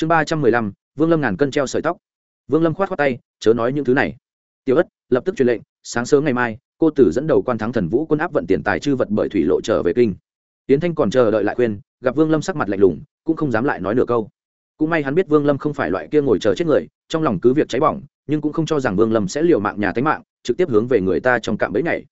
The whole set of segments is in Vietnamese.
chương ba trăm mười lăm, vương lâm ngàn cân treo sợi tóc. Vương lâm khoát khoát tay, chớ nói những thứ này. Tiểu ất, lập tức truyền lệnh, sáng sớm ngày mai, cô tử dẫn đầu quan thắng thần vũ quân áp vận tiền tài chư vật bởi thủy lộ trở về kinh. Tiến thanh còn chờ đợi lại khuyên, gặp vương lâm sắc mặt lạnh lùng, cũng không dám lại nói nửa câu. Cũng may hắn biết vương lâm không phải loại kia ngồi chờ chết người, trong lòng cứ việc cháy bỏng, nhưng cũng không cho rằng vương lâm sẽ liều mạng nhà tánh mạng, trực tiếp hướng về người ta trong cạm bẫy này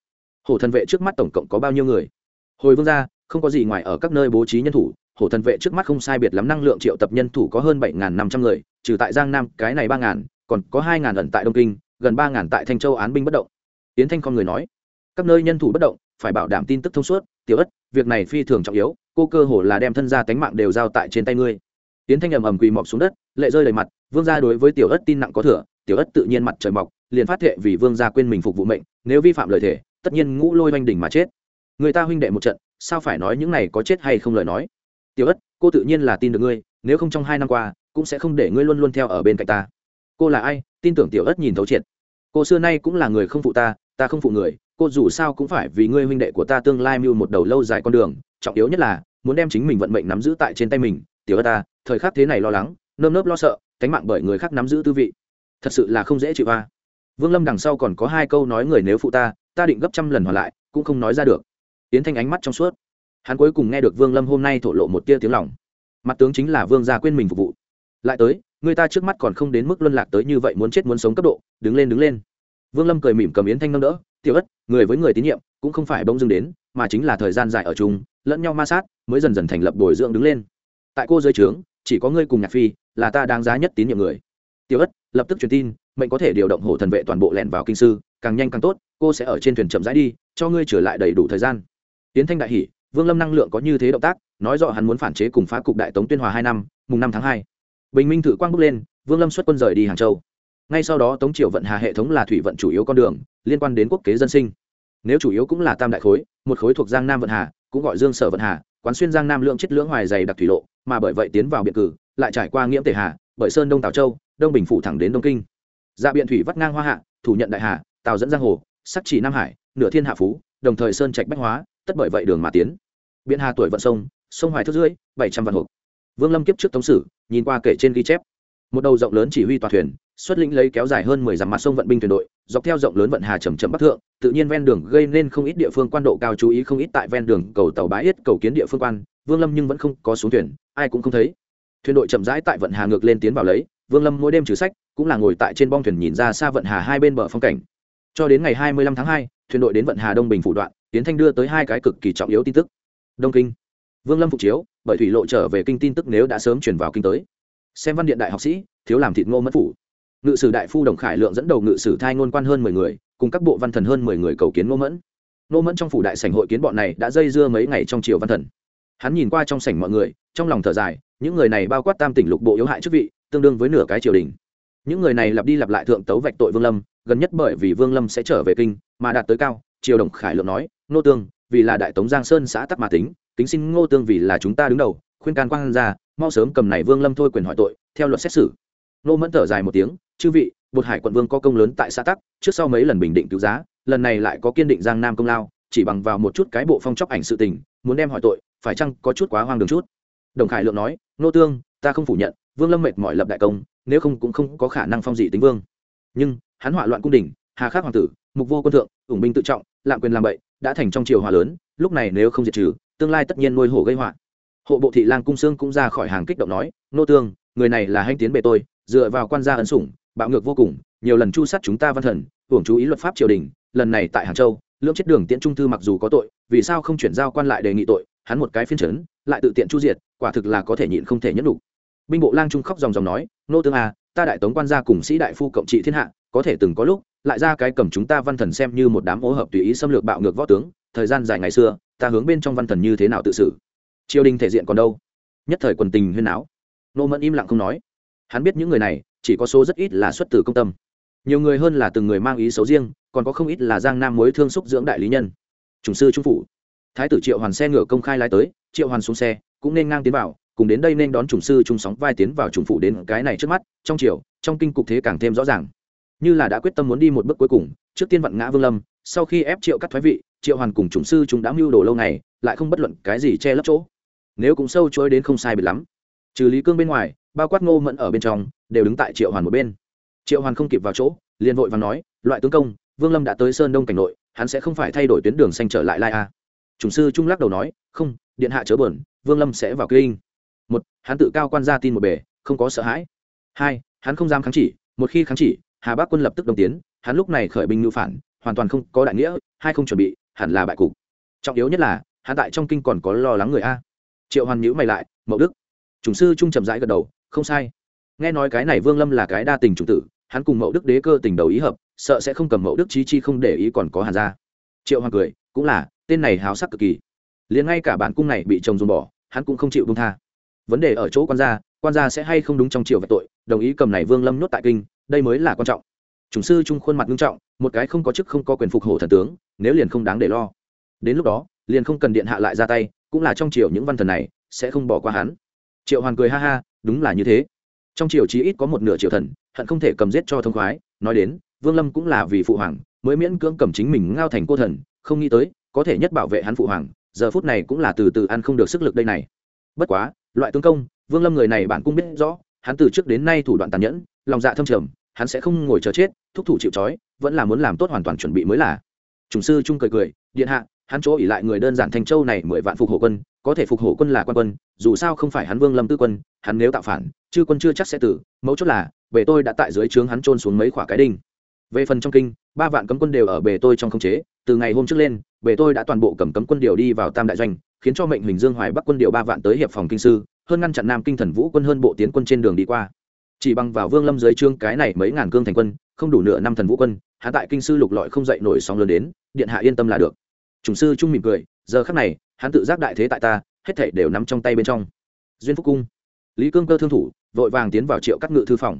hổ thần vệ trước mắt tổng cộng có bao nhiêu người? Hồi vương ra không có gì ngoài ở các nơi bố trí nhân thủ hổ thần vệ trước mắt không sai biệt lắm năng lượng triệu tập nhân thủ có hơn bảy năm trăm người, trừ tại giang nam, cái này ba còn có hai ẩn tại đông kinh, gần ba tại thanh châu án binh bất động. Tiến thanh con người nói, các nơi nhân thủ bất động, phải bảo đảm tin tức thông suốt, tiểu ất, việc này phi thường trọng yếu, cô cơ hồ là đem thân gia tánh mạng đều giao tại trên tay ngươi. Tiến thanh ầm ầm quỳ mọc xuống đất, lệ rơi đầy mặt, vương gia đối với tiểu ất tin nặng có thừa, tiểu ất tự nhiên mặt trời mọc, liền phát thệ vì vương gia quên mình phục vụ mệnh, nếu vi phạm lời thể tất nhiên ngũ lôi oanh đỉnh mà chết. Người ta huynh đệ một trận, sao phải nói những này có chết hay không lời nói? Tiểu ất, cô tự nhiên là tin được ngươi, nếu không trong hai năm qua, cũng sẽ không để ngươi luôn luôn theo ở bên cạnh ta. Cô là ai? Tin tưởng tiểu ất nhìn thấu triệt. Cô xưa nay cũng là người không phụ ta ta không phụ người, cô dù sao cũng phải vì ngươi huynh đệ của ta tương lai mưu một đầu lâu dài con đường. Trọng yếu nhất là, muốn đem chính mình vận mệnh nắm giữ tại trên tay mình. Tiểu ất ta thời khắc thế này lo lắng, nơm nớp lo sợ, cánh mạng bởi người khác nắm giữ tư vị. Thật sự là không dễ chịu a. Vương lâm đằng sau còn có hai câu nói người nếu phụ ta ta định gấp trăm lần hoàn lại, cũng không nói ra được. Yến thanh ánh mắt trong suốt hắn cuối cùng nghe được vương lâm hôm nay thổ lộ một tia tiếng lòng. Mặt tướng chính là vương gia quên mình phục vụ. Lại tới, người ta trước mắt còn không đến mức luân lạc tới như vậy muốn chết muốn sống cấp độ, đứng lên đứng lên. Vương lâm cười mỉm cầm yến thanh nâng đỡ, tiểu ất, người với người tín nhiệm, cũng không phải bông dưng đến, mà chính là thời gian dài ở chung, lẫn nhau ma sát, mới dần dần thành lập bồi dưỡng đứng lên. Tại cô dưới trướng, chỉ có ngươi cùng nhạc phi là ta đáng giá nhất tín nhiệm người. Tiểu ất, lập tức truyền tin, mệnh có thể điều động hổ thần vệ toàn bộ lẻn vào kinh sư, càng nhanh càng tốt, cô sẽ ở trên thuyền chậm rãi đi, cho ngươi trở lại đầy đủ thời gian. Tiến thanh đại hỉ vương lâm năng lượng có như thế động tác, nói rõ hắn muốn phản chế cùng phá cục đại tống tuyên hòa hai năm, mùng năm tháng hai. Bình minh thử quang bước lên, vương lâm xuất quân rời đi hàng châu. Ngay sau đó tống triều vận hà hệ thống là thủy vận chủ yếu con đường, liên quan đến quốc kế dân sinh. Nếu chủ yếu cũng là tam đại khối, một khối thuộc giang nam vận hà, cũng gọi dương sở vận hà, quán xuyên giang nam lượng chất lưỡng hoài dày đặc thủy lộ, mà bởi vậy tiến vào biệt cử, lại trải qua nghiễm tể hà, bởi sơn đông tào châu, đông bình phủ thẳng đến đông kinh. Dạ biện thủy vắt ngang hoa hạ, thủ nhận đại hà, tào dẫn giang hồ, sắc chỉ nam hải, nửa thiên hạ phú, đồng thời sơn trạch bách hóa, tất bởi vậy đường mà tiến biện hà tuổi vận sông sông hoài thước dưới bảy trăm vạn hộp. Vương lâm kiếp trước tống sử, nhìn qua kể trên ghi chép. Một đầu rộng lớn chỉ huy tòa thuyền, xuất lĩnh lấy kéo dài hơn mười dặm mặt sông vận binh thuyền đội, dọc theo rộng lớn vận hà trầm trầm bắc thượng, tự nhiên ven đường gây nên không ít địa phương quan độ cao chú ý không ít tại ven đường cầu tàu bãi yết cầu kiến địa phương quan, vương lâm nhưng vẫn không có xuống thuyền, ai cũng không thấy. Thuyền đội chậm rãi tại vận hà ngược lên tiến vào lấy, vương lâm mỗi đêm trừ sách, cũng là ngồi tại trên bong thuyền nhìn ra xa vận hà hai bên bờ phong cảnh. Cho đến ngày hai mươi lăm tháng hai, thuyền đội đến vận hà đông bình phủ đoạn tiến thanh đưa tới hai cái cực kỳ trọng yếu tin tức đông kinh. Vương lâm phục chiếu, bởi thủy lộ trở về kinh tin tức nếu đã sớm chuyển vào kinh tới. Xem văn điện đại học sĩ, thiếu làm thịt ngô mất phủ. Ngự sử đại phu đồng khải lượng dẫn đầu ngự sử thai ngôn quan hơn mười người, cùng các bộ văn thần hơn mười người cầu kiến ngô mẫn. Ngô mẫn trong phủ đại sảnh hội kiến bọn này đã dây dưa mấy ngày trong triều văn thần. Hắn nhìn qua trong sảnh mọi người, trong lòng thở dài, những người này bao quát tam tỉnh lục bộ yếu hại chức vị, tương đương với nửa cái triều đình. Những người này lặp đi lặp lại thượng tấu vạch tội vương lâm, gần nhất bởi vì vương lâm sẽ trở về kinh, mà đạt tới cao, triều đồng khải lượng nói, nô tương vì là đại tống giang sơn xã tắc mà tính tính xin ngô tương vì là chúng ta đứng đầu, khuyên can quang ra, mau sớm cầm này vương lâm thôi quyền hỏi tội, theo luật xét xử. Nô mẫn thở dài một tiếng, chư vị, bột hải quận vương có công lớn tại xã tắc, trước sau mấy lần bình định cứu giá, lần này lại có kiên định giang nam công lao, chỉ bằng vào một chút cái bộ phong chóc ảnh sự tình, muốn đem hỏi tội, phải chăng có chút quá hoang đường chút? Đồng khải lượng nói nô tương, ta không phủ nhận, vương lâm mệt mỏi lập đại công, nếu không cũng không có khả năng phong dị tính vương. Nhưng, hắn hỏa loạn cung đình hà khắc hoàng tử, mục vô quân thượng, ủng binh tự trọng, lạm quyền làm bậy đã thành trong triều hòa lớn, lúc này nếu không diệt trừ, tương lai tất nhiên nuôi hổ gây họa. Hộ bộ thị lang cung sương cũng ra khỏi hàng kích động nói, nô tương, người này là hanh tiến bề tôi, dựa vào quan gia ấn sủng, bạo ngược vô cùng, nhiều lần chu sát chúng ta văn thần, hưởng chú ý luật pháp triều đình, lần này tại hàng châu, lưỡng chết đường tiễn trung thư mặc dù có tội, vì sao không chuyển giao quan lại đề nghị tội, hắn một cái phiên trấn lại tự tiện chu diệt, quả thực là có thể nhịn không thể nhẫn đủ binh bộ lang trung khóc dòng dòng nói, nô tương à ta đại tống quan gia cùng sĩ đại phu cộng trị thiên hạ có thể từng có lúc, lại ra cái cầm chúng ta văn thần xem như một đám ô hợp tùy ý xâm lược bạo ngược võ tướng, thời gian dài ngày xưa, ta hướng bên trong văn thần như thế nào tự xử? Triều đình thể diện còn đâu? Nhất thời quần tình huyên áo nô mẫn im lặng không nói. Hắn biết những người này, chỉ có số rất ít là xuất từ công tâm. Nhiều người hơn là từng người mang ý xấu riêng, còn có không ít là giang nam mối thương xúc dưỡng đại lý nhân. Chủng sư trung phủ. Thái tử triệu hoàn xe ngựa công khai lái tới, triệu hoàn xuống xe, cũng nên ngang tiến vào, cùng đến đây nên đón chủng sư trung sóng vai tiến vào chủng phủ đến cái này trước mắt, trong triều, trong kinh cục thế càng thêm rõ ràng như là đã quyết tâm muốn đi một bước cuối cùng, trước tiên vặn ngã vương lâm, sau khi ép triệu cắt thoái vị, triệu hoàn cùng chủng sư chúng đã mưu đồ lâu ngày, lại không bất luận cái gì che lấp chỗ. Nếu cũng sâu chối đến không sai biệt lắm. Trừ lý cương bên ngoài, bao quát ngô mẫn ở bên trong, đều đứng tại triệu hoàn một bên. Triệu hoàn không kịp vào chỗ, liền vội và nói, loại tướng công, vương lâm đã tới sơn đông cảnh nội, hắn sẽ không phải thay đổi tuyến đường xanh trở lại lai a. Chủng sư trung lắc đầu nói, không, điện hạ chớ bẩn vương lâm sẽ vào kinh. Một, hắn tự cao quan gia tin một bề, không có sợ hãi. Hai, hắn không dám kháng chỉ, một khi kháng chỉ hà bắc quân lập tức đồng tiến, hắn lúc này khởi binh ngữ phản, hoàn toàn không có đại nghĩa, hai không chuẩn bị, hẳn là bại cục. Trọng yếu nhất là, hắn tại trong kinh còn có lo lắng người a. Triệu hoàn nhữ mày lại, mậu đức. Chủng sư trung trầm rãi gật đầu, không sai. Nghe nói cái này vương lâm là cái đa tình chủ tử, hắn cùng mậu đức đế cơ tình đầu ý hợp, sợ sẽ không cầm mậu đức trí chi không để ý còn có hàn ra triệu hoàn cười, cũng là, tên này háo sắc cực kỳ. Liền ngay cả bản cung này bị chồng dùng bỏ, hắn cũng không chịu bông tha. Vấn đề ở chỗ quan gia quan gia sẽ hay không đúng trong triều về tội, đồng ý cầm này vương lâm nhốt tại kinh, đây mới là quan trọng. Chủng sư trung khuôn mặt nghiêm trọng, một cái không có chức không có quyền phục hổ thần tướng, nếu liền không đáng để lo. Đến lúc đó, liền không cần điện hạ lại ra tay, cũng là trong triều những văn thần này, sẽ không bỏ qua hắn. Triệu hoàn cười ha ha, đúng là như thế. Trong triều chí ít có một nửa triều thần, hận không thể cầm giết cho thông khoái, nói đến, vương lâm cũng là vì phụ hoàng, mới miễn cưỡng cầm chính mình ngao thành cô thần, không nghĩ tới, có thể nhất bảo vệ hắn phụ hoàng, giờ phút này cũng là từ từ ăn không được sức lực đây này. Bất quá, loại tướng công vương lâm người này bạn cũng biết rõ, hắn từ trước đến nay thủ đoạn tàn nhẫn, lòng dạ thâm trầm, hắn sẽ không ngồi chờ chết, thúc thủ chịu trói, vẫn là muốn làm tốt hoàn toàn chuẩn bị mới là. Chủng sư trung cười cười, điện hạ, hắn chỗ ỉ lại người đơn giản thanh châu này mười vạn phục hộ quân, có thể phục hộ quân là quan quân, dù sao không phải hắn vương lâm tư quân, hắn nếu tạo phản, chư quân chưa chắc sẽ tử, mấu chốt là, bề tôi đã tại dưới trướng hắn trôn xuống mấy khỏa cái đinh. Về phần trong kinh, ba vạn cấm quân đều ở bề tôi trong không chế, từ ngày hôm trước lên, bề tôi đã toàn bộ cầm cấm quân điều đi vào tam đại doanh, khiến cho mệnh huỳnh dương hoài bắc quân điều ba vạn tới hiệp phòng kinh sư hơn ngăn chặn nam kinh thần vũ quân hơn bộ tiến quân trên đường đi qua. Chỉ bằng vào vương lâm dưới trương cái này mấy ngàn cương thành quân, không đủ nửa năm thần vũ quân, hạ tại kinh sư lục lọi không dậy nổi sóng lớn đến, điện hạ yên tâm là được. Chủng sư trung mỉm cười, giờ khắc này, hắn tự giác đại thế tại ta, hết thảy đều nắm trong tay bên trong. Duyên phúc cung. Lý cương cơ thương thủ, vội vàng tiến vào triệu các ngự thư phòng.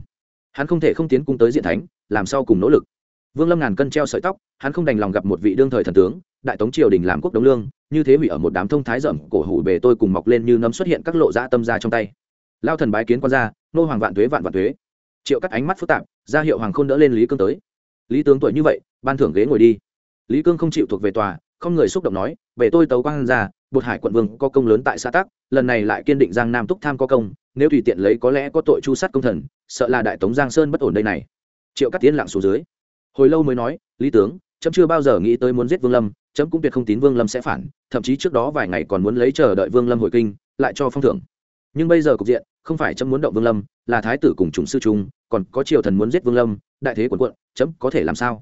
Hắn không thể không tiến cung tới diện thánh, làm sao cùng nỗ lực? Vương lâm ngàn cân treo sợi tóc hắn không đành lòng gặp một vị đương thời thần tướng đại tống triều đình làm quốc đống lương như thế hủy ở một đám thông thái rậm cổ hủ bề tôi cùng mọc lên như nấm xuất hiện các lộ dã tâm ra trong tay. Lao thần bái kiến quan gia nô hoàng vạn tuế vạn vạn tuế triệu cắt ánh mắt phức tạp ra hiệu hoàng khôn đỡ lên lý cương tới. Lý tướng tuổi như vậy ban thưởng ghế ngồi đi. Lý cương không chịu thuộc về tòa không người xúc động nói về tôi tấu quan gia, bột hải quận vương có công lớn tại xã Tắc, lần này lại kiên định giang nam túc tham có công nếu tùy tiện lấy có lẽ có tội chu sát công thần sợ là đại tống giang sơn bất ổn đây này. Triệu cắt tiến lặng xuống dưới hồi lâu mới nói, lý tướng trẫm chưa bao giờ nghĩ tới muốn giết vương lâm trẫm cũng tuyệt không tín vương lâm sẽ phản, thậm chí trước đó vài ngày còn muốn lấy chờ đợi vương lâm hồi kinh, lại cho phong thưởng. Nhưng bây giờ cục diện, không phải trẫm muốn động vương lâm, là thái tử cùng chủng sư trung còn có triều thần muốn giết vương lâm, đại thế quần quận trẫm có thể làm sao?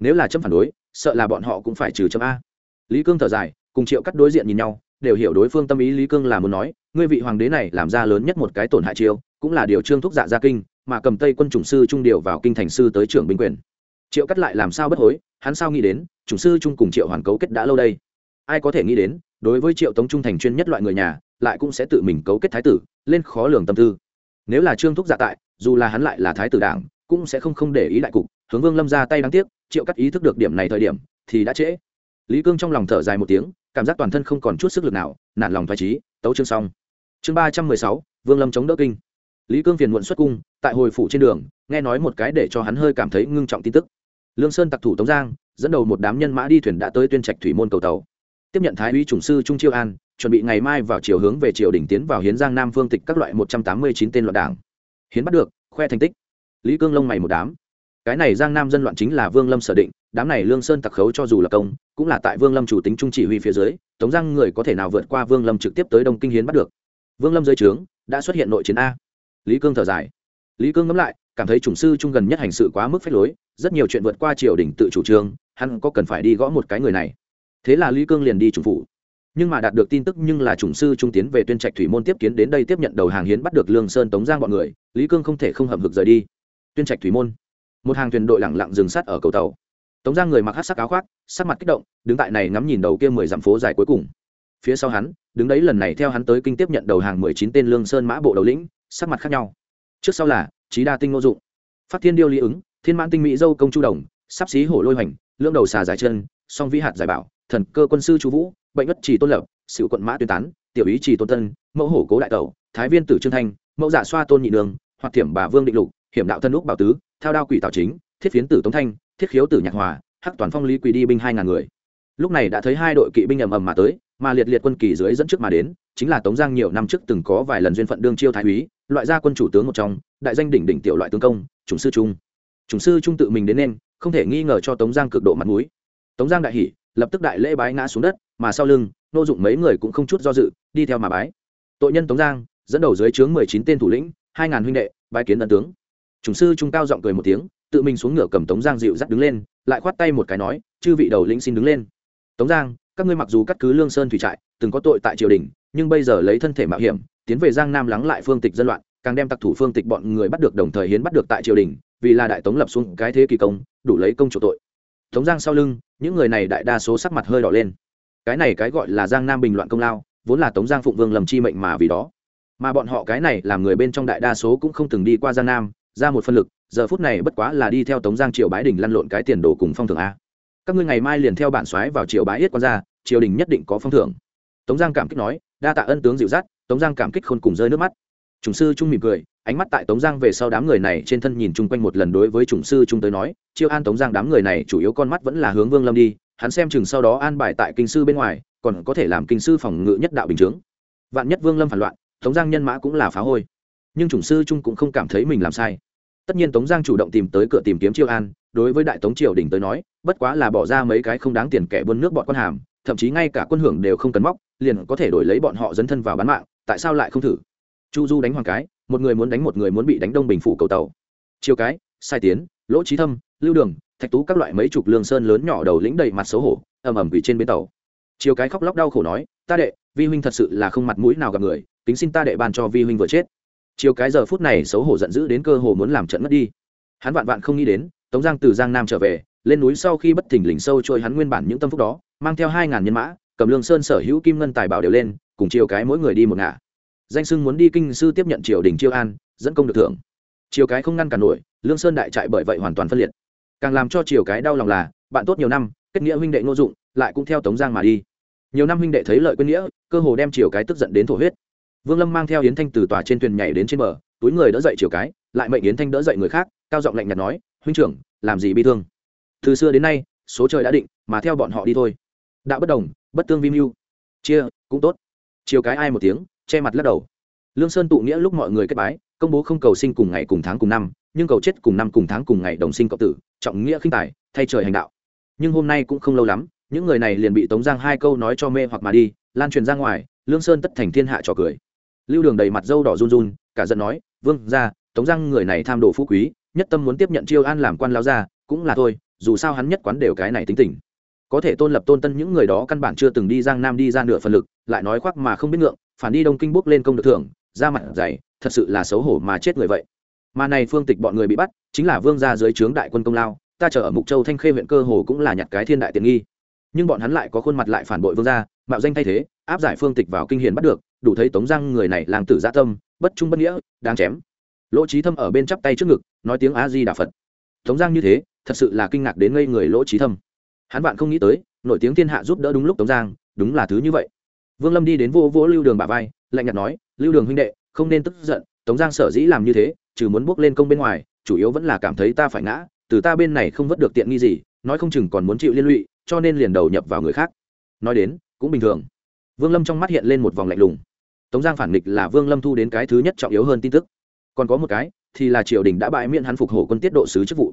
Nếu là trẫm phản đối, sợ là bọn họ cũng phải trừ chấm a. Lý cương thở dài, cùng triệu cắt đối diện nhìn nhau, đều hiểu đối phương tâm ý lý cương là muốn nói, ngươi vị hoàng đế này làm ra lớn nhất một cái tổn hại chiêu cũng là điều trương thúc dạ gia kinh, mà cầm tây quân chủng sư trung điều vào kinh thành sư tới trưởng binh quyền triệu cắt lại làm sao bất hối, hắn sao nghĩ đến, chủng sư trung cùng triệu hoàn cấu kết đã lâu đây. Ai có thể nghĩ đến, đối với triệu tống trung thành chuyên nhất loại người nhà, lại cũng sẽ tự mình cấu kết thái tử, lên khó lường tâm tư. Nếu là trương thúc giả tại, dù là hắn lại là thái tử đảng, cũng sẽ không không để ý đại cục. Hướng vương lâm ra tay đáng tiếc, triệu cắt ý thức được điểm này thời điểm, thì đã trễ. Lý cương trong lòng thở dài một tiếng, cảm giác toàn thân không còn chút sức lực nào, nản lòng thoải trí, tấu chương xong. Chương ba trăm mười sáu, vương lâm chống đỡ kinh. Lý cương phiền muộn xuất cung, tại hồi phủ trên đường, nghe nói một cái để cho hắn hơi cảm thấy ngưng trọng tin tức lương sơn tặc thủ tống giang, dẫn đầu một đám nhân mã đi thuyền đã tới tuyên trạch thủy môn cầu tàu. Tiếp nhận thái úy chủng sư trung chiêu an, chuẩn bị ngày mai vào chiều hướng về triều đỉnh tiến vào hiến giang nam phương tịch các loại một trăm tám mươi chín tên loạn đảng. Hiến bắt được, khoe thành tích. Lý cương lông mày một đám. Cái này giang nam dân loạn chính là vương lâm sở định, đám này lương sơn tặc khấu cho dù là công, cũng là tại vương lâm chủ tính trung chỉ huy phía dưới, tống giang người có thể nào vượt qua vương lâm trực tiếp tới đông kinh hiến bắt được. Vương lâm dưới trướng, đã xuất hiện nội chiến a. Lý cương thở dài. Lý cương ngẫm lại, cảm thấy chủng sư trung gần nhất hành sự quá mức phép lối rất nhiều chuyện vượt qua triều đình tự chủ trương, hắn có cần phải đi gõ một cái người này. Thế là lý cương liền đi trùng phủ. Nhưng mà đạt được tin tức nhưng là chủng sư trung tiến về tuyên trạch thủy môn tiếp kiến đến đây tiếp nhận đầu hàng hiến bắt được lương sơn tống giang bọn người, lý cương không thể không hậm hực rời đi. Tuyên trạch thủy môn. Một hàng thuyền đội lẳng lặng dừng sát ở cầu tàu. Tống giang người mặc hát sắc áo khoác, sắc mặt kích động, đứng tại này ngắm nhìn đầu kia mười dặm phố dài cuối cùng. Phía sau hắn, đứng đấy lần này theo hắn tới kinh tiếp nhận đầu hàng mười chín tên lương sơn mã bộ đầu lĩnh, sắc mặt khác nhau. Trước sau là trí đa tinh ngô dụng. Phát thiên điêu lý ứng thiên mãn tinh mỹ dâu công chu đồng, sắp xí hổ lôi hoành, lưỡng đầu xà dài chân, song vĩ hạt giải bảo, thần cơ quân sư chu vũ, bệnh bất trì tôn lập sự quận mã tuyên tán, tiểu ý trì tôn tân, mẫu hổ cố đại tẩu, thái viên tử trương thanh, mẫu giả xoa tôn nhị đường, hoặc thiểm bà vương định lục, hiểm đạo thân úc bảo tứ, thao đao quỷ tào chính, thiết phiến tử tống thanh, thiết khiếu tử nhạc hòa, hắc toàn phong lý quỳ đi binh hai ngàn người. Lúc này đã thấy hai đội kỵ binh ầm ầm mà tới, mà liệt liệt quân kỳ dưới dẫn trước mà đến, chính là tống giang nhiều năm trước từng có vài lần duyên phận đương chiêu thái úy, loại gia quân chủ tướng một trong, đại danh đỉnh đỉnh tiểu loại tướng công, chủng sư trung chủng sư trung tự mình đến nên, không thể nghi ngờ cho tống giang cực độ mặt mũi. Tống giang đại hỉ, lập tức đại lễ bái ngã xuống đất, mà sau lưng, nô dụng mấy người cũng không chút do dự, đi theo mà bái. Tội nhân tống giang, dẫn đầu dưới trướng mười chín tên thủ lĩnh, hai ngàn huynh đệ, bái kiến ấn tướng. Chủng sư trung cao giọng cười một tiếng, tự mình xuống ngựa cầm tống giang dịu dắt đứng lên, lại khoát tay một cái nói, chư vị đầu lĩnh xin đứng lên. Tống giang, các ngươi mặc dù cắt cứ lương sơn thủy trại, từng có tội tại triều đình, nhưng bây giờ lấy thân thể mạo hiểm, tiến về giang nam lắng lại phương tịch dân loạn càng đem tặc thủ phương tịch bọn người bắt được đồng thời hiến bắt được tại triều đình, vì là đại tống lập xuống cái thế kỳ công, đủ lấy công chủ tội. Tống giang sau lưng, những người này đại đa số sắc mặt hơi đỏ lên. Cái này cái gọi là giang nam bình loạn công lao, vốn là tống giang phụng vương lầm chi mệnh mà vì đó. Mà bọn họ cái này làm người bên trong đại đa số cũng không từng đi qua giang nam, ra một phân lực, giờ phút này bất quá là đi theo tống giang triều bái đình lăn lộn cái tiền đồ cùng phong thưởng a. Các ngươi ngày mai liền theo bản xoáy vào triều bái yết quan ra triều đình nhất định có phong thưởng. Tống giang cảm kích nói, đa tạ ân tướng dịu dắt, tống giang cảm kích khôn cùng rơi nước mắt chủng sư trung mỉm cười, ánh mắt tại tống giang về sau đám người này trên thân nhìn chung quanh một lần đối với chủng sư trung tới nói, chiêu an tống giang đám người này chủ yếu con mắt vẫn là hướng vương lâm đi, hắn xem chừng sau đó an bài tại kinh sư bên ngoài, còn có thể làm kinh sư phòng ngự nhất đạo bình chướng. Vạn nhất vương lâm phản loạn, tống giang nhân mã cũng là phá hôi. Nhưng chủng sư trung cũng không cảm thấy mình làm sai. Tất nhiên tống giang chủ động tìm tới cửa tìm kiếm chiêu an, đối với đại tống triều đình tới nói, bất quá là bỏ ra mấy cái không đáng tiền kẻ buôn nước bọn quân hàm, thậm chí ngay cả quân hưởng đều không cần móc, liền có thể đổi lấy bọn họ dấn thân vào bán mạng, tại sao lại không thử? Chu du đánh hoàng cái, một người muốn đánh một người muốn bị đánh đông bình phủ cầu tàu. Chiều cái, sai tiến, lỗ trí thâm, lưu đường, thạch tú các loại mấy chục lương sơn lớn nhỏ đầu lĩnh đầy mặt xấu hổ, ầm ầm quỷ trên bến tàu. Chiều cái khóc lóc đau khổ nói, ta đệ, vi huynh thật sự là không mặt mũi nào gặp người tính xin ta đệ ban cho vi huynh vừa chết. Chiều cái giờ phút này xấu hổ giận dữ đến cơ hồ muốn làm trận mất đi. Hắn vạn vạn không nghĩ đến, tống giang từ giang nam trở về, lên núi sau khi bất thình lình sâu trôi hắn nguyên bản những tâm phúc đó, mang theo hai ngàn nhân mã, cầm lương sơn sở hữu kim ngân tài bảo đều lên, cùng chiều cái mỗi người đi một ngả danh sưng muốn đi kinh sư tiếp nhận triều đình chiêu an, dẫn công được thưởng. Chiều cái không ngăn cản nổi, lương sơn đại trại bởi vậy hoàn toàn phân liệt. Càng làm cho chiều cái đau lòng là, bạn tốt nhiều năm, kết nghĩa huynh đệ ngô dụng, lại cũng theo tống giang mà đi. Nhiều năm huynh đệ thấy lợi quyết nghĩa, cơ hồ đem chiều cái tức giận đến thổ huyết. Vương lâm mang theo yến thanh từ tòa trên thuyền nhảy đến trên bờ, túi người đỡ dậy chiều cái, lại mệnh yến thanh đỡ dậy người khác, cao giọng lạnh nhạt nói, huynh trưởng, làm gì bi thương? Từ xưa đến nay, số trời đã định, mà theo bọn họ đi thôi. Đạo bất đồng, bất tương vi mưu. Chia, cũng tốt. Chiều cái ai một tiếng che mặt lắc đầu. Lương sơn tụ nghĩa lúc mọi người kết bái, công bố không cầu sinh cùng ngày cùng tháng cùng năm, nhưng cầu chết cùng năm cùng tháng cùng ngày đồng sinh cộng tử, trọng nghĩa khinh tài, thay trời hành đạo. Nhưng hôm nay cũng không lâu lắm, những người này liền bị tống giang hai câu nói cho mê hoặc mà đi, lan truyền ra ngoài, lương sơn tất thành thiên hạ trò cười. Lưu đường đầy mặt dâu đỏ run run, cả giận nói, vương ra tống giang người này tham đồ phú quý, nhất tâm muốn tiếp nhận chiêu an làm quan lao ra cũng là thôi, dù sao hắn nhất quán đều cái này tính tình. Có thể tôn lập tôn tân những người đó căn bản chưa từng đi giang nam đi ra nửa phần lực, lại nói khoác mà không biết ngượng phản đi đông kinh bốc lên công được thưởng ra mặt dày, thật sự là xấu hổ mà chết người vậy. Mà này phương tịch bọn người bị bắt, chính là vương gia dưới trướng đại quân công lao, ta chờ ở mục châu thanh khê huyện cơ hồ cũng là nhặt cái thiên đại tiện nghi. Nhưng bọn hắn lại có khuôn mặt lại phản bội vương gia, mạo danh thay thế, áp giải phương tịch vào kinh hiền bắt được, đủ thấy tống Giang người này làng tử gia tâm, bất trung bất nghĩa, đáng chém. Lỗ trí thâm ở bên chắp tay trước ngực, nói tiếng a di đà phật. Tống giang như thế, thật sự là kinh ngạc đến ngây người lỗ trí thâm. Hắn bạn không nghĩ tới, nổi tiếng thiên hạ giúp đỡ đúng lúc tống giang, đúng là thứ như vậy vương lâm đi đến vô vỗ lưu đường bà vai, lạnh nhạt nói, lưu đường huynh đệ, không nên tức giận, tống giang sở dĩ làm như thế, trừ muốn bước lên công bên ngoài, chủ yếu vẫn là cảm thấy ta phải ngã, từ ta bên này không vớt được tiện nghi gì, nói không chừng còn muốn chịu liên lụy, cho nên liền đầu nhập vào người khác. Nói đến, cũng bình thường. Vương lâm trong mắt hiện lên một vòng lạnh lùng. Tống giang phản nghịch là vương lâm thu đến cái thứ nhất trọng yếu hơn tin tức. Còn có một cái, thì là triều đình đã bãi miễn hắn phục hổ quân tiết độ sứ chức vụ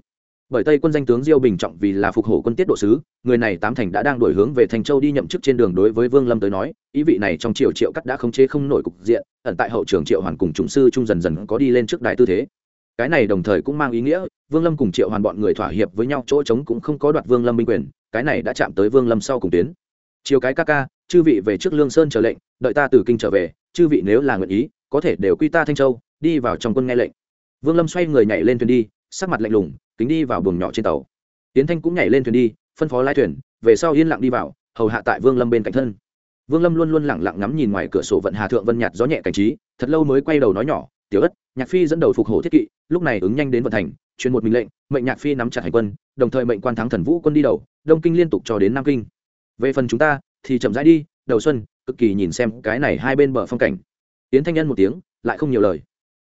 bởi tây quân danh tướng diêu bình trọng vì là phục hổ quân tiết độ sứ, người này tám thành đã đang đổi hướng về thành châu đi nhậm chức trên đường đối với vương lâm tới nói, ý vị này trong triều triệu cắt đã không chế không nổi cục diện, ẩn tại hậu trường triệu hoàn cùng trùng sư trung dần dần có đi lên trước đài tư thế. Cái này đồng thời cũng mang ý nghĩa, vương lâm cùng triệu hoàn bọn người thỏa hiệp với nhau, chỗ trống cũng không có đoạt vương lâm minh quyền, cái này đã chạm tới vương lâm sau cùng tuyến. Chiều cái ca ca, chư vị về trước lương sơn chờ lệnh, đợi ta từ kinh trở về, chư vị nếu là nguyện ý, có thể đều quy ta thanh châu, đi vào trong quân nghe lệnh. Vương lâm xoay người nhảy lên thuyền đi sắc mặt lạnh lùng tính đi vào buồng nhỏ trên tàu. Tiến thanh cũng nhảy lên thuyền đi, phân phó lái thuyền, về sau yên lặng đi vào, hầu hạ tại vương lâm bên cạnh thân. Vương lâm luôn luôn lẳng lặng ngắm nhìn ngoài cửa sổ vận hà thượng vân nhạt gió nhẹ cảnh trí, thật lâu mới quay đầu nói nhỏ, tiểu ất, nhạc phi dẫn đầu phục hộ thiết kỵ, lúc này ứng nhanh đến vận thành, truyền một mình lệnh, mệnh nhạc phi nắm chặt hành quân, đồng thời mệnh quan thắng thần vũ quân đi đầu, đông kinh liên tục cho đến nam kinh. Về phần chúng ta, thì chậm rãi đi, đầu xuân, cực kỳ nhìn xem cái này hai bên bờ phong cảnh. Yến thanh nhân một tiếng, lại không nhiều lời.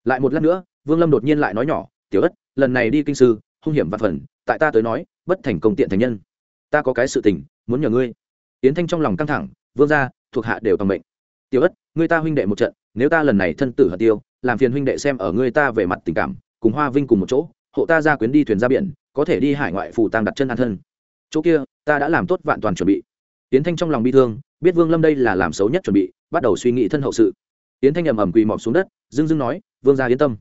Lại một lát nữa, vương lâm đột nhiên lại nói nhỏ tiểu ất, lần này đi kinh sư, hung hiểm văn phần, tại ta tới nói, bất thành công tiện thành nhân. Ta có cái sự tình, muốn nhờ ngươi. Yến thanh trong lòng căng thẳng, vương gia, thuộc hạ đều tầm mệnh. Tiểu ất, ngươi ta huynh đệ một trận, nếu ta lần này thân tử hận tiêu, làm phiền huynh đệ xem ở ngươi ta về mặt tình cảm, cùng hoa vinh cùng một chỗ, hộ ta ra quyến đi thuyền ra biển, có thể đi hải ngoại phủ tăng đặt chân an thân. Chỗ kia, ta đã làm tốt vạn toàn chuẩn bị. Yến thanh trong lòng bi thương, biết vương lâm đây là làm xấu nhất chuẩn bị, bắt đầu suy nghĩ thân hậu sự. Yến thanh ầm ầm quỳ mọp xuống đất, dưng dưng nói, vương gia yên tâm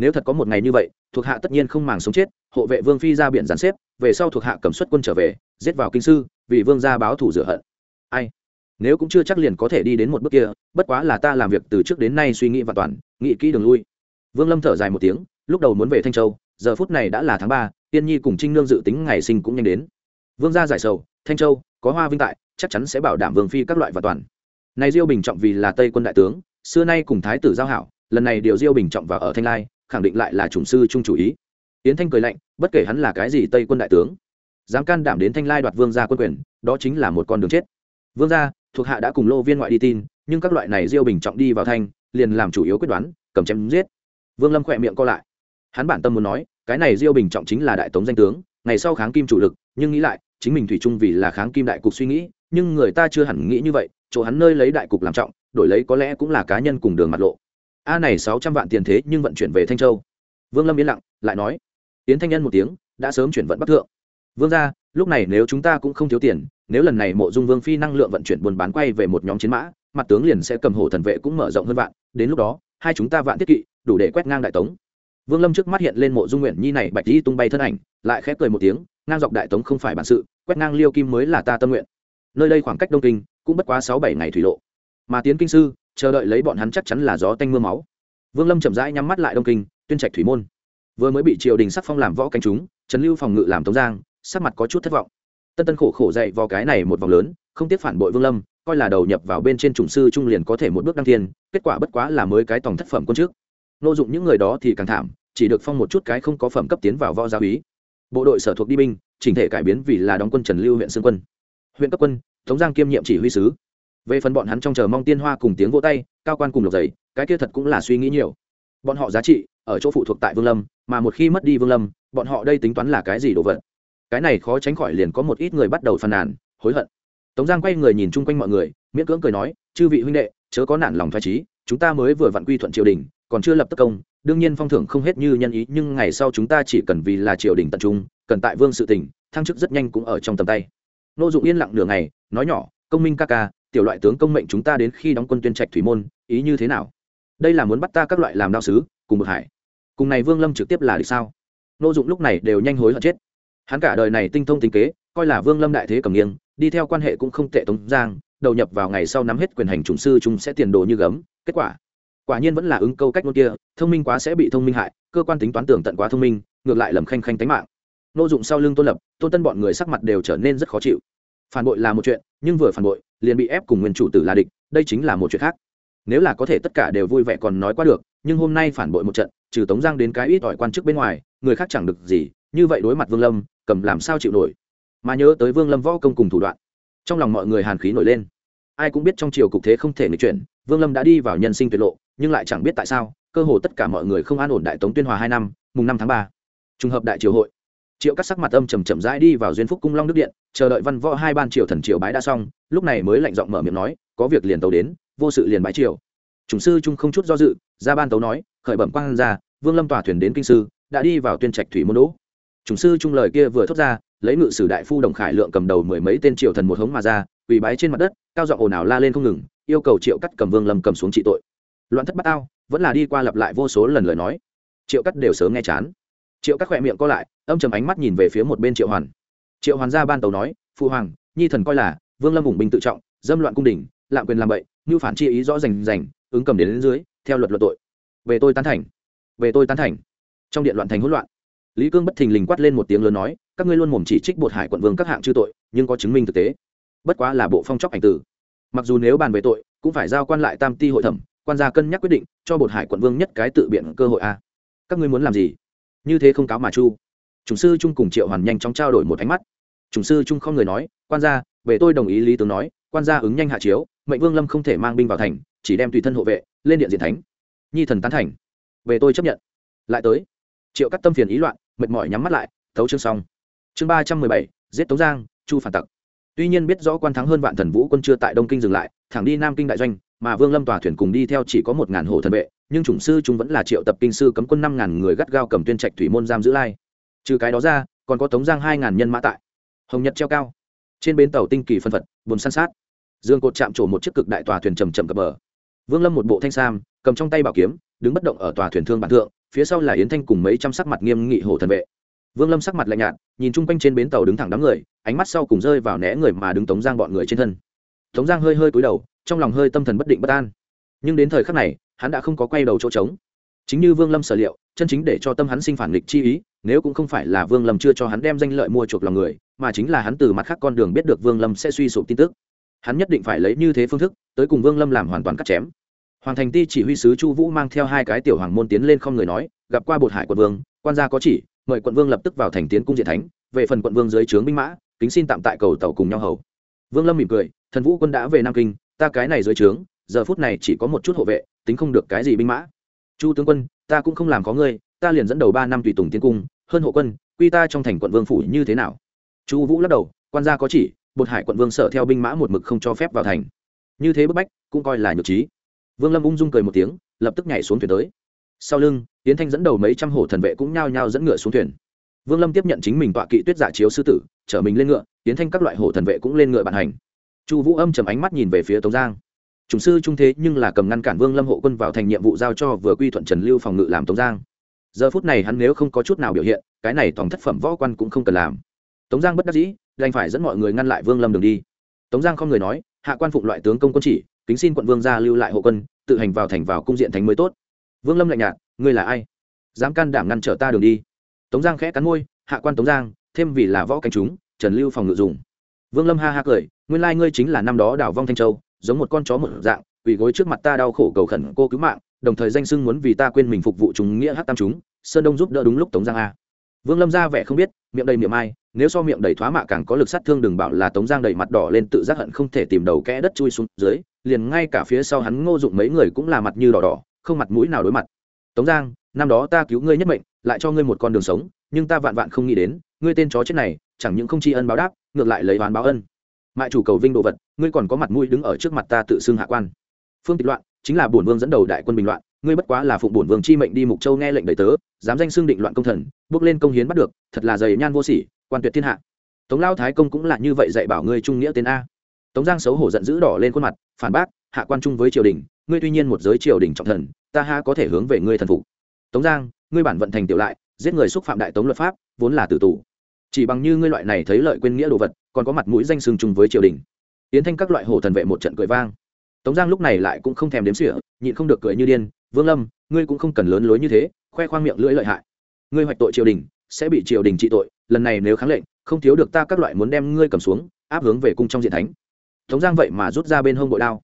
nếu thật có một ngày như vậy, thuộc hạ tất nhiên không màng sống chết, hộ vệ vương phi ra biển giàn xếp, về sau thuộc hạ cầm xuất quân trở về, giết vào kinh sư, vì vương gia báo thủ rửa hận. Ai? Nếu cũng chưa chắc liền có thể đi đến một bước kia, bất quá là ta làm việc từ trước đến nay suy nghĩ và toàn, nghĩ kỹ đường lui. Vương lâm thở dài một tiếng, lúc đầu muốn về thanh châu, giờ phút này đã là tháng ba, tiên nhi cùng trinh nương dự tính ngày sinh cũng nhanh đến. Vương gia giải sầu, thanh châu, có hoa vinh tại, chắc chắn sẽ bảo đảm vương phi các loại và toàn. Này diêu bình trọng vì là tây quân đại tướng, xưa nay cùng thái tử giao hảo, lần này điều diêu bình trọng vào ở thanh lai khẳng định lại là chủng sư trung chủ ý. Yến thanh cười lạnh, bất kể hắn là cái gì tây quân đại tướng, dám can đảm đến thanh lai đoạt vương gia quân quyền, đó chính là một con đường chết. Vương gia, thuộc hạ đã cùng lô viên ngoại đi tin, nhưng các loại này diêu bình trọng đi vào thanh, liền làm chủ yếu quyết đoán, cầm chém giết. Vương lâm khỏe miệng co lại. Hắn bản tâm muốn nói, cái này diêu bình trọng chính là đại tống danh tướng, ngày sau kháng kim chủ lực, nhưng nghĩ lại, chính mình thủy chung vì là kháng kim đại cục suy nghĩ, nhưng người ta chưa hẳn nghĩ như vậy, chỗ hắn nơi lấy đại cục làm trọng, đổi lấy có lẽ cũng là cá nhân cùng đường mặt lộ a này sáu trăm vạn tiền thế nhưng vận chuyển về thanh châu. Vương lâm yên lặng, lại nói. Yến thanh nhân một tiếng, đã sớm chuyển vận bắc thượng. Vương ra lúc này nếu chúng ta cũng không thiếu tiền, nếu lần này mộ dung vương phi năng lượng vận chuyển buôn bán quay về một nhóm chiến mã, mặt tướng liền sẽ cầm hổ thần vệ cũng mở rộng hơn vạn, đến lúc đó, hai chúng ta vạn tiết kỵ, đủ để quét ngang đại tống. Vương lâm trước mắt hiện lên mộ dung nguyện nhi này bạch di tung bay thân ảnh, lại khép cười một tiếng, ngang dọc đại tống không phải bản sự, quét ngang liêu kim mới là ta tâm nguyện. Nơi đây khoảng cách đông kinh, cũng bất quá sáu bảy ngày thủy lộ. Mà tiến kinh sư chờ đợi lấy bọn hắn chắc chắn là gió tanh mưa máu. Vương lâm chậm rãi nhắm mắt lại đông kinh, tuyên trạch thủy môn. Vừa mới bị triều đình sắc phong làm võ canh chúng, trần lưu phòng ngự làm tống giang, sắc mặt có chút thất vọng. Tân tân khổ khổ dậy vào cái này một vòng lớn, không tiếc phản bội vương lâm, coi là đầu nhập vào bên trên chủng sư trung liền có thể một bước đăng thiên, kết quả bất quá là mới cái tổng thất phẩm quân trước. Nô dụng những người đó thì càng thảm, chỉ được phong một chút cái không có phẩm cấp tiến vào võ gia úy. Bộ đội sở thuộc đi binh, chỉnh thể cải biến vì là đóng quân trần lưu huyện xương quân. Huyện cấp quân, tống giang kiêm nhiệm chỉ huy sứ về phần bọn hắn trong chờ mong tiên hoa cùng tiếng vỗ tay, cao quan cùng lộc giày cái kia thật cũng là suy nghĩ nhiều. Bọn họ giá trị, ở chỗ phụ thuộc tại vương lâm, mà một khi mất đi vương lâm, bọn họ đây tính toán là cái gì đồ vật? Cái này khó tránh khỏi liền có một ít người bắt đầu phàn nàn, hối hận. Tống giang quay người nhìn chung quanh mọi người, miễn cưỡng cười nói, chư vị huynh đệ, chớ có nản lòng thoải trí chúng ta mới vừa vặn quy thuận triều đình, còn chưa lập tất công, đương nhiên phong thưởng không hết như nhân ý, nhưng ngày sau chúng ta chỉ cần vì là triều đình tận trung, cần tại vương sự tỉnh thăng chức rất nhanh cũng ở trong tầm tay. Nô dụng yên lặng nửa ngày, nói nhỏ, công minh ca ca tiểu loại tướng công mệnh chúng ta đến khi đóng quân tuyên trạch thủy môn, ý như thế nào? Đây là muốn bắt ta các loại làm đạo sứ, cùng bực hải. Cùng này vương lâm trực tiếp là được sao? Nô dụng lúc này đều nhanh hối hận chết. Hắn cả đời này tinh thông tính kế, coi là vương lâm đại thế cầm nghiêng, đi theo quan hệ cũng không tệ tống giang, đầu nhập vào ngày sau nắm hết quyền hành chủng sư chúng sẽ tiền đồ như gấm, kết quả. Quả nhiên vẫn là ứng câu cách ngôn kia, thông minh quá sẽ bị thông minh hại, cơ quan tính toán tưởng tận quá thông minh, ngược lại lầm khanh khanh tánh mạng. Nô dụng sau lưng tôn lập, tôn tân bọn người sắc mặt đều trở nên rất khó chịu. Phản bội là một chuyện nhưng vừa phản bội, liền bị ép cùng nguyên chủ tử là địch, đây chính là một chuyện khác. Nếu là có thể tất cả đều vui vẻ còn nói qua được, nhưng hôm nay phản bội một trận, trừ tống giang đến cái ít ỏi quan chức bên ngoài, người khác chẳng được gì, như vậy đối mặt vương lâm, cầm làm sao chịu nổi? Mà nhớ tới vương lâm võ công cùng thủ đoạn, trong lòng mọi người hàn khí nổi lên. Ai cũng biết trong triều cục thế không thể nghịch chuyển, vương lâm đã đi vào nhân sinh tuyệt lộ, nhưng lại chẳng biết tại sao, cơ hồ tất cả mọi người không an ổn đại tống tuyên hòa hai năm, mùng năm tháng ba. Trùng hợp đại triều hội triệu cắt sắc mặt âm trầm chậm rãi đi vào duyên phúc cung long đức điện, chờ đợi văn võ hai ban triều thần triều bái đã xong, lúc này mới lạnh giọng mở miệng nói, có việc liền tàu đến, vô sự liền bái triều. Chủng sư trung không chút do dự, ra ban tấu nói, khởi bẩm quang ra vương lâm tòa thuyền đến kinh sư, đã đi vào tuyên trạch thủy môn đỗ. Chủng sư trung lời kia vừa thốt ra, lấy ngự sử đại phu đồng khải lượng cầm đầu mười mấy tên triều thần một hống mà ra, quỳ bái trên mặt đất, cao giọng ồn ào la lên không ngừng, yêu cầu triệu cắt cầm vương lâm cầm xuống trị tội. Loạn thất bắt ao, vẫn là đi qua lặp lại vô số lần lời nói. Triệu cắt đều sớm nghe chán triệu các khỏe miệng co lại âm chầm ánh mắt nhìn về phía một bên triệu hoàn. Triệu hoàn ra ban tàu nói phụ hoàng nhi thần coi là vương lâm ủng binh tự trọng dâm loạn cung đình lạm quyền làm bậy như phản chi ý rõ rành rành ứng cầm đến, đến dưới theo luật luật tội. Về tôi tán thành về tôi tán thành. Trong điện loạn thành hỗn loạn lý cương bất thình lình quát lên một tiếng lớn nói các ngươi luôn mồm chỉ trích bột hải quận vương các hạng chư tội nhưng có chứng minh thực tế. Bất quá là bộ phong chóc ảnh tử. Mặc dù nếu bàn về tội cũng phải giao quan lại tam ti hội thẩm quan gia cân nhắc quyết định cho bột hải quận vương nhất cái tự biện cơ hội a. Các ngươi muốn làm gì? Như thế không cáo mà chu. Chủng sư trung cùng triệu hoàn nhanh chóng trao đổi một ánh mắt. Chủng sư trung không người nói, quan gia, về tôi đồng ý lý tướng nói, quan gia ứng nhanh hạ chiếu, mệnh vương lâm không thể mang binh vào thành, chỉ đem tùy thân hộ vệ, lên điện diện thánh. Nhi thần tán thành. Về tôi chấp nhận. Lại tới, triệu cắt tâm phiền ý loạn, mệt mỏi nhắm mắt lại, thấu chương xong. Chương ba trăm mười bảy, giết tống giang, chu phản tặc. Tuy nhiên biết rõ quan thắng hơn vạn thần vũ quân chưa tại đông kinh dừng lại, thẳng đi nam kinh đại doanh, mà vương lâm tòa thuyền cùng đi theo chỉ có một ngàn hồ thần vệ nhưng chủng sư chúng vẫn là triệu tập kinh sư cấm quân năm ngàn người gắt gao cầm tuyên trạch thủy môn giam giữ lai. Trừ cái đó ra, còn có tống giang hai ngàn nhân mã tại. Hồng nhật treo cao. Trên bến tàu tinh kỳ phân phật, buồn săn sát. Dương cột chạm trổ một chiếc cực đại tòa thuyền trầm trầm cập bờ. Vương lâm một bộ thanh sam, cầm trong tay bảo kiếm, đứng bất động ở tòa thuyền thương bản thượng, phía sau là yến thanh cùng mấy trăm sắc mặt nghiêm nghị hổ thần vệ. Vương lâm sắc mặt lạnh nhạt, nhìn chung quanh trên bến tàu đứng thẳng đám người, ánh mắt sau cùng rơi vào né người mà đứng tống giang bọn người trên thân. Tống giang hơi hơi cúi đầu, trong lòng hơi tâm thần bất định bất an nhưng đến thời khắc này, hắn đã không có quay đầu chỗ trống. Chính như vương lâm sở liệu, chân chính để cho tâm hắn sinh phản nghịch chi ý, nếu cũng không phải là vương lâm chưa cho hắn đem danh lợi mua chuộc lòng người, mà chính là hắn từ mặt khác con đường biết được vương lâm sẽ suy sụp tin tức. Hắn nhất định phải lấy như thế phương thức, tới cùng vương lâm làm hoàn toàn cắt chém. Hoàng thành ti chỉ huy sứ chu vũ mang theo hai cái tiểu hoàng môn tiến lên không người nói, gặp qua bột hải quận vương, quan gia có chỉ, mời quận vương lập tức vào thành tiến cung diện thánh, về phần quận vương dưới trướng binh mã, kính xin tạm tại cầu tàu cùng nhau hầu. Vương lâm mỉm cười, thần vũ quân đã về nam kinh, ta cái này dưới trướng giờ phút này chỉ có một chút hộ vệ, tính không được cái gì binh mã. Chu tướng quân, ta cũng không làm có ngươi, ta liền dẫn đầu ba năm tùy tùng tiến cung, hơn hộ quân, quy ta trong thành quận vương phủ như thế nào? Chu vũ lắc đầu, quan gia có chỉ, bột hải quận vương sợ theo binh mã một mực không cho phép vào thành. Như thế bức bách, cũng coi là nhược trí. Vương lâm ung dung cười một tiếng, lập tức nhảy xuống thuyền tới. Sau lưng tiến thanh dẫn đầu mấy trăm hổ thần vệ cũng nhao nhao dẫn ngựa xuống thuyền. Vương lâm tiếp nhận chính mình tọa kỵ tuyết giả chiếu sư tử, chở mình lên ngựa tiến thanh các loại hổ thần vệ cũng lên ngựa bàn hành. Chu vũ âm chầm ánh mắt nhìn về phía tống giang chủng sư trung thế nhưng là cầm ngăn cản vương lâm hộ quân vào thành nhiệm vụ giao cho vừa quy thuận trần lưu phòng ngự làm tống giang. Giờ phút này hắn nếu không có chút nào biểu hiện, cái này tổng thất phẩm võ quan cũng không cần làm. Tống giang bất đắc dĩ, đành phải dẫn mọi người ngăn lại vương lâm đường đi. Tống giang không người nói, hạ quan phụng loại tướng công quân chỉ, kính xin quận vương ra lưu lại hộ quân, tự hành vào thành vào cung diện thánh mới tốt. Vương lâm lạnh nhạt, ngươi là ai? Dám can đảm ngăn trở ta đường đi? Tống giang khẽ cắn môi, hạ quan tống giang, thêm vì là võ cánh chúng, trần lưu phòng ngự dùng. Vương lâm ha ha cười, nguyên lai ngươi chính là năm đó đảo vong thanh châu giống một con chó một dạng, quỳ gối trước mặt ta đau khổ cầu khẩn cô cứu mạng, đồng thời danh sưng muốn vì ta quên mình phục vụ chúng nghĩa hát tam chúng, sơn đông giúp đỡ đúng lúc tống giang a. Vương lâm ra vẻ không biết, miệng đầy miệng ai nếu so miệng đầy thoá mạ càng có lực sát thương đừng bảo là tống giang đầy mặt đỏ lên tự giác hận không thể tìm đầu kẽ đất chui xuống dưới, liền ngay cả phía sau hắn ngô dụng mấy người cũng là mặt như đỏ đỏ, không mặt mũi nào đối mặt. Tống giang, năm đó ta cứu ngươi nhất mệnh, lại cho ngươi một con đường sống, nhưng ta vạn vạn không nghĩ đến, ngươi tên chó chết này, chẳng những không tri ân báo đáp, ngược lại lấy oán báo ân mại chủ cầu vinh đồ vật, ngươi còn có mặt mũi đứng ở trước mặt ta tự xưng hạ quan. Phương tịch loạn, chính là bổn vương dẫn đầu đại quân bình loạn, ngươi bất quá là phụng bổn vương chi mệnh đi mục châu nghe lệnh đầy tớ, dám danh xưng định loạn công thần, bước lên công hiến bắt được, thật là dày nhan vô sỉ, quan tuyệt thiên hạ. Tống lao thái công cũng là như vậy dạy bảo ngươi trung nghĩa tên a. Tống giang xấu hổ giận dữ đỏ lên khuôn mặt, phản bác, hạ quan trung với triều đình, ngươi tuy nhiên một giới triều đình trọng thần, ta ha có thể hướng về ngươi thần phục. Tống giang, ngươi bản vận thành tiểu lại, giết người xúc phạm đại tống luật pháp, vốn là tử tù chỉ bằng như ngươi loại này thấy lợi quên nghĩa đồ vật, còn có mặt mũi danh sừng chung với triều đình. Tiến thanh các loại hổ thần vệ một trận cười vang. Tống giang lúc này lại cũng không thèm đếm sỉa nhịn không được cười như điên, vương lâm, ngươi cũng không cần lớn lối như thế, khoe khoang miệng lưỡi lợi hại. Ngươi hoạch tội triều đình, sẽ bị triều đình trị tội, lần này nếu kháng lệnh, không thiếu được ta các loại muốn đem ngươi cầm xuống, áp hướng về cung trong diện thánh. Tống giang vậy mà rút ra bên hông bội đao.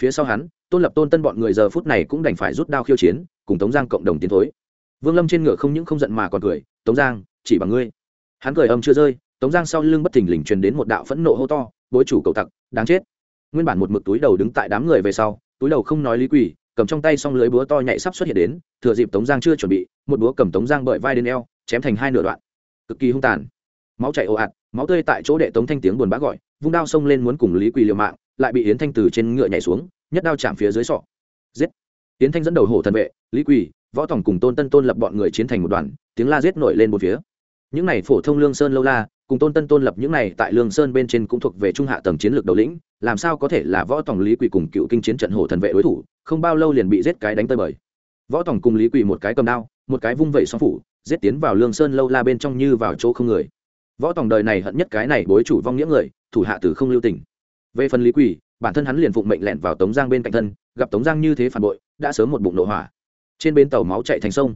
Phía sau hắn, tôn lập tôn tân bọn người giờ phút này cũng đành phải rút đao khiêu chiến, cùng tống giang cộng đồng tiến thối. Vương lâm trên ngựa không những không giận mà còn cười, tống giang, chỉ bằng ngươi hắn cười âm chưa rơi, tống giang sau lưng bất thình lình truyền đến một đạo phẫn nộ hô to, bối chủ cầu tặc, đáng chết. Nguyên bản một mực túi đầu đứng tại đám người về sau, túi đầu không nói lý quỷ, cầm trong tay s lưới búa to nhạy sắp xuất hiện đến, thừa dịp tống giang chưa chuẩn bị, một búa cầm tống giang bởi vai đến eo, chém thành hai nửa đoạn. Cực kỳ hung tàn. Máu chảy ồ ạt, máu tươi tại chỗ đệ tống thanh tiếng buồn bã gọi, vung đao xông lên muốn cùng lý quỳ liều mạng, lại bị yến thanh từ trên ngựa nhảy xuống, nhất đao chạm phía dưới sọ. Giết. Yến thanh dẫn đầu hổ thần vệ, lý quỳ, võ tòng cùng tôn tân tôn lập bọn người chiến thành một đoàn, tiếng la giết nổi lên một phía những này phổ thông lương sơn lâu la, cùng tôn tân tôn lập những này tại lương sơn bên trên cũng thuộc về trung hạ tầng chiến lược đầu lĩnh, làm sao có thể là võ tòng lý quỳ cùng cựu kinh chiến trận hồ thần vệ đối thủ, không bao lâu liền bị giết cái đánh tơi bời. Võ tòng cùng lý quỳ một cái cầm đao, một cái vung vẩy song phủ, giết tiến vào lương sơn lâu la bên trong như vào chỗ không người. Võ tòng đời này hận nhất cái này bối chủ vong nghĩa người, thủ hạ tử không lưu tình. Về phần lý quỳ, bản thân hắn liền phụng mệnh lẹn vào tống giang bên cạnh thân, gặp tống giang như thế phản bội, đã sớm một bụng nội hỏa. Trên bến tàu máu chạy thành sông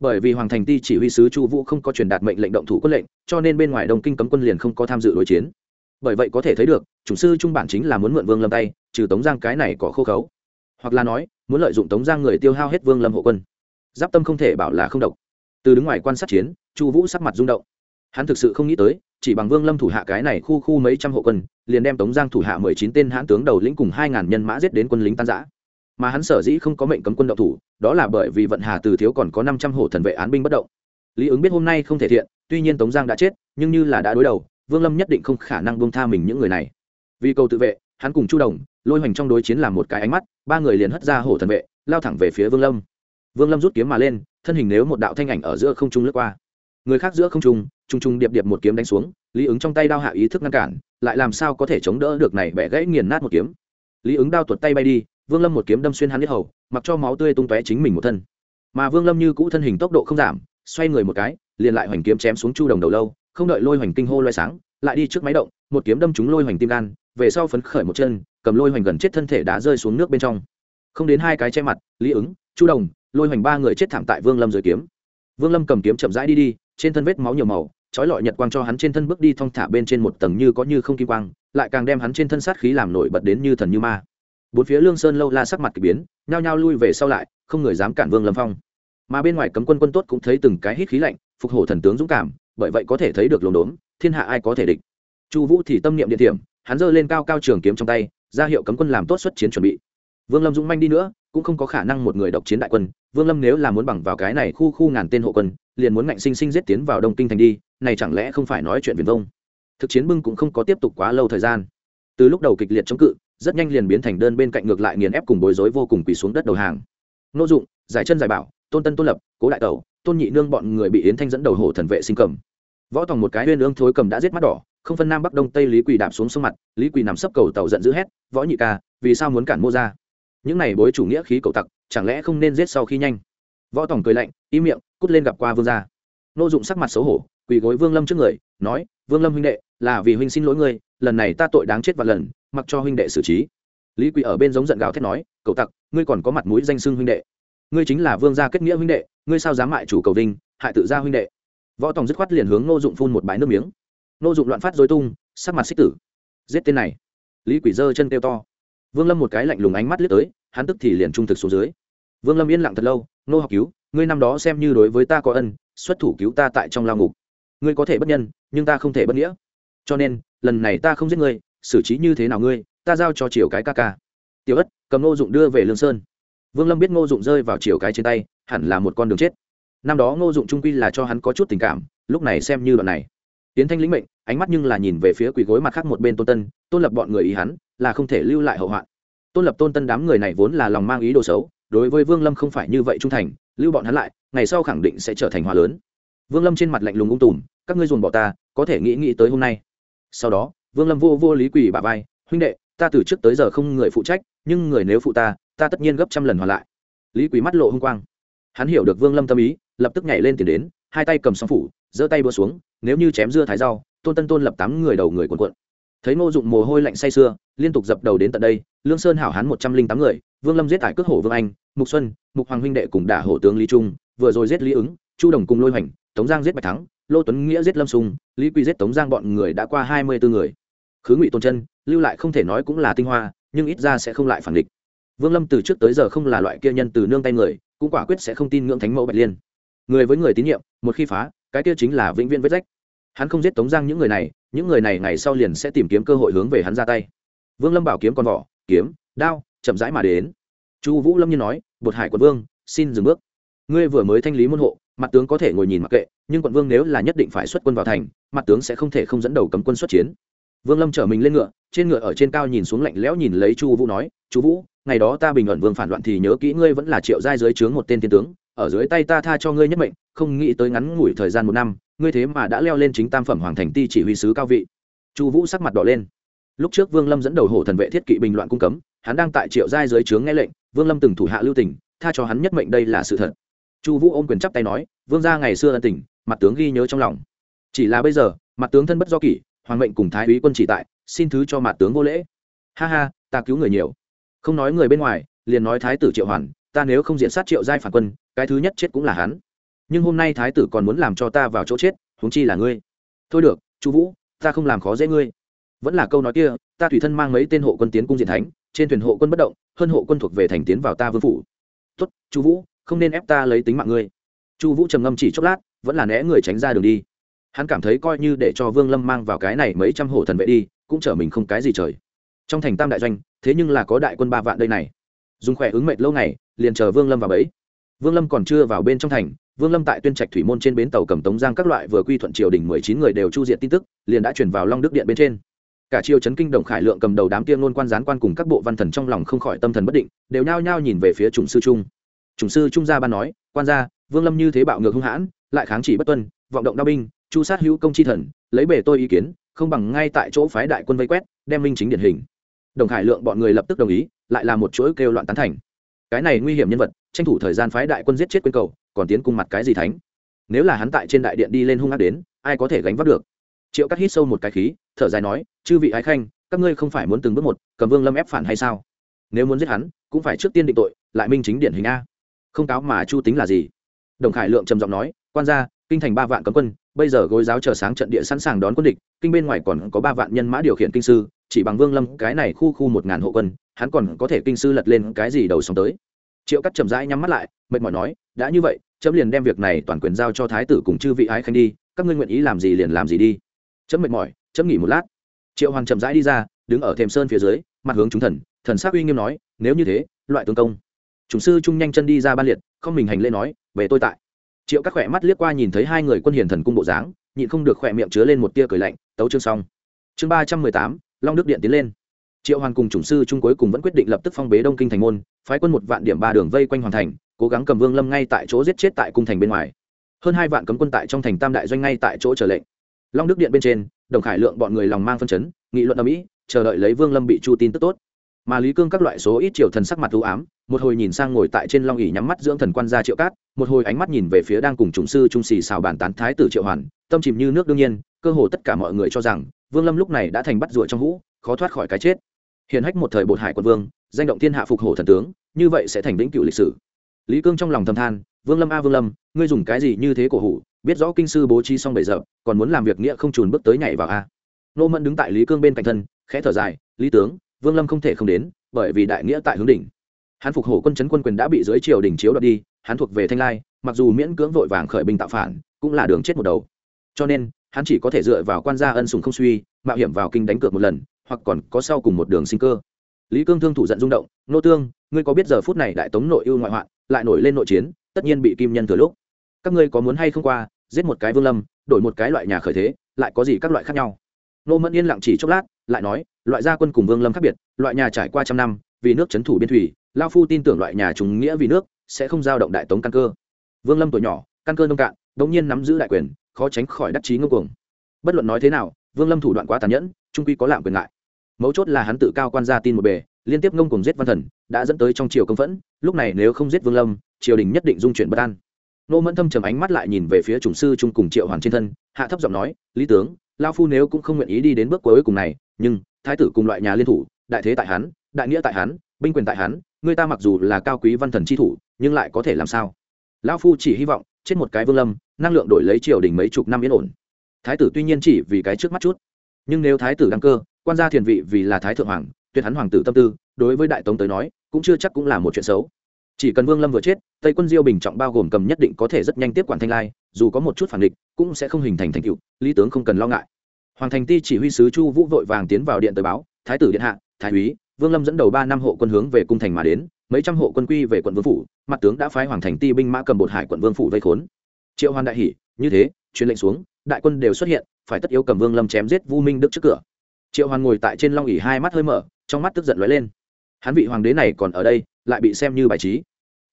bởi vì hoàng thành ti chỉ huy sứ chu vũ không có truyền đạt mệnh lệnh động thủ quân lệnh, cho nên bên ngoài đông kinh cấm quân liền không có tham dự đối chiến. Bởi vậy có thể thấy được, chủ sư trung bản chính là muốn mượn vương lâm tay, trừ tống giang cái này có khô khấu. Hoặc là nói, muốn lợi dụng tống giang người tiêu hao hết vương lâm hộ quân. Giáp tâm không thể bảo là không độc. Từ đứng ngoài quan sát chiến, chu vũ sắc mặt rung động. Hắn thực sự không nghĩ tới, chỉ bằng vương lâm thủ hạ cái này khu khu mấy trăm hộ quân, liền đem tống giang thủ hạ mười chín tên hãn tướng đầu lĩnh cùng hai ngàn nhân mã giết đến quân lính tan giã mà hắn sở dĩ không có mệnh cấm quân động thủ, đó là bởi vì vận hà từ thiếu còn có năm trăm hộ thần vệ án binh bất động. Lý ứng biết hôm nay không thể thiện, tuy nhiên tống giang đã chết, nhưng như là đã đối đầu, vương lâm nhất định không khả năng buông tha mình những người này. Vì cầu tự vệ, hắn cùng chu đồng, lôi hoành trong đối chiến làm một cái ánh mắt, ba người liền hất ra hổ thần vệ, lao thẳng về phía vương lâm. Vương lâm rút kiếm mà lên, thân hình nếu một đạo thanh ảnh ở giữa không trung lướt qua. Người khác giữa không trung trung trung điệp điệp một kiếm đánh xuống, lý ứng trong tay đao hạ ý thức ngăn cản, lại làm sao có thể chống đỡ được này bẻ gãy nghiền nát một kiếm. Lý ứng đao tuột tay bay đi vương lâm một kiếm đâm xuyên hắn nhất hầu, mặc cho máu tươi tung tóe chính mình một thân. Mà vương lâm như cũ thân hình tốc độ không giảm, xoay người một cái, liền lại hoành kiếm chém xuống chu đồng đầu lâu, không đợi lôi hoành kinh hô loay sáng, lại đi trước máy động, một kiếm đâm trúng lôi hoành tim gan, về sau phấn khởi một chân, cầm lôi hoành gần chết thân thể đã rơi xuống nước bên trong. Không đến hai cái che mặt, lý ứng, chu đồng, lôi hoành ba người chết thảm tại vương lâm dưới kiếm. Vương lâm cầm kiếm chậm rãi đi đi, trên thân vết máu nhiều màu, trói lọi nhật quang cho hắn trên thân bước đi thong thả bên trên một tầng như có như không kim quang, lại càng đem hắn trên thân sát khí làm nổi bật đến như thần như ma bốn phía lương sơn lâu la sắc mặt k ỳ biến, nhao nhao lui về sau lại, không người dám cản vương lâm phong. Mà bên ngoài cấm quân quân tốt cũng thấy từng cái hít khí lạnh, phục hổ thần tướng dũng cảm, bởi vậy có thể thấy được lồn đốn, thiên hạ ai có thể địch. Chu vũ thì tâm niệm địa điểm hắn giơ lên cao cao trường kiếm trong tay, ra hiệu cấm quân làm tốt xuất chiến chuẩn bị. Vương lâm dũng manh đi nữa, cũng không có khả năng một người độc chiến đại quân. Vương lâm nếu là muốn bằng vào cái này khu khu ngàn tên hộ quân, liền muốn ngạnh sinh sinh giết tiến vào đông kinh thành đi, này chẳng lẽ không phải nói chuyện viền vông? Thực chiến bưng cũng không có tiếp tục quá lâu thời gian. Từ lúc đầu kịch liệt chống cự rất nhanh liền biến thành đơn bên cạnh ngược lại nghiền ép cùng bối rối vô cùng quỳ xuống đất đầu hàng. Nô dụng, giải chân giải bảo, tôn tân tôn lập, cố đại tẩu, tôn nhị nương bọn người bị yến thanh dẫn đầu hổ thần vệ sinh cầm. Võ tòng một cái huyên ương thối cầm đã giết mắt đỏ, không phân nam bắc đông tây lý quỳ đạp xuống sông mặt, lý quỳ nằm sấp cầu tàu giận dữ hét, võ nhị ca, vì sao muốn cản mô ra? Những này bối chủ nghĩa khí cầu tặc, chẳng lẽ không nên giết sau khi nhanh? Võ tòng cười lạnh, im miệng, cút lên gặp qua vương gia. Nô dụng sắc mặt xấu hổ, quỳ gối vương lâm trước người, nói, vương lâm huynh đệ, là vì huynh xin lỗi ngươi, lần này ta tội đáng chết và lần mặc cho huynh đệ xử trí. Lý quỳ ở bên giống giận gào thét nói, cậu tặc, ngươi còn có mặt mũi danh xưng huynh đệ. Ngươi chính là vương gia kết nghĩa huynh đệ, ngươi sao dám mại chủ cầu vinh, hại tự gia huynh đệ? Võ tòng dứt khoát liền hướng nô dụng phun một bãi nước miếng. Nô dụng loạn phát dối tung, sắc mặt xích tử. Giết tên này. Lý quỷ giơ chân kêu to. Vương lâm một cái lạnh lùng ánh mắt liếc tới, hắn tức thì liền trung thực xuống dưới. Vương lâm yên lặng thật lâu nô học cứu, ngươi năm đó xem như đối với ta có ân, xuất thủ cứu ta tại trong lao ngục. Ngươi có thể bất nhân, nhưng ta không thể bất nghĩa. Cho nên, lần này ta không giết ngươi xử trí như thế nào ngươi, ta giao cho chiều cái ca ca. Tiểu ất, cầm ngô dụng đưa về lương sơn. Vương lâm biết ngô dụng rơi vào chiều cái trên tay, hẳn là một con đường chết. Năm đó ngô dụng trung quy là cho hắn có chút tình cảm, lúc này xem như đoạn này. Tiến thanh lĩnh mệnh, ánh mắt nhưng là nhìn về phía quỳ gối mặt khác một bên tôn tân, tôn lập bọn người ý hắn, là không thể lưu lại hậu hoạn. Tôn lập tôn tân đám người này vốn là lòng mang ý đồ xấu, đối với vương lâm không phải như vậy trung thành, lưu bọn hắn lại, ngày sau khẳng định sẽ trở thành hòa lớn. Vương lâm trên mặt lạnh lùng ung tùm, các ngươi dồn bỏ ta, có thể nghĩ nghĩ tới hôm nay. Sau đó vương lâm vô vô lý quỳ bà vai, huynh đệ, ta từ trước tới giờ không người phụ trách, nhưng người nếu phụ ta ta tất nhiên gấp trăm lần hòa lại. Lý quỳ mắt lộ h ư n g quang. Hắn hiểu được vương lâm tâm ý, lập tức nhảy lên tiền đến, hai tay cầm song phủ, giơ tay búa xuống, nếu như chém dưa thái rau, tôn tân tôn lập tám người đầu người quần quận thấy ngô dụng mồ hôi lạnh say sưa, liên tục dập đầu đến tận đây, lương sơn hảo hán một trăm linh tám người, vương lâm giết tải cước hổ vương anh, mục xuân, mục hoàng huynh đệ cùng đả hổ tướng lý trung, vừa rồi giết lý ứng, chu đồng cùng lôi hoành, tống giang giết bạch thắng lô tuấn nghĩa giết lâm sung lý quy giết tống giang bọn người đã qua hai mươi bốn người. Khứ ngụy tôn chân lưu lại không thể nói cũng là tinh hoa, nhưng ít ra sẽ không lại phản địch. Vương lâm từ trước tới giờ không là loại kia nhân từ nương tay người, cũng quả quyết sẽ không tin ngưỡng thánh mẫu bạch liên. Người với người tín nhiệm, một khi phá, cái kia chính là vĩnh viễn vết rách. Hắn không giết tống giang những người này, những người này ngày sau liền sẽ tìm kiếm cơ hội hướng về hắn ra tay. Vương lâm bảo kiếm con vỏ, kiếm, đao, chậm rãi mà đến. Chu vũ lâm như nói, bột hải quân vương, xin dừng bước. Ngươi vừa mới thanh lý môn hộ, mặt tướng có thể ngồi nhìn mặc kệ nhưng quận vương nếu là nhất định phải xuất quân vào thành, mặt tướng sẽ không thể không dẫn đầu cấm quân xuất chiến. Vương lâm chở mình lên ngựa, trên ngựa ở trên cao nhìn xuống lạnh lẽo nhìn lấy chu vũ nói chú vũ, ngày đó ta bình luận vương phản loạn thì nhớ kỹ ngươi vẫn là triệu giai dưới trướng một tên thiên tướng, ở dưới tay ta tha cho ngươi nhất mệnh, không nghĩ tới ngắn ngủi thời gian một năm, ngươi thế mà đã leo lên chính tam phẩm hoàng thành ti chỉ huy sứ cao vị. Chu vũ sắc mặt đỏ lên. Lúc trước vương lâm dẫn đầu hổ thần vệ thiết kỵ bình loạn cung cấm, hắn đang tại triệu giai dưới trướng nghe lệnh, vương lâm từng thủ hạ lưu tình, tha cho hắn nhất mệnh đây là sự thật. Chu vũ ôm quyền chắp tay nói, vương gia ngày xưa ân tình mặt tướng ghi nhớ trong lòng. Chỉ là bây giờ, mặt tướng thân bất do kỷ, hoàng mệnh cùng thái úy quân chỉ tại, xin thứ cho mặt tướng vô lễ. Ha ha, ta cứu người nhiều. Không nói người bên ngoài, liền nói thái tử triệu hoàn, ta nếu không diện sát triệu giai phản quân, cái thứ nhất chết cũng là hắn. Nhưng hôm nay thái tử còn muốn làm cho ta vào chỗ chết, huống chi là ngươi. Thôi được chú vũ, ta không làm khó dễ ngươi. Vẫn là câu nói kia, ta thủy thân mang mấy tên hộ quân tiến cung diện thánh, trên thuyền hộ quân bất động, hơn hộ quân thuộc về thành tiến vào ta vương phủ. Tuất chú vũ, không nên ép ta lấy tính mạng ngươi. Chu vũ trầm ngâm chỉ chốc lát vẫn là né người tránh ra đường đi. Hắn cảm thấy coi như để cho vương lâm mang vào cái này mấy trăm hổ thần vệ đi, cũng chở mình không cái gì trời. Trong thành tam đại doanh, thế nhưng là có đại quân ba vạn đây này. Dùng khỏe ứng mệt lâu ngày, liền chờ vương lâm vào bẫy. vương lâm còn chưa vào bên trong thành, vương lâm tại tuyên trạch thủy môn trên bến tàu cầm tống giang các loại vừa quy thuận triều đình mười chín người đều chu diện tin tức, liền đã chuyển vào long đức điện bên trên. Cả triều chấn kinh đồng khải lượng cầm đầu đám tiêm nôn quan gián quan cùng các bộ văn thần trong lòng không khỏi tâm thần bất định, đều nhao nhao nhìn về phía chủng sư trung. Chủng sư trung gia ban nói, quan gia, vương lâm như thế bạo ngược hung hãn lại kháng chỉ bất tuân, vọng động đao binh, chu sát hữu công chi thần, lấy bể tôi ý kiến, không bằng ngay tại chỗ phái đại quân vây quét, đem minh chính điển hình. Đồng khải lượng bọn người lập tức đồng ý, lại là một chuỗi kêu loạn tán thành. Cái này nguy hiểm nhân vật, tranh thủ thời gian phái đại quân giết chết quên cầu, còn tiến cung mặt cái gì thánh? Nếu là hắn tại trên đại điện đi lên hung ác đến, ai có thể gánh vác được? Triệu cắt hít sâu một cái khí, thở dài nói, chư vị ái khanh, các ngươi không phải muốn từng bước một, cầm vương lâm ép phản hay sao? Nếu muốn giết hắn, cũng phải trước tiên định tội, lại minh chính điển hình a. Không cáo mà chu tính là gì? Đồng khải lượng trầm giọng nói quan gia, kinh thành ba vạn cấm quân, bây giờ gối giáo chờ sáng trận địa sẵn sàng đón quân địch, kinh bên ngoài còn có ba vạn nhân mã điều khiển kinh sư, chỉ bằng vương lâm, cái này khu khu một ngàn hộ quân, hắn còn có thể kinh sư lật lên cái gì đầu sóng tới. Triệu cắt chậm rãi nhắm mắt lại, mệt mỏi nói, đã như vậy, chấm liền đem việc này toàn quyền giao cho thái tử cùng chư vị ái khanh đi, các ngươi nguyện ý làm gì liền làm gì đi. Chấm mệt mỏi, chấm nghỉ một lát. Triệu hoàng chậm rãi đi ra, đứng ở thềm sơn phía dưới, mặt hướng chúng thần thần sắc uy nghiêm nói, nếu như thế, loại tướng công. Chủng sư trung nhanh chân đi ra ban liệt, không mình hành lễ nói, về tôi tại triệu các khỏe mắt liếc qua nhìn thấy hai người quân hiền thần cung bộ dáng, nhịn không được khỏe miệng chứa lên một tia cười lạnh, tấu chương xong. Chương ba trăm mười tám, long đức điện tiến lên. Triệu hoàn cùng chủng sư trung cuối cùng vẫn quyết định lập tức phong bế đông kinh thành môn, phái quân một vạn điểm ba đường vây quanh hoàn thành, cố gắng cầm vương lâm ngay tại chỗ giết chết tại cung thành bên ngoài. Hơn hai vạn cấm quân tại trong thành tam đại doanh ngay tại chỗ chờ lệnh. Long đức điện bên trên, đồng khải lượng bọn người lòng mang phân chấn, nghị luận ở mỹ chờ đợi lấy vương lâm bị chu tin tức tốt. Mà lý cương các loại số ít triều thần sắc mặt ưu ám một hồi nhìn sang ngồi tại trên long ỉ nhắm mắt dưỡng thần quan gia triệu cát, một hồi ánh mắt nhìn về phía đang cùng chủng sư trung xì xào bàn tán thái tử triệu hoàn, tâm chìm như nước đương nhiên, cơ hồ tất cả mọi người cho rằng, vương lâm lúc này đã thành bắt rùa trong hũ, khó thoát khỏi cái chết. Hiện hách một thời bột hải quân vương, danh động thiên hạ phục hổ thần tướng, như vậy sẽ thành vĩnh cựu lịch sử. Lý cương trong lòng thầm than, vương lâm a, vương lâm, ngươi dùng cái gì như thế cổ hủ, biết rõ kinh sư bố trí xong bảy giờ, còn muốn làm việc nghĩa không trùn bước tới nhảy vào a? Nô mẫn đứng tại lý cương bên cạnh thân, khẽ thở dài, lý tướng, vương lâm không thể không đến, bởi vì đại nghĩa tại hướng đỉnh hắn phục hổ quân chấn quân quyền đã bị dưới triều đình chiếu đoạt đi, hắn thuộc về thanh lai, mặc dù miễn cưỡng vội vàng khởi binh tạo phản, cũng là đường chết một đầu. Cho nên, hắn chỉ có thể dựa vào quan gia ân sùng không suy, mạo hiểm vào kinh đánh cược một lần, hoặc còn có sau cùng một đường sinh cơ. Lý cương thương thủ giận rung động, nô tương, ngươi có biết giờ phút này đại tống nội ưu ngoại hoạn, lại nổi lên nội chiến, tất nhiên bị kim nhân thừa lúc. Các ngươi có muốn hay không qua, giết một cái vương lâm, đổi một cái loại nhà khởi thế, lại có gì các loại khác nhau? Nô mẫn yên lặng chỉ chốc lát, lại nói, loại gia quân cùng vương lâm khác biệt, loại nhà trải qua trăm năm, vì nước c thủ biên thủy lao phu tin tưởng loại nhà chúng nghĩa vì nước sẽ không giao động đại tống căn cơ. Vương lâm tuổi nhỏ, căn cơ nông cạn đ ỗ n g nhiên nắm giữ đại quyền, khó tránh khỏi đắc chí ngưng cuồng. Bất luận nói thế nào, vương lâm thủ đoạn quá tàn nhẫn, trung quy có lạm quyền lại. mấu chốt là hắn tự cao quan gia tin một bề, liên tiếp ngông cùng giết văn thần, đã dẫn tới trong triều công phẫn, lúc này nếu không giết vương lâm, triều đình nhất định dung chuyển bất an. Nô mẫn thâm trầm ánh mắt lại nhìn về phía chủng sư trung cùng triệu hoàn trên thân, hạ thấp giọng nói, lý tướng, lao phu nếu cũng không nguyện ý đi đến bước cuối cùng này, nhưng thái tử cùng loại nhà liên thủ, đại thế tại hắn, đại nghĩa tại hắn, binh quyền tại hắn người ta mặc dù là cao quý văn thần chi thủ, nhưng lại có thể làm sao? Lão phu chỉ hy vọng trên một cái vương lâm, năng lượng đổi lấy triều đình mấy chục năm yên ổn. Thái tử tuy nhiên chỉ vì cái trước mắt chút, nhưng nếu thái tử đăng cơ, quan gia thiền vị vì là thái thượng hoàng, tuyệt hắn hoàng tử tâm tư, đối với đại tống tới nói, cũng chưa chắc cũng là một chuyện xấu. Chỉ cần vương lâm vừa chết, tây quân diêu bình trọng bao gồm cầm nhất định có thể rất nhanh tiếp quản thanh lai, dù có một chút phản địch, cũng sẽ không hình thành thành cựu lý tướng không cần lo ngại. Hoàng thành ti chỉ huy sứ chu vũ vội vàng tiến vào điện tới báo, thái tử điện hạ, thái úy vương lâm dẫn đầu ba năm hộ quân hướng về cung thành mà đến, mấy trăm hộ quân quy về quận vương phủ, mặt tướng đã phái hoàng thành ti binh mã cầm bột hải quận vương phủ vây khốn. Triệu hoàn đại hỷ như thế, truyền lệnh xuống, đại quân đều xuất hiện, phải tất yếu cầm vương lâm chém giết vu minh đức trước cửa. Triệu hoàn ngồi tại trên long ỉ hai mắt hơi mở, trong mắt tức giận lóe lên. Hắn vị hoàng đế này còn ở đây, lại bị xem như bài trí.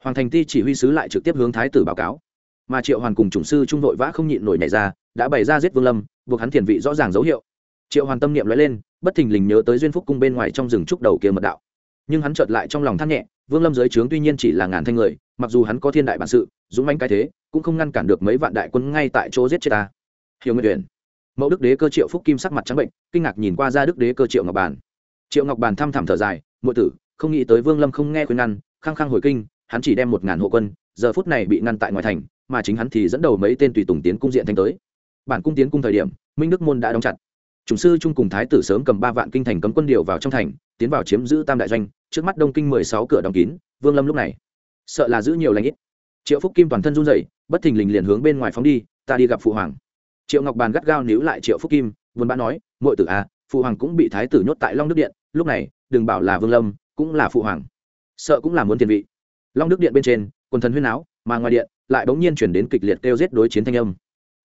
Hoàng thành ti chỉ huy sứ lại trực tiếp hướng thái tử báo cáo. Mà triệu hoàn cùng chủng sư trung đội vã không nhịn nổi nhảy ra, đã bày ra giết vương lâm, buộc hắn thiền vị rõ ràng dấu hiệu. Triệu hoàn tâm niệm lóe lên bất thình lình nhớ tới duyên phúc cung bên ngoài trong rừng trúc đầu kia mật đạo. Nhưng hắn chợt lại trong lòng thắt nhẹ, vương lâm giới trướng tuy nhiên chỉ là ngàn thanh người, mặc dù hắn có thiên đại bản sự, dũng manh cái thế, cũng không ngăn cản được mấy vạn đại quân ngay tại chỗ giết chết ta. Hiểu nguyên tuyển mẫu đức đế cơ triệu phúc kim sắc mặt trắng bệnh, kinh ngạc nhìn qua ra đức đế cơ triệu ngọc bàn triệu ngọc bàn thăm thẳm thở dài ngụy tử, không nghĩ tới vương lâm không nghe khuyên ngăn, khăng khăng hồi kinh, hắn chỉ đem một ngàn hộ quân, giờ phút này bị ngăn tại ngoài thành, mà chính hắn thì dẫn đầu mấy tên tùy tùng tiến cung diện thanh tới. Bản cung tiến cung thời điểm, minh đức môn đã đóng chặt chủng sư trung cùng thái tử sớm cầm ba vạn kinh thành cấm quân điều vào trong thành, tiến vào chiếm giữ tam đại doanh, trước mắt đông kinh mười sáu cửa đóng kín, vương lâm lúc này sợ là giữ nhiều lãnh ít. Triệu phúc kim toàn thân run rẩy, bất thình lình liền hướng bên ngoài phóng đi, ta đi gặp phụ hoàng. Triệu ngọc bàn gắt gao níu lại triệu phúc kim vốn bã nói, muội tử à phụ hoàng cũng bị thái tử nhốt tại long đức điện, lúc này, đừng bảo là vương lâm, cũng là phụ hoàng. Sợ cũng là muốn tiền vị. Long đức điện bên trên, quần thần huyên áo, mà ngoài điện, lại bỗng nhiên chuyển đến kịch liệt kêu giết đối chiến thanh âm.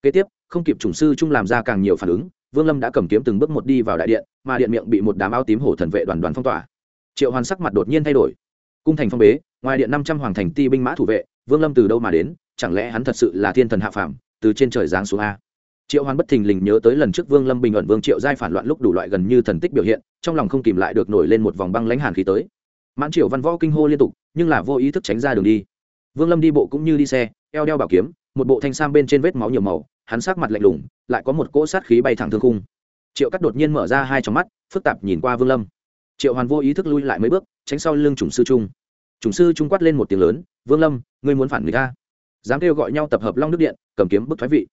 Kế tiếp, không kịp chủng sư trung làm ra càng nhiều phản ứng vương lâm đã cầm kiếm từng bước một đi vào đại điện, mà điện miệng bị một đám áo tím hổ thần vệ đoàn đoàn phong tỏa. Triệu hoàn sắc mặt đột nhiên thay đổi. Cung thành phong bế, ngoài điện năm trăm hoàng thành ti binh mã thủ vệ, vương lâm từ đâu mà đến, chẳng lẽ hắn thật sự là thiên thần hạ phàm, từ trên trời giáng xuống a? Triệu hoàn bất thình lình nhớ tới lần trước vương lâm bình ẩn vương triệu giai phản loạn lúc đủ loại gần như thần tích biểu hiện, trong lòng không kìm lại được nổi lên một vòng băng lãnh hàn khí tới. Mãn triệu văn võ kinh hô liên tục, nhưng là vô ý thức tránh ra đường đi. Vương lâm đi bộ cũng như đi xe, eo đeo bảo kiếm một bộ thanh sam bên trên vết máu nhiều màu, hắn sắc mặt lạnh lùng, lại có một cỗ sát khí bay thẳng thương khung. Triệu cắt đột nhiên mở ra hai trong mắt, phức tạp nhìn qua vương lâm. Triệu hoàn vô ý thức lui lại mấy bước, tránh sau lưng chủng sư trung. Chủng sư trung quát lên một tiếng lớn, vương lâm, ngươi muốn phản người ta dám kêu gọi nhau tập hợp long nước điện, cầm kiếm bức thoái vị.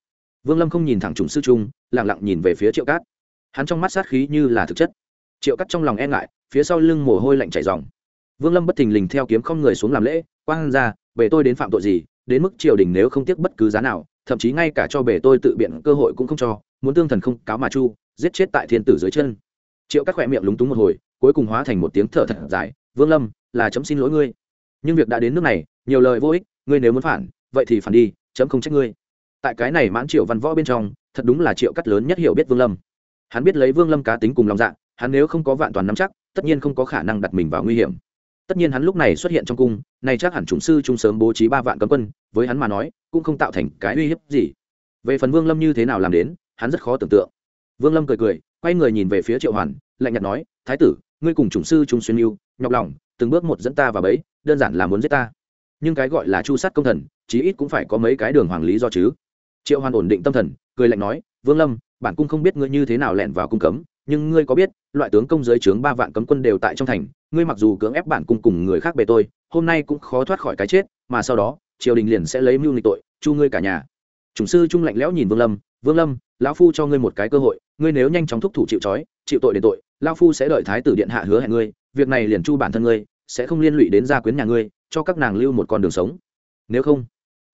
Vương lâm không nhìn thẳng chủng sư trung lẳng lặng nhìn về phía triệu cát hắn trong mắt sát khí như là thực chất. Triệu cắt trong lòng e ngại, phía sau lưng mồ hôi lạnh chảy dòng vương lâm bất thình lình theo kiếm không người xuống làm lễ, quang ra, về tôi đến phạm tội gì đến mức triều đình nếu không tiếc bất cứ giá nào, thậm chí ngay cả cho bể tôi tự biện cơ hội cũng không cho, muốn tương thần không cáo mà chu, giết chết tại thiên tử dưới chân. Triệu các khỏe miệng lúng túng một hồi, cuối cùng hóa thành một tiếng thở thật dài, vương lâm, là chấm xin lỗi ngươi. Nhưng việc đã đến nước này, nhiều lời vô ích, ngươi nếu muốn phản, vậy thì phản đi, chấm không trách ngươi. Tại cái này mãn triệu văn võ bên trong, thật đúng là triệu cắt lớn nhất hiểu biết vương lâm. Hắn biết lấy vương lâm cá tính cùng lòng dạ hắn nếu không có vạn toàn nắm chắc, tất nhiên không có khả năng đặt mình vào nguy hiểm tất nhiên hắn lúc này xuất hiện trong cung này chắc hẳn chủng sư trung sớm bố trí ba vạn cấm quân, với hắn mà nói, cũng không tạo thành cái uy hiếp gì. Về phần vương lâm như thế nào làm đến, hắn rất khó tưởng tượng. Vương lâm cười cười, quay người nhìn về phía triệu hoàn, lạnh nhạt nói, thái tử, ngươi cùng chủng sư trung xuyên mưu nhọc lòng, từng bước một dẫn ta vào bẫy, đơn giản là muốn giết ta. Nhưng cái gọi là chu sát công thần, chí ít cũng phải có mấy cái đường hoàng lý do chứ. Triệu hoàn ổn định tâm thần, cười lạnh nói, vương lâm, bản cung không biết ngươi như thế nào lẻn vào cung cấm, nhưng ngươi có biết, loại tướng công giới trướng ba vạn cấm quân đều tại trong thành ngươi mặc dù cưỡng ép bản cung cùng người khác bề tôi, hôm nay cũng khó thoát khỏi cái chết, mà sau đó, triều đình liền sẽ lấy mưu nghịch tội, chu ngươi cả nhà. Chủng sư trung lạnh lẽo nhìn vương lâm vương lâm, lão phu cho ngươi một cái cơ hội, ngươi nếu nhanh chóng thúc thủ chịu trói, chịu tội đền tội, lão phu sẽ đợi thái tử điện hạ hứa hẹn ngươi, việc này liền chu bản thân ngươi, sẽ không liên lụy đến gia quyến nhà ngươi, cho các nàng lưu một con đường sống. Nếu không?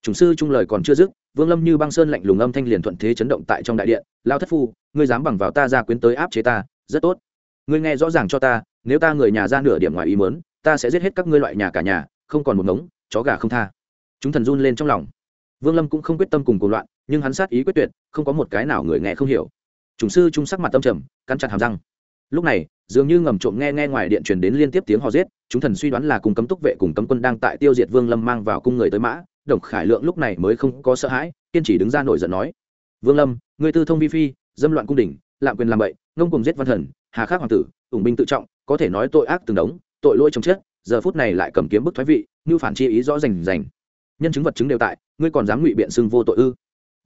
Chủng sư trung lời còn chưa dứt, vương lâm như băng sơn lạnh lùng âm thanh liền thuận thế chấn động tại trong đại điện lao thất phu, ngươi dám bằng vào ta gia quyến tới áp chế ta, rất tốt. Ngươi nghe rõ ràng cho ta nếu ta người nhà ra nửa điểm ngoài ý mớn ta sẽ giết hết các ngươi loại nhà cả nhà, không còn một ngống, chó gà không tha. Chúng thần run lên trong lòng. Vương lâm cũng không quyết tâm cùng cuộc loạn, nhưng hắn sát ý quyết tuyệt, không có một cái nào người nghe không hiểu. Chủng sư trung sắc mặt tâm trầm, cắn chặt hàm răng. Lúc này, dường như ngầm trộm nghe nghe ngoài điện truyền đến liên tiếp tiếng hò giết, chúng thần suy đoán là cùng cấm túc vệ cùng cấm quân đang tại tiêu diệt vương lâm mang vào cung người tới mã, đồng khải lượng lúc này mới không có sợ hãi, kiên trì đứng ra nổi giận nói. Vương lâm người tư thông vi phi, dâm loạn cung đình lạm quyền làm bậy, ngông cùng giết văn thần hà khắc hoàng tử, ủng binh tự trọng, có thể nói tội ác từng đống, tội lỗi chồng chết, giờ phút này lại cầm kiếm bức thoái vị, như phản chi ý rõ rành rành. Nhân chứng vật chứng đều tại, ngươi còn dám ngụy biện xưng vô tội ư?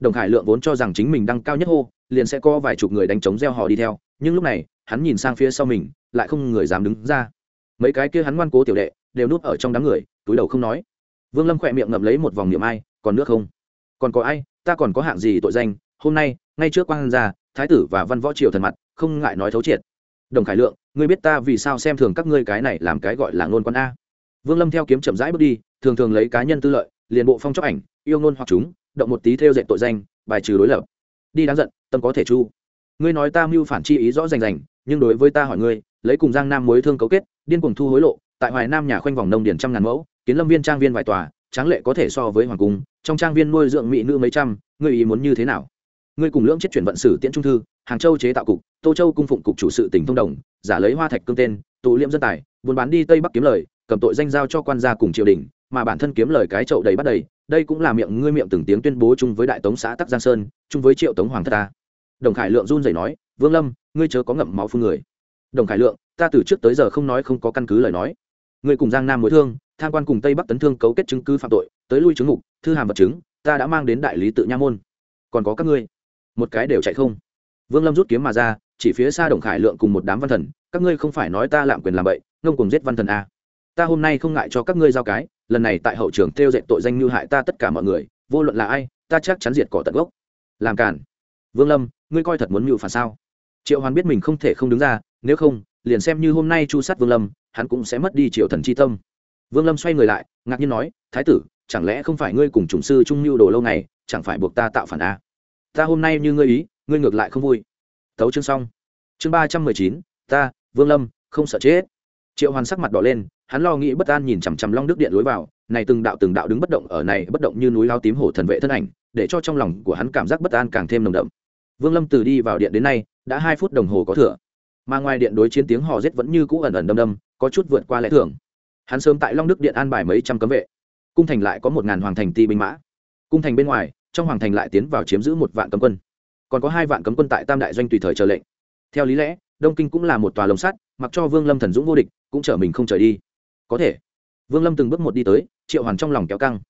Đồng khải lượng vốn cho rằng chính mình đang cao nhất hô, liền sẽ có vài chục người đánh trống gieo hò đi theo, nhưng lúc này, hắn nhìn sang phía sau mình, lại không người dám đứng ra. Mấy cái kia hắn ngoan cố tiểu đệ, đều núp ở trong đám người, túi đầu không nói. Vương lâm khỏe miệng ngậm lấy một vòng niệm ai, còn nước không? Còn có ai, ta còn có hạng gì tội danh? Hôm nay, ngay trước quan gia, thái tử và văn võ triều thần mặt, không ngại nói thấu triệt đồng khải lượng, ngươi biết ta vì sao xem thường các ngươi cái này làm cái gọi là ngôn quan a. Vương lâm theo kiếm chậm rãi bước đi, thường thường lấy cá nhân tư lợi, liền bộ phong chóc ảnh, yêu ngôn hoặc chúng, động một tí theo dạy tội danh, bài trừ đối lập. Đi đáng giận, tâm có thể chu. Ngươi nói ta mưu phản chi ý rõ rành rành, nhưng đối với ta hỏi ngươi, lấy cùng giang nam mối thương cấu kết, điên cuồng thu hối lộ, tại hoài nam nhà khoanh vòng nông điền trăm ngàn mẫu, kiến lâm viên trang viên vài tòa, tráng lệ có thể so với hoàng cung, trong trang viên nuôi dưỡng mỹ nữ mấy trăm, ngươi ý muốn như thế nào? Ngươi cùng lưỡng chết chuyển vận sử tiễn trung thư, hàng châu chế tạo cục tô châu cung phụng cục chủ sự tỉnh thông đồng, giả lấy hoa thạch cương tên, tụ liễm dân tài, buôn bán đi tây bắc kiếm lời, cầm tội danh giao cho quan gia cùng triều đình, mà bản thân kiếm lời cái chậu đầy bắt đầy, đây cũng là miệng ngươi miệng từng tiếng tuyên bố chung với đại tống xã tắc giang sơn, chung với triệu tống hoàng thất ta. Đồng khải lượng run rẩy nói, vương lâm, ngươi chớ có ngậm máu phương người. Đồng khải lượng, ta từ trước tới giờ không nói không có căn cứ lời nói. Ngươi cùng giang nam mối thương, tham quan cùng tây bắc tấn thương cấu kết chứng cứ phạm tội, tới lui chứng ngục thư hàm vật chứng, ta đã mang đến đại lý tự nha môn. Còn có các ngươi. Một cái đều chạy không. Vương lâm rút kiếm mà ra chỉ phía xa đồng khải lượng cùng một đám văn thần, các ngươi không phải nói ta lạm quyền làm bậy, ngông cùng giết văn thần a ta hôm nay không ngại cho các ngươi giao cái, lần này tại hậu trường theo dệt tội danh như hại ta tất cả mọi người, vô luận là ai, ta chắc chắn diệt cỏ tận gốc. Làm cản vương lâm, ngươi coi thật muốn mưu phản sao? Triệu hoàn biết mình không thể không đứng ra, nếu không, liền xem như hôm nay chu sát vương lâm, hắn cũng sẽ mất đi triệu thần c h i tâm. Vương lâm xoay người lại, ngạc nhiên nói, thái tử, chẳng lẽ không phải ngươi cùng chủng sư trung mưu đồ lâu ngày chẳng phải buộc ta tạo phản a ta hôm nay như ngươi ý, ngươi ngược lại không vui thấu chương xong. Chương ba trăm mười chín, ta, vương lâm, không sợ chết. Triệu hoàn sắc mặt đỏ lên, hắn lo nghĩ bất an nhìn chằm chằm long đức điện lối vào, này từng đạo từng đạo đứng bất động ở này bất động như núi lao tím hổ thần vệ thân ảnh, để cho trong lòng của hắn cảm giác bất an càng thêm nồng đậm. Vương lâm từ đi vào điện đến nay, đã hai phút đồng hồ có thừa. Mà ngoài điện đối chiến tiếng hò rết vẫn như cũ ẩn ẩn đâm đâm có chút vượt qua lẽ thường. Hắn sớm tại long đức điện an bài mấy trăm cấm vệ. Cung thành lại có một ngàn hoàng thành ti binh mã. Cung thành bên ngoài, trong hoàng thành lại tiến vào chiếm giữ một vạn cấm quân còn có hai vạn cấm quân tại tam đại doanh tùy thời chờ lệnh. Theo lý lẽ, đông kinh cũng là một tòa lồng sắt, mặc cho vương lâm thần dũng vô địch, cũng chở mình không trời đi. Có thể, vương lâm từng bước một đi tới, triệu hoàn trong lòng kéo căng.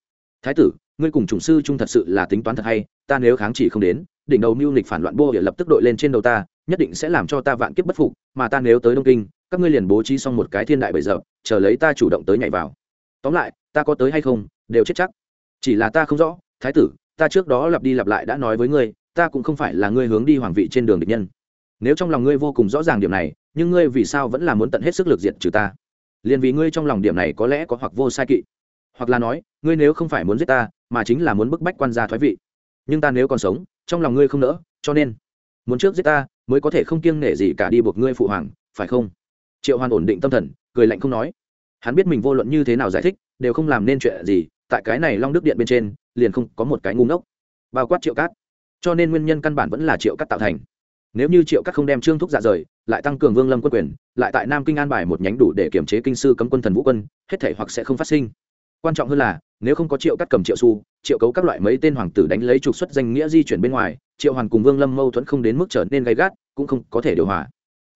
Thái tử, ngươi cùng chủng sư trung thật sự là tính toán thật hay, ta nếu kháng chỉ không đến, đỉnh đầu mưu nịch phản loạn bô địa lập tức đội lên trên đầu ta, nhất định sẽ làm cho ta vạn kiếp bất phục, mà ta nếu tới đông kinh, các ngươi liền bố trí xong một cái thiên đại bây giờ chờ lấy ta chủ động tới nhảy vào. Tóm lại, ta có tới hay không, đều chết chắc. Chỉ là ta không rõ, thái tử, ta trước đó lặp đi lặp lại đã nói với ngươi ta cũng không phải là ngươi hướng đi hoàng vị trên đường địch nhân. Nếu trong lòng ngươi vô cùng rõ ràng điểm này, nhưng ngươi vì sao vẫn là muốn tận hết sức lực diệt trừ ta? Liền vì ngươi trong lòng điểm này có lẽ có hoặc vô sai kỵ. Hoặc là nói, ngươi nếu không phải muốn giết ta, mà chính là muốn bức bách quan gia thoái vị. Nhưng ta nếu còn sống, trong lòng ngươi không nỡ, cho nên muốn trước giết ta, mới có thể không kiêng nể gì cả đi buộc ngươi phụ hoàng, phải không? Triệu hoàn ổn định tâm thần, cười lạnh không nói. Hắn biết mình vô luận như thế nào giải thích, đều không làm nên chuyện gì, tại cái này long đức điện bên trên, liền không có một cái ngu ngốc. Bao quát triệu cát cho nên nguyên nhân căn bản vẫn là triệu cát tạo thành. Nếu như triệu cát không đem trương thúc dạ rời, lại tăng cường vương lâm quân quyền, lại tại nam kinh an bài một nhánh đủ để kiểm chế kinh sư cấm quân thần vũ quân, hết thể hoặc sẽ không phát sinh. Quan trọng hơn là, nếu không có triệu cắt cầm triệu su triệu cấu các loại mấy tên hoàng tử đánh lấy trục xuất danh nghĩa di chuyển bên ngoài, triệu hoàn cùng vương lâm mâu thuẫn không đến mức trở nên gay gắt, cũng không có thể điều hòa.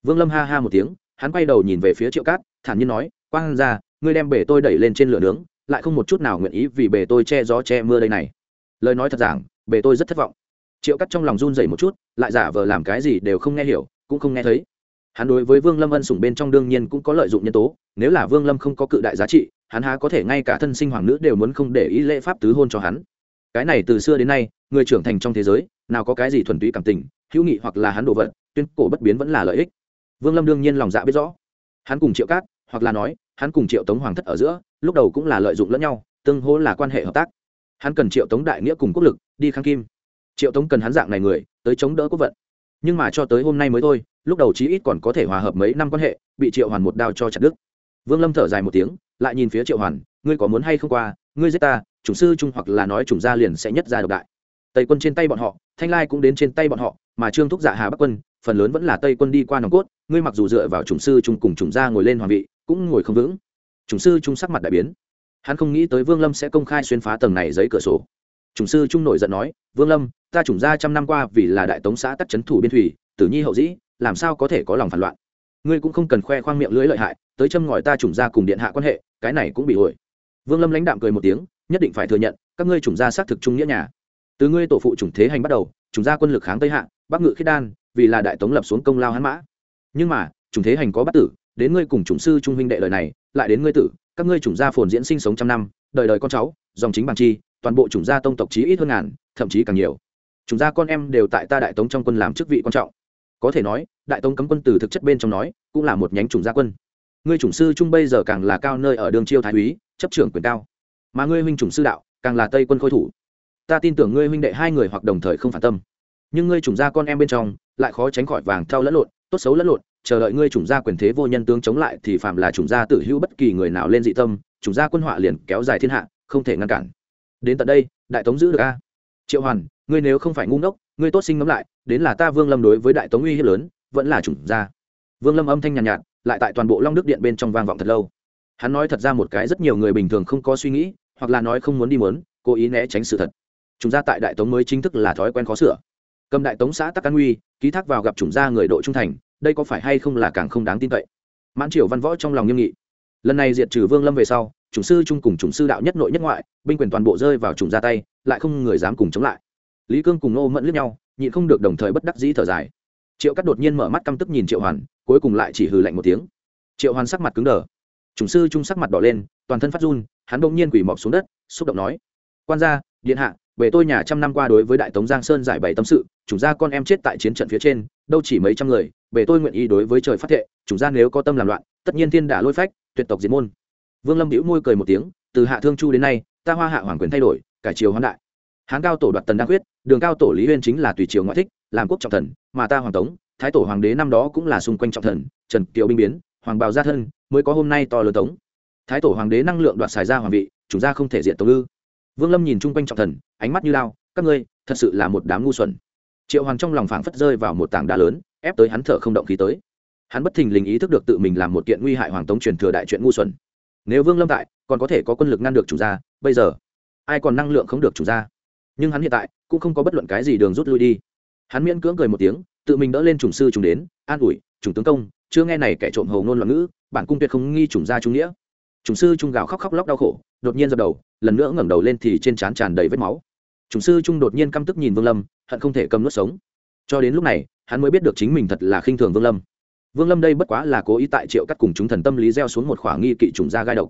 Vương lâm ha ha một tiếng, hắn quay đầu nhìn về phía triệu cát thản nhiên nói, quang ra, ngươi đem bể tôi đẩy lên trên lửa nướng, lại không một chút nào nguyện ý vì bể tôi che gió che mưa đây này. Lời nói thật giảng, bể tôi rất thất vọng triệu cắt trong lòng run rẩy một chút, lại giả vờ làm cái gì đều không nghe hiểu, cũng không nghe thấy. Hắn đối với vương lâm ân sủng bên trong đương nhiên cũng có lợi dụng nhân tố, nếu là vương lâm không có cự đại giá trị, hắn há có thể ngay cả thân sinh hoàng nữ đều muốn không để ý lễ pháp tứ hôn cho hắn. Cái này từ xưa đến nay, người trưởng thành trong thế giới, nào có cái gì thuần túy cảm tình, hữu nghị hoặc là hắn đồ vật, tuyên cổ bất biến vẫn là lợi ích. Vương lâm đương nhiên lòng dạ biết rõ. Hắn cùng triệu cát, hoặc là nói, hắn cùng triệu tống hoàng thất ở giữa, lúc đầu cũng là lợi dụng lẫn nhau, tương hỗ là quan hệ hợp tác. Hắn cần triệu tống đại nghĩa cùng quốc lực, đi kháng kim triệu tống cần hắn dạng này người, tới chống đỡ quốc vận. Nhưng mà cho tới hôm nay mới thôi, lúc đầu chí ít còn có thể hòa hợp mấy năm quan hệ, bị triệu hoàn một đao cho chặt đứt. Vương lâm thở dài một tiếng, lại nhìn phía triệu hoàn, ngươi có muốn hay không qua? Ngươi giết ta, chủng sư trung hoặc là nói chủng gia liền sẽ nhất ra độc đại. Tây quân trên tay bọn họ, thanh lai cũng đến trên tay bọn họ, mà trương thúc dạ hà bắc quân, phần lớn vẫn là tây quân đi qua nòng cốt, ngươi mặc dù dựa vào chủng sư trung cùng chủng gia ngồi lên hoàng vị, cũng ngồi không vững. Chủng sư trung sắc mặt đại biến. Hắn không nghĩ tới vương lâm sẽ công khai xuyên phá tầng này giấy cửa sổ. Chủng sư trung nổi giận nói, vương lâm ta chủng gia trăm năm qua vì là đại tống xã tắc trấn thủ biên thủy, tử nhi hậu dĩ, làm sao có thể có lòng phản loạn? Ngươi cũng không cần khoe khoang miệng lưới lợi hại, tới châm ngòi ta chủng gia cùng điện hạ quan hệ, cái này cũng bị ổi vương lâm lãnh đạm cười một tiếng, nhất định phải thừa nhận, các ngươi chủng gia xác thực trung nghĩa nhà. Từ ngươi tổ phụ chủng thế hành bắt đầu, chủng gia quân lực kháng tây hạ, bắc ngự khiết đan, vì là đại tống lập xuống công lao hãn mã. Nhưng mà, chủng thế hành có bắt tử, đến ngươi cùng chủng sư trung huynh đệ lời này, lại đến ngươi tử, các ngươi chủng gia phồn diễn sinh sống trăm năm, đời đời con cháu, dòng chính bằng chi, toàn bộ chủng gia tông tộc chí ít hơn ngàn, thậm chí càng nhiều chúng gia con em đều tại ta đại tống trong quân làm chức vị quan trọng. Có thể nói, đại tống cấm quân từ thực chất bên trong nói, cũng là một nhánh chủng gia quân. Ngươi chủng sư trung bây giờ càng là cao nơi ở đường chiêu thái úy, chấp trưởng quyền cao. Mà ngươi huynh chủng sư đạo, càng là tây quân khôi thủ. Ta tin tưởng ngươi huynh đệ hai người hoặc đồng thời không phản tâm. Nhưng ngươi chủng gia con em bên trong, lại khó tránh khỏi vàng thao lẫn lộn, tốt xấu lẫn lộn, chờ đợi ngươi chủng gia quyền thế vô nhân tướng chống lại thì phạm là chủng gia tự hữu bất kỳ người nào lên dị tâm, chủng gia quân họa liền kéo dài thiên hạ, không thể ngăn cản. Đến tận đây, đại tống giữ được a. Triệu hoàn ngươi nếu không phải ngu ngốc ngươi tốt sinh ngẫm lại đến là ta vương lâm đối với đại tống uy hiếp lớn vẫn là chủng gia vương lâm âm thanh nhàn nhạt, nhạt lại tại toàn bộ long đức điện bên trong vang vọng thật lâu. Hắn nói thật ra một cái rất nhiều người bình thường không có suy nghĩ hoặc là nói không muốn đi muốn cố ý né tránh sự thật. Chúng gia tại đại tống mới chính thức là thói quen khó sửa. Cầm đại tống xã tắc an uy ký thác vào gặp chủng gia người độ trung thành đây có phải hay không là càng không đáng tin cậy? Mãn triều văn võ trong lòng nghiêm nghị. Lần này diệt trừ vương lâm về sau chủng sư chung cùng chủng sư đạo nhất nội nhất ngoại binh quyền toàn bộ rơi vào chủng gia tay lại không người dám cùng chống lại lý cương cùng nô mẫn lướt nhau, nhịn không được đồng thời bất đắc dĩ thở dài. Triệu cắt đột nhiên mở mắt căm tức nhìn triệu hoàn, cuối cùng lại chỉ hừ lạnh một tiếng. Triệu hoàn sắc mặt cứng đờ. Chủng sư trung sắc mặt đỏ lên, toàn thân phát run, hắn bỗng nhiên quỳ mọc xuống đất, xúc động nói, quan gia, điện hạ, về tôi nhà trăm năm qua đối với đại tống giang sơn giải bày tâm sự chủng gia con em chết tại chiến trận phía trên, đâu chỉ mấy trăm người, về tôi nguyện ý đối với trời phát thệ chủng gia nếu có tâm làm loạn, tất nhiên thiên đả lôi phách, tuyệt tộc diệt môn. Vương lâm hữu môi cười một tiếng, từ hạ thương chu đến nay, ta hoa hạ hoàng quyền thay đổi, cải triều hoán đại hán cao tổ đoạt tần đa quyết đường cao tổ lý huyên chính là tùy triều ngoại thích, làm quốc trọng thần, mà ta hoàng tống, thái tổ hoàng đế năm đó cũng là xung quanh trọng thần, trần kiều binh biến, hoàng bào gia thân, mới có hôm nay to lớn tống. Thái tổ hoàng đế năng lượng đoạt xài ra hoàng vị, chủ gia không thể diện tống ư. Vương lâm nhìn chung quanh trọng thần, ánh mắt như lao các ngươi, thật sự là một đám ngu xuẩn. Triệu Hoàng trong lòng phảng phất rơi vào một tảng đá lớn, ép tới hắn thở không động khí tới. Hắn bất thình lình ý thức được tự mình làm một kiện nguy hại hoàng tống truyền thừa đại chuyện ngu xuẩn. Nếu vương lâm tại, còn có thể có quân lực ngăn được chủ gia, bây giờ, ai còn năng lượng không được chủ gia? Nhưng hắn hiện tại cũng không có bất luận cái gì đường rút lui đi. Hắn miễn cưỡng cười một tiếng, tự mình đỡ lên chủng sư chúng đến, an ủi chủng tướng công, chưa nghe này kẻ trộm hầu ngôn loạn ngữ, bản cung tuyệt không nghi chủng gia trung nghĩa. Chủng sư trung gào khóc khóc lóc đau khổ, đột nhiên dập đầu, lần nữa ngẩng đầu lên thì trên trán tràn đầy vết máu. Chủng sư trung đột nhiên căm tức nhìn vương lâm, hận không thể cầm nuốt sống. Cho đến lúc này, hắn mới biết được chính mình thật là khinh thường vương lâm. Vương lâm đây bất quá là cố ý tại triệu cắt cùng chúng thần tâm lý gieo xuống một khỏa nghi kỵ chủng gia gai độc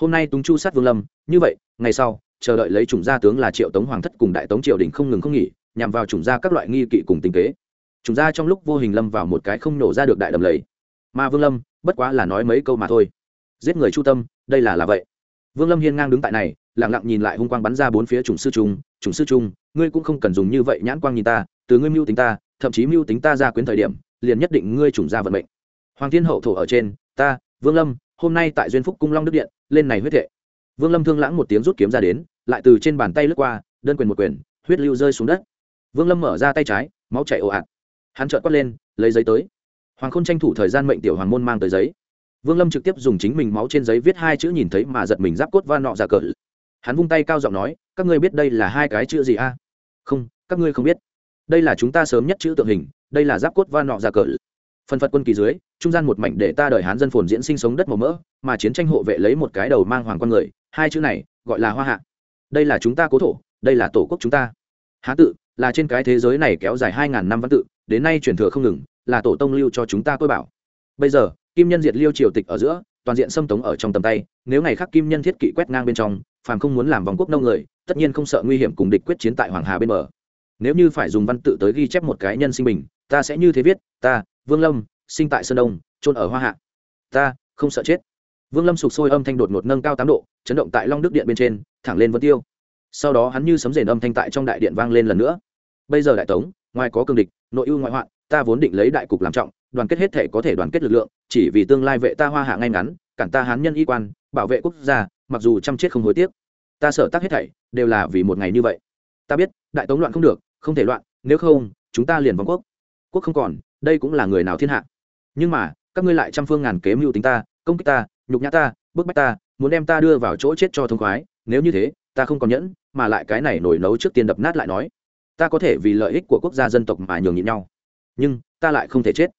hôm nay túng chu sát vương lâm, như vậy, ngày sau, chờ đợi lấy chủng gia tướng là triệu tống hoàng thất cùng đại tống triều đình không ngừng không nghỉ, nhằm vào chủng gia các loại nghi kỵ cùng tình kế. Chủng gia trong lúc vô hình lâm vào một cái không nổ ra được đại đầm lầy. Mà vương lâm, bất quá là nói mấy câu mà thôi. Giết người chu tâm, đây là là vậy. Vương lâm hiên ngang đứng tại này, lặng lặng nhìn lại hung quang bắn ra bốn phía chủng sư trung chủng sư trung ngươi cũng không cần dùng như vậy nhãn quang nhìn ta, từ ngươi mưu tính ta, thậm chí mưu tính ta ra quyến thời điểm, liền nhất định ngươi chủng gia vận mệnh. Hoàng thiên hậu thổ ở trên, ta, vương lâm hôm nay tại duyên phúc cung long đức điện lên này huyết thệ vương lâm thương lãng một tiếng rút kiếm ra đến lại từ trên bàn tay lướt qua đơn quyền một quyền huyết lưu rơi xuống đất vương lâm mở ra tay trái máu chảy ồ ạt hắn trợn quát lên lấy giấy tới hoàng khôn tranh thủ thời gian mệnh tiểu hoàng môn mang tới giấy vương lâm trực tiếp dùng chính mình máu trên giấy viết hai chữ nhìn thấy mà giật mình giáp cốt va nọ ra cờ hắn vung tay cao giọng nói các ngươi biết đây là hai cái chữ gì a không các ngươi không biết đây là chúng ta sớm nhất chữ tượng hình đây là giáp cốt va nọ ra cờ phần phật quân kỳ dưới, trung gian một mảnh để ta đời hán dân phồn diễn sinh sống đất màu mỡ, mà chiến tranh hộ vệ lấy một cái đầu mang hoàng con người, hai chữ này gọi là hoa hạ. Đây là chúng ta cố thổ, đây là tổ quốc chúng ta. Há tự, là trên cái thế giới này kéo dài hai ngàn năm văn tự, đến nay truyền thừa không ngừng, là tổ tông lưu cho chúng ta tôi bảo. Bây giờ, kim nhân diệt liêu triều tịch ở giữa, toàn diện xâm tống ở trong tầm tay, nếu ngày khác kim nhân thiết kỵ quét ngang bên trong, phàm không muốn làm vòng quốc nông người, tất nhiên không sợ nguy hiểm cùng địch quyết chiến tại hoàng hà bên bờ. Nếu như phải dùng văn tự tới ghi chép một cái nhân sinh bình ta sẽ như thế viết, ta, vương lâm, sinh tại sơn đông trôn ở hoa hạ. Ta, không sợ chết. Vương lâm sụp sôi âm thanh đột ngột nâng cao tám độ, chấn động tại long đức điện bên trên, thẳng lên vân tiêu. Sau đó hắn như sấm rền âm thanh tại trong đại điện vang lên lần nữa. Bây giờ đại tống, ngoài có cương địch, nội ưu ngoại hoạn, ta vốn định lấy đại cục làm trọng, đoàn kết hết thể có thể đoàn kết lực lượng, chỉ vì tương lai vệ ta hoa hạ ngay ngắn, cản ta hán nhân y quan, bảo vệ quốc gia, mặc dù chăm chết không hối tiếc. Ta sợ tác hết thảy, đều là vì một ngày như vậy. Ta biết, đại tống loạn không được, không thể loạn, nếu không, chúng ta liền vong quốc quốc không còn, đây cũng là người nào thiên hạ. Nhưng mà, các ngươi lại trăm phương ngàn kế mưu tính ta, công kích ta, nhục nhã ta, bức bách ta, muốn đem ta đưa vào chỗ chết cho thông khoái, nếu như thế, ta không còn nhẫn, mà lại cái này nổi nấu trước tiên đập nát lại nói. Ta có thể vì lợi ích của quốc gia dân tộc mà nhường nhịn nhau. Nhưng, ta lại không thể chết.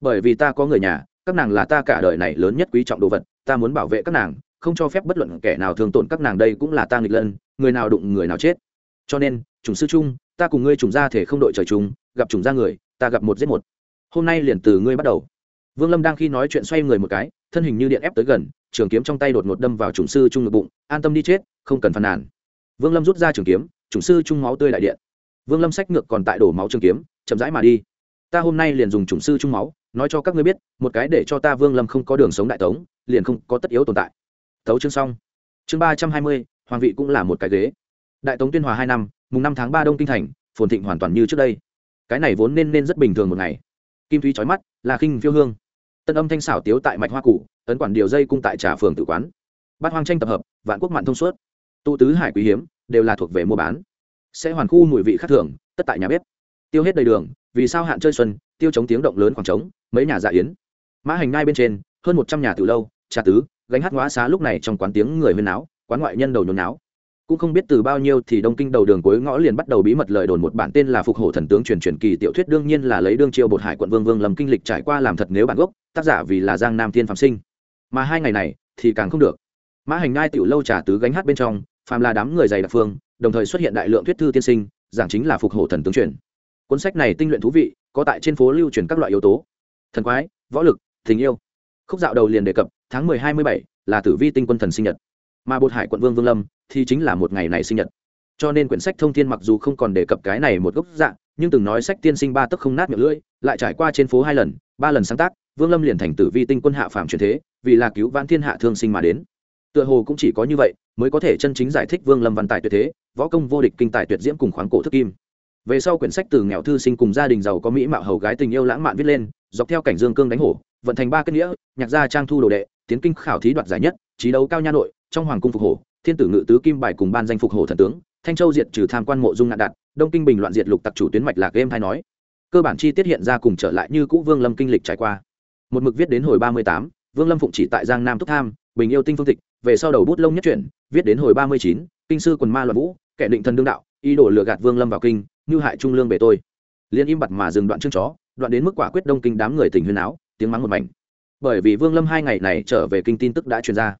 Bởi vì ta có người nhà, các nàng là ta cả đời này lớn nhất quý trọng đồ vật, ta muốn bảo vệ các nàng, không cho phép bất luận kẻ nào thường tổn các nàng đây cũng là ta nghịch lân, người nào đụng người nào chết. Cho nên, chủng sư chung, ta cùng ngươi trùng ra thể không đội trời chung, gặp trùng ra người ta gặp một giết một. Hôm nay liền từ ngươi bắt đầu. Vương lâm đang khi nói chuyện xoay người một cái, thân hình như điện ép tới gần, trường kiếm trong tay đột ngột đâm vào chủng sư trung ngực bụng, an tâm đi chết, không cần phàn nàn. Vương lâm rút ra trường kiếm chủng sư trung máu tươi đại điện. Vương lâm sách ngược còn tại đổ máu trường kiếm, chậm rãi mà đi. Ta hôm nay liền dùng chủng sư trung máu, nói cho các ngươi biết, một cái để cho ta vương lâm không có đường sống đại tống, liền không có tất yếu tồn tại. Tấu chương xong. Chương ba trăm hai mươi, hoàng vị cũng là một cái ghế. Đại tống tuyên hòa hai năm, mùng năm tháng ba đông kinh thành, phồn thịnh hoàn toàn như trước đây cái này vốn nên nên rất bình thường một ngày. Kim thúy trói mắt là khinh phiêu hương. Tân âm thanh xảo tiếu tại mạch hoa cụ ấn quản điều dây cung tại trà phường tự quán. Bát hoang tranh tập hợp, vạn quốc mạn thông suốt. Tụ tứ hải quý hiếm, đều là thuộc về mua bán. Sẽ hoàn khu mùi vị khác thường, tất tại nhà bếp. Tiêu hết đầy đường, vì sao hạn chơi xuân, tiêu chống tiếng động lớn khoảng trống, mấy nhà dạ yến. Mã hành ngay bên trên, hơn một trăm nhà từ lâu, trà tứ, gánh hát ngõ xá lúc này trong quán tiếng người huyên náo, quán ngoại nhân đầu nhốn náo cũng không biết từ bao nhiêu thì đông kinh đầu đường cuối ngõ liền bắt đầu bí mật lời đồn một bản tên là phục hổ thần tướng truyền truyền kỳ tiểu thuyết đương nhiên là lấy đương triều bột hải quận vương vương lầm kinh lịch trải qua làm thật nếu bản gốc, tác giả vì là giang nam thiên phạm sinh. Mà hai ngày này thì càng không được. Mã hành ngai tiểu lâu trà tứ gánh hát bên trong, phàm là đám người dày đặc phương, đồng thời xuất hiện đại lượng thuyết thư tiên sinh, giảng chính là phục hổ thần tướng truyền. Cuốn sách này tinh luyện thú vị, có tại trên phố lưu truyền các loại yếu tố. Thần quái, võ lực, tình yêu. Khúc dạo đầu liền đề cập, tháng mười hai mươi bảy là tử vi tinh quân thần sinh nhật mà bột hải quận vương vương lâm thì chính là một ngày này sinh nhật. Cho nên quyển sách thông thiên mặc dù không còn đề cập cái này một gốc dạng nhưng từng nói sách tiên sinh ba tức không nát miệng lưỡi, lại trải qua trên phố hai lần, ba lần sáng tác, vương lâm liền thành tử vi tinh quân hạ phàm truyền thế, vì là cứu vãn thiên hạ thương sinh mà đến. Tựa hồ cũng chỉ có như vậy mới có thể chân chính giải thích vương lâm văn tài tuyệt thế, võ công vô địch kinh tài tuyệt diễm cùng khoáng cổ thức kim. Về sau quyển sách từ nghèo thư sinh cùng gia đình giàu có mỹ mạo hầu gái tình yêu lãng mạn viết lên, dọc theo cảnh dương cương đánh hổ, vận thành ba kết nghĩa, nhạc gia trang thu đồ đệ, tiến kinh khảo thí đoạt giải nhất trí đấu cao nha nội, trong hoàng cung phục hổ, thiên tử ngự tứ kim bài cùng ban danh phục hổ thần tướng, thanh châu diệt trừ tham quan mộ dung nạn đạt, đông kinh bình loạn diệt lục tặc chủ tuyến mạch lạc game hay nói. Cơ bản chi tiết hiện ra cùng trở lại như cũ vương lâm kinh lịch trải qua. Một mực viết đến hồi ba mươi tám, vương lâm phụng chỉ tại giang nam thúc tham, bình yêu tinh phương tịch, về sau đầu bút lông nhất chuyển, viết đến hồi ba mươi chín, kinh sư quần ma loạn vũ, kẻ định thần đương đạo, ý đồ lừa gạt vương lâm vào kinh, như hại trung lương về tôi. Liên im bặt mà dừng đoạn chương chó, đoạn đến mức quả quyết đông kinh đám người tình huyên áo, tiếng mắng một mảnh. Bởi vì vương lâm hai ngày này trở về kinh tin tức đã truyền ra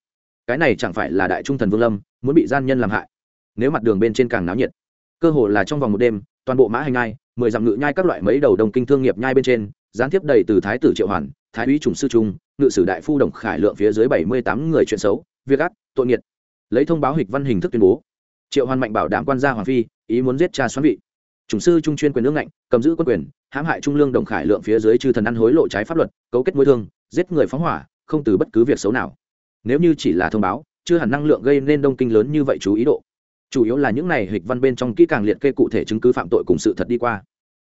cái này chẳng phải là đại trung thần vương lâm, muốn bị gian nhân làm hại. Nếu mặt đường bên trên càng náo nhiệt, cơ hồ là trong vòng một đêm, toàn bộ mã hành nhai, mười dặm ngự nhai các loại mấy đầu đồng kinh thương nghiệp nhai bên trên, gián tiếp đầy từ thái tử triệu hoàn, thái úy trùng sư trung, ngự sử đại phu đồng khải lượng phía dưới bảy mươi tám người chuyện xấu, việc ác, tội nghiệt. Lấy thông báo hịch văn hình thức tuyên bố. Triệu hoàn mạnh bảo đảm quan gia hoàng phi, ý muốn giết cha xoắn vị. Chủng sư trung chuyên quyền nước ngạnh, cầm giữ quân quyền, hãm hại trung lương đồng khải lượng phía dưới chư thần ăn hối lộ trái pháp luật, cấu kết mối thương, giết người phóng hỏa, không từ bất cứ việc xấu nào nếu như chỉ là thông báo, chưa hẳn năng lượng gây nên đông kinh lớn như vậy chú ý độ. Chủ yếu là những này hịch văn bên trong kỹ càng liệt kê cụ thể chứng cứ phạm tội cùng sự thật đi qua.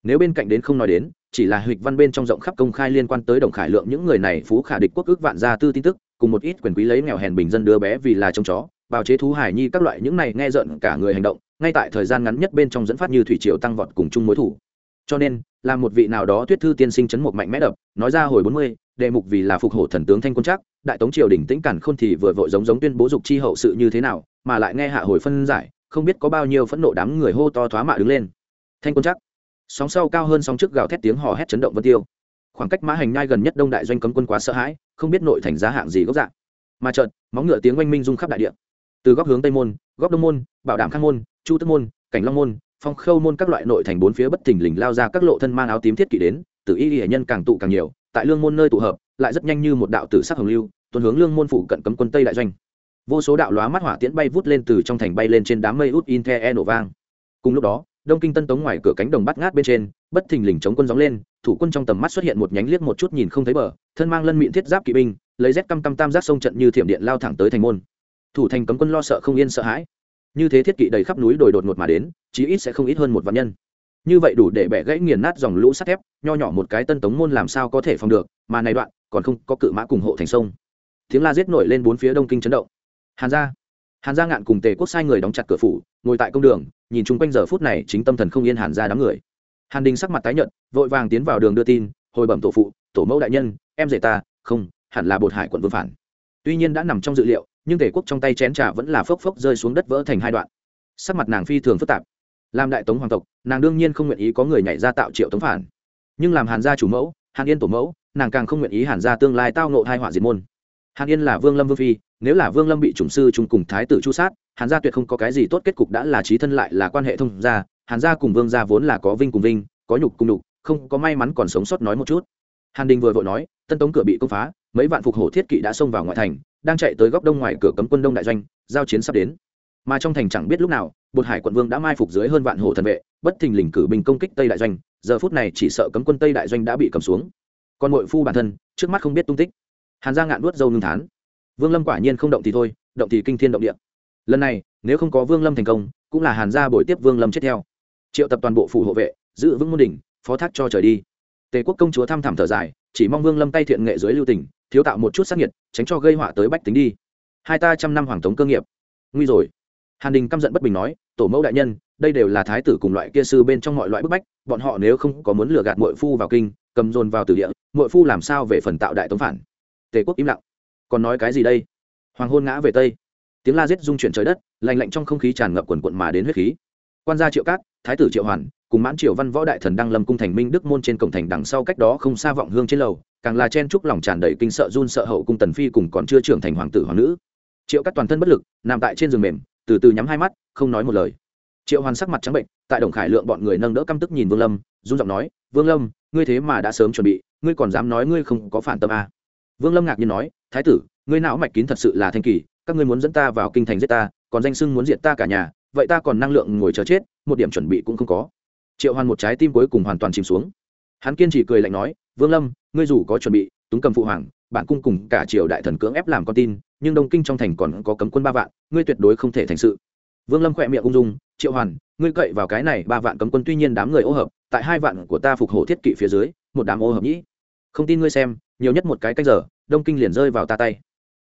Nếu bên cạnh đến không nói đến, chỉ là hịch văn bên trong rộng khắp công khai liên quan tới đồng khải lượng những người này phú khả địch quốc ước vạn gia tư tin tức, cùng một ít quyền quý lấy nghèo hèn bình dân đứa bé vì là trông chó, bào chế thú hải nhi các loại những này nghe giận cả người hành động, ngay tại thời gian ngắn nhất bên trong dẫn phát như thủy triều tăng vọt cùng chung mối thủ. Cho nên, là một vị nào đó tuyết thư tiên sinh chấn một mạnh mẽ đập, nói ra hồi bốn mươi đề mục vì là phục hổ thần tướng thanh quân chắc đại tống triều đỉnh tĩnh cản khôn thì vừa vội giống giống tuyên bố dục chi hậu sự như thế nào, mà lại nghe hạ hồi phân giải, không biết có bao nhiêu phẫn nộ đám người hô to thoá mạ đứng lên. Thanh quân chắc sóng sau cao hơn sóng trước gào thét tiếng hò hét chấn động vân tiêu. Khoảng cách mã hành nhai gần nhất đông đại doanh cấm quân quá sợ hãi, không biết nội thành giá hạng gì gốc dạng mà chợt, móng ngựa tiếng oanh minh rung khắp đại địa. Từ góc hướng tây môn, góc đông môn, bảo đảm khang môn, chu tức môn, cảnh long môn, phong khâu môn các loại nội thành bốn phía bất thình lình lao ra các lộ thân mang áo tím thiết kỷ đến, từ y hệ nhân càng tụ càng nhiều tại lương môn nơi tụ hợp, lại rất nhanh như một đạo tử sắc hồng lưu, tuần hướng lương môn phủ cận cấm quân tây đại doanh. Vô số đạo lóa mắt hỏa tiễn bay vút lên từ trong thành bay lên trên đám mây út in the e nổ vang. Cùng lúc đó, đông kinh tân tống ngoài cửa cánh đồng bắt ngát bên trên, bất thình lình chống quân gióng lên, thủ quân trong tầm mắt xuất hiện một nhánh liếc một chút nhìn không thấy bờ, thân mang lân miệng thiết giáp kỵ binh, lấy rét căm căm tam giác sông trận như thiểm điện lao thẳng tới thành môn. Thủ thành cấm quân lo sợ không yên sợ hãi. Như thế thiết kỵ đầy khắp núi đồi đột ngột mà đến, chí ít sẽ không ít hơn một vạn nhân như vậy đủ để bẻ gãy nghiền nát dòng lũ sắt thép, nho nhỏ một cái tân tống môn làm sao có thể phòng được, mà này đoạn, còn không có cự mã cùng hộ thành sông. Tiếng la giết nổi lên bốn phía đông kinh chấn động. Hàn gia. Hàn gia ngạn cùng tề quốc sai người đóng chặt cửa phủ, ngồi tại công đường, nhìn chung quanh giờ phút này chính tâm thần không yên hàn gia đám người. Hàn đình sắc mặt tái nhợt, vội vàng tiến vào đường đưa tin, hồi bẩm tổ phụ, tổ mẫu đại nhân, em rể ta, không, hẳn là bột hải quận vương phản. Tuy nhiên đã nằm trong dự liệu, nhưng tề quốc trong tay chén trà vẫn là phốc phốc rơi xuống đất vỡ thành hai đoạn. Sắc mặt nàng phi thường phức tạp làm đại tống hoàng tộc, nàng đương nhiên không nguyện ý có người nhảy ra tạo triệu tống phản. Nhưng làm hàn gia chủ mẫu, hàn yên tổ mẫu, nàng càng không nguyện ý hàn gia tương lai tao nộ hai họa diệt môn. Hàn yên là vương lâm vương phi, nếu là vương lâm bị chủng sư chung cùng thái tử chu sát, hàn gia tuyệt không có cái gì tốt kết cục đã là trí thân lại là quan hệ thông gia, hàn gia cùng vương gia vốn là có vinh cùng vinh, có nhục cùng nhục, không có may mắn còn sống sót nói một chút. Hàn đình vừa vội nói, tân tống cửa bị công phá, mấy vạn phục hổ thiết kỵ đã xông vào ngoại thành, đang chạy tới góc đông ngoài cửa cấm quân đông đại doanh, giao chiến sắp đến mà trong thành chẳng biết lúc nào, bột hải quận vương đã mai phục dưới hơn vạn hồ thần vệ, bất thình lình cử binh công kích tây đại doanh, giờ phút này chỉ sợ cấm quân tây đại doanh đã bị cầm xuống. Còn nội phu bản thân, trước mắt không biết tung tích. Hàn giang ngạn nuốt dâu ngưng thán. Vương lâm quả nhiên không động thì thôi, động thì kinh thiên động địa. Lần này, nếu không có vương lâm thành công, cũng là hàn gia bồi tiếp vương lâm chết theo. Triệu tập toàn bộ phủ hộ vệ, giữ vững môn đỉnh, phó thác cho trời đi. Tề quốc công chúa thăm thẳm thở dài, chỉ mong vương lâm tay thiện nghệ dưới lưu tình, thiếu tạo một chút sắc nhiệt tránh cho gây họa tới bách tính đi. Hai ta trăm năm hoàng tống cơ nghiệp. Nguy rồi hàn đình căm giận bất bình nói, tổ mẫu đại nhân, đây đều là thái tử cùng loại kia sư bên trong mọi loại bức bách, bọn họ nếu không có muốn lừa gạt mội phu vào kinh, cầm dồn vào từ địa mội phu làm sao về phần tạo đại tống phản? Tề quốc im lặng. Còn nói cái gì đây? Hoàng hôn ngã về tây. Tiếng la giết dung chuyển trời đất lành lạnh trong không khí tràn ngập quần quận mà đến huyết khí. Quan gia triệu cát, thái tử triệu hoàn, cùng mãn triều văn võ đại thần đăng lâm cung thành minh đức môn trên cổng thành đằng sau cách đó không xa vọng hương trên lầu, càng là chen trúc lòng tràn đầy kinh sợ run sợ hậu cung tần phi cùng còn chưa trưởng thành hoàng tử hoàng nữ. Triệu cát toàn thân bất lực, nằm tại trên giường mềm từ từ nhắm hai mắt, không nói một lời. Triệu hoàn sắc mặt trắng bệnh, tại đồng khải lượng bọn người nâng đỡ căm tức nhìn vương lâm, run giọng nói, vương lâm, ngươi thế mà đã sớm chuẩn bị, ngươi còn dám nói ngươi không có phản tâm à. vương lâm ngạc nhiên nói, thái tử, ngươi não mạch kín thật sự là thanh kỳ, các ngươi muốn dẫn ta vào kinh thành giết ta, còn danh sưng muốn diệt ta cả nhà, vậy ta còn năng lượng ngồi chờ chết, một điểm chuẩn bị cũng không có. Triệu hoàn một trái tim cuối cùng hoàn toàn chìm xuống. Hắn kiên trì cười lạnh nói, vương lâm, ngươi dù có chuẩn bị, túng cầm phụ hoàng bản cung cùng cả triều đại thần cưỡng ép làm con tin, nhưng đông kinh trong thành còn có cấm quân ba vạn, ngươi tuyệt đối không thể thành sự. Vương lâm khỏe miệng ung dung, triệu hoàn, ngươi cậy vào cái này, ba vạn cấm quân tuy nhiên đám người ô hợp, tại hai vạn của ta phục hổ thiết kỵ phía dưới, một đám ô hợp nhĩ. Không tin ngươi xem, nhiều nhất một cái canh giờ, đông kinh liền rơi vào ta tay.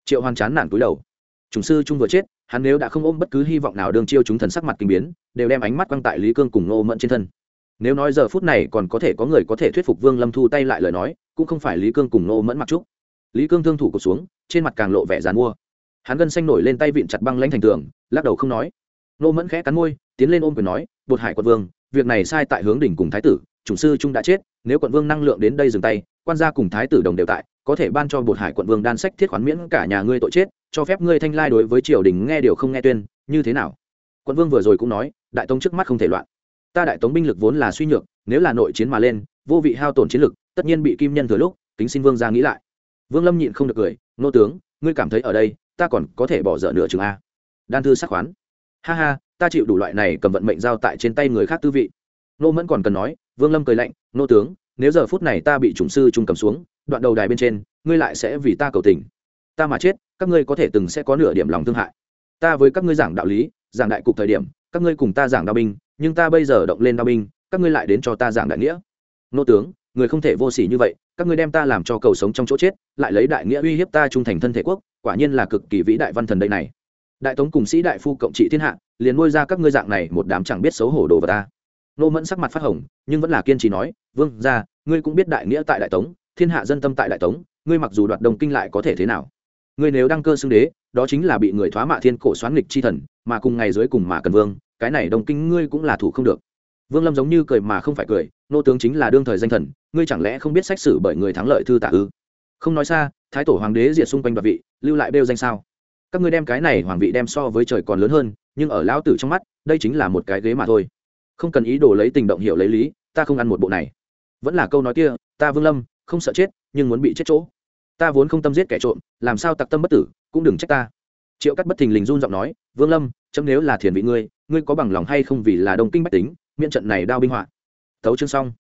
Triệu hoàn chán nản túi đầu. Chủng sư trung vừa chết, hắn nếu đã không ôm bất cứ hy vọng nào đương chiêu chúng thần sắc mặt kinh biến, đều đem ánh mắt quăng tại lý cương cùng ngô mẫn trên thân. Nếu nói giờ phút này còn có thể có người có thể thuyết phục vương lâm thu tay lại lời nói, cũng không phải lý cương cùng ngô mẫn mặc trúc lý cương thương thủ cột xuống, trên mặt càng lộ vẻ dàn mua. Hắn gân xanh nổi lên tay vịn chặt băng lanh thành tường, lắc đầu không nói. Nô mẫn khẽ cắn môi, tiến lên ôm quyền nói, bột hải quận vương, việc này sai tại hướng đỉnh cùng thái tử, chủ sư trung đã chết, nếu quận vương năng lượng đến đây dừng tay, quan gia cùng thái tử đồng đều tại, có thể ban cho bột hải quận vương đan sách thiết khoán miễn cả nhà ngươi tội chết, cho phép ngươi thanh lai đối với triều đình nghe điều không nghe tuyên, như thế nào? Quận vương vừa rồi cũng nói, đại tống trước mắt không thể loạn. Ta đại tống binh lực vốn là suy nhược, nếu là nội chiến mà lên, vô vị hao tổn chiến lực, tất nhiên bị kim nhân thừa lúc, kính xin vương ra nghĩ lại vương lâm nhịn không được cười, nô tướng, ngươi cảm thấy ở đây, ta còn có thể bỏ dở nửa chừng a? Đan thư sắc khoán. Ha ha, ta chịu đủ loại này cầm vận mệnh giao tại trên tay người khác tư vị. Nô mẫn còn cần nói, vương lâm cười lạnh, nô tướng, nếu giờ phút này ta bị chủng sư trung cầm xuống, đoạn đầu đài bên trên, ngươi lại sẽ vì ta cầu tình. Ta mà chết, các ngươi có thể từng sẽ có nửa điểm lòng thương hại. Ta với các ngươi giảng đạo lý, giảng đại cục thời điểm, các ngươi cùng ta giảng đạo binh, nhưng ta bây giờ động lên đạo binh, các ngươi lại đến cho ta giảng đại nghĩa. Nô tướng người không thể vô sỉ như vậy, các ngươi đem ta làm cho cầu sống trong chỗ chết, lại lấy đại nghĩa uy hiếp ta trung thành thân thể quốc, quả nhiên là cực kỳ vĩ đại văn thần đây này. Đại tống cùng sĩ đại phu cộng trị thiên hạ, liền nuôi ra các ngươi dạng này một đám chẳng biết xấu hổ đồ vào ta. Nô mẫn sắc mặt phát hồng, nhưng vẫn là kiên trì nói, vương ra ngươi cũng biết đại nghĩa tại đại tống, thiên hạ dân tâm tại đại tống, ngươi mặc dù đoạt đồng kinh lại có thể thế nào? Ngươi nếu đăng cơ xưng đế, đó chính là bị người thoá mạ thiên cổ xoán nghịch chi thần, mà cùng ngày dưới cùng mà cần vương, cái này đồng kinh ngươi cũng là thủ không được vương lâm giống như cười mà không phải cười, nô tướng chính là đương thời danh thần, ngươi chẳng lẽ không biết sách sử bởi người thắng lợi thư tạ ư? Không nói xa, thái tổ hoàng đế diệt xung quanh đoạt vị, lưu lại bêu danh sao? Các ngươi đem cái này hoàng vị đem so với trời còn lớn hơn, nhưng ở lão tử trong mắt, đây chính là một cái ghế mà thôi. Không cần ý đồ lấy tình động hiểu lấy lý, ta không ăn một bộ này. Vẫn là câu nói kia, ta vương lâm, không sợ chết, nhưng muốn bị chết chỗ. Ta vốn không tâm giết kẻ trộm, làm sao tặc tâm bất tử, cũng đừng trách ta. Triệu cắt bất thình lình run giọng nói, vương lâm, chấm nếu là thiền vị ngươi ngươi có bằng lòng hay không vì là đông kinh bách tính miễn trận này đao binh họa. Tấu chương xong.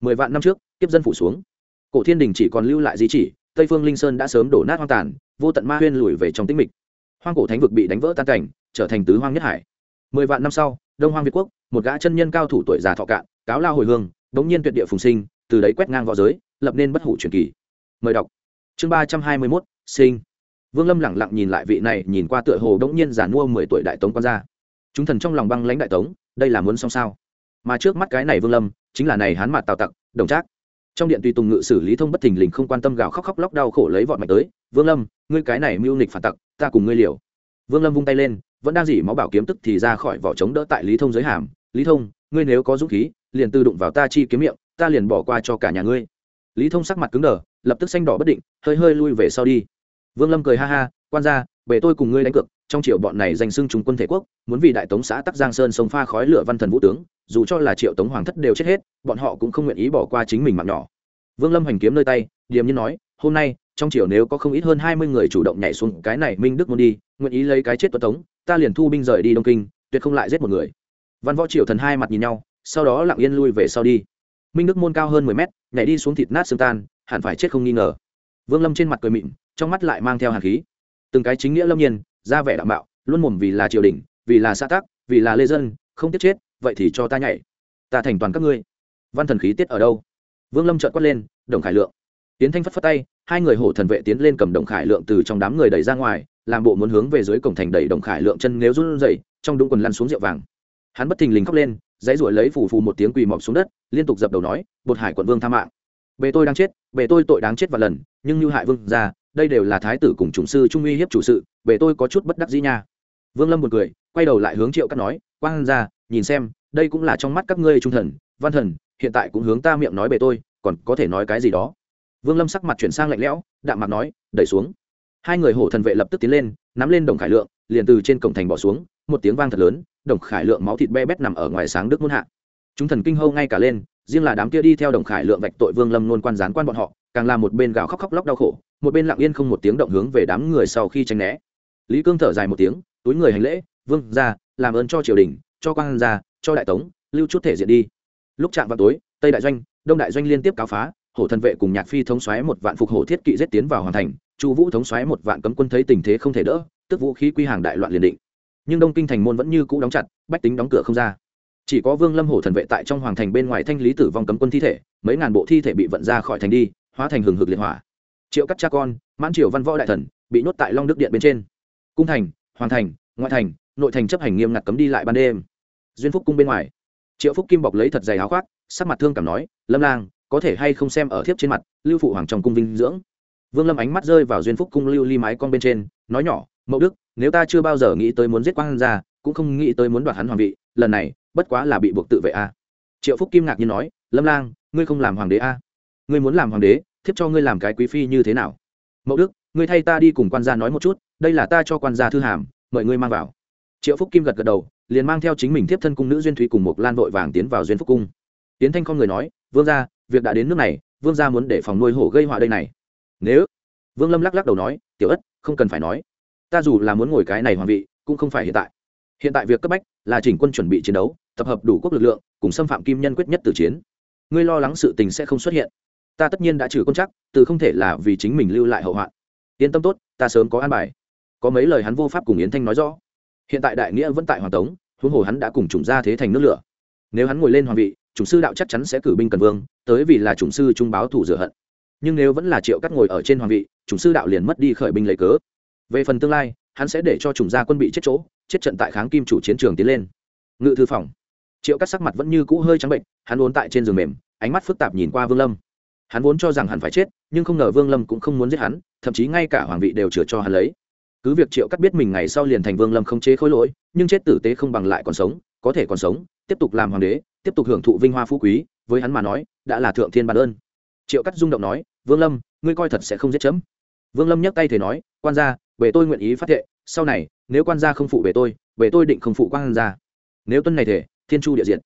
Mười vạn năm trước tiếp dân phủ xuống. Cổ thiên đình chỉ còn lưu lại di chỉ, tây phương linh sơn đã sớm đổ nát hoang tàn, vô tận ma huyên lùi về trong tĩnh mịch. Hoang cổ thánh vực bị đánh vỡ tan cảnh, trở thành tứ hoang nhất hải. Mười vạn năm sau, đông hoang việt quốc, một gã chân nhân cao thủ tuổi già thọ cạn, cáo lao hồi hương bỗng nhiên tuyệt địa phùng sinh, từ đấy quét ngang v õ giới, lập nên bất hủ truyền kỳ. Mời đọc. Chương ba trăm hai mươi mốt, sinh. Vương lâm lẳng lặng nhìn lại vị này, nhìn qua tựa hồ đống nhiên giàn mua mười tuổi đại tống quan gia. Chúng thần trong lòng băng lãnh đại tống, đây là muốn xong sao? Mà trước mắt cái này vương lâm, chính là này hắn mặt tào tặc, đồng trác. Trong điện tùy tùng ngự xử lý thông bất thình lình không quan tâm gào khóc khóc lóc đau khổ lấy vọt mạch tới, vương lâm, ngươi cái này mưu nịch phản tặc, ta cùng ngươi liều. Vương lâm vung tay lên, vẫn đang dỉ máu bảo kiếm tức thì ra khỏi vỏ chống đỡ tại lý thông giới hàm, lý thông, ngươi nếu có dũng khí, liền tự đụng vào ta chi kiếm miệng, ta liền bỏ qua cho cả nhà ngươi. Lý thông sắc mặt cứng đờ, lập tức xanh đỏ bất định, hơi hơi lui về sau đi. Vương lâm cười ha ha, quan ra về tôi cùng ngươi đánh cược trong triệu bọn này danh xưng trung quân thể quốc, muốn vì đại tống xã tắc giang sơn sông pha khói lửa văn thần vũ tướng, dù cho là triệu tống hoàng thất đều chết hết, bọn họ cũng không nguyện ý bỏ qua chính mình mạng nhỏ. Vương lâm hành kiếm nơi tay, điềm nhiên nói, hôm nay, trong triều nếu có không ít hơn hai mươi người chủ động nhảy xuống cái này minh đức muốn đi, nguyện ý lấy cái chết tuấn tống, ta liền thu binh rời đi đông kinh, tuyệt không lại giết một người. Văn võ triều thần hai mặt nhìn nhau, sau đó lặng yên lui về sau đi. Minh đức môn cao hơn mười mét, nhảy đi xuống thịt nát xương tan, hẳn phải chết không nghi ngờ. Vương lâm trên mặt cười mịn, trong mắt lại mang theo hàn khí. Từng cái chính nghĩa lâm nhiên ra vẻ đạo mạo luôn mồm vì là triều đình vì là xã tắc, vì là lê dân không tiếc chết vậy thì cho ta nhảy. Ta thành toàn các ngươi. Văn thần khí tiết ở đâu? Vương lâm trợn quát lên đồng khải lượng. Tiến thanh phất phất tay hai người hổ thần vệ tiến lên cầm đồng khải lượng từ trong đám người đẩy ra ngoài làm bộ muốn hướng về dưới cổng thành đẩy đồng khải lượng chân nếu run rẩy trong đúng quần lăn xuống rượu vàng. Hắn bất thình lình khóc lên dãy ruổi lấy phù phù một tiếng quỳ mọc xuống đất liên tục dập đầu nói bột hải quận vương tha mạng. Bề tôi đang chết bề tôi tội đáng chết và lần nhưng như hại vương ra đây đều là thái tử cùng chủng sư trung uy hiếp chủ sự bề tôi có chút bất đắc dĩ nha. Vương lâm một cười, quay đầu lại hướng triệu cắt nói, quang ra nhìn xem, đây cũng là trong mắt các ngươi trung thần, văn thần, hiện tại cũng hướng ta miệng nói bề tôi, còn có thể nói cái gì đó? Vương lâm sắc mặt chuyển sang lạnh lẽo, đạm mặt nói, đẩy xuống. Hai người hổ thần vệ lập tức tiến lên, nắm lên đồng khải lượng, liền từ trên cổng thành bỏ xuống, một tiếng vang thật lớn, đồng khải lượng máu thịt be bét nằm ở ngoài sáng đức muôn hạ. Chúng thần kinh hâu ngay cả lên, riêng là đám kia đi theo đồng khải lượng vạch tội vương lâm nôn quan gián quan bọn họ càng là một bên gào khóc khóc lóc đau khổ, một bên lặng yên không một tiếng động hướng về đám người sau khi tranh né. Lý cương thở dài một tiếng, túi người hành lễ, vương ra làm ơn cho triều đình, cho quan ra cho đại tống, lưu chút thể diện đi. Lúc chạm vào tối, tây đại doanh, đông đại doanh liên tiếp cáo phá, hổ thần vệ cùng nhạc phi thống xoáy một vạn phục hổ thiết kỵ giết tiến vào hoàn thành, chu vũ thống xoáy một vạn cấm quân thấy tình thế không thể đỡ, tức vũ khí quy hàng đại loạn liền định. Nhưng đông kinh thành môn vẫn như cũ đóng chặt, bách tính đóng cửa không ra. Chỉ có vương lâm hổ thần vệ tại trong hoàng thành bên ngoài thanh lý tử vong cấm quân thi thể, mấy ngàn bộ thi thể bị vận ra khỏi thành đi hóa thành hừng hực liệt hỏa. Triệu cắt cha con, mãn triều văn võ đại thần, bị nhốt tại long đức điện bên trên. Cung thành, hoàng thành, ngoại thành, nội thành chấp hành nghiêm ngặt cấm đi lại ban đêm. Duyên phúc cung bên ngoài. Triệu phúc kim bọc lấy thật dày áo khoác, sắc mặt thương cảm nói, lâm lang, có thể hay không xem ở thiếp trên mặt, lưu phụ hoàng trong cung vinh dưỡng. Vương lâm ánh mắt rơi vào duyên phúc cung lưu ly mái con bên trên, nói nhỏ mẫu đức, nếu ta chưa bao giờ nghĩ tới muốn giết quang ra cũng không nghĩ tới muốn đoạt hắn hoàng vị, lần này, bất quá là bị buộc tự vệ a. Triệu phúc kim ngạc nhiên nói, lâm lang, ngươi không làm hoàng đế a? Ngươi muốn làm hoàng đế, thiếp cho ngươi làm cái quý phi như thế nào? Mẫu đức, ngươi thay ta đi cùng quan gia nói một chút, đây là ta cho quan gia thư hàm, mời ngươi mang vào. Triệu phúc kim gật gật đầu, liền mang theo chính mình thiếp thân cung nữ duyên thúy cùng một lan vội vàng tiến vào duyên phúc cung. Tiến thanh không người nói, vương gia, việc đã đến nước này, vương gia muốn để phòng nuôi hổ gây họa đây này. Nếu? Vương lâm lắc lắc đầu nói, tiểu ất, không cần phải nói. Ta dù là muốn ngồi cái này hoàng vị, cũng không phải hiện tại. Hiện tại việc cấp bách là chỉnh quân chuẩn bị chiến đấu, tập hợp đủ quốc lực lượng, cùng xâm phạm kim nhân quyết nhất từ chiến. Ngươi lo lắng sự tình sẽ không xuất hiện ta tất nhiên đã trừ con chắc, từ không thể là vì chính mình lưu lại hậu hoạn. Yên tâm tốt, ta sớm có an bài. Có mấy lời hắn vô pháp cùng yến thanh nói rõ. Hiện tại đại nghĩa vẫn tại hoàng tống, huống hồ hắn đã cùng chủng ra thế thành nước lửa. Nếu hắn ngồi lên hoàng vị, chủng sư đạo chắc chắn sẽ cử binh cần vương, tới vì là chủng sư trung báo thủ rửa hận. Nhưng nếu vẫn là triệu cắt ngồi ở trên hoàng vị, chủng sư đạo liền mất đi khởi binh lấy cớ. Về phần tương lai, hắn sẽ để cho chủng gia quân bị chết chỗ, chết trận tại kháng kim chủ chiến trường tiến lên. Ngự thư phòng. Triệu cắt sắc mặt vẫn như cũ hơi trắng bệnh, hắn vốn tại trên giường mềm, ánh mắt phức tạp nhìn qua vương lâm hắn vốn cho rằng hắn phải chết, nhưng không ngờ vương lâm cũng không muốn giết hắn, thậm chí ngay cả hoàng vị đều chừa cho hắn lấy. Cứ việc triệu cắt biết mình ngày sau liền thành vương lâm không chế khối lỗi, nhưng chết tử tế không bằng lại còn sống, có thể còn sống, tiếp tục làm hoàng đế, tiếp tục hưởng thụ vinh hoa phú quý, với hắn mà nói, đã là thượng thiên bản ơn. Triệu cắt rung động nói, vương lâm, ngươi coi thật sẽ không giết chấm. Vương lâm nhấc tay thể nói, quan gia về tôi nguyện ý phát thệ, sau này, nếu quan gia không phụ về tôi về tôi định không phụ quan gia. Nếu tuân này thể thiên chu địa diện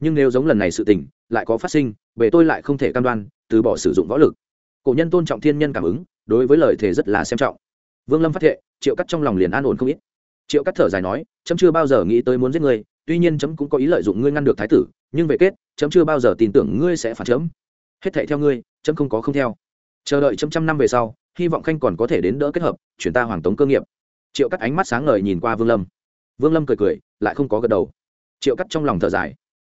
nhưng nếu giống lần này sự tình lại có phát sinh về tôi lại không thể cam đoan, từ bỏ sử dụng võ lực. Cổ nhân tôn trọng thiên nhân cảm ứng, đối với lời thề rất là xem trọng. Vương lâm phát thệ, triệu cắt trong lòng liền an ổn không ít. Triệu cắt thở dài nói, chấm chưa bao giờ nghĩ tới muốn giết ngươi, tuy nhiên chấm cũng có ý lợi dụng ngươi ngăn được thái tử, nhưng về kết, chấm chưa bao giờ tin tưởng ngươi sẽ phản chấm. Hết thệ theo ngươi, chấm không có không theo. Chờ đợi chấm trăm năm về sau, hy vọng khanh còn có thể đến đỡ kết hợp, chuyển ta hoàng tống cơ nghiệp. Triệu cắt ánh mắt sáng ngời nhìn qua vương lâm. Vương lâm cười cười, lại không có gật đầu. Triệu cắt trong lòng thở dài.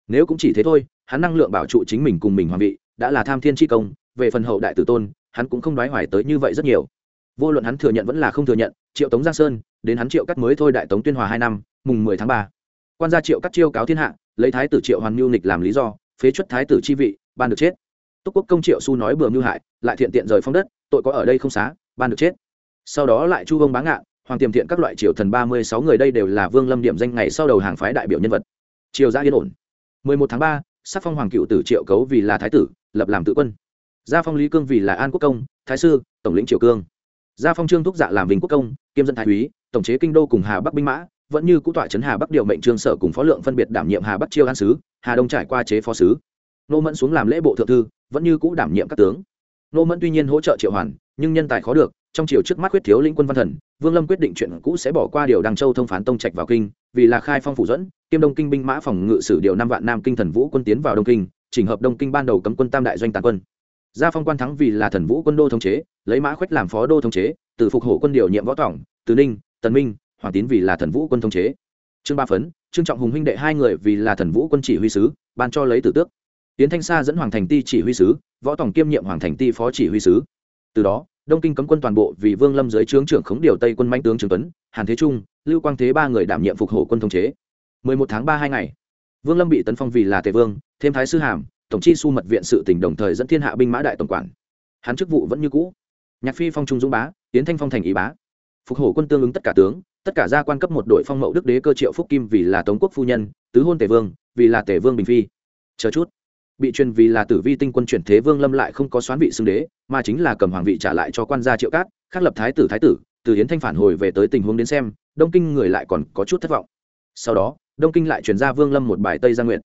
Nếu cũng chỉ thế thôi hắn năng lượng bảo trụ chính mình cùng mình hoàng vị, đã là tham thiên tri công, về phần hậu đại tử tôn, hắn cũng không đoái hoài tới như vậy rất nhiều. Vô luận hắn thừa nhận vẫn là không thừa nhận, triệu tống giang sơn, đến hắn triệu cắt mới thôi đại tống tuyên hòa hai năm, mùng mười tháng ba. Quan gia triệu cắt chiêu cáo thiên hạ, lấy thái tử triệu hoàn mưu nịch làm lý do, phế chuất thái tử chi vị, ban được chết. Túc quốc công triệu su nói bừa mưu hại, lại thiện tiện rời phong đất, tội có ở đây không xá, ban được chết. Sau đó lại chu vông bá ngạn hoàng tiềm thiện các loại triều thần ba mươi sáu người đây đều là vương lâm điểm danh ngày sau đầu hàng phái đại biểu nhân vật. Triều gia yên ổn. mười một tháng ba sắc phong hoàng cựu tử triệu cấu vì là thái tử, lập làm tự quân. Gia phong lý cương vì là an quốc công, thái sư, tổng lĩnh triều cương. Gia phong trương thúc dạ làm vinh quốc công, kiêm dân thái úy, tổng chế kinh đô cùng hà bắc binh mã, vẫn như cũ tọa trấn hà bắc điều mệnh trương sở cùng phó lượng phân biệt đảm nhiệm hà bắc chiêu an sứ, hà đông trải qua chế phó sứ. Nô mẫn xuống làm lễ bộ thượng thư, vẫn như cũ đảm nhiệm các tướng. Nô mẫn tuy nhiên hỗ trợ triệu hoàn, nhưng nhân tài khó được trong chiều trước mắt quyết thiếu lĩnh quân văn thần, vương lâm quyết định chuyện cũ sẽ bỏ qua điều đăng châu thông phán tông trạch vào kinh, vì là khai phong phủ dẫn, kiêm đông kinh binh mã phòng ngự sử điều năm vạn nam kinh thần vũ quân tiến vào đông kinh, chỉnh hợp đông kinh ban đầu cấm quân tam đại doanh tàn quân. Gia phong quan thắng vì là thần vũ quân đô thống chế, lấy mã khuếch làm phó đô thống chế, từ phục hổ quân điều nhiệm võ tổng từ ninh, tần minh, hoàng tín vì là thần vũ quân thống chế. Trương ba phấn, trương trọng hùng huynh đệ hai người vì là thần vũ quân chỉ huy sứ, ban cho lấy tử tước. Tiến thanh sa dẫn hoàng thành ti chỉ huy sứ, võ tổng kiêm nhiệm hoàng thành ti phó chỉ huy sứ. Từ đó đông kinh cấm quân toàn bộ vì vương lâm dưới trướng trưởng khống điều tây quân mãnh tướng trường tuấn, hàn thế trung, lưu quang thế ba người đảm nhiệm phục hộ quân thống chế. 11 tháng 3 hai ngày, vương lâm bị tấn phong vì là tề vương, thêm thái sư hàm, tổng chi su mật viện sự tỉnh đồng thời dẫn thiên hạ binh mã đại tổng quản. Hắn chức vụ vẫn như cũ. Nhạc phi phong trung dũng bá, tiến thanh phong thành ý bá. Phục hộ quân tương ứng tất cả tướng, tất cả gia quan cấp một đội phong mậu đức đế cơ triệu phúc kim vì là tống quốc phu nhân, tứ hôn tề vương, vì là tề vương bình phi. Chờ chút bị truyền vì là tử vi tinh quân chuyển thế vương lâm lại không có xoán vị xưng đế, mà chính là cầm hoàng vị trả lại cho quan gia triệu cát, khác lập thái tử thái tử, từ hiến thanh phản hồi về tới tình huống đến xem, đông kinh người lại còn có chút thất vọng. Sau đó, đông kinh lại truyền ra vương lâm một bài tây gia nguyện.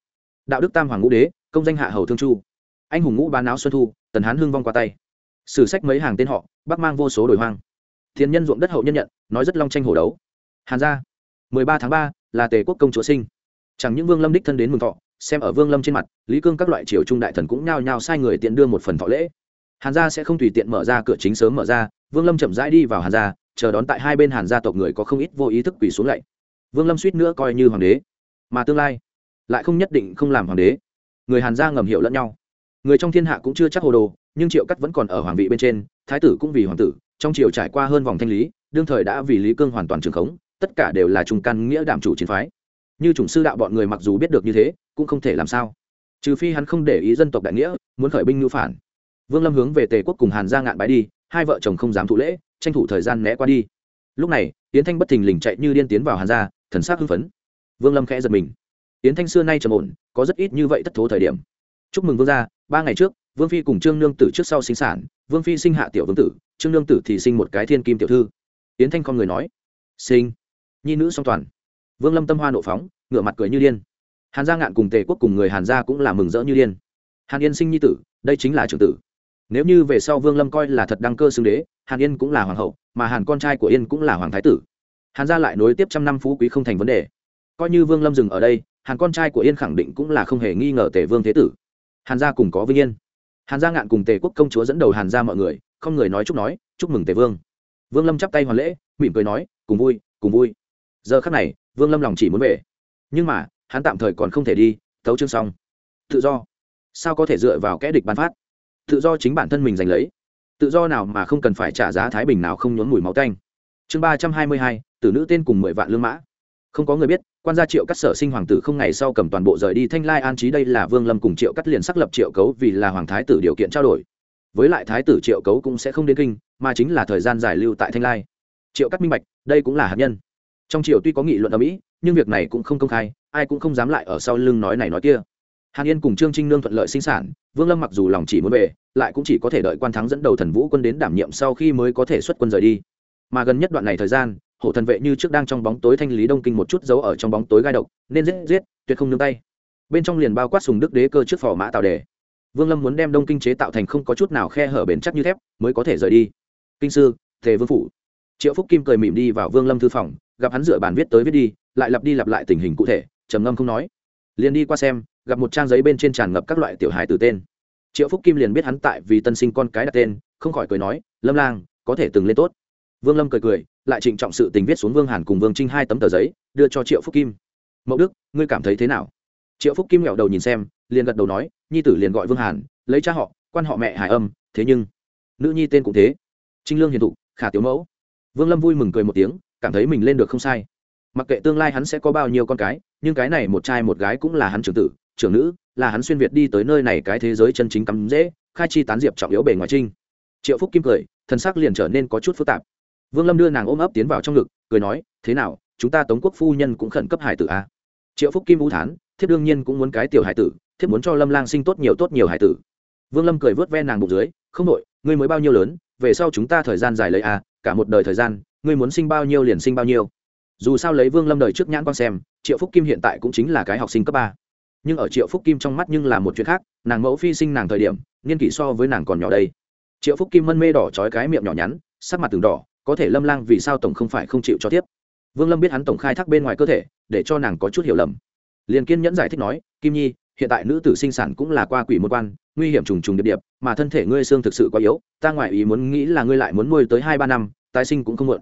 Đạo đức tam hoàng ngũ đế, công danh hạ hầu thương chu. Anh hùng ngũ bán áo xuân thu, tần hán hưng vong qua tay. Sử sách mấy hàng tên họ, bắc mang vô số đổi hoang. Thiên nhân ruộng đất hậu nhân nhận, nói rất long tranh hổ đấu. Hàn gia, mười ba tháng ba, là tề quốc công chúa sinh. Chẳng những vương lâm đích thân đến mừng thọ xem ở vương lâm trên mặt lý cương các loại triều trung đại thần cũng nhao nhao sai người tiện đưa một phần thọ lễ hàn gia sẽ không tùy tiện mở ra cửa chính sớm mở ra vương lâm chậm rãi đi vào hàn gia chờ đón tại hai bên hàn gia tộc người có không ít vô ý thức quỳ xuống lạy vương lâm suýt nữa coi như hoàng đế mà tương lai lại không nhất định không làm hoàng đế người hàn gia ngầm hiểu lẫn nhau người trong thiên hạ cũng chưa chắc hồ đồ nhưng triệu cắt vẫn còn ở hoàng vị bên trên thái tử cũng vì hoàng tử trong triều trải qua hơn vòng thanh lý đương thời đã vì lý cương hoàn toàn trường khống tất cả đều là trung căn nghĩa đảm chủ chiến phái như chủng sư đạo bọn người mặc dù biết được như thế, cũng không thể làm sao. Trừ phi hắn không để ý dân tộc đại nghĩa, muốn khởi binh ngữ phản. Vương lâm hướng về tề quốc cùng hàn ra ngạn bãi đi, hai vợ chồng không dám thụ lễ, tranh thủ thời gian né qua đi. Lúc này, yến thanh bất thình lình chạy như điên tiến vào hàn ra thần s á c hưng phấn. Vương lâm khẽ giật mình. Yến thanh xưa nay trầm ổn, có rất ít như vậy thất thố thời điểm. Chúc mừng vương gia, ba ngày trước, vương phi cùng trương nương tử trước sau sinh sản, vương phi sinh hạ tiểu vương tử, trương nương tử thì sinh một cái thiên kim tiểu thư. Yến thanh con người nói. Sinh. Nhi nữ song toàn. Vương lâm tâm hoa nộ phóng ngửa mặt cười như điên. Hàn gia ngạn cùng tề quốc cùng người hàn gia cũng là mừng rỡ như điên. Hàn yên sinh nhi tử, đây chính là trưởng tử. Nếu như về sau vương lâm coi là thật đăng cơ xưng đế, hàn yên cũng là hoàng hậu, mà hàn con trai của yên cũng là hoàng thái tử. Hàn gia lại nối tiếp trăm năm phú quý không thành vấn đề. Coi như vương lâm dừng ở đây, hàn con trai của yên khẳng định cũng là không hề nghi ngờ tề vương thế tử. Hàn gia cùng có vinh yên. Hàn gia ngạn cùng tề quốc công chúa dẫn đầu hàn gia mọi người, không người nói chúc nói, chúc mừng tề vương. Vương lâm chắp tay hoàn lễ, mỉm cười nói, cùng vui cùng vui. Giờ khắc này, vương lâm lòng chỉ muốn về nhưng mà, hắn tạm thời còn không thể đi, thấu chương xong. Tự do. Sao có thể dựa vào kẽ địch bán phát? Tự do chính bản thân mình giành lấy. Tự do nào mà không cần phải trả giá thái bình nào không nhốn mùi máu tanh. Chương ba trăm hai mươi hai, tử nữ tên cùng mười vạn lương mã. Không có người biết, quan gia triệu cắt sở sinh hoàng tử không ngày sau cầm toàn bộ rời đi thanh lai an trí đây là vương lâm cùng triệu cắt liền xác lập triệu cấu vì là hoàng thái tử điều kiện trao đổi. Với lại thái tử triệu cấu cũng sẽ không đến kinh, mà chính là thời gian giải lưu tại thanh lai. Triệu cắt minh bạch, đây cũng là hạt nhân trong triều tuy có nghị luận ở mỹ, nhưng việc này cũng không công khai, ai cũng không dám lại ở sau lưng nói này nói kia. Hàn yên cùng trương trinh nương thuận lợi sinh sản, vương lâm mặc dù lòng chỉ muốn về, lại cũng chỉ có thể đợi quan thắng dẫn đầu thần vũ quân đến đảm nhiệm sau khi mới có thể xuất quân rời đi. Mà gần nhất đoạn này thời gian, hổ thần vệ như trước đang trong bóng tối thanh lý đông kinh một chút giấu ở trong bóng tối gai độc, nên giết giết, tuyệt không nương tay. Bên trong liền bao quát sùng đức đế cơ trước phò mã tạo đề. Vương lâm muốn đem đông kinh chế tạo thành không có chút nào khe hở bền chắc như thép, mới có thể rời đi. Kinh sư, tề vương phủ. Triệu phúc kim cười mỉm đi vào vương lâm thư phòng gặp hắn dựa bàn viết tới viết đi, lại lặp đi lặp lại tình hình cụ thể, trầm ngâm không nói. Liền đi qua xem, gặp một trang giấy bên trên tràn ngập các loại tiểu hài từ tên. Triệu phúc kim liền biết hắn tại vì tân sinh con cái đặt tên, không khỏi cười nói, lâm lang, có thể từng lên tốt. Vương lâm cười cười, lại trịnh trọng sự tình viết xuống vương hàn cùng vương trinh hai tấm tờ giấy, đưa cho triệu phúc kim. Mậu đức, ngươi cảm thấy thế nào? Triệu phúc kim nghẹo đầu nhìn xem, liền gật đầu nói, nhi tử liền gọi vương hàn, lấy cha họ, quan họ mẹ hải âm, thế nhưng, nữ nhi tên cũng thế. Trinh lương hiền thụ khả tiểu mẫu. Vương lâm vui mừng cười một tiếng cảm thấy mình lên được không sai. Mặc kệ tương lai hắn sẽ có bao nhiêu con cái nhưng cái này một trai một gái cũng là hắn trưởng tử trưởng nữ là hắn xuyên việt đi tới nơi này cái thế giới chân chính cắm dễ khai chi tán diệp trọng yếu bề ngoài trinh. Triệu phúc kim cười thân xác liền trở nên có chút phức tạp. Vương lâm đưa nàng ôm ấp tiến vào trong ngực cười nói thế nào chúng ta tống quốc phu nhân cũng khẩn cấp hải tử a à? triệu phúc kim vũ thán thiếp đương nhiên cũng muốn cái tiểu hải tử thiếp muốn cho lâm lang sinh tốt nhiều tốt nhiều hải tử. Vương lâm cười vớt ve nàng bụng dưới không đội ngươi mới bao nhiêu lớn về sau chúng ta thời gian dài lấy a à, cả một đời thời gian ngươi muốn sinh bao nhiêu liền sinh bao nhiêu. Dù sao lấy vương lâm đời trước nhãn con xem, triệu phúc kim hiện tại cũng chính là cái học sinh cấp ba. Nhưng ở triệu phúc kim trong mắt nhưng là một chuyện khác, nàng mẫu phi sinh nàng thời điểm, niên kỷ so với nàng còn nhỏ đây. Triệu phúc kim mân mê đỏ trói cái miệng nhỏ nhắn, sắc mặt từng đỏ, có thể lâm lang vì sao tổng không phải không chịu cho tiếp. Vương lâm biết hắn tổng khai thác bên ngoài cơ thể, để cho nàng có chút hiểu lầm. Liền kiên nhẫn giải thích nói, kim nhi, hiện tại nữ tử sinh sản cũng là qua quỷ môn quan, nguy hiểm trùng trùng điệp điệp, mà thân thể ngươi xương thực sự quá yếu, ta ngoại ý muốn nghĩ là ngươi lại muốn nuôi tới hai ba năm, tái sinh cũng không muộn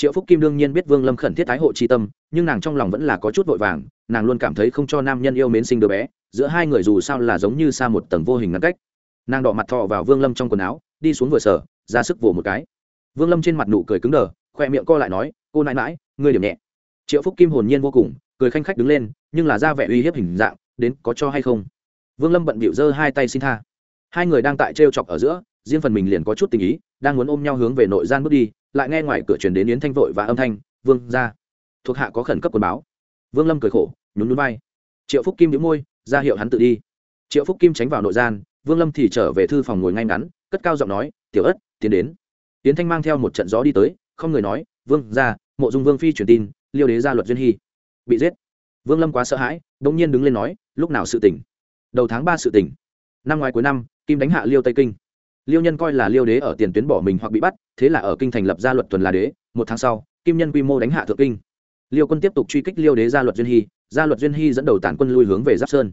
triệu phúc kim đương nhiên biết vương lâm khẩn thiết tái hộ tri tâm, nhưng nàng trong lòng vẫn là có chút vội vàng, nàng luôn cảm thấy không cho nam nhân yêu mến sinh đứa bé, giữa hai người dù sao là giống như xa một tầng vô hình ngăn cách. Nàng đỏ mặt thọ vào vương lâm trong quần áo, đi xuống vừa sở, ra sức vỗ một cái. Vương lâm trên mặt nụ cười cứng đờ, khoe miệng co lại nói, cô nãi mãi ngươi điểm nhẹ. Triệu phúc kim hồn nhiên vô cùng, cười khanh khách đứng lên, nhưng là ra vẻ uy hiếp hình dạng, đến có cho hay không? Vương lâm bận bịu giơ hai tay xin tha. Hai người đang tại t chọc ở giữa, riêng phần mình liền có chút tình ý, đang muốn ôm nhau hướng về nội gian bước đi lại nghe ngoài cửa truyền đến yến thanh vội và âm thanh, vương ra thuộc hạ có khẩn cấp quần báo. Vương lâm cười khổ, nhún núi bay triệu phúc kim nhíu môi, ra hiệu hắn tự đi. Triệu phúc kim tránh vào nội gian, vương lâm thì trở về thư phòng ngồi ngay ngắn, cất cao giọng nói, tiểu ất, tiến đến. Tiến thanh mang theo một trận gió đi tới, không người nói, vương ra mộ dung vương phi truyền tin, liêu đế gia luật duyên hy, bị giết. Vương lâm quá sợ hãi đ ỗ n g nhiên đứng lên nói, lúc nào sự tỉnh? Đầu tháng ba sự tỉnh. Năm ngoài cuối năm, kim đánh hạ liêu tây kinh liêu nhân coi là liêu đế ở tiền tuyến bỏ mình hoặc bị bắt, thế là ở kinh thành lập gia luật tuần là đế, một tháng sau, kim nhân quy mô đánh hạ thượng kinh. Liêu quân tiếp tục truy kích liêu đế gia luật duyên hy gia luật duyên hy dẫn đầu tản quân lui hướng về giáp sơn.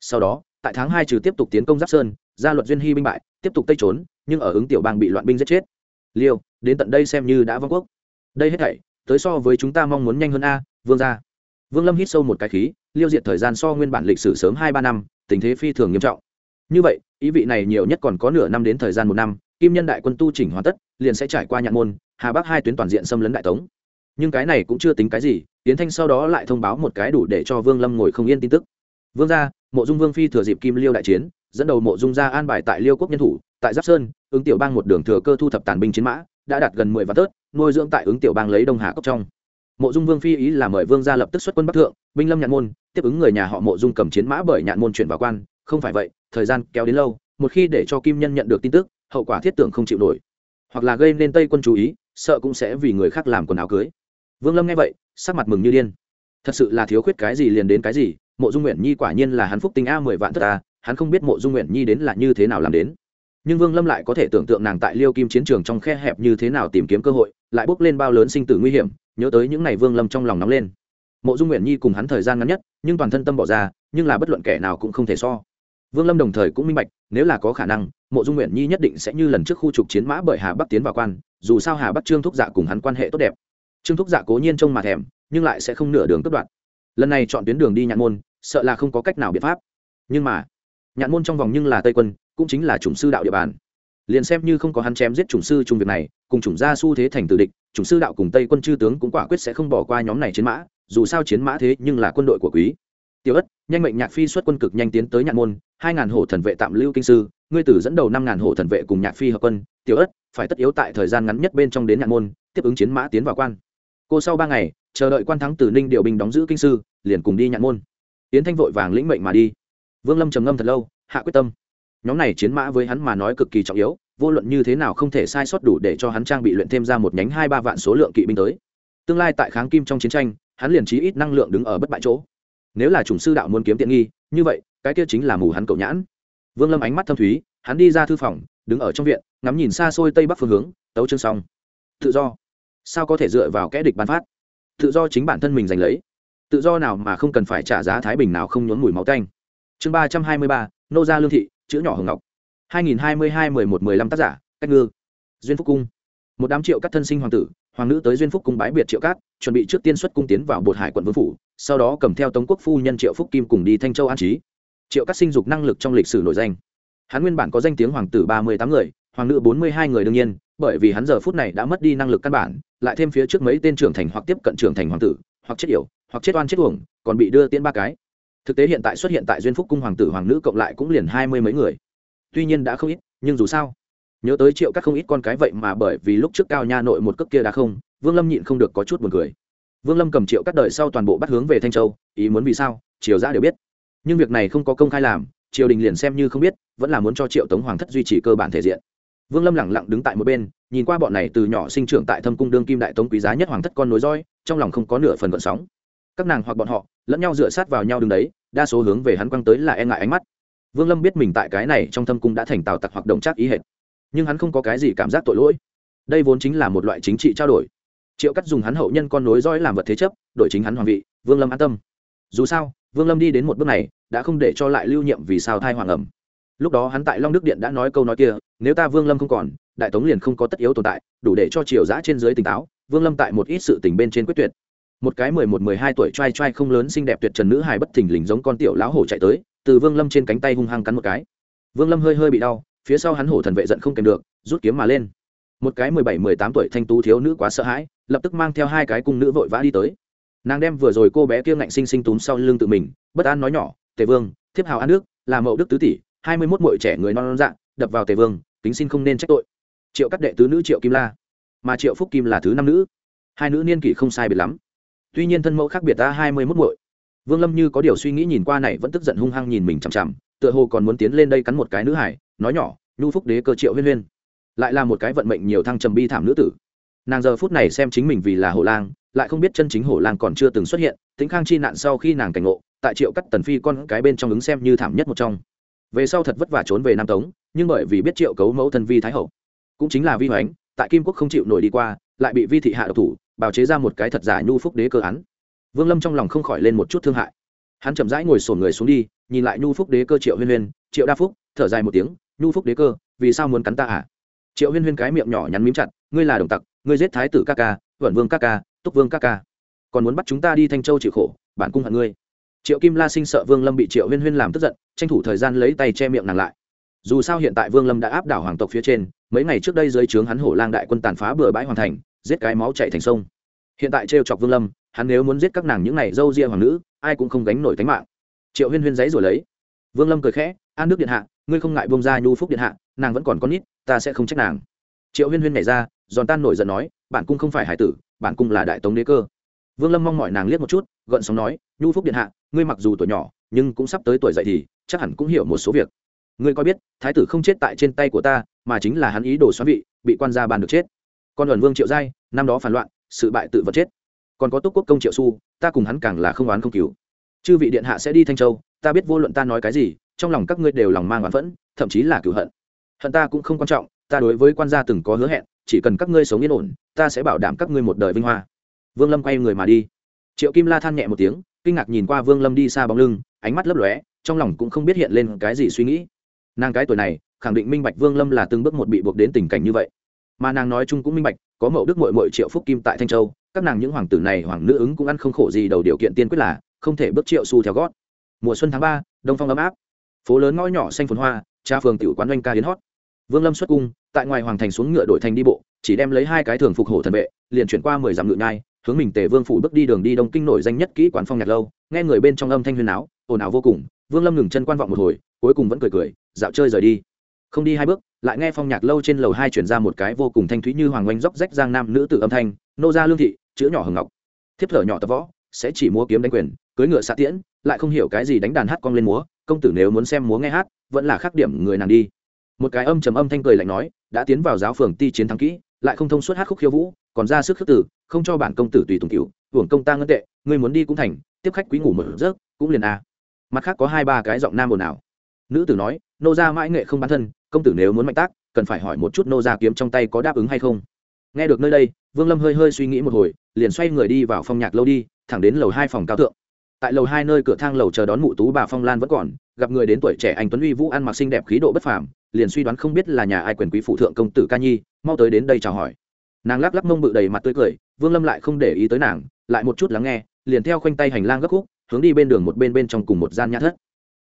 Sau đó, tại tháng hai trừ tiếp tục tiến công giáp sơn gia luật duyên hy binh bại, tiếp tục tây trốn, nhưng ở ứng tiểu bang bị loạn binh giết chết. Liêu, đến tận đây xem như đã vong quốc. Đây hết thảy, tới so với chúng ta mong muốn nhanh hơn a, vương gia. Vương lâm hít sâu một cái khí, liêu diệt thời gian so nguyên bản lịch sử sớm hai ba năm, tình thế phi thường nghiêm trọng như vậy, ý vị này nhiều nhất còn có nửa năm đến thời gian một năm, kim nhân đại quân tu chỉnh hoàn tất, liền sẽ trải qua nhạn môn, hà bắc hai tuyến toàn diện xâm lấn đại tống. Nhưng cái này cũng chưa tính cái gì tiến thanh sau đó lại thông báo một cái đủ để cho vương lâm ngồi không yên tin tức. Vương gia, mộ dung vương phi thừa dịp kim liêu đại chiến, dẫn đầu mộ dung gia an bài tại liêu quốc nhân thủ, tại giáp sơn, ứng tiểu bang một đường thừa cơ thu thập tàn binh chiến mã, đã đạt gần mười vạn tớt, nuôi dưỡng tại ứng tiểu bang lấy đông hà cốc trong. Mộ dung vương phi ý là mời vương gia lập tức xuất quân bắc thượng, binh lâm nhạn môn, tiếp ứng người nhà họ mộ dung cầm chiến mã bởi nhạn môn chuyển vào quan, không phải vậy thời gian kéo đến lâu, một khi để cho kim nhân nhận được tin tức, hậu quả thiết tưởng không chịu nổi. Hoặc là gây nên tây quân chú ý, sợ cũng sẽ vì người khác làm quần áo cưới. Vương lâm nghe vậy, sắc mặt mừng như điên. Thật sự là thiếu khuyết cái gì liền đến cái gì, mộ dung nguyện nhi quả nhiên là hắn phúc tinh a mười vạn thất a, hắn không biết mộ dung nguyện nhi đến là như thế nào làm đến. Nhưng vương lâm lại có thể tưởng tượng nàng tại liêu kim chiến trường trong khe hẹp như thế nào tìm kiếm cơ hội, lại bốc lên bao lớn sinh tử nguy hiểm, nhớ tới những ngày vương lâm trong lòng nóng lên. Mộ dung nguyện nhi cùng hắn thời gian ngắn nhất, nhưng toàn thân tâm bỏ ra, nhưng là bất luận kẻ nào cũng không thể so vương lâm đồng thời cũng minh bạch, nếu là có khả năng, mộ dung nguyện nhi nhất định sẽ như lần trước khu trục chiến mã bởi hà bắc tiến vào quan, dù sao hà bắc trương thúc dạ cùng hắn quan hệ tốt đẹp. Trương thúc dạ cố nhiên trông mà thèm, nhưng lại sẽ không nửa đường cất đoạn lần này chọn tuyến đường đi nhạn môn, sợ là không có cách nào biện pháp. Nhưng mà, nhạn môn trong vòng nhưng là tây quân, cũng chính là chủng sư đạo địa bàn. Liền xem như không có hắn chém giết chủng sư chung việc này, cùng chủng gia xu thế thành tử địch, chủng sư đạo cùng tây quân chư tướng cũng quả quyết sẽ không bỏ qua nhóm này chiến mã, dù sao chiến mã thế nhưng là quân đội của quý. Tiểu ất, nhanh mệnh nhạc phi xuất quân cực nhanh tiến tới nhạn môn hai ngàn hổ thần vệ tạm lưu kinh sư, ngươi tử dẫn đầu năm ngàn hổ thần vệ cùng nhạc phi hợp quân, tiểu ất, phải tất yếu tại thời gian ngắn nhất bên trong đến nhạn môn, tiếp ứng chiến mã tiến vào quan. Cô sau ba ngày, chờ đợi quan thắng từ ninh điều binh đóng giữ kinh sư, liền cùng đi nhạn môn. Yến thanh vội vàng lĩnh mệnh mà đi. Vương lâm trầm ngâm thật lâu, hạ quyết tâm. Nhóm này chiến mã với hắn mà nói cực kỳ trọng yếu, vô luận như thế nào không thể sai sót đủ để cho hắn trang bị luyện thêm ra một nhánh hai ba vạn số lượng kỵ binh tới. Tương lai tại kháng kim trong chiến tranh, hắn liền trí ít năng lượng đứng ở bất bại chỗ. Nếu là chủng sư đạo muốn kiếm tiện nghi, như vậy cái kia chính là mù hắn cậu nhãn. Vương lâm ánh mắt thâm thúy, hắn đi ra thư phòng, đứng ở trong viện, ngắm nhìn xa xôi tây bắc phương hướng, tấu chương xong. Tự do. Sao có thể dựa vào kẽ địch ban phát? Tự do chính bản thân mình giành lấy. Tự do nào mà không cần phải trả giá thái bình nào không nhốn mùi máu tanh. Chương ba trăm hai mươi ba, nô gia lương thị, chữ nhỏ hồng ngọc. hai nghìn hai mươi hai mười một mười lăm tác giả, cách ngư. Duyên phúc cung. Một đám triệu các thân sinh hoàng tử, hoàng nữ tới duyên phúc cung bái biệt triệu cát chuẩn bị trước tiên xuất cung tiến vào bột hải quận vương phủ, sau đó cầm theo tống quốc phu nhân triệu phúc kim cùng đi thanh châu an trí triệu cát sinh dục năng lực trong lịch sử nổi danh. Hắn nguyên bản có danh tiếng hoàng tử ba mươi tám người, hoàng nữ bốn mươi hai người đương nhiên, bởi vì hắn giờ phút này đã mất đi năng lực căn bản, lại thêm phía trước mấy tên trưởng thành hoặc tiếp cận trưởng thành hoàng tử, hoặc chết yểu, hoặc chết oan chết uổng, còn bị đưa tiễn ba cái. Thực tế hiện tại xuất hiện tại duyên phúc cung hoàng tử hoàng nữ cộng lại cũng liền hai mươi mấy người. Tuy nhiên đã không ít, nhưng dù sao, nhớ tới triệu các không ít con cái vậy mà bởi vì lúc trước cao nha nội một cước kia đã không, vương lâm nhịn không được có chút buồn cười. Vương lâm cầm triệu các đời sau toàn bộ bắt hướng về thanh châu, ý muốn vì sao, triều giã đều biết nhưng việc này không có công khai làm, triều đình liền xem như không biết, vẫn là muốn cho triệu tống hoàng thất duy trì cơ bản thể diện. Vương lâm lẳng lặng đứng tại một bên, nhìn qua bọn này từ nhỏ sinh trưởng tại thâm cung đương kim đại tống quý giá nhất hoàng thất con nối roi trong lòng không có nửa phần gợn sóng. Các nàng hoặc bọn họ, lẫn nhau dựa sát vào nhau đứng đấy, đa số hướng về hắn quăng tới là e ngại ánh mắt. Vương lâm biết mình tại cái này trong thâm cung đã thành tào tặc hoặc động trác ý hệt, nhưng hắn không có cái gì cảm giác tội lỗi. Đây vốn chính là một loại chính trị trao đổi. Triệu cắt dùng hắn hậu nhân con nối roi làm vật thế chấp, đổi chính hắn hoàng vị, vương lâm an tâm. Dù sao, vương lâm đi đến một bước này đã không để cho lại lưu nhiệm vì sao thai hoàng ẩm. Lúc đó hắn tại long đức điện đã nói câu nói kia, nếu ta vương lâm không còn, đại tống liền không có tất yếu tồn tại, đủ để cho triều giã trên dưới tỉnh táo, vương lâm tại một ít sự tình bên trên quyết tuyệt. Một cái mười một, mười hai tuổi t r a i t r a i không lớn xinh đẹp tuyệt trần nữ hài bất thình lình giống con tiểu lão hổ chạy tới, từ vương lâm trên cánh tay hung hăng cắn một cái. Vương lâm hơi hơi bị đau, phía sau hắn hổ thần vệ giận không kèm được, rút kiếm mà lên. Một cái mười bảy, mười tám tuổi thanh tú thiếu nữ quá sợ hãi, lập tức mang theo hai cái cung nữ vội vã đi tới. Nàng đem vừa rồi cô bé kia ngạnh xinh xinh túm sau lưng tự mình, bất an nói nhỏ tề vương, thiếp hào an nước là mậu đức tứ tỷ, hai mươi mốt mội trẻ người non non dạng đập vào tề vương tính xin không nên trách tội. Triệu các đệ tứ nữ triệu kim la, mà triệu phúc kim là thứ năm nữ. Hai nữ niên kỷ không sai biệt lắm. Tuy nhiên thân mẫu khác biệt ta hai mươi mốt mội vương lâm như có điều suy nghĩ nhìn qua này vẫn tức giận hung hăng nhìn mình chằm chằm, tựa hồ còn muốn tiến lên đây cắn một cái nữ hải, nói nhỏ, nhu phúc đế cơ triệu huyên huyên. Lại là một cái vận mệnh nhiều thăng trầm bi thảm nữ tử. Nàng giờ phút này xem chính mình vì là hổ lang, lại không biết chân chính hổ lang còn chưa từng xuất hiện, tính khang chi nạn sau khi nàng cảnh ngộ tại triệu cắt tần phi con cái bên trong ứng xem như thảm nhất một trong. Về sau thật vất vả trốn về nam tống, nhưng bởi vì biết triệu cấu mẫu thân vi thái hậu, cũng chính là vi hoánh, tại kim quốc không chịu nổi đi qua, lại bị vi thị hạ độc thủ, bào chế ra một cái thật giả nhu phúc đế cơ án. Vương lâm trong lòng không khỏi lên một chút thương hại. Hắn chậm rãi ngồi sổn người xuống đi, nhìn lại nhu phúc đế cơ triệu huyên huyên, triệu đa phúc, thở dài một tiếng, nhu phúc đế cơ, vì sao muốn cắn ta à? Triệu huyên huyên cái miệng nhỏ nhắn mím chặt, ngươi là đồng tặc, ngươi giết thái tử ca ca vẩn vương ca ca, túc vương ca ca. Còn muốn bắt chúng ta đi thanh châu chịu khổ, bản cung hận ngươi triệu kim la sinh sợ vương lâm bị triệu huyên huyên làm tức giận, tranh thủ thời gian lấy tay che miệng nàng lại. Dù sao hiện tại vương lâm đã áp đảo hoàng tộc phía trên, mấy ngày trước đây dưới trướng hắn hổ lang đại quân tàn phá bừa bãi hoàn thành, giết cái máu chạy thành sông. Hiện tại trêu chọc vương lâm, hắn nếu muốn giết các nàng những này dâu ria hoàng nữ, ai cũng không gánh nổi tánh mạng. Triệu huyên huyên giấy rồi lấy. Vương lâm cười khẽ, an đức điện hạ, ngươi không ngại bông ra nhu phúc điện hạ, nàng vẫn còn con nít, ta sẽ không trách nàng. Triệu huyên huyên nhảy ra, giòn tan nổi giận nói, bản cung không phải hải tử, bản cung là đại tống đế cơ vương lâm mong mỏi nàng liếc một chút, gợn sóng nói, nhu phúc điện hạ, ngươi mặc dù tuổi nhỏ, nhưng cũng sắp tới tuổi dậy thì chắc hẳn cũng hiểu một số việc. Ngươi coi biết, thái tử không chết tại trên tay của ta, mà chính là hắn ý đồ xoắn vị, bị quan gia bàn được chết. Con luận vương triệu giai, năm đó phản loạn, sự bại tự vật chết. Còn có túc quốc công triệu su, ta cùng hắn càng là không oán không cứu chư vị điện hạ sẽ đi thanh châu, ta biết vô luận ta nói cái gì, trong lòng các ngươi đều lòng mang oán phẫn, thậm chí là cửu hận. Hận ta cũng không quan trọng, ta đối với quan gia từng có hứa hẹn, chỉ cần các ngươi sống yên ổn, ta sẽ bảo đảm các ngươi một đời vinh hoa vương lâm quay người mà đi. Triệu kim la than nhẹ một tiếng, kinh ngạc nhìn qua vương lâm đi xa bóng lưng, ánh mắt lấp lóe, trong lòng cũng không biết hiện lên cái gì suy nghĩ. Nàng cái tuổi này, khẳng định minh bạch vương lâm là từng bước một bị buộc đến tình cảnh như vậy. Mà nàng nói chung cũng minh bạch, có mậu đức mội mội triệu phúc kim tại thanh châu, các nàng những hoàng tử này, hoàng nữ ứng cũng ăn không khổ gì, đầu điều kiện tiên quyết là không thể bước triệu xu theo gót. Mùa xuân tháng ba, đông phong ấm áp. Phố lớn ngõ nhỏ xanh phồn hoa, cha phường tiểu quán oanh ca hiến hót. Vương lâm xuất cung, tại ngoài hoàng thành xuống ngựa đổi thành đi bộ, chỉ đem lấy hai cái thường phục hổ thần vệ, liền chuyển qua mười dặm ngựa nhai hướng mình tề vương phủ bước đi đường đi đông kinh nổi danh nhất kỹ quán phong nhạc lâu, nghe người bên trong âm thanh huyền áo ồn ào vô cùng, vương lâm ngừng chân quan vọng một hồi, cuối cùng vẫn cười cười, dạo chơi rời đi. Không đi hai bước, lại nghe phong nhạc lâu trên lầu hai chuyển ra một cái vô cùng thanh thúy như hoàng oanh dốc rách giang nam nữ tử âm thanh, nô gia lương thị, chữ nhỏ hồng ngọc. Thiếp thở nhỏ tập võ, sẽ chỉ múa kiếm đánh quyền cưới ngựa xạ tiễn, lại không hiểu cái gì đánh đàn hát cong lên múa, công tử nếu muốn xem múa nghe hát, vẫn là khắc điểm người nàng đi. Một cái âm trầm âm thanh cười lạnh nói, đã tiến vào giáo phường ti chiến thắng kỹ, lại không thông suốt hát khúc khiêu vũ còn ra sức khước tử không cho bản công tử tùy tùng cựu hưởng công ta ngân tệ người muốn đi cũng thành, tiếp khách quý ngủ một giấc cũng liền a. Mặt khác có hai ba cái giọng nam ồn ào. Nữ tử nói, nô gia mãi nghệ không bán thân, công tử nếu muốn mạnh tác, cần phải hỏi một chút nô gia kiếm trong tay có đáp ứng hay không. Nghe được nơi đây, vương lâm hơi hơi suy nghĩ một hồi, liền xoay người đi vào phong nhạc lâu đi, thẳng đến lầu hai phòng cao thượng. Tại lầu hai nơi cửa thang lầu chờ đón mụ tú bà phong lan vẫn còn, gặp người đến tuổi trẻ anh tuấn uy vũ ăn mặc xinh đẹp khí độ bất phàm, liền suy đoán không biết là nhà ai quyền quý phụ thượng công tử ca nhi, mau tới đến đây chào hỏi nàng lắc lắc mông bự đầy mặt tươi cười, vương lâm lại không để ý tới nàng, lại một chút lắng nghe, liền theo khoanh tay hành lang gấp khúc, hướng đi bên đường một bên bên trong cùng một gian nhã thất.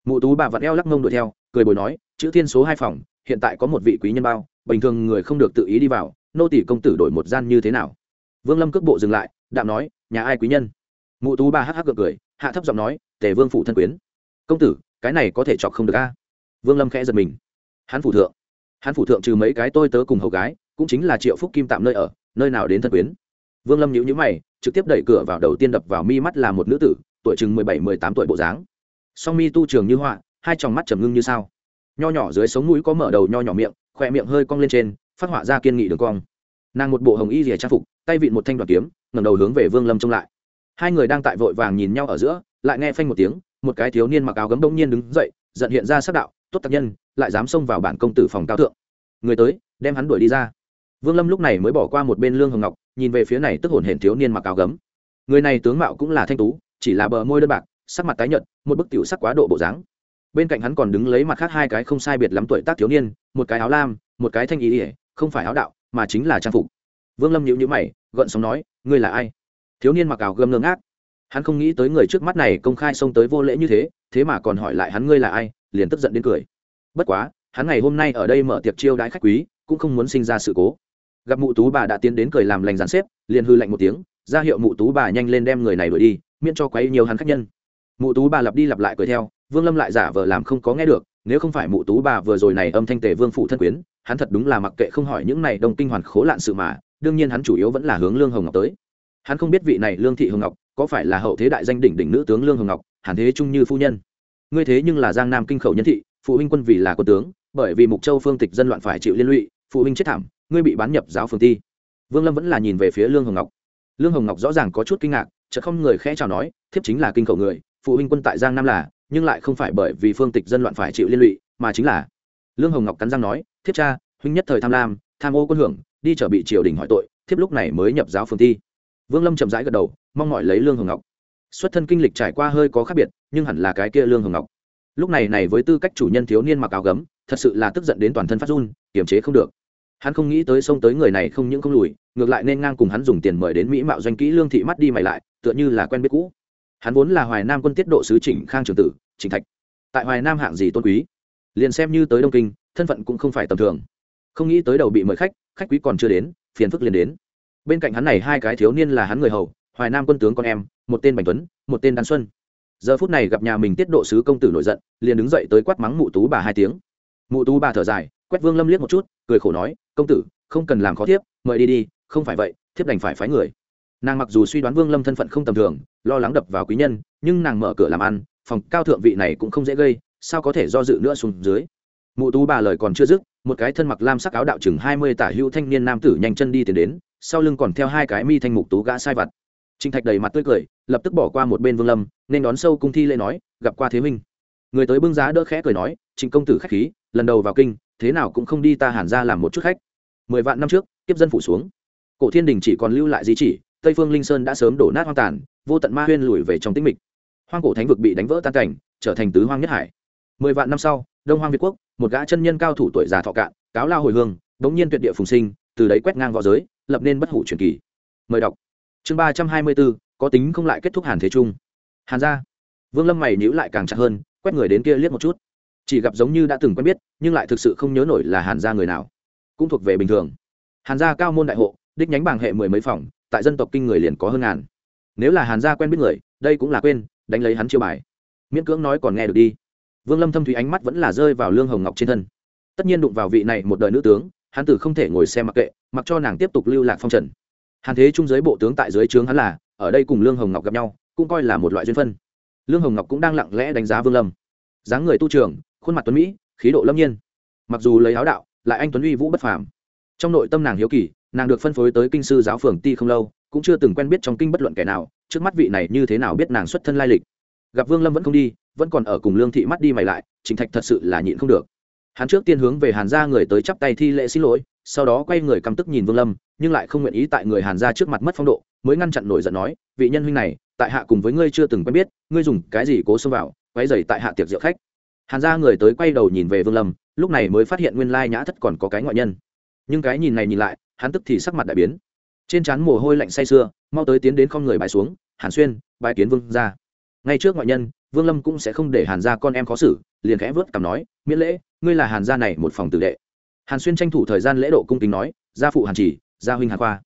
Mụ tú bà vặn eo lắc mông đuổi theo, cười bồi nói, chữ thiên số hai phòng, hiện tại có một vị quý nhân bao, bình thường người không được tự ý đi vào, nô tỷ công tử đổi một gian như thế nào? Vương lâm cước bộ dừng lại, đạm nói, nhà ai quý nhân? Mụ tú bà hắc hắc gượng cười, hạ thấp giọng nói, tề vương phủ thân quyến. Công tử, cái này có thể chọc không được a? Vương lâm khẽ giật mình. Hắn phủ thượng. Hắn phủ thượng trừ mấy cái tôi tớ cùng hầu gái cũng chính là triệu phúc kim tạm nơi ở, nơi nào đến thân quyến. Vương lâm nhíu nhíu mày, trực tiếp đẩy cửa vào đầu tiên đập vào mi mắt là một nữ tử, tuổi chừng mười bảy, mười tám tuổi bộ dáng. Song mi tu trường như họa, hai tròng mắt trầm ngưng như sao. Nho nhỏ dưới sống mũi có mở đầu nho nhỏ miệng, khỏe miệng hơi cong lên trên, phát họa ra kiên nghị đường cong. Nàng một bộ hồng y rìa trang phục, tay vịn một thanh đoàn kiếm, ngẩng đầu hướng về vương lâm trông lại. Hai người đang tại vội vàng nhìn nhau ở giữa, lại nghe phanh một tiếng, một cái thiếu niên mặc áo gấm đông nhiên đứng dậy, giận hiện ra sắc đạo, tốt tác nhân, lại dám xông vào bản công tử phòng cao thượng. Người tới, đem hắn đuổi đi ra vương lâm lúc này mới bỏ qua một bên lương hồng ngọc, nhìn về phía này tức hồn hển thiếu niên mặc áo gấm. Người này tướng mạo cũng là thanh tú, chỉ là bờ môi đơn bạc, sắc mặt tái nhợt, một bức tiểu sắc quá độ bộ dáng. Bên cạnh hắn còn đứng lấy mặt khác hai cái không sai biệt lắm tuổi tác thiếu niên, một cái áo lam, một cái thanh ý ỉa không phải áo đạo, mà chính là trang phục. Vương lâm nhíu nhíu mày gợn sóng nói, ngươi là ai? Thiếu niên mặc áo gấm ngơ ngác. Hắn không nghĩ tới người trước mắt này công khai xông tới vô lễ như thế thế mà còn hỏi lại hắn ngươi là ai? liền tức giận đến cười. Bất quá, hắn ngày hôm nay ở đây mở tiệc chiêu đãi khách quý, cũng không muốn sinh ra sự cố gặp mụ tú bà đã tiến đến cười làm lành dàn xếp, liền hư lạnh một tiếng, ra hiệu mụ tú bà nhanh lên đem người này đuổi đi, miễn cho quấy nhiều hắn khách nhân. Mụ tú bà lặp đi lặp lại cười theo, vương lâm lại giả vờ làm không có nghe được, nếu không phải mụ tú bà vừa rồi này âm thanh tề vương phụ thân quyến, hắn thật đúng là mặc kệ không hỏi những này đông kinh hoàn khố lạn sự mà, đương nhiên hắn chủ yếu vẫn là hướng lương hồng ngọc tới. Hắn không biết vị này lương thị hồng ngọc có phải là hậu thế đại danh đỉnh đỉnh nữ tướng lương hồng ngọc hàn thế trung như phu nhân. Ngươi thế nhưng là giang nam kinh khẩu nhân thị, phụ huynh quân vì là quân tướng, bởi vì mục châu phương tịch dân loạn phải chịu liên lụy, phụ huynh chết thảm ngươi bị bán nhập giáo phường ti. Vương lâm vẫn là nhìn về phía lương hồng ngọc. Lương hồng ngọc rõ ràng có chút kinh ngạc, chợt không người khẽ chào nói, thiếp chính là kinh khẩu người, phụ huynh quân tại giang nam là, nhưng lại không phải bởi vì phương tịch dân loạn phải chịu liên lụy, mà chính là. Lương hồng ngọc cắn răng nói, thiếp cha, huynh nhất thời tham lam, tham ô quân hưởng, đi trở bị triều đình hỏi tội, thiếp lúc này mới nhập giáo phường thi vương lâm chậm rãi gật đầu, mong mỏi lấy lương hồng ngọc. Xuất thân kinh lịch trải qua hơi có khác biệt, nhưng hẳn là cái kia lương hồng ngọc. Lúc này này với tư cách chủ nhân thiếu niên mặc áo gấm, thật sự là tức giận đến toàn thân phát run, kiềm chế không được hắn không nghĩ tới xông tới người này không những không lùi, ngược lại nên ngang cùng hắn dùng tiền mời đến mỹ mạo doanh kỹ lương thị mắt đi mày lại, tựa như là quen biết cũ. Hắn vốn là hoài nam quân tiết độ sứ chỉnh khang trường tử, trịnh thạch. Tại hoài nam hạng gì tôn quý, liền xem như tới đông kinh, thân phận cũng không phải tầm thường. Không nghĩ tới đầu bị mời khách khách quý còn chưa đến, phiền phức liền đến. Bên cạnh hắn này hai cái thiếu niên là hắn người hầu, hoài nam quân tướng con em, một tên bành tuấn, một tên đan xuân. Giờ phút này gặp nhà mình tiết độ sứ công tử nổi giận, liền đứng dậy tới quát mắng mụ tú bà hai tiếng. Mụ tú bà thở dài quét vương lâm liếc một chút, cười khổ nói, công tử, không cần làm khó thiếp, mời đi đi, không phải vậy, thiếp đành phải phái người. Nàng mặc dù suy đoán vương lâm thân phận không tầm thường, lo lắng đập vào quý nhân, nhưng nàng mở cửa làm ăn, phòng cao thượng vị này cũng không dễ gây, sao có thể do dự nữa xuống dưới. Mụ tú bà lời còn chưa dứt, một cái thân mặc lam sắc áo đạo chừng hai mươi tả hữu thanh niên nam tử nhanh chân đi tiến đến, sau lưng còn theo hai cái mi thanh mục tú gã sai vặt. Trinh thạch đầy mặt tươi cười, lập tức bỏ qua một bên vương lâm, nên đón sâu cung thi lễ nói, gặp qua thế minh người tới bưng giá đỡ khẽ cười nói, trịnh công tử khách khí, lần đầu vào kinh, thế nào cũng không đi ta hàn ra làm một chút khách. Mười vạn năm trước, kiếp dân phủ xuống. Cổ thiên đình chỉ còn lưu lại di chỉ, tây phương linh sơn đã sớm đổ nát hoang tàn, vô tận ma huyên lùi về trong tĩnh mịch. Hoang cổ thánh vực bị đánh vỡ tan cảnh, trở thành tứ hoang nhất hải. Mười vạn năm sau, đông hoang việt quốc, một gã chân nhân cao thủ tuổi già thọ cạn, cáo lao hồi hương, đống nhiên tuyệt địa phùng sinh, từ đấy quét ngang v õ giới, lập nên bất hủ truyền kỳ. Mời đọc. Chương ba trăm hai mươi bốn, có tính không lại kết thúc hàn thế trung. Hàn gia. Vương lâm mày nhữ lại càng chặt hơn quét người đến kia liếc một chút. Chỉ gặp giống như đã từng quen biết, nhưng lại thực sự không nhớ nổi là hàn gia người nào. Cũng thuộc về bình thường. Hàn gia cao môn đại hộ, đích nhánh bảng hệ mười mấy phòng, tại dân tộc kinh người liền có hơn ngàn. Nếu là hàn gia quen biết người, đây cũng là quên, đánh lấy hắn chiêu bài. Miễn cưỡng nói còn nghe được đi. Vương lâm thâm thủy ánh mắt vẫn là rơi vào lương hồng ngọc trên thân. Tất nhiên đụng vào vị này một đời nữ tướng, hắn tử không thể ngồi xem mặc kệ, mặc cho nàng tiếp tục lưu lạc phong trần. Hàn thế trung giới bộ tướng tại dưới trướng hắn là, ở đây cùng lương hồng ngọc gặp nhau, cũng coi là một loại duyên phân lương hồng ngọc cũng đang lặng lẽ đánh giá vương lâm. Dáng người tu trường, khuôn mặt tuấn mỹ, khí độ lâm nhiên. Mặc dù lấy áo đạo, lại anh tuấn uy vũ bất phàm. Trong nội tâm nàng hiếu kỳ, nàng được phân phối tới kinh sư giáo phường ti không lâu, cũng chưa từng quen biết trong kinh bất luận kẻ nào, trước mắt vị này như thế nào biết nàng xuất thân lai lịch. Gặp vương lâm vẫn không đi, vẫn còn ở cùng lương thị mắt đi mày lại trịnh thạch thật sự là nhịn không được. Hắn trước tiên hướng về hàn gia người tới chắp tay thi lễ xin lỗi, sau đó quay người căm tức nhìn vương lâm, nhưng lại không nguyện ý tại người hàn gia trước mặt mất phong độ, mới ngăn chặn nổi giận nói, vị nhân huynh này tại hạ cùng với ngươi chưa từng quen biết, ngươi dùng cái gì cố xông vào quay dày tại hạ tiệc rượu khách. Hàn gia người tới quay đầu nhìn về vương lâm, lúc này mới phát hiện nguyên lai nhã thất còn có cái ngoại nhân. Nhưng cái nhìn này nhìn lại, hắn tức thì sắc mặt đại biến. Trên trán mồ hôi lạnh say sưa, mau tới tiến đến con người bài xuống, hàn xuyên bài kiến vương ra ngay trước ngoại nhân, vương lâm cũng sẽ không để hàn gia con em khó xử, liền khẽ vớt cảm nói, miễn lễ, ngươi là hàn gia này một phòng tử đệ. Hàn xuyên tranh thủ thời gian lễ độ cung kính nói, gia phụ hàn chỉ, gia huynh hàn khoa.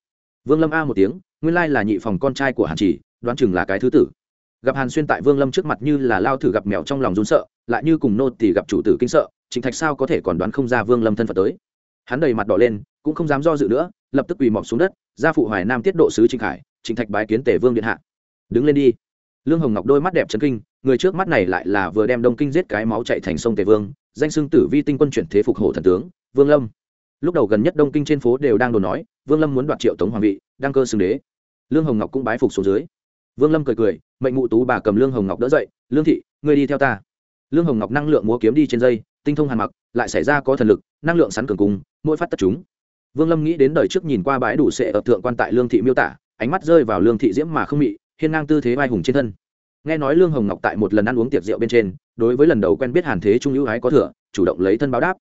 Vương lâm a một tiếng, nguyên lai là nhị phòng con trai của hàn chỉ đoán chừng là cái thứ tử. Gặp hàn xuyên tại vương lâm trước mặt như là lao thử gặp mèo trong lòng run sợ, lại như cùng nô thì gặp chủ tử kinh sợ, trịnh thạch sao có thể còn đoán không ra vương lâm thân phận tới? Hắn đầy mặt đỏ lên, cũng không dám do dự nữa, lập tức quỳ mọc xuống đất ra phụ hoài nam tiết độ sứ trịnh khải, trịnh thạch bái kiến tể vương điện hạ. Đứng lên đi. Lương hồng ngọc đôi mắt đẹp chấn kinh, người trước mắt này lại là vừa đem đông kinh giết cái máu chạy thành sông tề vương, danh xưng tử vi tinh quân chuyển thế phục hổ thần tướng, vương lâm. Lúc đầu gần nhất đông kinh trên phố đều đang đồn nói, vương lâm muốn đoạt triệu tống hoàng vị, đăng cơ xưng đế. Lương hồng ngọc cũng bái phục xuống dưới vương lâm cười cười, mệnh mụ tú bà cầm lương hồng ngọc đỡ dậy, lương thị, ngươi đi theo ta. Lương hồng ngọc năng lượng múa kiếm đi trên dây, tinh thông hàn mặc, lại xảy ra có thần lực, năng lượng sắn cường cung mỗi phát tất chúng. Vương lâm nghĩ đến đời trước nhìn qua bãi đủ sệ ở thượng quan tại lương thị miêu tả, ánh mắt rơi vào lương thị diễm mà không mị, hiên ngang tư thế vai hùng trên thân. Nghe nói lương hồng ngọc tại một lần ăn uống tiệc rượu bên trên, đối với lần đầu quen biết hàn thế trung hữu hái có thừa, chủ động lấy thân báo đáp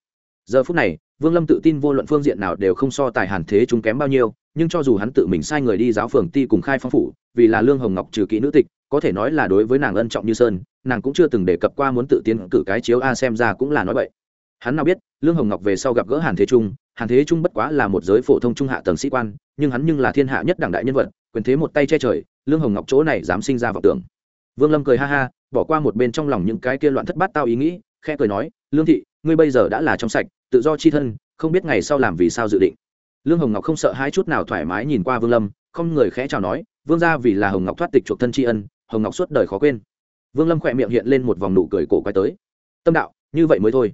giờ phút này, vương lâm tự tin vô luận phương diện nào đều không so tài hàn thế chúng kém bao nhiêu, nhưng cho dù hắn tự mình sai người đi giáo phường ti cùng khai phong phủ, vì là lương hồng ngọc trừ kỹ nữ tịch, có thể nói là đối với nàng ân trọng như sơn, nàng cũng chưa từng đề cập qua muốn tự tiến cử cái chiếu a xem ra cũng là nói vậy hắn nào biết, lương hồng ngọc về sau gặp gỡ hàn thế trung, hàn thế trung bất quá là một giới phổ thông trung hạ tầng sĩ quan, nhưng hắn nhưng là thiên hạ nhất đảng đại nhân vật, quyền thế một tay che trời, lương hồng ngọc chỗ này dám sinh ra vọng tưởng. Vương lâm cười ha ha, bỏ qua một bên trong lòng những cái kia loạn thất bát tao ý nghĩ, khẽ cười nói, lương thị ngươi bây giờ đã là trong sạch, tự do chi thân, không biết ngày sau làm vì sao dự định. Lương hồng ngọc không sợ hai chút nào thoải mái nhìn qua vương lâm, không người khẽ chào nói, vương ra vì là hồng ngọc thoát tịch chuộc thân tri ân, hồng ngọc suốt đời khó quên. Vương lâm khỏe miệng hiện lên một vòng nụ cười cổ quay tới. Tâm đạo, như vậy mới thôi.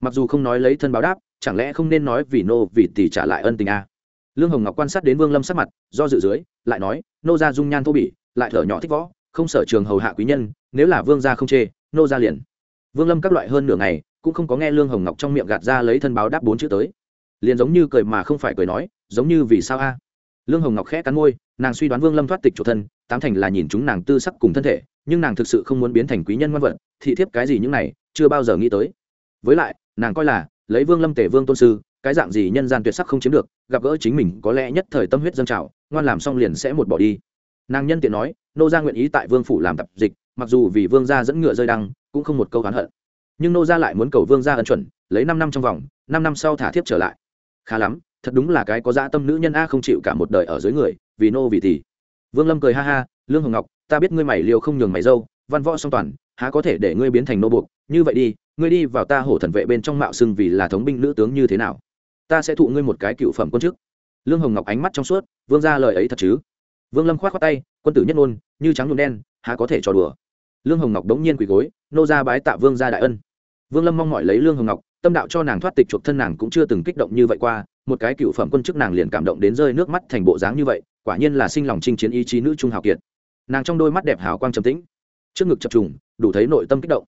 Mặc dù không nói lấy thân báo đáp, chẳng lẽ không nên nói vì nô, vì tỷ trả lại ân tình a à? lương hồng ngọc quan sát đến vương lâm sắc mặt, do dự dưới, lại nói, nô ra dung nhan thô bỉ, lại thở nhỏ thích võ, không sở trường hầu hạ quý nhân, nếu là vương gia không chê, nô ra liền. Vương lâm các loại hơn nửa ngày cũng không có nghe lương hồng ngọc trong miệng gạt ra lấy thân báo đáp bốn chữ tới. Liền giống như cười mà không phải cười nói, giống như vì sao a? Lương hồng ngọc khẽ cắn môi, nàng suy đoán vương lâm thoát tịch chủ thân, tám thành là nhìn chúng nàng tư sắc cùng thân thể, nhưng nàng thực sự không muốn biến thành quý nhân ngoan vật, thị thiếp cái gì những này, chưa bao giờ nghĩ tới. Với lại, nàng coi là, lấy vương lâm tể vương tôn sư, cái dạng gì nhân gian tuyệt sắc không chiếm được, gặp gỡ chính mình có lẽ nhất thời tâm huyết dâng trào, ngoan làm xong liền sẽ một bỏ đi. Nàng nhân tiện nói, nô gia nguyện ý tại vương phủ làm tập dịch, mặc dù vì vương gia dẫn ngựa rơi đăng, cũng không một câu oán hận nhưng nô gia lại muốn cầu vương gia ân chuẩn, lấy năm năm trong vòng, năm năm sau thả thiếp trở lại. Khá lắm, thật đúng là cái có dã tâm nữ nhân a không chịu cả một đời ở dưới người, vì nô vì tỷ vương lâm cười ha ha, lương hồng ngọc, ta biết ngươi mày liều không nhường mày dâu, văn võ song toàn, há có thể để ngươi biến thành nô buộc? Như vậy đi, ngươi đi vào ta hổ thần vệ bên trong mạo xưng vì là thống binh nữ tướng như thế nào? Ta sẽ thụ ngươi một cái cựu phẩm quân chức. Lương hồng ngọc ánh mắt trong suốt, vương ra lời ấy thật chứ? Vương lâm k h o á t khoác tay, quân tử nhất ngôn, như trắng nhuộm đen, há có thể trò đùa? Lương hồng ngọc đống nhiên quỳ gối, nô ra bái tạ vương ra đại ân. Vương lâm mong mọi lấy lương hồng ngọc, tâm đạo cho nàng thoát tịch chuộc thân nàng cũng chưa từng kích động như vậy qua, một cái cựu phẩm quân chức nàng liền cảm động đến rơi nước mắt thành bộ dáng như vậy, quả nhiên là sinh lòng chinh chiến ý chí nữ trung hào kiệt. Nàng trong đôi mắt đẹp hào quang trầm tĩnh, trước ngực chập trùng, đủ thấy nội tâm kích động.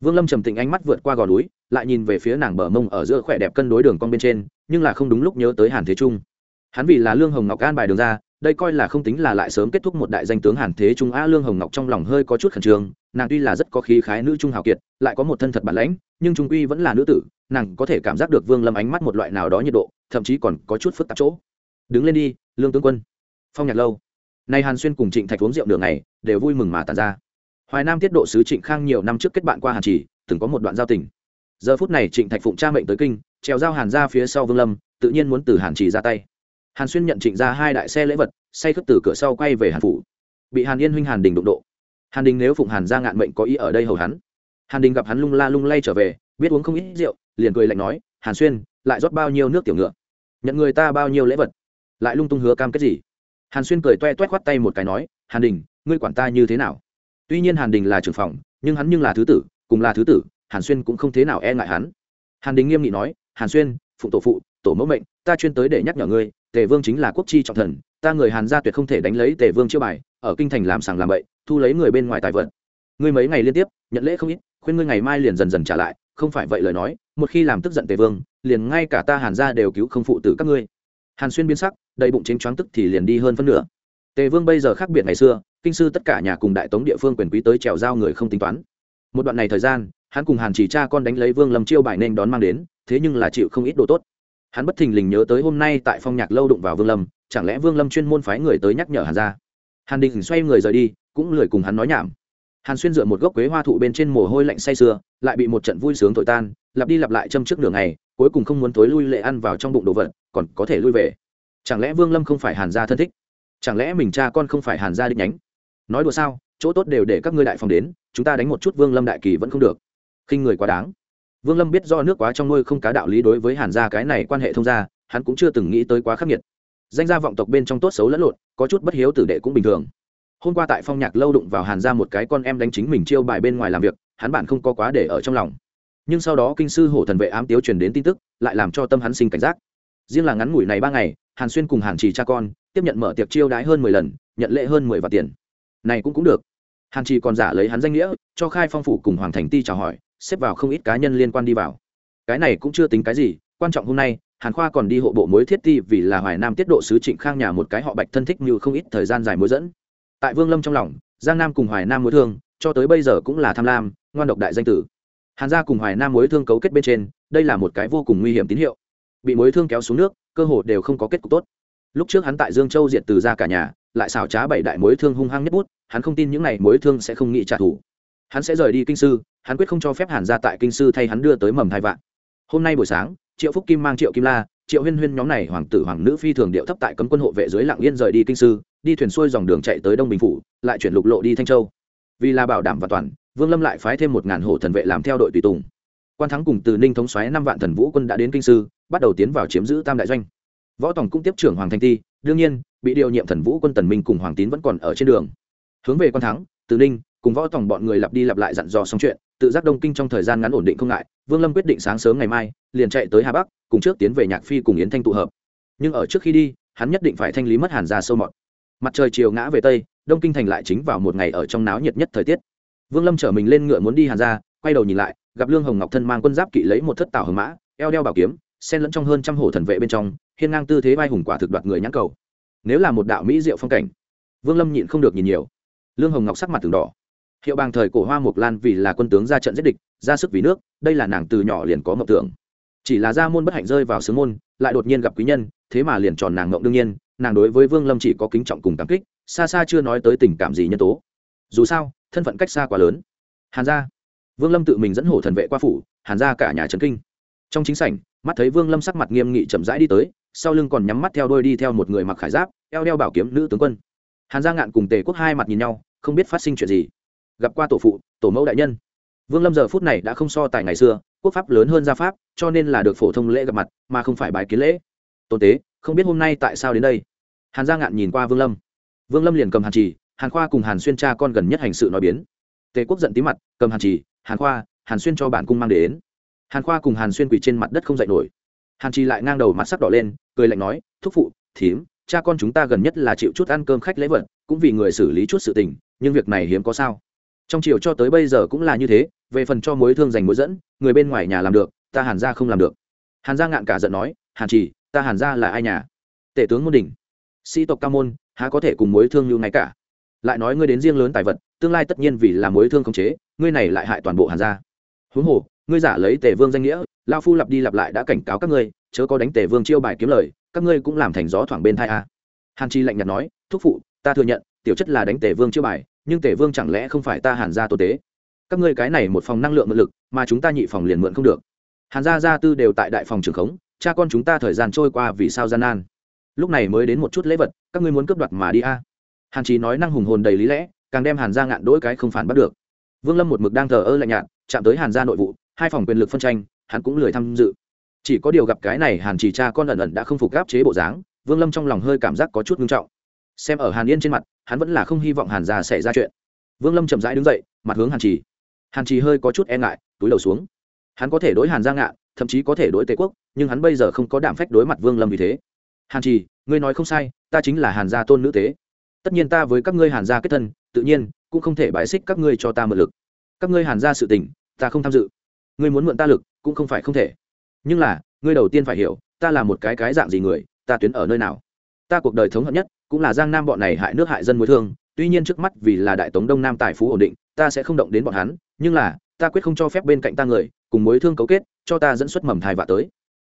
Vương lâm trầm tĩnh ánh mắt vượt qua gò núi, lại nhìn về phía nàng bờ mông ở giữa khỏe đẹp cân đối đường con bên trên, nhưng là không đúng lúc nhớ tới hàn thế trung. Hắn vì là lương hồng ngọc an bài đường ra đây coi là không tính là lại sớm kết thúc một đại danh tướng hàn thế trung a lương hồng ngọc trong lòng hơi có chút khẩn trương, nàng tuy là rất có khí khái nữ trung hào kiệt, lại có một thân thật bản lãnh, nhưng trung quy vẫn là nữ tử, nàng có thể cảm giác được vương lâm ánh mắt một loại nào đó nhiệt độ, thậm chí còn có chút phức tạp chỗ. Đứng lên đi, lương tướng quân. Phong nhạc lâu. Nay hàn xuyên cùng trịnh thạch uống rượu đường này đều vui mừng mà tàn ra. Hoài nam tiết độ sứ trịnh khang nhiều năm trước kết bạn qua hàn chỉ, từng có một đoạn giao tình. Giờ phút này trịnh thạch phụng cha mệnh tới kinh, trèo giao hàn ra phía sau vương lâm, tự nhiên muốn từ hàn chỉ ra tay hàn xuyên nhận trịnh ra hai đại xe lễ vật, say khất từ cửa sau quay về hàn phủ. Bị hàn yên huynh hàn đình đụng độ. Hàn đình nếu phụng hàn ra ngạn mệnh có ý ở đây hầu hắn. Hàn đình gặp hắn lung la lung lay trở về, biết uống không ít rượu, liền cười lạnh nói, hàn xuyên, lại rót bao nhiêu nước tiểu ngựa? Nhận người ta bao nhiêu lễ vật? Lại lung tung hứa cam kết gì? Hàn xuyên cười toe toét khoắt tay một cái nói, hàn đình, ngươi quản ta như thế nào? Tuy nhiên hàn đình là trưởng phòng, nhưng hắn nhưng là thứ tử, cùng là thứ tử, hàn xuyên cũng không thế nào e ngại hắn. Hàn đình nghiêm nghị nói, hàn xuyên, phụng tổ phụ, tổ mẫu mệnh, ta chuyên tới để nhắc nhở ngươi tề vương chính là quốc chi trọng thần, ta người hàn gia tuyệt không thể đánh lấy tề vương chiêu bài, ở kinh thành làm sàng làm bậy, thu lấy người bên ngoài tài vật. Ngươi mấy ngày liên tiếp, nhận lễ không ít, khuyên ngươi ngày mai liền dần dần trả lại, không phải vậy lời nói, một khi làm tức giận tề vương, liền ngay cả ta hàn gia đều cứu không phụ tử các ngươi. Hàn xuyên biến sắc, đầy bụng chính choáng tức thì liền đi hơn phân nửa. Tề vương bây giờ khác biệt ngày xưa, kinh sư tất cả nhà cùng đại tống địa phương quyền quý tới trèo giao người không tính toán. Một đoạn này thời gian, hắn cùng hàn chỉ cha con đánh lấy vương lâm chiêu bài nên đón mang đến, thế nhưng là chịu không ít đồ tốt hắn bất thình lình nhớ tới hôm nay tại phong nhạc lâu đụng vào vương lâm, chẳng lẽ vương lâm chuyên môn phái người tới nhắc nhở hàn ra? Hàn đình xoay người rời đi, cũng lười cùng hắn nói nhảm. Hàn xuyên dựa một gốc quế hoa thụ bên trên mồ hôi lạnh say sưa, lại bị một trận vui sướng thổi tan, lặp đi lặp lại châm trước đường này cuối cùng không muốn tối lui lệ ăn vào trong bụng đồ vật, còn có thể lui về. Chẳng lẽ vương lâm không phải hàn gia thân thích? Chẳng lẽ mình cha con không phải hàn gia đích nhánh? Nói đùa sao, chỗ tốt đều để các ngươi đại phòng đến, chúng ta đánh một chút vương lâm đại kỳ vẫn không được. Khinh người quá đáng vương lâm biết do nước quá trong nuôi không cá đạo lý đối với hàn gia cái này quan hệ thông gia, hắn cũng chưa từng nghĩ tới quá khắc nghiệt. Danh gia vọng tộc bên trong tốt xấu lẫn lộn, có chút bất hiếu tử đệ cũng bình thường. Hôm qua tại phong nhạc lâu đụng vào hàn gia một cái con em đánh chính mình chiêu bài bên ngoài làm việc, hắn bản không có quá để ở trong lòng. Nhưng sau đó kinh sư hổ thần vệ ám tiếu truyền đến tin tức, lại làm cho tâm hắn sinh cảnh giác. Riêng là ngắn ngủi này ba ngày, hàn xuyên cùng hàn trì cha con, tiếp nhận mở tiệc chiêu đái hơn mười lần, nhận lệ hơn mười vạn tiền. Này cũng cũng được. Hàn trì còn giả lấy hắn danh nghĩa, cho khai phong phủ cùng hoàng thành ti chào hỏi xếp vào không ít cá nhân liên quan đi vào. Cái này cũng chưa tính cái gì, quan trọng hôm nay, hàn khoa còn đi hộ bộ mối thiết ti vì là hoài nam tiết độ sứ trịnh khang nhà một cái họ bạch thân thích như không ít thời gian dài mối dẫn. Tại vương lâm trong lòng, giang nam cùng hoài nam mối thương, cho tới bây giờ cũng là tham lam, ngoan độc đại danh tử. Hàn gia cùng hoài nam mối thương cấu kết bên trên, đây là một cái vô cùng nguy hiểm tín hiệu. Bị mối thương kéo xuống nước, cơ hồ đều không có kết cục tốt. Lúc trước hắn tại dương châu diệt từ ra cả nhà, lại xảo trá bảy đại mối thương hung hăng nhất bút, hắn không tin những n à y mối thương sẽ không nghĩ trả thù hắn sẽ rời đi kinh sư, hắn quyết không cho phép hàn ra tại kinh sư thay hắn đưa tới mầm hai vạn. Hôm nay buổi sáng, triệu phúc kim mang triệu kim la, triệu huyên huyên nhóm này hoàng tử hoàng nữ phi thường điệu thấp tại cấm quân hộ vệ dưới lạng yên rời đi kinh sư, đi thuyền xuôi dòng đường chạy tới đông bình phủ, lại chuyển lục lộ đi thanh châu. Vì là bảo đảm và toàn, vương lâm lại phái thêm một ngàn hổ thần vệ làm theo đội tùy tùng. Quan thắng cùng từ ninh thống xoáy năm vạn thần vũ quân đã đến kinh sư, bắt đầu tiến vào chiếm giữ tam đại doanh. Võ tòng cũng tiếp trưởng hoàng thanh ti, đương nhiên, bị điều nhiệm thần vũ quân tần minh cùng hoàng tín vẫn còn ở trên đường. Hướng về quan thắng, từ ninh cùng võ tòng bọn người lặp đi lặp lại dặn dò xong chuyện, tự giác đông kinh trong thời gian ngắn ổn định không ngại, vương lâm quyết định sáng sớm ngày mai, liền chạy tới hà bắc, cùng trước tiến về nhạc phi cùng yến thanh tụ hợp. Nhưng ở trước khi đi, hắn nhất định phải thanh lý mất hàn ra sâu mọt. Mặt trời chiều ngã về tây, đông kinh thành lại chính vào một ngày ở trong náo nhiệt nhất thời tiết. Vương lâm chở mình lên ngựa muốn đi hàn ra quay đầu nhìn lại, gặp lương hồng ngọc thân mang quân giáp kỵ lấy một thất tảo hờ mã, eo đeo bảo kiếm xen lẫn trong hơn trăm hổ thần vệ bên trong, hiên ngang tư thế vai hùng quả thực đoạt người nhãn cầu. Nếu là một đạo mỹ diệu phong cảnh, vương lâm nhịn không được nhìn nhiều. Lương hồng ngọc sắc mặt từng đỏ hiệu bàng thời cổ hoa mộc lan vì là quân tướng ra trận giết địch, ra sức vì nước, đây là nàng từ nhỏ liền có mộng tưởng. Chỉ là gia môn bất hạnh rơi vào sướng môn, lại đột nhiên gặp quý nhân, thế mà liền tròn nàng mộng đương nhiên, nàng đối với vương lâm chỉ có kính trọng cùng cảm kích, xa xa chưa nói tới tình cảm gì nhân tố. Dù sao, thân phận cách xa quá lớn. Hàn gia. Vương lâm tự mình dẫn hổ thần vệ qua phủ, hàn gia cả nhà trấn kinh. Trong chính sảnh, mắt thấy vương lâm sắc mặt nghiêm nghị chậm rãi đi tới, sau lưng còn nhắm mắt theo đôi đi theo một người mặc khải giáp, eo đeo bảo kiếm nữ tướng quân. Hàn gia ngạn cùng tề quốc hai mặt nhìn nhau, không biết phát sinh chuyện gì gặp qua tổ phụ, tổ mẫu đại nhân. Vương lâm giờ phút này đã không so tài ngày xưa, quốc pháp lớn hơn gia pháp, cho nên là được phổ thông lễ gặp mặt, mà không phải bài kiến lễ. Tôn tế, không biết hôm nay tại sao đến đây? Hàn gia ngạn nhìn qua vương lâm. Vương lâm liền cầm hàn trì hàn khoa cùng hàn xuyên cha con gần nhất hành sự nói biến. Tề quốc giận tí mặt, cầm hàn trì hàn khoa, hàn xuyên cho bản cung mang đến. Hàn khoa cùng hàn xuyên quỳ trên mặt đất không dậy nổi. Hàn trì lại ngang đầu mặt sắc đỏ lên, cười lạnh nói, thúc phụ, thím, cha con chúng ta gần nhất là chịu chút ăn cơm khách lễ vật, cũng vì người xử lý chút sự tình, nhưng việc này hiếm có sao? Trong chiều cho tới bây giờ cũng là như thế, về phần cho mối thương dành mối dẫn, người bên ngoài nhà làm được, ta hàn gia không làm được. Hàn gia ngạn cả giận nói, hàn Chỉ ta hàn gia là ai nhà? Tể tướng môn đình. Sĩ tộc ca môn, há có thể cùng mối thương lưu ngay cả? Lại nói ngươi đến riêng lớn tài vật, tương lai tất nhiên vì là mối thương khống chế, ngươi này lại hại toàn bộ hàn gia. Huống hồ, ngươi giả lấy tề vương danh nghĩa lao phu lặp đi lặp lại đã cảnh cáo các ngươi, chớ có đánh tề vương chiêu bài kiếm lời, các ngươi cũng làm thành gió thoảng bên thai a. Hàn chi lạnh nhạt nói, thúc phụ, ta thừa nhận, tiểu chất là đánh tề vương chiêu bài nhưng tể vương chẳng lẽ không phải ta hàn gia tô tế? Các ngươi cái này một phòng năng lượng mượn lực, mà chúng ta nhị phòng liền mượn không được. Hàn gia gia tư đều tại đại phòng trường khống, cha con chúng ta thời gian trôi qua vì sao gian nan? Lúc này mới đến một chút lễ vật, các ngươi muốn cướp đoạt mà đi a. Hàn trí nói năng hùng hồn đầy lý lẽ, càng đem hàn gia ngạn đỗi cái không phản bắt được. Vương lâm một mực đang thờ ơ lạnh nhạt, chạm tới hàn gia nội vụ, hai phòng quyền lực phân tranh, hắn cũng lười tham dự. Chỉ có điều gặp cái này hàn chỉ cha con ẩn ẩn đã không phục gáp chế bộ dáng, vương lâm trong lòng hơi cảm giác có chút nghiêm trọng xem ở hàn yên trên mặt, hắn vẫn là không hy vọng hàn gia xảy ra chuyện. Vương lâm chậm rãi đứng dậy, mặt hướng hàn trì. Hàn trì hơi có chút e ngại, túi đầu xuống. Hắn có thể đối hàn gia ngạ, thậm chí có thể đối tề quốc, nhưng hắn bây giờ không có đảm phách đối mặt vương lâm vì thế. Hàn trì, ngươi nói không sai, ta chính là hàn gia tôn nữ tế. Tất nhiên ta với các ngươi hàn gia kết thân, tự nhiên, cũng không thể bãi xích các ngươi cho ta mượn lực. Các ngươi hàn gia sự tình, ta không tham dự. Ngươi muốn mượn ta lực, cũng không phải không thể. Nhưng là, ngươi đầu tiên phải hiểu, ta là một cái cái dạng gì người, ta tuyến ở nơi nào? Ta cuộc đời thống hận nhất cũng là giang nam bọn này hại nước hại dân mối thương, tuy nhiên trước mắt vì là đại tống đông nam tài phú ổn định, ta sẽ không động đến bọn hắn, nhưng là, ta quyết không cho phép bên cạnh ta người, cùng mối thương cấu kết, cho ta dẫn xuất mầm thai vạ tới.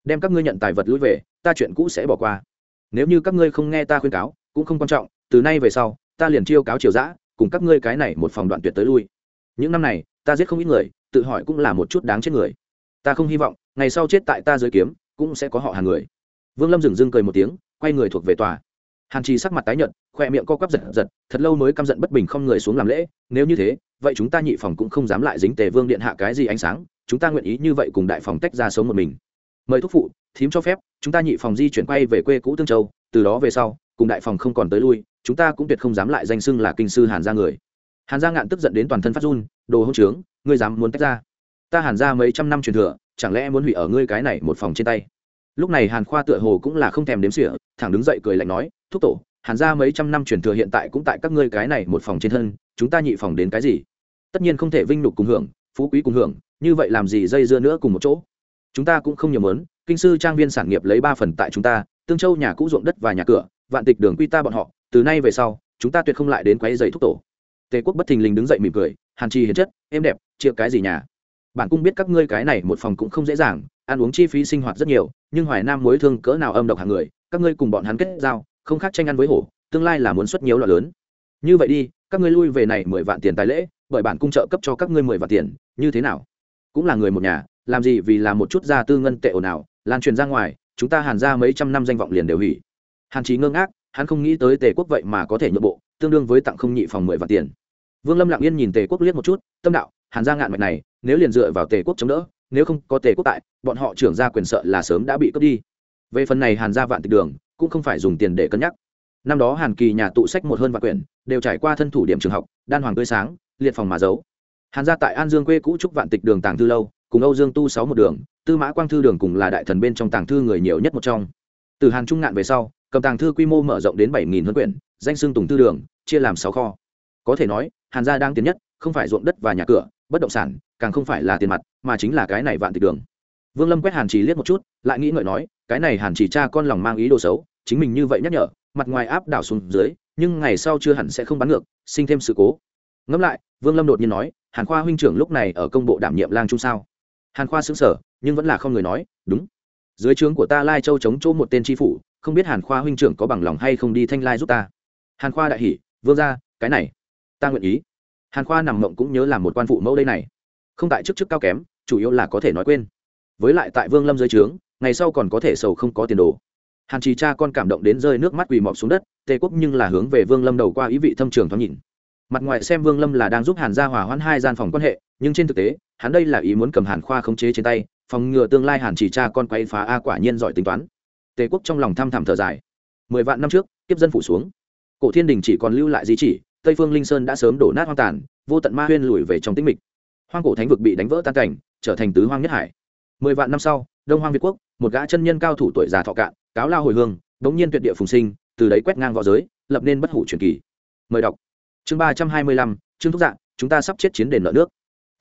Đem các ngươi nhận tài vật lui về, ta chuyện cũ sẽ bỏ qua. Nếu như các ngươi không nghe ta khuyên cáo, cũng không quan trọng, từ nay về sau, ta liền chiêu cáo triều giã, cùng các ngươi cái này một phòng đoạn tuyệt tới lui. Những năm này, ta giết không ít người, tự hỏi cũng là một chút đáng chết người. Ta không hy vọng, ngày sau chết tại ta dưới kiếm, cũng sẽ có họ hàng người. Vương lâm dừng dưng cười một tiếng, quay người thuộc về tòa hàn trì sắc mặt tái nhợt, khoe miệng co quắp giật giật, thật lâu mới căm giận bất bình không người xuống làm lễ, nếu như thế, vậy chúng ta nhị phòng cũng không dám lại dính tề vương điện hạ cái gì ánh sáng, chúng ta nguyện ý như vậy cùng đại phòng tách ra sống một mình. Mời thúc phụ, thím cho phép, chúng ta nhị phòng di chuyển quay về quê cũ tương châu, từ đó về sau, cùng đại phòng không còn tới lui, chúng ta cũng tuyệt không dám lại danh xưng là kinh sư hàn gia người. Hàn gia ngạn tức giận đến toàn thân phát run, đồ hông trướng, ngươi dám muốn tách ra? Ta hàn gia mấy trăm năm truyền thừa, chẳng lẽ muốn hủy ở ngươi cái này một phòng trên tay? Lúc này hàn khoa tựa hồ cũng là không thèm đếm xỉa, thẳng đứng dậy cười lạnh nói thúc tổ, hàn gia mấy trăm năm truyền thừa hiện tại cũng tại các ngươi cái này một phòng trên thân, chúng ta nhị phòng đến cái gì? Tất nhiên không thể vinh nhục cùng hưởng, phú quý cùng hưởng, như vậy làm gì dây dưa nữa cùng một chỗ? Chúng ta cũng không nhiều mớn kinh sư trang viên sản nghiệp lấy ba phần tại chúng ta, tương châu nhà cũ ruộng đất và nhà cửa, vạn tịch đường quy ta bọn họ, từ nay về sau, chúng ta tuyệt không lại đến quấy dày thúc tổ. Tề quốc bất thình lình đứng dậy mỉm cười, hàn chi hiến chất, êm đẹp, chia cái gì nhà? Bạn cũng biết các ngươi cái này một phòng cũng không dễ dàng, ăn uống chi phí sinh hoạt rất nhiều, nhưng hoài nam mối thương cỡ nào âm độc hàng người, các ngươi cùng bọn hắn kết giao không khác tranh ăn với hổ, tương lai là muốn xuất nhiều loại lớn. Như vậy đi, các ngươi lui về này mười vạn tiền tài lễ, bởi bản cung trợ cấp cho các ngươi mười vạn tiền, như thế nào? Cũng là người một nhà, làm gì vì là một chút gia tư ngân tệ ồn ào, lan truyền ra ngoài, chúng ta hàn ra mấy trăm năm danh vọng liền đều hủy. Hàn chí ngơ ngác, hắn không nghĩ tới tề quốc vậy mà có thể nhượng bộ, tương đương với tặng không nhị phòng mười vạn tiền. Vương lâm lặng yên nhìn tề quốc liếc một chút, tâm đạo, hàn gia ngạn mạch này, nếu liền dựa vào tề quốc chống đỡ, nếu không có tề quốc tại, bọn họ trưởng gia quyền sợ là sớm đã bị cướp đi. Về phần này hàn gia vạn tịch đường cũng không phải dùng tiền để cân nhắc. Năm đó hàn kỳ nhà tụ sách một hơn vạn quyển, đều trải qua thân thủ điểm trường học, đan hoàng tươi sáng, liệt phòng mà giấu. Hàn gia tại an dương quê cũ trúc vạn tịch đường tàng thư lâu, cùng âu dương tu sáu một đường, tư mã quang thư đường cùng là đại thần bên trong tàng thư người nhiều nhất một trong. Từ hàn trung ngạn về sau, cầm tàng thư quy mô mở rộng đến bảy nghìn hơn quyển, danh xưng tùng thư đường, chia làm sáu kho. Có thể nói, hàn gia đang tiến nhất, không phải ruộng đất và nhà cửa, bất động sản, càng không phải là tiền mặt, mà chính là cái này vạn tịch đường. Vương lâm quét hàn chỉ liếc một chút, lại nghĩ ngợi nói cái này hàn chỉ cha con lòng mang ý đồ xấu, chính mình như vậy nhắc nhở, mặt ngoài áp đảo xuống dưới, nhưng ngày sau chưa hẳn sẽ không bắn ngược, sinh thêm sự cố. Ngẫm lại, vương lâm đột nhiên nói, hàn khoa huynh trưởng lúc này ở công bộ đảm nhiệm lang trung sao? Hàn khoa xứng sở nhưng vẫn là không người nói, đúng. Dưới trướng của ta lai châu chống chỗ một tên tri phủ, không biết hàn khoa huynh trưởng có bằng lòng hay không đi thanh lai giúp ta? Hàn khoa đại hỷ vương ra cái này, ta nguyện ý. Hàn khoa nằm mộng cũng nhớ làm một quan phụ mẫu đây này. Không tại chức chức cao kém, chủ yếu là có thể nói quên. Với lại tại vương lâm dưới trướng ngày sau còn có thể sầu không có tiền đồ. Hàn trì cha con cảm động đến rơi nước mắt quỳ mọc xuống đất, tề quốc nhưng là hướng về vương lâm đầu qua ý vị thâm trường thoáng nhìn. Mặt ngoài xem vương lâm là đang giúp hàn gia hòa hoãn hai gian phòng quan hệ, nhưng trên thực tế, hắn đây là ý muốn cầm hàn khoa khống chế trên tay, phòng ngừa tương lai hàn chỉ cha con quay phá a quả nhiên giỏi tính toán. Tề quốc trong lòng thăm thẳm thở dài. Mười vạn năm trước, kiếp dân phủ xuống. Cổ thiên đình chỉ còn lưu lại di chỉ, tây phương linh sơn đã sớm đổ nát hoang tàn, vô tận ma huyên lùi về trong tĩnh mịch. Hoang cổ thánh vực bị đánh vỡ tan cảnh, trở thành tứ hoang nhất hải. Mười vạn năm sau đông hoang việt quốc, một gã chân nhân cao thủ tuổi già thọ cạn, cáo lao hồi hương, đống nhiên tuyệt địa phùng sinh, từ đấy quét ngang v õ giới, lập nên bất hủ truyền kỳ. Mời đọc. Chương ba trăm hai mươi lăm chương thúc dạng chúng ta sắp chết chiến đền nợ nước.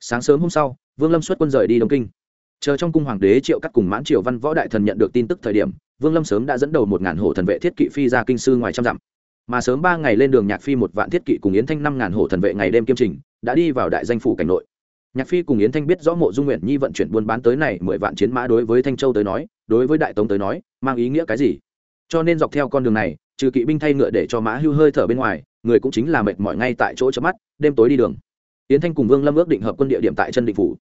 Sáng sớm hôm sau, vương lâm xuất quân rời đi đông kinh. Chờ trong cung hoàng đế triệu cắt cùng mãn triều văn võ đại thần nhận được tin tức thời điểm, vương lâm sớm đã dẫn đầu một ngàn hổ thần vệ thiết kỵ phi ra kinh sư ngoài trăm dặm. Mà sớm ba ngày lên đường nhạc phi một vạn thiết kỵ cùng yến thanh năm ngàn hổ thần vệ ngày đêm kiêm trình, đã đi vào đại danh phủ cảnh nội nhạc phi cùng yến thanh biết rõ mộ dung nguyện nhi vận chuyển buôn bán tới này mười vạn chiến mã đối với thanh châu tới nói, đối với đại tống tới nói, mang ý nghĩa cái gì? Cho nên dọc theo con đường này, trừ kỵ binh thay ngựa để cho mã hưu hơi thở bên ngoài, người cũng chính là mệt mỏi ngay tại chỗ chớp mắt, đêm tối đi đường. Yến thanh cùng vương lâm ước định hợp quân địa điểm tại chân định phủ,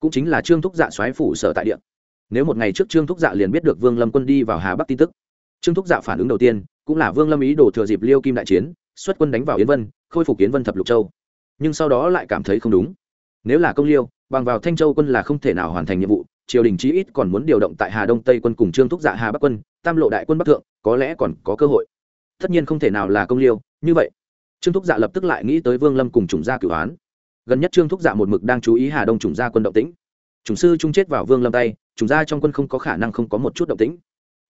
cũng chính là trương thúc dạ xoáy phủ sở tại địa. Nếu một ngày trước trương thúc dạ liền biết được vương lâm quân đi vào hà bắc tin tức. Trương thúc dạ phản ứng đầu tiên, cũng là vương lâm ý đồ thừa dịp liêu kim đại chiến, xuất quân đánh vào yến vân, khôi phục yến vân thập lục châu. Nhưng sau đó lại cảm thấy không đúng nếu là công liêu, bằng vào thanh châu quân là không thể nào hoàn thành nhiệm vụ, triều đình chí ít còn muốn điều động tại hà đông tây quân cùng trương thúc dạ hà bắc quân, tam lộ đại quân bắc thượng, có lẽ còn có cơ hội. Tất nhiên không thể nào là công liêu, như vậy. Trương thúc dạ lập tức lại nghĩ tới vương lâm cùng chủng gia cửu án gần nhất trương thúc dạ một mực đang chú ý hà đông chủng gia quân động tĩnh. Chủng sư trung chết vào vương lâm tay, chủng gia trong quân không có khả năng không có một chút động tĩnh.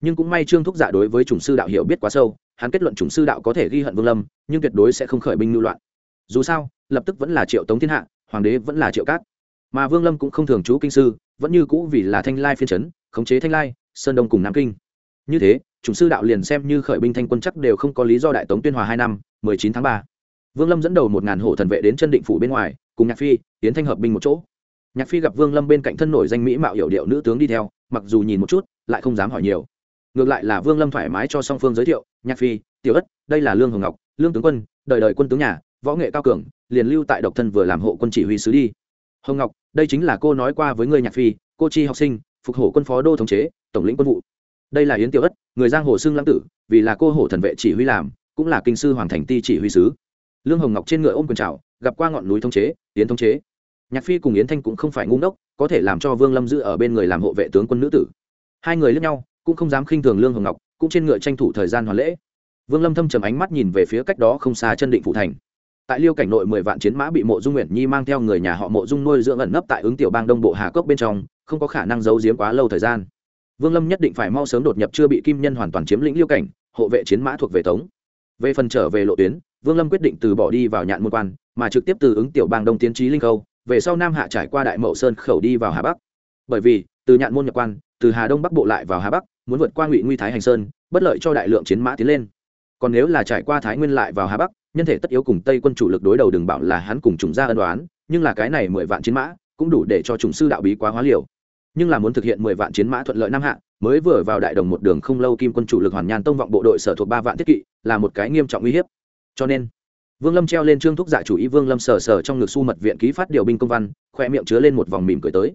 Nhưng cũng may trương thúc dạ đối với chủng sư đạo hiểu biết quá sâu, hắn kết luận chủng sư đạo có thể ghi hận vương lâm, nhưng tuyệt đối sẽ không khởi binh lưu loạn. Dù sao, lập tức vẫn là triệu tống thiên hạ hoàng đế vẫn là triệu cát. Mà vương lâm cũng không thường trú kinh sư, vẫn như cũ vì là thanh lai phiên trấn khống chế thanh lai, sơn đông cùng nam kinh. Như thế, chủng sư đạo liền xem như khởi binh thanh quân chắc đều không có lý do đại tống tuyên hòa hai năm, mười chín tháng ba. Vương lâm dẫn đầu một ngàn hộ thần vệ đến chân định phủ bên ngoài, cùng nhạc phi, tiến thanh hợp binh một chỗ. Nhạc phi gặp vương lâm bên cạnh thân nổi danh mỹ mạo hiểu điệu nữ tướng đi theo, mặc dù nhìn một chút, lại không dám hỏi nhiều. Ngược lại là vương lâm thoải mái cho song phương giới thiệu, nhạc phi, tiểu ất, đây là lương hồng ngọc, lương tướng quân, đời đời quân tướng nhà, võ nghệ cao cường liền lưu tại độc thân vừa làm hộ quân chỉ huy sứ đi. Hồng ngọc, đây chính là cô nói qua với ngươi nhạc phi, cô chi học sinh, phục hổ quân phó đô thống chế, tổng lĩnh quân vụ. Đây là yến tiểu ất, người giang hồ xưng lãng tử, vì là cô hổ thần vệ chỉ huy làm, cũng là kinh sư hoàng thành ti chỉ huy sứ. Lương hồng ngọc trên ngựa ôm quần trào gặp qua ngọn núi thống chế, yến thống chế. Nhạc phi cùng yến thanh cũng không phải ngu ngốc, có thể làm cho vương lâm giữ ở bên người làm hộ vệ tướng quân nữ tử. Hai người lướt nhau, cũng không dám khinh thường lương hồng ngọc, cũng trên ngựa tranh thủ thời gian hoàn lễ. Vương lâm thâm trầm ánh mắt nhìn về phía cách đó không xa chân định phụ thành tại liêu cảnh nội mười vạn chiến mã bị mộ dung nguyện nhi mang theo người nhà họ mộ dung nuôi dưỡng ẩn nấp tại ứng tiểu bang đông bộ hà cốc bên trong, không có khả năng giấu giếm quá lâu thời gian. Vương lâm nhất định phải mau sớm đột nhập chưa bị kim nhân hoàn toàn chiếm lĩnh liêu cảnh, hộ vệ chiến mã thuộc về tống. Về phần trở về lộ tuyến, vương lâm quyết định từ bỏ đi vào nhạn môn quan, mà trực tiếp từ ứng tiểu bang đông tiến trí linh khâu, về sau nam hạ trải qua đại mậu sơn khẩu đi vào hà bắc. Bởi vì, từ nhạn môn nhập quan, từ hà đông bắc bộ lại vào hà bắc, muốn vượt qua ngụy nguy thái hành sơn, bất lợi cho đại lượng chiến mã tiến lên. Còn nếu là trải qua thái nguyên lại vào hà bắc nhân thể tất yếu cùng tây quân chủ lực đối đầu đừng bảo là hắn cùng chủng ra ân đoán nhưng là cái này mười vạn chiến mã cũng đủ để cho chủng sư đạo bí quá hóa liều. Nhưng là muốn thực hiện mười vạn chiến mã thuận lợi nam hạ, mới vừa vào đại đồng một đường không lâu kim quân chủ lực hoàn nhàn tông vọng bộ đội sở thuộc ba vạn thiết kỵ, là một cái nghiêm trọng uy hiếp. Cho nên, vương lâm treo lên trương thúc giả chủ ý vương lâm sờ sờ trong ngực su mật viện ký phát điều binh công văn, khoe miệng chứa lên một vòng mỉm cười tới.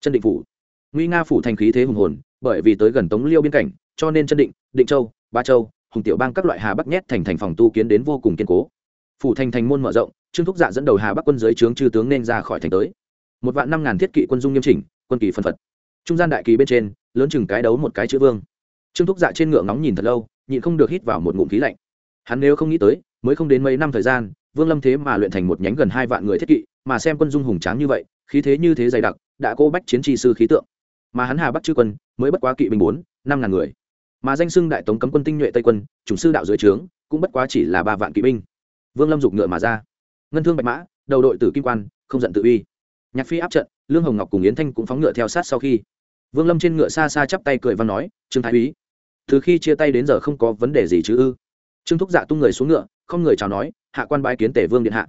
Chân định phủ. Nguy nga phủ thành khí thế hùng hồn, bởi vì tới gần tống liêu biên cảnh, cho nên chân định định châu, ba châu hùng tiểu bang các loại hà bắc nhét thành thành phòng tu kiến đến vô cùng kiên cố. Phủ thành thành môn mở rộng, trương thúc dạ dẫn đầu hà bắc quân giới trướng chư tướng nên ra khỏi thành tới. Một vạn năm ngàn thiết kỵ quân dung nghiêm chỉnh, quân kỳ phân phật. Trung gian đại kỳ bên trên, lớn chừng cái đấu một cái chữ vương. Trương thúc dạ trên ngựa ngóng nhìn thật lâu, nhịn không được hít vào một ngụm khí lạnh. Hắn nếu không nghĩ tới, mới không đến mấy năm thời gian, vương lâm thế mà luyện thành một nhánh gần hai vạn người thiết kỵ, mà xem quân dung hùng tráng như vậy, khí thế như thế dày đặc, đã cô bách chiến tri sư khí tượng. Mà hắn hà bắc chư quân, mới bất quá kỵ bình bốn, năm ngàn người mà danh xưng đại tống cấm quân tinh nhuệ tây quân, chủng sư đạo dưới trướng, cũng bất quá chỉ là ba vạn kỵ binh. Vương lâm dục ngựa mà ra. Ngân thương bạch mã, đầu đội tử kim quan, không giận tự uy. Nhạc phi áp trận, lương hồng ngọc cùng yến thanh cũng phóng ngựa theo sát sau khi. Vương lâm trên ngựa xa xa chắp tay cười và nói, trương thái úy, từ khi chia tay đến giờ không có vấn đề gì chứ ư? Trương thúc dạ tung người xuống ngựa, không người chào nói, hạ quan bái kiến tể vương điện hạ.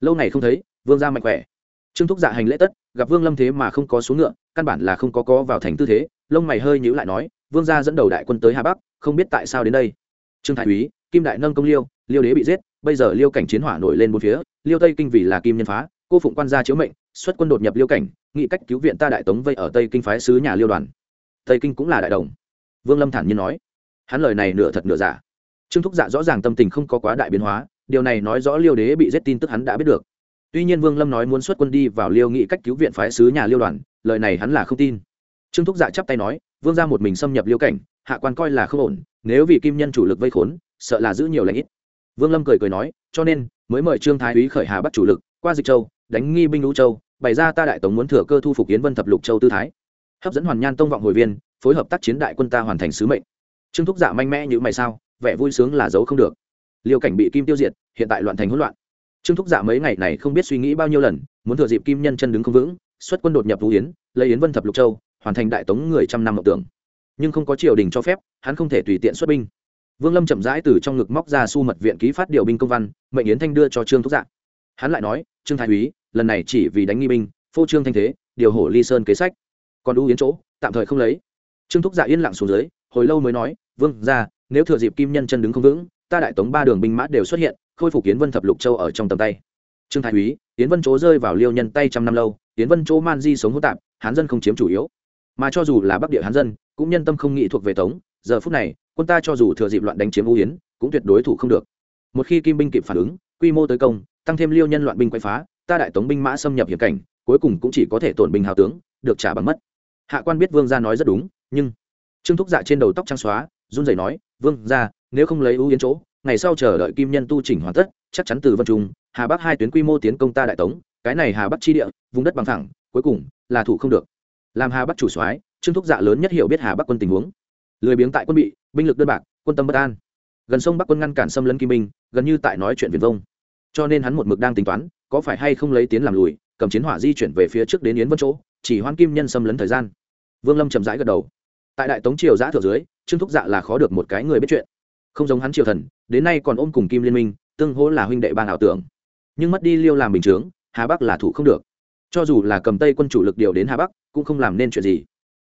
Lâu ngày không thấy, vương ra mạnh khỏe trương thúc dạ hành lễ tất, gặp vương lâm thế mà không có xuống ngựa, căn bản là không có có vào thành tư thế, lông mày hơi nhữ lại nói, vương gia dẫn đầu đại quân tới hà bắc, không biết tại sao đến đây. Trương thái úy, kim đại nâng công liêu liêu đế bị giết, bây giờ liêu cảnh chiến hỏa nổi lên một phía, liêu tây kinh vì là kim nhân phá, cô phụng quan gia chiếu mệnh, xuất quân đột nhập liêu cảnh, nghị cách cứu viện ta đại tống vây ở tây kinh phái sứ nhà liêu đoàn. Tây kinh cũng là đại đồng. Vương lâm thản nhiên nói, hắn lời này nửa thật nửa giả. Trương thúc dạ rõ ràng tâm tình không có quá đại biến hóa, điều này nói rõ liêu đế bị giết tin tức hắn đã biết được tuy nhiên vương lâm nói muốn xuất quân đi vào liêu nghị cách cứu viện phái sứ nhà liêu đoàn, lời này hắn là không tin. Trương thúc dạ chắp tay nói, vương ra một mình xâm nhập liêu cảnh, hạ quan coi là không ổn, nếu vì kim nhân chủ lực vây khốn, sợ là giữ nhiều lãnh ít. Vương lâm cười cười nói, cho nên, mới mời trương thái úy khởi hà bắt chủ lực, qua dịch châu, đánh nghi binh lũ châu, bày ra ta đại tống muốn thừa cơ thu phục yến vân thập lục châu tư thái. Hấp dẫn hoàn nhan tông vọng hồi viên, phối hợp tác chiến đại quân ta hoàn thành sứ mệnh. Trương thúc dạ mạnh mẽ như mày sao, vẻ vui sướng là giấu không được. Liêu cảnh bị kim tiêu diệt, hiện tại loạn thành hỗn loạn trương thúc dạ mấy ngày này không biết suy nghĩ bao nhiêu lần, muốn thừa dịp kim nhân chân đứng không vững, xuất quân đột nhập vũ yến, lấy yến vân thập lục châu, hoàn thành đại tống người trăm năm mộng tưởng. Nhưng không có triều đình cho phép, hắn không thể tùy tiện xuất binh. Vương lâm chậm rãi từ trong ngực móc ra su mật viện ký phát điều binh công văn, mệnh yến thanh đưa cho trương thúc dạ. Hắn lại nói, trương thái úy, lần này chỉ vì đánh nghi binh, phô trương thanh thế, điều hổ ly sơn kế sách. Còn u yến chỗ, tạm thời không lấy. Trương thúc dạ yên lặng xuống dưới, hồi lâu mới nói, vương ra nếu thừa dịp kim nhân chân đứng không vững, ta đại tống ba đường binh mã đều xuất hiện khôi phục yến vân thập lục châu ở trong tầm tay. Trương thái úy, yến vân chỗ rơi vào liêu nhân tay trăm năm lâu, yến vân chỗ man di sống hỗn tạp, hán dân không chiếm chủ yếu. Mà cho dù là bắc địa hán dân, cũng nhân tâm không nghĩ thuộc về tống. Giờ phút này, quân ta cho dù thừa dịp loạn đánh chiếm u yến, cũng tuyệt đối thủ không được. Một khi kim binh kịp phản ứng, quy mô tới công, tăng thêm liêu nhân loạn binh quay phá, ta đại tống binh mã xâm nhập hiểm cảnh, cuối cùng cũng chỉ có thể tổn binh hào tướng, được trả bằng mất. Hạ quan biết vương gia nói rất đúng, nhưng trương thúc dạ trên đầu tóc trắng xóa, run rẩy nói, vương gia, nếu không lấy ưu yến chỗ ngày sau chờ đợi kim nhân tu chỉnh hoàn tất, chắc chắn từ vân trung, hà bắc hai tuyến quy mô tiến công ta đại tống, cái này hà bắc chi địa, vùng đất bằng thẳng cuối cùng là thủ không được. Làm hà bắc chủ soái, trương thúc dạ lớn nhất hiểu biết hà bắc quân tình huống. Lười biếng tại quân bị, binh lực đơn bạc, quân tâm bất an. Gần sông bắc quân ngăn cản xâm lấn kim binh gần như tại nói chuyện viền vông. Cho nên hắn một mực đang tính toán, có phải hay không lấy tiến làm lùi, cầm chiến hỏa di chuyển về phía trước đến yến vân chỗ, chỉ hoan kim nhân xâm lấn thời gian. Vương lâm chậm rãi gật đầu. Tại đại tống triều giã thượng dưới, trương thúc dạ là khó được một cái người biết chuyện. Không giống hắn triều thần đến nay còn ôm cùng kim liên minh, tương hỗ là huynh đệ bang ảo tưởng. Nhưng mất đi liêu làm bình chướng, hà bắc là thủ không được. Cho dù là cầm tây quân chủ lực điều đến hà bắc, cũng không làm nên chuyện gì.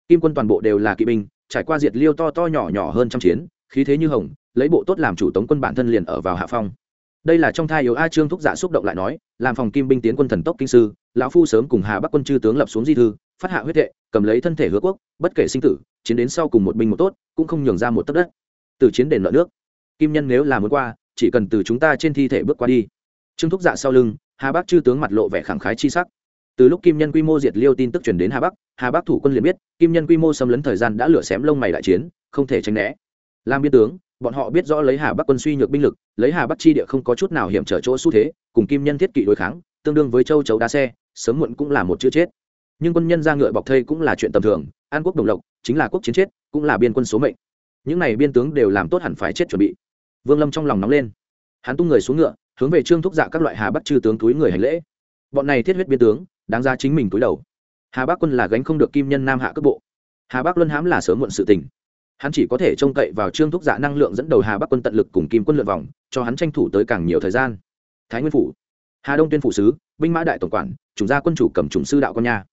Kim quân toàn bộ đều là kỵ binh, trải qua diệt liêu to to nhỏ nhỏ hơn trăm chiến, khí thế như hồng, lấy bộ tốt làm chủ tống quân bản thân liền ở vào hạ phong. Đây là trong thai yếu a trương thúc giả xúc động lại nói, làm phòng kim binh tiến quân thần tốc kinh sư, lão phu sớm cùng hà bắc quân chư tướng lập xuống di thư, phát hạ huyết hệ cầm lấy thân thể hứa quốc, bất kể sinh tử, chiến đến sau cùng một binh một tốt, cũng không nhường ra một tấc đất. Từ chiến đền nợ nước kim nhân nếu là muốn qua, chỉ cần từ chúng ta trên thi thể bước qua đi. Trương thúc dạ sau lưng, hà bắc chư tướng mặt lộ vẻ khẳng khái chi sắc. Từ lúc kim nhân quy mô diệt liêu tin tức truyền đến hà bắc hà bắc thủ quân liền biết, kim nhân quy mô xâm lấn thời gian đã lửa xém lông mày đại chiến, không thể tránh né. Làm biên tướng, bọn họ biết rõ lấy hà bắc quân suy nhược binh lực, lấy hà bắc chi địa không có chút nào hiểm trở chỗ xu thế, cùng kim nhân thiết kỵ đối kháng, tương đương với châu chấu đá xe, sớm muộn cũng là một chữ chết. Nhưng quân nhân ra ngựa bọc thây cũng là chuyện tầm thường, an quốc đồng lộc, chính là quốc chiến chết, cũng là biên quân số mệnh. Những này biên tướng đều làm tốt hẳn phải chết chuẩn bị vương lâm trong lòng nóng lên. Hắn tung người xuống ngựa, hướng về trương thúc dạ các loại hà bắc chư tướng túi người hành lễ. Bọn này thiết huyết biên tướng, đáng ra chính mình túi đầu. Hà bắc quân là gánh không được kim nhân nam hạ cấp bộ. Hà bắc luân hãm là sớm muộn sự tình. Hắn chỉ có thể trông cậy vào trương thúc dạ năng lượng dẫn đầu hà bắc quân tận lực cùng kim quân lượt vòng, cho hắn tranh thủ tới càng nhiều thời gian. Thái nguyên phủ. Hà đông tuyên phủ sứ, binh mã đại tổng quản chủ gia quân chủ cầm chủng sư đạo con nha.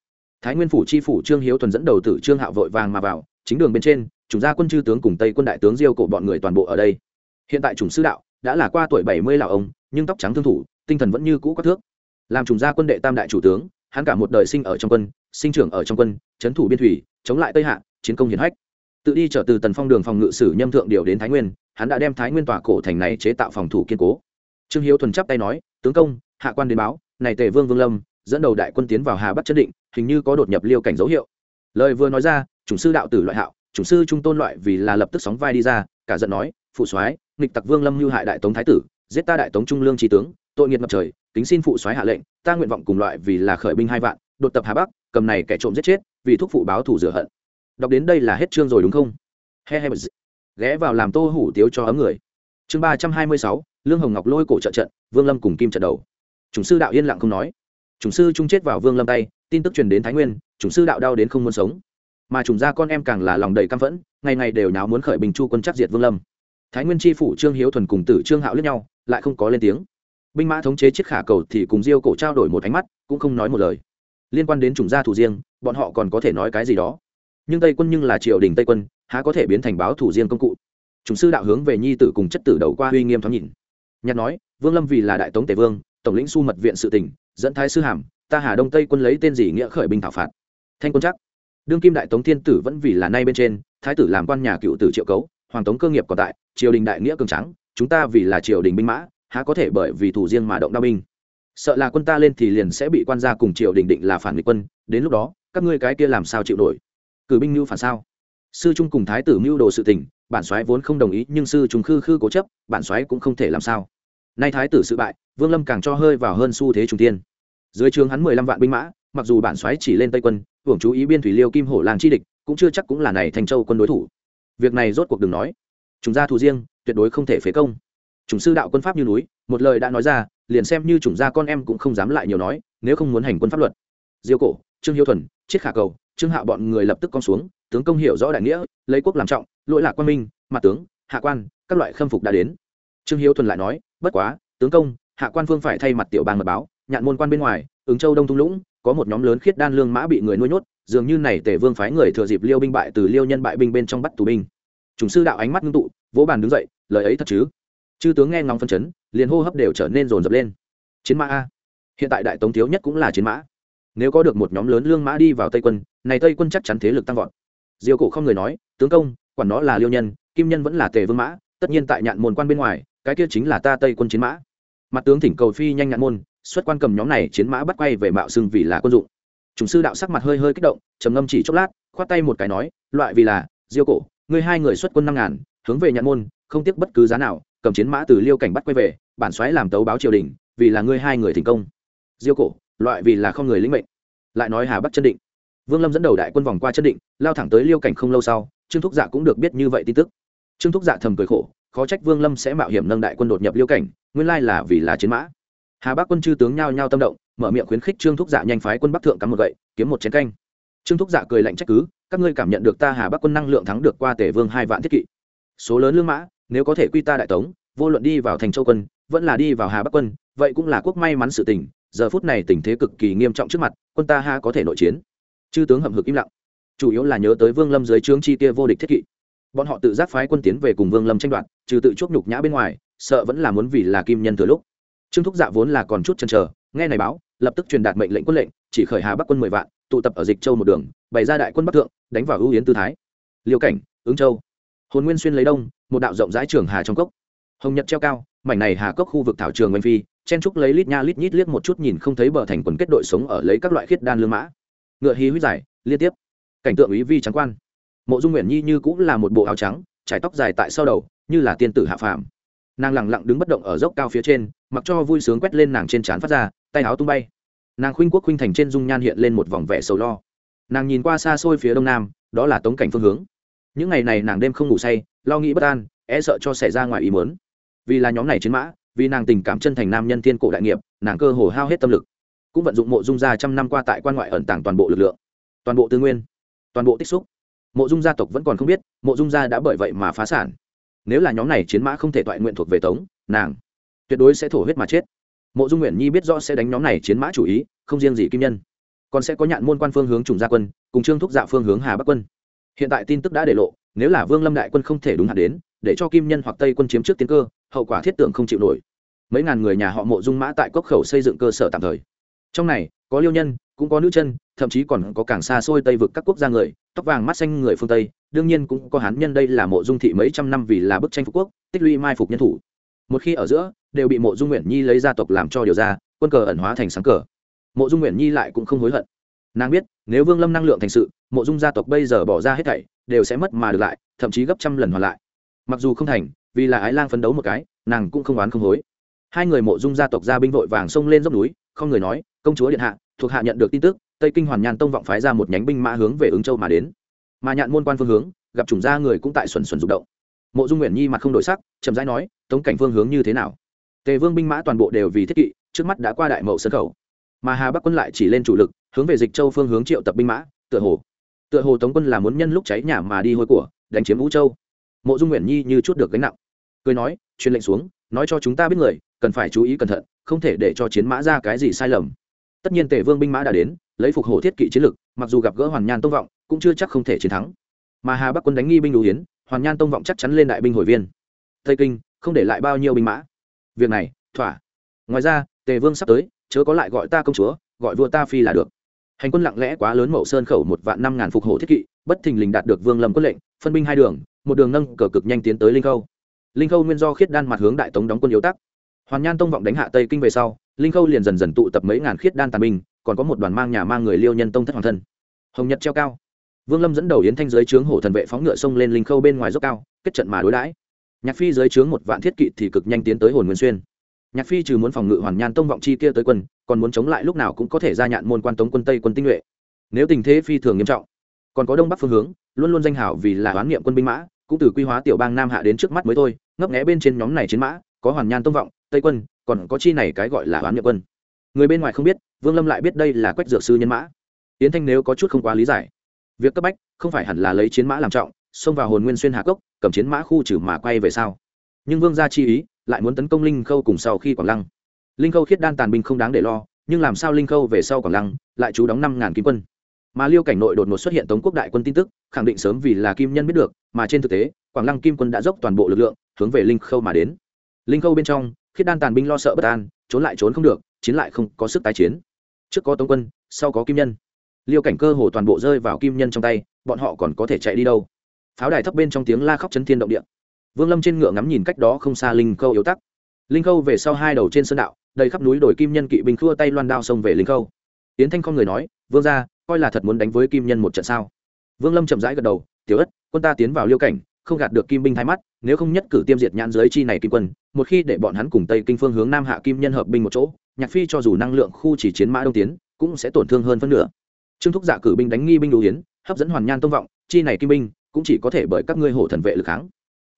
Thái nguyên phủ chi phủ trương hiếu thuần dẫn đầu tử trương hạo vội vàng mà vào, chính đường bên trên chủ gia quân chư tướng cùng tây quân đại tướng diêu cổ bọn người toàn bộ ở đây hiện tại chủng sư đạo đã là qua tuổi bảy mươi lão ông, nhưng tóc trắng thương thủ, tinh thần vẫn như cũ các thước. Làm chủng gia quân đệ tam đại chủ tướng, hắn cả một đời sinh ở trong quân, sinh trưởng ở trong quân, trấn thủ biên thủy, chống lại tây hạ, chiến công hiển hách. Tự đi trở từ tần phong đường phòng ngự sử nhâm thượng điều đến thái nguyên, hắn đã đem thái nguyên tòa cổ thành này chế tạo phòng thủ kiên cố. Trương hiếu thuần chắp tay nói, tướng công, hạ quan đến báo, này tề vương vương lâm, dẫn đầu đại quân tiến vào hà bắc chân định, hình như có đột nhập liêu cảnh dấu hiệu. Lời vừa nói ra, chủng sư đạo tử loại hạo, chủng sư trung tôn loại vì là lập tức sóng vai đi ra, cả giận nói phụ soái, nghịch tặc vương lâm lưu hại đại tống thái tử, giết ta đại tống trung lương trí tướng, tội nghiệt ngập trời, kính xin phụ soái hạ lệnh, ta nguyện vọng cùng loại vì là khởi binh hai vạn, đột tập hà bắc, cầm này kẻ trộm giết chết, vì thúc phụ báo thủ rửa hận. Đọc đến đây là hết chương rồi đúng không? He he ghé vào làm tô hủ tiếu cho ấm người. Chương ba trăm hai mươi sáu, lương hồng ngọc lôi cổ trợ trận, vương lâm cùng kim trận đầu. Chủng sư đạo yên lặng không nói. Chủng sư trung chết vào vương lâm tay, tin tức truyền đến thái nguyên, chủng sư đạo đau đến không muốn sống. Mà chủng gia con em càng là lòng đầy căm phẫn, ngày ngày đều nháo muốn khởi bình chu quân chắc diệt vương lâm thái nguyên tri phủ trương hiếu thuần cùng tử trương hạo lẫn nhau, lại không có lên tiếng. Binh mã thống chế chiếc khả cầu thì cùng diêu cổ trao đổi một ánh mắt, cũng không nói một lời. Liên quan đến chủng gia thủ riêng, bọn họ còn có thể nói cái gì đó. Nhưng tây quân nhưng là triều đình tây quân, há có thể biến thành báo thủ riêng công cụ? Chủng sư đạo hướng về nhi tử cùng chất tử đầu qua uy nghiêm thoáng nhìn. Nhặt nói, vương lâm vì là đại tống tề vương, tổng lĩnh su mật viện sự tỉnh dẫn thái sư hàm, ta hà đông tây quân lấy tên gì nghĩa khởi binh thảo phạt. Thanh quân chắc. Đương kim đại tống thiên tử vẫn vì là nay bên trên, thái tử làm quan nhà cựu tử triệu cấu hoàng tống cơ nghiệp còn tại, triều đình đại nghĩa cường trắng chúng ta vì là triều đình binh mã, há có thể bởi vì thủ riêng mà động đao binh? Sợ là quân ta lên thì liền sẽ bị quan gia cùng triều đình định là phản nghịch quân, đến lúc đó, các ngươi cái kia làm sao chịu nổi? Cử binh mưu phản sao? Sư trung cùng thái tử mưu đồ sự tình, bản soái vốn không đồng ý, nhưng sư trung khư khư cố chấp, bản soái cũng không thể làm sao. Nay thái tử sự bại, vương lâm càng cho hơi vào hơn xu thế trung tiên. Dưới trường hắn mười lăm vạn binh mã, mặc dù bản soái chỉ lên tây quân, hưởng chú ý biên thủy liêu kim hổ làng chi địch, cũng chưa chắc cũng là này thành châu quân đối thủ việc này rốt cuộc đừng nói. Chúng ra thù riêng, tuyệt đối không thể phế công. Chủng sư đạo quân pháp như núi, một lời đã nói ra, liền xem như chủng gia con em cũng không dám lại nhiều nói, nếu không muốn hành quân pháp luật. Diêu cổ, trương hiếu thuần chiết khả cầu, trương hạ bọn người lập tức con xuống, tướng công hiểu rõ đại nghĩa, lấy quốc làm trọng, lỗi lạc quan minh, mặt tướng, hạ quan, các loại khâm phục đã đến. Trương hiếu thuần lại nói, bất quá, tướng công, hạ quan phương phải thay mặt tiểu bang mật báo, nhạn môn quan bên ngoài, ứng châu đông thung lũng có một nhóm lớn khiết đan lương mã bị người nuôi nhốt, dường như này tể vương phái người thừa dịp liêu binh bại từ liêu nhân bại binh bên trong bắt tù binh. Chúng sư đạo ánh mắt ngưng tụ, vỗ bàn đứng dậy, lời ấy thật chứ? Chư tướng nghe ngóng phân chấn, liền hô hấp đều trở nên rồn rập lên. Chiến mã a. Hiện tại đại tống thiếu nhất cũng là chiến mã. Nếu có được một nhóm lớn lương mã đi vào tây quân, này tây quân chắc chắn thế lực tăng vọt. Diêu cổ không người nói, tướng công, quản nó là liêu nhân, kim nhân vẫn là tề vương mã, tất nhiên tại nhạn môn quan bên ngoài, cái kia chính là ta tây quân chiến mã. Mặt tướng thỉnh cầu phi nhanh nhạn môn xuất quan cầm nhóm này chiến mã bắt quay về mạo xưng vì là quân dụng. Chúng sư đạo sắc mặt hơi hơi kích động, trầm ngâm chỉ chốc lát, khoát tay một cái nói, loại vì là, diêu cổ, ngươi hai người xuất quân năm ngàn, hướng về nhạn môn, không tiếc bất cứ giá nào, cầm chiến mã từ liêu cảnh bắt quay về, bản xoáy làm tấu báo triều đình, vì là ngươi hai người thành công. Diêu cổ, loại vì là không người lĩnh mệnh. Lại nói hà bắc chân định. Vương lâm dẫn đầu đại quân vòng qua chân định, lao thẳng tới liêu cảnh không lâu sau, trương thúc dạ cũng được biết như vậy tin tức. Trương thúc dạ thầm cười khổ, khó trách vương lâm sẽ mạo hiểm nâng đại quân đột nhập liêu cảnh, nguyên lai là vì là chiến mã hà bắc quân chư tướng nhao nhao tâm động, mở miệng khuyến khích trương thúc dạ nhanh phái quân bắc thượng cắm một gậy, kiếm một chén canh. Trương thúc dạ cười lạnh trách cứ, các ngươi cảm nhận được ta hà bắc quân năng lượng thắng được qua tể vương hai vạn thiết kỵ. Số lớn lương mã, nếu có thể quy ta đại tống, vô luận đi vào thành châu quân, vẫn là đi vào hà bắc quân, vậy cũng là quốc may mắn sự tình, giờ phút này tình thế cực kỳ nghiêm trọng trước mặt, quân ta ha có thể nội chiến. Chư tướng hậm hực im lặng. Chủ yếu là nhớ tới vương lâm dưới trướng chi kia vô địch thiết kỵ. Bọn họ tự giác phái quân tiến về cùng vương lâm tranh đoạt, trừ tự chuốc nhục nhã bên ngoài, sợ vẫn là muốn vì là kim nhân thừa lúc trương thúc dạ vốn là còn chút chần chờ, nghe này báo, lập tức truyền đạt mệnh lệnh quân lệnh, chỉ khởi hà bắc quân mười vạn, tụ tập ở dịch châu một đường, bày ra đại quân bắc thượng, đánh vào ưu yến tư thái. Liêu cảnh, ứng châu. Hồn nguyên xuyên lấy đông, một đạo rộng rãi trường hà trong cốc. Hồng nhật treo cao, mảnh này hà cốc khu vực thảo trường oanh phi, chen trúc lấy lít nha lít nhít liếc một chút nhìn không thấy bờ thành quần kết đội sống ở lấy các loại khiết đan lương mã. Ngựa hí huyết dài liên tiếp. Cảnh tượng ý vi trắng quan. Mộ dung nguyện nhi như cũng là một bộ áo trắng, trải tóc dài tại sau đầu, như là tiên tử hạ phàm. Nàng lẳng lặng đứng bất động ở dốc cao phía trên mặc cho vui sướng quét lên nàng trên trán phát ra, tay áo tung bay. Nàng khuynh quốc khuynh thành trên dung nhan hiện lên một vòng vẻ sầu lo. Nàng nhìn qua xa xôi phía đông nam, đó là tống cảnh phương hướng. Những ngày này nàng đêm không ngủ say, lo nghĩ bất an e sợ cho xảy ra ngoài ý muốn. Vì là nhóm này chiến mã, vì nàng tình cảm chân thành nam nhân thiên cổ đại nghiệp, nàng cơ hồ hao hết tâm lực. Cũng vận dụng mộ dung gia trăm năm qua tại quan ngoại ẩn tàng toàn bộ lực lượng, toàn bộ tư nguyên, toàn bộ tích xúc. Mộ dung gia tộc vẫn còn không biết, mộ dung gia đã bởi vậy mà phá sản. Nếu là nhóm này chiến mã không thể toại nguyện thuộc về tống, nàng tuyệt đối sẽ thổ huyết mà chết. Mộ dung nguyện nhi biết rõ sẽ đánh nhóm này chiến mã chủ ý, không riêng gì kim nhân, còn sẽ có nhạn môn quan phương hướng trùng gia quân, cùng trương thúc dạ phương hướng hà bắc quân. Hiện tại tin tức đã để lộ, nếu là vương lâm đại quân không thể đúng hạn đến, để cho kim nhân hoặc tây quân chiếm trước tiến cơ, hậu quả thiết tưởng không chịu nổi. Mấy ngàn người nhà họ mộ dung mã tại cốc khẩu xây dựng cơ sở tạm thời. Trong này, có liêu nhân, cũng có nữ chân, thậm chí còn có càng xa xôi tây vực các quốc gia người, tóc vàng mắt xanh người phương tây, đương nhiên cũng có hán nhân đây là mộ dung thị mấy trăm năm vì là bức tranh phú quốc, tích lũy mai phục nhân thủ một khi ở giữa, đều bị mộ dung nguyện nhi lấy gia tộc làm cho điều ra, quân cờ ẩn hóa thành sáng cờ. Mộ dung nguyện nhi lại cũng không hối hận. Nàng biết, nếu vương lâm năng lượng thành sự, mộ dung gia tộc bây giờ bỏ ra hết thảy, đều sẽ mất mà được lại, thậm chí gấp trăm lần hoàn lại. Mặc dù không thành, vì là ái lang phấn đấu một cái, nàng cũng không oán không hối. Hai người mộ dung gia tộc ra binh vội vàng xông lên dốc núi, không người nói, công chúa điện hạ, thuộc hạ nhận được tin tức, tây kinh hoàn nhàn tông vọng phái ra một nhánh binh mã hướng về ứng châu mà đến. Mà nhạn môn quan phương hướng, gặp chủng gia người cũng tại xuẩn xuẩn rụng động mộ dung nguyện nhi mặt không đổi sắc, chậm rãi nói, tống cảnh phương hướng như thế nào? Tề vương binh mã toàn bộ đều vì thiết kỵ, trước mắt đã qua đại mậu sân khẩu. Mà hà bắc quân lại chỉ lên chủ lực, hướng về dịch châu phương hướng triệu tập binh mã, tựa hồ tựa hồ tống quân là muốn nhân lúc cháy nhà mà đi hôi của, đánh chiếm vũ châu. Mộ dung nguyện nhi như chút được gánh nặng, cười nói, truyền lệnh xuống, nói cho chúng ta biết người, cần phải chú ý cẩn thận, không thể để cho chiến mã ra cái gì sai lầm. Tất nhiên tề vương binh mã đã đến, lấy phục hổ thiết kỵ chiến lực, mặc dù gặp gỡ hoàn nhan tông vọng, cũng chưa chắc không thể chiến thắng. Mà hà bắc quân đánh nghi binh đủ hiến hoàn nhan tông vọng chắc chắn lên đại binh hồi viên. Tây kinh, không để lại bao nhiêu binh mã. Việc này, thỏa. Ngoài ra, tề vương sắp tới, chớ có lại gọi ta công chúa, gọi vua ta phi là được. Hành quân lặng lẽ quá lớn mậu sơn khẩu một vạn năm ngàn phục hộ thiết kỵ, bất thình lình đạt được vương lâm quân lệnh, phân binh hai đường, một đường nâng cờ cực nhanh tiến tới linh khâu. Linh khâu nguyên do khiết đan mặt hướng đại tống đóng quân yếu tắc. Hoàn nhan tông vọng đánh hạ tây kinh về sau, linh khâu liền dần dần tụ tập mấy ngàn khiết đan tàn binh, còn có một đoàn mang nhà mang người liêu nhân tông thất hoàng thân. Hồng nhật treo cao vương lâm dẫn đầu yến thanh giới trướng hổ thần vệ phóng ngựa sông lên linh khâu bên ngoài dốc cao, kết trận mà đối đãi. Nhạc phi giới trướng một vạn thiết kỵ thì cực nhanh tiến tới hồn nguyên xuyên. Nhạc phi trừ muốn phòng ngự hoàn nhan tông vọng chi kia tới quân, còn muốn chống lại lúc nào cũng có thể ra nhạn môn quan tống quân tây quân tinh nhuệ. Nếu tình thế phi thường nghiêm trọng, còn có đông bắc phương hướng, luôn luôn danh hảo vì là oán niệm quân binh mã, cũng từ quy hóa tiểu bang nam hạ đến trước mắt mới thôi, ngấp nghé bên trên nhóm này chiến mã, có hoàn nhan tông vọng, tây quân, còn có chi này cái gọi là oán niệm quân. Người bên ngoài không biết, vương lâm lại biết đây là quách dược sư nhân mã. Tiến thanh nếu có chút không quá lý giải việc cấp bách không phải hẳn là lấy chiến mã làm trọng, xông vào hồn nguyên xuyên hạ cốc, cầm chiến mã khu trừ mà quay về sau nhưng vương gia chi ý, lại muốn tấn công linh khâu cùng sau khi quảng lăng. Linh khâu khiết đan tàn binh không đáng để lo, nhưng làm sao linh khâu về sau quảng lăng lại chú đóng năm ngàn kim quân? Mà liêu cảnh nội đột ngột xuất hiện tống quốc đại quân tin tức, khẳng định sớm vì là kim nhân biết được, mà trên thực tế, quảng lăng kim quân đã dốc toàn bộ lực lượng hướng về linh khâu mà đến. Linh khâu bên trong, khiết đan tàn binh lo sợ bất an, trốn lại trốn không được, chiến lại không có sức tái chiến. Trước có tống quân, sau có kim nhân liêu cảnh cơ hồ toàn bộ rơi vào kim nhân trong tay, bọn họ còn có thể chạy đi đâu? Pháo đài thấp bên trong tiếng la khóc chấn thiên động địa. Vương lâm trên ngựa ngắm nhìn cách đó không xa linh khâu yếu tắc. Linh khâu về sau hai đầu trên sơn đạo, đầy khắp núi đồi kim nhân kỵ binh khua tay loan đao xông về linh khâu. Tiến thanh không người nói, vương ra coi là thật muốn đánh với kim nhân một trận sao? Vương lâm chậm rãi gật đầu, tiểu ất, quân ta tiến vào liêu cảnh, không gạt được kim binh thay mắt, nếu không nhất cử tiêm diệt nhãn dưới chi này kim quân, một khi để bọn hắn cùng tây kinh phương hướng nam hạ kim nhân hợp binh một chỗ, nhạc phi cho dù năng lượng khu chỉ chiến mã đông tiến, cũng sẽ tổn thương hơn phân nửa trương thúc dạ cử binh đánh nghi binh đủ hiến hấp dẫn hoàn nhan tông vọng, chi này kim binh, cũng chỉ có thể bởi các ngươi hổ thần vệ lực kháng.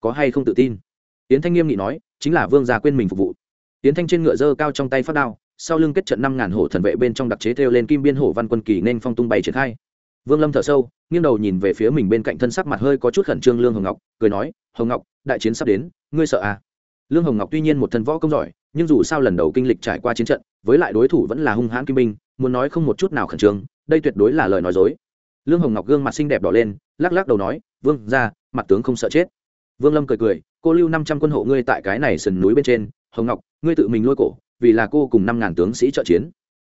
Có hay không tự tin? Yến thanh nghiêm nghị nói, chính là vương gia quên mình phục vụ. Yến thanh trên ngựa dơ cao trong tay phát đao, sau lưng kết trận năm ngàn hổ thần vệ bên trong đặc chế theo lên kim biên hổ văn quân kỳ nên phong tung bày triển khai. Vương lâm thở sâu, nghiêng đầu nhìn về phía mình bên cạnh thân sắc mặt hơi có chút khẩn trương lương hồng ngọc, cười nói, hồng ngọc, đại chiến sắp đến, ngươi sợ à? Lương hồng ngọc tuy nhiên một thân võ công giỏi, nhưng dù sao lần đầu kinh lịch trải qua chiến trận, với lại đối thủ vẫn là hung hãn kim binh, muốn nói không một chút nào khẩn trương đây tuyệt đối là lời nói dối. Lương hồng ngọc gương mặt xinh đẹp đỏ lên, lắc lắc đầu nói, vương ra mặt tướng không sợ chết. Vương lâm cười cười, cô lưu năm trăm quân hộ ngươi tại cái này sườn núi bên trên, hồng ngọc, ngươi tự mình lôi cổ, vì là cô cùng năm ngàn tướng sĩ trợ chiến.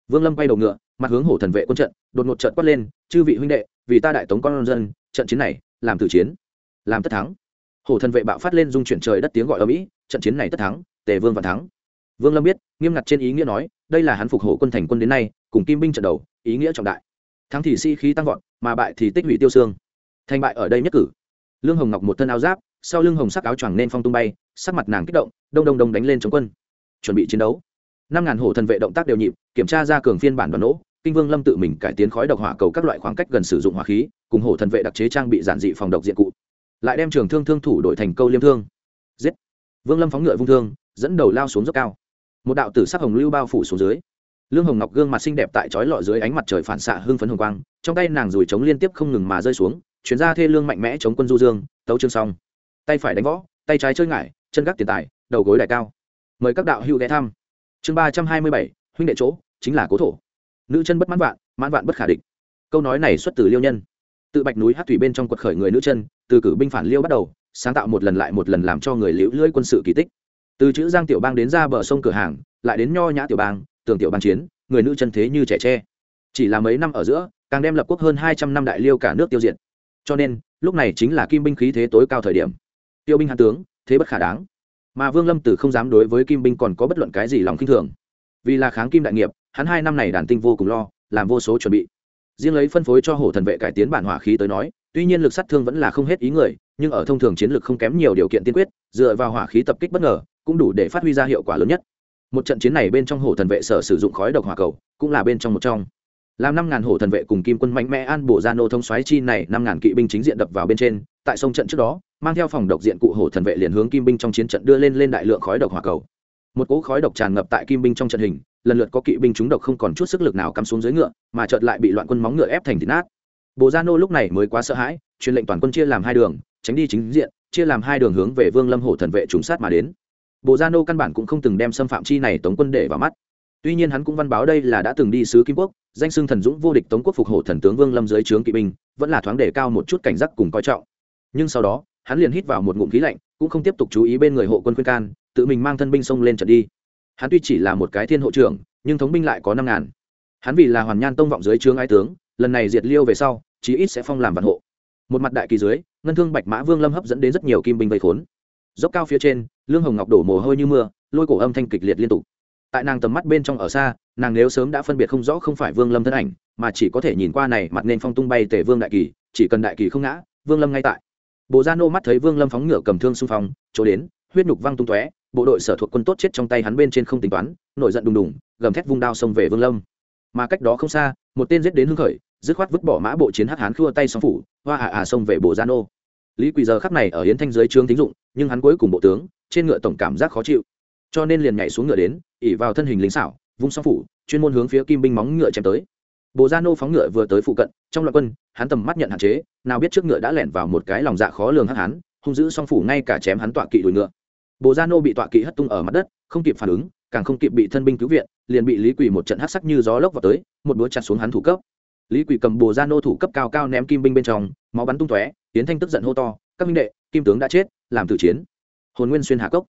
Vương lâm quay đầu ngựa, mặt hướng hổ thần vệ quân trận, đột ngột trận quát lên, chư vị huynh đệ, vì ta đại tống con dân, trận chiến này, làm tử chiến. Làm tất thắng. Hổ thần vệ bạo phát lên dung chuyển trời đất tiếng gọi ở mỹ trận chiến này tất thắng, tề vương và thắng. Vương lâm biết, nghiêm ngặt trên ý nghĩa nói, đây là hắn phục hổ quân thành quân đến nay cùng kim binh trận đầu, ý nghĩa trọng đại. Thắng thì si khí tăng vọt, mà bại thì tích hủy tiêu xương. Thành bại ở đây nhất cử. Lương hồng ngọc một thân áo giáp, sau lưng hồng sắc áo choàng nên phong tung bay, sắc mặt nàng kích động, đông đông đông đánh lên chống quân. Chuẩn bị chiến đấu. Năm ngàn hổ thần vệ động tác đều nhịp, kiểm tra ra cường phiên bản đoàn nỗ, kinh vương lâm tự mình cải tiến khói độc hỏa cầu các loại khoảng cách gần sử dụng hỏa khí, cùng hổ thần vệ đặc chế trang bị giản dị phòng độc diện cụ. Lại đem trường thương thương thủ đổi thành câu liêm thương. Giết. Vương lâm phóng ngựa vung thương, dẫn đầu lao xuống dốc cao. Một đạo tử sắc hồng lưu bao phủ xuống dưới lương hồng ngọc gương mặt xinh đẹp tại chói lọi dưới ánh mặt trời phản xạ hưng phấn hồng quang, trong tay nàng rùi trống liên tiếp không ngừng mà rơi xuống, chuyển ra thê lương mạnh mẽ chống quân du dương, tấu chương xong. Tay phải đánh võ, tay trái chơi ngải, chân gác tiền tài, đầu gối đại cao. Mời các đạo hữu ghé thăm. Chương ba trăm hai mươi bảy, huynh đệ chỗ, chính là cố thổ. Nữ chân bất mãn vạn mãn vạn bất khả địch. Câu nói này xuất từ liêu nhân. Tự bạch núi hát thủy bên trong quật khởi người nữ chân, từ cử binh phản liêu bắt đầu, sáng tạo một lần lại một lần làm cho người liễu lưỡi quân sự kỳ tích. Từ chữ giang tiểu bang đến ra bờ sông cửa hàng, lại đến nho nhã tiểu bang tường tiểu bàn chiến, người nữ chân thế như trẻ tre. Chỉ là mấy năm ở giữa, càng đem lập quốc hơn hai trăm năm đại liêu cả nước tiêu diệt. Cho nên, lúc này chính là kim binh khí thế tối cao thời điểm. Tiêu binh hạ tướng, thế bất khả đáng. Mà vương lâm tử không dám đối với kim binh còn có bất luận cái gì lòng k i n h thường. Vì là kháng kim đại nghiệp, hắn hai năm này đàn tinh vô cùng lo, làm vô số chuẩn bị. Riêng lấy phân phối cho hổ thần vệ cải tiến bản hỏa khí tới nói, tuy nhiên lực sát thương vẫn là không hết ý người, nhưng ở thông thường chiến lược không kém nhiều điều kiện tiên quyết, dựa vào hỏa khí tập kích bất ngờ, cũng đủ để phát huy ra hiệu quả lớn nhất một trận chiến này bên trong hổ thần vệ sở sử dụng khói độc hỏa cầu, cũng là bên trong một trong. Làm năm ngàn hổ thần vệ cùng kim quân mạnh mẽ an bổ ra nô thông xoáy chi này, năm ngàn kỵ binh chính diện đập vào bên trên, tại sông trận trước đó, mang theo phòng độc diện cụ hổ thần vệ liền hướng kim binh trong chiến trận đưa lên lên đại lượng khói độc hỏa cầu. Một cỗ khói độc tràn ngập tại kim binh trong trận hình, lần lượt có kỵ binh chúng độc không còn chút sức lực nào cắm xuống dưới ngựa, mà chợt lại bị loạn quân móng ngựa ép thành thịt nát. Bồ gia nô lúc này mới quá sợ hãi, truyền lệnh toàn quân chia làm hai đường, tránh đi chính diện, chia làm hai đường hướng về vương lâm hổ thần vệ trùng sát mà đến bộ gia nô căn bản cũng không từng đem xâm phạm chi này tống quân để vào mắt. Tuy nhiên hắn cũng văn báo đây là đã từng đi sứ kim quốc, danh xưng thần dũng vô địch tống quốc phục hộ thần tướng vương lâm dưới trướng kỵ binh, vẫn là thoáng đề cao một chút cảnh giác cùng coi trọng. Nhưng sau đó, hắn liền hít vào một ngụm khí lạnh, cũng không tiếp tục chú ý bên người hộ quân khuyên can, tự mình mang thân binh xông lên trận đi. Hắn tuy chỉ là một cái thiên hộ trưởng, nhưng thống binh lại có năm ngàn. Hắn vì là hoàn nhan tông vọng dưới trướng ái tướng, lần này diệt liêu về sau, chí ít sẽ phong làm vạn hộ. Một mặt đại kỳ dưới, ngân thương bạch mã vương lâm hấp dẫn đến rất nhiều kim binh vây khốn. Dốc cao phía trên lương hồng ngọc đổ mồ hôi như mưa, lôi cổ âm thanh kịch liệt liên tục. Tại nàng tầm mắt bên trong ở xa, nàng nếu sớm đã phân biệt không rõ không phải vương lâm thân ảnh, mà chỉ có thể nhìn qua này mặt nên phong tung bay tể vương đại kỳ, chỉ cần đại kỳ không ngã, vương lâm ngay tại. Bộ gia nô mắt thấy vương lâm phóng ngựa cầm thương xung phong, chỗ đến, huyết nhục văng tung tóe, bộ đội sở thuộc quân tốt chết trong tay hắn bên trên không tính toán, nổi giận đùng đùng, gầm thét vung đao xông về vương lâm. Mà cách đó không xa, một tên giết đến hưng khởi, dứt khoát vứt bỏ mã bộ chiến hắc hán khua tay song phủ, hoa ả ả xông về bộ gia nô lý quỳ giờ khắc này ở hiến thanh dưới trương tín dụng nhưng hắn cuối cùng bộ tướng trên ngựa tổng cảm giác khó chịu. Cho nên liền nhảy xuống ngựa đến ỉ vào thân hình lính xảo vung song phủ chuyên môn hướng phía kim binh móng ngựa chém tới. Bộ gia nô phóng ngựa vừa tới phụ cận trong loại quân hắn tầm mắt nhận hạn chế nào biết trước ngựa đã lẻn vào một cái lòng dạ khó lường hắc hắn, hung giữ song phủ ngay cả chém hắn tọa kỵ đuổi ngựa. Bộ gia nô bị tọa kỵ hất tung ở mặt đất không kịp phản ứng càng không kịp bị thân binh cứu viện liền bị lý quỳ một trận hắc sắc như gió lốc vào tới một búa chặt xuống hắn thủ cấp lý quỷ cầm bồ ra nô thủ cấp cao cao ném kim binh bên trong, máu bắn tung tóe tiến thanh tức giận hô to, các minh đệ, kim tướng đã chết, làm tử chiến. Hồn nguyên xuyên hạ cốc.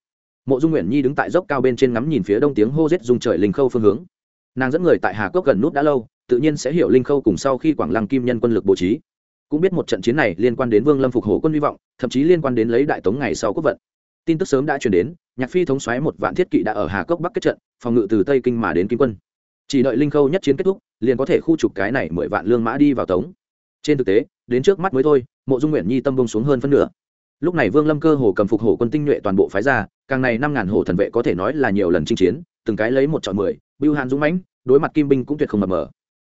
Mộ dung nguyện nhi đứng tại dốc cao bên trên ngắm nhìn phía đông tiếng hô rết dùng trời linh khâu phương hướng. Nàng dẫn người tại hà cốc gần nút đã lâu, tự nhiên sẽ hiểu linh khâu cùng sau khi quảng lăng kim nhân quân lực bố trí. Cũng biết một trận chiến này liên quan đến vương lâm phục hồ quân hy vọng, thậm chí liên quan đến lấy đại tống ngày sau quốc vận. Tin tức sớm đã chuyển đến, nhạc phi thống xoáy một vạn thiết kỵ đã ở hà cốc bắc kết trận, phòng ngự từ tây kinh mà đến kim quân chỉ đợi linh khâu nhất chiến kết thúc, liền có thể khu trục cái này mười vạn lương mã đi vào tống. Trên thực tế, đến trước mắt mới thôi, mộ dung nguyện nhi tâm bông xuống hơn phân nửa. Lúc này vương lâm cơ hồ cầm phục hổ quân tinh nhuệ toàn bộ phái ra, càng này năm ngàn hổ thần vệ có thể nói là nhiều lần chinh chiến, từng cái lấy một chọn mười, bưu hàn dũng mãnh, đối mặt kim binh cũng tuyệt không mập mờ.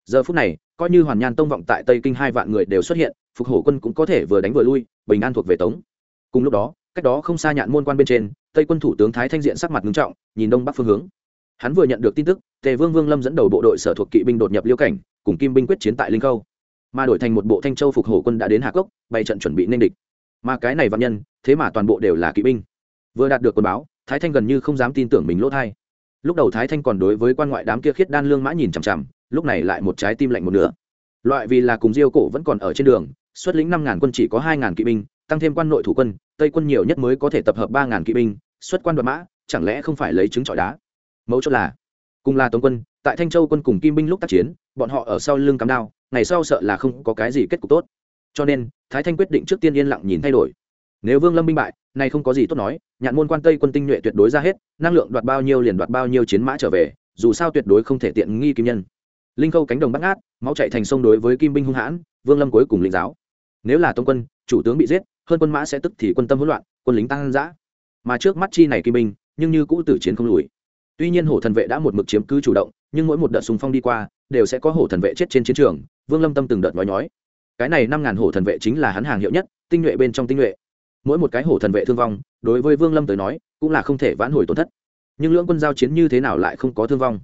Giờ phút này, coi như hoàn nhan tông vọng tại tây kinh hai vạn người đều xuất hiện, phục hổ quân cũng có thể vừa đánh vừa lui, bình an thuộc về tống. Cùng lúc đó, cách đó không xa nhạn môn quan bên trên, tây quân thủ tướng thái thanh diện sắc mặt nghiêm trọng, nhìn đông bắc phương hướng. Hắn vừa nhận được tin tức tề vương vương lâm dẫn đầu bộ đội sở thuộc kỵ binh đột nhập liêu cảnh, cùng kim binh quyết chiến tại linh khâu. Mà đổi thành một bộ thanh châu phục hổ quân đã đến hà cốc, bày trận chuẩn bị nên địch. Mà cái này văn nhân, thế mà toàn bộ đều là kỵ binh. Vừa đạt được quân báo, thái thanh gần như không dám tin tưởng mình lỗ thai. Lúc đầu thái thanh còn đối với quan ngoại đám kia khiết đan lương mã nhìn chằm chằm, lúc này lại một trái tim lạnh một nửa. Loại vì là cùng diêu cổ vẫn còn ở trên đường, xuất lĩnh năm ngàn quân chỉ có hai ngàn kỵ binh, tăng thêm quan nội thủ quân, tây quân nhiều nhất mới có thể tập hợp ba ngàn kỵ binh, xuất quan đoạt mã, chẳng lẽ không phải lấy trứng trọi đá? Mấu chốt là cùng là tống quân, tại thanh châu quân cùng kim binh lúc tác chiến, bọn họ ở sau lưng cắm đao, ngày sau sợ là không có cái gì kết cục tốt. Cho nên, thái thanh quyết định trước tiên yên lặng nhìn thay đổi. Nếu vương lâm binh bại, nay không có gì tốt nói, nhạn môn quan tây quân tinh nhuệ tuyệt đối ra hết, năng lượng đoạt bao nhiêu liền đoạt bao nhiêu chiến mã trở về, dù sao tuyệt đối không thể tiện nghi kim nhân. Linh khâu cánh đồng bắt ngát, máu chạy thành sông đối với kim binh hung hãn, vương lâm cuối cùng lĩnh giáo. Nếu là tông quân, chủ tướng bị giết, hơn quân mã sẽ tức thì quân tâm hỗn loạn, quân lính tăng giã mà trước mắt chi này kim binh, nhưng như cũ tử chiến không lùi tuy nhiên hổ thần vệ đã một mực chiếm cứ chủ động, nhưng mỗi một đợt súng phong đi qua, đều sẽ có hổ thần vệ chết trên chiến trường, vương lâm tâm từng đợt nói nhói. Cái này năm ngàn hổ thần vệ chính là hắn hàng hiệu nhất, tinh nhuệ bên trong tinh nhuệ. Mỗi một cái hổ thần vệ thương vong, đối với vương lâm tới nói, cũng là không thể vãn hồi tổn thất. Nhưng lưỡng quân giao chiến như thế nào lại không có thương vong?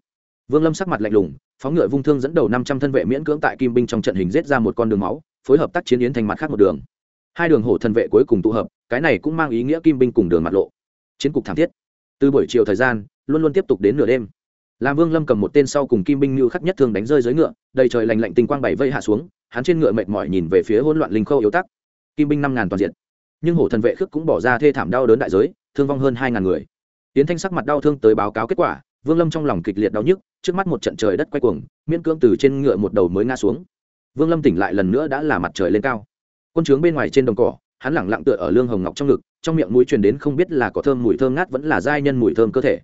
Vương lâm sắc mặt lạnh lùng, phóng ngựa vung thương dẫn đầu năm trăm thân vệ miễn cưỡng tại kim binh trong trận hình rết ra một con đường máu, phối hợp tác chiến yến thành mặt khác một đường. Hai đường hổ thần vệ cuối cùng tụ hợp, cái này cũng mang ý nghĩa kim binh cùng đường mặt lộ. Chiến cục thảm thiết. Từ buổi chiều thời gian luôn luôn tiếp tục đến nửa đêm. Làm vương lâm cầm một tên sau cùng kim binh như khắc nhất thường đánh rơi dưới ngựa, đầy trời lành lạnh tình quang bảy vây hạ xuống, hắn trên ngựa mệt mỏi nhìn về phía hỗn loạn linh khâu yếu tắc. Kim binh năm ngàn toàn diện nhưng hổ thần vệ khước cũng bỏ ra thê thảm đau đớn đại giới, thương vong hơn hai ngàn người. Tiến thanh sắc mặt đau thương tới báo cáo kết quả, vương lâm trong lòng kịch liệt đau nhức, trước mắt một trận trời đất quay cuồng, miễn cưỡng từ trên ngựa một đầu mới ngã xuống. Vương lâm tỉnh lại lần nữa đã là mặt trời lên cao. Quân trướng bên ngoài trên đồng cỏ, hắn lẳng lặng tựa ở lương hồng ngọc trong ngực, trong miệng mũi truyền đến không biết là có thơm mùi thơm ngát vẫn là giai nhân mùi thơm cơ thể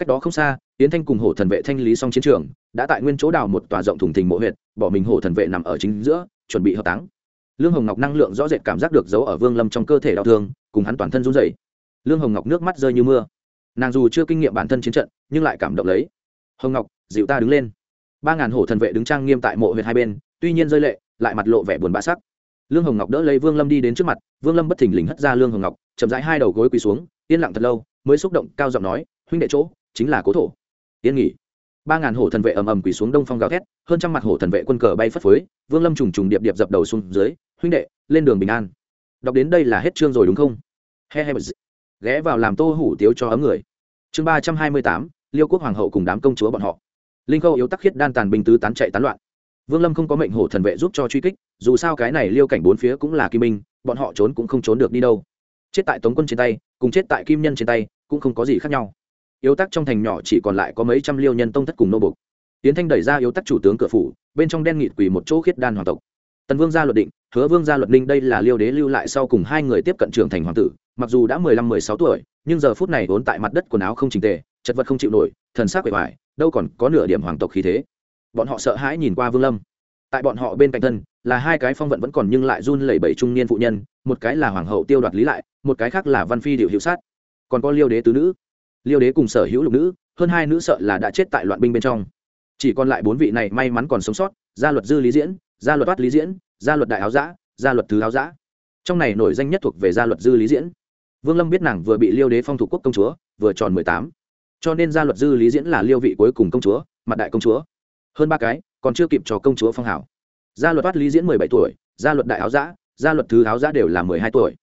cách đó không xa tiến thanh cùng hổ thần vệ thanh lý xong chiến trường đã tại nguyên chỗ đào một tòa rộng thùng thình mộ huyệt, bỏ mình hổ thần vệ nằm ở chính giữa chuẩn bị hợp táng. Lương hồng ngọc năng lượng rõ rệt cảm giác được giấu ở vương lâm trong cơ thể đau thương cùng hắn toàn thân run dày lương hồng ngọc nước mắt rơi như mưa. Nàng dù chưa kinh nghiệm bản thân chiến trận nhưng lại cảm động lấy. Hồng ngọc dịu ta đứng lên. Ba ngàn hổ thần vệ đứng trang nghiêm tại mộ huyệt hai bên tuy nhiên rơi lệ lại mặt lộ vẻ buồn bã sắc. Lương hồng ngọc đỡ lấy vương lâm đi đến trước mặt vương lâm bất thình lình hất ra lương hồng ngọc chậm rãi hai đầu gối quỳ xuống yên lặng thật lâu mới xúc động cao giọng nói huynh đệ chỗ chính là cố thổ. Yên nghỉ. Ba ngàn hổ thần vệ ầm ầm quỳ xuống đông phong gào thét, hơn trăm mặt hổ thần vệ quân cờ bay phất phới, vương lâm trùng trùng điệp điệp dập đầu xuống dưới, huynh đệ, lên đường bình an. Đọc đến đây là hết chương rồi đúng không? He he ghé vào làm tô hủ tiếu cho ấm người. Chương ba trăm hai mươi tám, liêu quốc hoàng hậu cùng đám công chúa bọn họ. Linh khâu yếu tắc khiết đan tàn binh tứ tán chạy tán loạn. Vương lâm không có mệnh hổ thần vệ giúp cho truy kích, dù sao cái này liêu cảnh bốn phía cũng là kim minh bọn họ trốn cũng không trốn được đi đâu. Chết tại tống quân trên tay, cùng chết tại kim nhân trên tay, cũng không có gì khác nhau yếu tắc trong thành nhỏ chỉ còn lại có mấy trăm liêu nhân tông thất cùng nô bục tiến thanh đẩy ra yếu tắc chủ tướng cửa phủ, bên trong đen nghịt quỳ một chỗ khiết đan hoàng tộc. Tần vương gia luật định, hứa vương gia luật ninh đây là liêu đế lưu lại sau cùng hai người tiếp cận trưởng thành hoàng tử, mặc dù đã mười lăm, mười sáu tuổi, nhưng giờ phút này vốn tại mặt đất quần áo không trình tề, chật vật không chịu nổi, thần sắc bể ngoài đâu còn có nửa điểm hoàng tộc khí thế. Bọn họ sợ hãi nhìn qua vương lâm. Tại bọn họ bên cạnh thân, là hai cái phong vận vẫn còn nhưng lại run lẩy bẩy trung niên phụ nhân, một cái là hoàng hậu tiêu đoạt lý lại, một cái khác là văn phi điệu hiệu sát. Còn có liêu đế tứ nữ liêu đế cùng sở hữu lục nữ, hơn hai nữ sợ là đã chết tại loạn binh bên trong. Chỉ còn lại bốn vị này may mắn còn sống sót, gia luật dư lý diễn, gia luật toát lý diễn, gia luật đại áo giã, gia luật thứ áo giã. Trong này nổi danh nhất thuộc về gia luật dư lý diễn. Vương lâm biết nàng vừa bị liêu đế phong thủ quốc công chúa, vừa tròn mười tám. Cho nên gia luật dư lý diễn là liêu vị cuối cùng công chúa, mặt đại công chúa. Hơn ba cái, còn chưa kịp cho công chúa phong hảo. Gia luật toát lý diễn mười bảy tuổi, gia luật đại áo giã, gia luật thứ áo giã đều là mười hai tuổi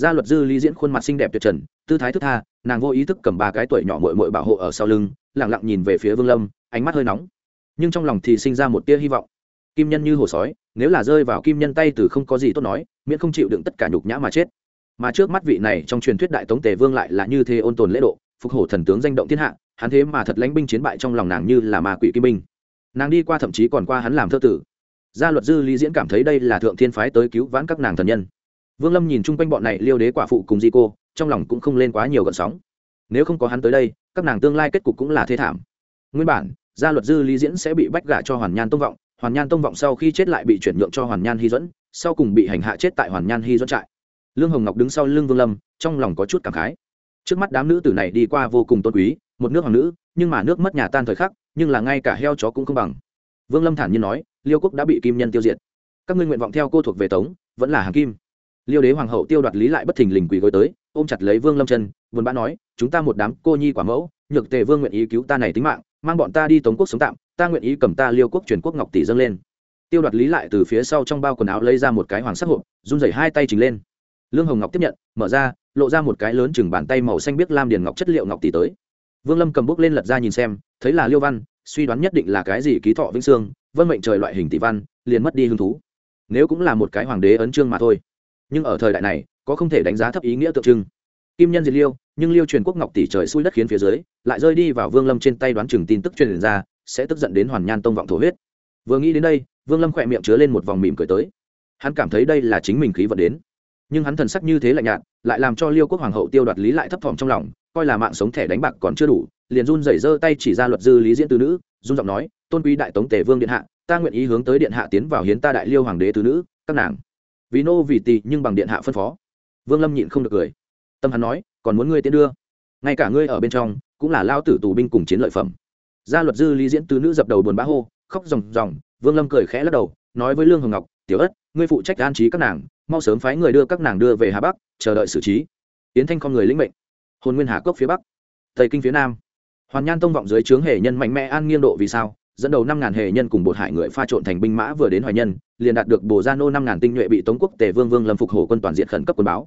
gia luật dư lý diễn khuôn mặt xinh đẹp tuyệt trần, tư thái thức tha, nàng vô ý thức cầm ba cái tuổi nhỏ mội mội bảo hộ ở sau lưng lẳng lặng nhìn về phía vương lâm, ánh mắt hơi nóng. Nhưng trong lòng thì sinh ra một tia hy vọng. Kim nhân như hồ sói, nếu là rơi vào kim nhân tay từ không có gì tốt nói, miễn không chịu đựng tất cả nhục nhã mà chết. Mà trước mắt vị này trong truyền thuyết đại tống tề vương lại là như thế ôn tồn lễ độ, phục hổ thần tướng danh động thiên hạ, hắn thế mà thật lãnh binh chiến bại trong lòng nàng như là ma quỷ kim binh. Nàng đi qua thậm chí còn qua hắn làm thơ tử. Gia luật dư lý diễn cảm thấy đây là thượng thiên phái tới cứu vãn các nàng thần nhân vương lâm nhìn chung quanh bọn này liêu đế quả phụ cùng di cô trong lòng cũng không lên quá nhiều gợn sóng. Nếu không có hắn tới đây các nàng tương lai kết cục cũng là thê thảm. Nguyên bản gia luật dư lý diễn sẽ bị bách gả cho hoàn nhan tông vọng hoàn nhan tông vọng sau khi chết lại bị chuyển nhượng cho hoàn nhan hy Dẫn, sau cùng bị hành hạ chết tại hoàn nhan hy Dẫn trại. Lương hồng ngọc đứng sau lưng vương lâm trong lòng có chút cảm khái. Trước mắt đám nữ tử này đi qua vô cùng tôn quý một nước hoàng nữ nhưng mà nước mất nhà tan thời khắc nhưng là ngay cả heo chó cũng không bằng. Vương lâm thản nhiên nói liêu quốc đã bị kim nhân tiêu diệt. Các ngươi nguyện vọng theo cô thuộc về tống vẫn là hàng kim liêu đế hoàng hậu tiêu đoạt lý lại bất thình lình quỳ gối tới, ôm chặt lấy vương lâm chân vườn bã nói, chúng ta một đám cô nhi quả mẫu, nhược tề vương nguyện ý cứu ta này tính mạng, mang bọn ta đi tống quốc sống tạm, ta nguyện ý cầm ta liêu quốc truyền quốc ngọc tỷ dâng lên. Tiêu đoạt lý lại từ phía sau trong bao quần áo lấy ra một cái hoàng sắc hộp, run rẩy hai tay trình lên. Lương hồng ngọc tiếp nhận, mở ra, lộ ra một cái lớn chừng bàn tay màu xanh biếc lam điền ngọc chất liệu ngọc tỷ tới. Vương lâm cầm bút lên lật ra nhìn xem, thấy là liêu văn, suy đoán nhất định là cái gì ký thọ vĩnh sương vân mệnh trời loại hình tỷ văn, liền mất đi hứng thú. Nếu cũng là một cái hoàng đế ấn trương mà thôi nhưng ở thời đại này, có không thể đánh giá thấp ý nghĩa tượng trưng. Kim nhân diệt liêu, nhưng liêu truyền quốc ngọc tỷ trời xui đất khiến phía dưới, lại rơi đi vào vương lâm trên tay đoán chừng tin tức truyền ra, sẽ tức giận đến hoàn nhan tông vọng thổ huyết. Vừa nghĩ đến đây, vương lâm khỏe miệng chứa lên một vòng mỉm cười tới. Hắn cảm thấy đây là chính mình khí vận đến. Nhưng hắn thần sắc như thế lạnh nhạt, lại làm cho liêu quốc hoàng hậu tiêu đoạt lý lại thấp thỏm trong lòng, coi là mạng sống thẻ đánh bạc còn chưa đủ, liền run rẩy giơ tay chỉ ra luật dư lý diễn tứ nữ, run giọng nói, tôn quý đại tống tề vương điện hạ, ta nguyện ý hướng tới điện hạ tiến vào hiến ta đại liêu hoàng đế tứ nữ, các nàng vì nô vì tỳ nhưng bằng điện hạ phân phó. Vương lâm nhịn không được cười. Tâm hắn nói, còn muốn ngươi tiến đưa? Ngay cả ngươi ở bên trong cũng là lao tử tù binh cùng chiến lợi phẩm. Gia luật dư lý diễn tứ nữ dập đầu buồn bã hô, khóc ròng ròng. Vương lâm cười khẽ lắc đầu, nói với lương hồng ngọc, tiểu ất, ngươi phụ trách an trí các nàng, mau sớm phái người đưa các nàng đưa về hà bắc, chờ đợi xử trí. Yến thanh con người lĩnh mệnh. Hồn nguyên hà cốc phía bắc, tây kinh phía nam. Hoàn nhan tông vọng dưới trướng hệ nhân mạnh mẽ an nghiêng độ vì sao? Dẫn đầu năm ngàn hệ nhân cùng bột hải người pha trộn thành binh mã vừa đến hoài nhân, liền đạt được bồ gia nô năm ngàn tinh nhuệ bị tống quốc tề vương vương lâm phục hồ quân toàn diện khẩn cấp quân báo.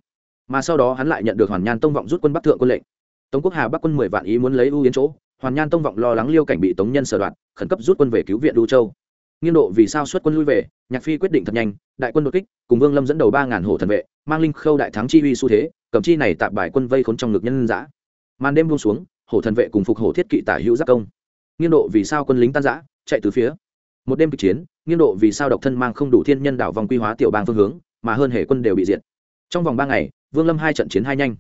Mà sau đó hắn lại nhận được hoàn nhan tông vọng rút quân bắc thượng quân lệnh. Tống quốc hà bắc quân mười vạn ý muốn lấy ưu yến chỗ, hoàn nhan tông vọng lo lắng liêu cảnh bị tống nhân sở đoạt, khẩn cấp rút quân về cứu viện đu châu. Nghiên độ vì sao xuất quân lui về, nhạc phi quyết định thật nhanh, đại quân đột kích, cùng vương lâm dẫn đầu ba ngàn hổ thần vệ, mang linh khâu đại thắng chi uy xu thế, cầm chi này tạp bài quân vây khốn trong ngực nhân giã màn đêm buông xuống, hổ thần vệ cùng phục hổ thiết kỵ tả hữu giác công nghiên độ vì sao quân lính tan giã chạy từ phía. Một đêm kịch chiến, nghiên độ vì sao độc thân mang không đủ thiên nhân đảo vòng quy hóa tiểu bang phương hướng, mà hơn hệ quân đều bị diệt. Trong vòng ba ngày, vương lâm hai trận chiến hai nhanh.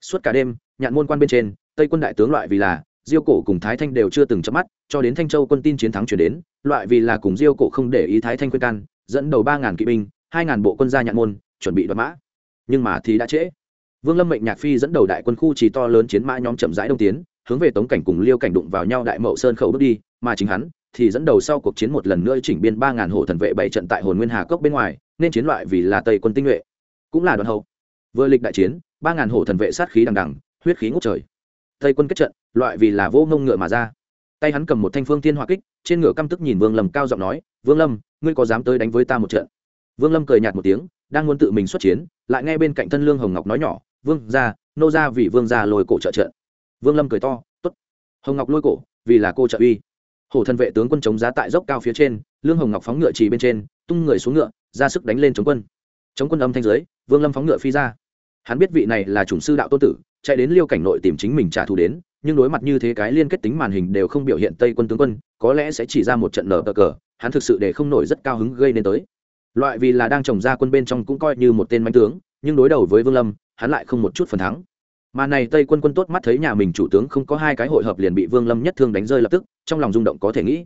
Suốt cả đêm, nhạn môn quan bên trên, tây quân đại tướng loại vì là, diêu cổ cùng thái thanh đều chưa từng chớp mắt, cho đến thanh châu quân tin chiến thắng chuyển đến, loại vì là cùng diêu cổ không để ý thái thanh khuyên can, dẫn đầu ba ngàn kỵ binh, hai ngàn bộ quân gia nhạn môn, chuẩn bị đoạt mã. Nhưng mà thì đã trễ. Vương lâm mệnh nhạc phi dẫn đầu đại quân khu chỉ to lớn chiến mã nhóm chậm rãi đông tiến hướng về tống cảnh cùng liêu cảnh đụng vào nhau đại mậu sơn khẩu bước đi, mà chính hắn thì dẫn đầu sau cuộc chiến một lần nữa chỉnh biên ba ngàn hộ thần vệ bảy trận tại hồn nguyên hà cốc bên ngoài, nên chiến loại vì là tây quân tinh nhuệ. Cũng là đoàn hậu. Vừa lịch đại chiến, ba ngàn hộ thần vệ sát khí đằng đằng, huyết khí ngút trời. Tây quân kết trận, loại vì là vô ngông ngựa mà ra. Tay hắn cầm một thanh phương thiên hỏa kích, trên ngựa căm tức nhìn vương lâm cao giọng nói, vương lâm, ngươi có dám tới đánh với ta một trận? Vương lâm cười nhạt một tiếng, đang muốn tự mình xuất chiến, lại nghe bên cạnh thân lương hồng ngọc nói nhỏ, vương ra nô ra vì vương ra lồi cổ trợ trận vương lâm cười to t ố t hồng ngọc lôi cổ, vì là cô trợ uy. Hổ thần vệ tướng quân chống giá tại dốc cao phía trên, lương hồng ngọc phóng ngựa trì bên trên, tung người xuống ngựa, ra sức đánh lên chống quân. Chống quân âm thanh giới vương lâm phóng ngựa phi ra. Hắn biết vị này là chủng sư đạo tôn tử, chạy đến liêu cảnh nội tìm chính mình trả thù đến, nhưng đối mặt như thế cái liên kết tính màn hình đều không biểu hiện tây quân tướng quân, có lẽ sẽ chỉ ra một trận nở cờ cờ, hắn thực sự để không nổi rất cao hứng gây nên tới. Loại vì là đang trồng ra quân bên trong cũng coi như một tên manh tướng, nhưng đối đầu với vương lâm, hắn lại không một chút phần thắng mà này tây quân quân tốt mắt thấy nhà mình chủ tướng không có hai cái hội hợp liền bị vương lâm nhất thương đánh rơi lập tức, trong lòng rung động có thể nghĩ,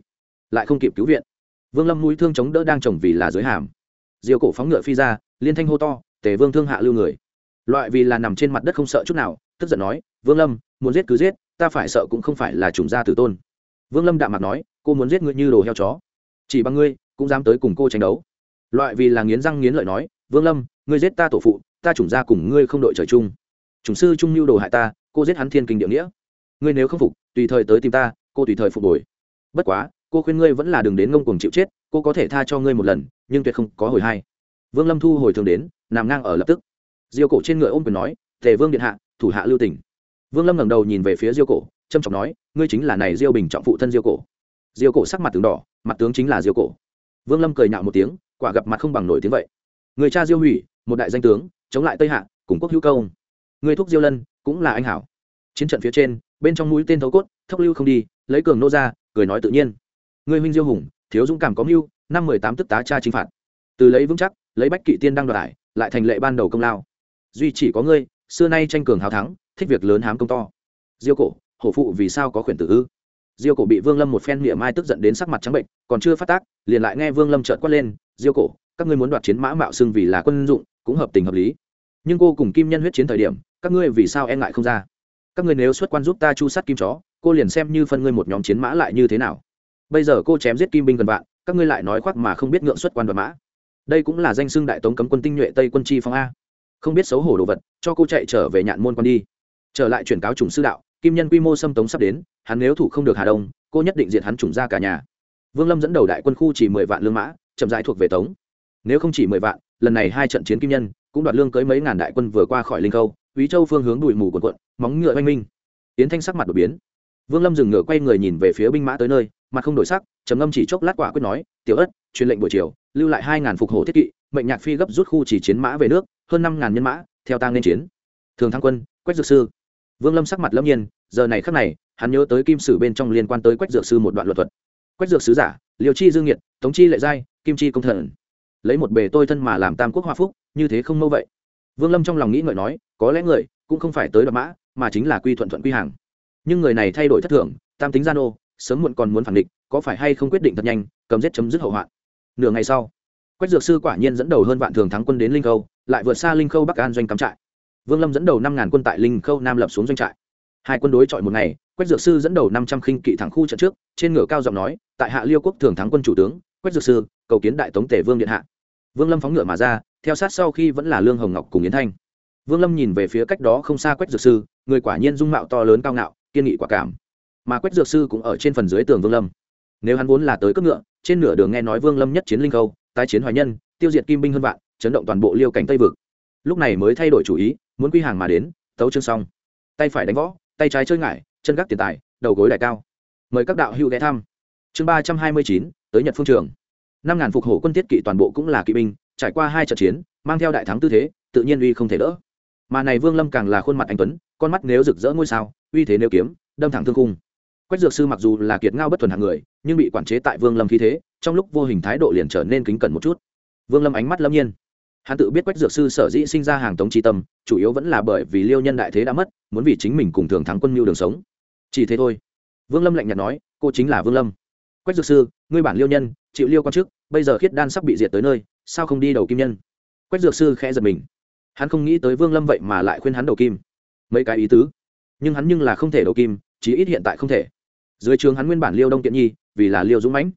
lại không kịp cứu viện. Vương lâm mũi thương chống đỡ đang trồng vì là dưới hàm. Diều cổ phóng ngựa phi ra, liên thanh hô to, tề vương thương hạ lưu người. Loại vì là nằm trên mặt đất không sợ chút nào, tức giận nói, vương lâm, muốn giết cứ giết, ta phải sợ cũng không phải là trùng gia tử tôn. Vương lâm đạm mặt nói, cô muốn giết ngươi như đồ heo chó. Chỉ bằng ngươi, cũng dám tới cùng cô tranh đấu. Loại vì là nghiến răng nghiến lợi nói, vương lâm, ngươi giết ta tổ phụ, ta chủng gia cùng ngươi không đội trời chung chủng sư trung lưu đồ hại ta, cô giết hắn thiên kinh địa nghĩa. Ngươi nếu không phục, tùy thời tới tìm ta, cô tùy thời phục hồi. Bất quá, cô khuyên ngươi vẫn là đừng đến ngông cuồng chịu chết, cô có thể tha cho ngươi một lần, nhưng tuyệt không có hồi hai vương lâm thu hồi thường đến, nằm ngang ở lập tức. Diêu cổ trên ngựa ôm quyền nói, tề vương điện hạ, thủ hạ lưu tỉnh vương lâm ngẩng đầu nhìn về phía diêu cổ trâm trọng nói, ngươi chính là này diêu bình trọng phụ thân diêu cổ. Diêu cổ sắc mặt tướng đỏ, mặt tướng chính là diêu cổ. Vương lâm cười nhạo một tiếng, quả gặp mặt không bằng nổi tiếng vậy. Người cha diêu hủy, một đại danh tướng, chống lại tây hạ, cùng quốc hữu công người thúc diêu lân cũng là anh hảo. Chiến trận phía trên, bên trong mũi tên thấu cốt, thốc lưu không đi, lấy cường nô ra, cười nói tự nhiên. Người huynh diêu hùng, thiếu dũng cảm có mưu, năm mười tám tức tá cha chinh phạt. Từ lấy vững chắc, lấy bách kỵ tiên đang đoạt lại thành lệ ban đầu công lao. Duy chỉ có ngươi, xưa nay tranh cường hào thắng, thích việc lớn hám công to. Diêu cổ, hổ phụ vì sao có khuyển tử ư? Diêu cổ bị vương lâm một phen miệng mai tức giận đến sắc mặt trắng bệnh, còn chưa phát tác, liền lại nghe vương lâm trợn quát lên, diêu cổ, các ngươi muốn đoạt chiến mã mạo xưng vì là quân dụng, cũng hợp tình hợp lý. Nhưng cô cùng kim nhân huyết chiến thời điểm các ngươi vì sao e ngại không ra? Các ngươi nếu xuất quan giúp ta chu sát kim chó, cô liền xem như phân ngươi một nhóm chiến mã lại như thế nào. Bây giờ cô chém giết kim binh gần vạn, các ngươi lại nói khoác mà không biết ngượng xuất quan đoạt mã. Đây cũng là danh xưng đại tống cấm quân tinh nhuệ tây quân chi phong a. Không biết xấu hổ đồ vật, cho cô chạy trở về nhạn môn con đi. Trở lại chuyển cáo chủng sư đạo, kim nhân quy mô xâm tống sắp đến, hắn nếu thủ không được hà đông, cô nhất định diệt hắn chủng ra cả nhà. Vương lâm dẫn đầu đại quân khu chỉ mười vạn lương mã, chậm rãi thuộc về tống. Nếu không chỉ mười vạn, lần này hai trận chiến kim nhân cũng đoạt lương cưới mấy ngàn đại quân vừa qua khỏi linh khâu quý châu phương hướng đùi mù quần quận, móng ngựa oanh minh. Tiến thanh sắc mặt đột biến. Vương lâm dừng ngựa quay người nhìn về phía binh mã tới nơi, mặt không đổi sắc, trầm ngâm chỉ chốc lát quả quyết nói, tiểu ất, truyền lệnh buổi chiều, lưu lại hai ngàn phục hồ thiết kỵ, mệnh nhạc phi gấp rút khu chỉ chiến mã về nước, hơn năm ngàn nhân mã, theo tang lên chiến. Thường thăng quân, quách dược sư. Vương lâm sắc mặt lâm nhiên, giờ này khắc này, hắn nhớ tới kim sử bên trong liên quan tới quách dược sư một đoạn luật thuật. Quách dược sứ giả liều chi dương nhiệt tống chi lệ giai, kim chi công thần. Lấy một bề tôi thân mà làm tam quốc hoa phúc, như thế không mâu vậy vương lâm trong lòng nghĩ ngợi nói, có lẽ người cũng không phải tới đoạt mã, mà chính là quy thuận thuận quy hàng. Nhưng người này thay đổi thất thường, tam tính gian ô, sớm muộn còn muốn phản địch, có phải hay không quyết định thật nhanh, cầm giết chấm dứt hậu hoạn? Nửa ngày sau, quách dược sư quả nhiên dẫn đầu hơn vạn thường thắng quân đến linh khâu, lại vượt xa linh khâu bắc an doanh cắm trại. Vương lâm dẫn đầu năm ngàn quân tại linh khâu nam lập xuống doanh trại. Hai quân đối chọi một ngày, quách dược sư dẫn đầu năm trăm khinh kỵ thẳng khu trận trước, trên ngựa cao giọng nói, tại hạ liêu quốc thường thắng quân chủ tướng, quách dược sư, cầu kiến đại tống tể vương điện hạ. Vương lâm phóng ngựa mà ra theo sát sau khi vẫn là lương hồng ngọc cùng yến thanh. Vương lâm nhìn về phía cách đó không xa quách dược sư, người quả nhiên dung mạo to lớn cao ngạo, kiên nghị quả cảm. Mà quách dược sư cũng ở trên phần dưới tường vương lâm. Nếu hắn vốn là tới cướp ngựa, trên nửa đường nghe nói vương lâm nhất chiến linh khâu tái chiến hoài nhân, tiêu diệt kim binh hơn vạn, chấn động toàn bộ liêu cảnh tây vực. Lúc này mới thay đổi chủ ý, muốn quy hàng mà đến, tấu chương xong. Tay phải đánh võ, tay trái chơi ngại chân gác tiền tài, đầu gối đại cao. Mời các đạo hữu ghé thăm. Chương ba trăm hai mươi chín, tới nhật phương trường. Năm ngàn phục hổ quân tiết kỵ toàn bộ cũng là kỵ binh trải qua hai trận chiến, mang theo đại thắng tư thế, tự nhiên uy không thể đỡ. Mà này vương lâm càng là khuôn mặt anh tuấn, con mắt nếu rực rỡ ngôi sao, uy thế nếu kiếm, đâm thẳng thương cung quách dược sư mặc dù là kiệt ngao bất thuần hạng người, nhưng bị quản chế tại vương lâm khí thế, trong lúc vô hình thái độ liền trở nên kính cẩn một chút. Vương lâm ánh mắt lâm nhiên. Hắn tự biết quách dược sư sở dĩ sinh ra hàng tống tri tâm, chủ yếu vẫn là bởi vì liêu nhân đại thế đã mất, muốn vì chính mình cùng thường thắng quân mưu đường sống. Chỉ thế thôi. Vương lâm lạnh nhạt nói, cô chính là vương lâm. Quách dược sư, ngươi bản liêu nhân chịu liêu quan chức, bây giờ khiết đan sắp bị diệt tới nơi, sao không đi đầu kim nhân? Quách dược sư khẽ giật mình. Hắn không nghĩ tới vương lâm vậy mà lại khuyên hắn đầu kim. Mấy cái ý tứ. Nhưng hắn nhưng là không thể đầu kim, chí ít hiện tại không thể. Dưới trường hắn nguyên bản liêu đông tiện nhi, vì là liêu dũng mãnh.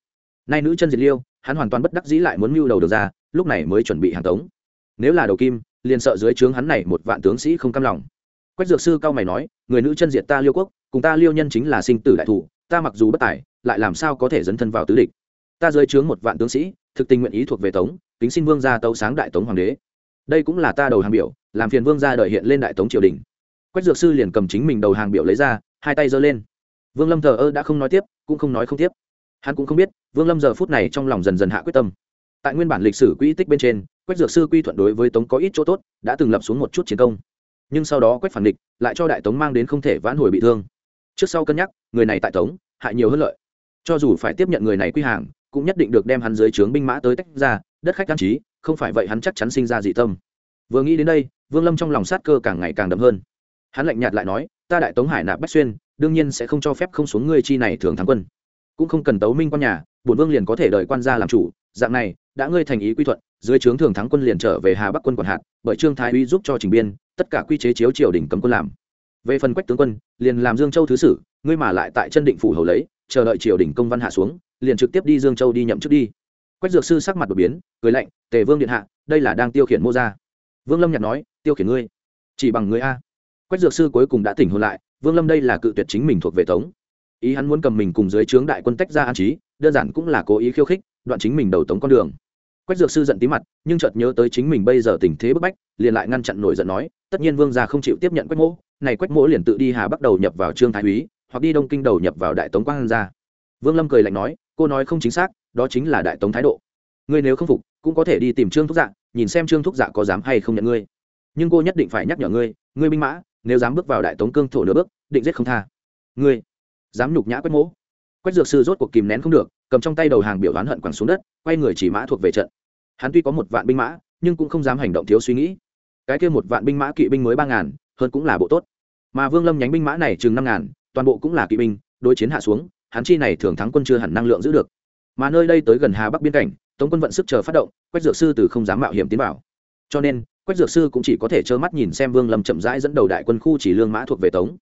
Nay nữ chân diệt liêu, hắn hoàn toàn bất đắc dĩ lại muốn mưu đầu được ra, lúc này mới chuẩn bị hàng tống. Nếu là đầu kim, liền sợ dưới trướng hắn này một vạn tướng sĩ không cam lòng. Quách dược sư cao mày nói, người nữ chân diệt ta liêu quốc, cùng ta liêu nhân chính là sinh tử đại thủ, ta mặc dù bất tài, lại làm sao có thể dấn thân vào tứ địch? Ta dưới trướng một vạn tướng sĩ, thực tình nguyện ý thuộc về tống, kính xin vương gia tấu sáng đại tống hoàng đế. Đây cũng là ta đầu hàng biểu, làm phiền vương gia đợi hiện lên đại tống triều đình. Quách dược sư liền cầm chính mình đầu hàng biểu lấy ra, hai tay giơ lên. Vương lâm thờ ơ đã không nói tiếp, cũng không nói không tiếp. Hắn cũng không biết, vương lâm giờ phút này trong lòng dần dần hạ quyết tâm. Tại nguyên bản lịch sử quỹ tích bên trên, quách dược sư quy thuận đối với tống có ít chỗ tốt, đã từng lập xuống một chút chiến công. Nhưng sau đó quách phản địch, lại cho đại tống mang đến không thể vãn hồi bị thương. Trước sau cân nhắc, người này tại tống, hại nhiều hơn lợi. Cho dù phải tiếp nhận người này quy hàng cũng nhất định được đem hắn dưới trướng binh mã tới tách ra, đất khách an trí, không phải vậy hắn chắc chắn sinh ra dị tâm. Vừa nghĩ đến đây, vương lâm trong lòng sát cơ càng ngày càng đậm hơn. Hắn lạnh nhạt lại nói, ta đại tống hải nạp bách xuyên, đương nhiên sẽ không cho phép không xuống ngươi chi này thường thắng quân. Cũng không cần tấu minh quan nhà, bổn vương liền có thể đợi quan gia làm chủ, dạng này, đã ngươi thành ý quy thuận, dưới trướng thường thắng quân liền trở về hà bắc quân quản hạt, bởi trương thái uy giúp cho trình biên, tất cả quy chế chiếu triều đình cấm quân làm. Về phần quách tướng quân, liền làm dương châu thứ sử, ngươi mà lại tại chân định phủ hầu lấy chờ đợi triều đình công văn hạ xuống, liền trực tiếp đi dương châu đi nhậm chức đi. Quách dược sư sắc mặt đột biến, cười lạnh, tề vương điện hạ, đây là đang tiêu khiển mô gia. Vương lâm nhặt nói, tiêu khiển ngươi? Chỉ bằng ngươi a. Quách dược sư cuối cùng đã tỉnh hôn lại, vương lâm đây là cự tuyệt chính mình thuộc về tống. Ý hắn muốn cầm mình cùng dưới trướng đại quân tách ra an trí, đơn giản cũng là cố ý khiêu khích, đoạn chính mình đầu tống con đường. Quách dược sư giận tí mặt, nhưng chợt nhớ tới chính mình bây giờ tình thế bức bách, liền lại ngăn chặn nổi giận nói, tất nhiên vương gia không chịu tiếp nhận quách mỗ, này quách mỗ liền tự đi hà bắt đầu nhập vào trương thái úy hoặc đi đông kinh đầu nhập vào đại tống quang gia vương lâm cười lạnh nói, cô nói không chính xác, đó chính là đại tống thái độ. Ngươi nếu không phục, cũng có thể đi tìm trương thúc dạ nhìn xem trương thúc dạ có dám hay không nhận ngươi. Nhưng cô nhất định phải nhắc nhở ngươi ngươi binh mã, nếu dám bước vào đại tống cương thổ nửa bước, định giết không tha. Ngươi, dám nhục nhã quách mỗ. Quách dược sư rốt cuộc kìm nén không được, cầm trong tay đầu hàng biểu oán hận quẳng xuống đất, quay người chỉ mã thuộc về trận. Hắn tuy có một vạn binh mã, nhưng cũng không dám hành động thiếu suy nghĩ. Cái kia một vạn binh mã kỵ binh mới ba ngàn, hơn cũng là bộ tốt. Mà vương lâm nhánh binh mã này chừng năm ngàn toàn bộ cũng là kỵ binh, đối chiến hạ xuống, hắn chi này thường thắng quân chưa hẳn năng lượng giữ được. Mà nơi đây tới gần hà bắc biên cảnh, tống quân vận sức chờ phát động, quách dược sư từ không dám mạo hiểm tiến vào. Cho nên, quách dược sư cũng chỉ có thể trơ mắt nhìn xem vương lâm chậm rãi dẫn đầu đại quân khu chỉ lương mã thuộc về tống.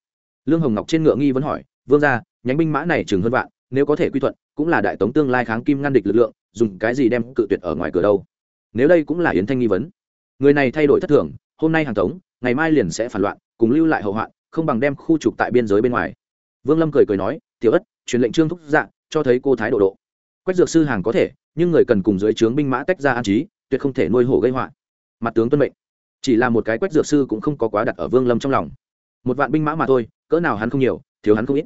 Lương hồng ngọc trên ngựa nghi vẫn hỏi, vương ra nhánh binh mã này chừng hơn vạn, nếu có thể quy thuận, cũng là đại tống tương lai kháng kim ngăn địch lực lượng, dùng cái gì đem cự tuyệt ở ngoài cửa đâu? Nếu đây cũng là yến thanh nghi vấn. Người này thay đổi thất thường, hôm nay hàng tống, ngày mai liền sẽ phản loạn, cùng lưu lại hậu hoạn, không bằng đem khu trục tại biên giới bên ngoài vương lâm cười cười nói, tiểu ất, truyền lệnh trương thúc dạng cho thấy cô thái độ độ. Quách dược sư hàng có thể, nhưng người cần cùng dưới trướng binh mã tách ra an trí, tuyệt không thể nuôi hổ gây họa. Mặt tướng tuân mệnh. Chỉ là một cái quách dược sư cũng không có quá đặt ở vương lâm trong lòng. Một vạn binh mã mà thôi, cỡ nào hắn không nhiều, thiếu hắn không ít.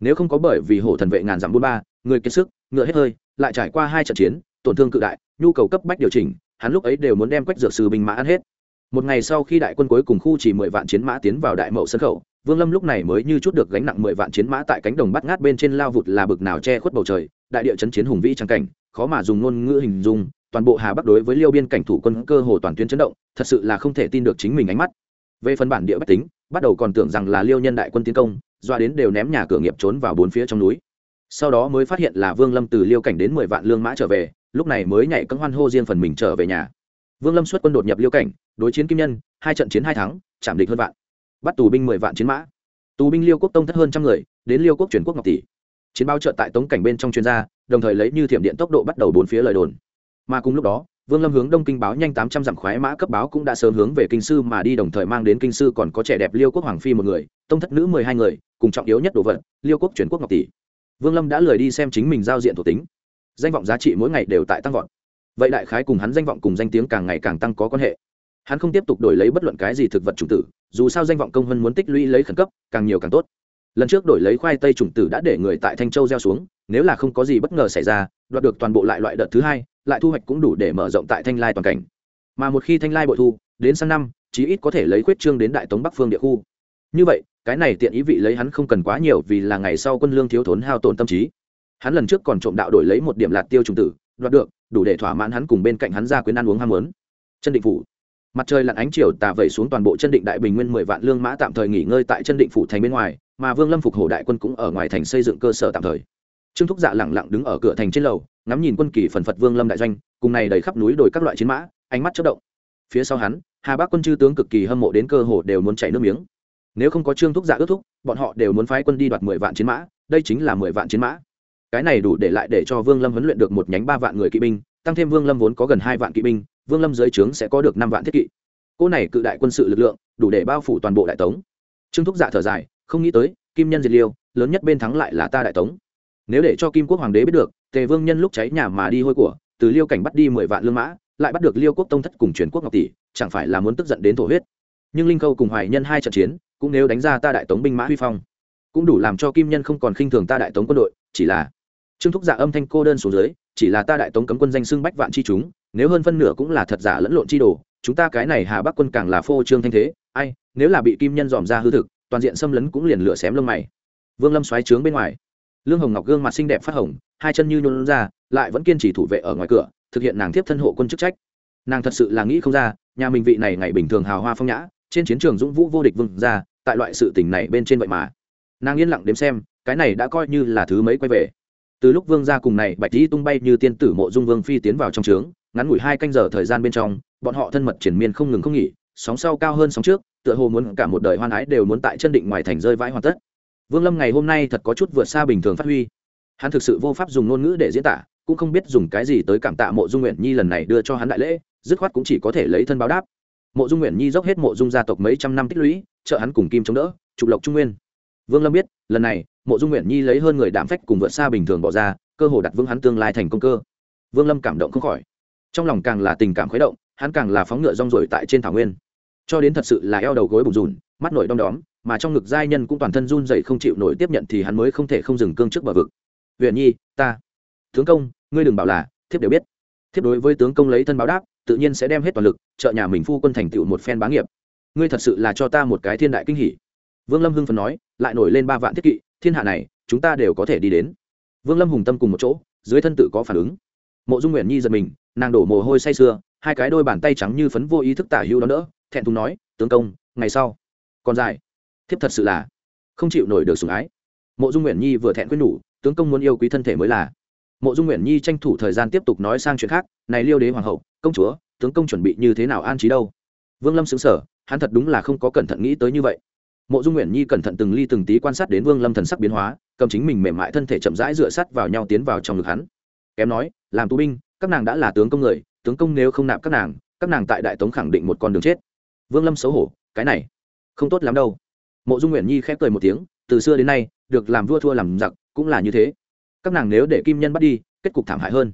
Nếu không có bởi vì hổ thần vệ ngàn dặm bốn ba, người kiệt sức, ngựa hết hơi, lại trải qua hai trận chiến, tổn thương cự đại, nhu cầu cấp bách điều chỉnh, hắn lúc ấy đều muốn đem quách dược sư binh mã ăn hết một ngày sau khi đại quân cuối cùng khu chỉ mười vạn chiến mã tiến vào đại mậu sân khẩu, vương lâm lúc này mới như chút được gánh nặng mười vạn chiến mã tại cánh đồng bắt ngát bên trên lao vụt là bực nào che khuất bầu trời, đại địa chấn chiến hùng vĩ trang cảnh, khó mà dùng ngôn ngữ hình dung, toàn bộ hà bắc đối với liêu biên cảnh thủ quân cơ hồ toàn tuyến chấn động, thật sự là không thể tin được chính mình ánh mắt. Về phần bản địa bách tính, bắt đầu còn tưởng rằng là liêu nhân đại quân tiến công, doa đến đều ném nhà cửa nghiệp trốn vào bốn phía trong núi. Sau đó mới phát hiện là vương lâm từ liêu cảnh đến mười vạn lương mã trở về, lúc này mới nhảy cấm hoan hô riêng phần mình trở về nhà vương lâm xuất quân đột nhập liêu cảnh, đối chiến kim nhân, hai trận chiến hai thắng, chạm địch hơn vạn. Bắt tù binh mười vạn chiến mã. Tù binh liêu quốc tông thất hơn trăm người, đến liêu quốc chuyển quốc ngọc tỷ. Chiến bao trợ tại tống cảnh bên trong chuyên gia, đồng thời lấy như thiểm điện tốc độ bắt đầu bốn phía lời đồn. Mà cùng lúc đó, vương lâm hướng đông kinh báo nhanh tám trăm dặm khoái mã cấp báo cũng đã sớm hướng về kinh sư mà đi, đồng thời mang đến kinh sư còn có trẻ đẹp liêu quốc hoàng phi một người, tông thất nữ mười hai người, cùng trọng yếu nhất đồ vật, liêu quốc chuyển quốc ngọc tỷ. Vương lâm đã lười đi xem chính mình giao diện thuộc tính. Danh vọng giá trị mỗi ngày đều tại tăng vọt vậy đại khái cùng hắn danh vọng cùng danh tiếng càng ngày càng tăng có quan hệ. Hắn không tiếp tục đổi lấy bất luận cái gì thực vật chủng tử, dù sao danh vọng công hơn muốn tích lũy lấy khẩn cấp, càng nhiều càng tốt. Lần trước đổi lấy khoai tây chủng tử đã để người tại thanh châu gieo xuống, nếu là không có gì bất ngờ xảy ra, đoạt được toàn bộ lại loại đợt thứ hai, lại thu hoạch cũng đủ để mở rộng tại thanh lai toàn cảnh. Mà một khi thanh lai bội thu, đến sang năm, chí ít có thể lấy khuyết trương đến đại tống bắc phương địa khu. Như vậy, cái này tiện ý vị lấy hắn không cần quá nhiều vì là ngày sau quân lương thiếu thốn hao tổn tâm trí. Hắn lần trước còn trộm đạo đổi lấy một điểm lạt tiêu trùng tử, đoạt được đủ để thỏa mãn hắn cùng bên cạnh hắn ra quyến ăn uống ham muốn. Chân định phủ. Mặt trời lặn ánh chiều tà vẩy xuống toàn bộ chân định đại bình nguyên mười vạn lương mã tạm thời nghỉ ngơi tại chân định phủ thành bên ngoài, mà vương lâm phục hổ đại quân cũng ở ngoài thành xây dựng cơ sở tạm thời. Trương thúc dạ lẳng lặng đứng ở cửa thành trên lầu, ngắm nhìn quân kỳ phần phật vương lâm đại doanh, cùng này đầy khắp núi đồi các loại chiến mã, ánh mắt chất động. Phía sau hắn, hà bắc quân chư tướng cực kỳ hâm mộ đến cơ hồ đều muốn chảy nước miếng. Nếu không có trương thúc dạ ước thúc, bọn họ đều muốn phái quân đi đoạt mười vạn chiến mã, đây chính là mười vạn chiến mã cái này đủ để lại để cho vương lâm huấn luyện được một nhánh ba vạn người kỵ binh, tăng thêm vương lâm vốn có gần hai vạn kỵ binh, vương lâm dưới trướng sẽ có được năm vạn thiết kỵ. Cô này cự đại quân sự lực lượng, đủ để bao phủ toàn bộ đại tống. Trương thúc dạ thở dài, không nghĩ tới, kim nhân diệt liêu, lớn nhất bên thắng lại là ta đại tống. Nếu để cho kim quốc hoàng đế biết được, tề vương nhân lúc cháy nhà mà đi hôi của, từ liêu cảnh bắt đi mười vạn lương mã, lại bắt được liêu quốc tông thất cùng truyền quốc ngọc tỷ, chẳng phải là muốn tức giận đến thổ huyết. Nhưng linh khâu cùng hoài nhân hai trận chiến, cũng nếu đánh ra ta đại tống binh mã huy phong, cũng đủ làm cho kim nhân không còn khinh thường ta đại tống quân đội, chỉ là trương thúc giả âm thanh cô đơn xuống dưới, chỉ là ta đại tống cấm quân danh xưng bách vạn chi chúng, nếu hơn phân nửa cũng là thật giả lẫn lộn chi đồ, chúng ta cái này hà bắc quân càng là phô trương thanh thế, ai, nếu là bị kim nhân dòm ra hư thực, toàn diện xâm lấn cũng liền lửa xém lông mày. Vương lâm xoáy trướng bên ngoài. Lương hồng ngọc gương mặt xinh đẹp phát hồng, hai chân như nhún ra, lại vẫn kiên trì thủ vệ ở ngoài cửa, thực hiện nàng tiếp thân hộ quân chức trách. Nàng thật sự là nghĩ không ra, nhà mình vị này ngày bình thường hào hoa phong nhã, trên chiến trường dũng vũ vô địch vương ra, tại loại sự tình này bên trên vậy mà. Nàng yên lặng đếm xem, cái này đã coi như là thứ mấy quay về từ lúc vương gia cùng này bạch dĩ tung bay như tiên tử mộ dung vương phi tiến vào trong trướng, ngắn ngủi hai canh giờ thời gian bên trong, bọn họ thân mật triển miên không ngừng không nghỉ, sóng sau cao hơn sóng trước, tựa hồ muốn cả một đời hoan ái đều muốn tại chân định ngoài thành rơi vãi hoàn tất. Vương lâm ngày hôm nay thật có chút vượt xa bình thường phát huy. Hắn thực sự vô pháp dùng ngôn ngữ để diễn tả, cũng không biết dùng cái gì tới cảm tạ mộ dung nguyện nhi lần này đưa cho hắn đại lễ, dứt khoát cũng chỉ có thể lấy thân báo đáp. Mộ dung nguyện nhi dốc hết mộ dung gia tộc mấy trăm năm tích lũy, trợ hắn cùng kim chống đỡ, trục lộc trung nguyên. Vương lâm biết, lần này mộ dung nguyện nhi lấy hơn người đạm phách cùng vượt xa bình thường bỏ ra, cơ hồ đặt vững hắn tương lai thành công cơ. Vương lâm cảm động không khỏi. Trong lòng càng là tình cảm khuấy động, hắn càng là phóng ngựa rong rổi tại trên thảo nguyên. Cho đến thật sự là eo đầu gối bùn rùn, mắt nổi đom đóm, mà trong ngực giai nhân cũng toàn thân run dậy không chịu nổi tiếp nhận thì hắn mới không thể không dừng cương trước bờ vực. Huyện nhi, ta. Tướng công, ngươi đừng bảo là, thiếp đều biết. Thiếp đối với tướng công lấy thân báo đáp, tự nhiên sẽ đem hết toàn lực, trợ nhà mình phu quân thành tựu một phen bá nghiệp. Ngươi thật sự là cho ta một cái thiên đại kinh hỷ vương lâm hưng phần nói, lại nổi lên ba vạn thiết kỵ thiên hạ này, chúng ta đều có thể đi đến. Vương lâm hùng tâm cùng một chỗ, dưới thân tự có phản ứng. Mộ dung nguyện nhi giật mình, nàng đổ mồ hôi say sưa, hai cái đôi bàn tay trắng như phấn vô ý thức tả hữu đó đỡ, thẹn thùng nói, tướng công, ngày sau. Còn dài. Thiếp thật sự là không chịu nổi được sủng ái. Mộ dung nguyện nhi vừa thẹn quyết nhủ tướng công muốn yêu quý thân thể mới là. Mộ dung nguyện nhi tranh thủ thời gian tiếp tục nói sang chuyện khác, này liêu đế hoàng hậu, công chúa, tướng công chuẩn bị như thế nào an trí đâu? Vương lâm xứng sở hắn thật đúng là không có cẩn thận nghĩ tới như vậy mộ dung nguyện nhi cẩn thận từng ly từng tí quan sát đến vương lâm thần sắc biến hóa, cầm chính mình mềm mại thân thể chậm rãi dựa sắt vào nhau tiến vào trong ngực hắn. Kém nói, làm tù binh, các nàng đã là tướng công người, tướng công nếu không nạp các nàng các nàng tại đại tống khẳng định một con đường chết. Vương lâm xấu hổ, cái này, không tốt lắm đâu. Mộ dung nguyện nhi khép cười một tiếng, từ xưa đến nay, được làm vua thua làm giặc, cũng là như thế. Các nàng nếu để kim nhân bắt đi, kết cục thảm hại hơn.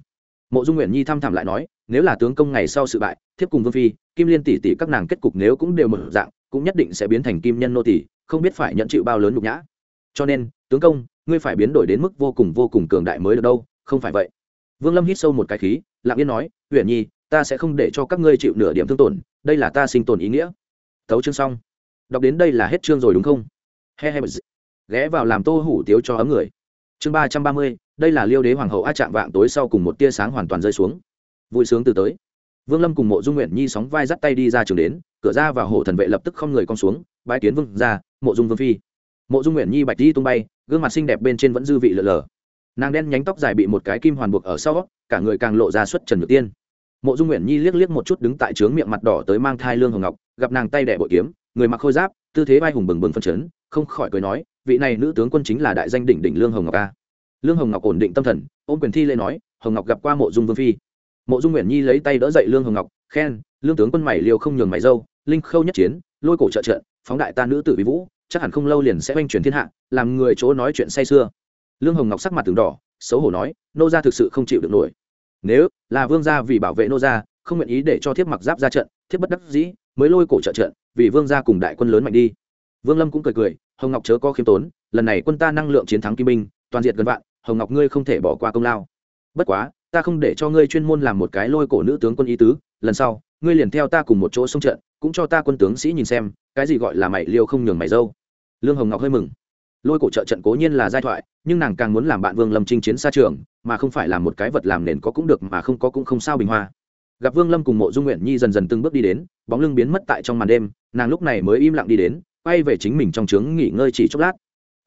Mộ dung nguyện nhi thăm thẳm lại nói, nếu là tướng công ngày sau sự bại, thiếp cùng vương phi, kim liên tỷ tỷ các nàng kết cục nếu cũng đều một dạng cũng nhất định sẽ biến thành kim nhân nô tỷ không biết phải nhận chịu bao lớn nhục nhã. Cho nên, tướng công, ngươi phải biến đổi đến mức vô cùng vô cùng cường đại mới được đâu, không phải vậy. Vương lâm hít sâu một cái khí, lặng yên nói huyền nhi, ta sẽ không để cho các ngươi chịu nửa điểm thương tổn, đây là ta sinh tồn ý nghĩa. Tấu chương xong. Đọc đến đây là hết chương rồi đúng không? He he ghé vào làm tô hủ tiếu cho ấm người. Chương ba trăm ba mươi, đây là liêu đế hoàng hậu a chạm vạng tối sau cùng một tia sáng hoàn toàn rơi xuống. Vui sướng từ tới vương lâm cùng mộ dung nguyện nhi sóng vai dắt tay đi ra trường đến, cửa ra và hổ thần vệ lập tức không người con xuống bãi kiến vương ra mộ dung vương phi. Mộ dung nguyện nhi bạch đi tung bay, gương mặt xinh đẹp bên trên vẫn dư vị lờ lờ. Nàng đen nhánh tóc dài bị một cái kim hoàn buộc ở sau, cả người càng lộ ra xuất trần nhược tiên. Mộ dung nguyện nhi liếc liếc một chút đứng tại trướng miệng mặt đỏ tới mang thai lương hồng ngọc, gặp nàng tay đẻ bội kiếm, người mặc khôi giáp, tư thế vai hùng bừng bừng phân chấn, không khỏi cười nói, vị này nữ tướng quân chính là đại danh đỉnh đỉnh lương hồng ngọc a. Lương hồng ngọc ổn định tâm thần, ôm quyền thi lễ nói, hồng ngọc gặp qua mộ dung vương phi mộ dung nguyện nhi lấy tay đỡ dậy lương hồng ngọc, khen, lương tướng quân mày liều không nhường mày dâu, linh khâu nhất chiến, lôi cổ trợ trợ phóng đại ta nữ tử vi vũ, chắc hẳn không lâu liền sẽ oanh truyền thiên hạ, làm người chỗ nói chuyện say xưa. lương hồng ngọc sắc mặt từng đỏ, xấu hổ nói, nô gia thực sự không chịu được nổi. Nếu là vương gia vì bảo vệ nô gia, không nguyện ý để cho thiếp mặc giáp ra trận, thiếp bất đắc dĩ, mới lôi cổ trợ trận, vì vương gia cùng đại quân lớn mạnh đi. Vương lâm cũng cười cười, hồng ngọc chớ có khiêm tốn, lần này quân ta năng lượng chiến thắng kim binh, toàn diệt gần vạn, hồng ngọc ngươi không thể bỏ qua công lao. Bất quá ta không để cho ngươi chuyên môn làm một cái lôi cổ nữ tướng quân ý tứ, lần sau, ngươi liền theo ta cùng một chỗ xông trận, cũng cho ta quân tướng sĩ nhìn xem, cái gì gọi là mày liêu không nhường mày dâu. Lương hồng ngọc hơi mừng. Lôi cổ trợ trận cố nhiên là giai thoại, nhưng nàng càng muốn làm bạn vương lâm chinh chiến xa trường, mà không phải là một cái vật làm nền có cũng được mà không có cũng không sao bình hoa. Gặp vương lâm cùng mộ dung nguyện nhi dần dần từng bước đi đến, bóng lưng biến mất tại trong màn đêm, nàng lúc này mới im lặng đi đến, quay về chính mình trong trướng nghỉ ngơi chỉ chốc lát.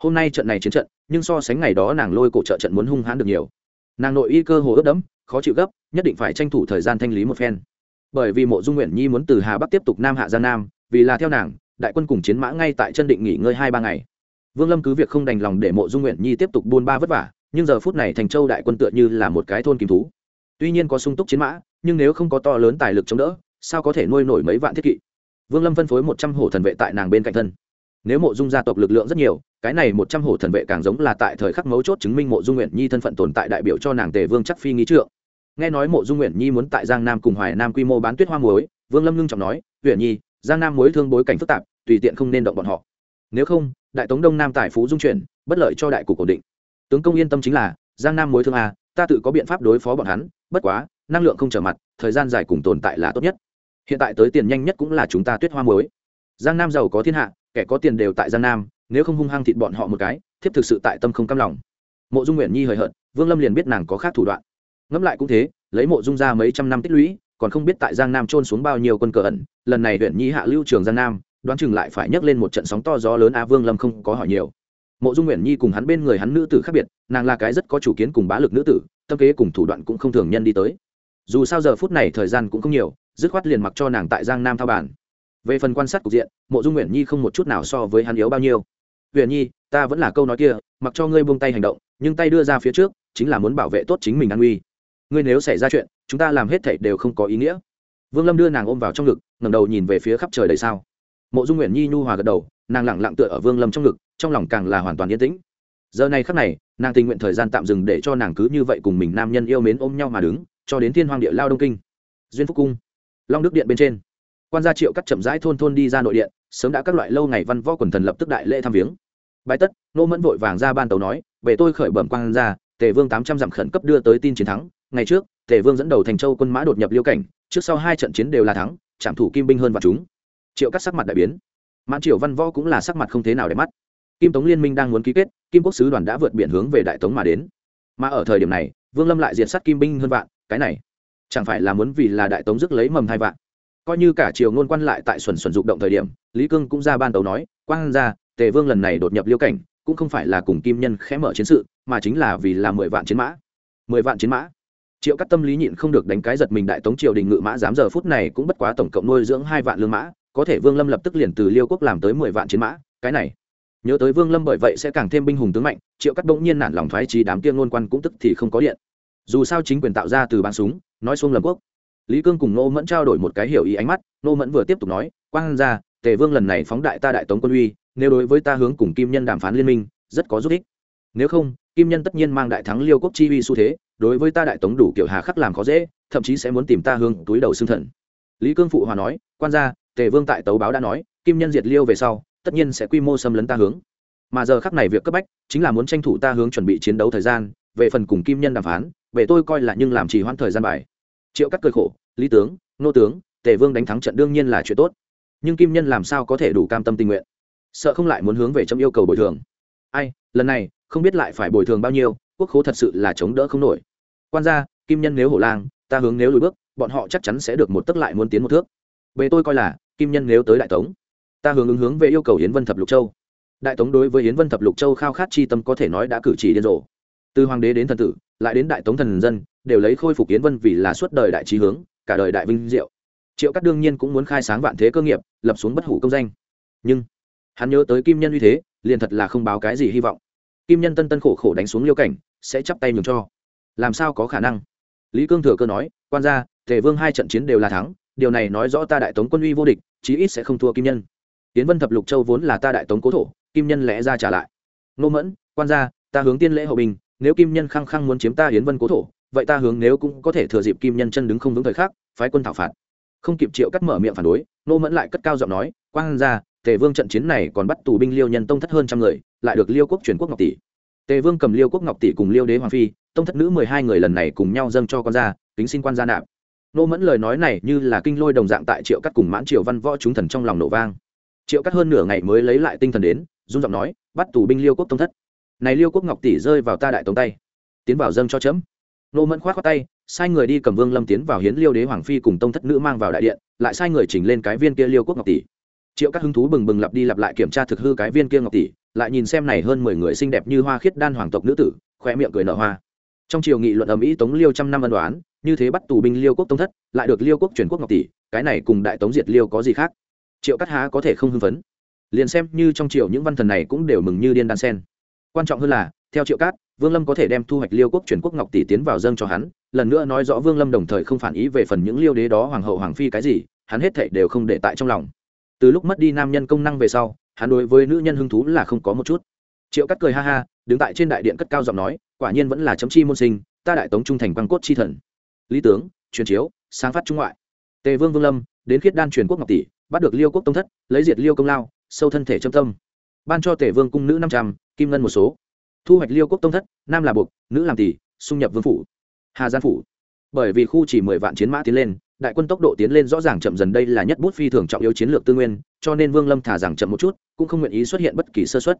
Hôm nay trận này chiến trận, nhưng so sánh ngày đó nàng lôi cổ trợ trận muốn hung hãn được nhiều nàng nội y cơ hồ ướt đẫm, khó chịu gấp, nhất định phải tranh thủ thời gian thanh lý một phen. Bởi vì mộ dung nguyện nhi muốn từ hà bắc tiếp tục nam hạ ra nam, vì là theo nàng, đại quân cùng chiến mã ngay tại chân định nghỉ ngơi hai ba ngày. Vương lâm cứ việc không đành lòng để mộ dung nguyện nhi tiếp tục buôn ba vất vả, nhưng giờ phút này thành châu đại quân tựa như là một cái thôn kim thú. Tuy nhiên có sung túc chiến mã, nhưng nếu không có to lớn tài lực chống đỡ, sao có thể nuôi nổi mấy vạn thiết kỵ? Vương lâm phân phối một trăm hổ thần vệ tại nàng bên cạnh thân nếu mộ dung gia tộc lực lượng rất nhiều, cái này một trăm hổ thần vệ càng giống là tại thời khắc mấu chốt chứng minh mộ dung nguyện nhi thân phận tồn tại đại biểu cho nàng tề vương chắc phi nghĩ trượng. Nghe nói mộ dung nguyện nhi muốn tại giang nam cùng hoài nam quy mô bán tuyết hoa muối, vương lâm ngưng trọng nói, nguyện nhi, giang nam muối thương bối cảnh phức tạp, tùy tiện không nên động bọn họ. Nếu không, đại tống đông nam tài phú dung chuyển, bất lợi cho đại cục ổn định. Tướng công yên tâm chính là, giang nam muối thương a, ta tự có biện pháp đối phó bọn hắn, bất quá, năng lượng không trở mặt, thời gian dài cùng tồn tại là tốt nhất. Hiện tại tới tiền nhanh nhất cũng là chúng ta tuyết hoa muối. Giang nam giàu có thiên hạ kẻ có tiền đều tại giang nam, nếu không hung hăng thịt bọn họ một cái, thiếp thực sự tại tâm không cam lòng. Mộ dung nguyện nhi hời hợt, vương lâm liền biết nàng có khác thủ đoạn. Ngẫm lại cũng thế, lấy mộ dung ra mấy trăm năm tích lũy, còn không biết tại giang nam trôn xuống bao nhiêu quân cờ ẩn, lần này huyện nhi hạ lưu trường giang nam, đoán chừng lại phải nhấc lên một trận sóng to gió lớn, a vương lâm không có hỏi nhiều. Mộ dung nguyện nhi cùng hắn bên người hắn nữ tử khác biệt, nàng là cái rất có chủ kiến cùng bá lực nữ tử, tâm kế cùng thủ đoạn cũng không thường nhân đi tới. Dù sao giờ phút này thời gian cũng không nhiều, dứt khoát liền mặc cho nàng tại giang nam thao bản về phần quan sát cục diện, mộ dung nguyễn nhi không một chút nào so với hắn yếu bao nhiêu. Nguyễn nhi, ta vẫn là câu nói kia, mặc cho ngươi buông tay hành động, nhưng tay đưa ra phía trước, chính là muốn bảo vệ tốt chính mình an nguy ngươi nếu xảy ra chuyện, chúng ta làm hết thảy đều không có ý nghĩa. Vương lâm đưa nàng ôm vào trong ngực, ngẩng đầu nhìn về phía khắp trời đầy sao. Mộ dung nguyễn nhi nhu hòa gật đầu, nàng lẳng lặng tựa ở vương lâm trong ngực, trong lòng càng là hoàn toàn yên tĩnh. Giờ này khắc này, nàng tình nguyện thời gian tạm dừng để cho nàng cứ như vậy cùng mình nam nhân yêu mến ôm nhau mà đứng, cho đến thiên hoàng địa lao đông kinh. Duyên phúc cung. Long đức điện bên trên quan gia triệu cắt chậm rãi thôn thôn đi ra nội điện, sớm đã các loại lâu ngày văn võ quần thần lập tức đại lễ thăm viếng. Bài tất, nô mẫn vội vàng ra ban tàu nói, về tôi khởi bẩm quan gia, tề vương tám trăm dặm khẩn cấp đưa tới tin chiến thắng. Ngày trước, tề vương dẫn đầu thành châu quân mã đột nhập liêu cảnh, trước sau hai trận chiến đều là thắng trảm thủ kim binh hơn và chúng. Triệu cắt sắc mặt đại biến. Mãn triều văn võ cũng là sắc mặt không thế nào để mắt. Kim tống liên minh đang muốn ký kết, kim quốc sứ đoàn đã vượt biển hướng về đại tống mà đến. Mà ở thời điểm này, vương lâm lại diệt sát kim binh hơn vạn, cái này chẳng phải là muốn vì là đại tống rước lấy mầm hai vạn coi như cả triều ngôn quan lại tại xuẩn xuẩn dục động thời điểm, lý cương cũng ra ban đầu nói quan ra tề vương lần này đột nhập liêu cảnh, cũng không phải là cùng kim nhân khẽ mở chiến sự, mà chính là vì là mười vạn chiến mã. Mười vạn chiến mã. Triệu cắt tâm lý nhịn không được đánh cái giật mình đại tống triều đình ngự mã dám giờ phút này cũng bất quá tổng cộng nuôi dưỡng hai vạn lương mã, có thể vương lâm lập tức liền từ liêu quốc làm tới mười vạn chiến mã, cái này. Nhớ tới vương lâm bởi vậy sẽ càng thêm binh hùng tướng mạnh, triệu cắt bỗng nhiên nản lòng thoái trí đám kia ngôn quan cũng tức thì không có điện. Dù sao chính quyền tạo ra từ bán súng, nói xuống lầm quốc lý cương cùng nô mẫn trao đổi một cái hiểu ý ánh mắt nô mẫn vừa tiếp tục nói, quang ra tề vương lần này phóng đại ta đại tống quân uy, nếu đối với ta hướng cùng kim nhân đàm phán liên minh, rất có giúp ích. Nếu không, kim nhân tất nhiên mang đại thắng liêu quốc chi uy xu thế, đối với ta đại tống đủ kiểu hà khắc làm khó dễ, thậm chí sẽ muốn tìm ta hướng túi đầu xương thần. Lý cương phụ hòa nói, quan gia, tề vương tại tấu báo đã nói, kim nhân diệt liêu về sau, tất nhiên sẽ quy mô xâm lấn ta hướng. Mà giờ khắc này việc cấp bách, chính là muốn tranh thủ ta hướng chuẩn bị chiến đấu thời gian, về phần cùng kim nhân đàm phán, về tôi coi là nhưng làm trì hoãn thời gian bài triệu cắt cười khổ, lý tướng, nô tướng, tề vương đánh thắng trận đương nhiên là chuyện tốt, nhưng kim nhân làm sao có thể đủ cam tâm tình nguyện? Sợ không lại muốn hướng về trong yêu cầu bồi thường. Ai, lần này, không biết lại phải bồi thường bao nhiêu, quốc khố thật sự là chống đỡ không nổi. Quan gia, kim nhân nếu hổ lang, ta hướng nếu lùi bước, bọn họ chắc chắn sẽ được một tức lại muốn tiến một thước. Về tôi coi là, kim nhân nếu tới đại tống, ta hướng ứng hướng về yêu cầu hiến vân thập lục châu. Đại tống đối với hiến vân thập lục châu khao khát chi tâm có thể nói đã cử chỉ điên rồ. Từ hoàng đế đến thần tử, lại đến đại tống thần dân đều lấy khôi phục kiến vân vì là suốt đời đại trí hướng, cả đời đại vinh diệu. Triệu cắt đương nhiên cũng muốn khai sáng vạn thế cơ nghiệp, lập xuống bất hủ công danh. Nhưng, hắn nhớ tới kim nhân uy thế, liền thật là không báo cái gì hy vọng. Kim nhân tân tân khổ khổ đánh xuống liêu cảnh, sẽ chắp tay nhường cho. Làm sao có khả năng? Lý cương thừa cơ nói, quan gia, tề vương hai trận chiến đều là thắng, điều này nói rõ ta đại tống quân uy vô địch, chí ít sẽ không thua kim nhân. Tiến vân thập lục châu vốn là ta đại tống cố thổ, kim nhân lẽ ra trả lại. Nô mẫn, quan gia, ta hướng tiên lễ hậu bình, nếu kim nhân khăng khăng muốn chiếm ta hiến vân cố thổ vậy ta hướng nếu cũng có thể thừa dịp kim nhân chân đứng không vững thời khắc, phái quân thảo phạt. Không kịp triệu cắt mở miệng phản đối, nô mẫn lại cất cao giọng nói quan gia tề vương trận chiến này còn bắt tù binh liêu nhân tông thất hơn trăm người, lại được liêu quốc truyền quốc ngọc tỷ. Tề vương cầm liêu quốc ngọc tỷ cùng liêu đế hoàng phi, tông thất nữ mười hai người lần này cùng nhau dâng cho con gia kính xin quan gia nạp. Nô mẫn lời nói này như là kinh lôi đồng dạng tại triệu cắt cùng mãn triều văn võ chúng thần trong lòng nổ vang. Triệu cắt hơn nửa ngày mới lấy lại tinh thần đến dung giọng nói, bắt tù binh liêu quốc tông thất. Này liêu quốc ngọc tỷ rơi vào ta đại tống tay. Tiến vào dâng cho chấm nô mẫn khoát khoát tay, sai người đi cầm vương lâm tiến vào hiến liêu đế hoàng phi cùng tông thất nữ mang vào đại điện, lại sai người chỉnh lên cái viên kia liêu quốc ngọc tỷ. Triệu các hứng thú bừng bừng lặp đi lặp lại kiểm tra thực hư cái viên kia ngọc tỷ, lại nhìn xem này hơn mười người xinh đẹp như hoa khiết đan hoàng tộc nữ tử khoe miệng cười nở hoa. Trong triều nghị luận ầm ĩ tống liêu trăm năm ân đoán như thế bắt tù binh liêu quốc tông thất, lại được liêu quốc truyền quốc ngọc tỷ, cái này cùng đại tống diệt liêu có gì khác? Triệu cắt há có thể không hưng phấn? Liền xem như trong triều những văn thần này cũng đều mừng như điên đan sen. Quan trọng hơn là, theo triệu cát vương lâm có thể đem thu hoạch liêu quốc truyền quốc ngọc tỷ tiến vào dâng cho hắn, lần nữa nói rõ vương lâm đồng thời không phản ý về phần những liêu đế đó, hoàng hậu, hoàng phi cái gì, hắn hết thảy đều không để tại trong lòng. Từ lúc mất đi nam nhân công năng về sau, hắn đối với nữ nhân hứng thú là không có một chút. Triệu cắt cười ha ha, đứng tại trên đại điện cất cao giọng nói, quả nhiên vẫn là chấm chi môn sinh, ta đại tống trung thành quan cốt chi thần. Lý tướng, truyền chiếu, sáng phát trung ngoại. Tề vương vương lâm, đến khiết đan truyền quốc ngọc tỷ, bắt được liêu quốc tông thất, lấy diệt liêu công lao, sâu thân thể châm tâm. Ban cho tề vương cung nữ năm trăm, kim ngân một số thu hoạch liêu quốc tông thất, nam là buộc, nữ làm tỷ, xung nhập vương phủ. Hà gian phủ. Bởi vì khu chỉ mười vạn chiến mã tiến lên, đại quân tốc độ tiến lên rõ ràng chậm dần đây là nhất bút phi thường trọng yếu chiến lược tư nguyên, cho nên vương lâm thả rằng chậm một chút, cũng không nguyện ý xuất hiện bất kỳ sơ xuất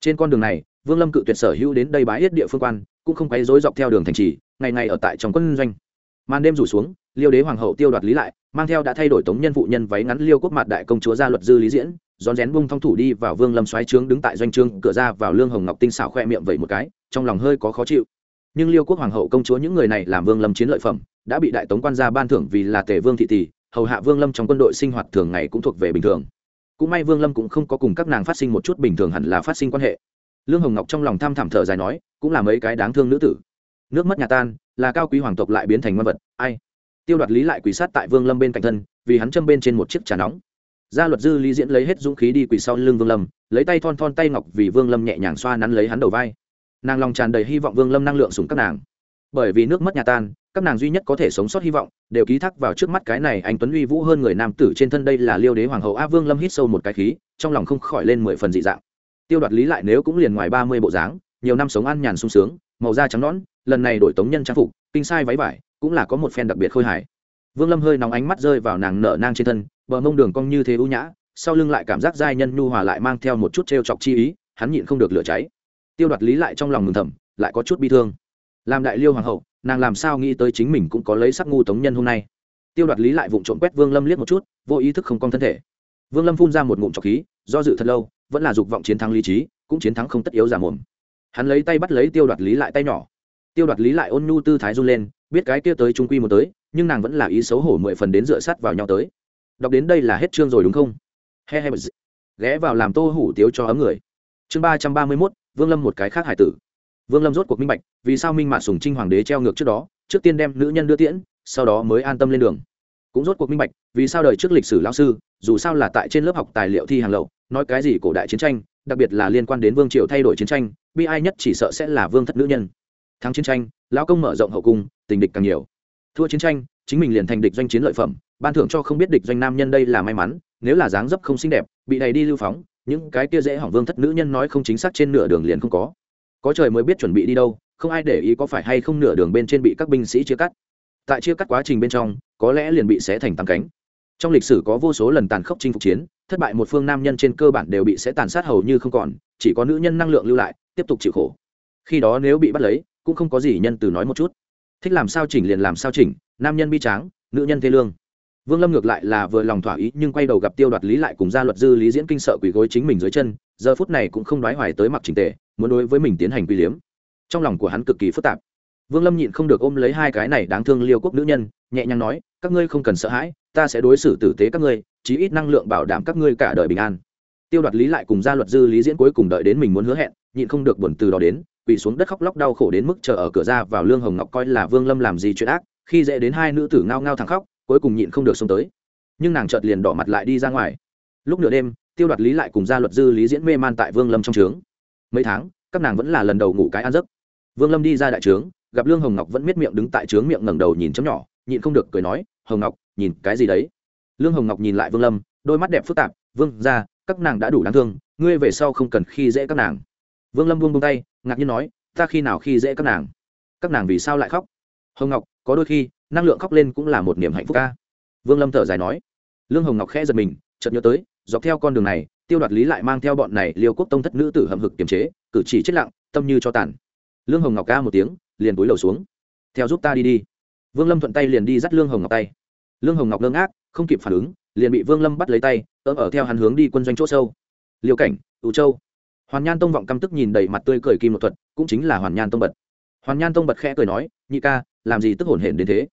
trên con đường này, vương lâm cự tuyệt sở hữu đến đây bái hết địa phương quan, cũng không quấy rối dọc theo đường thành trì, ngày ngày ở tại trong quân doanh. Màn đêm rủ xuống, liêu đế hoàng hậu tiêu đoạt lý lại mang theo đã thay đổi tống nhân phụ nhân váy ngắn liêu quốc mặt đại công chúa gia luật dư lý diễn, rón rén bung thong thủ đi vào vương lâm xoáy trướng đứng tại doanh trương cửa ra vào lương hồng ngọc tinh xảo khoe miệng vậy một cái, trong lòng hơi có khó chịu. Nhưng liêu quốc hoàng hậu công chúa những người này làm vương lâm chiến lợi phẩm, đã bị đại tống quan gia ban thưởng vì là tề vương thị tỷ, hầu hạ vương lâm trong quân đội sinh hoạt thường ngày cũng thuộc về bình thường. Cũng may vương lâm cũng không có cùng các nàng phát sinh một chút bình thường hẳn là phát sinh quan hệ. Lương hồng ngọc trong lòng tham thảm thở dài nói, cũng là mấy cái đáng thương nữ tử. Nước mất nhà tan, là cao quý hoàng tộc lại biến thành ngoan vật, ai? Tiêu đoạt lý lại quỳ sát tại vương lâm bên cạnh thân, vì hắn châm bên trên một chiếc trà nóng. Gia luật dư lý diễn lấy hết dũng khí đi quỳ sau lưng vương lâm, lấy tay thon thon tay ngọc vì vương lâm nhẹ nhàng xoa nắn lấy hắn đầu vai. Nàng lòng tràn đầy hy vọng vương lâm năng lượng sùng các nàng. Bởi vì nước mất nhà tan, các nàng duy nhất có thể sống sót hy vọng, đều ký thác vào trước mắt cái này anh tuấn uy vũ hơn người nam tử trên thân đây là liêu đế hoàng hậu a vương lâm hít sâu một cái khí, trong lòng không khỏi lên mười phần dị dạng. Tiêu đoạt lý lại nếu cũng liền ngoài ba mươi bộ dáng, nhiều năm sống ăn nhàn sung sướng, màu da trắng nõn, lần này đổi tống nhân trang phục, kinh sai váy vải cũng là có một phen đặc biệt khôi hài. Vương lâm hơi nóng ánh mắt rơi vào nàng nở nang trên thân, bờ mông đường cong như thế ưu nhã, sau lưng lại cảm giác giai nhân nhu hòa lại mang theo một chút t chọc chi ý, hắn nhịn không được lửa cháy. Tiêu đoạt lý lại trong lòng mừng thầm, lại có chút bi thương. Làm đại liêu hoàng hậu, nàng làm sao nghĩ tới chính mình cũng có lấy sắc ngu tống nhân hôm nay. Tiêu đoạt lý lại vụng trộm quét vương lâm liếc một chút, vô ý thức không cong thân thể. Vương lâm phun ra một ngụm trọc khí, do dự thật lâu, vẫn là dục vọng chiến thắng lý trí, cũng chiến thắng không tất yếu giả mồm. Hắn lấy tay bắt lấy tiêu đoạt lý lại tay nhỏ. Tiêu đoạt lý lại ôn nhu tư thái run lên biết cái kia tới trung quy một tới, nhưng nàng vẫn là ý xấu hổ mười phần đến dựa sát vào nhau tới. Đọc đến đây là hết chương rồi đúng không? He he ghé vào làm tô hủ tiếu cho ấm người. Chương ba trăm ba mươi mốt, vương lâm một cái khác hải tử. Vương lâm rốt cuộc minh bạch, vì sao minh mạ sùng trinh hoàng đế treo ngược trước đó, trước tiên đem nữ nhân đưa tiễn, sau đó mới an tâm lên đường. Cũng rốt cuộc minh bạch, vì sao đời trước lịch sử lao sư, dù sao là tại trên lớp học tài liệu thi hàng lậu, nói cái gì cổ đại chiến tranh, đặc biệt là liên quan đến vương triều thay đổi chiến tranh, bi ai nhất chỉ sợ sẽ là vương thất nữ nhân thắng chiến tranh, lão công mở rộng hậu cung, tình địch càng nhiều. Thua chiến tranh, chính mình liền thành địch doanh chiến lợi phẩm, ban thưởng cho không biết địch doanh nam nhân đây là may mắn, nếu là dáng dấp không xinh đẹp, bị đầy đi lưu phóng, những cái kia dễ hỏng vương thất nữ nhân nói không chính xác trên nửa đường liền không có. Có trời mới biết chuẩn bị đi đâu, không ai để ý có phải hay không nửa đường bên trên bị các binh sĩ chia cắt. Tại chia cắt quá trình bên trong, có lẽ liền bị xé thành tăng cánh. Trong lịch sử có vô số lần tàn khốc chinh phục chiến, thất bại một phương nam nhân trên cơ bản đều bị sẽ tàn sát hầu như không còn, chỉ có nữ nhân năng lượng lưu lại, tiếp tục chịu khổ. Khi đó nếu bị bắt lấy cũng không có gì nhân từ nói một chút. Thích làm sao chỉnh liền làm sao chỉnh, nam nhân bi tráng, nữ nhân thế lương. Vương lâm ngược lại là vừa lòng thỏa ý, nhưng quay đầu gặp tiêu đoạt lý lại cùng gia luật dư lý diễn kinh sợ quỳ gối chính mình dưới chân, giờ phút này cũng không đoái hoài tới mặc trình tề, muốn đối với mình tiến hành quy liếm. Trong lòng của hắn cực kỳ phức tạp. Vương lâm nhịn không được ôm lấy hai cái này đáng thương liêu quốc nữ nhân, nhẹ nhàng nói, các ngươi không cần sợ hãi, ta sẽ đối xử tử tế các ngươi, chí ít năng lượng bảo đảm các ngươi cả đời bình an. Tiêu đoạt lý lại cùng gia luật dư lý diễn cuối cùng đợi đến mình muốn hứa hẹn, nhịn không được buồn từ đó đến quỳ xuống đất khóc lóc đau khổ đến mức chờ ở cửa ra vào lương hồng ngọc coi là vương lâm làm gì chuyện ác, khi dễ đến hai nữ tử ngao ngao thẳng khóc, cuối cùng nhịn không được xông tới. Nhưng nàng chợt liền đỏ mặt lại đi ra ngoài. Lúc nửa đêm, tiêu đoạt lý lại cùng gia luật dư lý diễn mê man tại vương lâm trong trướng. Mấy tháng, các nàng vẫn là lần đầu ngủ cái ăn giấc. Vương lâm đi ra đại trướng, gặp lương hồng ngọc vẫn miết miệng đứng tại trướng miệng ngẩng đầu nhìn chấm nhỏ, nhịn không được cười nói, hồng ngọc, nhìn cái gì đấy? Lương hồng ngọc nhìn lại vương lâm, đôi mắt đẹp phức tạp, vương ra các nàng đã đủ đáng thương, ngươi về sau không cần khi dễ các nàng vương lâm buông buông tay, ngạc nhiên nói, ta khi nào khi dễ các nàng? Các nàng vì sao lại khóc? Hồng ngọc, có đôi khi, năng lượng khóc lên cũng là một niềm hạnh phúc ca. Vương lâm thở dài nói. Lương hồng ngọc khẽ giật mình, chợt nhớ tới, dọc theo con đường này, tiêu đoạt lý lại mang theo bọn này liêu quốc tông thất nữ tử hầm hực kiềm chế, cử chỉ chết lặng, tâm như cho tàn. Lương hồng ngọc ca một tiếng, liền túi lầu xuống. Theo giúp ta đi đi. Vương lâm thuận tay liền đi dắt lương hồng ngọc tay. Lương hồng ngọc ngơ ngác, không kịp phản ứng, liền bị vương lâm bắt lấy tay ớm ở theo hắn hướng đi quân doanh c h ỗ sâu. Liêu cảnh, ủ châu hoàn nhan tông vọng căm tức nhìn đầy mặt tươi cười kim một thuật, cũng chính là hoàn nhan tông bật. Hoàn nhan tông bật khẽ cười nói, nhị ca, làm gì tức hổn hển đến thế?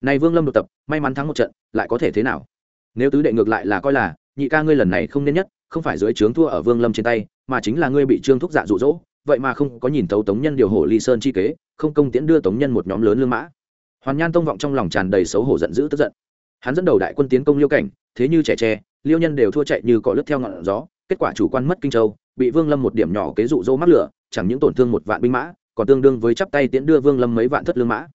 Này vương lâm độc tập, may mắn thắng một trận, lại có thể thế nào? Nếu tứ đệ ngược lại là coi là, nhị ca ngươi lần này không nên nhất, không phải dưới trướng thua ở vương lâm trên tay, mà chính là ngươi bị trương thúc dạ rụ rỗ vậy mà không có nhìn thấu tống nhân điều hổ ly sơn chi kế, không công tiễn đưa tống nhân một nhóm lớn lương mã. Hoàn nhan tông vọng trong lòng tràn đầy xấu hổ giận dữ tức giận. Hắn dẫn đầu đại quân tiến công liêu cảnh, thế như trẻ tre, liêu nhân đều thua chạy như cỏ lướt theo ngọn gió, kết quả chủ quan mất kinh châu bị vương lâm một điểm nhỏ kế dụ dỗ mắc lửa, chẳng những tổn thương một vạn binh mã, còn tương đương với chắp tay tiễn đưa vương lâm mấy vạn thất lương mã.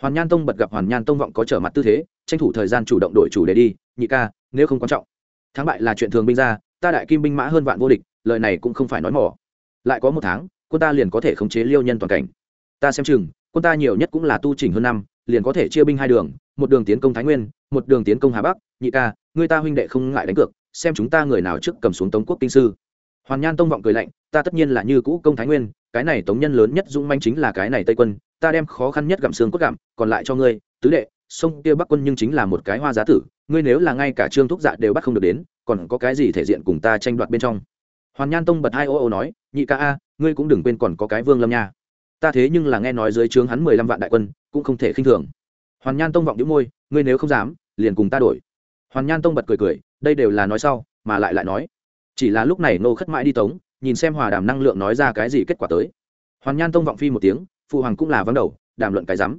Hoàn nhan tông bật gặp hoàn nhan tông vọng có trở mặt tư thế, tranh thủ thời gian chủ động đổi chủ đề đi, nhị ca, nếu không quan trọng. Thắng bại là chuyện thường binh ra, ta đại kim binh mã hơn vạn vô địch, lời này cũng không phải nói mỏ. Lại có một tháng, quân ta liền có thể khống chế liêu nhân toàn cảnh. Ta xem chừng, quân ta nhiều nhất cũng là tu trình hơn năm, liền có thể chia binh hai đường, một đường tiến công thái nguyên, một đường tiến công hà bắc. Nhị ca, người ta huynh đệ không ngại đánh cược, xem chúng ta người nào trước cầm xuống tống quốc kinh sư hoàn nhan tông vọng cười lạnh, ta tất nhiên là như cũ công thái nguyên, cái này tống nhân lớn nhất dũng manh chính là cái này tây quân, ta đem khó khăn nhất gặm xương cốt gặm, còn lại cho ngươi, tứ đệ, sông kia bắc quân nhưng chính là một cái hoa giá tử, ngươi nếu là ngay cả trương thúc dạ đều bắt không được đến, còn có cái gì thể diện cùng ta tranh đoạt bên trong? Hoàn nhan tông bật hai ô ô nói, nhị ca a, ngươi cũng đừng quên còn có cái vương lâm nha. Ta thế nhưng là nghe nói dưới trướng hắn mười lăm vạn đại quân, cũng không thể khinh thường. Hoàn nhan tông vọng đĩu môi, ngươi nếu không dám, liền cùng ta đổi. Hoàn nhan tông bật cười cười, đây đều là nói sau, mà lại lại nói chỉ là lúc này nô khất mãi đi tống, nhìn xem hòa đàm năng lượng nói ra cái gì kết quả tới. Hoàn nhan tông vọng phi một tiếng, phụ hoàng cũng là vắng đầu, đàm luận cái rắm.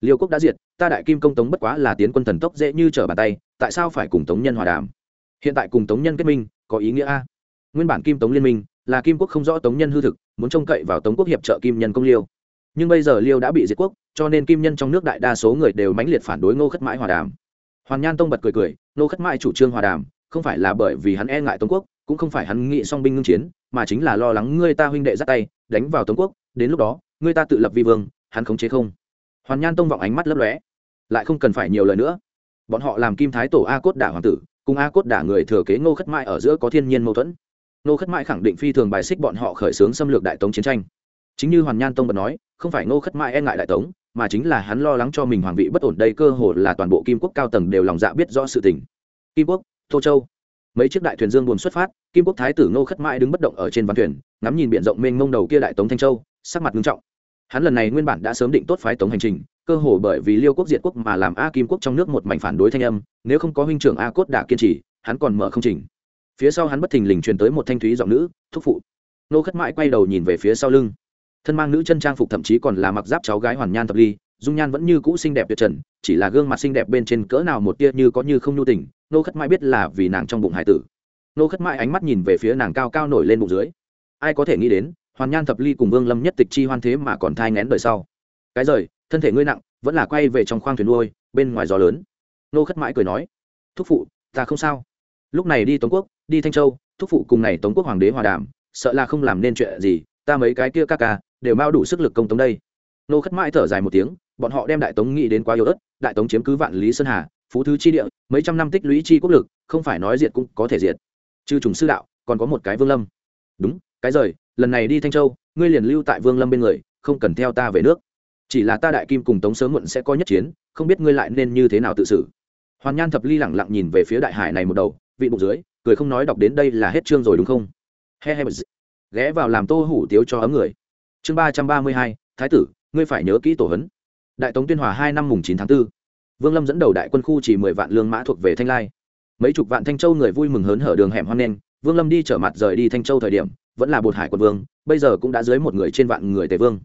Liêu quốc đã diệt, ta đại kim công tống bất quá là tiến quân thần tốc dễ như trở bàn tay, tại sao phải cùng tống nhân hòa đàm? Hiện tại cùng tống nhân kết minh, có ý nghĩa a? Nguyên bản kim tống liên minh, là kim quốc không rõ tống nhân hư thực, muốn trông cậy vào tống quốc hiệp trợ kim nhân công liêu. Nhưng bây giờ liêu đã bị diệt quốc, cho nên kim nhân trong nước đại đa số người đều mãnh liệt phản đối ngô khất mãi hòa đàm. Hoàn nhan tông bật cười cười, ngô khất mãi chủ trương hòa đàm, không phải là bởi vì hắn e ngại tống quốc cũng không phải hắn nghĩ song binh ngưng chiến, mà chính là lo lắng ngươi ta huynh đệ ra tay, đánh vào tống quốc, đến lúc đó, ngươi ta tự lập vi vương, hắn khống chế không. Hoàn nhan tông vọng ánh mắt lấp lóe. Lại không cần phải nhiều lời nữa. Bọn họ làm kim thái tổ a cốt đả hoàng tử, cùng a cốt đả người thừa kế ngô khất mại ở giữa có thiên nhiên mâu thuẫn. Ngô khất mại khẳng định phi thường bài xích bọn họ khởi xướng xâm lược đại tống chiến tranh. Chính như hoàn nhan tông bật nói, không phải ngô khất mại e ngại đại tống, mà chính là hắn lo lắng cho mình hoàng vị bất ổn đây cơ hồ là toàn bộ kim quốc cao tầng đều lòng dạ biết rõ sự tình. Kim quốc, tô châu mấy chiếc đại thuyền dương buồn xuất phát, kim quốc thái tử ngô khất mãi đứng bất động ở trên ván thuyền, ngắm nhìn biển rộng mênh mông đầu kia đại tống thanh châu, sắc mặt nghiêm trọng. Hắn lần này nguyên bản đã sớm định tốt phái tống hành trình, cơ hồ bởi vì liêu quốc diệt quốc mà làm a kim quốc trong nước một mảnh phản đối thanh âm, nếu không có huynh trưởng a cốt đã kiên trì, hắn còn mở không trình. Phía sau hắn bất thình lình truyền tới một thanh thúy giọng nữ, thúc phụ. Nô khất mãi quay đầu nhìn về phía sau lưng. Thân mang nữ chân trang phục thậm chí còn là mặc giáp cháu gái hoàn nhan tập ly, dung nhan vẫn như cũ xinh đẹp tuyệt trần, chỉ là gương mặt xinh đẹp bên trên cỡ nào một tia như có như không nhu tình nô khất mãi biết là vì nàng trong bụng hải tử. Nô khất mãi ánh mắt nhìn về phía nàng cao cao nổi lên bụng dưới. Ai có thể nghĩ đến, hoàn nhan thập ly cùng vương lâm nhất tịch chi hoan thế mà còn thai ngén đời sau. Cái rời, thân thể ngươi nặng, vẫn là quay về trong khoang thuyền nuôi, bên ngoài gió lớn. Nô khất mãi cười nói, thúc phụ, ta không sao. Lúc này đi tống quốc, đi thanh châu, thúc phụ cùng này tống quốc hoàng đế hòa đàm, sợ là không làm nên chuyện gì, ta mấy cái kia ca ca đều mau đủ sức lực công tống đây. Nô khất mãi thở dài một tiếng, bọn họ đem đại tống nghĩ đến quá yếu ớt, đại tống chiếm cứ vạn lý sơn hà phú thứ chi địa, mấy trăm năm tích lũy chi quốc lực, không phải nói diệt cũng có thể diệt. Trừ trùng sư đạo, còn có một cái vương lâm. Đúng, cái rời, lần này đi thanh châu, ngươi liền lưu tại vương lâm bên người, không cần theo ta về nước. Chỉ là ta đại kim cùng tống sớm muộn sẽ có nhất chiến, không biết ngươi lại nên như thế nào tự xử. Hoàn nhan thập ly lẳng lặng nhìn về phía đại hải này một đầu, vị bụng dưới, cười không nói đọc đến đây là hết chương rồi đúng không? He he ghé vào làm tô hủ tiếu cho ấm người. Chương ba trăm ba mươi hai, thái tử, ngươi phải nhớ kỹ tổ hấn đại tống tuyên hòa hai năm mùng chín tháng 4 vương lâm dẫn đầu đại quân khu chỉ mười vạn lương mã thuộc về thanh lai. Mấy chục vạn thanh châu người vui mừng hớn hở đường hẻm hoang nen vương lâm đi trở mặt rời đi thanh châu thời điểm, vẫn là bột hải quân vương, bây giờ cũng đã dưới một người trên vạn người tề vương.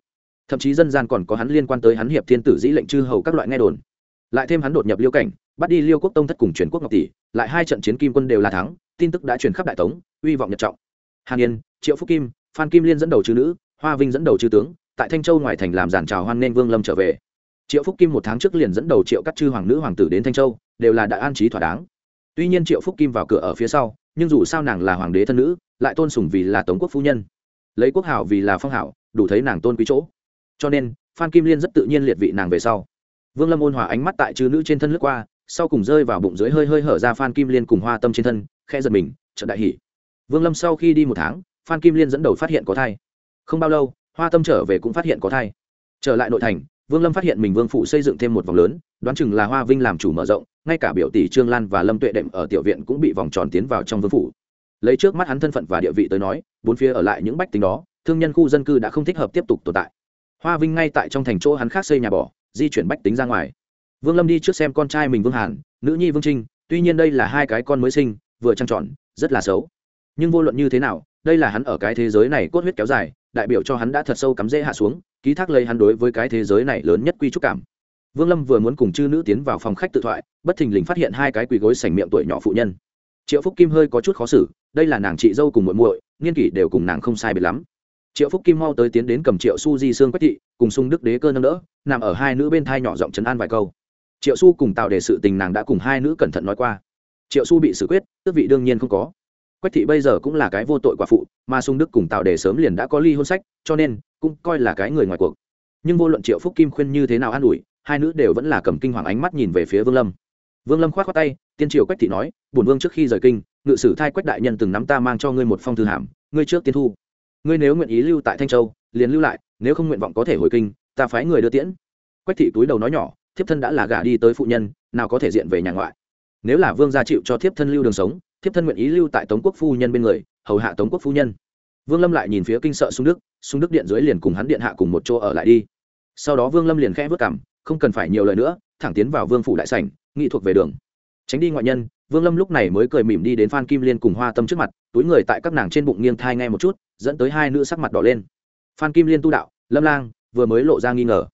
Thậm chí dân gian còn có hắn liên quan tới hắn hiệp thiên tử dĩ lệnh chư hầu các loại nghe đồn. Lại thêm hắn đột nhập liêu cảnh, bắt đi liêu quốc tông thất cùng truyền quốc ngọc tỷ, lại hai trận chiến kim quân đều là thắng, tin tức đã truyền khắp đại tống, uy vọng nhật trọng. Hàn yên, triệu phúc kim, phan kim liên dẫn đầu chư nữ, hoa vinh dẫn đầu chư tướng, tại thanh châu ngoài thành làm giàn trào hoan nên vương lâm trở về triệu phúc kim một tháng trước liền dẫn đầu triệu các chư hoàng nữ hoàng tử đến thanh châu, đều là đã an trí thỏa đáng. Tuy nhiên triệu phúc kim vào cửa ở phía sau, nhưng dù sao nàng là hoàng đế thân nữ, lại tôn sùng vì là tống quốc phu nhân. Lấy quốc hảo vì là phong hảo, đủ thấy nàng tôn quý chỗ. Cho nên, phan kim liên rất tự nhiên liệt vị nàng về sau. Vương lâm ôn hòa ánh mắt tại chư nữ trên thân lướt qua, sau cùng rơi vào bụng dưới hơi hơi hở ra phan kim liên cùng hoa tâm trên thân khe giật mình trận đại hỉ. Vương lâm sau khi đi một tháng, phan kim liên dẫn đầu phát hiện có thai. Không bao lâu, hoa tâm trở về cũng phát hiện có thai. Trở lại nội thành vương lâm phát hiện mình vương phụ xây dựng thêm một vòng lớn đoán chừng là hoa vinh làm chủ mở rộng ngay cả biểu tỷ trương lan và lâm tuệ đệm ở tiểu viện cũng bị vòng tròn tiến vào trong vương phủ. Lấy trước mắt hắn thân phận và địa vị tới nói bốn phía ở lại những bách tính đó thương nhân khu dân cư đã không thích hợp tiếp tục tồn tại. Hoa vinh ngay tại trong thành chỗ hắn khác xây nhà bỏ di chuyển bách tính ra ngoài. Vương lâm đi trước xem con trai mình vương hàn nữ nhi vương trinh tuy nhiên đây là hai cái con mới sinh vừa trăng tròn, rất là xấu. Nhưng vô luận như thế nào đây là hắn ở cái thế giới này cốt huyết kéo dài đại biểu cho hắn đã thật sâu cắm rễ hạ xuống, ký thác lấy hắn đối với cái thế giới này lớn nhất quy trúc cảm. Vương lâm vừa muốn cùng chư nữ tiến vào phòng khách tự thoại, bất thình lình phát hiện hai cái quỳ gối sành miệng tuổi nhỏ phụ nhân. Triệu phúc kim hơi có chút khó xử, đây là nàng chị dâu cùng muội muội, niên kỷ đều cùng nàng không sai biệt lắm. Triệu phúc kim mau tới tiến đến cầm triệu su di xương quách thị, cùng sung đức đế cơ nâng đỡ, nằm ở hai nữ bên thai nhỏ giọng trấn an vài câu. Triệu su cùng tạo đề sự tình nàng đã cùng hai nữ cẩn thận nói qua. Triệu su bị xử quyết, tước vị đương nhiên không có quách thị bây giờ cũng là cái vô tội quả phụ, mà sung đức cùng Tào đề sớm liền đã có ly hôn sách, cho nên cũng coi là cái người ngoài cuộc. Nhưng vô luận triệu phúc kim khuyên như thế nào an ủi, hai nữ đều vẫn là cầm kinh hoàng ánh mắt nhìn về phía vương lâm. Vương lâm k h o á t khoác tay, tiên triều quách thị nói, bổn vương trước khi rời kinh, ngự sử thai quách đại nhân từng nắm ta mang cho ngươi một phong thư hàm, ngươi trước tiên thu. Ngươi nếu nguyện ý lưu tại thanh châu, liền lưu lại, nếu không nguyện vọng có thể hồi kinh, ta phái người đưa tiễn. Quách thị túi đầu nói nhỏ, thiếp thân đã là gả đi tới phụ nhân, nào có thể diện về nhà ngoại. Nếu là vương gia chịu cho thiếp thân lưu đường sống thiếp thân nguyện ý lưu tại tống quốc phu nhân bên người, hầu hạ tống quốc phu nhân. Vương lâm lại nhìn phía kinh sợ sung đức sung đức điện dưới liền cùng hắn điện hạ cùng một chỗ ở lại đi. Sau đó vương lâm liền khẽ vất cảm, không cần phải nhiều lời nữa, thẳng tiến vào vương phủ đại sảnh, nghị thuộc về đường. Tránh đi ngoại nhân, vương lâm lúc này mới cười mỉm đi đến phan kim liên cùng hoa tâm trước mặt, túi người tại các nàng trên bụng nghiêng thai ngay một chút, dẫn tới hai nữ sắc mặt đỏ lên. Phan kim liên tu đạo, lâm lang, vừa mới lộ ra nghi ngờ.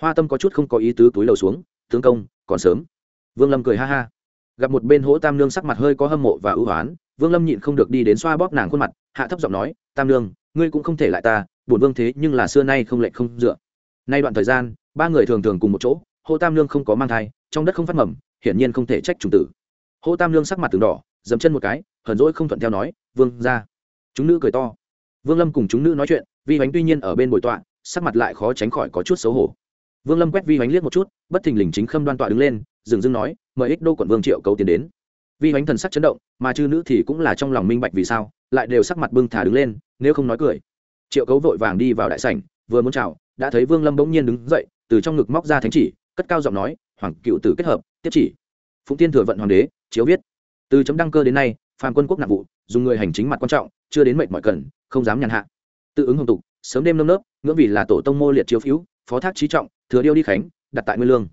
Hoa tâm có chút không có ý tứ túi lầu xuống, tướng công, còn sớm. Vương lâm cười ha ha gặp một bên hỗ tam nương sắc mặt hơi có hâm mộ và ưu hoán, vương lâm nhịn không được đi đến xoa bóp nàng khuôn mặt, hạ thấp giọng nói, tam nương ngươi cũng không thể lại ta, bổn vương thế nhưng là xưa nay không lệnh không dựa. Nay đoạn thời gian, ba người thường thường cùng một chỗ hỗ tam nương không có mang thai, trong đất không phát mầm, hiển nhiên không thể trách trùng tử. Hỗ tam nương sắc mặt từng đỏ dầm chân một cái, hờn dỗi không thuận theo nói, vương ra. Chúng nữ cười to. Vương lâm cùng chúng nữ nói chuyện, vi hoánh tuy nhiên ở bên bồi tọa, sắc mặt lại khó tránh khỏi có chút xấu hổ. Vương lâm quét vi hoánh liếc một chút, bất thình lình chính khâm đoan tọa đứng lên, dừng dưng nói mời ích đô quận vương triệu cầu tiến đến. Vi bánh thần sắc chấn động, mà chư nữ thì cũng là trong lòng minh bạch vì sao, lại đều sắc mặt bưng thả đứng lên, nếu không nói cười. Triệu cấu vội vàng đi vào đại sảnh, vừa muốn chào, đã thấy vương lâm bỗng nhiên đứng dậy, từ trong ngực móc ra thánh chỉ, cất cao giọng nói, hoàng cựu tử kết hợp, tiếp chỉ. Phụng tiên thừa vận hoàng đế, chiếu viết. Từ chấm đăng cơ đến nay, phàm quân quốc nạp vụ, dùng người hành chính mặt quan trọng, chưa đến mệnh mọi cần, không dám nhàn hạ. Tự ứng hồng tục, sớm đêm nâm nớp, ngưỡng vì là tổ tông mô liệt chiếu phiếu, phó thác trí trọng, thừa điêu đi khánh, đặt tại nguyên lương.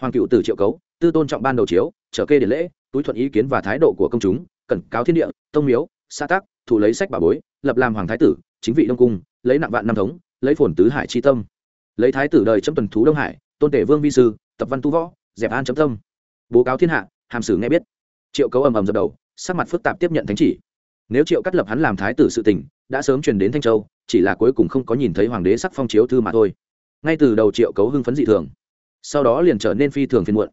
Hoàng cựu tử triệu cấu tư tôn trọng ban đầu chiếu, trở kê điện lễ, túi thuận ý kiến và thái độ của công chúng, cẩn cáo thiên địa, tông miếu, xã tác thủ lấy sách bà bối, lập làm hoàng thái tử, chính vị đông cung, lấy nặng vạn năm thống, lấy phồn tứ hải chi tâm. Lấy thái tử đời chấm tuần thú đông hải, tôn tể vương vi sư, tập văn tu võ, dẹp an chấm tâm. Bố cáo thiên hạ, hàm sử nghe biết. Triệu cấu ầm ầm dập đầu, sắc mặt phức tạp tiếp nhận thánh chỉ. Nếu triệu cắt lập hắn làm thái tử sự tình, đã sớm truyền đến thanh châu, chỉ là cuối cùng không có nhìn thấy hoàng đế sắc phong chiếu thư mà thôi. Ngay từ đầu triệu cấu hưng phấn dị thường. Sau đó liền trở nên phi thường phiên muộn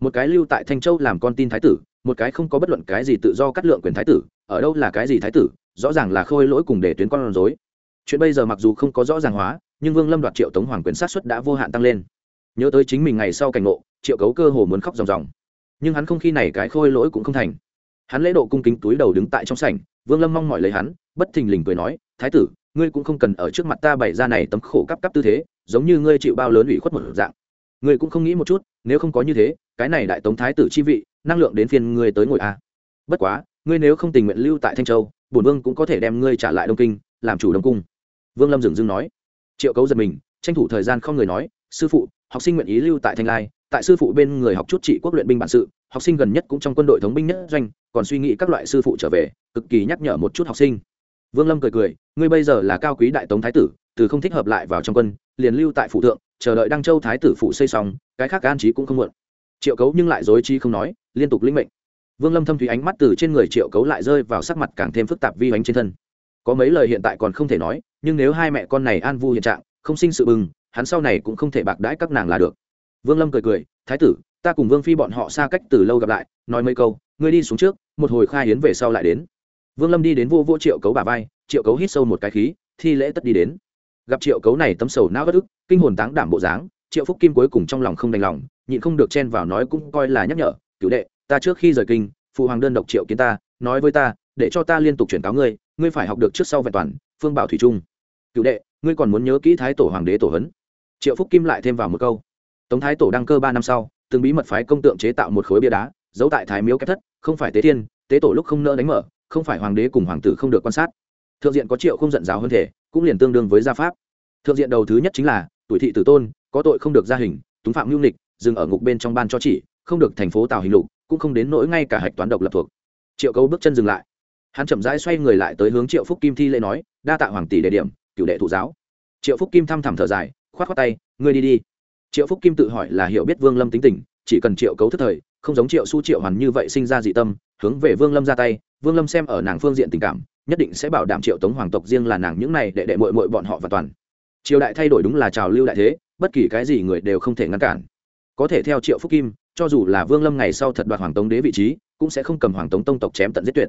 một cái lưu tại thanh châu làm con tin thái tử, một cái không có bất luận cái gì tự do cắt lượng quyền thái tử, ở đâu là cái gì thái tử, rõ ràng là khôi lỗi cùng để tuyến con rối. Chuyện bây giờ mặc dù không có rõ ràng hóa, nhưng vương lâm đoạt triệu tống hoàng quyền sát xuất đã vô hạn tăng lên. Nhớ tới chính mình ngày sau cảnh ngộ, triệu cấu cơ hồ muốn khóc ròng ròng. Nhưng hắn không khi này cái khôi lỗi cũng không thành. Hắn lễ độ cung kính túi đầu đứng tại trong sảnh, vương lâm mong mỏi lấy hắn, bất thình lình cười nói, thái tử, ngươi cũng không cần ở trước mặt ta bày ra này tấm khổ cắp cắp tư thế, giống như ngươi chịu bao lớn ủy khuất một dạng ngươi cũng không nghĩ một chút, nếu không có như thế, cái này đại tống thái tử chi vị, năng lượng đến phiên ngươi tới ngồi a à. bất quá, ngươi nếu không tình nguyện lưu tại thanh châu, bổn vương cũng có thể đem ngươi trả lại đông kinh, làm chủ đông cung. Vương lâm dừng dưng nói. Triệu cấu giật mình, tranh thủ thời gian không người nói, sư phụ, học sinh nguyện ý lưu tại thanh lai, tại sư phụ bên người học chút trị quốc luyện binh bản sự, học sinh gần nhất cũng trong quân đội thống binh nhất doanh, còn suy nghĩ các loại sư phụ trở về, cực kỳ nhắc nhở một chút học sinh. Vương lâm cười cười, ngươi bây giờ là cao quý đại tống thái tử từ không thích hợp lại vào trong quân, liền lưu tại phụ thượng, chờ đợi đăng châu thái tử phụ xây xong, cái khác an trí cũng không muộn. Triệu cấu nhưng lại dối trí không nói, liên tục linh mệnh. Vương lâm thâm thủy ánh mắt từ trên người triệu cấu lại rơi vào sắc mặt càng thêm phức tạp vi bánh trên thân. Có mấy lời hiện tại còn không thể nói, nhưng nếu hai mẹ con này an vu hiện trạng, không sinh sự bừng, hắn sau này cũng không thể bạc đãi các nàng là được. Vương lâm cười cười, thái tử, ta cùng vương phi bọn họ xa cách từ lâu gặp lại, nói mấy câu, ngươi đi xuống trước, một hồi khai hiến về sau lại đến. Vương lâm đi đến vô vô triệu cấu bà vai, triệu cấu hít sâu một cái khí, thi lễ tất đi đến gặp triệu cấu này tấm sầu não bất ức, kinh hồn táng đảm bộ dáng, triệu phúc kim cuối cùng trong lòng không đành lòng, nhịn không được chen vào nói cũng coi là nhắc nhở cựu đệ, ta trước khi rời kinh, phụ hoàng đơn độc triệu kiến ta, nói với ta, để cho ta liên tục chuyển cáo ngươi ngươi phải học được trước sau vẹn toàn, phương bảo thủy trung cựu đệ, ngươi còn muốn nhớ kỹ thái tổ hoàng đế tổ hấn triệu phúc kim lại thêm vào một câu. Tống thái tổ đăng cơ ba năm sau, từng bí mật phái công tượng chế tạo một khối bia đá, giấu tại thái miếu kép thất, không phải tế thiên, tế tổ lúc không nỡ đánh mở, không phải hoàng đế cùng hoàng tử không được quan sát. Thượng diện có triệu không giận giáo hơn thể cũng liền tương đương với gia pháp. Thượng diện đầu thứ nhất chính là, tuổi thị tử tôn, có tội không được gia hình, túng phạm lưu nịch dừng ở ngục bên trong ban cho chỉ, không được thành phố tào hình lục, cũng không đến nỗi ngay cả hạch toán độc lập thuộc. Triệu cấu bước chân dừng lại. Hắn chậm rãi xoay người lại tới hướng triệu phúc kim thi lễ nói, đa tạ hoàng tỷ đề điểm cựu đệ thụ giáo. Triệu phúc kim thăm thẳm thở dài, khoát khoát tay, ngươi đi đi. Triệu phúc kim tự hỏi là hiểu biết vương lâm tính tình, chỉ cần triệu cấu thức thời, không giống triệu su triệu hoàn như vậy sinh ra dị tâm, hướng về vương lâm ra tay, vương lâm xem ở nàng phương diện tình cảm nhất định sẽ bảo đảm triệu tống hoàng tộc riêng là nàng những này để đệ mội mội bọn họ và toàn. Triều đại thay đổi đúng là trào lưu đại thế, bất kỳ cái gì người đều không thể ngăn cản. Có thể theo triệu phúc kim, cho dù là vương lâm ngày sau thật đoạt hoàng tống đế vị trí, cũng sẽ không cầm hoàng tống tông tộc chém tận giết tuyệt.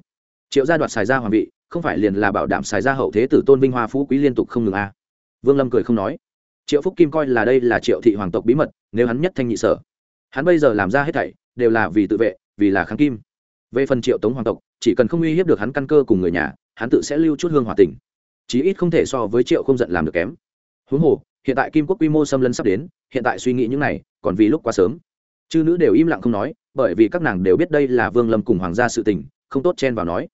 Triệu gia đoạt xài ra hoàng vị, không phải liền là bảo đảm xài ra hậu thế tử tôn vinh hoa phú quý liên tục không ngừng a. À. vương lâm cười không nói. Triệu phúc kim coi là đây là triệu thị hoàng tộc bí mật, nếu hắn nhất thanh nhị sở, hắn bây giờ làm ra hết thảy, đều là vì tự vệ, vì là kháng kim. Về phần triệu tống hoàng tộc, chỉ cần không uy hiếp được hắn căn cơ cùng người nhà hắn tự sẽ lưu chút hương hòa tình. Chí ít không thể so với triệu không giận làm được kém. Huống hồ, hiện tại kim quốc quy mô xâm lấn sắp đến, hiện tại suy nghĩ những này, còn vì lúc quá sớm. Chư nữ đều im lặng không nói, bởi vì các nàng đều biết đây là vương lâm cùng hoàng gia sự tình, không tốt chen vào nói.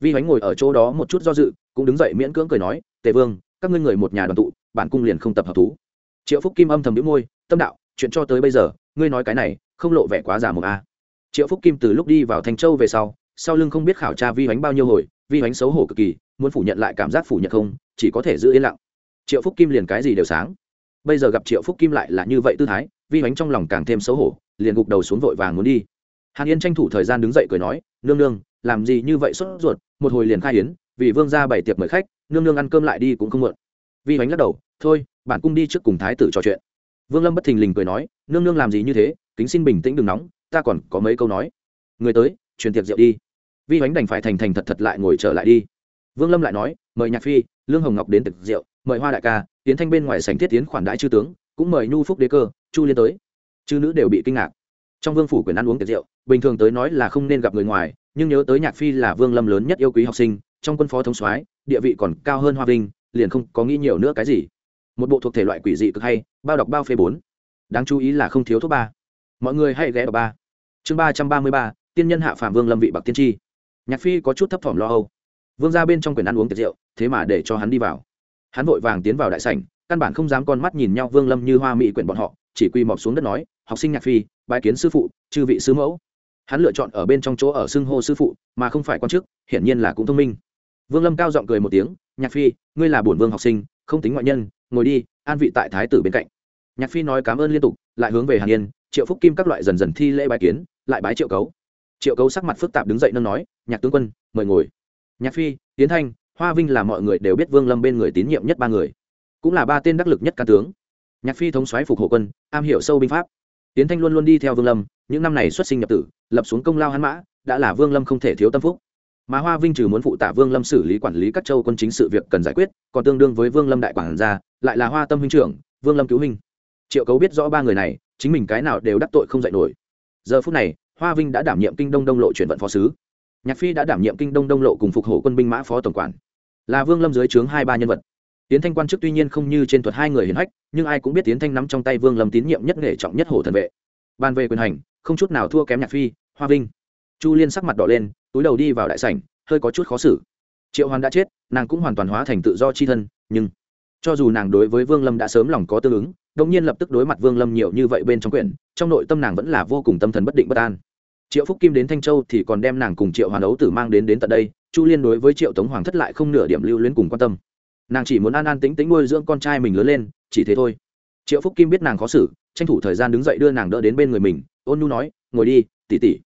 Vi hoánh ngồi ở chỗ đó một chút do dự, cũng đứng dậy miễn cưỡng cười nói, tề vương, các ngươi người một nhà đoàn tụ, bản cung liền không tập hợp thú. Triệu phúc kim âm thầm đĩu môi, tâm đạo, chuyện cho tới bây giờ, ngươi nói cái này, không lộ vẻ quá giả một a. Triệu phúc kim từ lúc đi vào thành châu về sau sau lưng không biết khảo tra vi hoánh bao nhiêu hồi vi bánh xấu hổ cực kỳ, muốn phủ nhận lại cảm giác phủ nhận không, chỉ có thể giữ yên lặng. Triệu phúc kim liền cái gì đều sáng. Bây giờ gặp triệu phúc kim lại là như vậy tư thái, vi bánh trong lòng càng thêm xấu hổ, liền gục đầu xuống vội vàng muốn đi. Hàn yên tranh thủ thời gian đứng dậy cười nói, nương nương, làm gì như vậy sốt ruột, một hồi liền khai hiến vì vương ra bày tiệc mời khách, nương nương ăn cơm lại đi cũng không muộn. Vi bánh lắc đầu, thôi bản cung đi trước cùng thái tử trò chuyện. Vương lâm bất thình lình cười nói, nương nương làm gì như thế, kính xin bình tĩnh đừng nóng, ta còn có mấy câu nói. Người tới, truyền tiệc rượu đi vi ánh đành phải thành thành thật thật lại ngồi trở lại đi. Vương lâm lại nói, mời nhạc phi, lương hồng ngọc đến thực rượu, mời hoa đại ca tiến thanh bên ngoài sảnh thiết tiến khoản đại chư tướng, cũng mời nhu phúc đế cơ, chu liên tới. Chư nữ đều bị kinh ngạc. Trong vương phủ quyền ăn uống tiệc rượu, bình thường tới nói là không nên gặp người ngoài, nhưng nhớ tới nhạc phi là vương lâm lớn nhất yêu quý học sinh, trong quân phó thống soái, địa vị còn cao hơn hoa vinh, liền không có nghĩ nhiều nữa cái gì. Một bộ thuộc thể loại quỷ dị cực hay, bao đọc bao phê bốn. Đáng chú ý là không thiếu thuốc ba. Mọi người hãy ghé vào ba. Chương ba trăm ba mươi ba, tiên nhân hạ phạm vương lâm vị bạc tiên tri nhạc phi có chút thấp thỏm lo âu. Vương ra bên trong quyền ăn uống tiệc rượu thế mà để cho hắn đi vào. Hắn vội vàng tiến vào đại sảnh, căn bản không dám con mắt nhìn nhau vương lâm như hoa mỹ quyển bọn họ, chỉ quy mọc xuống đất nói, học sinh nhạc phi bãi kiến sư phụ, chư vị sư mẫu. Hắn lựa chọn ở bên trong chỗ ở xưng hô sư phụ, mà không phải quan chức, hiển nhiên là cũng thông minh. Vương lâm cao giọng cười một tiếng, nhạc phi, ngươi là bổn vương học sinh, không tính ngoại nhân, ngồi đi, an vị tại thái tử bên cạnh. Nhạc phi nói cảm ơn liên tục, lại hướng về hàn yên, triệu phúc kim các loại dần dần thi lễ bài kiến, lại bái triệu cấu triệu cấu sắc mặt phức tạp đứng dậy nâng nói, nhạc tướng quân, mời ngồi. Nhạc phi, tiến thanh, hoa vinh là mọi người đều biết vương lâm bên người tín nhiệm nhất ba người, cũng là ba tên đắc lực nhất ca tướng. Nhạc phi thống xoáy phục hộ quân, am hiểu sâu binh pháp. Tiến thanh luôn luôn đi theo vương lâm, những năm này xuất sinh nhập tử, lập xuống công lao hắn mã, đã là vương lâm không thể thiếu tâm phúc. Mà hoa vinh trừ muốn phụ tả vương lâm xử lý quản lý các châu quân chính sự việc cần giải quyết, còn tương đương với vương lâm đại quản gia, lại là hoa tâm huynh trưởng, vương lâm cứu huynh. Triệu cấu biết rõ ba người này, chính mình cái nào đều đắc tội không dạy nổi. Giờ phút này hoa vinh đã đảm nhiệm kinh đông đông lộ chuyển vận phó sứ. Nhạc phi đã đảm nhiệm kinh đông đông lộ cùng phục hộ quân binh mã phó tổng quản. Là vương lâm dưới trướng hai ba nhân vật. Tiến thanh quan chức tuy nhiên không như trên thuật hai người hiển hách, nhưng ai cũng biết tiến thanh nắm trong tay vương lâm tín nhiệm nhất nghệ trọng nhất hổ thần vệ. Ban về quyền hành, không chút nào thua kém nhạc phi, hoa vinh. Chu liên sắc mặt đỏ lên, túi đầu đi vào đại sảnh, hơi có chút khó xử. Triệu hoàn đã chết, nàng cũng hoàn toàn hóa thành tự do c h i thân, nhưng cho dù nàng đối với vương lâm đã sớm lòng có tương ứng đông nhiên lập tức đối mặt vương lâm nhiều như vậy bên trong quyển, trong nội tâm nàng vẫn là vô cùng tâm thần bất định bất an. Triệu phúc kim đến thanh châu thì còn đem nàng cùng triệu hoàn ấu tử mang đến đến tận đây, chu liên đối với triệu tống hoàng thất lại không nửa điểm lưu luyến cùng quan tâm. Nàng chỉ muốn an an tính tính nuôi dưỡng con trai mình lớn lên, chỉ thế thôi. Triệu phúc kim biết nàng khó xử, tranh thủ thời gian đứng dậy đưa nàng đỡ đến bên người mình, ôn nu nói, ngồi đi tỉ tỉ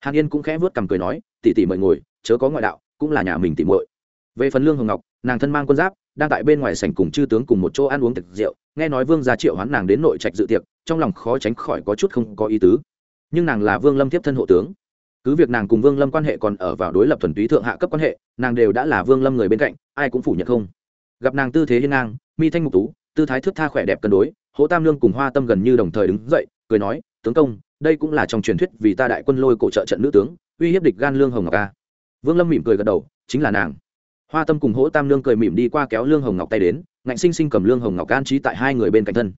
hàn yên cũng khẽ vớt cằm cười nói tỉ tỉ mời ngồi, chớ có ngoại đạo, cũng là nhà mình tỉ muội. Về phần lương hồng ngọc, nàng thân mang quân giáp đang tại bên ngoài sảnh cùng chư tướng cùng một chỗ ăn uống tiệc rượu, nghe nói vương gia triệu hoán nàng đến nội trạch dự tiệc, trong lòng khó tránh khỏi có chút không có ý tứ. Nhưng nàng là vương lâm tiếp thân hộ tướng. Cứ việc nàng cùng vương lâm quan hệ còn ở vào đối lập thuần túy thượng hạ cấp quan hệ, nàng đều đã là vương lâm người bên cạnh, ai cũng phủ nhận không. Gặp nàng tư thế hiên ngang, mi thanh mục tú, tư thái thước tha khỏe đẹp cân đối, hỗ tam lương cùng hoa tâm gần như đồng thời đứng dậy, cười nói, tướng công, đây cũng là trong truyền thuyết vì ta đại quân lôi cổ trợ trận nữ tướng, uy hiếp địch gan lương hồng ngọc ca vương lâm mỉm cười gật đầu, chính là nàng hoa tâm cùng hỗ tam lương cười mỉm đi qua kéo lương hồng ngọc tay đến, ngạnh sinh sinh cầm lương hồng ngọc an trí tại hai người bên cạnh thân.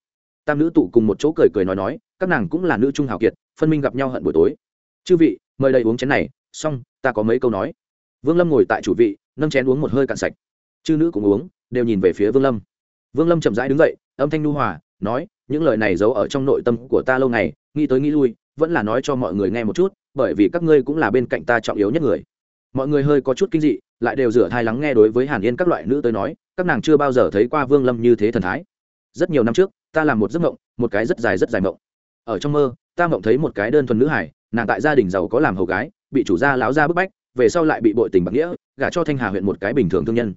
Tam nữ tụ cùng một chỗ cười cười nói nói, các nàng cũng là nữ trung hào kiệt, phân minh gặp nhau hận buổi tối. Chư vị, mời đây uống chén này, xong, ta có mấy câu nói. Vương lâm ngồi tại chủ vị, nâng chén uống một hơi cạn sạch. Chư nữ cũng uống, đều nhìn về phía vương lâm. Vương lâm chậm rãi đứng dậy, âm thanh nu hòa, nói, những lời này giấu ở trong nội tâm của ta lâu ngày, nghĩ tới nghĩ lui, vẫn là nói cho mọi người nghe một chút, bởi vì các ngươi cũng là bên cạnh ta trọng yếu nhất người. Mọi người hơi có chút kinh dị lại đều rửa thai lắng nghe đối với hàn yên các loại nữ tới nói, các nàng chưa bao giờ thấy qua vương lâm như thế thần thái. Rất nhiều năm trước, ta làm một giấc mộng, một cái rất dài rất dài mộng. Ở trong mơ, ta mộng thấy một cái đơn thuần nữ hải nàng tại gia đình giàu có làm hầu gái, bị chủ gia láo ra bức bách, về sau lại bị bội tình bạc nghĩa, gả cho thanh hà huyện một cái bình thường thương nhân.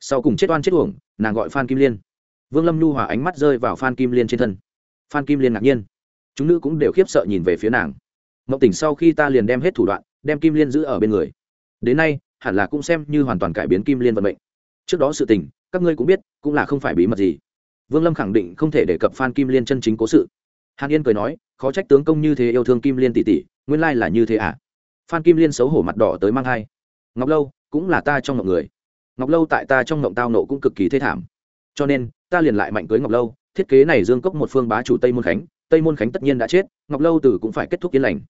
Sau cùng chết oan chết uổng, nàng gọi phan kim liên. Vương lâm nhu hòa ánh mắt rơi vào phan kim liên trên thân. Phan kim liên ngạc nhiên. Chúng nữ cũng đều khiếp sợ nhìn về phía nàng. Mộng tỉnh sau khi ta liền đem hết thủ đoạn, đem kim liên giữ ở bên người. Đến nay hẳn là cũng xem như hoàn toàn cải biến kim liên vận mệnh. Trước đó sự tình, các ngươi cũng biết, cũng là không phải bí mật gì. Vương lâm khẳng định không thể đề cập phan kim liên chân chính cố sự. Hàn yên cười nói, khó trách tướng công như thế yêu thương kim liên tỷ tỷ, nguyên lai là như thế à? Phan kim liên xấu hổ mặt đỏ tới mang thai. Ngọc lâu, cũng là ta trong ngọc người. Ngọc lâu tại ta trong ngộng tao nộ cũng cực kỳ thê thảm. Cho nên, ta liền lại mạnh cưới ngọc lâu, thiết kế này dương cốc một phương bá chủ tây môn khánh, tây môn khánh tất nhiên đã chết, ngọc lâu tử cũng phải kết thúc yên lành.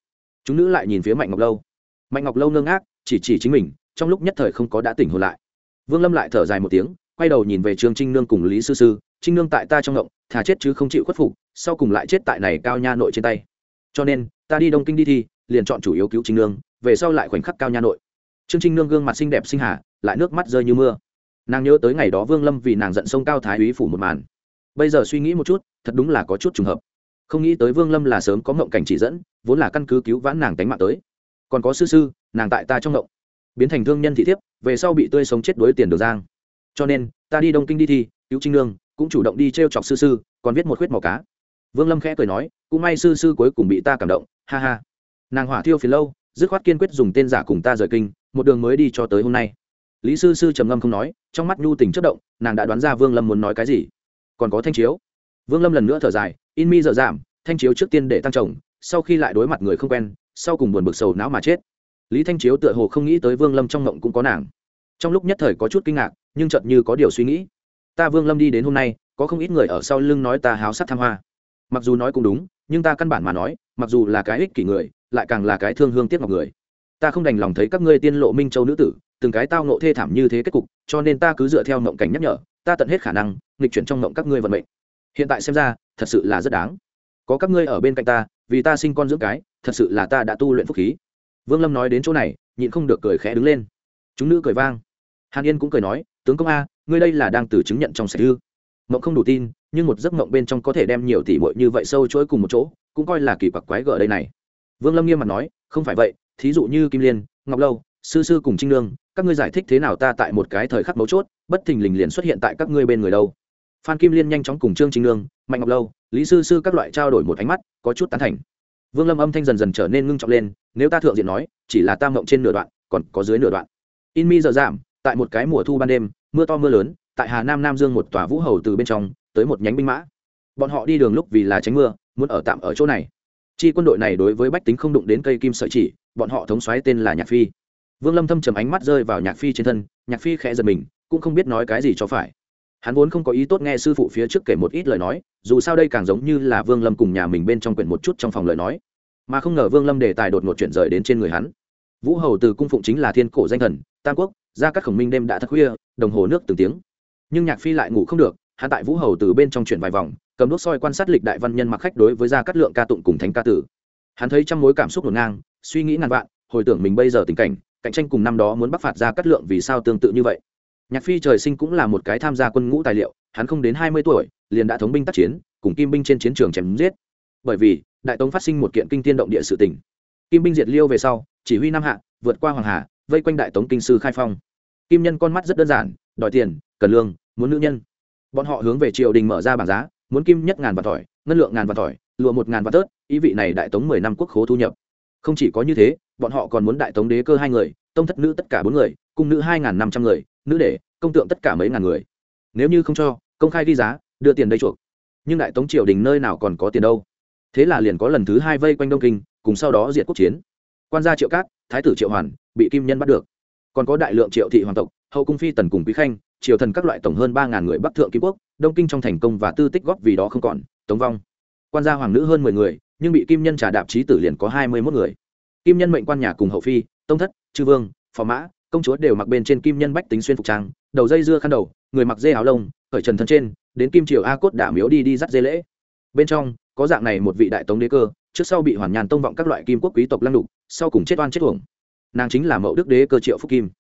Chúng nữ lại nhìn phía mạnh ngọc lâu. Mạnh ngọc lâu nương ngác, chỉ chỉ chính mình trong lúc nhất thời không có đã tỉnh hồn lại. Vương lâm lại thở dài một tiếng, quay đầu nhìn về trương trinh nương cùng lý sư sư, trinh nương tại ta trong ngộng, thà chết chứ không chịu khuất phục, sau cùng lại chết tại này cao nha nội trên tay. Cho nên, ta đi đông kinh đi thi, liền chọn chủ yếu cứu trinh nương, về sau lại khoảnh khắc cao nha nội. Trương trinh nương gương mặt xinh đẹp sinh hà, lại nước mắt rơi như mưa. Nàng nhớ tới ngày đó vương lâm vì nàng giận sông cao thái úy phủ một màn. Bây giờ suy nghĩ một chút, thật đúng là có chút trùng hợp. Không nghĩ tới vương lâm là sớm có ngộng cảnh chỉ dẫn, vốn là căn cứ cứu vãn nàng tánh mạng tới. Còn có sư sư, nàng tại ta trong ngộng biến thành thương nhân thị thiếp, về sau bị tươi sống chết đuối tiền được giang. Cho nên, ta đi đông kinh đi thi, cứu trinh lương cũng chủ động đi t r e o chọc sư sư, còn viết một khuyết màu cá. Vương lâm khẽ cười nói, cũng may sư sư cuối cùng bị ta cảm động, ha ha. Nàng hỏa thiêu phiền lâu, dứt khoát kiên quyết dùng tên giả cùng ta rời kinh, một đường mới đi cho tới hôm nay. Lý sư sư trầm ngâm không nói, trong mắt nhu tình chất động, nàng đã đoán ra vương lâm muốn nói cái gì. Còn có thanh chiếu. Vương lâm lần nữa thở dài, in mi dở giảm thanh chiếu trước tiên để tăng chồng, sau khi lại đối mặt người không quen, sau cùng buồn bực sầu não mà chết lý thanh chiếu tựa hồ không nghĩ tới vương lâm trong ngộng cũng có nàng. Trong lúc nhất thời có chút kinh ngạc, nhưng chợt như có điều suy nghĩ. Ta vương lâm đi đến hôm nay, có không ít người ở sau lưng nói ta háo sắc tham hoa. Mặc dù nói cũng đúng, nhưng ta căn bản mà nói, mặc dù là cái ích kỷ người, lại càng là cái thương hương tiếc ngọc người. Ta không đành lòng thấy các ngươi tiên lộ minh châu nữ tử, từng cái tao nộ thê thảm như thế kết cục, cho nên ta cứ dựa theo mộng cảnh nhắc nhở, ta tận hết khả năng, nghịch chuyển trong mộng các ngươi vận mệnh. Hiện tại xem ra, thật sự là rất đáng. Có các ngươi ở bên cạnh ta, vì ta sinh con dưỡng cái, thật sự là ta đã tu luyện phúc khí vương lâm nói đến chỗ này, nhịn không được cười khẽ đứng lên. Chúng nữ cười vang. Hàn yên cũng cười nói, tướng công a, ngươi đây là đang từ chứng nhận trong sạch hư mộng không đủ tin, nhưng một giấc mộng bên trong có thể đem nhiều tỷ muội như vậy sâu chuỗi cùng một chỗ, cũng coi là kỳ quặc quái gở đây này. Vương lâm nghiêm mặt nói, không phải vậy, thí dụ như kim liên, ngọc lâu, sư sư cùng trinh lương các ngươi giải thích thế nào ta tại một cái thời khắc mấu chốt, bất thình lình liền xuất hiện tại các ngươi bên người đâu. Phan kim liên nhanh chóng cùng trương trinh lương mạnh ngọc lâu, lý sư sư các loại trao đổi một ánh mắt, có chút tán thành. Vương lâm âm thanh dần dần trở nên ngưng trọng lên nếu ta thượng diện nói, chỉ là tam mộng trên nửa đoạn, còn có dưới nửa đoạn. In mi giờ giảm, tại một cái mùa thu ban đêm, mưa to mưa lớn, tại hà nam nam dương một tòa vũ hầu từ bên trong, tới một nhánh binh mã. Bọn họ đi đường lúc vì là tránh mưa, muốn ở tạm ở chỗ này. Chi quân đội này đối với bách tính không đụng đến cây kim sợi chỉ, bọn họ thống xoáy tên là nhạc phi. Vương lâm thâm trầm ánh mắt rơi vào nhạc phi trên thân, nhạc phi khẽ giật mình, cũng không biết nói cái gì cho phải. Hắn vốn không có ý tốt nghe sư phụ phía trước kể một ít lời nói, dù sao đây càng giống như là vương lâm cùng nhà mình bên trong quyển một chút trong phòng lời nói mà không ngờ vương lâm đề tài đột ngột chuyển rời đến trên người hắn. Vũ hầu từ cung phụng chính là thiên cổ danh thần, tam quốc, ra các khổng minh đêm đã thật khuya, đồng hồ nước từng tiếng. Nhưng nhạc phi lại ngủ không được, hắn tại vũ hầu từ bên trong chuyển vài vòng, cầm đốt soi quan sát lịch đại văn nhân mặc khách đối với gia cát lượng ca tụng cùng thánh ca tử. Hắn thấy trăm mối cảm xúc ngổn ngang, suy nghĩ ngàn vạn, hồi tưởng mình bây giờ tình cảnh, cạnh tranh cùng năm đó muốn bắc phạt gia cát lượng vì sao tương tự như vậy. Nhạc phi trời sinh cũng là một cái tham gia quân ngũ tài liệu, hắn không đến hai mươi tuổi, liền đã thống binh tác chiến, cùng kim binh trên chiến trường chém giết. Bởi vì đại tống phát sinh một kiện kinh tiên động địa sự tình. Kim binh diệt liêu về sau, chỉ huy nam hạ, vượt qua hoàng hà, vây quanh đại tống kinh sư khai phong. Kim nhân con mắt rất đơn giản, đòi tiền, cần lương, muốn nữ nhân. Bọn họ hướng về triều đình mở ra bảng giá, muốn kim nhất ngàn vạn tỏi ngân lượng ngàn vạn tỏi lụa một ngàn vạn tớt, ý vị này đại tống mười năm quốc khố thu nhập. Không chỉ có như thế, bọn họ còn muốn đại tống đế cơ hai người, tông thất nữ tất cả bốn người, cung nữ hai ngàn năm trăm người, nữ để công tượng tất cả mấy ngàn người. Nếu như không cho, công khai ghi giá, đưa tiền đây chuộc. Nhưng đại tống triều đình nơi nào còn có tiền đâu? Thế là liền có lần thứ hai vây quanh đông kinh, cùng sau đó diệt quốc chiến. Quan gia triệu cát, thái tử triệu hoàn, bị kim nhân bắt được. Còn có đại lượng triệu thị hoàng tộc, hậu cung phi tần cùng quý khanh, triều thần các loại tổng hơn ba ngàn người bắc thượng kim quốc, đông kinh trong thành công và tư tích góp vì đó không còn, tống vong. Quan gia hoàng nữ hơn mười người, nhưng bị kim nhân trả đạp trí tử liền có hai mươi mốt người. Kim nhân mệnh quan nhà cùng hậu phi, tông thất, chư vương, phò mã, công chúa đều mặc bên trên kim nhân bách tính xuyên phục trang, đầu dây dưa khăn đầu, người mặc dê áo lông khởi trần thân trên, đến kim triều a cốt đả miếu đi đi dắt dê lễ bên trong, có dạng này một vị đại tống đế cơ, trước sau bị hoàn nhàn tông vọng các loại kim quốc quý tộc lăng đục sau cùng chết oan chết uổng. Nàng chính là mẫu đức đế cơ triệu phúc kim.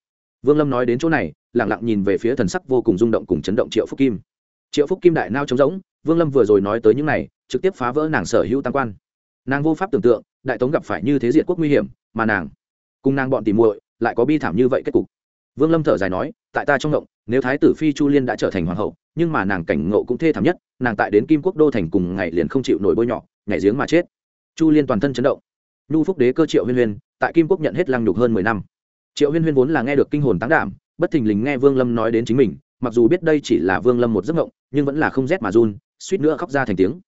Vương lâm nói đến chỗ này lẳng lặng nhìn về phía thần sắc vô cùng rung động cùng chấn động triệu phúc kim. Triệu phúc kim đại nao trống rỗng, vương lâm vừa rồi nói tới những này, trực tiếp phá vỡ nàng sở hữu tăng quan. Nàng vô pháp tưởng tượng, đại tống gặp phải như thế diện quốc nguy hiểm, mà nàng cùng nàng bọn tìm muội lại có bi thảm như vậy kết cục. Vương lâm thở dài nói, tại ta trong động, nếu thái tử phi chu liên đã trở thành hoàng hậu, nhưng mà nàng cảnh ngộ cũng thê thảm nhất nàng tại đến kim quốc đô thành cùng ngày liền không chịu nổi bôi nhọ nhảy giếng mà chết. Chu liên toàn thân chấn động. Nhu phúc đế cơ triệu huyên huyên tại kim quốc nhận hết lăng nhục hơn mười năm. Triệu huyên huyên vốn là nghe được kinh hồn táng đảm bất thình lình nghe vương lâm nói đến chính mình mặc dù biết đây chỉ là vương lâm một giấc ngộng nhưng vẫn là không rét mà run suýt nữa khóc ra thành tiếng.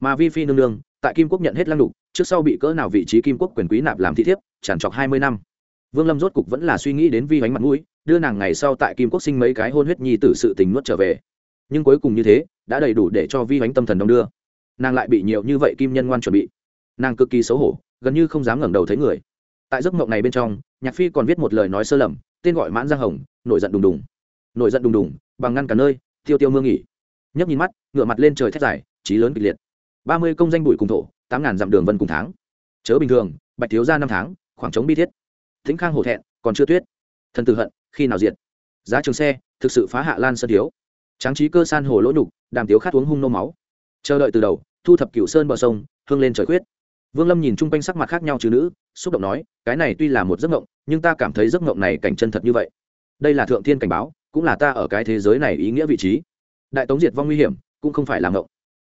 Mà vi phi nương nương tại kim quốc nhận hết lăng nhục, trước sau bị cỡ nào vị trí kim quốc quyền quý nạp làm thị thiếp tràn trọc hai mươi năm. Vương lâm rốt cục vẫn là suy nghĩ đến vi bánh mặt mũi đưa nàng ngày sau tại kim quốc sinh mấy cái hôn huyết nhi tử sự tình nuốt trở về nhưng cuối cùng như thế, đã đầy đủ để cho vi bánh tâm thần đông đưa. Nàng lại bị nhiều như vậy kim nhân ngoan chuẩn bị. Nàng cực kỳ xấu hổ, gần như không dám ngẩng đầu thấy người. Tại giấc mộng này bên trong, nhạc phi còn viết một lời nói sơ lầm, tên gọi mãn giang hồng, nổi giận đùng đùng. Nổi giận đùng đùng, bằng ngăn cả nơi, tiêu tiêu mương nghỉ. Nhấp nhìn mắt ngựa mặt lên trời thét dài trí lớn kịch liệt. Ba mươi công danh bụi cùng thổ, tám ngàn dặm đường vân cùng tháng. Chớ bình thường, bạch thiếu ra năm tháng, khoảng trống bi thiết. Thính khang hổ thẹn, còn chưa tuyết. Thần tử hận, khi nào diệt? Giá trường xe, thực sự phá hạ lan sân thiếu tráng trí cơ san hồ lỗ nhục, đàm tiếu khát uống hung nô máu. Chờ đợi từ đầu, thu thập cựu sơn bờ sông, hương lên trời khuyết. Vương lâm nhìn chung quanh sắc mặt khác nhau chứ nữ, xúc động nói, cái này tuy là một giấc mộng, nhưng ta cảm thấy giấc mộng này cảnh chân thật như vậy. Đây là thượng thiên cảnh báo, cũng là ta ở cái thế giới này ý nghĩa vị trí. Đại tống diệt vong nguy hiểm, cũng không phải là mộng.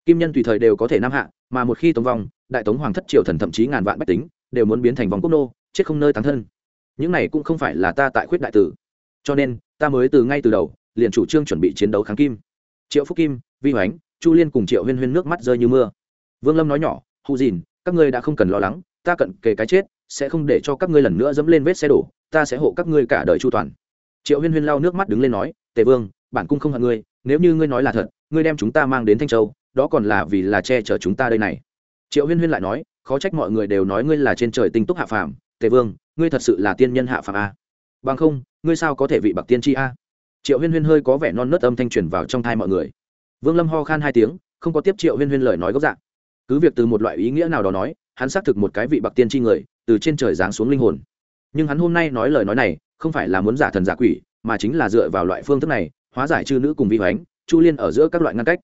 Kim nhân tùy thời đều có thể nam hạ, mà một khi tống vong, đại tống hoàng thất triều thần thậm chí ngàn vạn bách tính, đều muốn biến thành vòng quốc nô, chết không nơi tán thân. Những này cũng không phải là ta tại khuyết đại tử. Cho nên, ta mới từ ngay từ đầu liền chủ trương chuẩn bị chiến đấu kháng kim. Triệu phúc kim, vi hoánh, chu liên cùng triệu huyên huyên nước mắt rơi như mưa. Vương lâm nói nhỏ, hụ dìn, các ngươi đã không cần lo lắng, ta cận kề cái chết, sẽ không để cho các ngươi lần nữa dẫm lên vết xe đổ, ta sẽ hộ các ngươi cả đời chu toàn. Triệu huyên huyên lau nước mắt đứng lên nói, tề vương, bản cung không hận ngươi, nếu như ngươi nói là thật, ngươi đem chúng ta mang đến thanh châu, đó còn là vì là che chở chúng ta đây này. Triệu huyên huyên lại nói, khó trách mọi người đều nói ngươi là trên trời tinh túc hạ phàm, tề vương, ngươi thật sự là tiên nhân hạ phàm a. Bằng không, ngươi sao có thể vị bậc tiên tri a? Triệu huyên huyên hơi có vẻ non nớt âm thanh truyền vào trong thai mọi người. Vương lâm ho khan hai tiếng, không có tiếp triệu huyên huyên lời nói gốc dạng. Cứ việc từ một loại ý nghĩa nào đó nói, hắn xác thực một cái vị bạc tiên tri người, từ trên trời giáng xuống linh hồn. Nhưng hắn hôm nay nói lời nói này, không phải là muốn giả thần giả quỷ, mà chính là dựa vào loại phương thức này, hóa giải chư nữ cùng vi hoánh, chu liên ở giữa các loại ngăn cách.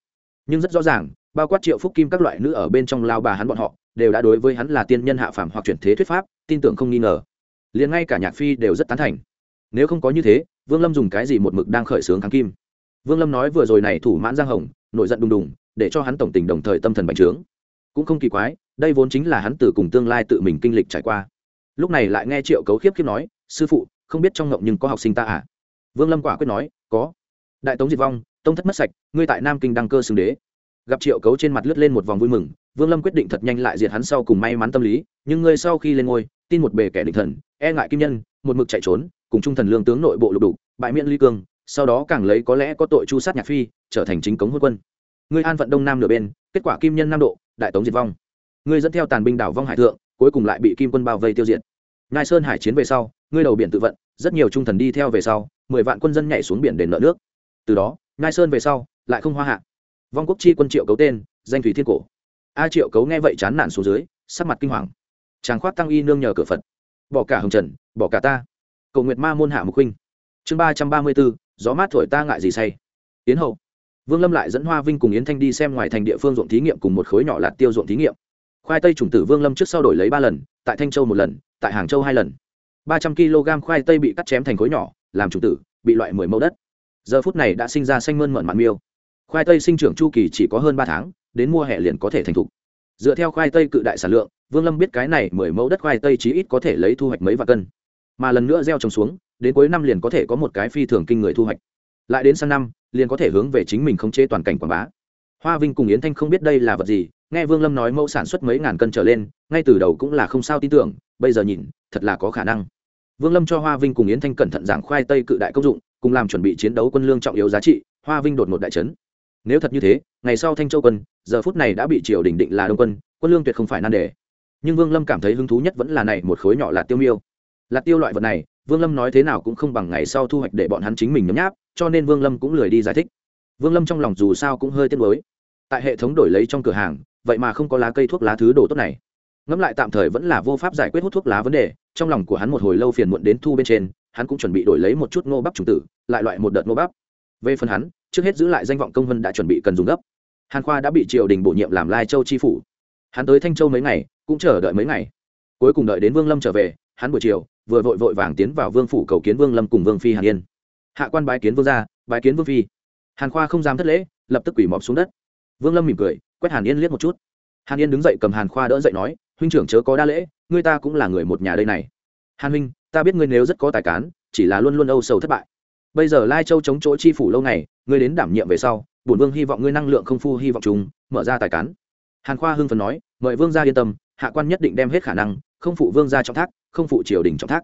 Nhưng rất rõ ràng, bao quát triệu phúc kim các loại nữ ở bên trong lao bà hắn bọn họ, đều đã đối với hắn là tiên nhân hạ phàm hoặc chuyển thế thuyết pháp, tin tưởng không nghi ngờ. Liền ngay cả nhạc phi đều rất tán thành. Nếu không có như thế vương lâm dùng cái gì một mực đang khởi xướng kháng kim? Vương lâm nói vừa rồi này thủ mãn giang hồng, nổi giận đùng đùng, để cho hắn tổng tình đồng thời tâm thần bành trướng. Cũng không kỳ quái, đây vốn chính là hắn từ cùng tương lai tự mình kinh lịch trải qua. Lúc này lại nghe triệu cấu khiếp khiếp nói, sư phụ, không biết trong ngộng nhưng có học sinh ta à? Vương lâm quả quyết nói, có. Đại tống diệt vong, tông thất mất sạch, ngươi tại nam kinh đăng cơ xưng đế. Gặp triệu cấu trên mặt lướt lên một vòng vui mừng, vương lâm quyết định thật nhanh lại diệt hắn sau cùng may mắn tâm lý, nhưng ngươi sau khi lên ngôi, tin một bề kẻ định thần e ngại kim nhân, một mực chạy trốn cùng trung thần lương tướng nội bộ lục đục bại miễn ly cương, sau đó càng lấy có lẽ có tội chu sát nhạc phi, trở thành chính cống hôn quân. Ngươi an vận đông nam nửa bên, kết quả kim nhân nam độ, đại tống diệt vong. Ngươi dẫn theo tàn binh đảo vong hải thượng, cuối cùng lại bị kim quân bao vây tiêu diệt. Ngai sơn hải chiến về sau, ngươi đầu biển tự vận, rất nhiều trung thần đi theo về sau, mười vạn quân dân nhảy xuống biển để nợ nước. Từ đó, ngai sơn về sau, lại không hoa hạ. Vong quốc chi quân triệu cấu tên, danh thủy thiên cổ. A triệu cấu nghe vậy chán nản xuống dưới, sắc mặt kinh hoàng. Tràng khoát tăng y nương nhờ cửa phật. Bỏ cả hồng trần, bỏ cả ta cầu nguyệt ma môn hạ mục huynh. Chương ba trăm ba mươi bốn, gió mát thổi ta ngại gì say. Tiến hậu. Vương lâm lại dẫn hoa vinh cùng yến thanh đi xem ngoài thành địa phương ruộng thí nghiệm cùng một khối nhỏ lạt tiêu ruộng thí nghiệm. Khoai tây chủng tử vương lâm trước sau đổi lấy ba lần, tại thanh châu một lần, tại hàng châu hai lần. Ba trăm kg khoai tây bị cắt chém thành khối nhỏ, làm chủng tử, bị loại mười mẫu đất. Giờ phút này đã sinh ra xanh mơn mận mặn miêu. Khoai tây sinh trưởng chu kỳ chỉ có hơn ba tháng, đến mùa hè liền có thể thành thục. Dựa theo khoai tây cự đại sản lượng, vương lâm biết cái này mười mẫu đất khoai tây chí ít có thể lấy thu hoạch mấy vạn cân mà lần nữa gieo trồng xuống, đến cuối năm liền có thể có một cái phi thường kinh người thu hoạch. Lại đến sang năm, liền có thể hướng về chính mình không chế toàn cảnh quảng bá. Hoa vinh cùng yến thanh không biết đây là vật gì, nghe vương lâm nói mẫu sản xuất mấy ngàn cân trở lên, ngay từ đầu cũng là không sao tin tưởng, bây giờ nhìn, thật là có khả năng. Vương lâm cho hoa vinh cùng yến thanh cẩn thận giảng khoai tây cự đại công dụng, cùng làm chuẩn bị chiến đấu quân lương trọng yếu giá trị, hoa vinh đột một đại trấn nếu thật như thế, ngày sau thanh châu quân, giờ phút này đã bị triều đình định là đông quân quân lương tuyệt không phải nan đề. Nhưng vương lâm cảm thấy hứng thú nhất vẫn là này một khối nhỏ là tiêu miêu là tiêu loại vật này, vương lâm nói thế nào cũng không bằng ngày sau thu hoạch để bọn hắn chính mình nhấm nháp, cho nên vương lâm cũng lười đi giải thích. Vương lâm trong lòng dù sao cũng hơi tiếc nuối. Tại hệ thống đổi lấy trong cửa hàng, vậy mà không có lá cây thuốc lá thứ đồ tốt này. Ngẫm lại tạm thời vẫn là vô pháp giải quyết hút thuốc lá vấn đề, trong lòng của hắn một hồi lâu phiền muộn đến thu bên trên, hắn cũng chuẩn bị đổi lấy một chút ngô bắp trùng tử, lại loại một đợt ngô bắp. Về phần hắn, trước hết giữ lại danh vọng công vân đã chuẩn bị cần dùng gấp. Hàn khoa đã bị triều đình bổ nhiệm làm lai châu tri phủ. Hắn tới thanh châu mấy ngày, cũng chờ đợi mấy ngày. Cuối cùng đợi đến vương lâm trở về hắn buổi chiều, vừa vội vội vàng tiến vào vương phủ cầu kiến vương lâm cùng vương phi hàn yên. Hạ quan bái kiến vương gia, bái kiến vương phi. Hàn khoa không dám thất lễ, lập tức quỷ mọc xuống đất. Vương lâm mỉm cười, quét hàn yên liếc một chút. Hàn yên đứng dậy cầm hàn khoa đỡ dậy nói, huynh trưởng chớ có đa lễ, ngươi ta cũng là người một nhà đây này. Hàn huynh, ta biết ngươi nếu rất có tài cán, chỉ là luôn luôn âu sầu thất bại. Bây giờ lai châu chống chỗ chi phủ lâu ngày, ngươi đến đảm nhiệm về sau, bổn vương hy vọng ngươi năng lượng không phu hy vọng chúng, mở ra tài cán. Hàn khoa hưng phần nói, mời vương gia yên tâm, hạ quan nhất định đem hết khả năng, không phụ vương gia trọng thác không phụ triều đình trọng thác.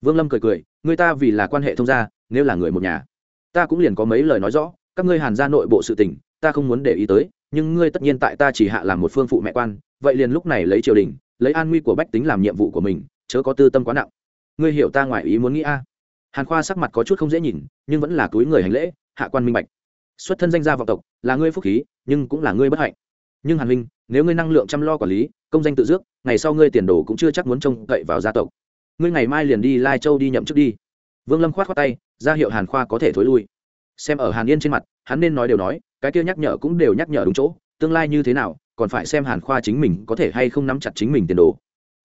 Vương lâm cười cười người ta vì là quan hệ thông gia, nếu là người một nhà, ta cũng liền có mấy lời nói rõ, các ngươi hàn ra nội bộ sự tình, ta không muốn để ý tới, nhưng ngươi tất nhiên tại ta chỉ hạ làm một phương phụ mẹ quan, vậy liền lúc này lấy triều đình, lấy an nguy của bách tính làm nhiệm vụ của mình, chớ có tư tâm quá nặng. Ngươi hiểu ta ngoài ý muốn nghĩ a. Hàn khoa sắc mặt có chút không dễ nhìn, nhưng vẫn là túi người hành lễ, hạ quan minh bạch. Xuất thân danh gia vọng tộc, là ngươi phúc khí, nhưng cũng là ngươi bất hạnh. Nhưng hàn minh nếu ngươi năng lượng chăm lo quản lý công danh tự dước, ngày sau ngươi tiền đồ cũng chưa chắc muốn trông cậy vào gia tộc. Ngươi ngày mai liền đi lai châu đi nhậm chức đi. Vương lâm khoát khoát tay, ra hiệu hàn khoa có thể thối lui. Xem ở hàn yên trên mặt, hắn nên nói đều nói, cái kia nhắc nhở cũng đều nhắc nhở đúng chỗ, tương lai như thế nào, còn phải xem hàn khoa chính mình có thể hay không nắm chặt chính mình tiền đồ.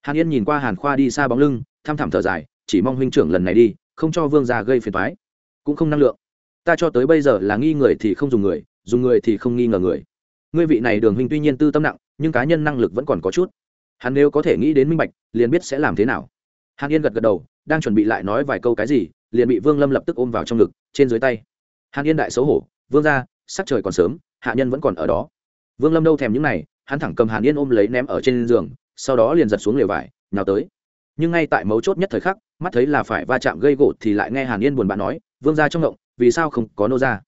Hàn yên nhìn qua hàn khoa đi xa bóng lưng, thăm thẳm thở dài, chỉ mong huynh trưởng lần này đi, không cho vương gia gây phiền toái, cũng không năng lượng. Ta cho tới bây giờ là nghi người thì không dùng người dùng người thì không nghi ngờ người. Ngươi vị này đường huynh tuy nhiên tư tâm nặng nhưng cá nhân năng lực vẫn còn có chút. Hắn nếu có thể nghĩ đến minh bạch, liền biết sẽ làm thế nào. Hàn yên gật gật đầu, đang chuẩn bị lại nói vài câu cái gì, liền bị vương lâm lập tức ôm vào trong ngực, trên dưới tay. Hàn yên đại xấu hổ, vương ra sắc trời còn sớm, hạ nhân vẫn còn ở đó. Vương lâm đâu thèm những này, hắn thẳng cầm hàn yên ôm lấy ném ở trên giường, sau đó liền giật xuống lều vải, nhào tới. Nhưng ngay tại mấu chốt nhất thời khắc, mắt thấy là phải va chạm gây gỗ thì lại nghe hàn yên buồn bã nói, vương ra trong ngộng, vì sao không có nô ra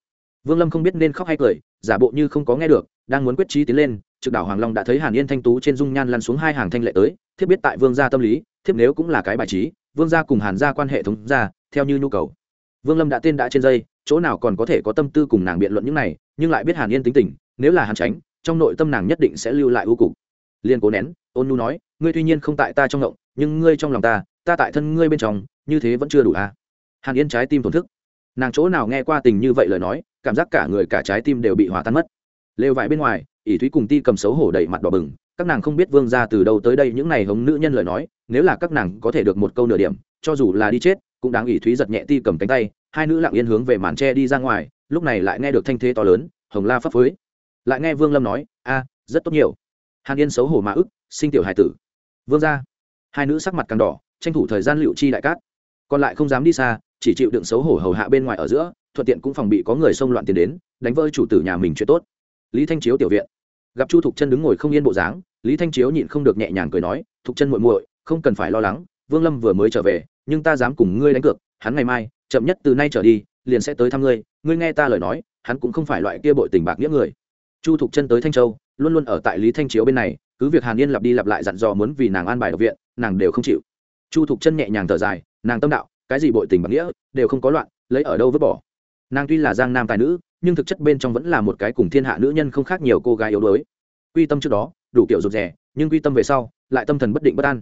vương lâm không biết nên khóc hay cười, giả bộ như không có nghe được, đang muốn quyết trí tiến lên trực đảo hoàng long đã thấy hàn yên thanh tú trên dung nhan lăn xuống hai hàng thanh lệ tới, thiếp biết tại vương gia tâm lý, thiếp nếu cũng là cái bài trí, vương gia cùng hàn gia quan hệ thống gia theo như nhu cầu. Vương lâm đã tên đã trên dây, chỗ nào còn có thể có tâm tư cùng nàng biện luận những này, nhưng lại biết hàn yên tính tình, nếu là hàn tránh trong nội tâm nàng nhất định sẽ lưu lại ưu cục. Liên cố nén, ôn nhu nói, ngươi tuy nhiên không tại ta trong ngộng, nhưng ngươi trong lòng ta ta tại thân ngươi bên trong, như thế vẫn chưa đủ à? Hàn yên trái tim thổn thức. Nàng chỗ nào nghe qua tình như vậy lời nói, cảm giác cả người cả trái tim đều bị hòa tan mất. Lều vải bên ngoài ỷ thúy cùng ti cầm xấu hổ đầy mặt đỏ bừng, các nàng không biết vương ra từ đâu tới đây, những này hống nữ nhân lời nói, nếu là các nàng có thể được một câu nửa điểm, cho dù là đi chết, cũng đáng ỷ thúy giật nhẹ ti cầm cánh tay, hai nữ lặng yên hướng về màn tre đi ra ngoài, lúc này lại nghe được thanh thế to lớn, hồng la phấp phới. Lại nghe vương lâm nói, a, rất tốt nhiều. Hàn yên xấu hổ mà ức, sinh tiểu hải tử. Vương ra hai nữ sắc mặt càng đỏ, tranh thủ thời gian liệu chi đại cát. Còn lại không dám đi xa, chỉ chịu đựng xấu hổ hầu hạ bên ngoài ở giữa, thuận tiện cũng phòng bị có người xông loạn tiền đến, đánh vỡ chủ tử nhà mình chuyện tốt. Lý thanh chiếu tiểu viện gặp chu thục chân đứng ngồi không yên bộ dáng, lý thanh chiếu nhịn không được nhẹ nhàng cười nói, thục chân muội muội, không cần phải lo lắng, vương lâm vừa mới trở về, nhưng ta dám cùng ngươi đánh cược, hắn ngày mai, chậm nhất từ nay trở đi, liền sẽ tới thăm ngươi ngươi nghe ta lời nói, hắn cũng không phải loại kia bội tình bạc nghĩa người. Chu thục chân tới thanh châu, luôn luôn ở tại lý thanh chiếu bên này, cứ việc hàn yên lặp đi lặp lại dặn dò muốn vì nàng an bài độc viện, nàng đều không chịu. Chu thục chân nhẹ nhàng thở dài, nàng tâm đạo, cái gì bội tình bạc nghĩa, đều không có loạn, lấy ở đâu vứt bỏ? Nàng tuy là giang nam tài nữ nhưng thực chất bên trong vẫn là một cái cùng thiên hạ nữ nhân không khác nhiều cô gái yếu đuối. Quy tâm trước đó, đủ kiểu rụt rè, nhưng quy tâm về sau, lại tâm thần bất định bất an.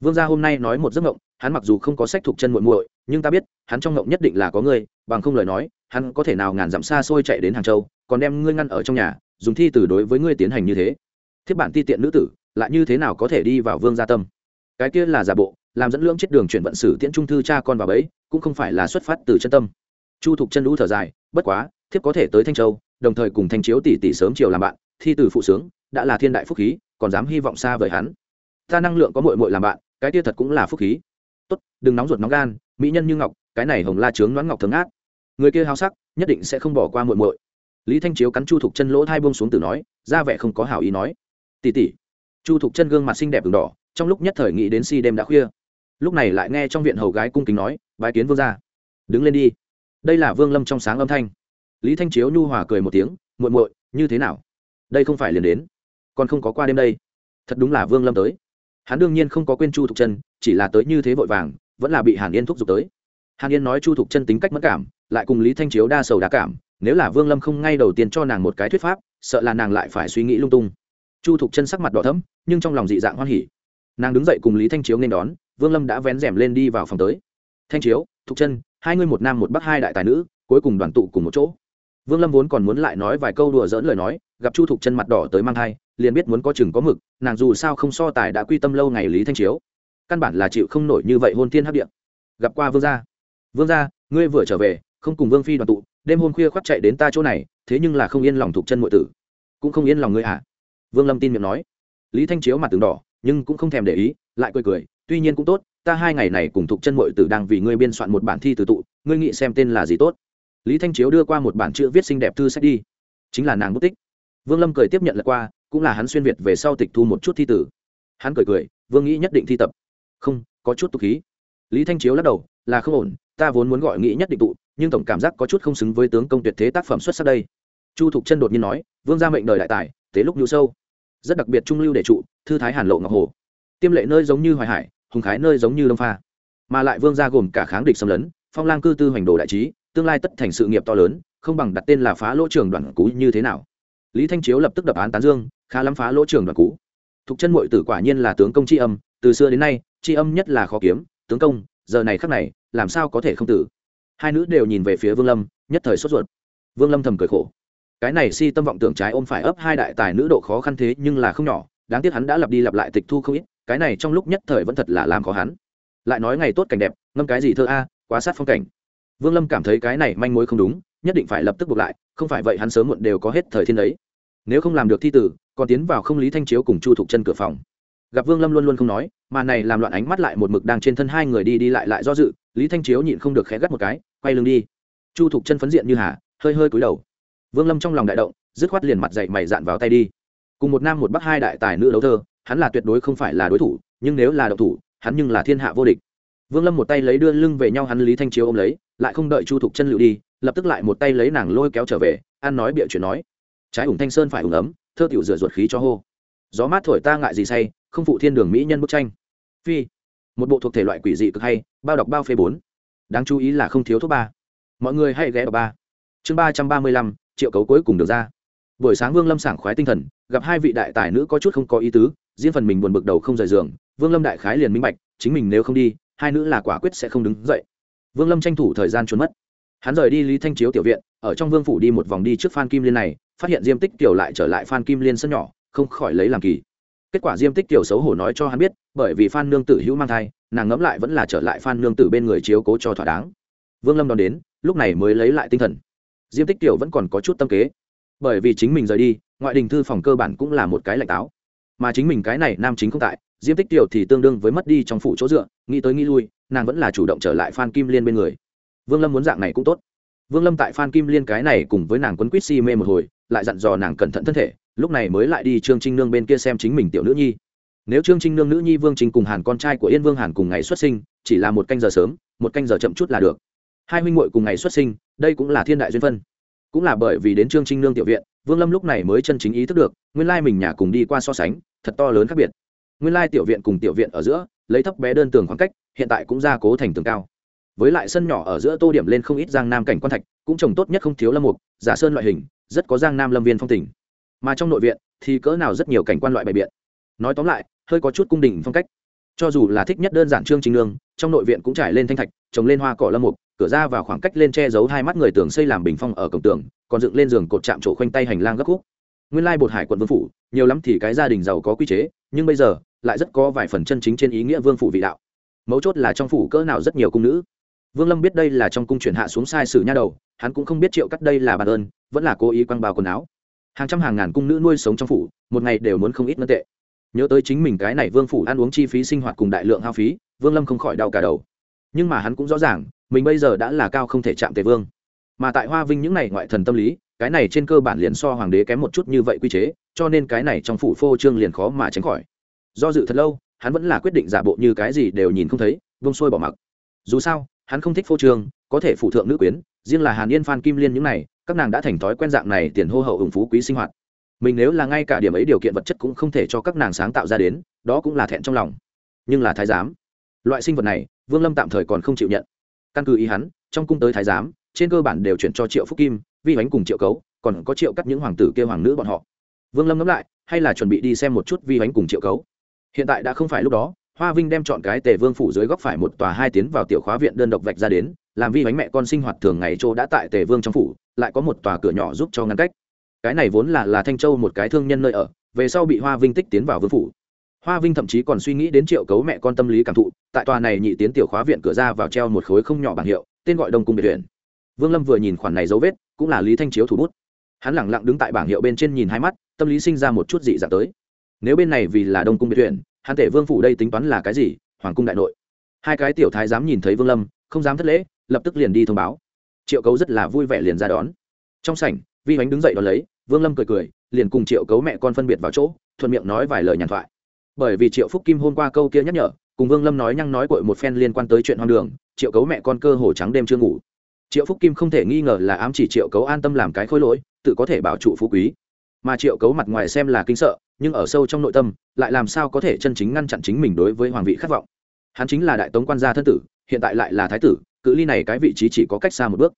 Vương gia hôm nay nói một giấc mộng, hắn mặc dù không có sách thuộc chân muội muội, nhưng ta biết, hắn trong mộng nhất định là có người. bằng không lời nói, hắn có thể nào ngàn dặm xa xôi chạy đến hàng châu, còn đem ngươi ngăn ở trong nhà, dùng thi từ đối với ngươi tiến hành như thế. Thiết bản ti tiện nữ tử, lại như thế nào có thể đi vào vương gia tâm? Cái kia là giả bộ, làm dẫn lưỡng chết đường chuyển vận sử tiễn trung thư cha con vào bấy cũng không phải là xuất phát từ chân tâm. Chu thục chân lũ thở dài, bất quá thiếp có thể tới thanh châu, đồng thời cùng thanh chiếu tỷ tỷ sớm chiều làm bạn, thi từ phụ sướng, đã là thiên đại phúc khí, còn dám hy vọng xa vời hắn. Ta năng lượng có mội mội làm bạn, cái kia thật cũng là phúc khí. Tốt, đừng nóng ruột nóng gan, mỹ nhân như ngọc, cái này hồng la trướng đoán ngọc thường ác người kia háo sắc, nhất định sẽ không bỏ qua mội mội lý thanh chiếu cắn chu thục chân lỗ thai bông xuống từ nói, ra vẻ không có hảo ý nói. Tỉ tỉ chu thục chân gương mặt xinh đẹp đường đỏ, trong lúc nhất thời nghĩ đến si đêm đã khuya. Lúc này lại nghe trong viện hầu gái cung kính nói, bái kiến vương ra đứng lên đi. Đây là vương lâm trong sáng âm thanh lý thanh chiếu nhu hòa cười một tiếng, muội muội, như thế nào? Đây không phải liền đến. Còn không có qua đêm đây. Thật đúng là vương lâm tới. Hắn đương nhiên không có quên chu thục chân, chỉ là tới như thế vội vàng, vẫn là bị hàn yên thúc giục tới. Hàn yên nói chu thục chân tính cách mất cảm, lại cùng lý thanh chiếu đa sầu đa cảm, nếu là vương lâm không ngay đầu tiên cho nàng một cái thuyết pháp, sợ là nàng lại phải suy nghĩ lung tung. Chu thục chân sắc mặt đỏ thấm nhưng trong lòng dị dạng hoan hỉ. Nàng đứng dậy cùng lý thanh chiếu nên đón, vương lâm đã vén rèm lên đi vào phòng tới. Thanh chiếu, thục chân, hai ngươi một nam một bắc hai đại tài nữ, cuối cùng đoàn tụ cùng một chỗ vương lâm vốn còn muốn lại nói vài câu đùa dỡn lời nói, gặp chu thục chân mặt đỏ tới mang thai, liền biết muốn có chừng có mực, nàng dù sao không so tài đã quy tâm lâu ngày lý thanh chiếu. Căn bản là chịu không nổi như vậy hôn thiên hấp điện gặp qua vương gia. Vương gia, ngươi vừa trở về, không cùng vương phi đoàn tụ, đêm hôm khuya khoác chạy đến ta chỗ này, thế nhưng là không yên lòng thục chân ngụy tử. Cũng không yên lòng ngươi hả à? vương lâm tin miệng nói. Lý thanh chiếu mặt từng đỏ, nhưng cũng không thèm để ý, lại cười cười, tuy nhiên cũng tốt, ta hai ngày này cùng thục chân mội tử đang vì ngươi biên soạn một bản thi từ tụ, ngươi nghĩ xem tên là gì tốt? Lý thanh chiếu đưa qua một bản chữ viết xinh đẹp thư sách đi. Chính là nàng bút tích. Vương lâm cười tiếp nhận lật qua, cũng là hắn xuyên việt về sau tịch thu một chút thi tử. Hắn cười cười, vương nghĩ nhất định thi tập. Không, có chút tục khí. Lý thanh chiếu lắc đầu, là không ổn, ta vốn muốn gọi nghĩ nhất định tụ, nhưng tổng cảm giác có chút không xứng với tướng công tuyệt thế tác phẩm xuất sắc đây. Chu thục chân đột nhiên nói, vương gia mệnh đời đại tài, thế lúc nhu sâu. Rất đặc biệt trung lưu để trụ, thư thái hàn lộ ngọc hồ. Tiêm lệ nơi giống như hoài hải, hùng khái nơi giống như đông pha. Mà lại vương gia gồm cả kháng địch xâm lấn, phong lang cư tư hoành đồ đại trí tương lai tất thành sự nghiệp to lớn, không bằng đặt tên là phá lỗ trường đoàn cú như thế nào. Lý thanh chiếu lập tức đập án tán dương, khá lắm phá lỗ trường đoàn cú thục chân mội tử quả nhiên là tướng công tri âm, từ xưa đến nay, tri âm nhất là khó kiếm, tướng công, giờ này khắc này, làm sao có thể không tử? Hai nữ đều nhìn về phía vương lâm, nhất thời sốt ruột. Vương lâm thầm cười khổ. Cái này si tâm vọng tưởng trái ôm phải ấp hai đại tài nữ độ khó khăn thế nhưng là không nhỏ, đáng tiếc hắn đã lặp đi lặp lại tịch thu không ít, cái này trong lúc nhất thời vẫn thật là làm khó hắn. Lại nói ngày tốt cảnh đẹp, ngâm cái gì thơ a, quá sát phong cảnh vương lâm cảm thấy cái này manh mối không đúng, nhất định phải lập tức buộc lại, không phải vậy hắn sớm muộn đều có hết thời thiên đấy nếu không làm được thi tử, còn tiến vào không lý thanh chiếu cùng chu thục chân cửa phòng. Gặp vương lâm luôn luôn không nói, mà này làm loạn ánh mắt lại một mực đang trên thân hai người đi đi lại lại do dự, lý thanh chiếu nhịn không được khẽ gắt một cái, quay lưng đi. Chu thục chân phấn diện như hà, hơi hơi cúi đầu. Vương lâm trong lòng đại động, dứt khoát liền mặt dậy mày dạn vào tay đi. Cùng một nam một bắc hai đại tài nữ đấu thơ, hắn là tuyệt đối không phải là đối thủ, nhưng nếu là độc thủ, hắn nhưng là thiên hạ vô địch. Vương lâm một tay lấy đưa lưng về nhau hắn lý thanh chiếu ôm lấy lại không đợi chu thục chân lựu đi, lập tức lại một tay lấy nàng lôi kéo trở về ăn nói bịa chuyện nói. Trái ủng thanh sơn phải ủng ấm, thơ tiểu rửa ruột khí cho hô. Gió mát thổi ta ngại gì say, không phụ thiên đường mỹ nhân bức tranh. Phi, một bộ thuộc thể loại quỷ dị cực hay, bao đọc bao phê bốn. Đáng chú ý là không thiếu thuốc ba. Mọi người hãy ghé ở ba. Chương ba trăm ba mươi lăm, triệu cấu cuối cùng được ra. Buổi sáng vương lâm sảng khoái tinh thần, gặp hai vị đại tài nữ có chút không có ý tứ, riêng phần mình buồn bực đầu không rời giường, vương lâm đại khái liền minh bạch, chính mình nếu không đi, hai nữ là quả quyết sẽ không đứng dậy vương lâm tranh thủ thời gian trốn mất. Hắn rời đi lý thanh chiếu tiểu viện, ở trong vương phủ đi một vòng đi trước phan kim liên này, phát hiện diêm tích tiểu lại trở lại phan kim liên sân nhỏ, không khỏi lấy làm kỳ. Kết quả diêm tích tiểu xấu hổ nói cho hắn biết, bởi vì phan nương tử hữu mang thai, nàng ngẫm lại vẫn là trở lại phan nương tử bên người chiếu cố cho thỏa đáng. Vương lâm đón đến, lúc này mới lấy lại tinh thần. Diêm tích tiểu vẫn còn có chút tâm kế. Bởi vì chính mình rời đi, ngoại đình thư phòng cơ bản cũng là một cái lạnh táo. Mà chính mình cái này nam chính không tại, diêm tích tiểu thì tương đương với mất đi trong phủ chỗ dựa, nghĩ tới nghĩ lui nàng vẫn là chủ động trở lại phan kim liên bên người. Vương lâm muốn dạng này cũng tốt. Vương lâm tại phan kim liên cái này cùng với nàng quấn quýt si mê một hồi, lại dặn dò nàng cẩn thận thân thể, lúc này mới lại đi trương trinh nương bên kia xem chính mình tiểu nữ nhi. Nếu trương trinh nương nữ nhi vương trinh cùng hàn con trai của yên vương hàn cùng ngày xuất sinh, chỉ là một canh giờ sớm, một canh giờ chậm chút là được. Hai huynh muội cùng ngày xuất sinh, đây cũng là thiên đại duyên phân cũng là bởi vì đến trương trinh nương tiểu viện, vương lâm lúc này mới chân chính ý thức được, nguyên lai mình nhà cùng đi qua so sánh, thật to lớn khác biệt. Nguyên lai tiểu viện cùng tiểu viện ở giữa, lấy thấp bé đơn tường khoảng cách hiện tại cũng ra cố thành tường cao. Với lại sân nhỏ ở giữa tô điểm lên không ít giang nam cảnh quan thạch, cũng trồng tốt nhất không thiếu lâm mục, giả sơn loại hình, rất có giang nam lâm viên phong tình. Mà trong nội viện thì cỡ nào rất nhiều cảnh quan loại bày biện. Nói tóm lại, hơi có chút cung đình phong cách. Cho dù là thích nhất đơn giản trương trình lương trong nội viện cũng trải lên thanh thạch, trồng lên hoa cỏ lâm mục, cửa ra vào khoảng cách lên che giấu hai mắt người tường xây làm bình phong ở cổng tường, còn dựng lên giường cột chạm trổ khoanh tay hành lang gấp khúc. Nguyên lai bột hải quận vương phủ, nhiều lắm thì cái gia đình giàu có quy chế, nhưng bây giờ lại rất có vài phần chân chính trên ý nghĩa vương phủ vị đạo mấu chốt là trong phủ cỡ nào rất nhiều cung nữ. Vương lâm biết đây là trong cung chuyển hạ xuống sai sử nha đầu, hắn cũng không biết triệu cắt đây là bàn ơn, vẫn là cố ý quăng bào quần áo. Hàng trăm hàng ngàn cung nữ nuôi sống trong phủ, một ngày đều muốn không ít ngân tệ. Nhớ tới chính mình cái này vương phủ ăn uống chi phí sinh hoạt cùng đại lượng hao phí, vương lâm không khỏi đau cả đầu. Nhưng mà hắn cũng rõ ràng, mình bây giờ đã là cao không thể chạm tề vương. Mà tại hoa vinh những này ngoại thần tâm lý, cái này trên cơ bản liền so hoàng đế kém một chút như vậy quy chế, cho nên cái này trong phủ phô trương liền khó mà tránh khỏi. Do dự thật lâu hắn vẫn là quyết định giả bộ như cái gì đều nhìn không thấy vông sôi bỏ mặc. Dù sao, hắn không thích phô trương, có thể phụ thượng nữ quyến, riêng là hàn yên phan kim liên những này, các nàng đã thành thói quen dạng này tiền hô hậu hùng phú quý sinh hoạt. Mình nếu là ngay cả điểm ấy điều kiện vật chất cũng không thể cho các nàng sáng tạo ra đến, đó cũng là thẹn trong lòng. Nhưng là thái giám, loại sinh vật này, vương lâm tạm thời còn không chịu nhận. Căn cứ ý hắn, trong cung tới thái giám, trên cơ bản đều chuyển cho triệu phúc kim, vi bánh cùng triệu cấu, còn có triệu cắt những hoàng tử kêu hoàng nữ bọn họ. Vương lâm ngẫm lại, hay là chuẩn bị đi xem một chút vi bánh cùng triệu cấu hiện tại đã không phải lúc đó, hoa vinh đem chọn cái tề vương phủ dưới góc phải một tòa hai tiến vào tiểu khóa viện đơn độc vạch ra đến, làm vi bánh mẹ con sinh hoạt thường ngày chỗ đã tại tề vương trong phủ, lại có một tòa cửa nhỏ giúp cho ngăn cách. Cái này vốn là là thanh châu một cái thương nhân nơi ở, về sau bị hoa vinh tích tiến vào vương phủ. Hoa vinh thậm chí còn suy nghĩ đến triệu cấu mẹ con tâm lý cảm thụ, tại tòa này nhị tiến tiểu khóa viện cửa ra vào treo một khối không nhỏ bảng hiệu, tên gọi đông cung biệt viện. Vương lâm vừa nhìn khoản này dấu vết, cũng là lý thanh chiếu thủ bút. Hắn lẳng lặng đứng tại bảng hiệu bên trên nhìn hai mắt, tâm lý sinh ra một chút dị dạng tới nếu bên này vì là đông cung biệt viện hàn tể vương phủ đây tính toán là cái gì? Hoàng cung đại nội. Hai cái tiểu thái dám nhìn thấy vương lâm, không dám thất lễ, lập tức liền đi thông báo. Triệu cấu rất là vui vẻ liền ra đón. Trong sảnh, vi hoánh đứng dậy đón lấy, vương lâm cười cười, liền cùng triệu cấu mẹ con phân biệt vào chỗ, thuận miệng nói vài lời nhàn thoại. Bởi vì triệu phúc kim hôm qua câu kia nhắc nhở, cùng vương lâm nói nhăng nói cội một phen liên quan tới chuyện hoang đường, triệu cấu mẹ con cơ hồ trắng đêm chưa ngủ. Triệu phúc kim không thể nghi ngờ là ám chỉ triệu cấu an tâm làm cái khôi lỗi, tự có thể bảo trụ phú quý. Mà triệu cấu mặt ngoài xem là kinh sợ nhưng ở sâu trong nội tâm, lại làm sao có thể chân chính ngăn chặn chính mình đối với hoàng vị khát vọng? Hắn chính là đại tống quan gia thân tử, hiện tại lại là thái tử, cự ly này cái vị trí chỉ có cách xa một bước.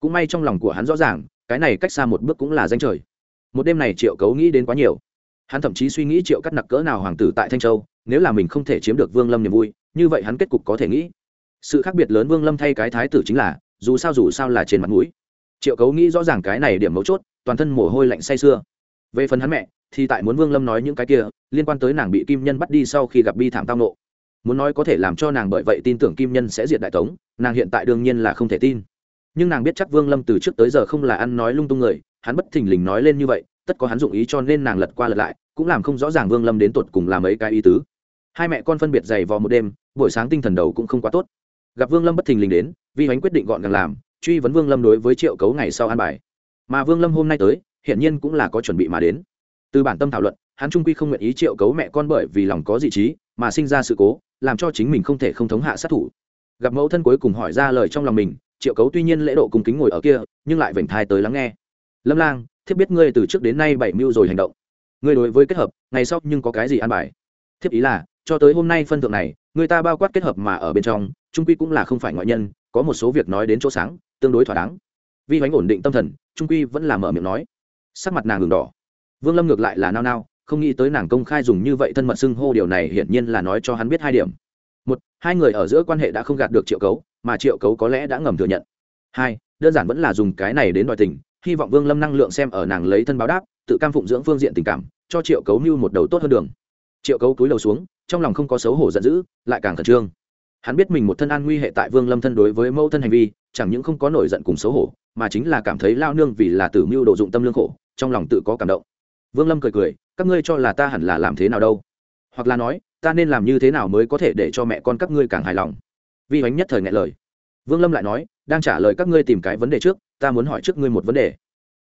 Cũng may trong lòng của hắn rõ ràng, cái này cách xa một bước cũng là danh trời. Một đêm này triệu cấu nghĩ đến quá nhiều. Hắn thậm chí suy nghĩ triệu cắt nặc cỡ nào hoàng tử tại thanh châu, nếu là mình không thể chiếm được vương lâm niềm vui, như vậy hắn kết cục có thể nghĩ. Sự khác biệt lớn vương lâm thay cái thái tử chính là, dù sao dù sao là trên mặt mũi. Triệu cấu nghĩ rõ ràng cái này điểm mấu chốt, toàn thân mồ hôi lạnh say sưa. Về phần hắn mẹ thì tại muốn vương lâm nói những cái kia, liên quan tới nàng bị kim nhân bắt đi sau khi gặp bi thảm tang nộ muốn nói có thể làm cho nàng bởi vậy tin tưởng kim nhân sẽ diệt đại tống, nàng hiện tại đương nhiên là không thể tin. Nhưng nàng biết chắc vương lâm từ trước tới giờ không là ăn nói lung tung người, hắn bất thình lình nói lên như vậy, tất có hắn dụng ý cho nên nàng lật qua lật lại, cũng làm không rõ ràng vương lâm đến tột cùng làm ấy cái ý tứ. Hai mẹ con phân biệt dày vò một đêm, buổi sáng tinh thần đầu cũng không quá tốt. Gặp vương lâm bất thình lình đến, vi bánh quyết định gọn gàng làm, truy vấn vương lâm đối với triệu cấu ngày sau an bài. Mà vương lâm hôm nay tới hiện nhiên cũng là có chuẩn bị mà đến từ bản tâm thảo luận, hắn trung quy không nguyện ý triệu cấu mẹ con bởi vì lòng có dị trí mà sinh ra sự cố, làm cho chính mình không thể không thống hạ sát thủ. Gặp mẫu thân cuối cùng hỏi ra lời trong lòng mình, triệu cấu tuy nhiên lễ độ cung kính ngồi ở kia, nhưng lại vểnh thai tới lắng nghe. Lâm lang, thiếp biết ngươi từ trước đến nay bảy mưu rồi hành động. Ngươi đối với kết hợp, ngày sau nhưng có cái gì an bài? Thiếp ý là, cho tới hôm nay phân thượng này, người ta bao quát kết hợp mà ở bên trong, trung quy cũng là không phải ngoại nhân, có một số việc nói đến chỗ sáng, tương đối thỏa đáng. Vi hoánh ổn định tâm thần, trung quy vẫn là mở miệng nói. Sắc mặt nàng ngừng đỏ vương lâm ngược lại là nao nao, không nghĩ tới nàng công khai dùng như vậy thân mật xưng hô điều này hiển nhiên là nói cho hắn biết hai điểm. Một, hai người ở giữa quan hệ đã không gạt được triệu cấu, mà triệu cấu có lẽ đã ngầm thừa nhận. Hai, đơn giản vẫn là dùng cái này đến đòi tình, hy vọng vương lâm năng lượng xem ở nàng lấy thân báo đáp, tự cam phụng dưỡng phương diện tình cảm, cho triệu cấu mưu một đầu tốt hơn đường. Triệu cấu túi đầu xuống, trong lòng không có xấu hổ giận dữ, lại càng khẩn trương. Hắn biết mình một thân an nguy hệ tại vương lâm thân đối với mẫu thân hành vi, chẳng những không có nổi giận cùng xấu hổ, mà chính là cảm thấy lao nương vì là tử mưu độ dụng tâm lương khổ, trong lòng tự có cảm động vương lâm cười cười, các ngươi cho là ta hẳn là làm thế nào đâu? Hoặc là nói, ta nên làm như thế nào mới có thể để cho mẹ con các ngươi càng hài lòng? Vi hoánh nhất thời ngại lời. Vương lâm lại nói, đang trả lời các ngươi tìm cái vấn đề trước, ta muốn hỏi trước ngươi một vấn đề.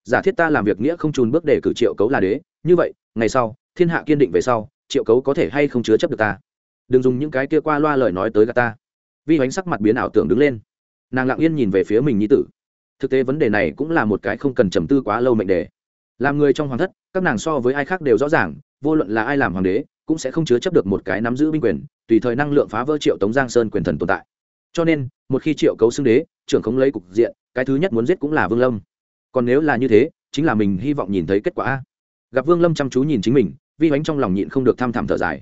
Giả thiết ta làm việc nghĩa không trùn bước để cử triệu cấu là đế, như vậy, ngày sau, thiên hạ kiên định về sau, triệu cấu có thể hay không chứa chấp được ta? Đừng dùng những cái kia qua loa lời nói tới gà ta. Vi hoánh sắc mặt biến ảo tưởng đứng lên. Nàng lặng yên nhìn về phía mình như tử. Thực tế vấn đề này cũng là một cái không cần trầm tư quá lâu mệnh đề làm người trong hoàng thất, các nàng so với ai khác đều rõ ràng, vô luận là ai làm hoàng đế, cũng sẽ không chứa chấp được một cái nắm giữ binh quyền, tùy thời năng lượng phá vỡ triệu tống giang sơn quyền thần tồn tại. Cho nên, một khi triệu cấu xưng đế, trưởng không lấy cục diện, cái thứ nhất muốn giết cũng là vương lâm. Còn nếu là như thế, chính là mình hy vọng nhìn thấy kết quả gặp vương lâm chăm chú nhìn chính mình, vi bánh trong lòng nhịn không được tham thảm thở dài.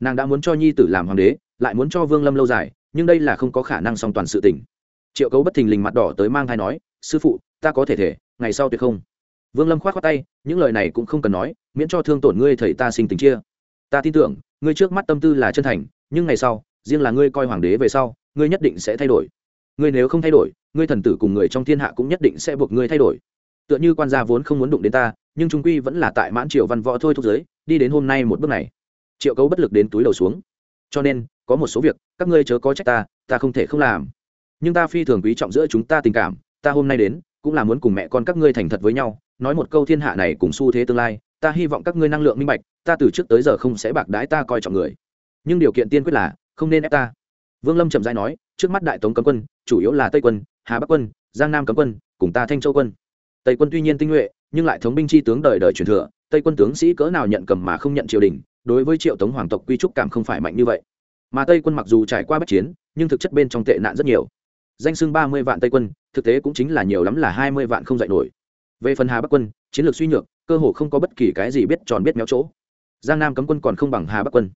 Nàng đã muốn cho nhi tử làm hoàng đế, lại muốn cho vương lâm lâu dài, nhưng đây là không có khả năng song toàn sự tình. Triệu cấu bất thình lình mặt đỏ tới mang thai nói, sư phụ, ta có thể thể, ngày sau tuyệt không vương lâm k h o á t khoác tay, những lời này cũng không cần nói, miễn cho thương tổn ngươi thầy ta sinh tình chia. Ta tin tưởng, ngươi trước mắt tâm tư là chân thành, nhưng ngày sau, riêng là ngươi coi hoàng đế về sau, ngươi nhất định sẽ thay đổi. Ngươi nếu không thay đổi, ngươi thần tử cùng người trong thiên hạ cũng nhất định sẽ buộc ngươi thay đổi. Tựa như quan gia vốn không muốn đụng đến ta, nhưng trung quy vẫn là tại mãn triều văn võ thôi thúc giới, đi đến hôm nay một bước này. Triệu cấu bất lực đến túi đầu xuống. Cho nên, có một số việc, các ngươi chớ có trách ta ta không thể không làm. Nhưng ta phi thường quý trọng giữa chúng ta tình cảm, ta hôm nay đến, cũng là muốn cùng mẹ con các ngươi thành thật với nhau nói một câu thiên hạ này cùng xu thế tương lai, ta hy vọng các ngươi năng lượng minh bạch, ta từ trước tới giờ không sẽ bạc đái ta coi trọng người. Nhưng điều kiện tiên quyết là, không nên ép ta. Vương lâm chậm dai nói, trước mắt đại tống cấm quân, chủ yếu là tây quân, hà bắc quân, giang nam cấm quân, cùng ta thanh châu quân. Tây quân tuy nhiên tinh nhuệ, nhưng lại thống binh chi tướng đời đời truyền thừa, tây quân tướng sĩ cỡ nào nhận cầm mà không nhận triều đình, đối với triệu tống hoàng tộc quy trúc cảm không phải mạnh như vậy. Mà tây quân mặc dù trải qua bất chiến, nhưng thực chất bên trong tệ nạn rất nhiều. Danh xưng ba mươi vạn tây quân, thực tế cũng chính là nhiều lắm là hai mươi vạn không dạy nổi về phần hà bắc quân, chiến lược suy nhược, cơ hồ không có bất kỳ cái gì biết tròn biết méo chỗ. Giang nam cấm quân còn không bằng hà bắc quân.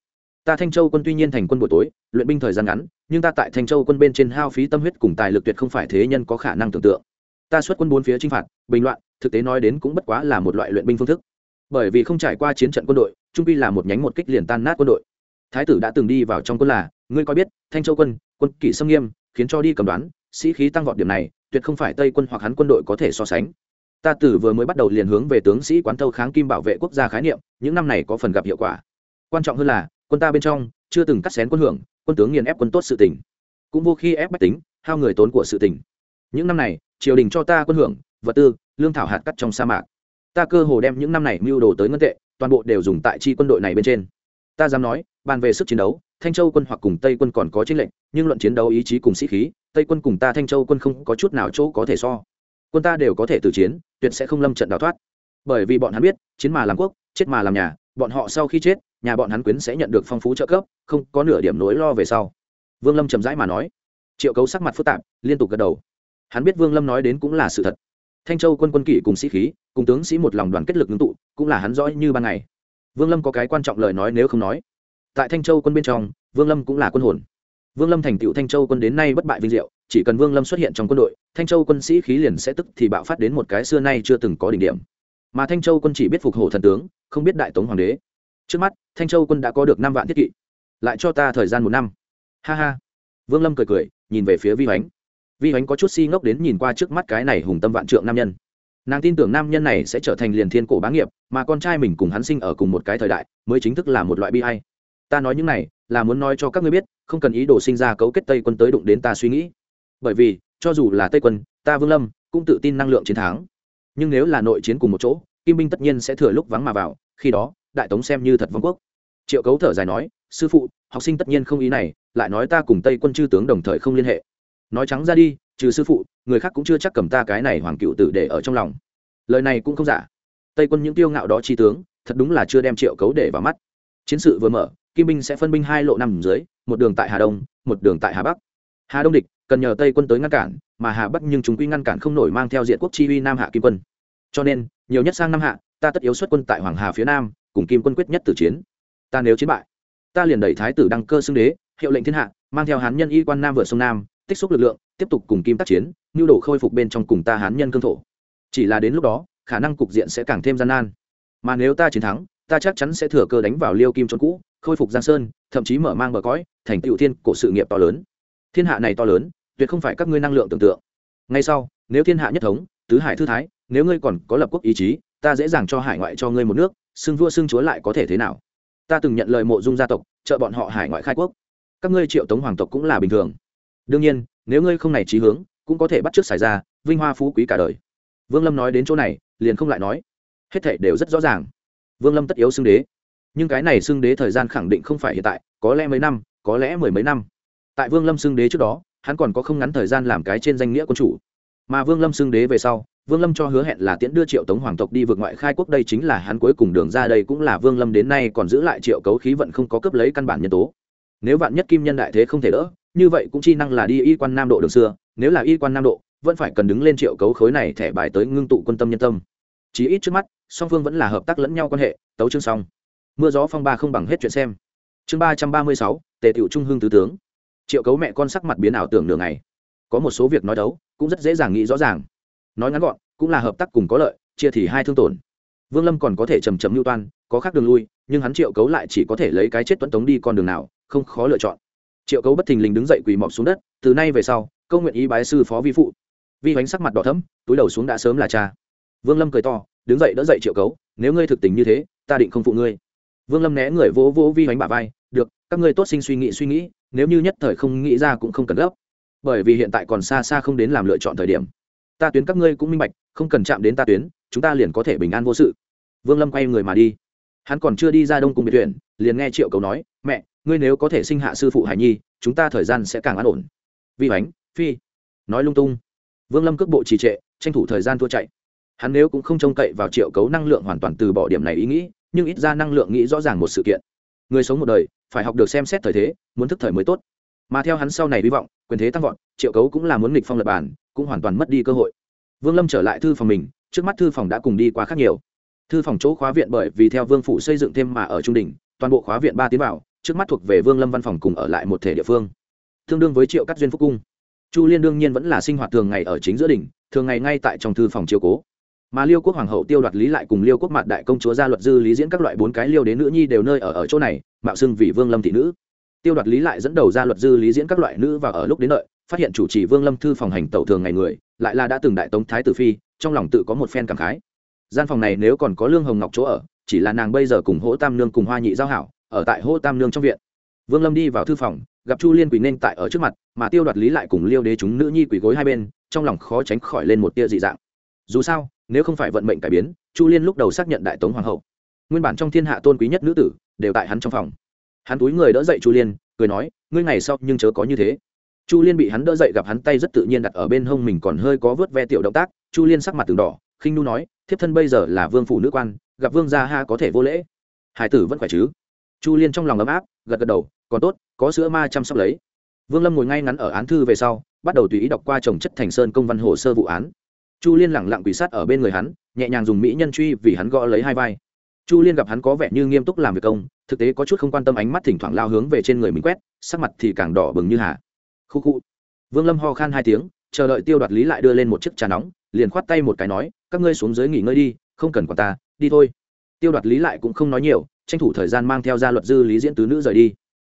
Ta thanh châu quân tuy nhiên thành quân buổi tối, luyện binh thời gian ngắn, nhưng ta tại thanh châu quân bên trên hao phí tâm huyết cùng tài lực tuyệt không phải thế nhân có khả năng tưởng tượng. Ta xuất quân bốn phía chinh phạt, bình loạn, thực tế nói đến cũng bất quá là một loại luyện binh phương thức. Bởi vì không trải qua chiến trận quân đội, trung pi là một nhánh một kích liền tan nát quân đội. Thái tử đã từng đi vào trong quân là, ngươi coi biết, thanh châu quân quân kỷ xâm nghiêm, khiến cho đi cầm đoán, sĩ khí tăng vọt điểm này, tuyệt không phải tây quân hoặc hắn quân đội có thể so sánh ta tử vừa mới bắt đầu liền hướng về tướng sĩ quán thâu kháng kim bảo vệ quốc gia khái niệm, những năm này có phần gặp hiệu quả. Quan trọng hơn là, quân ta bên trong chưa từng cắt xén quân hưởng, quân tướng nghiền ép quân tốt sự tỉnh cũng vô khi ép bách tính, hao người tốn của sự tỉnh những năm này, triều đình cho ta quân hưởng, vật tư, lương thảo hạt cắt trong sa mạc. Ta cơ hồ đem những năm này mưu đồ tới ngân tệ, toàn bộ đều dùng tại chi quân đội này bên trên. Ta dám nói, bàn về sức chiến đấu, thanh châu quân hoặc cùng tây quân còn có chiến lệnh nhưng luận chiến đấu ý chí cùng sĩ khí, tây quân cùng ta thanh châu quân không có chút nào chỗ có thể so. Quân ta đều có thể từ chiến tuyệt sẽ không lâm trận đào thoát. Bởi vì bọn hắn biết, chiến mà làm quốc, chết mà làm nhà, bọn họ sau khi chết, nhà bọn hắn quyến sẽ nhận được phong phú trợ cấp, không có nửa điểm nỗi lo về sau. Vương lâm chầm rãi mà nói. Triệu cấu sắc mặt phức tạp, liên tục gật đầu. Hắn biết vương lâm nói đến cũng là sự thật. Thanh châu quân quân kỷ cùng sĩ khí, cùng tướng sĩ một lòng đoàn kết lực ngưng tụ, cũng là hắn rõ như ban ngày. Vương lâm có cái quan trọng lời nói nếu không nói. Tại thanh châu quân bên trong, vương lâm cũng là quân hồn vương lâm thành tựu thanh châu quân đến nay bất bại vinh diệu, chỉ cần vương lâm xuất hiện trong quân đội, thanh châu quân sĩ khí liền sẽ tức thì bạo phát đến một cái xưa nay chưa từng có đỉnh điểm. Mà thanh châu quân chỉ biết phục hổ thần tướng, không biết đại tống hoàng đế. Trước mắt, thanh châu quân đã có được năm vạn thiết kỵ. Lại cho ta thời gian một năm. Ha ha. Vương lâm cười cười, nhìn về phía vi hoánh. Vi hoánh có chút si ngốc đến nhìn qua trước mắt cái này hùng tâm vạn trượng nam nhân. Nàng tin tưởng nam nhân này sẽ trở thành liền thiên cổ bá nghiệp, mà con trai mình cùng hắn sinh ở cùng một cái thời đại, mới chính thức là một loại bi hay ta nói những này là muốn nói cho các ngươi biết, không cần ý đồ sinh ra cấu kết tây quân tới đụng đến ta suy nghĩ. Bởi vì, cho dù là tây quân, ta vương lâm cũng tự tin năng lượng chiến thắng. Nhưng nếu là nội chiến cùng một chỗ, kim binh tất nhiên sẽ thừa lúc vắng mà vào, khi đó, đại tống xem như thật vong quốc. Triệu cấu thở dài nói, sư phụ, học sinh tất nhiên không ý này, lại nói ta cùng tây quân chư tướng đồng thời không liên hệ. Nói trắng ra đi, trừ sư phụ, người khác cũng chưa chắc cầm ta cái này hoàng cựu tử để ở trong lòng. Lời này cũng không giả. Tây quân những tiêu ngạo đó chi tướng, thật đúng là chưa đem triệu cấu để vào mắt. Chiến sự vừa mở kim binh sẽ phân binh hai lộ nằm dưới, một đường tại hà đông, một đường tại hà bắc. Hà đông địch, cần nhờ tây quân tới ngăn cản, mà hà bắc nhưng chúng quy ngăn cản không nổi mang theo diện quốc chi uy nam hạ kim quân. Cho nên, nhiều nhất sang Nam hạ, ta tất yếu xuất quân tại hoàng hà phía nam, cùng kim quân quyết nhất tử chiến. Ta nếu chiến bại, ta liền đẩy thái tử đăng cơ xưng đế, hiệu lệnh thiên hạ, mang theo hán nhân y quan nam vượt sông nam, tích xúc lực lượng, tiếp tục cùng kim tác chiến, nhu đồ khôi phục bên trong cùng ta hán nhân cương thổ. Chỉ là đến lúc đó, khả năng cục diện sẽ càng thêm gian nan. Mà nếu ta chiến thắng ta chắc chắn sẽ thừa cơ đánh vào liêu kim trốn cũ, khôi phục giang sơn, thậm chí mở mang bờ cõi, thành tựu thiên cổ sự nghiệp to lớn. Thiên hạ này to lớn, tuyệt không phải các ngươi năng lượng tưởng tượng. Ngay sau, nếu thiên hạ nhất thống, tứ hải thư thái, nếu ngươi còn có lập quốc ý chí, ta dễ dàng cho hải ngoại cho ngươi một nước, xưng vua xưng chúa lại có thể thế nào? Ta từng nhận lời mộ dung gia tộc, trợ bọn họ hải ngoại khai quốc. Các ngươi triệu tống hoàng tộc cũng là bình thường. Đương nhiên, nếu ngươi không này trí hướng, cũng có thể bắt chước xảy ra, vinh hoa phú quý cả đời. Vương lâm nói đến chỗ này, liền không lại nói. Hết thảy đều rất rõ ràng vương lâm tất yếu xưng đế. Nhưng cái này xưng đế thời gian khẳng định không phải hiện tại, có lẽ mấy năm, có lẽ mười mấy năm. Tại vương lâm xưng đế trước đó, hắn còn có không ngắn thời gian làm cái trên danh nghĩa quân chủ. Mà vương lâm xưng đế về sau, vương lâm cho hứa hẹn là tiễn đưa triệu tống hoàng tộc đi vượt ngoại khai quốc. Đây chính là hắn cuối cùng đường ra đây cũng là vương lâm đến nay còn giữ lại triệu cấu khí vận không có cấp lấy căn bản nhân tố. Nếu vạn nhất kim nhân đại thế không thể đỡ, như vậy cũng chi năng là đi y quan nam độ đường xưa. Nếu là y quan nam độ, vẫn phải cần đứng lên triệu cấu khối này thẻ bài tới ngưng tụ quân tâm nhân tâm. Chí ít trước mắt song phương vẫn là hợp tác lẫn nhau quan hệ, tấu chương xong. Mưa gió phong ba không bằng hết chuyện xem. Chương ba trăm ba mươi sáu, tề Tiệu trung hương tứ tướng. Triệu cấu mẹ con sắc mặt biến ảo tưởng đường này có một số việc nói đấu, cũng rất dễ dàng nghĩ rõ ràng. Nói ngắn gọn, cũng là hợp tác cùng có lợi, chia thì hai thương tổn. Vương lâm còn có thể trầm trầm mưu toan, có khác đường lui, nhưng hắn triệu cấu lại chỉ có thể lấy cái chết tuấn tống đi con đường nào, không khó lựa chọn. Triệu cấu bất thình lình đứng dậy quỳ mọc xuống đất, từ nay về sau, câu nguyện ý bái sư phó vi phụ. Vi hoánh sắc mặt đỏ thấm túi đầu xuống đã sớm là cha. Vương lâm cười to đứng dậy đỡ dậy triệu cấu, nếu ngươi thực tình như thế, ta định không phụ ngươi. Vương lâm né người vỗ vỗ vi hoánh bà vai, được, các ngươi tốt sinh suy nghĩ suy nghĩ, nếu như nhất thời không nghĩ ra cũng không cần gấp. Bởi vì hiện tại còn xa xa không đến làm lựa chọn thời điểm. Ta tuyến các ngươi cũng minh bạch, không cần chạm đến ta tuyến, chúng ta liền có thể bình an vô sự. Vương lâm quay người mà đi. Hắn còn chưa đi ra đông cung biệt thuyền liền nghe triệu cầu nói, mẹ, ngươi nếu có thể sinh hạ sư phụ hải nhi, chúng ta thời gian sẽ càng an ổn. Vi bánh phi, nói lung tung. Vương lâm cước bộ trì trệ, tranh thủ thời gian thua chạy hắn nếu cũng không trông cậy vào triệu cấu năng lượng hoàn toàn từ bỏ điểm này ý nghĩ, nhưng ít ra năng lượng nghĩ rõ ràng một sự kiện. Người sống một đời, phải học được xem xét thời thế, muốn thức thời mới tốt. Mà theo hắn sau này hy vọng, quyền thế tăng vọt, triệu cấu cũng là muốn nghịch phong lập bản, cũng hoàn toàn mất đi cơ hội. Vương lâm trở lại thư phòng mình, trước mắt thư phòng đã cùng đi qua khác nhiều. Thư phòng chỗ khóa viện bởi vì theo vương phủ xây dựng thêm mà ở trung đình toàn bộ khóa viện ba tiến vào, trước mắt thuộc về vương lâm văn phòng cùng ở lại một thể địa phương. Tương đương với triệu cắt duyên phúc cung. Chu liên đương nhiên vẫn là sinh hoạt thường ngày ở chính giữa đỉnh, thường ngày ngay tại trong thư phòng chiều cố mà liêu quốc hoàng hậu tiêu đoạt lý lại cùng liêu quốc mặt đại công chúa gia luật dư lý diễn các loại bốn cái liêu đến nữ nhi đều nơi ở ở chỗ này, mạo xưng vì vương lâm thị nữ. Tiêu đoạt lý lại dẫn đầu gia luật dư lý diễn các loại nữ và ở lúc đến đợi, phát hiện chủ trì vương lâm thư phòng hành tẩu thường ngày người, lại là đã từng đại tống thái tử phi, trong lòng tự có một phen cảm khái. Gian phòng này nếu còn có lương hồng ngọc chỗ ở, chỉ là nàng bây giờ cùng hỗ tam nương cùng hoa nhị giao hảo, ở tại hỗ tam nương trong viện. Vương lâm đi vào thư phòng, gặp chu liên quỳ nên tại ở trước mặt, mà tiêu đoạt lý lại cùng liêu đế chúng nữ nhi quỳ gối hai bên, trong lòng khó tránh khỏi lên một tia dị dạng. Dù sao nếu không phải vận mệnh cải biến, chu liên lúc đầu xác nhận đại tống hoàng hậu. Nguyên bản trong thiên hạ tôn quý nhất nữ tử, đều tại hắn trong phòng. Hắn túi người đỡ dậy chu liên, cười nói, ngươi ngày sau nhưng chớ có như thế. Chu liên bị hắn đỡ dậy gặp hắn tay rất tự nhiên đặt ở bên hông mình còn hơi có vớt ve tiểu động tác, chu liên sắc mặt từng đỏ, khinh nu nói, thiếp thân bây giờ là vương phủ nữ quan, gặp vương gia ha có thể vô lễ. Hải tử vẫn khỏe chứ? Chu liên trong lòng ấm áp, gật gật đầu, còn tốt, có sữa ma chăm sóc lấy. Vương lâm ngồi ngay ngắn ở án thư về sau, bắt đầu tùy ý đọc qua trồng chất thành sơn công văn hồ sơ vụ án chu liên lẳng lặng quỳ sát ở bên người hắn, nhẹ nhàng dùng mỹ nhân truy vì hắn gõ lấy hai vai. Chu liên gặp hắn có vẻ như nghiêm túc làm việc công, thực tế có chút không quan tâm ánh mắt thỉnh thoảng lao hướng về trên người mình quét, sắc mặt thì càng đỏ bừng như hà. Khu khu. Vương lâm ho khan hai tiếng, chờ đợi tiêu đoạt lý lại đưa lên một chiếc trà nóng, liền khoát tay một cái nói, các ngươi xuống dưới nghỉ ngơi đi, không cần quản ta, đi thôi. Tiêu đoạt lý lại cũng không nói nhiều, tranh thủ thời gian mang theo gia luật dư lý diễn tứ nữ rời đi.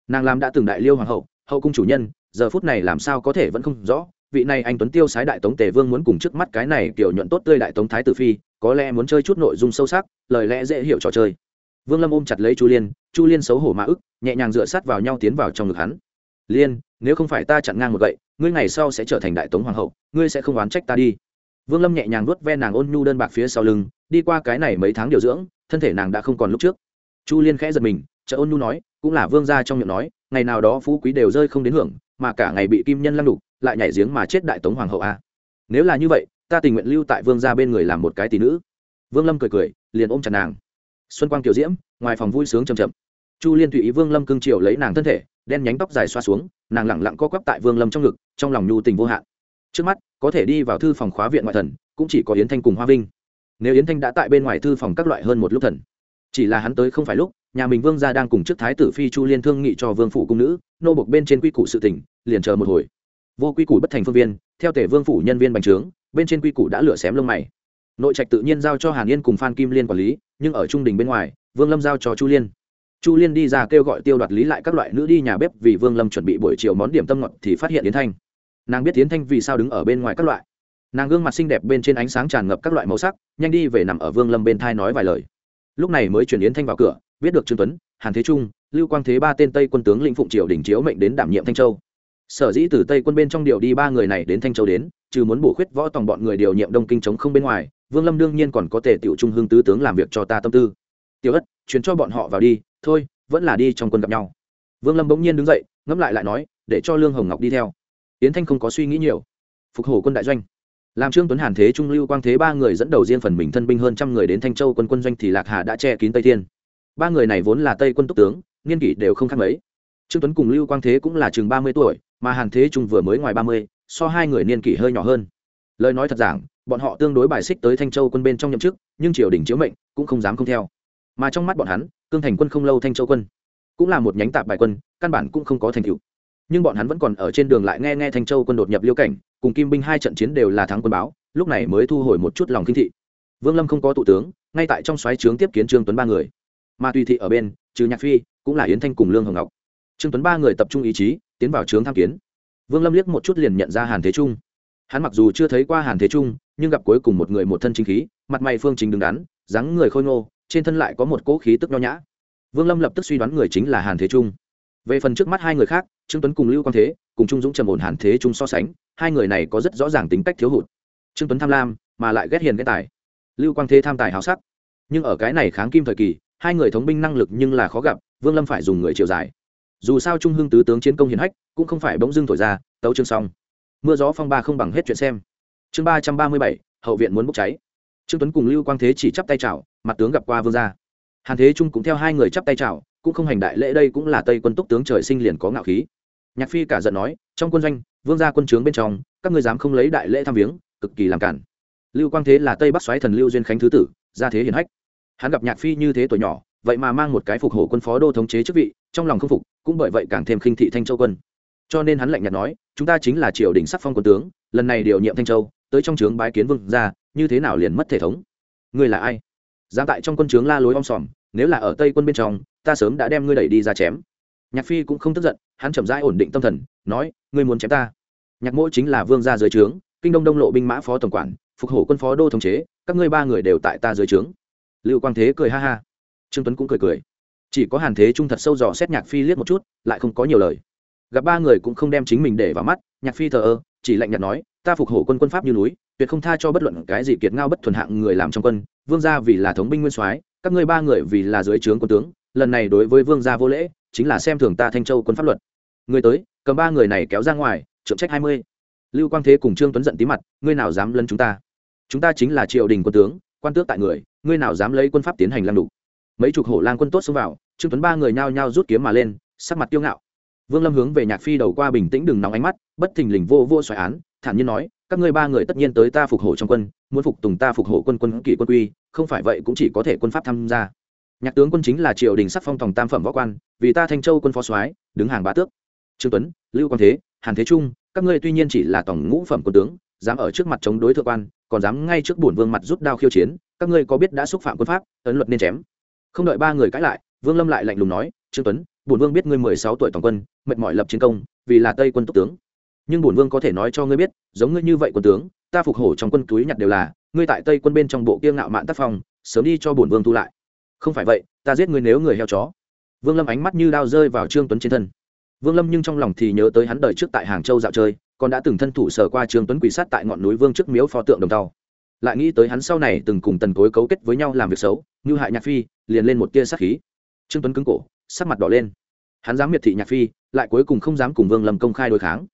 Nàng làm đã từng đại liêu hoàng hậu hậu cung chủ nhân, giờ phút này làm sao có thể vẫn không rõ vị này anh tuấn tiêu sái đại tống tề vương muốn cùng trước mắt cái này kiểu nhuận tốt tươi đại tống thái tử phi, có lẽ muốn chơi chút nội dung sâu sắc, lời lẽ dễ hiểu trò chơi. Vương lâm ôm chặt lấy chu liên chu liên xấu hổ mã ức, nhẹ nhàng dựa sát vào nhau tiến vào trong ngực hắn. Liên, nếu không phải ta chặn ngang một gậy, ngươi ngày sau sẽ trở thành đại tống hoàng hậu, ngươi sẽ không oán trách ta đi. Vương lâm nhẹ nhàng nuốt ve nàng ôn nhu đơn bạc phía sau lưng, đi qua cái này mấy tháng điều dưỡng, thân thể nàng đã không còn lúc trước. Chu liên khẽ giật mình chợ ôn nhu nói, cũng là vương gia trong miệng nói, ngày nào đó phú quý đều rơi không đến hưởng mà cả ngày bị kim nhân lăng đục, lại nhảy giếng mà chết đại tống hoàng hậu a. Nếu là như vậy, ta tình nguyện lưu tại vương gia bên người làm một cái tỷ nữ. Vương lâm cười cười, liền ôm chặt nàng. Xuân quang kiều diễm, ngoài phòng vui sướng chầm chậm. Chu liên tùy ý vương lâm cưng chiều lấy nàng thân thể, đen nhánh tóc dài xoa xuống, nàng lẳng lặng co quắp tại vương lâm trong ngực, trong lòng nhu tình vô hạn. Trước mắt, có thể đi vào thư phòng khóa viện ngoại thần, cũng chỉ có yến thanh cùng hoa vinh. Nếu yến thanh đã tại bên ngoài thư phòng các loại hơn một lúc thần, chỉ là hắn tới không phải lúc nhà mình vương gia đang cùng trước thái tử phi chu liên thương nghị cho vương phủ cung nữ, nô bộc bên trên quy củ sự tỉnh liền chờ một hồi. Vô quy củ bất thành phương viên, theo tể vương phủ nhân viên bành trướng, bên trên quy củ đã lửa xém lông mày. Nội trạch tự nhiên giao cho hàn yên cùng phan kim liên quản lý, nhưng ở trung đình bên ngoài, vương lâm giao cho chu liên. Chu liên đi ra kêu gọi tiêu đoạt lý lại các loại nữ đi nhà bếp vì vương lâm chuẩn bị buổi chiều món điểm tâm ngọt thì phát hiện yến thanh. Nàng biết yến thanh vì sao đứng ở bên ngoài các loại. Nàng gương mặt xinh đẹp bên trên ánh sáng tràn ngập các loại màu sắc, nhanh đi về nằm ở vương lâm bên thai nói vài lời. Lúc này mới chuyển yến thanh vào cửa biết được trương tuấn, hàn thế trung, lưu quang thế ba tên tây quân tướng lĩnh phụng triều đình chiếu mệnh đến đảm nhiệm thanh châu. Sở dĩ từ tây quân bên trong điều đi ba người này đến thanh châu đến, trừ muốn bổ khuyết võ tòng bọn người điều nhiệm đông kinh chống không bên ngoài, vương lâm đương nhiên còn có thể tiểu trung hương tứ tướng làm việc cho ta tâm tư. Tiểu ất chuyến cho bọn họ vào đi, thôi, vẫn là đi trong quân gặp nhau. Vương lâm bỗng nhiên đứng dậy, ngẫm lại lại nói, để cho lương hồng ngọc đi theo. Yến thanh không có suy nghĩ nhiều. Phục hồi quân đại doanh. Làm trương tuấn, hàn thế trung, lưu quang thế ba người dẫn đầu riêng phần mình thân binh hơn trăm người đến thanh châu quân quân doanh thì lạc hà đã che kín tây thiên ba người này vốn là tây quân túc tướng, niên kỷ đều không khác mấy. Trương tuấn cùng lưu quang thế cũng là chừng ba mươi tuổi, mà hàn thế trung vừa mới ngoài ba mươi, so hai người niên kỷ hơi nhỏ hơn. Lời nói thật giảng, bọn họ tương đối bài xích tới thanh châu quân bên trong nhậm chức, nhưng triều đình chiếu mệnh cũng không dám không theo. Mà trong mắt bọn hắn, cương thành quân không lâu thanh châu quân, cũng là một nhánh tạp bài quân, căn bản cũng không có thành tựu. Nhưng bọn hắn vẫn còn ở trên đường lại nghe nghe thanh châu quân đột nhập liêu cảnh, cùng kim binh hai trận chiến đều là thắng quân báo, lúc này mới thu hồi một chút lòng kinh thị. Vương lâm không có tụ tướng, ngay tại trong xoáy trướng tiếp kiến trương tuấn ba người mà tùy thị ở bên, trừ nhạc phi, cũng là yến thanh cùng lương hồng ngọc. Trương tuấn ba người tập trung ý chí, tiến vào trướng tham kiến. Vương lâm liếc một chút liền nhận ra hàn thế trung. Hắn mặc dù chưa thấy qua hàn thế trung, nhưng gặp cuối cùng một người một thân chính khí, mặt mày phương chính đứng đắn, dáng người khôi ngô, trên thân lại có một cỗ khí tức nho nhã. Vương lâm lập tức suy đoán người chính là hàn thế trung. Về phần trước mắt hai người khác, trương tuấn cùng lưu quang thế, cùng trung dũng trầm ổn hàn thế trung so sánh, hai người này có rất rõ ràng tính cách thiếu hụt. Trương tuấn tham lam, mà lại ghét hiền ghét tài. Lưu quang thế tham tài háo sắc. Nhưng ở cái này kháng kim thời kỳ hai người thống binh năng lực nhưng là khó gặp, vương lâm phải dùng người chiều dài. Dù sao trung hưng tứ tướng chiến công hiển hách, cũng không phải bỗng dưng thổi ra, tấu chương xong. Mưa gió phong ba không bằng hết chuyện xem. Chương ba trăm ba mươi bảy, hậu viện muốn bốc cháy. Trương tuấn cùng lưu quang thế chỉ chắp tay chào, mặt tướng gặp qua vương gia. Hàn thế trung cũng theo hai người chắp tay chào, cũng không hành đại lễ đây cũng là tây quân túc tướng trời sinh liền có ngạo khí. Nhạc phi cả giận nói, trong quân doanh, vương gia quân trướng bên trong, các ngươi dám không lấy đại lễ tham viếng, cực kỳ làm cản. Lưu quang thế là tây bắc xoáy thần lưu duyên khánh thứ tử, gia thế hiển hách hắn gặp nhạc phi như thế tuổi nhỏ, vậy mà mang một cái phục hổ quân phó đô thống chế chức vị, trong lòng không phục, cũng bởi vậy càng thêm khinh thị thanh châu quân. Cho nên hắn lạnh nhạt nói, chúng ta chính là triều đình sắc phong quân tướng, lần này điều nhiệm thanh châu, tới trong trướng bái kiến vương ra như thế nào liền mất thể thống? Ngươi là ai? Dám tại trong quân trướng la lối om sòm, nếu là ở tây quân bên trong, ta sớm đã đem ngươi đẩy đi ra chém. Nhạc phi cũng không tức giận, hắn chậm rãi ổn định tâm thần, nói, ngươi muốn chém ta? Nhạc mỗi chính là vương gia dưới trướng, kinh đông đông lộ binh mã phó tổng quản, phục hổ quân phó đô thống chế, các ngươi ba người đều tại ta dưới trướng lưu quang thế cười ha ha. Trương tuấn cũng cười cười. Chỉ có hàn thế trung thật sâu dò xét nhạc phi liếc một chút, lại không có nhiều lời. Gặp ba người cũng không đem chính mình để vào mắt, nhạc phi thờ ơ, chỉ lạnh nhạt nói, ta phục hổ quân quân pháp như núi, tuyệt không tha cho bất luận cái gì kiệt ngao bất thuần hạng người làm trong quân. Vương gia vì là thống binh nguyên soái, các ngươi ba người vì là dưới trướng quân tướng, lần này đối với vương gia vô lễ, chính là xem thường ta thanh châu quân pháp luật. Người tới, cầm ba người này kéo ra ngoài, trượng trách hai mươi. Lưu quang thế cùng trương tuấn giận tí mặt, ngươi nào dám lân chúng ta? Chúng ta chính là triều đình quân tướng quan tước tại người, ngươi nào dám lấy quân pháp tiến hành lăng đục? Mấy chục hổ lang quân tốt xông vào, trương tuấn ba người nhao nhao rút kiếm mà lên, sắc mặt kiêu ngạo. Vương lâm hướng về nhạc phi đầu qua bình tĩnh đừng nóng ánh mắt, bất thình lình vô vô xoài án, thản nhiên nói, các ngươi ba người tất nhiên tới ta phục hộ trong quân, muốn phục tùng ta phục hộ quân quân kỷ quân quy, không phải vậy cũng chỉ có thể quân pháp tham gia. Nhạc tướng quân chính là triều đình sắc phong tòng tam phẩm võ quan, vì ta thanh châu quân phó soái, đứng hàng bá tước. Trương tuấn, lưu quang thế, hàn thế trung, các ngươi tuy nhiên chỉ là tổng ngũ phẩm quân tướng, dám ở trước mặt chống đối thượng quan còn dám ngay trước bổn vương mặt rút đao khiêu chiến, các ngươi có biết đã xúc phạm quân pháp, ấn luật nên chém. Không đợi ba người cãi lại, vương lâm lại lạnh lùng nói, trương tuấn, bổn vương biết ngươi mười sáu tuổi toàn quân, mệt mỏi lập chiến công, vì là tây quân túc tướng. Nhưng bổn vương có thể nói cho ngươi biết, giống ngươi như vậy quân tướng, ta phục hổ trong quân túi nhặt đều là, ngươi tại tây quân bên trong bộ kiêng ngạo mạn tác phong, sớm đi cho bổn vương thu lại. Không phải vậy, ta giết ngươi nếu người heo chó. Vương lâm ánh mắt như đao rơi vào trương tuấn trên thân. Vương lâm nhưng trong lòng thì nhớ tới hắn đời trước tại hàng châu dạo chơi còn đã từng thân thủ sở qua trương tuấn quỷ sát tại ngọn núi vương trước miếu pho tượng đồng tàu lại nghĩ tới hắn sau này từng cùng tần cối cấu kết với nhau làm việc xấu, như hại nhạc phi, liền lên một tia sát khí. Trương tuấn cứng cổ, sắc mặt đỏ lên. Hắn dám miệt thị nhạc phi, lại cuối cùng không dám cùng vương lâm công khai đối kháng.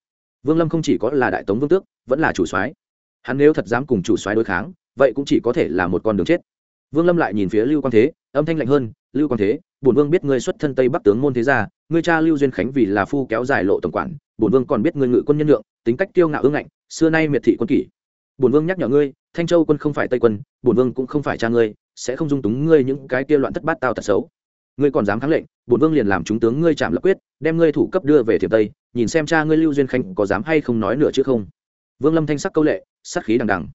Vương lâm không chỉ có là đại tống vương tước, vẫn là chủ soái. Hắn nếu thật dám cùng chủ soái đối kháng, vậy cũng chỉ có thể là một con đường chết. Vương lâm lại nhìn phía lưu quang thế, âm thanh lạnh hơn lưu quang thế, bổn vương biết ngươi xuất thân tây bắc tướng môn thế gia, ngươi cha lưu duyên khánh vì là phu kéo dài lộ tổng quản, bổn vương còn biết ngươi ngự quân nhân lượng, tính cách kiêu ngạo ương ngạnh, xưa nay miệt thị quân kỷ. Bổn vương nhắc nhở ngươi, thanh châu quân không phải tây quân, bổn vương cũng không phải cha ngươi, sẽ không dung túng ngươi những cái kia loạn thất bát tao tật xấu. Ngươi còn dám kháng lệnh, bổn vương liền làm chúng tướng ngươi chạm lập quyết, đem ngươi thủ cấp đưa về thiểm tây, nhìn xem cha ngươi lưu duyên khánh có dám hay không nói nữa chứ không. Vương lâm thanh sắc câu lệ sắc khí đằng đằng.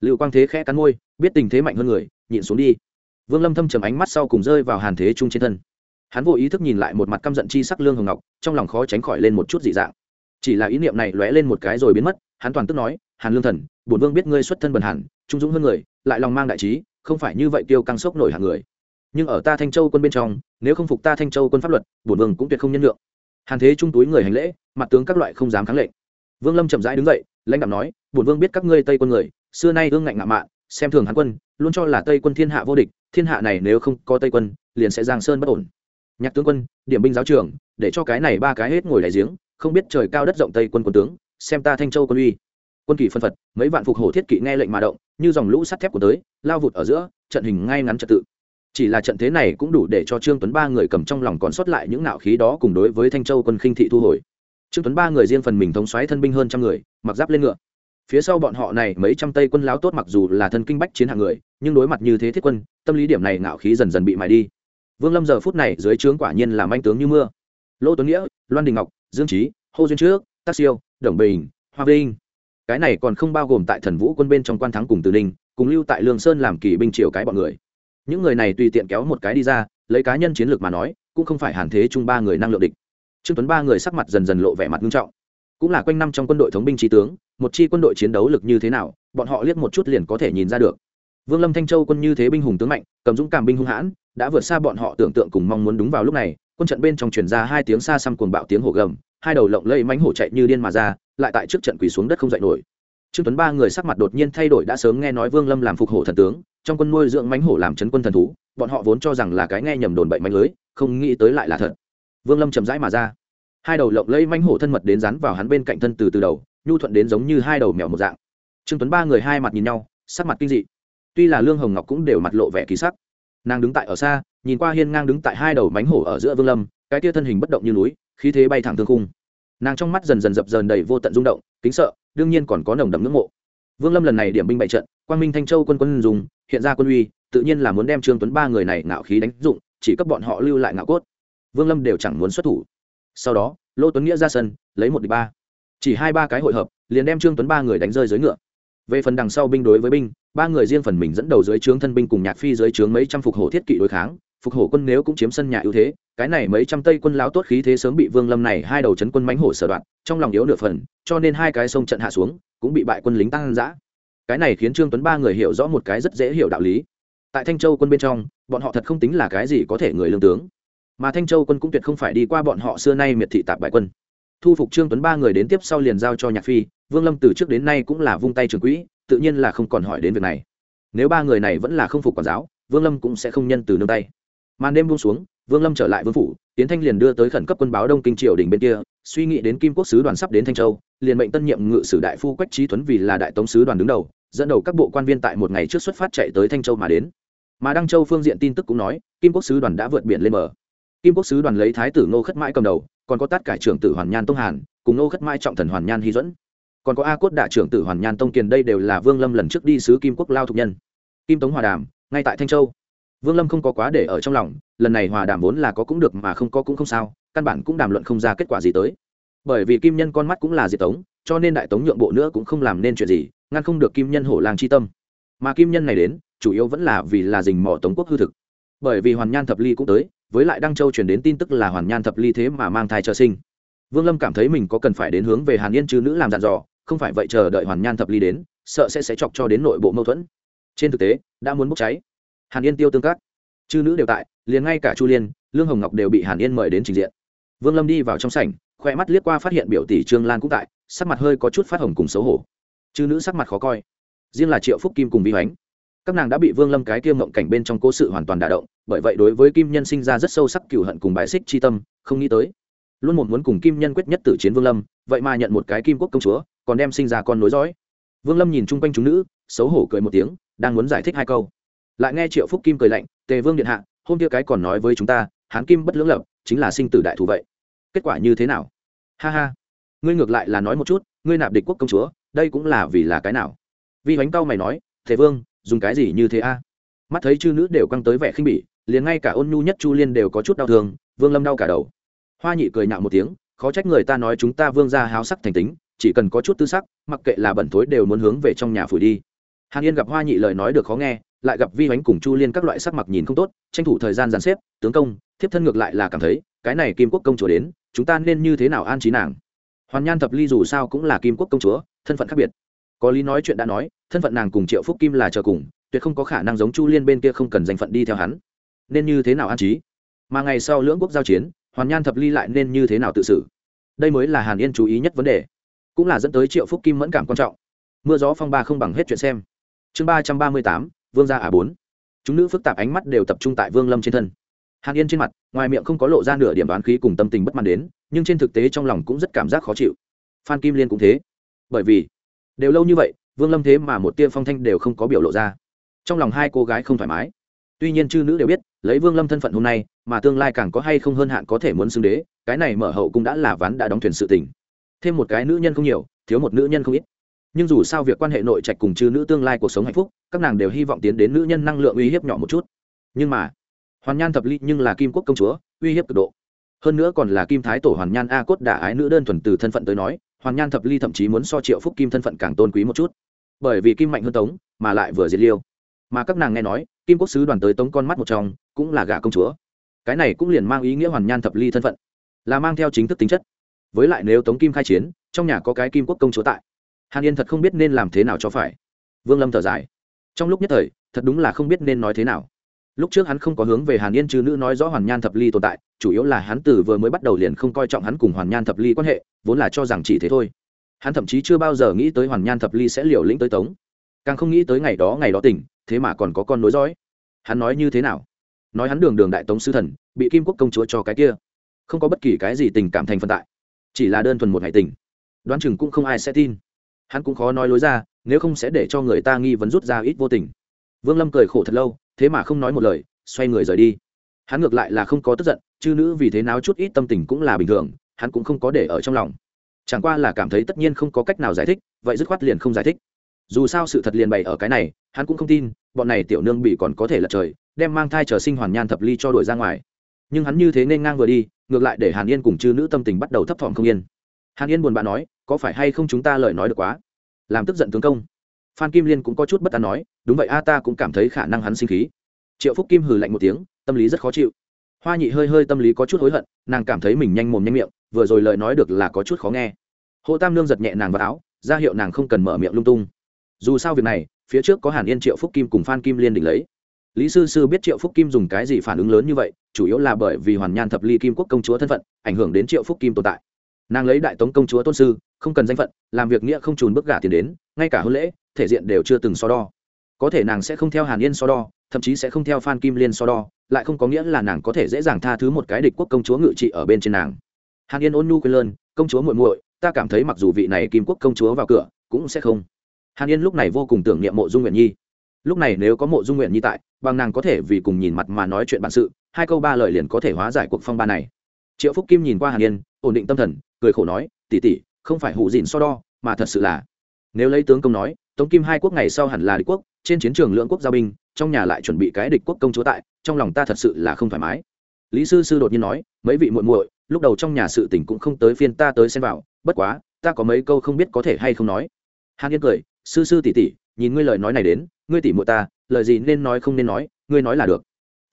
Lưu quang thế khẽ cắn môi, biết tình thế mạnh hơn người, nhịn xuống đi vương lâm thâm trầm ánh mắt sau cùng rơi vào hàn thế trung trên thân. Hắn vô ý thức nhìn lại một mặt căm giận chi sắc lương hồng ngọc, trong lòng khó tránh khỏi lên một chút dị dạng. Chỉ là ý niệm này lóe lên một cái rồi biến mất, hắn toàn tức nói, hàn lương thần, bổn vương biết ngươi xuất thân bần hàn, trung dũng hơn người, lại lòng mang đại trí, không phải như vậy tiêu căng sốc nổi hàng người. Nhưng ở ta thanh châu quân bên trong, nếu không phục ta thanh châu quân pháp luật, bổn vương cũng tuyệt không nhân lượng hàn thế trung túi người hành lễ, mặt tướng các loại không dám kháng lệnh. Vương lâm chậm rãi đứng dậy, lãnh đạo nói, bổn vương biết các ngươi tây quân người, xưa nay ương ngạnh ngạo mạn, xem thường hàn quân, luôn cho là tây quân thiên hạ vô địch thiên hạ này nếu không có tây quân, liền sẽ giang sơn bất ổn. Nhạc tướng quân, điểm binh giáo trường, để cho cái này ba cái hết ngồi đại giếng, không biết trời cao đất rộng tây quân quân tướng, xem ta thanh châu quân uy. Quân kỳ phân phật, mấy vạn phục hổ thiết kỵ nghe lệnh mà động, như dòng lũ sắt thép của tới, lao vụt ở giữa, trận hình ngay ngắn trật tự. Chỉ là trận thế này cũng đủ để cho trương tuấn ba người cầm trong lòng còn sót lại những nạo khí đó cùng đối với thanh châu quân khinh thị thu hồi. Trương tuấn ba người riêng phần mình thống xoáy thân binh hơn trăm người, mặc giáp lên ngựa phía sau bọn họ này mấy trăm tây quân láo tốt mặc dù là thân kinh bách chiến hạng người, nhưng đối mặt như thế thiết quân, tâm lý điểm này ngạo khí dần dần bị mài đi. Vương lâm giờ phút này dưới trướng quả nhiên là manh tướng như mưa. Lô tuấn nghĩa, loan đình ngọc, dương trí hô duyên trước tác siêu, đồng bình, hoa vinh. Cái này còn không bao gồm tại thần vũ quân bên trong quan thắng cùng từ ninh, cùng lưu tại lương sơn làm kỳ binh triều cái bọn người. Những người này tùy tiện kéo một cái đi ra, lấy cá nhân chiến lược mà nói, cũng không phải hàn thế chung ba người năng lượng địch. Trương tuấn ba người sắc mặt dần dần lộ vẻ mặt nghiêm trọng. Cũng là quanh năm trong quân đội thống binh trí tướng một chi quân đội chiến đấu lực như thế nào, bọn họ liếc một chút liền có thể nhìn ra được. Vương lâm thanh châu quân như thế binh hùng tướng mạnh, cầm dũng cảm binh hung hãn, đã vượt xa bọn họ tưởng tượng cùng mong muốn đúng vào lúc này, quân trận bên trong truyền ra hai tiếng xa xăm cuồng bạo tiếng hổ gầm, hai đầu lộng lây mánh hổ chạy như điên mà ra, lại tại trước trận quỳ xuống đất không dậy nổi. Trương tuấn ba người sắc mặt đột nhiên thay đổi đã sớm nghe nói vương lâm làm phục hổ thần tướng, trong quân nuôi dưỡng mánh hổ làm chấn quân thần thú, bọn họ vốn cho rằng là cái nghe nhầm đồn bậy mánh lưới, không nghĩ tới lại là thật. Vương lâm chậm rãi mà ra. Hai đầu lộng lây mánh hổ thân mật đến rắn vào hắn bên cạnh thân từ từ đầu nhu thuận đến giống như hai đầu mèo một dạng. Trương tuấn ba người hai mặt nhìn nhau, sắc mặt kinh dị. Tuy là lương hồng ngọc cũng đều mặt lộ vẻ kỳ sắc. Nàng đứng tại ở xa, nhìn qua hiên ngang đứng tại hai đầu mánh hổ ở giữa vương lâm, cái tia thân hình bất động như núi, khí thế bay thẳng thương khung. Nàng trong mắt dần dần dập dờn đầy vô tận rung động, kính sợ, đương nhiên còn có nồng đậm ngưỡng mộ. Vương lâm lần này điểm binh bại trận, quang minh thanh châu quân quân dùng, hiện ra quân uy, tự nhiên là muốn đem trương tuấn ba người này ngạo khí đánh dụng, chỉ cấp bọn họ lưu lại ngạo cốt. Vương lâm đều chẳng muốn xuất thủ. Sau đó, lô tuấn nghĩa ra sân, lấy một đ ba chỉ hai ba cái hội hợp, liền đem trương tuấn ba người đánh rơi dưới ngựa. Về phần đằng sau binh đối với binh, ba người riêng phần mình dẫn đầu dưới trướng thân binh cùng nhạc phi dưới trướng mấy trăm phục hổ thiết kỵ đối kháng, phục hổ quân nếu cũng chiếm sân nhà ưu thế, cái này mấy trăm tây quân láo tốt khí thế sớm bị vương lâm này hai đầu chấn quân mánh hổ sở đoạn, trong lòng yếu nửa phần, cho nên hai cái sông trận hạ xuống, cũng bị bại quân lính tăng giã cái này khiến trương tuấn ba người hiểu rõ một cái rất dễ hiểu đạo lý. Tại thanh châu quân bên trong, bọn họ thật không tính là cái gì có thể người lương tướng. Mà thanh châu quân cũng tuyệt không phải đi qua bọn họ xưa nay miệt thị tạp bại quân thu phục trương tuấn ba người đến tiếp sau liền giao cho nhạc phi, vương lâm từ trước đến nay cũng là vung tay trường quỹ, tự nhiên là không còn hỏi đến việc này. Nếu ba người này vẫn là không phục quản giáo, vương lâm cũng sẽ không nhân từ nương tay. Màn đêm buông xuống, vương lâm trở lại vương phủ tiến thanh liền đưa tới khẩn cấp quân báo đông kinh triều đình bên kia, suy nghĩ đến kim quốc sứ đoàn sắp đến thanh châu, liền mệnh tân nhiệm ngự sử đại phu quách trí tuấn vì là đại tống sứ đoàn đứng đầu, dẫn đầu các bộ quan viên tại một ngày trước xuất phát chạy tới thanh châu mà đến. Mà đăng châu phương diện tin tức cũng nói, kim quốc sứ đoàn đã vượt biển lên bờ. Kim quốc sứ đoàn lấy thái tử ngô khất mãi cầm đầu còn có tát cải trưởng tử hoàn nhan tông hàn, cùng nô khất mai trọng thần hoàn nhan hy dẫn còn có a cốt đại trưởng tử hoàn nhan tông kiền đây đều là vương lâm lần trước đi sứ kim quốc lao thục nhân. Kim tống hòa đàm, ngay tại thanh châu. Vương lâm không có quá để ở trong lòng, lần này hòa đàm vốn là có cũng được mà không có cũng không sao, căn bản cũng đàm luận không ra kết quả gì tới. Bởi vì kim nhân con mắt cũng là diệt tống, cho nên đại tống nhượng bộ nữa cũng không làm nên chuyện gì, ngăn không được kim nhân hổ làng chi tâm. Mà kim nhân này đến, chủ yếu vẫn là vì là dình mỏ tống quốc hư thực bởi vì hoàn nhan thập ly cũng tới, với lại đăng châu truyền đến tin tức là hoàn nhan thập ly thế mà mang thai chờ sinh. Vương lâm cảm thấy mình có cần phải đến hướng về hàn yên chư nữ làm dặn dò, không phải vậy chờ đợi hoàn nhan thập ly đến, sợ sẽ sẽ chọc cho đến nội bộ mâu thuẫn. Trên thực tế, đã muốn bốc cháy. Hàn yên tiêu tương cát chư nữ đều tại, liền ngay cả chu liên, lương hồng ngọc đều bị hàn yên mời đến trình diện. Vương lâm đi vào trong sảnh, khoe mắt liếc qua phát hiện biểu tỷ trương lan cũng tại, sắc mặt hơi có chút phát hồng cùng xấu hổ. Chư nữ sắc mặt khó coi. Riêng là triệu phúc kim cùng vi hoánh các nàng đã bị vương lâm cái kia mộng cảnh bên trong cố sự hoàn toàn đả động, bởi vậy đối với kim nhân sinh ra rất sâu sắc cựu hận cùng bãi xích c h i tâm, không nghĩ tới. Luôn một muốn cùng kim nhân quyết nhất tử chiến vương lâm, vậy mà nhận một cái kim quốc công chúa, còn đem sinh ra con nối dõi. Vương lâm nhìn chung quanh chúng nữ, xấu hổ cười một tiếng, đang muốn giải thích hai câu. Lại nghe triệu phúc kim cười lạnh, tề vương điện hạ, hôm kia cái còn nói với chúng ta, hán kim bất lưỡng lập, chính là sinh tử đại thù vậy. Kết quả như thế nào? Ha ha, ngươi ngược lại là nói một chút, ngươi nạp địch quốc công chúa, đây cũng là vì là cái nào? Vi bánh cao mày nói thế vương dùng cái gì như thế a? Mắt thấy chư nữ đều căng tới vẻ khinh bỉ, liền ngay cả ôn nhu nhất chu liên đều có chút đau thương, vương lâm đau cả đầu. Hoa nhị cười nhạo một tiếng, khó trách người ta nói chúng ta vương ra háo sắc thành tính, chỉ cần có chút tư sắc, mặc kệ là bẩn thối đều muốn hướng về trong nhà phủi đi. Hàn yên gặp hoa nhị lời nói được khó nghe, lại gặp vi bánh cùng chu liên các loại sắc mặc nhìn không tốt, tranh thủ thời gian dàn xếp, tướng công, thiếp thân ngược lại là cảm thấy, cái này kim quốc công chúa đến, chúng ta nên như thế nào an trí nàng? Hoàn nhan thập ly dù sao cũng là kim quốc công chúa, thân phận khác biệt có lý nói chuyện đã nói, thân phận nàng cùng triệu phúc kim là chờ cùng, tuyệt không có khả năng giống chu liên bên kia không cần danh phận đi theo hắn. Nên như thế nào an trí? Mà ngày sau lưỡng quốc giao chiến, hoàn nhan thập ly lại nên như thế nào tự xử? Đây mới là hàn yên chú ý nhất vấn đề. Cũng là dẫn tới triệu phúc kim mẫn cảm quan trọng. Mưa gió phong ba không bằng hết chuyện xem. Chương ba trăm ba mươi tám, vương gia ả bốn. Chúng nữ phức tạp ánh mắt đều tập trung tại vương lâm trên thân. Hàn yên trên mặt, ngoài miệng không có lộ ra nửa điểm đoán khí cùng tâm tình bất mãn đến, nhưng trên thực tế trong lòng cũng rất cảm giác khó chịu. Phan kim liên cũng thế. Bởi vì đều lâu như vậy, vương lâm thế mà một tia phong thanh đều không có biểu lộ ra. Trong lòng hai cô gái không thoải mái. Tuy nhiên chư nữ đều biết, lấy vương lâm thân phận hôm nay, mà tương lai càng có hay không hơn hạn có thể muốn xưng đế, cái này mở hậu cũng đã là ván đã đóng thuyền sự tình. Thêm một cái nữ nhân không nhiều, thiếu một nữ nhân không ít. Nhưng dù sao việc quan hệ nội trạch cùng chư nữ tương lai cuộc sống hạnh phúc, các nàng đều hy vọng tiến đến nữ nhân năng lượng uy hiếp nhỏ một chút. Nhưng mà, hoàn nhan thập ly nhưng là kim quốc công chúa, uy hiếp cực độ. Hơn nữa còn là kim thái tổ hoàn nhan a cốt đả ái nữ đơn thuần từ thân phận tới nói hoàn nhan thập ly thậm chí muốn so triệu phúc kim thân phận càng tôn quý một chút. Bởi vì kim mạnh hơn tống, mà lại vừa diệt liêu. Mà các nàng nghe nói, kim quốc sứ đoàn tới tống con mắt một trong, cũng là gả công chúa. Cái này cũng liền mang ý nghĩa hoàn nhan thập ly thân phận, là mang theo chính thức tính chất. Với lại nếu tống kim khai chiến, trong nhà có cái kim quốc công chúa tại, hàn yên thật không biết nên làm thế nào cho phải. Vương lâm thở dài. Trong lúc nhất thời, thật đúng là không biết nên nói thế nào lúc trước hắn không có hướng về hàn yên trừ nữ nói rõ hoàn nhan thập ly tồn tại, chủ yếu là hắn từ vừa mới bắt đầu liền không coi trọng hắn cùng hoàn nhan thập ly quan hệ, vốn là cho rằng chỉ thế thôi. Hắn thậm chí chưa bao giờ nghĩ tới hoàn nhan thập ly sẽ liều lĩnh tới tống. Càng không nghĩ tới ngày đó ngày đó tỉnh, thế mà còn có con nối dõi. Hắn nói như thế nào? Nói hắn đường đường đại tống sư thần, bị kim quốc công chúa cho cái kia. Không có bất kỳ cái gì tình cảm thành phân tại. Chỉ là đơn thuần một ngày tình đoán chừng cũng không ai sẽ tin. Hắn cũng khó nói lối ra, nếu không sẽ để cho người ta nghi vấn rút ra ít vô tình vương lâm cười khổ thật lâu, thế mà không nói một lời, xoay người rời đi. Hắn ngược lại là không có tức giận, chư nữ vì thế nào chút ít tâm tình cũng là bình thường, hắn cũng không có để ở trong lòng. Chẳng qua là cảm thấy tất nhiên không có cách nào giải thích, vậy dứt khoát liền không giải thích. Dù sao sự thật liền bày ở cái này, hắn cũng không tin, bọn này tiểu nương bị còn có thể lật trời, đem mang thai chờ sinh hoàn nhan thập ly cho đuổi ra ngoài. Nhưng hắn như thế nên ngang vừa đi, ngược lại để hàn yên cùng chư nữ tâm tình bắt đầu thấp thỏm không yên. Hàn yên buồn bã nói, có phải hay không chúng ta lời nói được quá? Làm tức giận tướng công phan kim liên cũng có chút bất an nói, đúng vậy a, ta cũng cảm thấy khả năng hắn sinh khí. Triệu phúc kim hừ lạnh một tiếng, tâm lý rất khó chịu. Hoa nhị hơi hơi tâm lý có chút hối hận, nàng cảm thấy mình nhanh mồm nhanh miệng, vừa rồi lời nói được là có chút khó nghe. Hồ tam nương giật nhẹ nàng vào áo, ra hiệu nàng không cần mở miệng lung tung. Dù sao việc này, phía trước có hàn yên triệu phúc kim cùng phan kim liên định lấy. Lý sư sư biết triệu phúc kim dùng cái gì phản ứng lớn như vậy, chủ yếu là bởi vì hoàn nhan thập ly kim quốc công chúa thân phận, ảnh hưởng đến triệu phúc kim tồn tại. Nàng lấy đại tống công chúa tôn sư, không cần danh phận, làm việc nghĩa không trùn bước gả tiền đến, ngay cả hôn lễ thể diện đều chưa từng so đo. Có thể nàng sẽ không theo hàn yên so đo, thậm chí sẽ không theo phan kim liên so đo, lại không có nghĩa là nàng có thể dễ dàng tha thứ một cái địch quốc công chúa ngự trị ở bên trên nàng. Hàn yên ôn nhu quên lơn, công chúa muội muội, ta cảm thấy mặc dù vị này kim quốc công chúa vào cửa, cũng sẽ không. Hàn yên lúc này vô cùng tưởng niệm mộ dung nguyện nhi. Lúc này nếu có mộ dung nguyện nhi tại, bằng nàng có thể vì cùng nhìn mặt mà nói chuyện bản sự, hai câu ba lời liền có thể hóa giải cuộc phong ba này. Triệu phúc kim nhìn qua hàn yên, ổn định tâm thần, cười khổ nói tỉ tỉ không phải hủ dịn so đo, mà thật sự là. Nếu lấy tướng công nói tống kim hai quốc ngày sau hẳn là địch quốc, trên chiến trường lưỡng quốc giao binh, trong nhà lại chuẩn bị cái địch quốc công chúa tại, trong lòng ta thật sự là không thoải mái. Lý sư sư đột nhiên nói, mấy vị muội muội, lúc đầu trong nhà sự tình cũng không tới phiên ta tới xem vào, bất quá, ta có mấy câu không biết có thể hay không nói. Hàn yên cười, sư sư tỷ tỷ, nhìn ngươi lời nói này đến, ngươi tỷ muội ta, lời gì nên nói không nên nói, ngươi nói là được.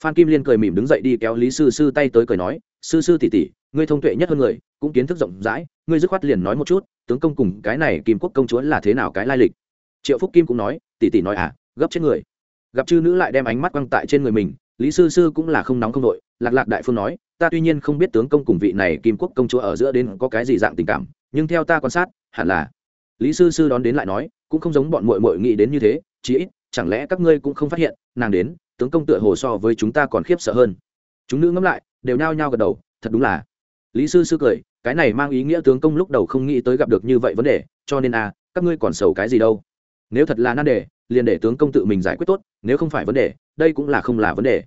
Phan kim liên cười mỉm đứng dậy đi kéo lý sư sư tay tới cười nói, sư sư tỷ tỷ, ngươi thông tuệ nhất hơn người, cũng kiến thức rộng rãi, ngươi dứt khoát liền nói một chút, tướng công cùng cái này kim quốc công chúa là thế nào cái lai lịch triệu phúc kim cũng nói tỷ tỷ nói à gấp chết người. gặp chư nữ lại đem ánh mắt quăng tại trên người mình, lý sư sư cũng là không nóng không đội lạc lạc đại phương nói, ta tuy nhiên không biết tướng công cùng vị này kim quốc công chúa ở giữa đến có cái gì dạng tình cảm, nhưng theo ta quan sát, hẳn là lý sư sư đón đến lại nói, cũng không giống bọn mội mội nghĩ đến như thế, chí ít, chẳng lẽ các ngươi cũng không phát hiện, nàng đến, tướng công tựa hồ so với chúng ta còn khiếp sợ hơn. chúng nữ ngẫm lại, đều nhao nhao gật đầu, thật đúng là. lý sư sư cười, cái này mang ý nghĩa tướng công lúc đầu không nghĩ tới gặp được như vậy vấn đề, cho nên à các ngươi còn sầu cái gì đâu nếu thật là nan đề, liền để tướng công tự mình giải quyết tốt, nếu không phải vấn đề, đây cũng là không là vấn đề.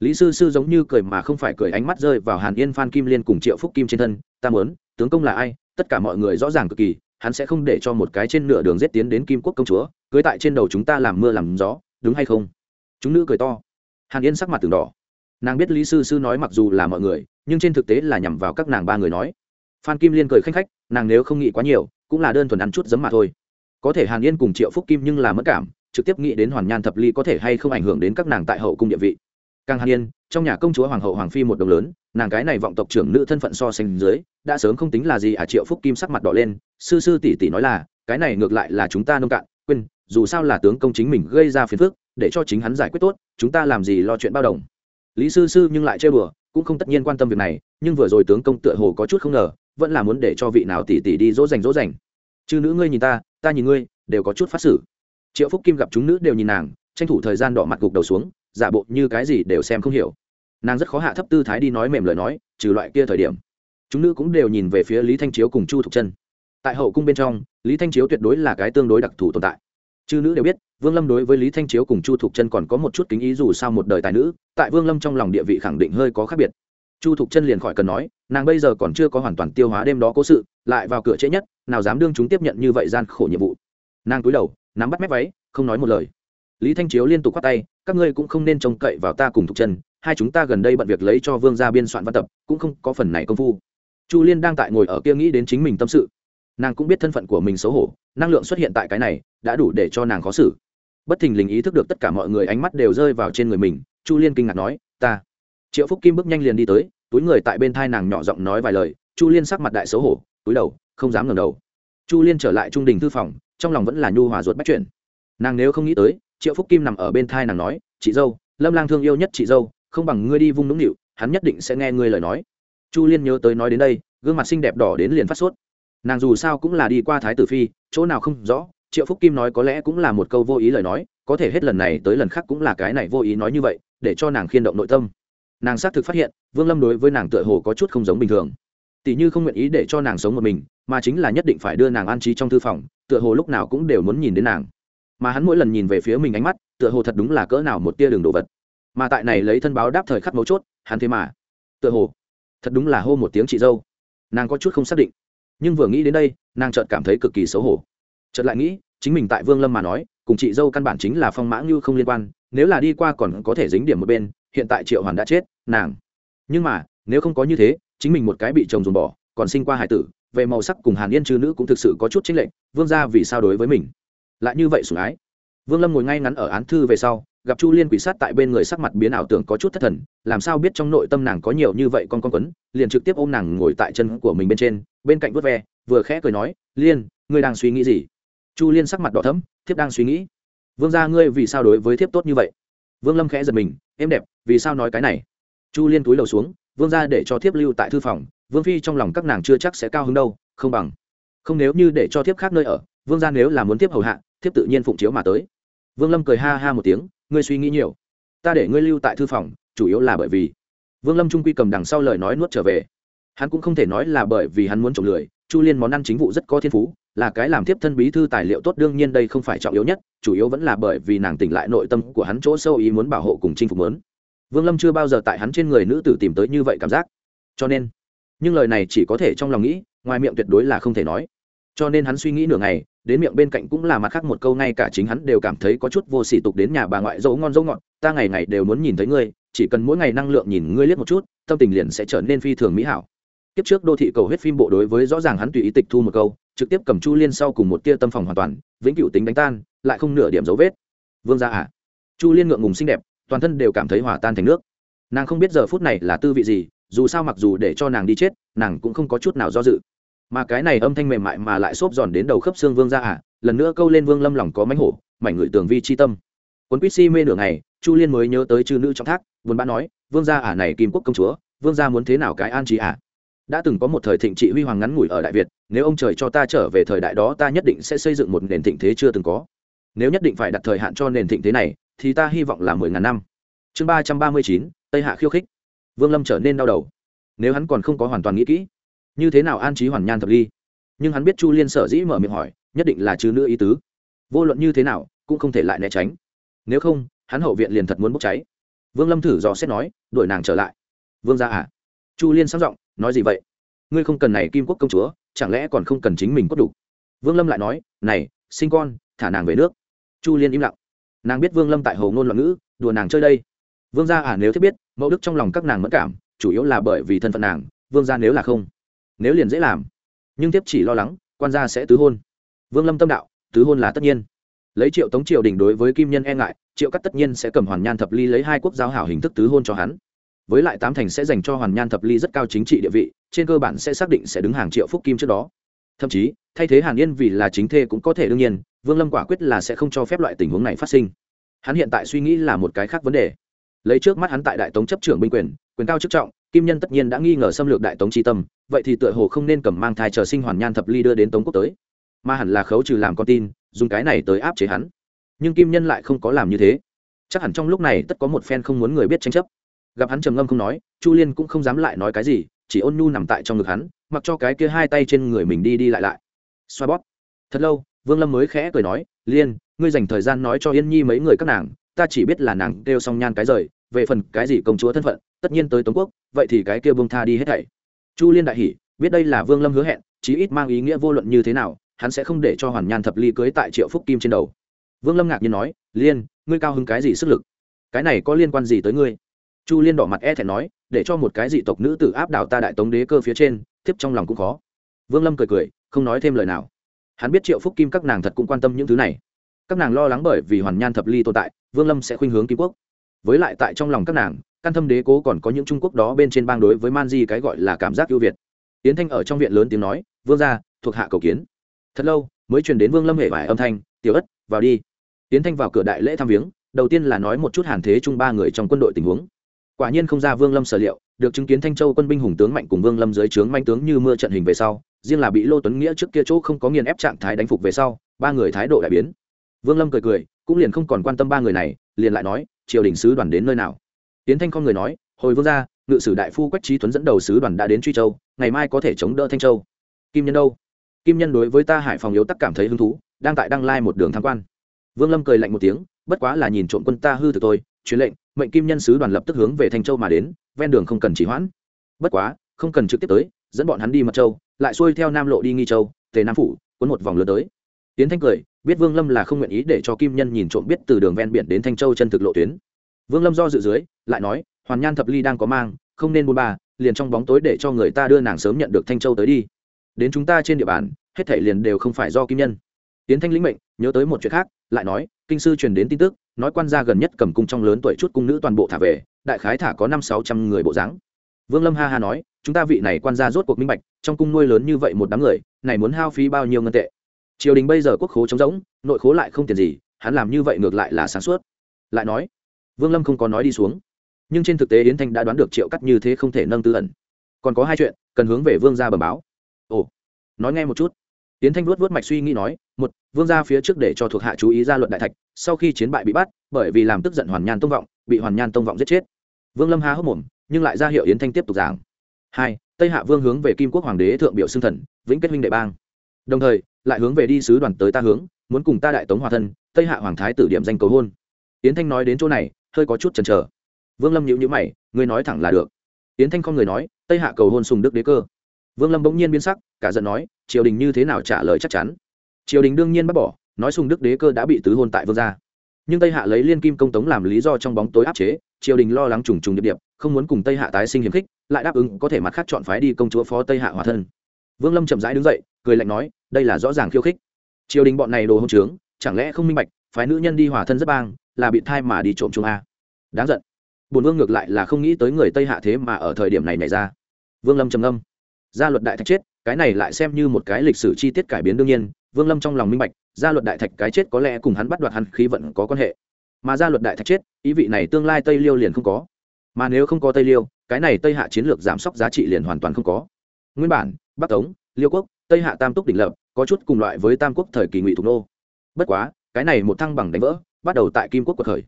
Lý sư sư giống như cười mà không phải cười, ánh mắt rơi vào hàn yên, phan kim liên cùng triệu phúc kim trên thân. Ta muốn, tướng công là ai? Tất cả mọi người rõ ràng cực kỳ, hắn sẽ không để cho một cái trên nửa đường giết tiến đến kim quốc công chúa, cưới tại trên đầu chúng ta làm mưa làm gió, đúng hay không? Chúng nữ cười to. Hàn yên sắc mặt từng đỏ. Nàng biết lý sư sư nói mặc dù là mọi người, nhưng trên thực tế là nhằm vào các nàng ba người nói. Phan kim liên cười khanh khách, nàng nếu không nghĩ quá nhiều, cũng là đơn thuần ăn chút giấm mà thôi có thể hàn yên cùng triệu phúc kim nhưng là mất cảm, trực tiếp nghĩ đến hoàn nhan thập ly có thể hay không ảnh hưởng đến các nàng tại hậu cung địa vị. Càng hàn yên, trong nhà công chúa hoàng hậu hoàng phi một đồng lớn, nàng cái này vọng tộc trưởng nữ thân phận so sánh dưới, đã sớm không tính là gì à triệu phúc kim sắc mặt đỏ lên, sư sư tỷ tỷ nói là, cái này ngược lại là chúng ta nông cạn, quên, dù sao là tướng công chính mình gây ra phiền phức, để cho chính hắn giải quyết tốt, chúng ta làm gì lo chuyện bao đồng. Lý sư sư nhưng lại chơi bừa cũng không tất nhiên quan tâm việc này, nhưng vừa rồi tướng công tựa hồ có chút không ngờ, vẫn là muốn để cho vị nào tỷ tỷ đi dỗ dành dỗ dành chư nữ ngươi nhìn ta ta nhìn ngươi, đều có chút phát xử. Triệu phúc kim gặp chúng nữ đều nhìn nàng, tranh thủ thời gian đỏ mặt gục đầu xuống, giả bộ như cái gì đều xem không hiểu. Nàng rất khó hạ thấp tư thái đi nói mềm lời nói, trừ loại kia thời điểm. Chúng nữ cũng đều nhìn về phía lý thanh chiếu cùng chu thục chân. Tại hậu cung bên trong, lý thanh chiếu tuyệt đối là cái tương đối đặc thù tồn tại. Chư nữ đều biết, vương lâm đối với lý thanh chiếu cùng chu thục chân còn có một chút kính ý dù sao một đời tài nữ, tại vương lâm trong lòng địa vị khẳng định hơi có khác biệt chu thục chân liền khỏi cần nói, nàng bây giờ còn chưa có hoàn toàn tiêu hóa đêm đó cố sự, lại vào cửa trễ nhất, nào dám đương chúng tiếp nhận như vậy gian khổ nhiệm vụ. Nàng cúi đầu, nắm bắt mép váy, không nói một lời. Lý thanh chiếu liên tục khoát tay, các ngươi cũng không nên trông cậy vào ta cùng thục chân, hai chúng ta gần đây bận việc lấy cho vương gia biên soạn văn tập, cũng không có phần này công phu. Chu liên đang tại ngồi ở kia nghĩ đến chính mình tâm sự. Nàng cũng biết thân phận của mình xấu hổ, năng lượng xuất hiện tại cái này, đã đủ để cho nàng khó xử. Bất thình lình ý thức được tất cả mọi người ánh mắt đều rơi vào trên người mình, chu liên kinh ngạc nói, ta triệu phúc kim bước nhanh liền đi tới túi người tại bên thai nàng nhỏ giọng nói vài lời chu liên sắc mặt đại xấu hổ túi đầu không dám ngẩng đầu chu liên trở lại trung đình thư phòng trong lòng vẫn là nhu hòa ruột bắt chuyển nàng nếu không nghĩ tới triệu phúc kim nằm ở bên thai nàng nói chị dâu lâm lang thương yêu nhất chị dâu không bằng ngươi đi vung nũng nịu hắn nhất định sẽ nghe ngươi lời nói chu liên nhớ tới nói đến đây gương mặt xinh đẹp đỏ đến liền phát sốt nàng dù sao cũng là đi qua thái tử phi chỗ nào không rõ triệu phúc kim nói có lẽ cũng là một câu vô ý lời nói có thể hết lần này tới lần khác cũng là cái này vô ý nói như vậy để cho nàng khiên động nội tâm nàng xác thực phát hiện, vương lâm đối với nàng tựa hồ có chút không giống bình thường. Tỷ như không nguyện ý để cho nàng sống một mình, mà chính là nhất định phải đưa nàng an trí trong thư phòng, tựa hồ lúc nào cũng đều muốn nhìn đến nàng. Mà hắn mỗi lần nhìn về phía mình ánh mắt, tựa hồ thật đúng là cỡ nào một tia đường đồ vật. Mà tại này lấy thân báo đáp thời khắc mấu chốt, hắn thế mà, tựa hồ, thật đúng là hô một tiếng chị dâu. Nàng có chút không xác định. Nhưng vừa nghĩ đến đây, nàng chợt cảm thấy cực kỳ xấu hổ. Chợt lại nghĩ, chính mình tại vương lâm mà nói, cùng chị dâu căn bản chính là phong mã như không liên quan, nếu là đi qua còn có thể dính điểm một bên, hiện tại triệu hoàn đã chết nàng. Nhưng mà, nếu không có như thế, chính mình một cái bị chồng dùng bỏ, còn sinh qua hải tử, về màu sắc cùng hàn yên chư nữ cũng thực sự có chút chính lệnh vương ra vì sao đối với mình? Lại như vậy sủng ái. Vương lâm ngồi ngay ngắn ở án thư về sau, gặp chu liên quỷ sát tại bên người sắc mặt biến ảo tưởng có chút thất thần, làm sao biết trong nội tâm nàng có nhiều như vậy con con quấn, liền trực tiếp ôm nàng ngồi tại chân của mình bên trên, bên cạnh vớt ve, vừa khẽ cười nói, liên, ngươi đang suy nghĩ gì? Chu liên sắc mặt đỏ thấm thiếp đang suy nghĩ. Vương gia, ngươi vì sao đối với thiếp tốt như vậy? Vương lâm khẽ giật mình, em đẹp, vì sao nói cái này? Chu liên túi đầu xuống, vương gia để cho thiếp lưu tại thư phòng, vương phi trong lòng các nàng chưa chắc sẽ cao hứng đâu, không bằng. Không nếu như để cho thiếp khác nơi ở, vương gia nếu là muốn tiếp hầu hạ, thiếp tự nhiên phụng chiếu mà tới. Vương lâm cười ha ha một tiếng, ngươi suy nghĩ nhiều. Ta để ngươi lưu tại thư phòng, chủ yếu là bởi vì. Vương lâm trung quy cầm đằng sau lời nói nuốt trở về. Hắn cũng không thể nói là bởi vì hắn muốn trộm lười, chu liên món ăn chính vụ rất có thiên phú, là cái làm tiếp thân bí thư tài liệu tốt đương nhiên đây không phải trọng yếu nhất, chủ yếu vẫn là bởi vì nàng tỉnh lại nội tâm của hắn chỗ sâu ý muốn bảo hộ cùng chinh phục lớn vương lâm chưa bao giờ tại hắn trên người nữ tử tìm tới như vậy cảm giác. Cho nên, nhưng lời này chỉ có thể trong lòng nghĩ, ngoài miệng tuyệt đối là không thể nói. Cho nên hắn suy nghĩ nửa ngày, đến miệng bên cạnh cũng là mặt khác một câu ngay cả chính hắn đều cảm thấy có chút vô sỉ tục đến nhà bà ngoại dấu ngon dấu ngọt, ta ngày ngày đều muốn nhìn thấy ngươi, chỉ cần mỗi ngày năng lượng nhìn ngươi liếc một chút, tâm tình liền sẽ trở nên phi thường mỹ hảo. Kiếp trước đô thị cầu hết phim bộ đối với rõ ràng hắn tùy ý tịch thu một câu, trực tiếp cầm chu liên sau cùng một tia tâm phòng hoàn toàn, vĩnh cửu tính đánh tan, lại không nửa điểm dấu vết. Vương gia à. Chu liên ngượng ngùng xinh đẹp toàn thân đều cảm thấy hòa tan thành nước. Nàng không biết giờ phút này là tư vị gì, dù sao mặc dù để cho nàng đi chết, nàng cũng không có chút nào do dự. Mà cái này âm thanh mềm mại mà lại xốp giòn đến đầu khớp xương vương gia à lần nữa câu lên vương lâm lòng có mánh hổ, mảnh ngửi tường vi chi tâm. Quân quýt si mê nửa ngày, chu liên mới nhớ tới chư nữ trong thác vốn bã nói, vương gia ả này kim quốc công chúa, vương gia muốn thế nào cái an trí ả đã từng có một thời thịnh trị huy hoàng ngắn ngủi ở đại việt, nếu ông trời cho ta trở về thời đại đó ta nhất định sẽ xây dựng một nền thịnh thế chưa từng có. Nếu nhất định phải đặt thời hạn cho nền thịnh thế này thì ta hy vọng là mười ngàn năm. Chương ba trăm ba mươi chín, tây hạ khiêu khích. Vương lâm trở nên đau đầu. Nếu hắn còn không có hoàn toàn nghĩ kỹ, như thế nào an trí hoàn nhan thập ly? Nhưng hắn biết chu liên sở dĩ mở miệng hỏi, nhất định là chứ nữ ý tứ. Vô luận như thế nào, cũng không thể lại né tránh. Nếu không, hắn hậu viện liền thật muốn bốc cháy. Vương lâm thử dò xét nói, đuổi nàng trở lại. Vương ra à? Chu liên sáng giọng, nói gì vậy? Ngươi không cần này kim quốc công chúa, chẳng lẽ còn không cần chính mình cốt đủ? Vương lâm lại nói, này, sinh con, thả nàng về nước. Chu liên im lặng nàng biết vương lâm tại hồ ngôn loạn ngữ, đùa nàng chơi đây. Vương gia à nếu thiết biết, mẫu đức trong lòng các nàng mẫn cảm, chủ yếu là bởi vì thân phận nàng, vương gia nếu là không, nếu liền dễ làm. Nhưng tiếp chỉ lo lắng, quan gia sẽ tứ hôn. Vương lâm tâm đạo, tứ hôn là tất nhiên. Lấy triệu tống triều đình đối với kim nhân e ngại, triệu cắt tất nhiên sẽ cầm hoàn nhan thập ly lấy hai quốc giao hảo hình thức tứ hôn cho hắn. Với lại tám thành sẽ dành cho hoàn nhan thập ly rất cao chính trị địa vị, trên cơ bản sẽ xác định sẽ đứng hàng triệu phúc kim trước đó. Thậm chí thay thế hàn yên vì là chính thê cũng có thể đương nhiên, vương lâm quả quyết là sẽ không cho phép loại tình huống này phát sinh. Hắn hiện tại suy nghĩ là một cái khác vấn đề. Lấy trước mắt hắn tại đại tống chấp trưởng binh quyền quyền cao chức trọng, kim nhân tất nhiên đã nghi ngờ xâm lược đại tống tri tâm, vậy thì tựa hồ không nên cầm mang thai chờ sinh hoàn nhan thập ly đưa đến tống quốc tới. Mà hẳn là khấu trừ làm con tin, dùng cái này tới áp chế hắn. Nhưng kim nhân lại không có làm như thế. Chắc hẳn trong lúc này tất có một phen không muốn người biết tranh chấp. Gặp hắn trầm ngâm không nói, chu liên cũng không dám lại nói cái gì, chỉ ôn nhu nằm tại trong ngực hắn, mặc cho cái kia hai tay trên người mình đi đi lại lại xoa bóp. Thật lâu, vương lâm mới khẽ cười nói, liên, ngươi dành thời gian nói cho yên nhi mấy người các nàng, ta chỉ biết là nàng kêu xong nhan cái rời, về phần cái gì công chúa thân phận, tất nhiên tới tống quốc, vậy thì cái kia bông tha đi hết thảy. Chu liên đại hỉ, biết đây là vương lâm hứa hẹn, chí ít mang ý nghĩa vô luận như thế nào, hắn sẽ không để cho hoàn nhan thập ly cưới tại triệu phúc kim trên đầu. Vương lâm ngạc nhiên nói, liên, ngươi cao hứng cái gì sức lực? Cái này có liên quan gì tới ngươi? Chu liên đỏ mặt e thẹn nói, để cho một cái dị tộc nữ tử áp đảo ta đại tống đế cơ phía trên tiếp trong lòng cũng khó. Vương lâm cười cười không nói thêm lời nào. Hắn biết triệu phúc kim các nàng thật cũng quan tâm những thứ này. Các nàng lo lắng bởi vì hoàn nhan thập ly tồn tại, vương lâm sẽ khuynh hướng kim quốc. Với lại tại trong lòng các nàng, căn thâm đế cố còn có những trung quốc đó bên trên bang đối với man di cái gọi là cảm giác ưu việt. Tiến thanh ở trong viện lớn tiếng nói, vương gia, thuộc hạ cầu kiến. Thật lâu, mới truyền đến vương lâm hệ vải âm thanh, tiểu ất, vào đi. Tiến thanh vào cửa đại lễ thăm viếng, đầu tiên là nói một chút hàn thế chung ba người trong quân đội tình huống. Quả nhiên không ra vương lâm sở liệu, được chứng kiến thanh châu quân binh hùng tướng mạnh cùng vương lâm dưới trướng manh tướng như mưa trận hình về sau riêng là bị lô tuấn nghĩa trước kia chỗ không có nghiền ép trạng thái đánh phục về sau, ba người thái độ đại biến. Vương lâm cười cười, cũng liền không còn quan tâm ba người này, liền lại nói, triều đình sứ đoàn đến nơi nào? Tiến thanh con người nói, hồi vương gia, ngự sử đại phu quách trí tuấn dẫn đầu sứ đoàn đã đến truy châu, ngày mai có thể chống đỡ thanh châu. Kim nhân đâu? Kim nhân đối với ta hải phòng yếu tắc cảm thấy hứng thú, đang tại đăng lai một đường tham quan. Vương lâm cười lạnh một tiếng, bất quá là nhìn trộm quân ta hư từ tôi truyền lệnh, mệnh kim nhân sứ đoàn lập tức hướng về thanh châu mà đến, ven đường không cần chỉ hoãn. Bất quá, không cần trực tiếp tới dẫn bọn hắn đi mật châu, lại xuôi theo nam lộ đi nghi châu, tề nam phủ, cuốn một vòng lớn tới. Tiến thanh cười, biết vương lâm là không nguyện ý để cho kim nhân nhìn trộm biết từ đường ven biển đến thanh châu chân thực lộ tuyến. Vương lâm do dự dưới, lại nói, hoàn nhan thập ly đang có mang, không nên buôn ba, liền trong bóng tối để cho người ta đưa nàng sớm nhận được thanh châu tới đi. Đến chúng ta trên địa bàn, hết thảy liền đều không phải do kim nhân. Tiến thanh lĩnh mệnh, nhớ tới một chuyện khác, lại nói, kinh sư truyền đến tin tức, nói quan gia gần nhất cầm cung trong lớn tuổi chút cung nữ toàn bộ thả về, đại khái thả có năm sáu trăm người bộ dáng. Vương lâm ha ha nói chúng ta vị này quan gia rốt cuộc minh bạch, trong cung nuôi lớn như vậy một đám người, này muốn hao phí bao nhiêu ngân tệ? Triều đình bây giờ quốc khố trống rỗng, nội khố lại không tiền gì, hắn làm như vậy ngược lại là sáng suốt. Lại nói, vương lâm không có nói đi xuống. Nhưng trên thực tế yến thanh đã đoán được triệu cắt như thế không thể nâng tư ẩn. Còn có hai chuyện, cần hướng về vương gia bẩm báo. Ồ, nói nghe một chút. Yến thanh vuốt vuốt mạch suy nghĩ nói, một, vương gia phía trước để cho thuộc hạ chú ý ra luận đại thạch, sau khi chiến bại bị bắt, bởi vì làm tức giận hoàn nhan tông vọng, bị hoàn nhan tông vọng giết chết. Vương lâm há hốc mồm, nhưng lại ra hiệu yến thanh tiếp tục giảng hai, tây hạ vương hướng về kim quốc hoàng đế thượng biểu xưng thần, vĩnh kết huynh đệ bang. Đồng thời, lại hướng về đi sứ đoàn tới ta hướng, muốn cùng ta đại tống hòa thân, tây hạ hoàng thái tử điểm danh cầu hôn. Yến thanh nói đến chỗ này, hơi có chút chần chờ. Vương lâm nhíu nhíu mày, ngươi nói thẳng là được. Yến thanh không người nói, tây hạ cầu hôn sùng đức đế cơ. Vương lâm bỗng nhiên biến sắc, cả giận nói, triều đình như thế nào trả lời chắc chắn. Triều đình đương nhiên bác bỏ, nói sùng đức đế cơ đã bị tứ hôn tại vương gia. Nhưng tây hạ lấy liên kim công tống làm lý do trong bóng tối áp chế, triều đình lo lắng trùng trùng điệp điệp không muốn cùng tây hạ tái sinh hiếm khích, lại đáp ứng có thể mặt khác chọn phái đi công chúa phó tây hạ hòa thân. Vương lâm chậm rãi đứng dậy, cười lạnh nói, đây là rõ ràng khiêu khích. Triều đình bọn này đồ hôn trướng, chẳng lẽ không minh bạch, phái nữ nhân đi hòa thân rất bang, là bị thai mà đi trộm chung a? Đáng giận. Bùn vương ngược lại là không nghĩ tới người tây hạ thế mà ở thời điểm này nảy ra. Vương lâm trầm ngâm. Gia luật đại thạch chết, cái này lại xem như một cái lịch sử chi tiết cải biến đương nhiên, vương lâm trong lòng minh bạch, gia luật đại thạch cái chết có lẽ cùng hắn bắt đoạt hắn khí vận có quan hệ. Mà gia luật đại thạch chết, ý vị này tương lai tây liêu liền không có mà nếu không có tây liêu, cái này tây hạ chiến lược giảm sốc giá trị liền hoàn toàn không có. Nguyên bản, bắc tống, liêu quốc, tây hạ tam túc đỉnh lập, có chút cùng loại với tam quốc thời kỳ ngụy thủ nô. Bất quá, cái này một thăng bằng đánh vỡ, bắt đầu tại kim quốc cuộc khởi.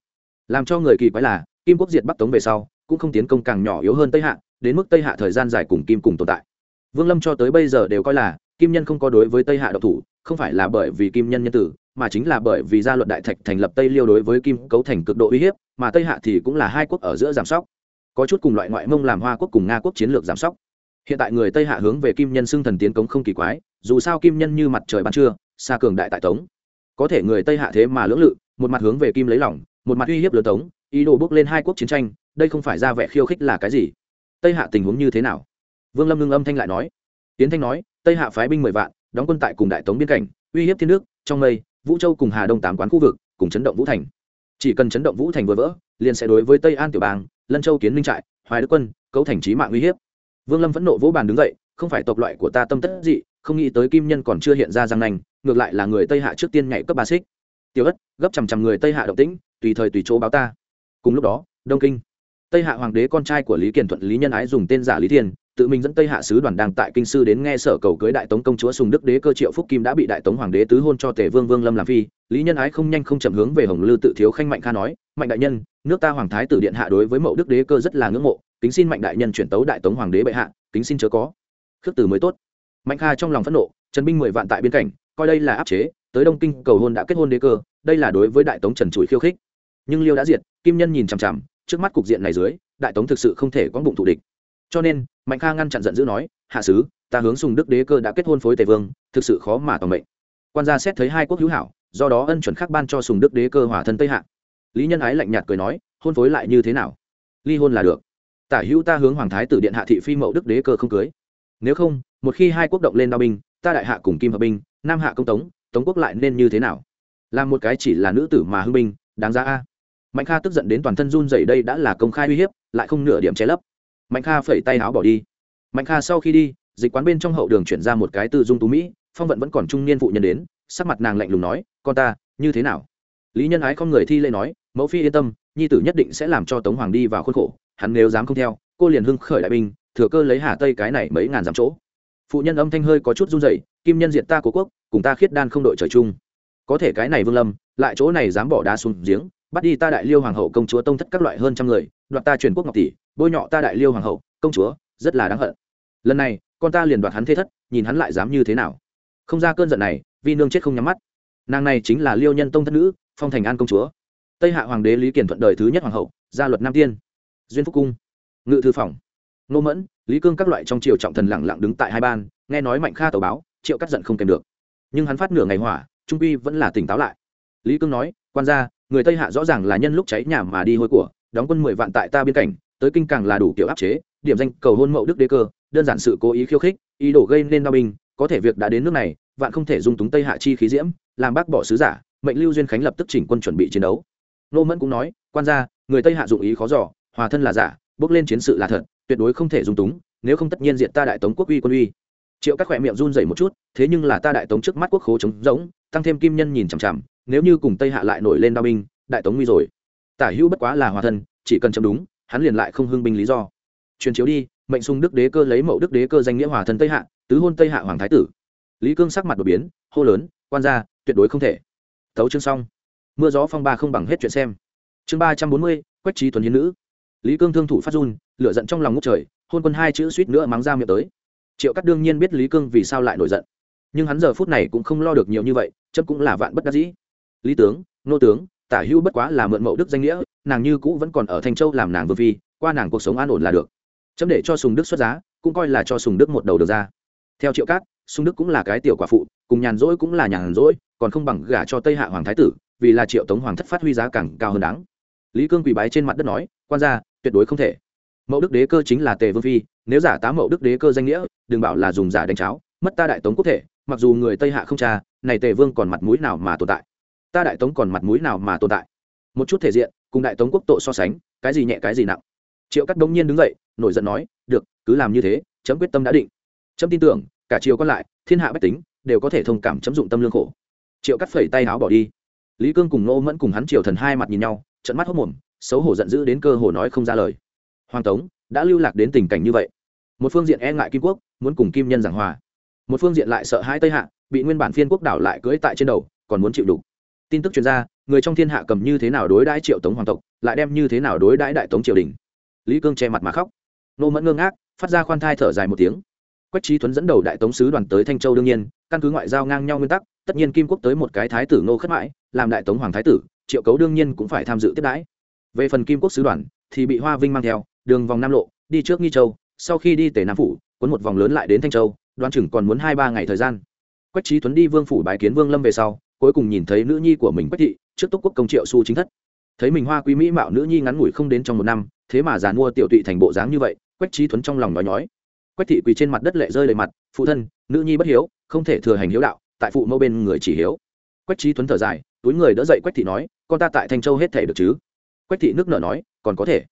Làm cho người kỳ quái là, kim quốc diệt bắc tống về sau, cũng không tiến công càng nhỏ yếu hơn tây hạ, đến mức tây hạ thời gian dài cùng kim cùng tồn tại. Vương lâm cho tới bây giờ đều coi là, kim nhân không có đối với tây hạ độc thủ, không phải là bởi vì kim nhân nhân tử, mà chính là bởi vì gia luật đại thạch thành lập tây liêu đối với kim cấu thành cực độ uy hiếp, mà tây hạ thì cũng là hai quốc ở giữa giảm sóc có chút cùng loại ngoại mông làm hoa quốc cùng nga quốc chiến lược giảm sóc. Hiện tại người tây hạ hướng về kim nhân xưng thần tiến cống không kỳ quái, dù sao kim nhân như mặt trời ban trưa, xa cường đại tại tống. Có thể người tây hạ thế mà lưỡng lự, một mặt hướng về kim lấy lỏng một mặt uy hiếp lừa tống, ý đồ bước lên hai quốc chiến tranh, đây không phải ra vẻ khiêu khích là cái gì? Tây hạ tình huống như thế nào? Vương lâm ngưng âm thanh lại nói. Tiến thanh nói, tây hạ phái binh mười vạn, đóng quân tại cùng đại tống biên cảnh, uy hiếp thiên nước, trong mây, vũ châu cùng hà đông tám quán khu vực, cùng chấn động vũ thành. Chỉ cần chấn động vũ thành vừa vỡ, liền sẽ đối với tây an tiểu bang lân châu kiến minh trại hoài đức quân cấu thành trí mạng uy hiếp vương lâm phẫn nộ vỗ bàn đứng dậy không phải tộc loại của ta tâm tất dị không nghĩ tới kim nhân còn chưa hiện ra răng nành ngược lại là người tây hạ trước tiên nhảy cấp ba xích tiêu ất gấp chằm chằm người tây hạ động tĩnh tùy thời tùy chỗ báo ta cùng lúc đó đông kinh tây hạ hoàng đế con trai của lý kiền thuận lý nhân ái dùng tên giả lý thiên tự mình dẫn tây hạ sứ đoàn đang tại kinh sư đến nghe sở cầu cưới đại tống công chúa sùng đức đế cơ triệu phúc kim đã bị đại tống hoàng đế tứ hôn cho tề vương vương lâm làm phi. Lý nhân ái không nhanh không chậm hướng về hồng lư tự thiếu khanh mạnh kha nói, mạnh đại nhân, nước ta hoàng thái tử điện hạ đối với mẫu đức đế cơ rất là ngưỡng mộ, kính xin mạnh đại nhân chuyển tấu đại tống hoàng đế bệ hạ, kính xin chớ có. Khước từ mới tốt. Mạnh kha trong lòng phẫn nộ, trần binh mười vạn tại biên cảnh coi đây là áp chế, tới đông kinh cầu hôn đã kết hôn đế cơ, đây là đối với đại tống trần trụi khiêu khích. Nhưng liêu đã diệt, kim nhân nhìn chằm chằm, trước mắt cục diện này dưới, đại tống thực sự không thể có bụng thủ địch cho nên, mạnh kha ngăn chặn giận dữ nói, hạ sứ, ta hướng sùng đức đế cơ đã kết hôn phối tề vương, thực sự khó mà toàn mệnh. Quan gia xét thấy hai quốc hữu hảo, do đó ân chuẩn khắc ban cho sùng đức đế cơ hỏa thân tây hạ. Lý nhân ái lạnh nhạt cười nói, hôn phối lại như thế nào? Ly hôn là được. Tả hữu ta hướng hoàng thái tử điện hạ thị phi mậu đức đế cơ không cưới. Nếu không, một khi hai quốc động lên đao binh, ta đại hạ cùng kim hợp binh, nam hạ công tống tống quốc lại nên như thế nào? Làm một cái chỉ là nữ tử mà hưng binh, đáng ra a. Mạnh kha tức giận đến toàn thân run dày đây đã là công khai uy hiếp, lại không nửa điểm che lấp mạnh kha phẩy tay áo bỏ đi. Mạnh kha sau khi đi, dịch quán bên trong hậu đường chuyển ra một cái tư dung tú mỹ, phong vận vẫn còn trung niên phụ nhân đến, sắc mặt nàng lạnh lùng nói, con ta, như thế nào? Lý nhân ái không người thi lễ nói, mẫu phi yên tâm, nhi tử nhất định sẽ làm cho tống hoàng đi vào khuôn khổ, hắn nếu dám không theo, cô liền hưng khởi đại binh, thừa cơ lấy hà tây cái này mấy ngàn dặm chỗ. Phụ nhân âm thanh hơi có chút run rẩy, kim nhân diện ta cố quốc, cùng ta khiết đan không đội trời chung. Có thể cái này vương lâm, lại chỗ này dám bỏ đá xuống giếng bắt đi ta đại liêu hoàng hậu công chúa tông thất các loại hơn trăm người, đoạt ta truyền quốc ngọc tỷ, bôi nhọ ta đại liêu hoàng hậu, công chúa, rất là đáng hận. Lần này, con ta liền đoạt hắn thế thất, nhìn hắn lại dám như thế nào. Không ra cơn giận này, vi nương chết không nhắm mắt. Nàng này chính là liêu nhân tông thất nữ, phong thành an công chúa. Tây hạ hoàng đế lý kiển thuận đời thứ nhất hoàng hậu, gia luật nam tiên. Duyên phúc cung. Ngự thư phòng. Nô mẫn, lý cương các loại trong triều trọng thần lẳng lặng đứng tại hai ban, nghe nói mạnh kha tàu báo, triệu cắt giận không kèm được. Nhưng hắn phát nửa ngày hỏa, trung quy vẫn là tỉnh táo lại. Lý cương nói, quan gia người tây hạ rõ ràng là nhân lúc cháy nhà mà đi hôi của, đóng quân mười vạn tại ta biên cảnh tới kinh càng là đủ kiểu áp chế, điểm danh cầu hôn mậu đức đế cơ, đơn giản sự cố ý khiêu khích, ý đồ gây nên đao binh, có thể việc đã đến nước này, vạn không thể dung túng tây hạ chi khí diễm, làm bác bỏ sứ giả, mệnh lưu duyên khánh lập tức chỉnh quân chuẩn bị chiến đấu. Nô mẫn cũng nói, quan gia, người tây hạ dụng ý khó giỏ hòa thân là giả, bước lên chiến sự là thật, tuyệt đối không thể dung túng, nếu không tất nhiên diện ta đại tống quốc uy quân uy. Triệu các khỏe miệng run dày một chút, thế nhưng là ta đại tống trước mắt quốc khố trống rỗng, tăng thêm kim nhân nhìn chằm chằm nếu như cùng tây hạ lại nổi lên đao binh, đại tống nguy rồi. Tả hữu bất quá là hòa thân, chỉ cần chấm đúng, hắn liền lại không hưng binh lý do. Truyền chiếu đi, mệnh sung đức đế cơ lấy mẫu đức đế cơ danh nghĩa hòa thân tây hạ, tứ hôn tây hạ hoàng thái tử. Lý cương sắc mặt đột biến, hô lớn, quan gia, tuyệt đối không thể. Thấu chương xong. Mưa gió phong ba không bằng hết chuyện xem. Chương ba trăm bốn mươi, quách trí tuấn hiến nữ. Lý cương thương thủ phát run, lửa giận trong lòng ngút trời, hôn quân hai chữ suýt nữa mắng ra miệng tới. Triệu cắt đương nhiên biết lý cương vì sao lại nổi giận. Nhưng hắn giờ phút này cũng không lo được nhiều như vậy chấp cũng là vạn bất đắc dĩ lý tướng, nô tướng, tả hữu bất quá là mượn mậu đức danh nghĩa, nàng như cũ vẫn còn ở thanh châu làm nàng vương phi, qua nàng cuộc sống an ổn là được. Chấm để cho sùng đức xuất giá, cũng coi là cho sùng đức một đầu được ra. Theo triệu cát sùng đức cũng là cái tiểu quả phụ, cùng nhàn rỗi cũng là nhàn rỗi, còn không bằng gả cho tây hạ hoàng thái tử, vì là triệu tống hoàng thất phát huy giá càng cao hơn đáng. Lý cương quỳ bái trên mặt đất nói, quan gia, tuyệt đối không thể. Mậu đức đế cơ chính là tề vương phi, nếu giả tá Mậu đức đế cơ danh nghĩa, đừng bảo là dùng giả đánh cháo, mất ta đại tống quốc thể, mặc dù người tây hạ không cha, này tề vương còn mặt mũi nào mà tồn tại? Ta đại tống còn mặt mũi nào mà tồn tại? Một chút thể diện, cùng đại tống quốc tội so sánh, cái gì nhẹ, cái gì nặng? Triệu cắt đông nhiên đứng dậy, nổi giận nói, được, cứ làm như thế, chấm quyết tâm đã định. Chấm tin tưởng, cả triều còn lại, thiên hạ bách tính, đều có thể thông cảm chấm dụng tâm lương khổ. Triệu cắt phẩy tay áo bỏ đi. Lý cương cùng nô mẫn cùng hắn triều thần hai mặt nhìn nhau trận mắt hốc mồm, xấu hổ giận dữ đến cơ hồ nói không ra lời. Hoàng tống, đã lưu lạc đến tình cảnh như vậy. Một phương diện e ngại kim quốc, muốn cùng kim nhân giảng hòa. Một phương diện lại sợ hai tây hạ, bị nguyên bản phiên quốc đảo lại cưỡi tại trên đầu, còn muốn chịu đủ tin tức chuyên gia người trong thiên hạ cầm như thế nào đối đãi triệu tống hoàng tộc, lại đem như thế nào đối đãi đại tống triều đình. Lý cương che mặt mà khóc. Nô mẫn ngơ ngác, phát ra khoan thai thở dài một tiếng. Quách trí tuấn dẫn đầu đại tống sứ đoàn tới thanh châu đương nhiên, căn cứ ngoại giao ngang nhau nguyên tắc, tất nhiên kim quốc tới một cái thái tử ngô khất mãi làm đại tống hoàng thái tử, triệu cấu đương nhiên cũng phải tham dự tiếp đãi. Về phần kim quốc sứ đoàn, thì bị hoa vinh mang theo, đường vòng nam lộ, đi trước nghi châu, sau khi đi tể nam phủ quấn một vòng lớn lại đến thanh châu đoan chừng còn muốn hai ba ngày thời gian. Quách trí tuấn đi vương phủ bái kiến vương lâm về sau cuối cùng nhìn thấy nữ nhi của mình quách thị, trước túc quốc công triệu su chính thất. Thấy mình hoa quý mỹ mạo nữ nhi ngắn ngủi không đến trong một năm, thế mà giàn mua tiểu tụy thành bộ dáng như vậy, quách trí thuấn trong lòng nói nhói. Quách thị quỳ trên mặt đất lệ rơi đầy mặt, phụ thân, nữ nhi bất hiếu, không thể thừa hành hiếu đạo, tại phụ mẫu bên người chỉ hiếu. Quách trí thuấn thở dài, túi người đỡ dậy quách thị nói, con ta tại thanh châu hết thể được chứ? Quách thị nước nở nói, còn có thể.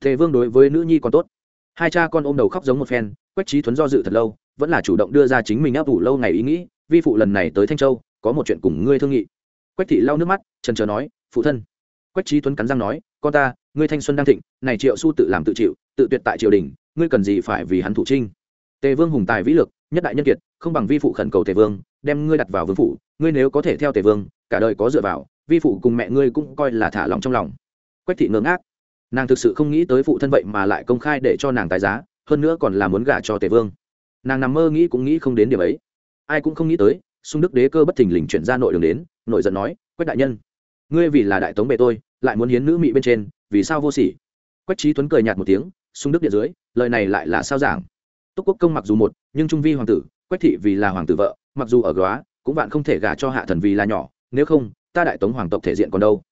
Thề vương đối với nữ nhi còn tốt. Hai cha con ôm đầu khóc giống một phen, quách trí thuấn do dự thật lâu, vẫn là chủ động đưa ra chính mình áp ủ lâu ngày ý nghĩ, vi phụ lần này tới thanh châu có một chuyện cùng ngươi thương nghị. Quách thị lau nước mắt, trần trờ nói, phụ thân. Quách trí tuấn cắn răng nói, con ta, ngươi thanh xuân đang thịnh, này triệu su tự làm tự chịu, tự tuyệt tại triều đình, ngươi cần gì phải vì hắn thủ trinh? Tề vương hùng tài vĩ lực, nhất đại nhân kiệt, không bằng vi phụ khẩn cầu tề vương, đem ngươi đặt vào vương phủ, ngươi nếu có thể theo tề vương, cả đời có dựa vào, vi phụ cùng mẹ ngươi cũng coi là thả lòng trong lòng. Quách thị ngưỡng ác nàng thực sự không nghĩ tới phụ thân vậy mà lại công khai để cho nàng tài giá, hơn nữa còn là muốn gả cho tề vương. Nàng nằm mơ nghĩ cũng nghĩ không đến điểm ấy. Ai cũng không nghĩ tới xung đức đế cơ bất thình lình chuyển ra nội đường đến nội giận nói, quách đại nhân, ngươi vì là đại tống bề tôi, lại muốn hiến nữ mị bên trên, vì sao vô sỉ? Quách trí tuấn cười nhạt một tiếng xung đức điện dưới, lời này lại là sao giảng? Túc quốc công mặc dù một, nhưng trung vi hoàng tử, quách thị vì là hoàng tử vợ, mặc dù ở góa, cũng bạn không thể gả cho hạ thần vì là nhỏ, nếu không, ta đại tống hoàng tộc thể diện còn đâu?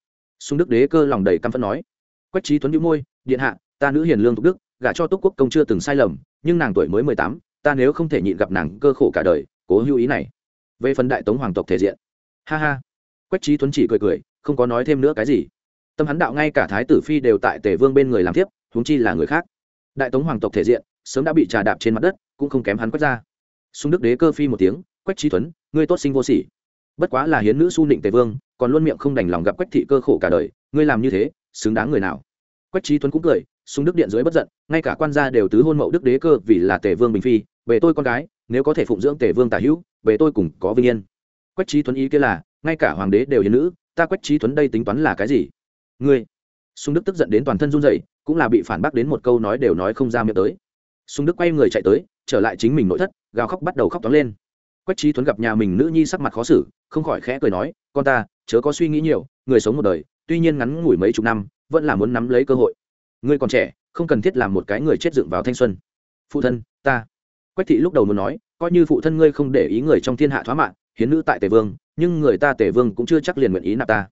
Xung đức đế cơ lòng đầy căm phẫn nói. Quách trí tuấn nhíu môi, điện hạ, ta nữ hiền lương thục đức, gả cho túc quốc công chưa từng sai lầm, nhưng nàng tuổi mới mười tám, ta nếu không thể nhịn gặp nàng cơ khổ cả đời, cố hữu ý này về phần đại tống hoàng tộc thể diện. Ha ha. Quách trí tuấn chỉ cười cười, không có nói thêm nữa cái gì. Tâm hắn đạo ngay cả thái tử phi đều tại tề vương bên người làm tiếp huống chi là người khác. Đại tống hoàng tộc thể diện, sớm đã bị trà đạp trên mặt đất, cũng không kém hắn quách ra. Xung đức đế cơ phi một tiếng, quách trí tuấn, ngươi tốt sinh vô sỉ. Bất quá là hiến nữ su nịnh tề vương, còn luôn miệng không đành lòng gặp quách thị cơ khổ cả đời, ngươi làm như thế, xứng đáng người nào? Quách trí tuấn cũng cười xung đức điện dưới bất giận, ngay cả quan gia đều tứ hôn mậu đức đế cơ vì là tề vương bình phi, về tôi con gái nếu có thể phụng dưỡng tề vương tả hữu, về tôi cùng có vinh yên. Quách trí tuấn ý kia là, ngay cả hoàng đế đều hiền nữ, ta quách trí tuấn đây tính toán là cái gì? Ngươi. Sung đức tức giận đến toàn thân run rẩy, cũng là bị phản bác đến một câu nói đều nói không ra miệng tới. Sung đức quay người chạy tới, trở lại chính mình nội thất, gào khóc bắt đầu khóc toán lên. Quách trí tuấn gặp nhà mình nữ nhi sắc mặt khó xử, không khỏi khẽ cười nói, con ta, chớ có suy nghĩ nhiều, người sống một đời, tuy nhiên ngắn ngủi mấy chục năm, vẫn là muốn nắm lấy cơ hội. Ngươi còn trẻ, không cần thiết làm một cái người chết dựng vào thanh xuân. Phụ thân, ta quách thị lúc đầu muốn nói, coi như phụ thân ngươi không để ý người trong thiên hạ thoá mạng, hiến nữ tại tề vương, nhưng người ta tề vương cũng chưa chắc liền nguyện ý nạp ta.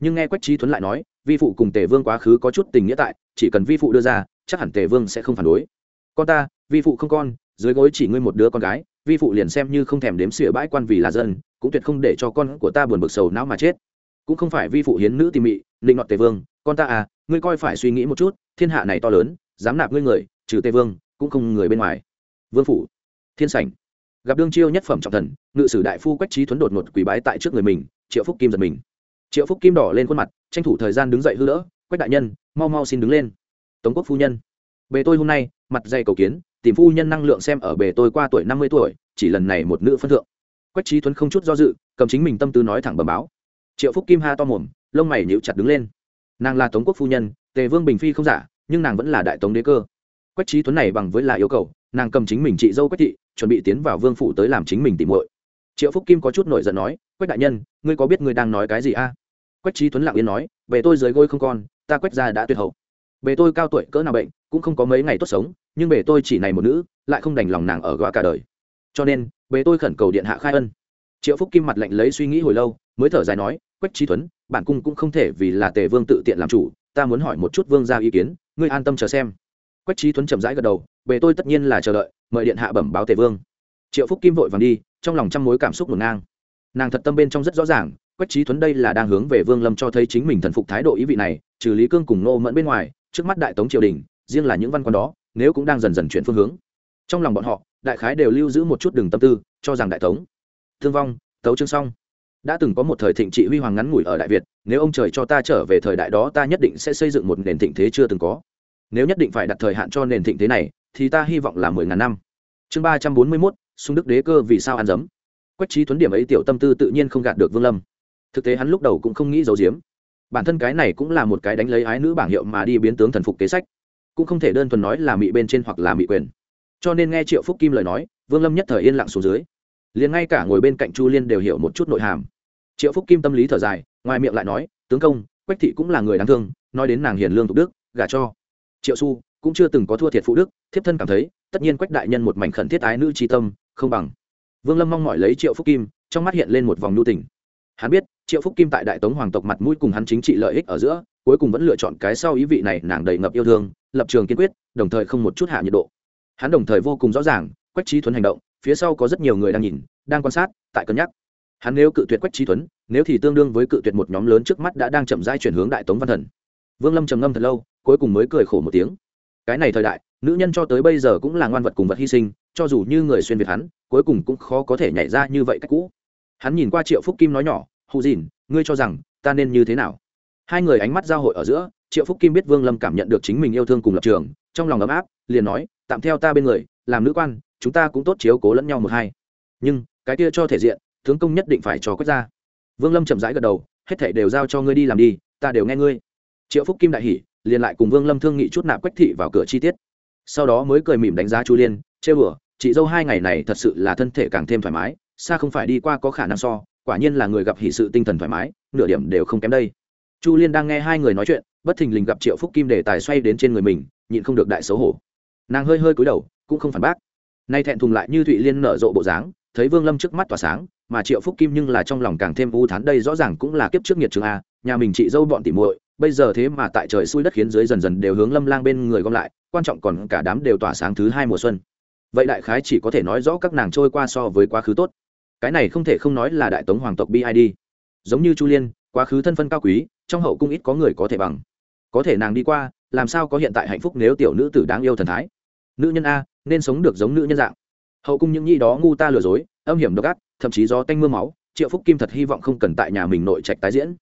Nhưng nghe quách trí tuấn lại nói, vi phụ cùng tề vương quá khứ có chút tình nghĩa tại, chỉ cần vi phụ đưa ra, chắc hẳn tề vương sẽ không phản đối. Con ta, vi phụ không con, dưới gối chỉ ngươi một đứa con gái, vi phụ liền xem như không thèm đếm xỉa bãi quan vì là dân, cũng tuyệt không để cho con của ta buồn bực sầu não mà chết. Cũng không phải vi phụ hiến nữ tìm mị định nọt tề vương, con ta à ngươi coi phải suy nghĩ một chút, thiên hạ này to lớn, dám nạp ngươi người, trừ tề vương, cũng không người bên ngoài vương phủ. Thiên sảnh. Gặp đương chiêu nhất phẩm trọng thần, ngự sử đại phu quách trí thuấn đột ngột quỷ bái tại trước người mình, triệu phúc kim giật mình. Triệu phúc kim đỏ lên khuôn mặt, tranh thủ thời gian đứng dậy hư đỡ, quách đại nhân, mau mau xin đứng lên. Tống quốc phu nhân. Bề tôi hôm nay, mặt dày cầu kiến, tìm phu nhân năng lượng xem ở bề tôi qua tuổi năm mươi tuổi, chỉ lần này một nữ phân thượng. Quách trí thuấn không chút do dự, cầm chính mình tâm tư nói thẳng bầm báo. Triệu phúc kim ha to mồm, lông mày nhíu chặt đứng lên. Nàng là tống quốc phu nhân, tề vương bình phi không giả, nhưng nàng vẫn là đại tống đế cơ quách trí tuấn này bằng với là yêu cầu, nàng cầm chính mình chị dâu quách thị, chuẩn bị tiến vào vương phủ tới làm chính mình tìm muội. Triệu phúc kim có chút nổi giận nói, quách đại nhân, ngươi có biết ngươi đang nói cái gì a? Quách trí tuấn lặng yên nói, về tôi dưới gôi không con, ta quách ra đã tuyệt hậu. Về tôi cao tuổi cỡ nào bệnh, cũng không có mấy ngày tốt sống, nhưng về tôi chỉ này một nữ, lại không đành lòng nàng ở góa cả đời. Cho nên, về tôi khẩn cầu điện hạ khai ân. Triệu phúc kim mặt lạnh lấy suy nghĩ hồi lâu, mới thở dài nói, quách trí tuấn, bản cung cũng không thể vì là tề vương tự tiện làm chủ, ta muốn hỏi một chút vương ra ý kiến, ngươi an tâm chờ xem quách trí tuấn chậm rãi gật đầu, bề tôi tất nhiên là chờ đợi, mời điện hạ bẩm báo tề vương. Triệu phúc kim vội vàng đi, trong lòng trăm mối cảm xúc ngổn ngang. Nàng thật tâm bên trong rất rõ ràng, quách trí tuấn đây là đang hướng về vương lâm cho thấy chính mình thần phục thái độ ý vị này, trừ lý cương cùng nô mẫn bên ngoài, trước mắt đại tống triều đình, riêng là những văn quan đó, nếu cũng đang dần dần chuyển phương hướng. Trong lòng bọn họ, đại khái đều lưu giữ một chút đường tâm tư, cho rằng đại tống, thương vong, tấu chương xong đã từng có một thời thịnh trị huy hoàng ngắn ngủi ở đại việt, nếu ông trời cho ta trở về thời đại đó, ta nhất định sẽ xây dựng một nền thịnh thế chưa từng có nếu nhất định phải đặt thời hạn cho nền thịnh thế này, thì ta hy vọng là mười ngàn năm. Chương ba trăm bốn mươi mốt xung đức đế cơ vì sao ăn dấm. Quách trí tuấn điểm ấy tiểu tâm tư tự nhiên không gạt được vương lâm. Thực tế hắn lúc đầu cũng không nghĩ giấu giếm. Bản thân cái này cũng là một cái đánh lấy ái nữ bảng hiệu mà đi biến tướng thần phục kế sách. Cũng không thể đơn thuần nói là mị bên trên hoặc là mị quyền. Cho nên nghe triệu phúc kim lời nói, vương lâm nhất thời yên lặng xuống dưới. Liền ngay cả ngồi bên cạnh chu liên đều hiểu một chút nội hàm. Triệu phúc kim tâm lý thở dài, ngoài miệng lại nói, tướng công, quách thị cũng là người đáng thương, nói đến nàng hiền lương thục đức, gả cho triệu su cũng chưa từng có thua thiệt phụ đức, thiếp thân cảm thấy, tất nhiên quách đại nhân một mảnh khẩn thiết ái nữ tri tâm, không bằng. Vương lâm mong mỏi lấy triệu phúc kim, trong mắt hiện lên một vòng nhu tình. Hắn biết, triệu phúc kim tại đại tống hoàng tộc mặt mũi cùng hắn chính trị lợi ích ở giữa, cuối cùng vẫn lựa chọn cái sau ý vị này nàng đầy ngập yêu thương, lập trường kiên quyết, đồng thời không một chút hạ nhiệt độ. Hắn đồng thời vô cùng rõ ràng, quách trí thuấn hành động, phía sau có rất nhiều người đang nhìn, đang quan sát, tại cân nhắc. Hắn nếu cự tuyệt quách trí Thuấn, nếu thì tương đương với cự tuyệt một nhóm lớn trước mắt đã đang chậm rãi chuyển hướng đại tống văn thần. Vương lâm trầm ngâm thật lâu cuối cùng mới cười khổ một tiếng. Cái này thời đại, nữ nhân cho tới bây giờ cũng là ngoan vật cùng vật hy sinh, cho dù như người xuyên việt hắn, cuối cùng cũng khó có thể nhảy ra như vậy cách cũ. Hắn nhìn qua triệu phúc kim nói nhỏ, hù dìn, ngươi cho rằng ta nên như thế nào? Hai người ánh mắt giao hội ở giữa, triệu phúc kim biết vương lâm cảm nhận được chính mình yêu thương cùng lập trường, trong lòng ấm áp, liền nói, tạm theo ta bên người, làm nữ quan, chúng ta cũng tốt chiếu cố lẫn nhau một hai. Nhưng, cái kia cho thể diện, tướng công nhất định phải cho quét ra. Vương lâm chậm rãi gật đầu, hết thể đều giao cho ngươi đi làm đi, ta đều nghe ngươi. Triệu phúc kim đại hỉ liền lại cùng vương lâm thương nghị chút nạp quách thị vào cửa chi tiết. Sau đó mới cười mỉm đánh giá chu liên, chê bửa chị dâu hai ngày này thật sự là thân thể càng thêm thoải mái, xa không phải đi qua có khả năng so, quả nhiên là người gặp hỷ sự tinh thần thoải mái, nửa điểm đều không kém đây. Chu liên đang nghe hai người nói chuyện, bất thình lình gặp triệu phúc kim để tài xoay đến trên người mình, nhịn không được đại xấu hổ. Nàng hơi hơi cúi đầu, cũng không phản bác. Nay thẹn thùng lại như thụy liên nở rộ bộ dáng, thấy vương lâm trước mắt tỏa sáng, mà triệu phúc kim nhưng là trong lòng càng thêm u thán, đây rõ ràng cũng là kiếp trước nhiệt trường a, nhà mình chị dâu bọn tỉ muội bây giờ thế mà tại trời xuôi đất khiến dưới dần dần đều hướng lâm lang bên người gom lại, quan trọng còn cả đám đều tỏa sáng thứ hai mùa xuân. Vậy đại khái chỉ có thể nói rõ các nàng trôi qua so với quá khứ tốt. Cái này không thể không nói là đại tống hoàng tộc bid giống như chu liên, quá khứ thân phân cao quý, trong hậu cung ít có người có thể bằng. Có thể nàng đi qua, làm sao có hiện tại hạnh phúc nếu tiểu nữ tử đáng yêu thần thái? Nữ nhân a, nên sống được giống nữ nhân dạng. Hậu cung những nhi đó ngu ta lừa dối, âm hiểm độc ác, thậm chí do tanh m ư a máu, triệu phúc kim thật hy vọng không cần tại nhà mình nội trạch tái diễn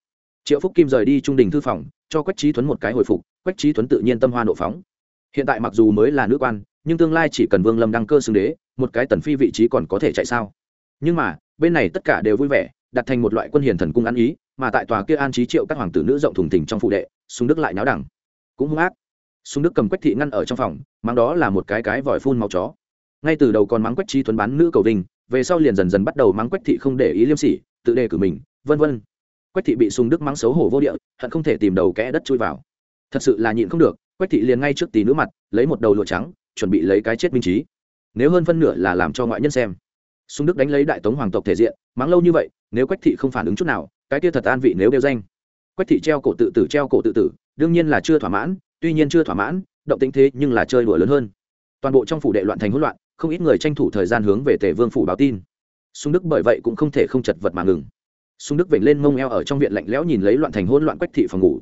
triệu phúc kim rời đi trung đình thư phòng, cho quách trí tuấn một cái hồi phục, quách trí tuấn tự nhiên tâm hoa nộ phóng. Hiện tại mặc dù mới là nữ quan, nhưng tương lai chỉ cần vương lâm đăng cơ xưng đế, một cái tần phi vị trí còn có thể chạy sao? Nhưng mà, bên này tất cả đều vui vẻ, đặt thành một loại quân hiền thần cung ăn ý, mà tại tòa kia an trí triệu các hoàng tử nữ rộng thùng thình trong phụ đệ súng đức lại náo đẳng. Cũng hung ác. Súng đức cầm quách thị ngăn ở trong phòng mang đó là một cái cái vòi phun màu chó. Ngay từ đầu còn mắng quách trí tuấn bán nữ cầu vinh, về sau liền dần dần bắt đầu mắng quách thị không để ý liêm sỉ, tự đề cử mình, vân vân quách thị bị sùng đức mắng xấu hổ vô địa, hận không thể tìm đầu kẽ đất chui vào. Thật sự là nhịn không được, quách thị liền ngay trước tí nữ mặt, lấy một đầu lụa trắng, chuẩn bị lấy cái chết minh trí. Nếu hơn phân nửa là làm cho ngoại nhân xem. Sùng đức đánh lấy đại tống hoàng tộc thể diện, mắng lâu như vậy, nếu quách thị không phản ứng chút nào, cái kia thật an vị nếu đeo danh. Quách thị treo cổ tự tử, treo cổ tự tử, đương nhiên là chưa thỏa mãn, tuy nhiên chưa thỏa mãn, động tính thế nhưng là chơi đùa lớn hơn. Toàn bộ trong phủ đệ loạn thành hỗn loạn, không ít người tranh thủ thời gian hướng về tề vương phủ báo tin. Sung đức bởi vậy cũng không thể không chật vật mà ngừng sung đức vểnh lên mông eo ở trong viện lạnh lẽo nhìn lấy loạn thành hỗn loạn quách thị phòng ngủ.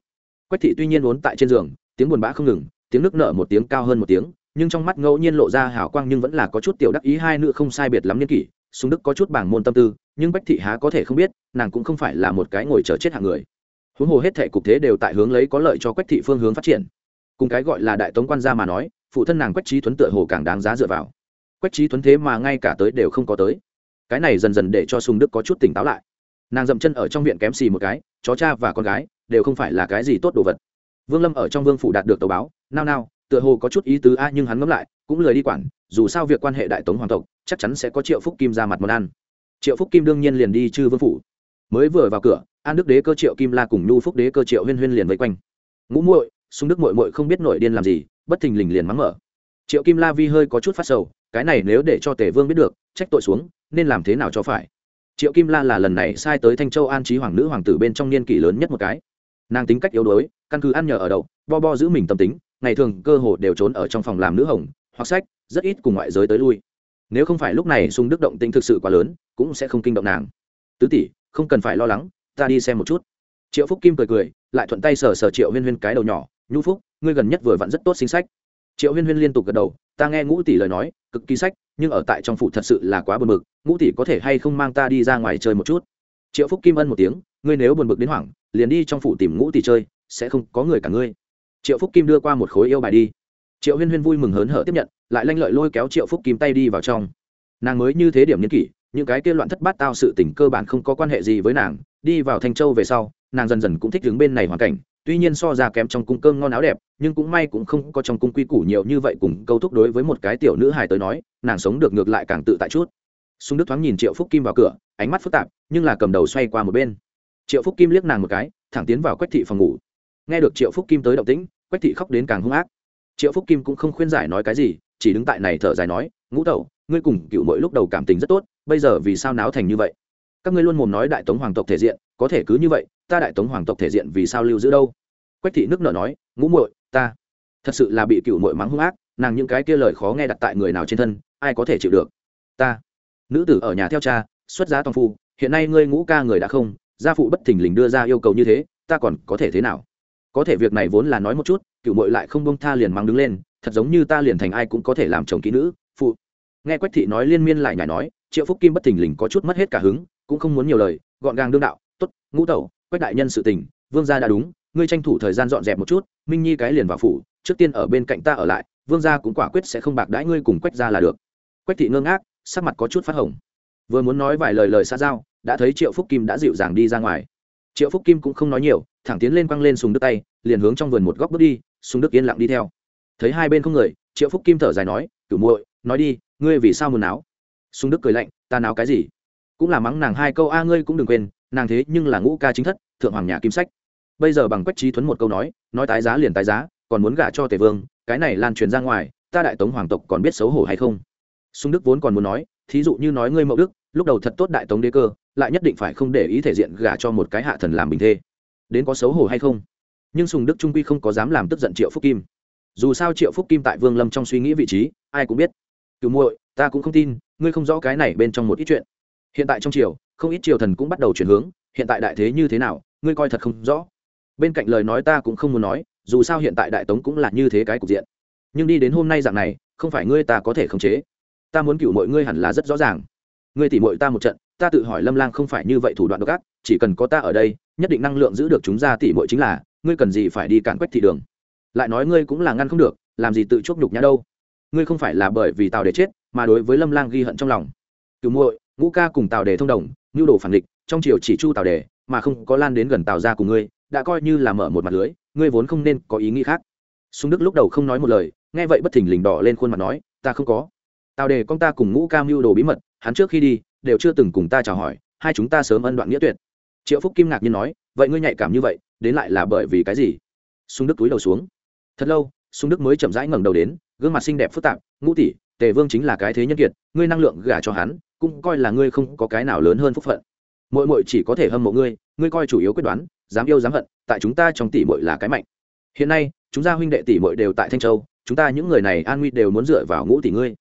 Quách thị tuy nhiên vốn tại trên giường, tiếng buồn bã không ngừng, tiếng nước nở một tiếng cao hơn một tiếng, nhưng trong mắt ngẫu nhiên lộ ra hào quang nhưng vẫn là có chút tiểu đắc ý hai nữ không sai biệt lắm niên kỷ, sung đức có chút bảng môn tâm tư, nhưng bách thị há có thể không biết, nàng cũng không phải là một cái ngồi chờ chết hạng người. Huống hồ hết thể cục thế đều tại hướng lấy có lợi cho quách thị phương hướng phát triển. Cùng cái gọi là đại tống quan gia mà nói, phụ thân nàng quách trí tuấn tựa hồ càng đáng giá dựa vào. Quách trí tuấn thế mà ngay cả tới đều không có tới. Cái này dần dần để cho sùng đức có chút tỉnh táo lại nàng dậm chân ở trong viện kém xì một cái, chó cha và con gái đều không phải là cái gì tốt đồ vật. Vương lâm ở trong vương phủ đạt được tàu báo, nao nao, tựa hồ có chút ý tứ a, nhưng hắn ngẫm lại, cũng lười đi quản, dù sao việc quan hệ đại tống hoàng tộc, chắc chắn sẽ có triệu phúc kim ra mặt món ăn. Triệu phúc kim đương nhiên liền đi chư vương phủ. Mới vừa vào cửa, an đức đế cơ triệu kim la cùng nhu phúc đế cơ triệu huyên huyên liền vây quanh. Ngũ muội xung đức muội muội không biết nội điên làm gì, bất thình lình liền mắng mở. Triệu kim la vi hơi có chút phát sầu, cái này nếu để cho tề vương biết được, trách tội xuống, nên làm thế nào cho phải? Triệu kim la là lần này sai tới thanh châu an trí hoàng nữ hoàng tử bên trong niên kỷ lớn nhất một cái. Nàng tính cách yếu đuối, căn cứ ăn nhờ ở đậu, bo bo giữ mình tâm tính, ngày thường cơ hồ đều trốn ở trong phòng làm nữ hồng, hoặc sách, rất ít cùng ngoại giới tới lui. Nếu không phải lúc này sung đức động tĩnh thực sự quá lớn, cũng sẽ không kinh động nàng. Tứ tỷ, không cần phải lo lắng, ta đi xem một chút. Triệu phúc kim cười cười, lại thuận tay sờ sờ triệu huyên huyên cái đầu nhỏ, nhu phúc, ngươi gần nhất vừa vặn rất tốt sinh sách. Triệu huyên huyên liên tục gật đầu ta nghe ngũ tỷ lời nói, cực kỳ sách, nhưng ở tại trong phủ thật sự là quá buồn bực, ngũ tỷ có thể hay không mang ta đi ra ngoài chơi một chút? Triệu phúc kim ân một tiếng, ngươi nếu buồn bực đến hoảng, liền đi trong phủ tìm ngũ tỷ chơi, sẽ không có người cả ngươi. Triệu phúc kim đưa qua một khối yêu bài đi. Triệu huyên huyên vui mừng hớn hở tiếp nhận, lại lanh lợi lôi kéo triệu phúc kim tay đi vào trong. Nàng mới như thế điểm nhân kỷ, những cái kia loạn thất bát tao sự tình cơ bản không có quan hệ gì với nàng, đi vào thanh châu về sau, nàng dần dần cũng thích đứng bên này hoàn cảnh tuy nhiên so ra kém trong cung cơm ngon áo đẹp, nhưng cũng may cũng không có trong cung quy củ nhiều như vậy cùng câu thúc đối với một cái tiểu nữ hài tới nói, nàng sống được ngược lại càng tự tại chút. Sung đức thoáng nhìn triệu phúc kim vào cửa, ánh mắt phức tạp, nhưng là cầm đầu xoay qua một bên. Triệu phúc kim liếc nàng một cái, thẳng tiến vào quách thị phòng ngủ. Nghe được triệu phúc kim tới động tĩnh, quách thị khóc đến càng hung ác. Triệu phúc kim cũng không khuyên giải nói cái gì, chỉ đứng tại này thở dài nói, ngũ tẩu, ngươi cùng cựu mỗi lúc đầu cảm tình rất tốt, bây giờ vì sao náo thành như vậy? Các ngươi luôn mồm nói đại tống hoàng tộc thể diện, có thể cứ như vậy, ta đại tống hoàng tộc thể diện vì sao lưu giữ đâu? Quách thị nước nở nói, ngũ muội, ta. Thật sự là bị cựu muội mắng hung ác, nàng những cái kia lời khó nghe đặt tại người nào trên thân, ai có thể chịu được? Ta. Nữ tử ở nhà theo cha, xuất giá toàn phu, hiện nay ngươi ngũ ca người đã không, gia phụ bất thình lình đưa ra yêu cầu như thế, ta còn có thể thế nào? Có thể việc này vốn là nói một chút, cựu muội lại không bông tha liền mang đứng lên, thật giống như ta liền thành ai cũng có thể làm chồng kỹ nữ, phụ. Nghe quách thị nói liên miên lại nhảy nói, triệu phúc kim bất thình lình có chút mất hết cả hứng cũng không muốn nhiều lời, gọn gàng đương đạo t ố t ngũ tẩu, quách đại nhân sự tình, vương gia đã đúng, ngươi tranh thủ thời gian dọn dẹp một chút, minh nhi cái liền vào phủ, trước tiên ở bên cạnh ta ở lại, vương gia cũng quả quyết sẽ không bạc đãi ngươi cùng quách gia là được. Quách thị ngơ ngác, sắc mặt có chút phát hồng. Vừa muốn nói vài lời lời xa giao, đã thấy triệu phúc kim đã dịu dàng đi ra ngoài. Triệu phúc kim cũng không nói nhiều, thẳng tiến lên quăng lên sùng đức tay, liền hướng trong vườn một góc bước đi sùng đức yên lặng đi theo. Thấy hai bên không người, triệu phúc kim thở dài nói, cửu muội, nói đi, ngươi vì sao muốn áo? sùng đức cười lạnh, ta náo cái gì? Cũng là mắng nàng hai câu, a, ngươi cũng đừng quên, nàng thế nhưng là ngũ ca chính thất, thượng hoàng nhà kim sách. Bây giờ bằng quách trí thuấn một câu nói nói tái giá liền tái giá, còn muốn gả cho tề vương, cái này lan truyền ra ngoài, ta đại tống hoàng tộc còn biết xấu hổ hay không? Sung đức vốn còn muốn nói, thí dụ như nói ngươi mậu đức, lúc đầu thật tốt đại tống đế cơ, lại nhất định phải không để ý thể diện gả cho một cái hạ thần làm bình thê. Đến có xấu hổ hay không? Nhưng sùng đức trung quy không có dám làm tức giận triệu phúc kim. Dù sao triệu phúc kim tại vương lâm trong suy nghĩ vị trí, ai cũng biết. Cứu muội, ta cũng không tin, ngươi không rõ cái này bên trong một ít chuyện hiện tại trong triều, không ít triều thần cũng bắt đầu chuyển hướng, hiện tại đại thế như thế nào, ngươi coi thật không rõ. Bên cạnh lời nói ta cũng không muốn nói, dù sao hiện tại đại tống cũng là như thế cái cục diện. Nhưng đi đến hôm nay dạng này, không phải ngươi ta có thể khống chế. Ta muốn cựu mọi ngươi hẳn là rất rõ ràng. Ngươi tỉ mọi ta một trận, ta tự hỏi lâm lang không phải như vậy thủ đoạn độc ác, chỉ cần có ta ở đây, nhất định năng lượng giữ được chúng ra tỉ mọi chính là, ngươi cần gì phải đi cản quách thị đường. Lại nói ngươi cũng là ngăn không được, làm gì tự chuốc nhục nhã đâu. Ngươi không phải là bởi vì tào để chết, mà đối với lâm lang ghi hận trong lòng. Cựu muội ngũ ca cùng tào đề thông đồng, nhu đồ phản địch trong triều chỉ chu tào đề, mà không có lan đến gần tào ra cùng ngươi, đã coi như là mở một mặt lưới, ngươi vốn không nên có ý nghĩ khác. Súng đức lúc đầu không nói một lời, nghe vậy bất thình lình đỏ lên khuôn mặt nói, ta không có. Tào đề con ta cùng ngũ ca mưu đồ bí mật, hắn trước khi đi, đều chưa từng cùng ta chào hỏi, hai chúng ta sớm ân đoạn nghĩa tuyệt. Triệu phúc kim ngạc nhiên nói, vậy ngươi nhạy cảm như vậy, đến lại là bởi vì cái gì? Sung đức túi đầu xuống. Thật lâu sung đức mới chậm rãi ngẩng đầu đến, gương mặt xinh đẹp phức tạp, ngũ tỷ, tề vương chính là cái thế nhân kiệt, ngươi năng lượng gả cho hắn cũng coi là ngươi không có cái nào lớn hơn phúc phận. Mỗi mỗi chỉ có thể hâm mộ ngươi ngươi coi chủ yếu quyết đoán, dám yêu dám hận, tại chúng ta trong tỷ mội là cái mạnh. Hiện nay, chúng ta huynh đệ tỷ mội đều tại thanh châu, chúng ta những người này an nguy đều muốn dựa vào ngũ tỷ ngươi.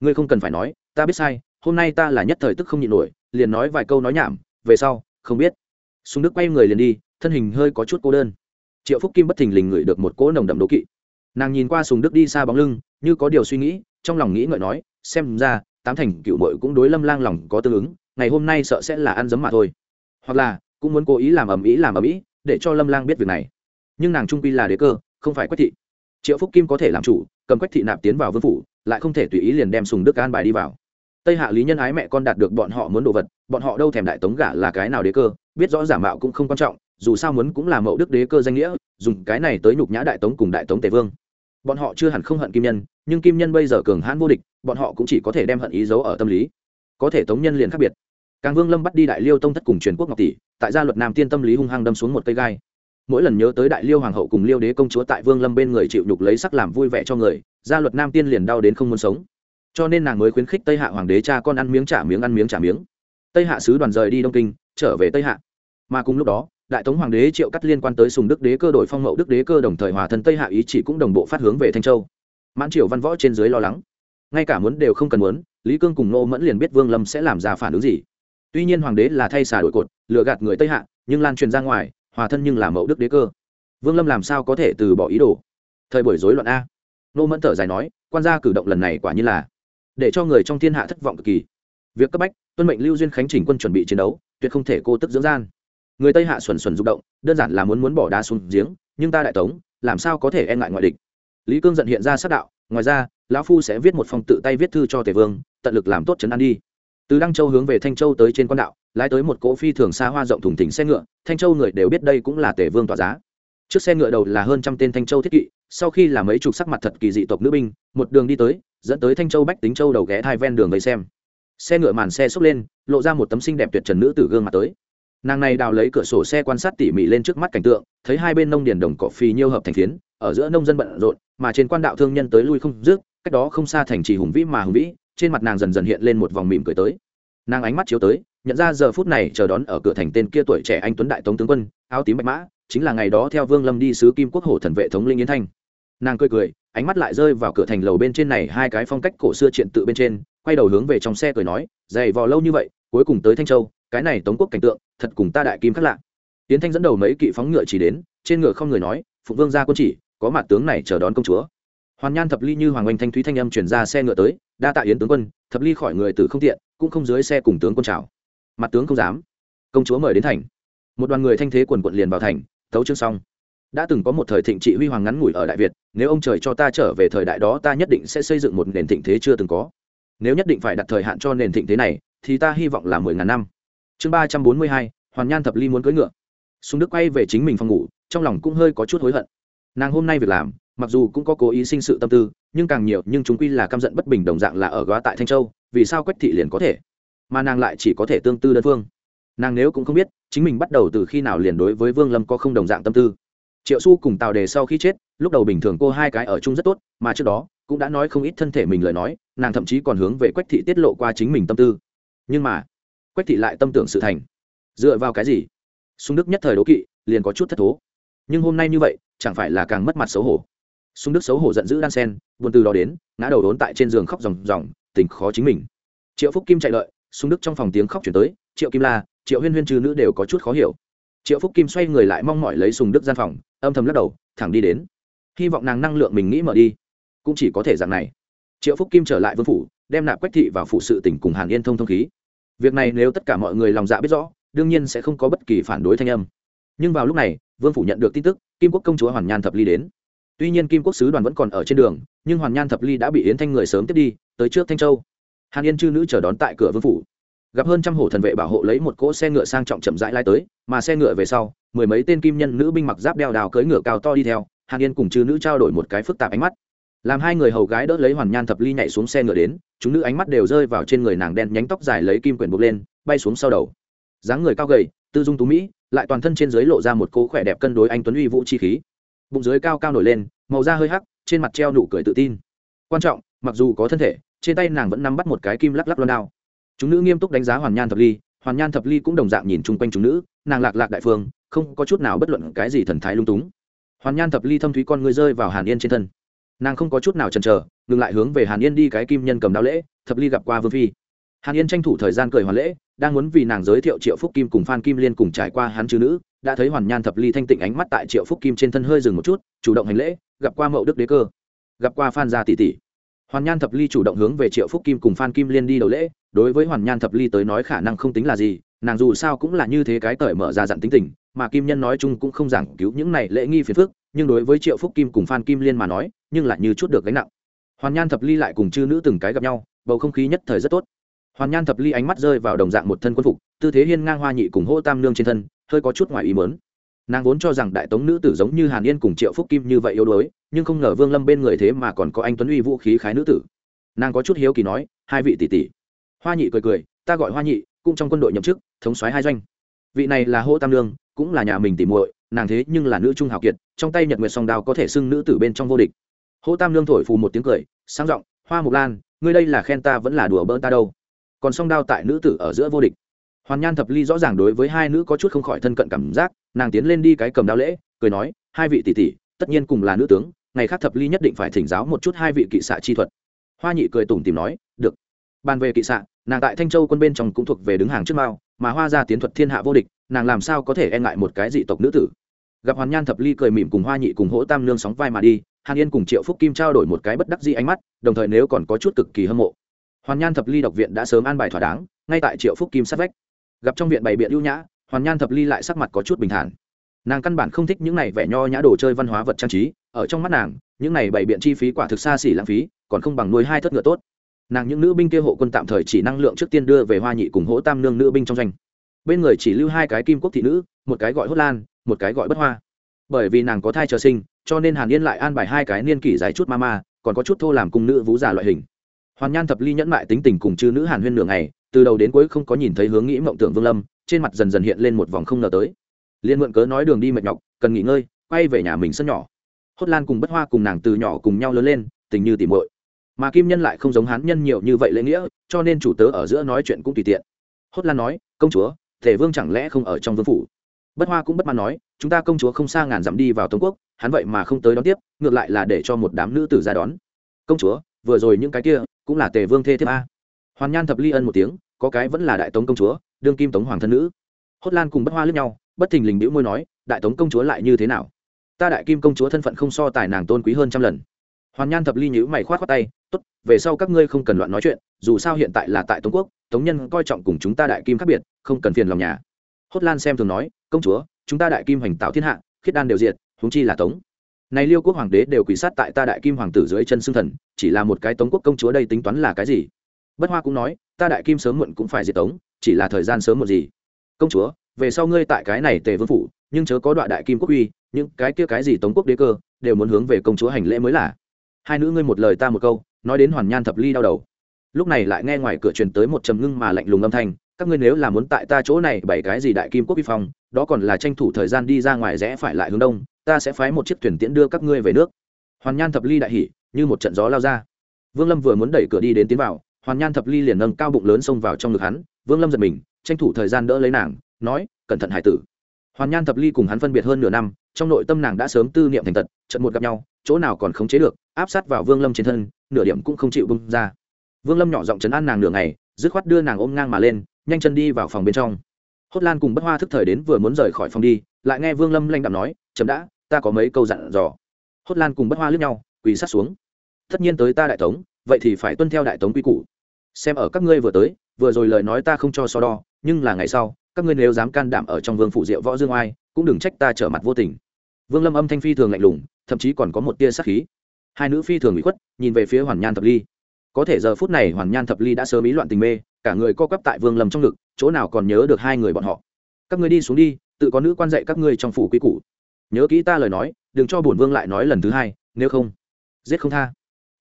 Ngươi không cần phải nói, ta biết sai, hôm nay ta là nhất thời tức không nhịn nổi, liền nói vài câu nói nhảm, về sau, không biết. Súng đức quay người liền đi, thân hình hơi có chút cô đơn. Triệu phúc kim bất thình lình ngửi được một cỗ nồng đậm đố kỵ. Nàng nhìn qua sùng đức đi xa bóng lưng, như có điều suy nghĩ, trong lòng nghĩ ngợi nói, xem ra tám thành cựu mội cũng đối lâm lang lòng có tương ứng, ngày hôm nay sợ sẽ là ăn dấm mà thôi. Hoặc là, cũng muốn cố ý làm ầm ĩ, làm ầm ĩ, để cho lâm lang biết việc này. Nhưng nàng trung quy là đế cơ, không phải quách thị. Triệu phúc kim có thể làm chủ, cầm quách thị nạp tiến vào vương phủ, lại không thể tùy ý liền đem sùng đức an bài đi vào. Tây hạ lý nhân ái mẹ con đạt được bọn họ muốn đồ vật, bọn họ đâu thèm đại tống gả là cái nào đế cơ, biết rõ giả mạo cũng không quan trọng, dù sao muốn cũng là mẫu đức đế cơ danh nghĩa, dùng cái này tới nhục nhã đại tống cùng đại tống tề vương bọn họ chưa hẳn không hận kim nhân, nhưng kim nhân bây giờ cường hãn vô địch, bọn họ cũng chỉ có thể đem hận ý giấu ở tâm lý. Có thể tống nhân liền khác biệt. Càng vương lâm bắt đi đại liêu tông thất cùng truyền quốc ngọc tỷ, tại gia luật nam tiên tâm lý hung hăng đâm xuống một cây gai. Mỗi lần nhớ tới đại liêu hoàng hậu cùng liêu đế công chúa tại vương lâm bên người chịu nhục lấy sắc làm vui vẻ cho người, gia luật nam tiên liền đau đến không muốn sống. Cho nên nàng mới khuyến khích tây hạ hoàng đế cha con ăn miếng trả miếng ăn miếng trả miếng. Tây hạ sứ đoàn rời đi đông kinh, trở về tây hạ. Mà cùng lúc đó đại tống hoàng đế triệu cắt liên quan tới sùng đức đế cơ đổi phong mậu đức đế cơ đồng thời hòa thân tây hạ ý chỉ cũng đồng bộ phát hướng về thanh châu. Mãn triều văn võ trên dưới lo lắng. Ngay cả muốn đều không cần muốn, lý cương cùng nô mẫn liền biết vương lâm sẽ làm ra phản ứng gì. Tuy nhiên hoàng đế là thay xà đổi cột, lừa gạt người tây hạ, nhưng lan truyền ra ngoài, hòa thân nhưng là mậu đức đế cơ. Vương lâm làm sao có thể từ bỏ ý đồ? Thời buổi rối loạn a. Nô mẫn thở dài nói, quan gia cử động lần này quả như là để cho người trong thiên hạ thất vọng cực kỳ. Việc cấp bách, tuân mệnh lưu duyên khánh chỉnh quân chuẩn bị chiến đấu, tuyệt không thể cô tức dưỡng gian người tây hạ xuẩn xuẩn rụng động, đơn giản là muốn muốn bỏ đá xuống giếng, nhưng ta đại tống, làm sao có thể e ngại ngoại địch? Lý cương giận hiện ra sát đạo, ngoài ra, lão phu sẽ viết một phong tự tay viết thư cho tề vương, tận lực làm tốt trấn an đi. Từ đăng châu hướng về thanh châu tới trên quan đạo, lái tới một cỗ phi thường xa hoa rộng thùng thỉnh xe ngựa, thanh châu người đều biết đây cũng là tề vương tỏa giá. Trước xe ngựa đầu là hơn trăm tên thanh châu thiết kỵ, sau khi là mấy chục sắc mặt thật kỳ dị tộc nữ binh, một đường đi tới, dẫn tới thanh châu bách tính châu đầu ghé thai ven đường vây xem. Xe ngựa màn xe xốc lên, lộ ra một tấm xinh đẹp tuyệt trần nữ từ gương mặt tới nàng này đào lấy cửa sổ xe quan sát tỉ mỉ lên trước mắt cảnh tượng, thấy hai bên nông điền đồng cỏ phi nhiêu hợp thành phiến, ở giữa nông dân bận rộn, mà trên quan đạo thương nhân tới lui không dứt, cách đó không xa thành trì hùng vĩ mà hùng vĩ, trên mặt nàng dần dần hiện lên một vòng mỉm cười tới. Nàng ánh mắt chiếu tới, nhận ra giờ phút này chờ đón ở cửa thành tên kia tuổi trẻ anh tuấn đại tống tướng quân, áo tím bạch mã, chính là ngày đó theo vương lâm đi sứ kim quốc hổ thần vệ thống linh yến thanh. Nàng cười cười, ánh mắt lại rơi vào cửa thành lầu bên trên này hai cái phong cách cổ xưa triện tự bên trên, quay đầu hướng về trong xe cười nói, dày vò lâu như vậy, cuối cùng tới thanh châu cái này tống quốc cảnh tượng, thật cùng ta đại kim khác lạ. Tiến thanh dẫn đầu mấy kỵ phóng ngựa chỉ đến, trên ngựa không người nói phụ vương ra quân chỉ, có mặt tướng này chờ đón công chúa. Hoàn nhan thập ly như hoàng oanh thanh thúy thanh âm chuyển ra xe ngựa tới, đa tạ yến tướng quân, thập ly khỏi người từ không tiện, cũng không dưới xe cùng tướng quân chào. Mặt tướng không dám. Công chúa mời đến thành. Một đoàn người thanh thế quần quận liền vào thành tấu chương xong. Đã từng có một thời thịnh trị huy hoàng ngắn ngủi ở đại việt, nếu ông trời cho ta trở về thời đại đó ta nhất định sẽ xây dựng một nền thịnh thế chưa từng có. Nếu nhất định phải đặt thời hạn cho nền thịnh thế này, thì ta hy vọng là mười ngàn năm chương ba trăm bốn mươi hai, hoàn nhan thập ly muốn cưỡi ngựa. Súng đức quay về chính mình phòng ngủ, trong lòng cũng hơi có chút hối hận. Nàng hôm nay việc làm, mặc dù cũng có cố ý sinh sự tâm tư, nhưng càng nhiều, nhưng chúng quy là căm giận bất bình đồng dạng là ở góa tại thanh châu, vì sao quách thị liền có thể? Mà nàng lại chỉ có thể tương tư đơn phương. Nàng nếu cũng không biết, chính mình bắt đầu từ khi nào liền đối với vương lâm có không đồng dạng tâm tư. Triệu su cùng tào đề sau khi chết, lúc đầu bình thường cô hai cái ở chung rất tốt, mà trước đó, cũng đã nói không ít thân thể mình lời nói, nàng thậm chí còn hướng về quách thị tiết lộ qua chính mình tâm tư. Nhưng mà quách thị lại tâm tưởng sự thành. Dựa vào cái gì? Sung đức nhất thời đố kỵ, liền có chút thất thố. Nhưng hôm nay như vậy, chẳng phải là càng mất mặt xấu hổ. Sung đức xấu hổ giận dữ đan sen, buồn từ đó đến, ngã đầu đốn tại trên giường khóc ròng ròng, tình khó chính mình. Triệu phúc kim chạy lợi, sung đức trong phòng tiếng khóc chuyển tới, triệu kim la, triệu huyên huyên trừ nữ đều có chút khó hiểu. Triệu phúc kim xoay người lại mong mỏi lấy sùng đức gian phòng, âm thầm lắc đầu, thẳng đi đến. Hy vọng nàng năng lượng mình nghĩ mở đi. Cũng chỉ có thể dạng này. Triệu phúc kim trở lại vương phủ, đem nạp quách thị vào phụ sự tỉnh cùng hàn yên thông thông khí việc này nếu tất cả mọi người lòng dạ biết rõ, đương nhiên sẽ không có bất kỳ phản đối thanh âm. Nhưng vào lúc này, vương phủ nhận được tin tức, kim quốc công chúa hoàn nhan thập ly đến. Tuy nhiên kim quốc sứ đoàn vẫn còn ở trên đường, nhưng hoàn nhan thập ly đã bị yến thanh người sớm tiếp đi, tới trước thanh châu. Hàn yên chư nữ chờ đón tại cửa vương phủ. Gặp hơn trăm hổ thần vệ bảo hộ lấy một cỗ xe ngựa sang trọng chậm rãi lai tới, mà xe ngựa về sau, mười mấy tên kim nhân nữ binh mặc giáp đeo đào cưỡi ngựa cao to đi theo, hàn yên cùng chư nữ trao đổi một cái phức tạp ánh mắt. Làm hai người hầu gái đỡ lấy hoàn nhan thập ly nhảy xuống xe ngựa đến chúng nữ ánh mắt đều rơi vào trên người nàng đen nhánh tóc dài lấy kim quyển buộc lên, bay xuống sau đầu. Dáng người cao gầy, tư dung tú mỹ, lại toàn thân trên dưới lộ ra một cố khỏe đẹp cân đối anh tuấn uy vũ chi khí. Bụng dưới cao cao nổi lên, màu da hơi hắc, trên mặt treo nụ cười tự tin. Quan trọng, mặc dù có thân thể, trên tay nàng vẫn nắm bắt một cái kim lắc lắc loan đao. Chúng nữ nghiêm túc đánh giá hoàn nhan thập ly, hoàn nhan thập ly cũng đồng dạng nhìn chung quanh chúng nữ, nàng lạc lạc đại phương, không có chút nào bất luận cái gì thần thái lung túng. Hoàn nhan thập ly thâm thúy con người rơi vào hàn yên trên thân nàng không có chút nào chần chờ, ngừng lại hướng về hàn yên đi cái kim nhân cầm đao lễ, thập ly gặp qua vương phi. Hàn yên tranh thủ thời gian cười hoàn lễ, đang muốn vì nàng giới thiệu triệu phúc kim cùng phan kim liên cùng trải qua hắn chữ nữ, đã thấy hoàn nhan thập ly thanh tịnh ánh mắt tại triệu phúc kim trên thân hơi dừng một chút, chủ động hành lễ, gặp qua mậu đức đế cơ. Gặp qua phan gia tỷ tỷ. Hoàn nhan thập ly chủ động hướng về triệu phúc kim cùng phan kim liên đi đầu lễ, đối với hoàn nhan thập ly tới nói khả năng không tính là gì, nàng dù sao cũng là như thế cái cởi mở ra dặn tính tình, mà kim nhân nói chung cũng không giảng cứu những này lễ nghi phiền phức, nhưng đối với triệu phúc kim cùng phan kim liên mà nói nhưng lại như chút được gánh nặng. Hoàn nhan thập ly lại cùng chư nữ từng cái gặp nhau, bầu không khí nhất thời rất tốt. Hoàn nhan thập ly ánh mắt rơi vào đồng dạng một thân quân phục, tư thế hiên ngang hoa nhị cùng hô tam nương trên thân, hơi có chút ngoài ý mớn nàng vốn cho rằng đại tống nữ tử giống như hàn yên cùng triệu phúc kim như vậy yếu đuối, nhưng không ngờ vương lâm bên người thế mà còn có anh tuấn uy vũ khí khái nữ tử. Nàng có chút hiếu kỳ nói, hai vị tỷ tỷ. Hoa nhị cười cười, ta gọi hoa nhị, cũng trong quân đội nhậm chức, thống soái hai doanh. Vị này là hô tam lương cũng là nhà mình tỉ muội, nàng thế nhưng là nữ trung hào kiệt, trong tay nhật nguyệt song đao có thể xưng nữ tử bên trong vô địch hô tam lương thổi phù một tiếng cười sang giọng, hoa mục lan, ngươi đây là khen ta vẫn là đùa bỡn ta đâu? Còn song đao tại nữ tử ở giữa vô địch. Hoàn nhan thập ly rõ ràng đối với hai nữ có chút không khỏi thân cận cảm giác, nàng tiến lên đi cái cầm đao lễ, cười nói, hai vị tỷ tỷ, tất nhiên cùng là nữ tướng, ngày khác thập ly nhất định phải thỉnh giáo một chút hai vị kỵ xạ chi thuật. Hoa nhị cười tủm tìm nói, được. Bàn về kỵ xạ, nàng tại thanh châu quân bên trong cũng thuộc về đứng hàng trước mao, mà hoa ra tiến thuật thiên hạ vô địch, nàng làm sao có thể e ngại một cái dị tộc nữ tử? Gặp hoàn nhan thập ly cười mỉm cùng hoa nhị cùng hỗ tam nương sóng vai mà đi hàn yên cùng triệu phúc kim trao đổi một cái bất đắc dĩ ánh mắt, đồng thời nếu còn có chút cực kỳ hâm mộ. Hoàn nhan thập ly độc viện đã sớm an bài thỏa đáng, ngay tại triệu phúc kim sát vách. Gặp trong viện bày biện ưu nhã, hoàn nhan thập ly lại sắc mặt có chút bình thản. Nàng căn bản không thích những này vẻ nho nhã đồ chơi văn hóa vật trang trí, ở trong mắt nàng, những này bày biện chi phí quả thực xa xỉ lãng phí, còn không bằng nuôi hai thất ngựa tốt. Nàng những nữ binh kia hộ quân tạm thời chỉ năng lượng trước tiên đưa về hoa nhị cùng hỗ tam nương nữ binh trong doanh. Bên người chỉ lưu hai cái kim quốc thị nữ, một cái gọi hốt lan, một cái gọi bất hoa bởi vì nàng có thai chờ sinh, cho nên hàn yên lại an bài hai cái niên kỷ dài chút ma ma còn có chút thô làm cung nữ vú già loại hình. Hoàn nhan thập ly nhẫn mại tính tình cùng chư nữ hàn huyên nửa ngày, từ đầu đến cuối không có nhìn thấy hướng nghĩ mộng tưởng vương lâm, trên mặt dần dần hiện lên một vòng không ngờ tới. Liên mượn cớ nói đường đi mệt nhọc, cần nghỉ ngơi, quay về nhà mình sân nhỏ. Hốt lan cùng bất hoa cùng nàng từ nhỏ cùng nhau lớn lên, tình như tỉ muội. Mà kim nhân lại không giống hán nhân nhiều như vậy lễ nghĩa, cho nên chủ tớ ở giữa nói chuyện cũng tùy tiện. Hốt lan nói, công chúa thể vương chẳng lẽ không ở trong vương phủ? Bất hoa cũng bất mãn nói chúng ta công chúa không xa ngàn dặm đi vào tống quốc, hắn vậy mà không tới đón tiếp, ngược lại là để cho một đám nữ tử ra đón. Công chúa, vừa rồi những cái kia cũng là tề vương thê thiếp a. Hoàn nhan thập ly ân một tiếng, có cái vẫn là đại tống công chúa, đương kim tống hoàng thân nữ. Hốt lan cùng bất hoa lướt nhau, bất thình lình đĩu môi nói, đại tống công chúa lại như thế nào? Ta đại kim công chúa thân phận không so tài nàng tôn quý hơn trăm lần. Hoàn nhan thập ly nhữ mày khoát khoát tay, tốt, về sau các ngươi không cần loạn nói chuyện, dù sao hiện tại là tại tống quốc, tống nhân coi trọng cùng chúng ta đại kim khác biệt, không cần phiền lòng nhà. Hốt lan xem thường nói, công chúa chúng ta đại kim hoành tạo thiên hạ, khiết đan đều diệt, huống chi là tống. Này liêu quốc hoàng đế đều quỷ sát tại ta đại kim hoàng tử dưới chân xương thần, chỉ là một cái tống quốc công chúa đây tính toán là cái gì? Bất hoa cũng nói, ta đại kim sớm muộn cũng phải diệt tống, chỉ là thời gian sớm một gì? Công chúa, về sau ngươi tại cái này tề vương phủ, nhưng chớ có đoạn đại kim quốc uy, những cái kia cái gì tống quốc đế cơ, đều muốn hướng về công chúa hành lễ mới là. Hai nữ ngươi một lời ta một câu, nói đến hoàn nhan thập ly đau đầu. Lúc này lại nghe ngoài cửa truyền tới một trầm ngưng mà lạnh lùng âm thanh các ngươi nếu là muốn tại ta chỗ này bảy cái gì đại kim quốc vi phong, đó còn là tranh thủ thời gian đi ra ngoài rẽ phải lại hướng đông, ta sẽ phái một chiếc thuyền tiễn đưa các ngươi về nước. Hoàn nhan thập ly đại hỉ, như một trận gió lao ra. Vương lâm vừa muốn đẩy cửa đi đến tiến vào, hoàn nhan thập ly liền nâng cao bụng lớn xông vào trong ngực hắn. Vương lâm giật mình, tranh thủ thời gian đỡ lấy nàng, nói, cẩn thận hải tử. Hoàn nhan thập ly cùng hắn phân biệt hơn nửa năm, trong nội tâm nàng đã sớm tư niệm thành tật trận một gặp nhau, chỗ nào còn khống chế được, áp sát vào vương lâm trên thân, nửa điểm cũng không chịu bung ra. Vương lâm nhỏ giọng chấn an nàng nửa ngày, dứt khoát đưa nàng ôm ngang mà lên nhanh chân đi vào phòng bên trong. Hốt lan cùng bất hoa thức thời đến vừa muốn rời khỏi phòng đi, lại nghe vương lâm lanh đạm nói, chấm đã, ta có mấy câu dặn dò. Hốt lan cùng bất hoa lướt nhau, quỳ sát xuống. Tất nhiên tới ta đại tống, vậy thì phải tuân theo đại tống quy củ. Xem ở các ngươi vừa tới, vừa rồi lời nói ta không cho so đo, nhưng là ngày sau, các ngươi nếu dám can đảm ở trong vương phủ diệu võ dương oai, cũng đừng trách ta trở mặt vô tình. Vương lâm âm thanh phi thường lạnh lùng, thậm chí còn có một tia sắc khí. Hai nữ phi thường bị khuất, nhìn về phía hoàn nhan thập ly. Có thể giờ phút này hoàn nhan thập ly đã sớm ý loạn tình mê cả người co quắp tại vương lâm trong ngực, chỗ nào còn nhớ được hai người bọn họ. Các ngươi đi xuống đi, tự có nữ quan dạy các ngươi trong phủ quý củ. Nhớ kỹ ta lời nói, đừng cho bổn vương lại nói lần thứ hai, nếu không, giết không tha.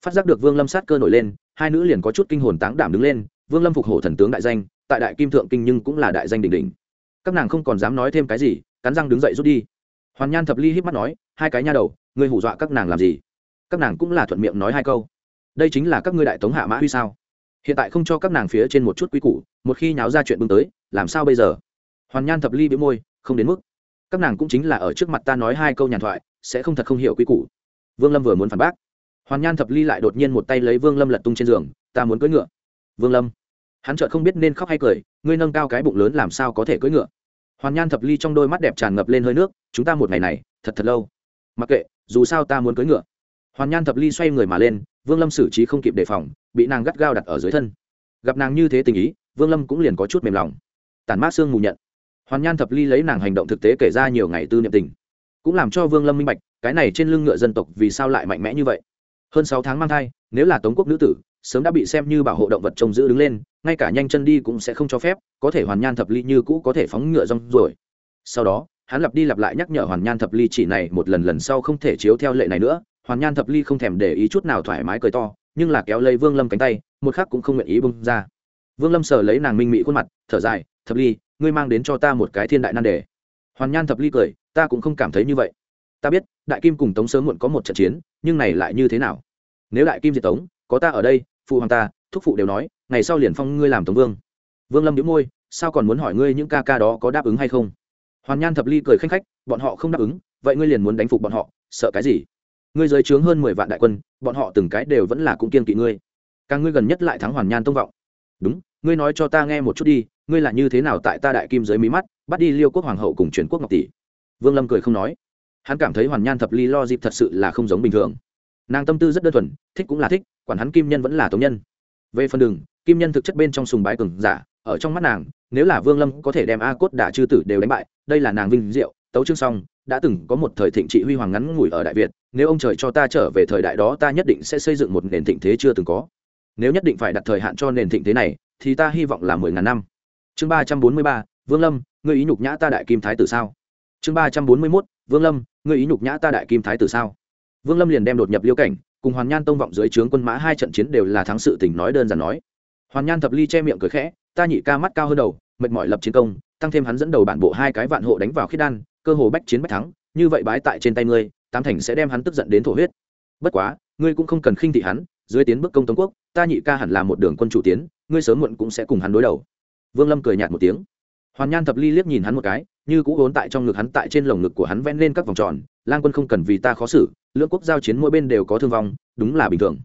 Phát giác được vương lâm sát cơ nổi lên, hai nữ liền có chút kinh hồn táng đảm đứng lên, vương lâm phục hổ thần tướng đại danh, tại đại kim thượng kinh nhưng cũng là đại danh đỉnh đỉnh. Các nàng không còn dám nói thêm cái gì, cắn răng đứng dậy rút đi. Hoàn nhan thập ly híp mắt nói, hai cái nha đầu, ngươi hù dọa các nàng làm gì? Các nàng cũng là thuận miệng nói hai câu. Đây chính là các ngươi đại tống hạ mã huy sao? Hiện tại không cho các nàng phía trên một chút quý củ, một khi nháo ra chuyện bưng tới, làm sao bây giờ? Hoàn nhan thập ly bị môi, không đến mức. Các nàng cũng chính là ở trước mặt ta nói hai câu nhàn thoại, sẽ không thật không hiểu quý củ. Vương lâm vừa muốn phản bác. Hoàn nhan thập ly lại đột nhiên một tay lấy vương lâm lật tung trên giường, ta muốn cưỡi ngựa. Vương lâm, hắn chợt không biết nên khóc hay cười, ngươi nâng cao cái bụng lớn làm sao có thể cưỡi ngựa? Hoàn nhan thập ly trong đôi mắt đẹp tràn ngập lên hơi nước, chúng ta một ngày này, thật thật lâu. Mặc kệ, dù sao ta muốn cưỡi ngựa. Hoàn nhan thập ly xoay người mà lên vương lâm xử trí không kịp đề phòng, bị nàng gắt gao đặt ở dưới thân. Gặp nàng như thế tình ý, vương lâm cũng liền có chút mềm lòng. Tản mát xương mù nhận. Hoàn nhan thập ly lấy nàng hành động thực tế kể ra nhiều ngày tư niệm tình. Cũng làm cho vương lâm minh bạch, cái này trên lưng ngựa dân tộc vì sao lại mạnh mẽ như vậy? Hơn sáu tháng mang thai, nếu là tống quốc nữ tử, sớm đã bị xem như bảo hộ động vật trông giữ đứng lên, ngay cả nhanh chân đi cũng sẽ không cho phép, có thể hoàn nhan thập ly như cũ có thể phóng ngựa rong rồi sau đó, hắn lặp đi lặp lại nhắc nhở hoàn nhan thập ly chỉ này một lần lần sau không thể chiếu theo lệ này nữa hoàn nhan thập ly không thèm để ý chút nào thoải mái cười to, nhưng là kéo lấy vương lâm cánh tay, một khắc cũng không nguyện ý bông ra. Vương lâm sờ lấy nàng minh mị khuôn mặt, thở dài, thập ly, ngươi mang đến cho ta một cái thiên đại nan đề. Hoàn nhan thập ly cười, ta cũng không cảm thấy như vậy. Ta biết, đại kim cùng tống sớm muộn có một trận chiến, nhưng này lại như thế nào? Nếu đại kim diệt tống, có ta ở đây, phụ hoàng ta, thúc phụ đều nói, ngày sau liền phong ngươi làm tống vương. Vương lâm đĩu môi, sao còn muốn hỏi ngươi những ca ca đó có đáp ứng hay không? Hoàn nhan thập ly cười khanh khách, bọn họ không đáp ứng, vậy ngươi liền muốn đánh phục bọn họ, sợ cái gì? Ngươi giới trướng hơn mười vạn đại quân, bọn họ từng cái đều vẫn là cũng kiên kỵ ngươi. Càng ngươi gần nhất lại thắng hoàn nhan tông vọng. Đúng, ngươi nói cho ta nghe một chút đi, ngươi là như thế nào tại ta đại kim giới mí mắt, bắt đi liêu quốc hoàng hậu cùng truyền quốc ngọc tỷ? Vương lâm cười không nói. Hắn cảm thấy hoàn nhan thập ly lo dịp thật sự là không giống bình thường. Nàng tâm tư rất đơn thuần, thích cũng là thích, quản hắn kim nhân vẫn là tống nhân. Về phần đường, kim nhân thực chất bên trong sùng bái cường giả, ở trong mắt nàng, nếu là vương lâm có thể đem a cốt đả chư tử đều đánh bại, đây là nàng vinh diệu, tấu chương xong đã từng có một thời thịnh trị huy hoàng ngắn ngủi ở đại việt, nếu ông trời cho ta trở về thời đại đó, ta nhất định sẽ xây dựng một nền thịnh thế chưa từng có. Nếu nhất định phải đặt thời hạn cho nền thịnh thế này, thì ta hy vọng là mười ngàn năm. Chương ba trăm bốn mươi ba, vương lâm, ngươi ý nhục nhã ta đại kim thái tử sao? Chương ba trăm bốn mươi mốt, vương lâm, ngươi ý nhục nhã ta đại kim thái tử sao? Vương lâm liền đem đột nhập liêu cảnh, cùng hoàn nhan tông vọng dưới trướng quân mã hai trận chiến đều là thắng sự tình nói đơn giản nói. Hoàn nhan thập ly che miệng cười khẽ, ta nhị ca mắt cao hơn đầu, mệt mỏi lập chiến công, tăng thêm hắn dẫn đầu bản bộ hai cái vạn hộ đánh vào khiết đan cơ hồ bách chiến bách thắng, như vậy bái tại trên tay ngươi tam thành sẽ đem hắn tức giận đến thổ huyết. Bất quá, ngươi cũng không cần khinh thị hắn, dưới tiến bước công tống quốc, ta nhị ca hẳn là một đường quân chủ tiến, ngươi sớm muộn cũng sẽ cùng hắn đối đầu. Vương lâm cười nhạt một tiếng. Hoàn nhan thập ly liếc nhìn hắn một cái, như cũ vốn tại trong ngực hắn tại trên lồng ngực của hắn vẽ lên các vòng tròn, lang quân không cần vì ta khó xử, lưỡng quốc giao chiến mỗi bên đều có thương vong, đúng là bình thường.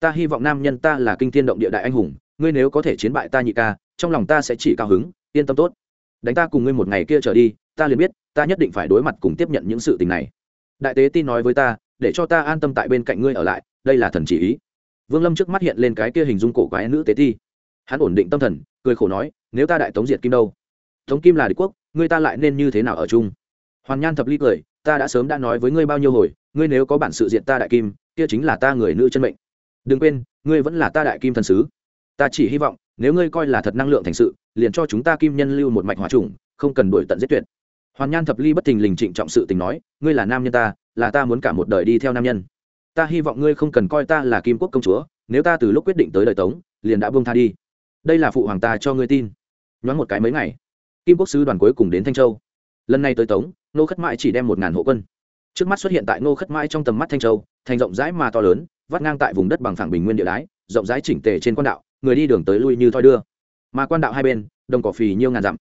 Ta hy vọng nam nhân ta là kinh thiên động địa đại anh hùng, ngươi nếu có thể chiến bại ta nhị ca, trong lòng ta sẽ chỉ cao hứng, yên tâm tốt. Đánh ta cùng ngươi một ngày kia trở đi ta liền biết, ta nhất định phải đối mặt cùng tiếp nhận những sự tình này. Đại tế tin nói với ta, để cho ta an tâm tại bên cạnh ngươi ở lại, đây là thần chỉ ý. Vương lâm trước mắt hiện lên cái kia hình dung cổ quái nữ tế ti. Hắn ổn định tâm thần, cười khổ nói, nếu ta đại tống diệt kim đâu? Tống kim là đế quốc ngươi ta lại nên như thế nào ở chung? Hoàn nhan thập ly cười, ta đã sớm đã nói với ngươi bao nhiêu hồi, ngươi nếu có bản sự diện ta đại kim, kia chính là ta người nữ chân mệnh. Đừng quên, ngươi vẫn là ta đại kim thần sứ. Ta chỉ hy vọng, nếu ngươi coi là thật năng lượng thành sự, liền cho chúng ta kim nhân lưu một mạch hòa trùng không cần đổi tận giết tuyệt hoàn nhan thập ly bất thình lình trịnh trọng sự tình nói, ngươi là nam nhân ta, là ta muốn cả một đời đi theo nam nhân. Ta hy vọng ngươi không cần coi ta là kim quốc công chúa, nếu ta từ lúc quyết định tới đời tống, liền đã buông tha đi. Đây là phụ hoàng ta cho ngươi tin. Nhoáng một cái mấy ngày, kim quốc sứ đoàn cuối cùng đến thanh châu. Lần này tới tống nô khất mãi chỉ đem một ngàn hộ quân. Trước mắt xuất hiện tại nô khất mãi trong tầm mắt thanh châu, thành rộng rãi mà to lớn, vắt ngang tại vùng đất bằng phẳng bình nguyên địa đái, rộng rãi chỉnh tề trên quan đạo, người đi đường tới lui như thoi đưa. Mà quan đạo hai bên, đồng cỏ phì nhiêu ngàn dặm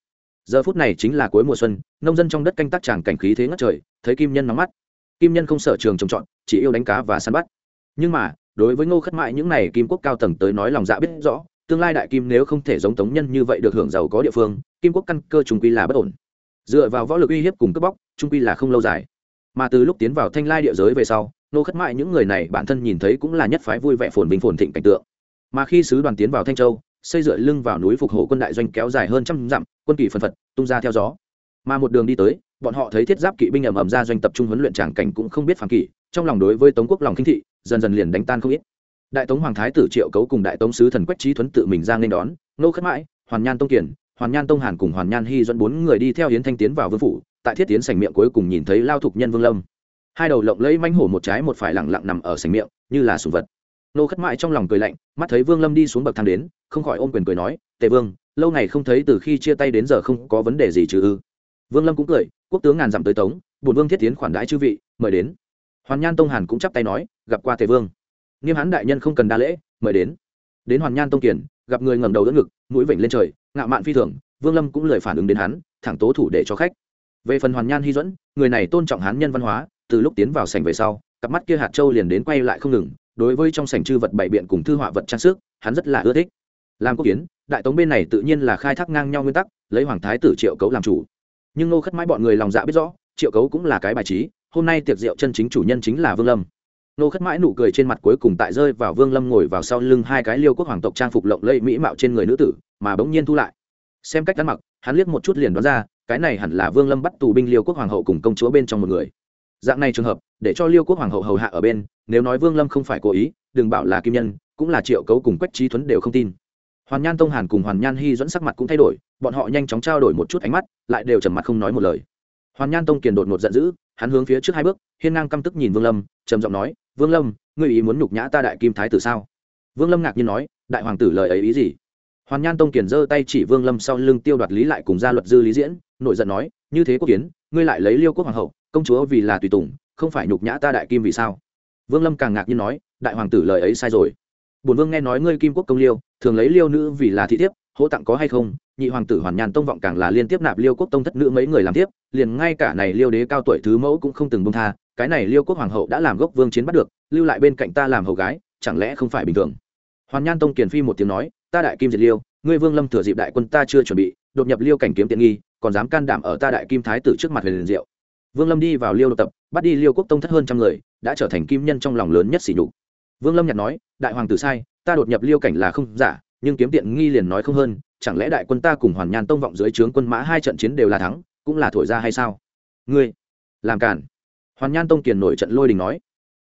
giờ phút này chính là cuối mùa xuân, nông dân trong đất canh tác tràng cảnh khí thế ngất trời, thấy kim nhân nóng mắt. Kim nhân không sở trường trồng trọt, chỉ yêu đánh cá và săn bắt. Nhưng mà, đối với ngô khất mại những này kim quốc cao tầng tới nói lòng dạ biết rõ, tương lai đại kim nếu không thể giống tống nhân như vậy được hưởng giàu có địa phương, kim quốc căn cơ trung quy là bất ổn. Dựa vào võ lực uy hiếp cùng cướp bóc, trung quy là không lâu dài. Mà từ lúc tiến vào thanh lai địa giới về sau nô khất mại những người này bản thân nhìn thấy cũng là nhất phái vui vẻ phồn bình phồn thịnh cảnh tượng. Mà khi sứ đoàn tiến vào thanh châu xây dựa lưng vào núi phục hộ quân đại doanh kéo dài hơn trăm dặm, quân kỳ phân phật, tung ra theo gió. Mà một đường đi tới, bọn họ thấy thiết giáp kỵ binh ầm ầm ra doanh tập trung huấn luyện tràng cảnh cũng không biết phản kỵ trong lòng đối với tống quốc lòng kinh thị, dần dần liền đánh tan không ít. Đại tống hoàng thái tử triệu cấu cùng đại tống sứ thần quách trí thuấn tự mình ra nên đón, nô khất mãi, hoàn nhan tông kiển, hoàn nhan tông hàn cùng hoàn nhan hy dẫn bốn người đi theo hiến thanh tiến vào vương phủ, tại thiết tiến sành miệng cuối cùng nhìn thấy lao thục nhân vương lâm. Hai đầu lộng lấy manh hổ một trái một phải lẳng lặng nằm ở sành miệng, như là sùng vật nô khất mãi trong lòng cười lạnh mắt thấy vương lâm đi xuống bậc thang đến không khỏi ôm quyền cười nói tề vương lâu ngày không thấy từ khi chia tay đến giờ không có vấn đề gì chứ ư? Vương lâm cũng cười quốc tướng ngàn dặm tới tống bùn vương thiết tiến khoản đãi chư vị mời đến. Hoàn nhan tông hàn cũng chắp tay nói gặp qua tề vương. Nghiêm hán đại nhân không cần đa lễ mời đến. Đến hoàn nhan tông kiển gặp người ngẩng đầu đỡ ngực mũi vểnh lên trời ngạo mạn phi thường vương lâm cũng lời phản ứng đến hắn thẳng tố thủ để cho khách. Về phần hoàn nhan hy Dẫn, người này tôn trọng hán nhân văn hóa từ lúc tiến vào sảnh về sau cặp mắt kia hạt châu liền đến quay lại không ngừng đối với trong sảnh chư vật bảy biện cùng thư họa vật trang sức, hắn rất là ưa thích. Làm quốc kiến, đại tống bên này tự nhiên là khai thác ngang nhau nguyên tắc, lấy hoàng thái tử triệu cấu làm chủ. Nhưng nô khất mãi bọn người lòng dạ biết rõ, triệu cấu cũng là cái bài trí, hôm nay tiệc rượu chân chính chủ nhân chính là vương lâm. Nô khất mãi nụ cười trên mặt cuối cùng tại rơi vào vương lâm ngồi vào sau lưng hai cái liêu quốc hoàng tộc trang phục lộng lẫy mỹ mạo trên người nữ tử, mà bỗng nhiên thu lại. Xem cách hắn mặc, hắn liếc một chút liền đoán ra, cái này hẳn là vương lâm bắt tù binh liêu quốc hoàng hậu cùng công chúa bên trong một người. Dạng này trường hợp để cho liêu quốc hoàng hậu hầu hạ ở bên, nếu nói vương lâm không phải cố ý, đừng bảo là kim nhân, cũng là triệu cấu cùng quách trí thuấn đều không tin. Hoàn nhan tông hàn cùng hoàn nhan hy dẫn sắc mặt cũng thay đổi, bọn họ nhanh chóng trao đổi một chút ánh mắt, lại đều trầm mặt không nói một lời. Hoàn nhan tông kiền đột ngột giận dữ, hắn hướng phía trước hai bước, hiên ngang căm tức nhìn vương lâm, trầm giọng nói, vương lâm, ngươi ý muốn nhục nhã ta đại kim thái tử sao? Vương lâm ngạc nhiên nói, đại hoàng tử lời ấy ý gì? Hoàn nhan tông kiền giơ tay chỉ vương lâm sau lưng tiêu đoạt lý lại cùng gia luật dư lý diễn nội giận nói, như thế quốc kiến, ngươi lại lấy liêu quốc hoàng hậu, công chúa vì là tùy tùng không phải nhục nhã ta đại kim vì sao? Vương lâm càng ngạc nhiên nói, đại hoàng tử lời ấy sai rồi. Bổn vương nghe nói ngươi kim quốc công liêu, thường lấy liêu nữ vì là thị thiếp, hỗ tặng có hay không? Nhị hoàng tử hoàn nhàn tông vọng càng là liên tiếp nạp liêu quốc tông thất nữ mấy người làm tiếp liền ngay cả này liêu đế cao tuổi thứ mẫu cũng không từng bông tha, cái này liêu quốc hoàng hậu đã làm gốc vương chiến bắt được, lưu lại bên cạnh ta làm hầu gái, chẳng lẽ không phải bình thường? Hoàn nhan tông kiền phi một tiếng nói, ta đại kim diệt liêu, ngươi vương lâm thừa dịp đại quân ta chưa chuẩn bị, đột nhập liêu cảnh kiếm tiện nghi, còn dám can đảm ở ta đại kim thái tử trước mặt huyền diệu vương lâm đi vào liêu độc tập, bắt đi liêu quốc tông thất hơn trăm người, đã trở thành kim nhân trong lòng lớn nhất sỉ nhục. Vương lâm nhặt nói, đại hoàng tử sai, ta đột nhập liêu cảnh là không giả, nhưng kiếm tiện nghi liền nói không hơn, chẳng lẽ đại quân ta cùng hoàn nhan tông vọng dưới trướng quân mã hai trận chiến đều là thắng, cũng là thổi ra hay sao? Ngươi, làm cản. Hoàn nhan tông kiền nổi trận lôi đình nói.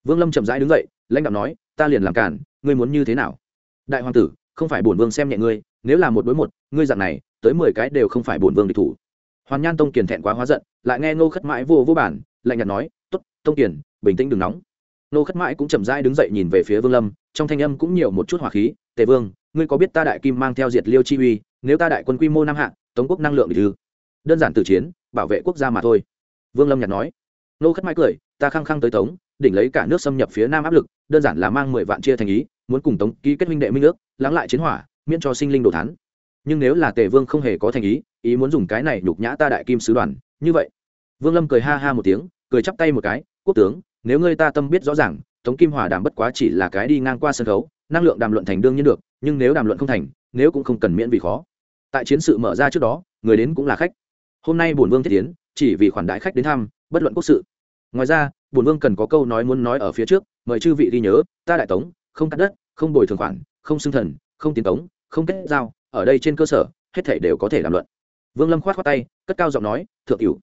Vương lâm chậm rãi đứng dậy, lãnh đạo nói, ta liền làm cản, ngươi muốn như thế nào? Đại hoàng tử, không phải bổn vương xem nhẹ ngươi, nếu là một đối một, ngươi dạng này, tới mười cái đều không phải bổn vương địch thủ hoàn nhan tông kiền thẹn quá hóa giận lại nghe ngô khất mãi vô vô bản lạnh nhạt nói t ố t tông kiền bình tĩnh đừng nóng. Ngô khất mãi cũng chậm rãi đứng dậy nhìn về phía vương lâm trong thanh âm cũng nhiều một chút hỏa khí tề vương ngươi có biết ta đại kim mang theo diệt liêu chi uy nếu ta đại quân quy mô năm hạng, tống quốc năng lượng địch ư đơn giản từ chiến bảo vệ quốc gia mà thôi. Vương lâm nhạt nói. Ngô khất mãi cười ta khăng khăng tới tống đỉnh lấy cả nước xâm nhập phía nam áp lực đơn giản là mang mười vạn chia thành ý muốn cùng tống ký kết minh đệ minh ước lắng lại chiến hỏa miễn cho sinh linh đồ thán nhưng nếu là tề vương không hề có thành ý ý muốn dùng cái này nhục nhã ta đại kim sứ đoàn, như vậy. Vương lâm cười ha ha một tiếng, cười chắp tay một cái, quốc tướng, nếu ngươi ta tâm biết rõ ràng, tống kim hòa đàm bất quá chỉ là cái đi ngang qua sân khấu, năng lượng đàm luận thành đương nhiên được, nhưng nếu đàm luận không thành, nếu cũng không cần miễn vì khó. Tại chiến sự mở ra trước đó, người đến cũng là khách. Hôm nay bổn vương thiết tiến chỉ vì khoản đại khách đến thăm, bất luận quốc sự. Ngoài ra, bổn vương cần có câu nói muốn nói ở phía trước, mời chư vị ghi nhớ, ta đại tống, không cắt đất, không bồi thường khoản, không xưng thần, không tiến tống, không kết giao ở đây trên cơ sở, hết thể đều có thể làm luận. Vương lâm khoát khoát tay, cất cao giọng nói, thượng cửu,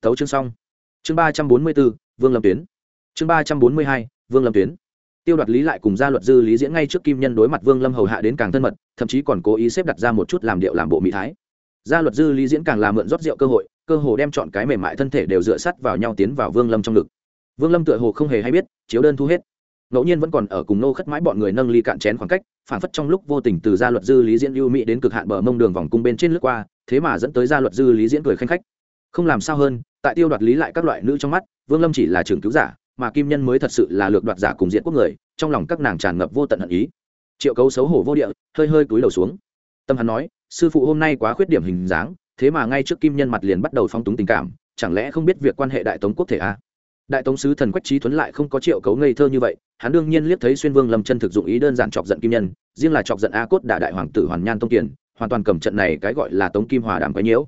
tấu chương xong. Chương ba trăm bốn mươi b ố vương lâm tuyến. Chương ba trăm bốn mươi hai, vương lâm tuyến. Tiêu đoạt lý lại cùng gia luật dư lý diễn ngay trước kim nhân đối mặt vương lâm hầu hạ đến càng thân mật, thậm chí còn cố ý xếp đặt ra một chút làm điệu làm bộ mỹ thái. Gia luật dư lý diễn càng làm mượn rót rượu cơ hội, cơ hồ đem chọn cái mềm mại thân thể đều dựa sắt vào nhau tiến vào vương lâm trong ngực. Vương lâm tựa hồ không hề hay biết, chiếu đơn thu hết. Ngẫu nhiên vẫn còn ở cùng nô khất mãi bọn người nâng ly cạn chén khoảng cách phản phất trong lúc vô tình từ gia luật dư lý diễn ưu mỹ đến cực hạn bờ mông đường vòng cung bên trên lướt qua, thế mà dẫn tới gia luật dư lý diễn cười khanh khách. Không làm sao hơn, tại tiêu đoạt lý lại các loại nữ trong mắt, vương lâm chỉ là trường cứu giả, mà kim nhân mới thật sự là lược đoạt giả cùng diện quốc người, trong lòng các nàng tràn ngập vô tận hận ý. Triệu cấu xấu hổ vô địa, hơi hơi cúi đầu xuống. Tâm hắn nói, sư phụ hôm nay quá khuyết điểm hình dáng, thế mà ngay trước kim nhân mặt liền bắt đầu phong túng tình cảm, chẳng lẽ không biết việc quan hệ đại tống quốc thể a? à? Đại tống sứ thần quách trí tuấn lại không có triệu cấu ngây thơ như vậy, hắn đương nhiên liếc thấy xuyên vương lâm chân thực dụng ý đơn giản chọc giận kim nhân, riêng là chọc giận a cốt đả đại hoàng tử hoàn nhan tông kiền hoàn toàn cầm trận này cái gọi là tống kim hòa đàm quái nhiễu.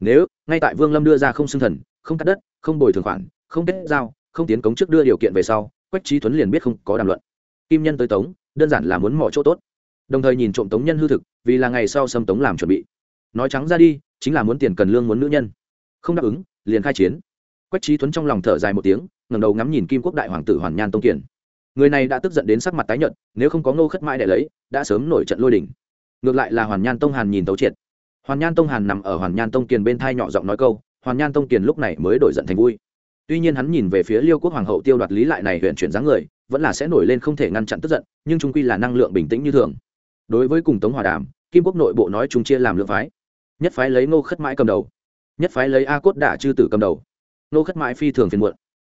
Nếu, ngay tại vương lâm đưa ra không xưng thần, không cắt đất, không bồi thường khoản, không kết giao, không tiến cống trước đưa điều kiện về sau, quách trí tuấn liền biết không có đàm luận. Kim nhân tới tống, đơn giản là muốn mỏ chỗ tốt. Đồng thời nhìn trộm tống nhân hư thực, vì là ngày sau xâm tống làm chuẩn bị. Nói trắng ra đi, chính là muốn tiền cần lương muốn nữ nhân. Không đáp ứng, liền khai chiến quách trí tuấn trong lòng thở dài một tiếng, ngẩng đầu ngắm nhìn kim quốc đại hoàng tử hoàn nhan tông kiền. Người này đã tức giận đến sắc mặt tái nhợt, nếu không có ngô khất mãi để lấy, đã sớm nổi trận lôi đỉnh ngược lại là hoàn nhan tông hàn nhìn tấu triệt. Hoàn nhan tông hàn nằm ở hoàn nhan tông kiền bên thai nhỏ giọng nói câu, hoàn nhan tông kiền lúc này mới đổi giận thành vui. Tuy nhiên hắn nhìn về phía liêu quốc hoàng hậu tiêu đoạt lý lại này huyện chuyển dáng người, vẫn là sẽ nổi lên không thể ngăn chặn tức giận, nhưng trung quy là năng lượng bình tĩnh như thường. Đối với cùng tống hòa đàm, kim quốc nội bộ nói chúng chia làm lượng phái. Nhất phái lấy ngô khất mãi cầm đầu. Nhất phái lấy a cốt đả chư tử cầm đầu. Nô khất mãi phi thường phiền muộn.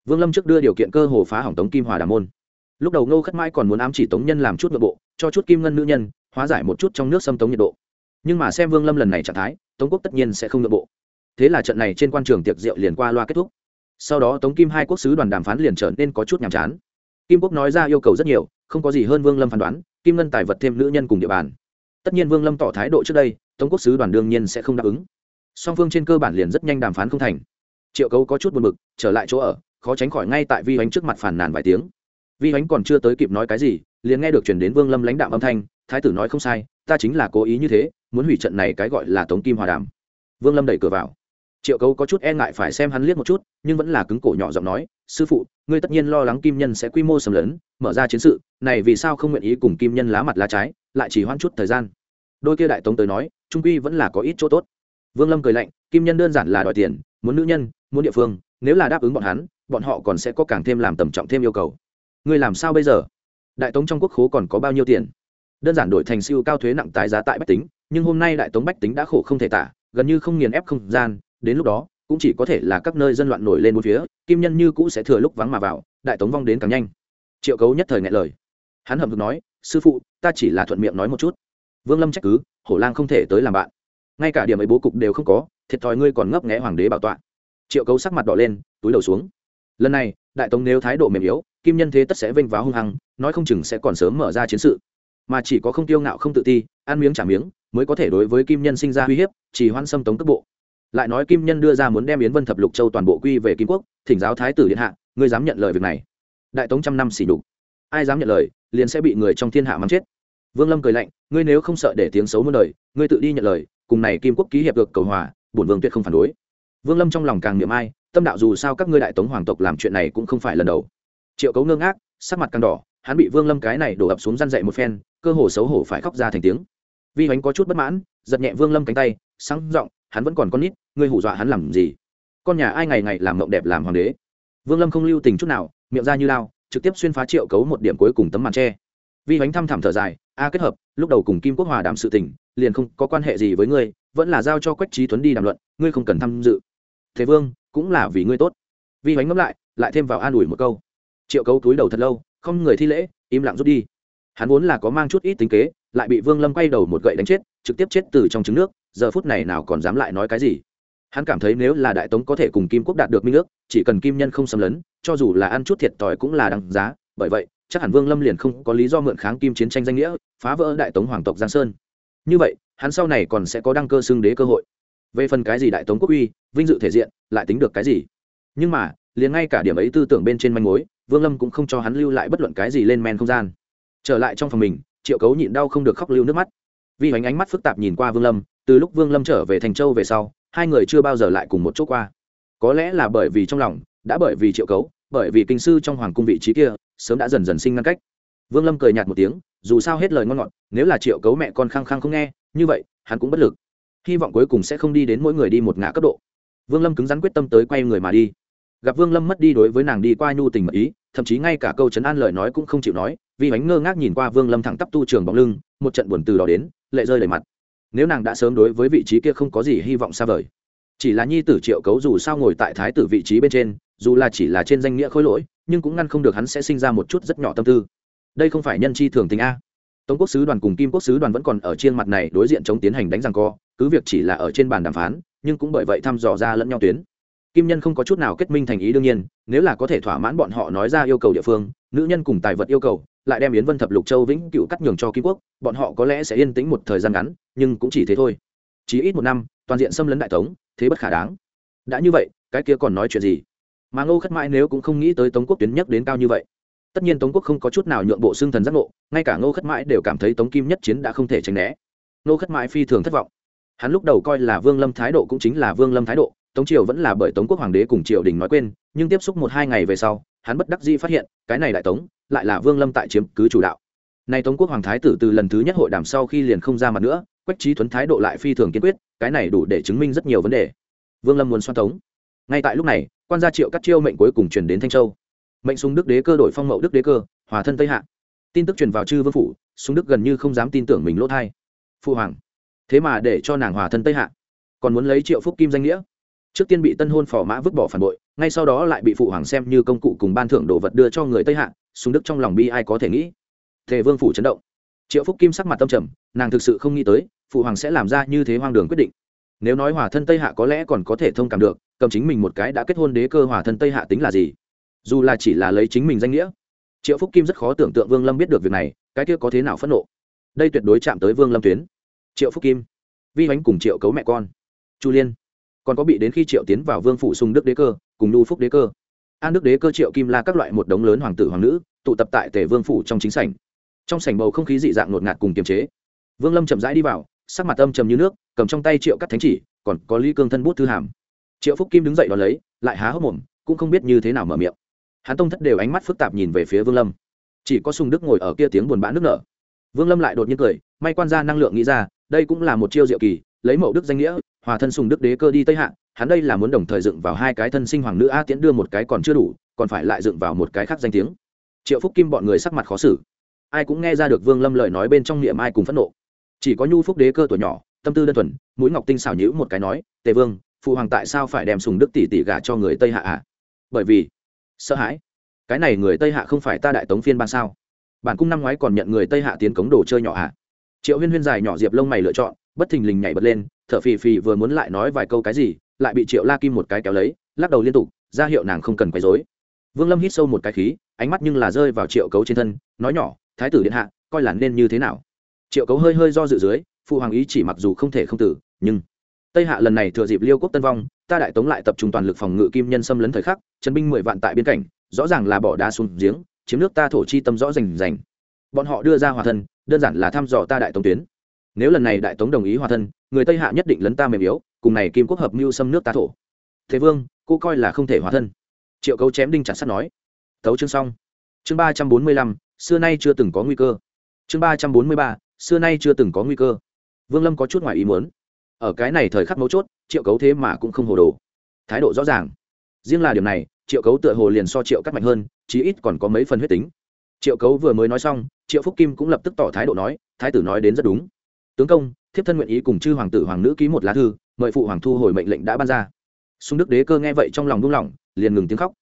Vương lâm trước đưa điều kiện cơ hồ phá hỏng tống kim hòa đàm môn. Lúc đầu Nô khất mãi còn muốn ám chỉ tống nhân làm chút nội bộ, cho chút kim ngân nữ nhân, hóa giải một chút trong nước xâm tống nhiệt độ. Nhưng mà xem vương lâm lần này trạng thái, tống quốc tất nhiên sẽ không nội bộ. Thế là trận này trên quan trường tiệc rượu liền qua loa kết thúc. Sau đó tống kim hai quốc sứ đoàn đàm phán liền trở nên có chút nhàm chán. Kim quốc nói ra yêu cầu rất nhiều, không có gì hơn vương lâm phán đoán, kim ngân tài vật thêm nữ nhân cùng địa bàn. Tất nhiên vương lâm tỏ thái độ trước đây, tống quốc sứ đoàn đương nhiên sẽ không đáp ứng. Song phương trên cơ bản liền rất nhanh đàm phán không thành triệu cấu có chút buồn b ự c trở lại chỗ ở, khó tránh khỏi ngay tại vi hoánh trước mặt phản nàn vài tiếng. Vi hoánh còn chưa tới kịp nói cái gì, liền nghe được chuyển đến vương lâm lãnh đạo âm thanh, thái tử nói không sai, ta chính là cố ý như thế, muốn hủy trận này cái gọi là tống kim hòa đàm. Vương lâm đẩy cửa vào. Triệu cấu có chút e ngại phải xem hắn liếc một chút, nhưng vẫn là cứng cổ nhỏ giọng nói, sư phụ, ngươi tất nhiên lo lắng kim nhân sẽ quy mô sầm lớn mở ra chiến sự, này vì sao không nguyện ý cùng kim nhân lá mặt lá trái, lại chỉ hoãn chút thời gian. Đôi kia đại tống tới nói, trung quy vẫn là có ít chỗ tốt. Vương lâm cười lạnh, kim nhân đơn giản là đòi tiền, muốn nữ nhân muốn địa phương, nếu là đáp ứng bọn hắn, bọn họ còn sẽ có càng thêm làm tầm trọng thêm yêu cầu. Ngươi làm sao bây giờ? Đại tống trong quốc khố còn có bao nhiêu tiền? Đơn giản đổi thành siêu cao thuế nặng tái giá tại bách tính, nhưng hôm nay đại tống bách tính đã khổ không thể tả, gần như không nghiền ép không gian, đến lúc đó, cũng chỉ có thể là các nơi dân loạn nổi lên một phía, kim nhân như cũ sẽ thừa lúc vắng mà vào, đại tống vong đến càng nhanh. Triệu cấu nhất thời ngại lời. Hắn hầm hực nói, sư phụ, ta chỉ là thuận miệng nói một chút. Vương lâm trách cứ, hổ lang không thể tới làm bạn. Ngay cả điểm ấy bố cục đều không có, thiệt thòi ngươi còn ngấp nghẽ hoàng đế bảo tọa triệu cấu sắc mặt đỏ lên, túi đầu xuống. Lần này, đại tống nếu thái độ mềm yếu, kim nhân thế tất sẽ vênh váo hung hăng, nói không chừng sẽ còn sớm mở ra chiến sự. Mà chỉ có không tiêu ngạo không tự ti, ăn miếng trả miếng, mới có thể đối với kim nhân sinh ra uy hiếp, chỉ hoan xâm tống cước bộ. Lại nói kim nhân đưa ra muốn đem yến vân thập lục châu toàn bộ quy về kim quốc, thỉnh giáo thái tử điện hạ, ngươi dám nhận lời việc này. Đại tống trăm năm xỉ đục ai dám nhận lời, liền sẽ bị người trong thiên hạ mắng chết. Vương lâm cười lạnh, ngươi nếu không sợ để tiếng xấu muôn đời, ngươi tự đi nhận lời, cùng này kim quốc ký hiệp được cầu hòa, bổn vương tuyệt không phản đối vương lâm trong lòng càng niệm ai, tâm đạo dù sao các ngươi đại tống hoàng tộc làm chuyện này cũng không phải lần đầu. Triệu cấu ngơ ngác, sắc mặt càng đỏ, hắn bị vương lâm cái này đổ ập xuống răn dậy một phen, cơ hồ xấu hổ phải khóc ra thành tiếng. Vi hoánh có chút bất mãn, giật nhẹ vương lâm cánh tay, sáng giọng, hắn vẫn còn con nít, ngươi hù dọa hắn làm gì? Con nhà ai ngày ngày làm mộng đẹp làm hoàng đế? Vương lâm không lưu tình chút nào, miệng ra như lao, trực tiếp xuyên phá triệu cấu một điểm cuối cùng tấm màn tre. Vi hoánh thăm thẳm thở dài, a, kết hợp, lúc đầu cùng kim quốc hòa đàm sự tình, liền không có quan hệ gì với ngươi, vẫn là giao cho quách trí tuấn đi đàm luận, ngươi không cần tham dự thế vương, cũng là vì ngươi tốt. Vi hoánh ngẫm lại lại thêm vào an ủi một câu. Triệu cấu túi đầu thật lâu, không người thi lễ, im lặng rút đi. Hắn vốn là có mang chút ít tính kế, lại bị vương lâm quay đầu một gậy đánh chết, trực tiếp chết từ trong trứng nước, giờ phút này nào còn dám lại nói cái gì? Hắn cảm thấy nếu là đại tống có thể cùng kim quốc đạt được minh ước, chỉ cần kim nhân không xâm lấn, cho dù là ăn chút thiệt thòi cũng là đằng giá, bởi vậy, chắc hẳn vương lâm liền không có lý do mượn kháng kim chiến tranh danh nghĩa, phá vỡ đại tống hoàng tộc giang sơn. Như vậy, hắn sau này còn sẽ có đăng cơ xưng đế cơ hội. Về phần cái gì đại tống quốc uy vinh dự thể diện, lại tính được cái gì? Nhưng mà, liền ngay cả điểm ấy tư tưởng bên trên manh mối, vương lâm cũng không cho hắn lưu lại bất luận cái gì lên men không gian. Trở lại trong phòng mình, triệu cấu nhịn đau không được khóc lưu nước mắt. Vi hoành ánh mắt phức tạp nhìn qua vương lâm, từ lúc vương lâm trở về thành châu về sau, hai người chưa bao giờ lại cùng một chỗ qua. Có lẽ là bởi vì trong lòng, đã bởi vì triệu cấu, bởi vì kinh sư trong hoàng cung vị trí kia, sớm đã dần dần sinh ngăn cách. Vương lâm cười nhạt một tiếng, dù sao hết lời ngon ngọt, nếu là triệu cấu mẹ con khăng khăng không nghe, như vậy, hắn cũng bất lực. Hy vọng cuối cùng sẽ không đi đến mỗi người đi một ngã cấp độ vương lâm cứng rắn quyết tâm tới quay người mà đi. Gặp vương lâm mất đi đối với nàng đi qua nhu tình mật ý, thậm chí ngay cả câu chấn an lời nói cũng không chịu nói, vì bánh ngơ ngác nhìn qua vương lâm thẳng tắp tu trường bóng lưng, một trận buồn từ đó đến, lệ rơi đầy mặt. Nếu nàng đã sớm đối với vị trí kia không có gì hy vọng xa vời. Chỉ là nhi tử triệu cấu dù sao ngồi tại thái tử vị trí bên trên, dù là chỉ là trên danh nghĩa khối lỗi, nhưng cũng ngăn không được hắn sẽ sinh ra một chút rất nhỏ tâm tư. Đây không phải nhân chi thường tình a. Tống quốc sứ đoàn cùng kim quốc sứ đoàn vẫn còn ở trên mặt này đối diện chống tiến hành đánh rằng co cứ việc chỉ là ở trên bàn đàm phán, nhưng cũng bởi vậy thăm dò ra lẫn nhau tuyến. Kim nhân không có chút nào kết minh thành ý đương nhiên, nếu là có thể thỏa mãn bọn họ nói ra yêu cầu địa phương, nữ nhân cùng tài vật yêu cầu, lại đem yến vân thập lục châu vĩnh cựu cắt nhường cho kim quốc, bọn họ có lẽ sẽ yên tĩnh một thời gian ngắn, nhưng cũng chỉ thế thôi. Chỉ ít một năm, toàn diện xâm lấn đại tống thế bất khả đáng. Đã như vậy, cái kia còn nói chuyện gì? Mà ngô khất mãi nếu cũng không nghĩ tới tống quốc tuyến nhất đến cao như vậy. Tất nhiên tống quốc không có chút nào nhượng bộ xương thần giác ngộ, ngay cả ngô khất mãi đều cảm thấy tống kim nhất chiến đã không thể tránh né. Ngô khất mãi phi thường thất vọng hắn lúc đầu coi là vương lâm thái độ cũng chính là vương lâm thái độ, tống triều vẫn là bởi tống quốc hoàng đế cùng triều đình nói quên, nhưng tiếp xúc một hai ngày về sau, hắn bất đắc dĩ phát hiện, cái này đại tống, lại là vương lâm tại chiếm cứ chủ đạo. Nay tống quốc hoàng thái tử từ lần thứ nhất hội đàm sau khi liền không ra mặt nữa, quách trí thuấn thái độ lại phi thường kiên quyết, cái này đủ để chứng minh rất nhiều vấn đề. Vương lâm muốn xoan tống. Ngay tại lúc này, quan gia triệu cắt chiêu mệnh cuối cùng truyền đến thanh châu. Mệnh súng đức đế cơ đổi phong mậu đức đế cơ, hòa thân tây hạ. Tin tức truyền vào chư vương phủ súng đức gần như không dám tin tưởng mình lỗ thai. Phụ hoàng thế mà để cho nàng hòa thân tây hạ. Còn muốn lấy triệu phúc kim danh nghĩa. Trước tiên bị tân hôn phò mã vứt bỏ phản bội, ngay sau đó lại bị phụ hoàng xem như công cụ cùng ban thưởng đồ vật đưa cho người tây hạ súng đức trong lòng bi ai có thể nghĩ. Thề vương phủ chấn động. Triệu phúc kim sắc mặt tâm trầm, nàng thực sự không nghĩ tới, phụ hoàng sẽ làm ra như thế hoang đường quyết định. Nếu nói hòa thân tây hạ có lẽ còn có thể thông cảm được, cầm chính mình một cái đã kết hôn đế cơ hòa thân tây hạ tính là gì? Dù là chỉ là lấy chính mình danh nghĩa. Triệu phúc kim rất khó tưởng tượng vương lâm biết được việc này, cái kia có thế nào phẫn nộ? Đây tuyệt đối chạm tới vương lâm tuyến triệu phúc kim, vi hoánh cùng triệu cấu mẹ con, chu liên, còn có bị đến khi triệu tiến vào vương phủ sùng đức đế cơ, cùng nhu phúc đế cơ. An đức đế cơ, triệu kim la các loại một đống lớn hoàng tử hoàng nữ, tụ tập tại tề vương phủ trong chính sảnh. Trong sảnh bầu không khí dị dạng ngột ngạt cùng kiềm chế. Vương lâm chậm rãi đi vào, sắc mặt âm trầm như nước, cầm trong tay triệu cắt thánh chỉ, còn có lý cương thân bút thư hàm. Triệu phúc kim đứng dậy đón lấy, lại há hốc mồm, cũng không biết như thế nào mở miệng. Hắn tông thất đều ánh mắt phức tạp nhìn về phía vương lâm. Chỉ có sùng đức ngồi ở kia tiếng buồn bã nước nở. Vương lâm lại đột nhiên cười, may quan gia năng lượng nghĩ ra đây cũng là một chiêu diệu kỳ, lấy mẫu đức danh nghĩa, hòa thân sùng đức đế cơ đi tây hạ, hắn đây là muốn đồng thời dựng vào hai cái thân sinh hoàng nữ a tiễn đưa một cái còn chưa đủ, còn phải lại dựng vào một cái khác danh tiếng. Triệu phúc kim bọn người sắc mặt khó xử. Ai cũng nghe ra được vương lâm lời nói bên trong niệm ai cùng phẫn nộ. Chỉ có nhu phúc đế cơ tuổi nhỏ, tâm tư đơn thuần, mũi ngọc tinh xảo nhữ một cái nói, tề vương, phụ hoàng tại sao phải đem sùng đức tỷ tỷ gả cho người tây hạ à? bởi vì, sợ hãi. Cái này người tây hạ không phải ta đại tống phiên ban sao? Bản cung năm ngoái còn nhận người tây hạ tiến cống đồ chơi nhỏ à? Triệu huyên huyên dài nhỏ diệp lông mày lựa chọn, bất thình lình nhảy bật lên, thở phì phì vừa muốn lại nói vài câu cái gì, lại bị triệu la kim một cái kéo lấy, lắc đầu liên tục, ra hiệu nàng không cần quấy dối vương lâm hít sâu một cái khí, ánh mắt nhưng là rơi vào triệu cấu trên thân, nói nhỏ, thái tử điện hạ, coi là nên như thế nào? Triệu cấu hơi hơi do dự dưới, phụ hoàng ý chỉ mặc dù không thể không tử, nhưng tây hạ lần này thừa dịp liêu quốc tân vong, ta đại tống lại tập trung toàn lực phòng ngự kim nhân xâm lấn thời khắc chấn binh mười vạn tại biên cảnh, rõ ràng là bỏ đá xuống giếng, chiếm nước ta thổ chi tâm rõ rành rành. Bọn họ đưa ra hòa thân đơn giản là thăm dò ta đại tống tuyến. Nếu lần này đại tống đồng ý hòa thân, người tây hạ nhất định lấn ta mềm yếu, cùng này kim quốc hợp mưu xâm nước ta thổ. Thế vương, cô coi là không thể hòa thân. Triệu cấu chém đinh chặt sắt nói. Thấu chương xong. Chương ba trăm bốn mươi lăm, xưa nay chưa từng có nguy cơ. Chương ba trăm bốn mươi ba, xưa nay chưa từng có nguy cơ. Vương lâm có chút ngoài ý muốn. Ở cái này thời khắc mấu chốt, triệu cấu thế mà cũng không hồ đồ. Thái độ rõ ràng. Riêng là điều này, triệu cấu tựa hồ liền so triệu cắt mạnh hơn, chí ít còn có mấy phần huyết tính triệu cấu vừa mới nói xong, triệu phúc kim cũng lập tức tỏ thái độ nói, thái tử nói đến rất đúng. Tướng công, thiếp thân nguyện ý cùng chư hoàng tử, hoàng nữ ký một lá thư, mời phụ hoàng thu hồi mệnh lệnh đã ban ra. Sung đức đế cơ nghe vậy trong lòng đung lòng liền ngừng tiếng khóc.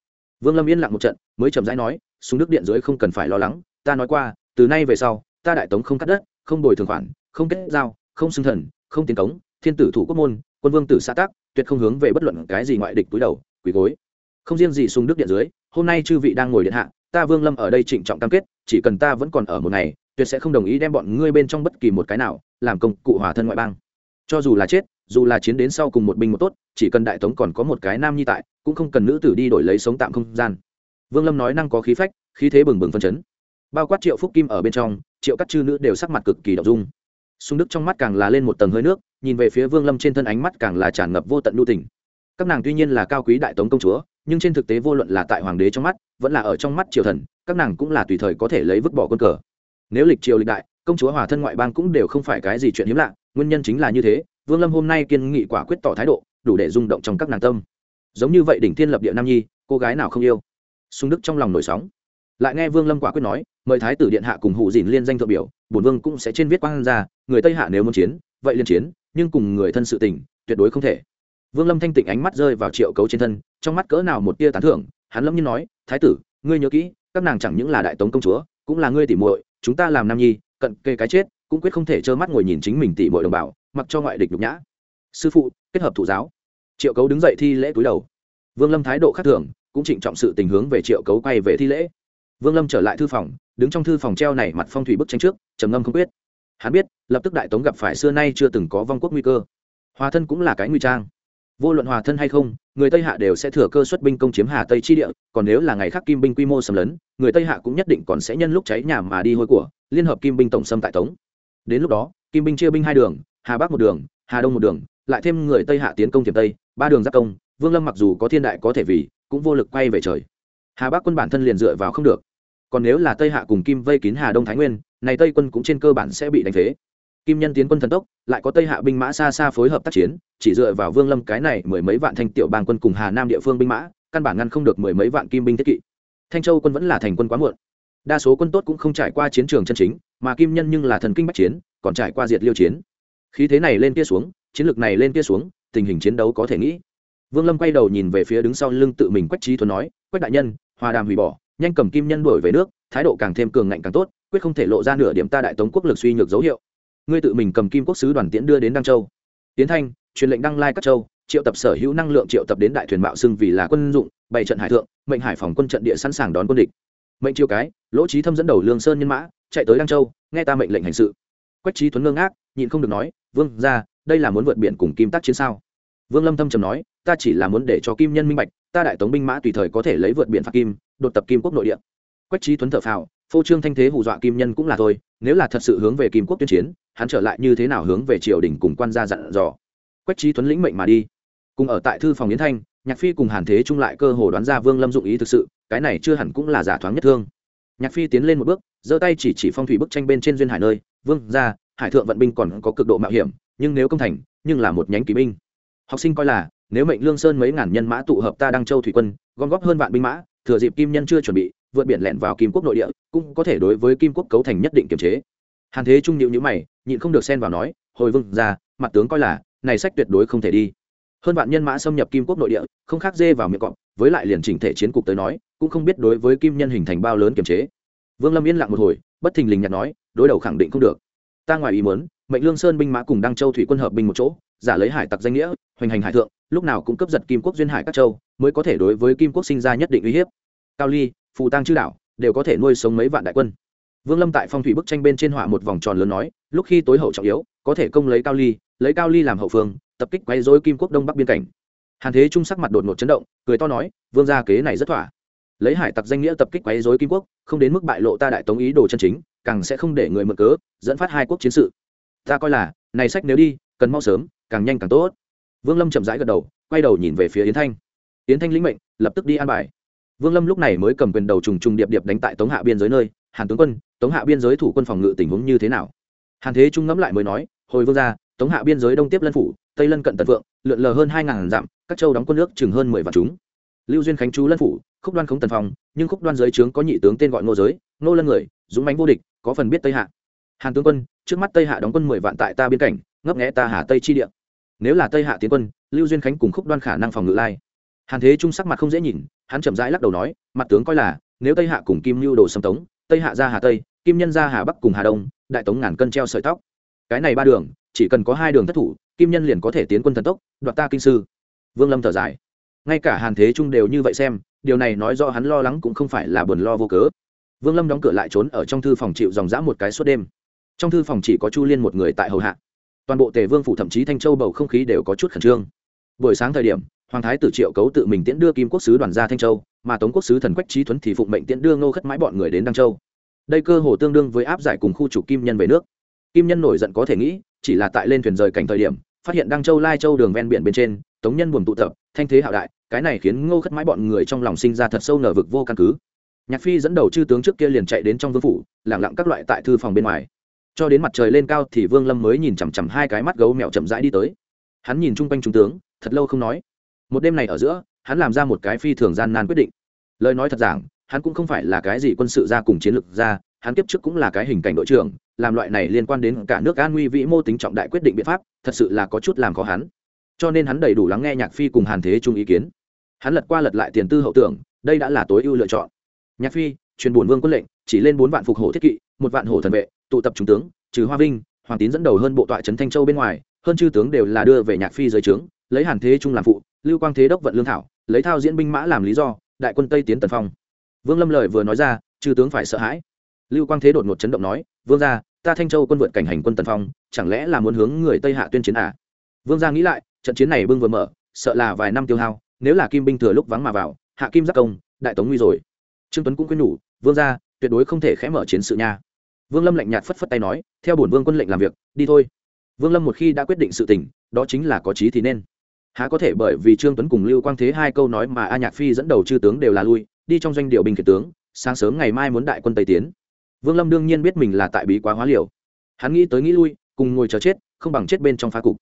Vương lâm yên lặng một trận, mới chậm rãi nói, sung đức điện dưới không cần phải lo lắng, ta nói qua, từ nay về sau, ta đại tống không cắt đất, không bồi thường khoản, không kết giao, không xưng thần, không tiến cống, thiên tử thủ quốc môn, quân vương tử xã tác tuyệt không hướng về bất luận cái gì ngoại địch túi đầu, quỳ gối. Không riêng gì sung đức điện dưới hôm nay chư vị đang ngồi điện hạ ta vương lâm ở đây trịnh trọng cam kết, chỉ cần ta vẫn còn ở một ngày, tuyệt sẽ không đồng ý đem bọn ngươi bên trong bất kỳ một cái nào làm công cụ hòa thân ngoại bang. Cho dù là chết, dù là chiến đến sau cùng một binh một tốt, chỉ cần đại tống còn có một cái nam nhi tại, cũng không cần nữ tử đi đổi lấy sống tạm không gian. Vương lâm nói năng có khí phách, khí thế bừng bừng phân chấn. Bao quát triệu phúc kim ở bên trong, triệu các chư nữ đều sắc mặt cực kỳ đ dung. Sung đức trong mắt càng là lên một tầng hơi nước, nhìn về phía vương lâm trên thân ánh mắt càng là tràn ngập vô tận nhu tình. Các nàng tuy nhiên là cao quý đại tống công chúa nhưng trên thực tế vô luận là tại hoàng đế trong mắt, vẫn là ở trong mắt triều thần, các nàng cũng là tùy thời có thể lấy vứt bỏ quân cờ. Nếu lịch triều lịch đại, công chúa hòa thân ngoại bang cũng đều không phải cái gì chuyện hiếm lạ, nguyên nhân chính là như thế, vương lâm hôm nay kiên nghị quả quyết tỏ thái độ, đủ để rung động trong các nàng tâm. Giống như vậy đỉnh thiên lập địa nam nhi, cô gái nào không yêu? Sung đức trong lòng nổi sóng. Lại nghe vương lâm quả quyết nói, mời thái tử điện hạ cùng hụ dìn liên danh thượng biểu, bổn vương cũng sẽ trên viết quang ra, người tây hạ nếu muốn chiến, vậy liên chiến, nhưng cùng người thân sự tình, tuyệt đối không thể. Vương lâm thanh tịnh ánh mắt rơi vào triệu cấu trên thân trong mắt cỡ nào một tia tán thưởng, hắn lâm nhiên nói, thái tử, ngươi nhớ kỹ, các nàng chẳng những là đại tống công chúa, cũng là ngươi tỉ muội, chúng ta làm nam nhi, cận kề cái chết, cũng quyết không thể trơ mắt ngồi nhìn chính mình tỉ muội đồng bào, mặc cho ngoại địch nhục nhã. Sư phụ, kết hợp thủ giáo. Triệu cấu đứng dậy thi lễ cúi đầu. Vương lâm thái độ khác thường, cũng trịnh trọng sự tình hướng về triệu cấu quay về thi lễ. Vương lâm trở lại thư phòng, đứng trong thư phòng treo này mặt phong thủy bức tranh trước, trầm ngâm không quyết. Hắn biết, lập tức đại tống gặp phải xưa nay chưa từng có vong quốc nguy cơ. Hòa thân cũng là cái nguy trang vô luận hòa thân hay không, người tây hạ đều sẽ thừa cơ xuất binh công chiếm hà tây chi địa, còn nếu là ngày khác kim binh quy mô xâm lấn, người tây hạ cũng nhất định còn sẽ nhân lúc cháy nhà mà đi hôi của, liên hợp kim binh tổng xâm tại tống. Đến lúc đó, kim binh chia binh hai đường, hà bắc một đường, hà đông một đường, lại thêm người tây hạ tiến công tiềm tây, ba đường giáp công, vương lâm mặc dù có thiên đại có thể vì, cũng vô lực quay về trời. Hà bắc quân bản thân liền dựa vào không được. Còn nếu là tây hạ cùng kim vây kín hà đông thái nguyên, này tây quân cũng trên cơ bản sẽ bị đánh phế kim nhân tiến quân thần tốc, lại có tây hạ binh mã xa xa phối hợp tác chiến, chỉ dựa vào vương lâm cái này mười mấy vạn thanh tiểu bang quân cùng hà nam địa phương binh mã, căn bản ngăn không được mười mấy vạn kim binh thiết kỵ. Thanh châu quân vẫn là thành quân quá muộn. Đa số quân tốt cũng không trải qua chiến trường chân chính, mà kim nhân nhưng là thần kinh bắc chiến, còn trải qua diệt liêu chiến. Khí thế này lên kia xuống, chiến lược này lên kia xuống, tình hình chiến đấu có thể nghĩ. Vương lâm quay đầu nhìn về phía đứng sau lưng tự mình quách trí thuần nói, quách đại nhân, hòa đàm hủy bỏ, nhanh cầm kim nhân đổi về nước, thái độ càng thêm cường ngạnh càng tốt, quyết không thể lộ ra nửa điểm ta đại tống quốc lực suy nhược dấu hiệu ngươi tự mình cầm kim quốc sứ đoàn tiễn đưa đến đăng châu. Tiến thanh, truyền lệnh đăng lai các châu, triệu tập sở hữu năng lượng triệu tập đến đại thuyền mạo xưng vì là quân dụng bảy trận hải thượng, mệnh hải phòng quân trận địa sẵn sàng đón quân địch. Mệnh chiêu cái, lỗ trí thâm dẫn đầu lương sơn nhân mã, chạy tới đăng châu, nghe ta mệnh lệnh hành sự. Quách trí tuấn ngưng ác nhịn không được nói, vương ra đây là muốn vượt biển cùng kim tác chiến sao? Vương lâm thâm trầm nói, ta chỉ là muốn để cho kim nhân minh bạch, ta đại tống binh mã tùy thời có thể lấy vượt biển phạt kim, đột tập kim quốc nội địa. Quách trí tuấn thở phào phô trương thanh thế hù dọa kim nhân cũng là thôi, nếu là thật sự hướng về kim quốc tuyên chiến, hắn trở lại như thế nào hướng về triều đình cùng quan gia dặn dò? Quách trí tuấn lĩnh mệnh mà đi. Cùng ở tại thư phòng yến thanh, nhạc phi cùng hàn thế trung lại cơ hồ đoán ra vương lâm dụng ý thực sự, cái này chưa hẳn cũng là giả thoáng nhất thương. Nhạc phi tiến lên một bước, giơ tay chỉ chỉ phong thủy bức tranh bên trên duyên hải nơi, vương ra hải thượng vận binh còn có cực độ mạo hiểm, nhưng nếu công thành, nhưng là một nhánh kỳ binh. Học sinh coi là, nếu mệnh lương sơn mấy ngàn nhân mã tụ hợp ta đăng châu thủy quân, gom góp hơn vạn binh mã, thừa dịp kim nhân chưa chuẩn bị vượt biển lẹn vào kim quốc nội địa, cũng có thể đối với kim quốc cấu thành nhất định kiềm chế. Hàn thế trung nhịu nhữ mày, nhịn không được xen vào nói, hồi vương ra mặt tướng coi là, này sách tuyệt đối không thể đi. Hơn vạn nhân mã xâm nhập kim quốc nội địa, không khác dê vào miệng cọp, với lại liền chỉnh thể chiến cục tới nói, cũng không biết đối với kim nhân hình thành bao lớn kiềm chế. Vương lâm yên lặng một hồi, bất thình lình nhặt nói, đối đầu khẳng định không được. Ta ngoài ý muốn, mệnh lương sơn binh mã cùng đăng châu thủy quân hợp binh một chỗ, giả lấy hải tặc danh nghĩa, hoành hành hải thượng, lúc nào cũng cấp giật kim quốc duyên hải các châu, mới có thể đối với kim quốc sinh ra nhất định uy hiếp. Cao ly phù tăng chư đảo đều có thể nuôi sống mấy vạn đại quân. Vương lâm tại phong thủy bức tranh bên trên họa một vòng tròn lớn nói, lúc khi tối hậu trọng yếu, có thể công lấy cao ly, lấy cao ly làm hậu phương, tập kích quay dối kim quốc đông bắc biên cảnh. Hàn thế trung sắc mặt đột ngột chấn động, cười to nói, vương gia kế này rất thỏa. Lấy hải tặc danh nghĩa tập kích quấy dối kim quốc, không đến mức bại lộ ta đại tống ý đồ chân chính, càng sẽ không để người mượn cớ, dẫn phát hai quốc chiến sự. Ta coi là, này sách nếu đi, cần mau sớm, càng nhanh càng tốt. Vương lâm chậm rãi gật đầu, quay đầu nhìn về phía yến thanh. Yến thanh lĩnh mệnh, lập tức đi an bài vương lâm lúc này mới cầm quyền đầu trùng trùng điệp điệp đánh tại tống hạ biên giới nơi. Hàn tướng quân tống hạ biên giới thủ quân phòng ngự tình huống như thế nào? Hàn thế trung ngẫm lại mới nói hồi vương ra tống hạ biên giới đông tiếp lân phủ tây lân cận tần vượng lượn lờ hơn hai ngàn dặm các châu đóng quân nước chừng hơn mười vạn chúng. Lưu duyên khánh chú lân phủ khúc đoan khống tần phòng, nhưng khúc đoan giới trướng có nhị tướng tên gọi ngô giới ngô lân người dũng mánh vô địch có phần biết tây hạ. Hàn tướng quân trước mắt tây hạ đóng quân mười vạn tại ta biên cảnh ngấp nghẽ ta hà tây chi địa. Nếu là tây hạ tiến quân lưu duyên khánh cùng khúc đoan khả năng phòng ngự lai. Hàn thế trung sắc mặt không dễ nhìn hắn chậm rãi lắc đầu nói, mặt tướng coi là, nếu tây hạ cùng kim lưu đồ xâm tống, tây hạ ra hà tây, kim nhân ra hà bắc cùng hà đông, đại tống ngàn cân treo sợi tóc. Cái này ba đường, chỉ cần có hai đường thất thủ, kim nhân liền có thể tiến quân thần tốc, đoạt ta kinh sư. Vương lâm thở dài. Ngay cả hàn thế trung đều như vậy xem, điều này nói do hắn lo lắng cũng không phải là buồn lo vô cớ. Vương lâm đóng cửa lại trốn ở trong thư phòng chịu dòng dã một cái suốt đêm. Trong thư phòng chỉ có chu liên một người tại hầu hạ. Toàn bộ tề vương phủ thậm chí thanh châu bầu không khí đều có chút khẩn trương. Buổi sáng thời điểm hoàng thái tử triệu cấu tự mình tiễn đưa kim quốc sứ đoàn ra thanh châu, mà tống quốc sứ thần quách trí thuấn thì phụng mệnh tiễn đưa ngô khất mãi bọn người đến đăng châu. Đây cơ hồ tương đương với áp giải cùng khu trục kim nhân về nước. Kim nhân nổi giận có thể nghĩ, chỉ là tại lên thuyền rời cảnh thời điểm, phát hiện đăng châu lai châu đường ven biển bên trên, tống nhân buồn tụ tập, thanh thế hạo đại, cái này khiến ngô khất mãi bọn người trong lòng sinh ra thật sâu nở vực vô căn cứ. Nhạc phi dẫn đầu chư tướng trước kia liền chạy đến trong vương phủ lẳng lặng các loại tại thư phòng bên ngoài. Cho đến mặt trời lên cao thì vương lâm mới nhìn chằm chằm hai cái mắt gấu mèo chậm rãi đi tới. Hắn nhìn chung quanh trung tướng, thật lâu không nói một đêm này ở giữa, hắn làm ra một cái phi thường gian nan quyết định. Lời nói thật giảng, hắn cũng không phải là cái gì quân sự ra cùng chiến lược ra hắn kiếp trước cũng là cái hình cảnh đội trưởng, làm loại này liên quan đến cả nước an nguy vĩ mô tính trọng đại quyết định biện pháp, thật sự là có chút làm khó hắn. Cho nên hắn đầy đủ lắng nghe nhạc phi cùng hàn thế chung ý kiến. Hắn lật qua lật lại tiền tư hậu tưởng đây đã là tối ưu lựa chọn. Nhạc phi, truyền bổn vương quân lệnh, chỉ lên bốn vạn phục hổ thiết kỵ, một vạn hổ thần vệ, tụ tập trung tướng, trừ hoa vinh, hoàng tín dẫn đầu hơn bộ tọa trấn thanh châu bên ngoài, hơn chư tướng đều là đưa về nhạc phi dưới trướng, lấy hàn thế trung làm phụ lưu quang thế đốc vận lương thảo, lấy thao diễn binh mã làm lý do, đại quân tây tiến tần phong. Vương lâm lời vừa nói ra, chư tướng phải sợ hãi. Lưu quang thế đột ngột chấn động nói, vương gia, ta thanh châu quân vượt cảnh hành quân tần phong, chẳng lẽ là muốn hướng người tây hạ tuyên chiến à? vương gia nghĩ lại, trận chiến này bưng vừa mở, sợ là vài năm tiêu hao, nếu là kim binh thừa lúc vắng mà vào, hạ kim giác công, đại tống nguy rồi. Trương tuấn cũng khuyên nhủ, vương gia, tuyệt đối không thể khẽ mở chiến sự nha. Vương lâm lạnh nhạt phất phất tay nói, theo bổn vương quân lệnh làm việc, đi thôi. Vương lâm một khi đã quyết định sự tình, đó chính là có chí thì nên há có thể bởi vì trương tuấn cùng lưu quang thế hai câu nói mà a nhạc phi dẫn đầu chư tướng đều là lui, đi trong doanh điều binh khiển tướng, sáng sớm ngày mai muốn đại quân tây tiến. Vương lâm đương nhiên biết mình là tại bí quá hóa liều. Hắn nghĩ tới nghĩ lui, cùng ngồi chờ chết, không bằng chết bên trong phá cục.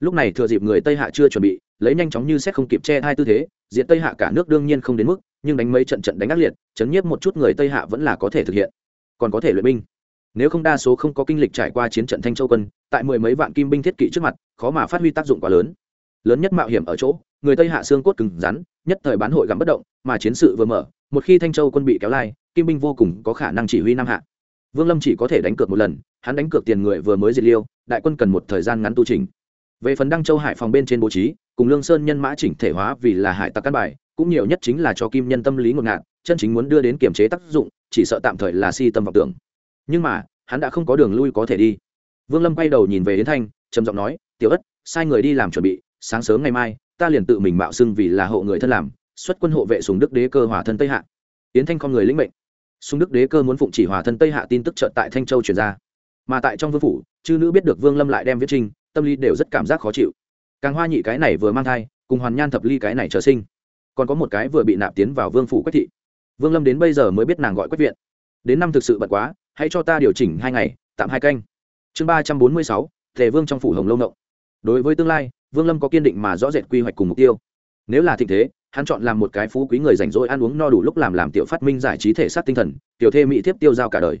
Lúc này thừa dịp người tây hạ chưa chuẩn bị, lấy nhanh chóng như xét không kịp che hai tư thế, diện tây hạ cả nước đương nhiên không đến mức, nhưng đánh mấy trận trận đánh ác liệt, chấn nhiếp một chút người tây hạ vẫn là có thể thực hiện. Còn có thể luyện binh. Nếu không đa số không có kinh lịch trải qua chiến trận thanh châu quân, tại mười mấy vạn kim binh thiết kỵ trước mặt, khó mà phát huy tác dụng quá lớn lớn nhất mạo hiểm ở chỗ, người tây hạ xương cốt cứng rắn, nhất thời bán hội gắm bất động, mà chiến sự vừa mở, một khi thanh châu quân bị kéo lai, kim binh vô cùng có khả năng chỉ huy nam hạ. Vương lâm chỉ có thể đánh cược một lần, hắn đánh cược tiền người vừa mới diệt liêu, đại quân cần một thời gian ngắn tu trình. Về phần đăng châu hải phòng bên trên bố trí, cùng lương sơn nhân mã chỉnh thể hóa vì là hải tặc căn bài, cũng nhiều nhất chính là cho kim nhân tâm lý ngột ngạt, chân chính muốn đưa đến kiềm chế tác dụng, chỉ sợ tạm thời là si tâm vọng tưởng. Nhưng mà, hắn đã không có đường lui có thể đi. Vương lâm quay đầu nhìn về yến thanh, trầm giọng nói, tiểu ất, sai người đi làm chuẩn bị sáng sớm ngày mai, ta liền tự mình mạo xưng vì là hộ người thân làm, xuất quân hộ vệ sùng đức đế cơ hòa thân tây hạ. Yến thanh con người lĩnh mệnh. Sùng đức đế cơ muốn phụng chỉ hòa thân tây hạ tin tức trợt tại thanh châu truyền ra. Mà tại trong vương phủ, chư nữ biết được vương lâm lại đem viết trinh tâm lý đều rất cảm giác khó chịu. Càng hoa nhị cái này vừa mang thai, cùng hoàn nhan thập ly cái này trở sinh. Còn có một cái vừa bị nạp tiến vào vương phủ quách thị. Vương lâm đến bây giờ mới biết nàng gọi quách viện. Đến năm thực sự bận quá, hãy cho ta điều chỉnh hai ngày, tạm hai canh. Chương ba trăm bốn mươi sáu thể vương trong phủ hồng lâu nộng đối với tương lai vương lâm có kiên định mà rõ rệt quy hoạch cùng mục tiêu. Nếu là thịnh thế, hắn chọn làm một cái phú quý người rảnh rỗi ăn uống no đủ lúc làm làm tiểu phát minh giải trí thể xác tinh thần, tiểu thê mỹ thiếp tiêu giao cả đời.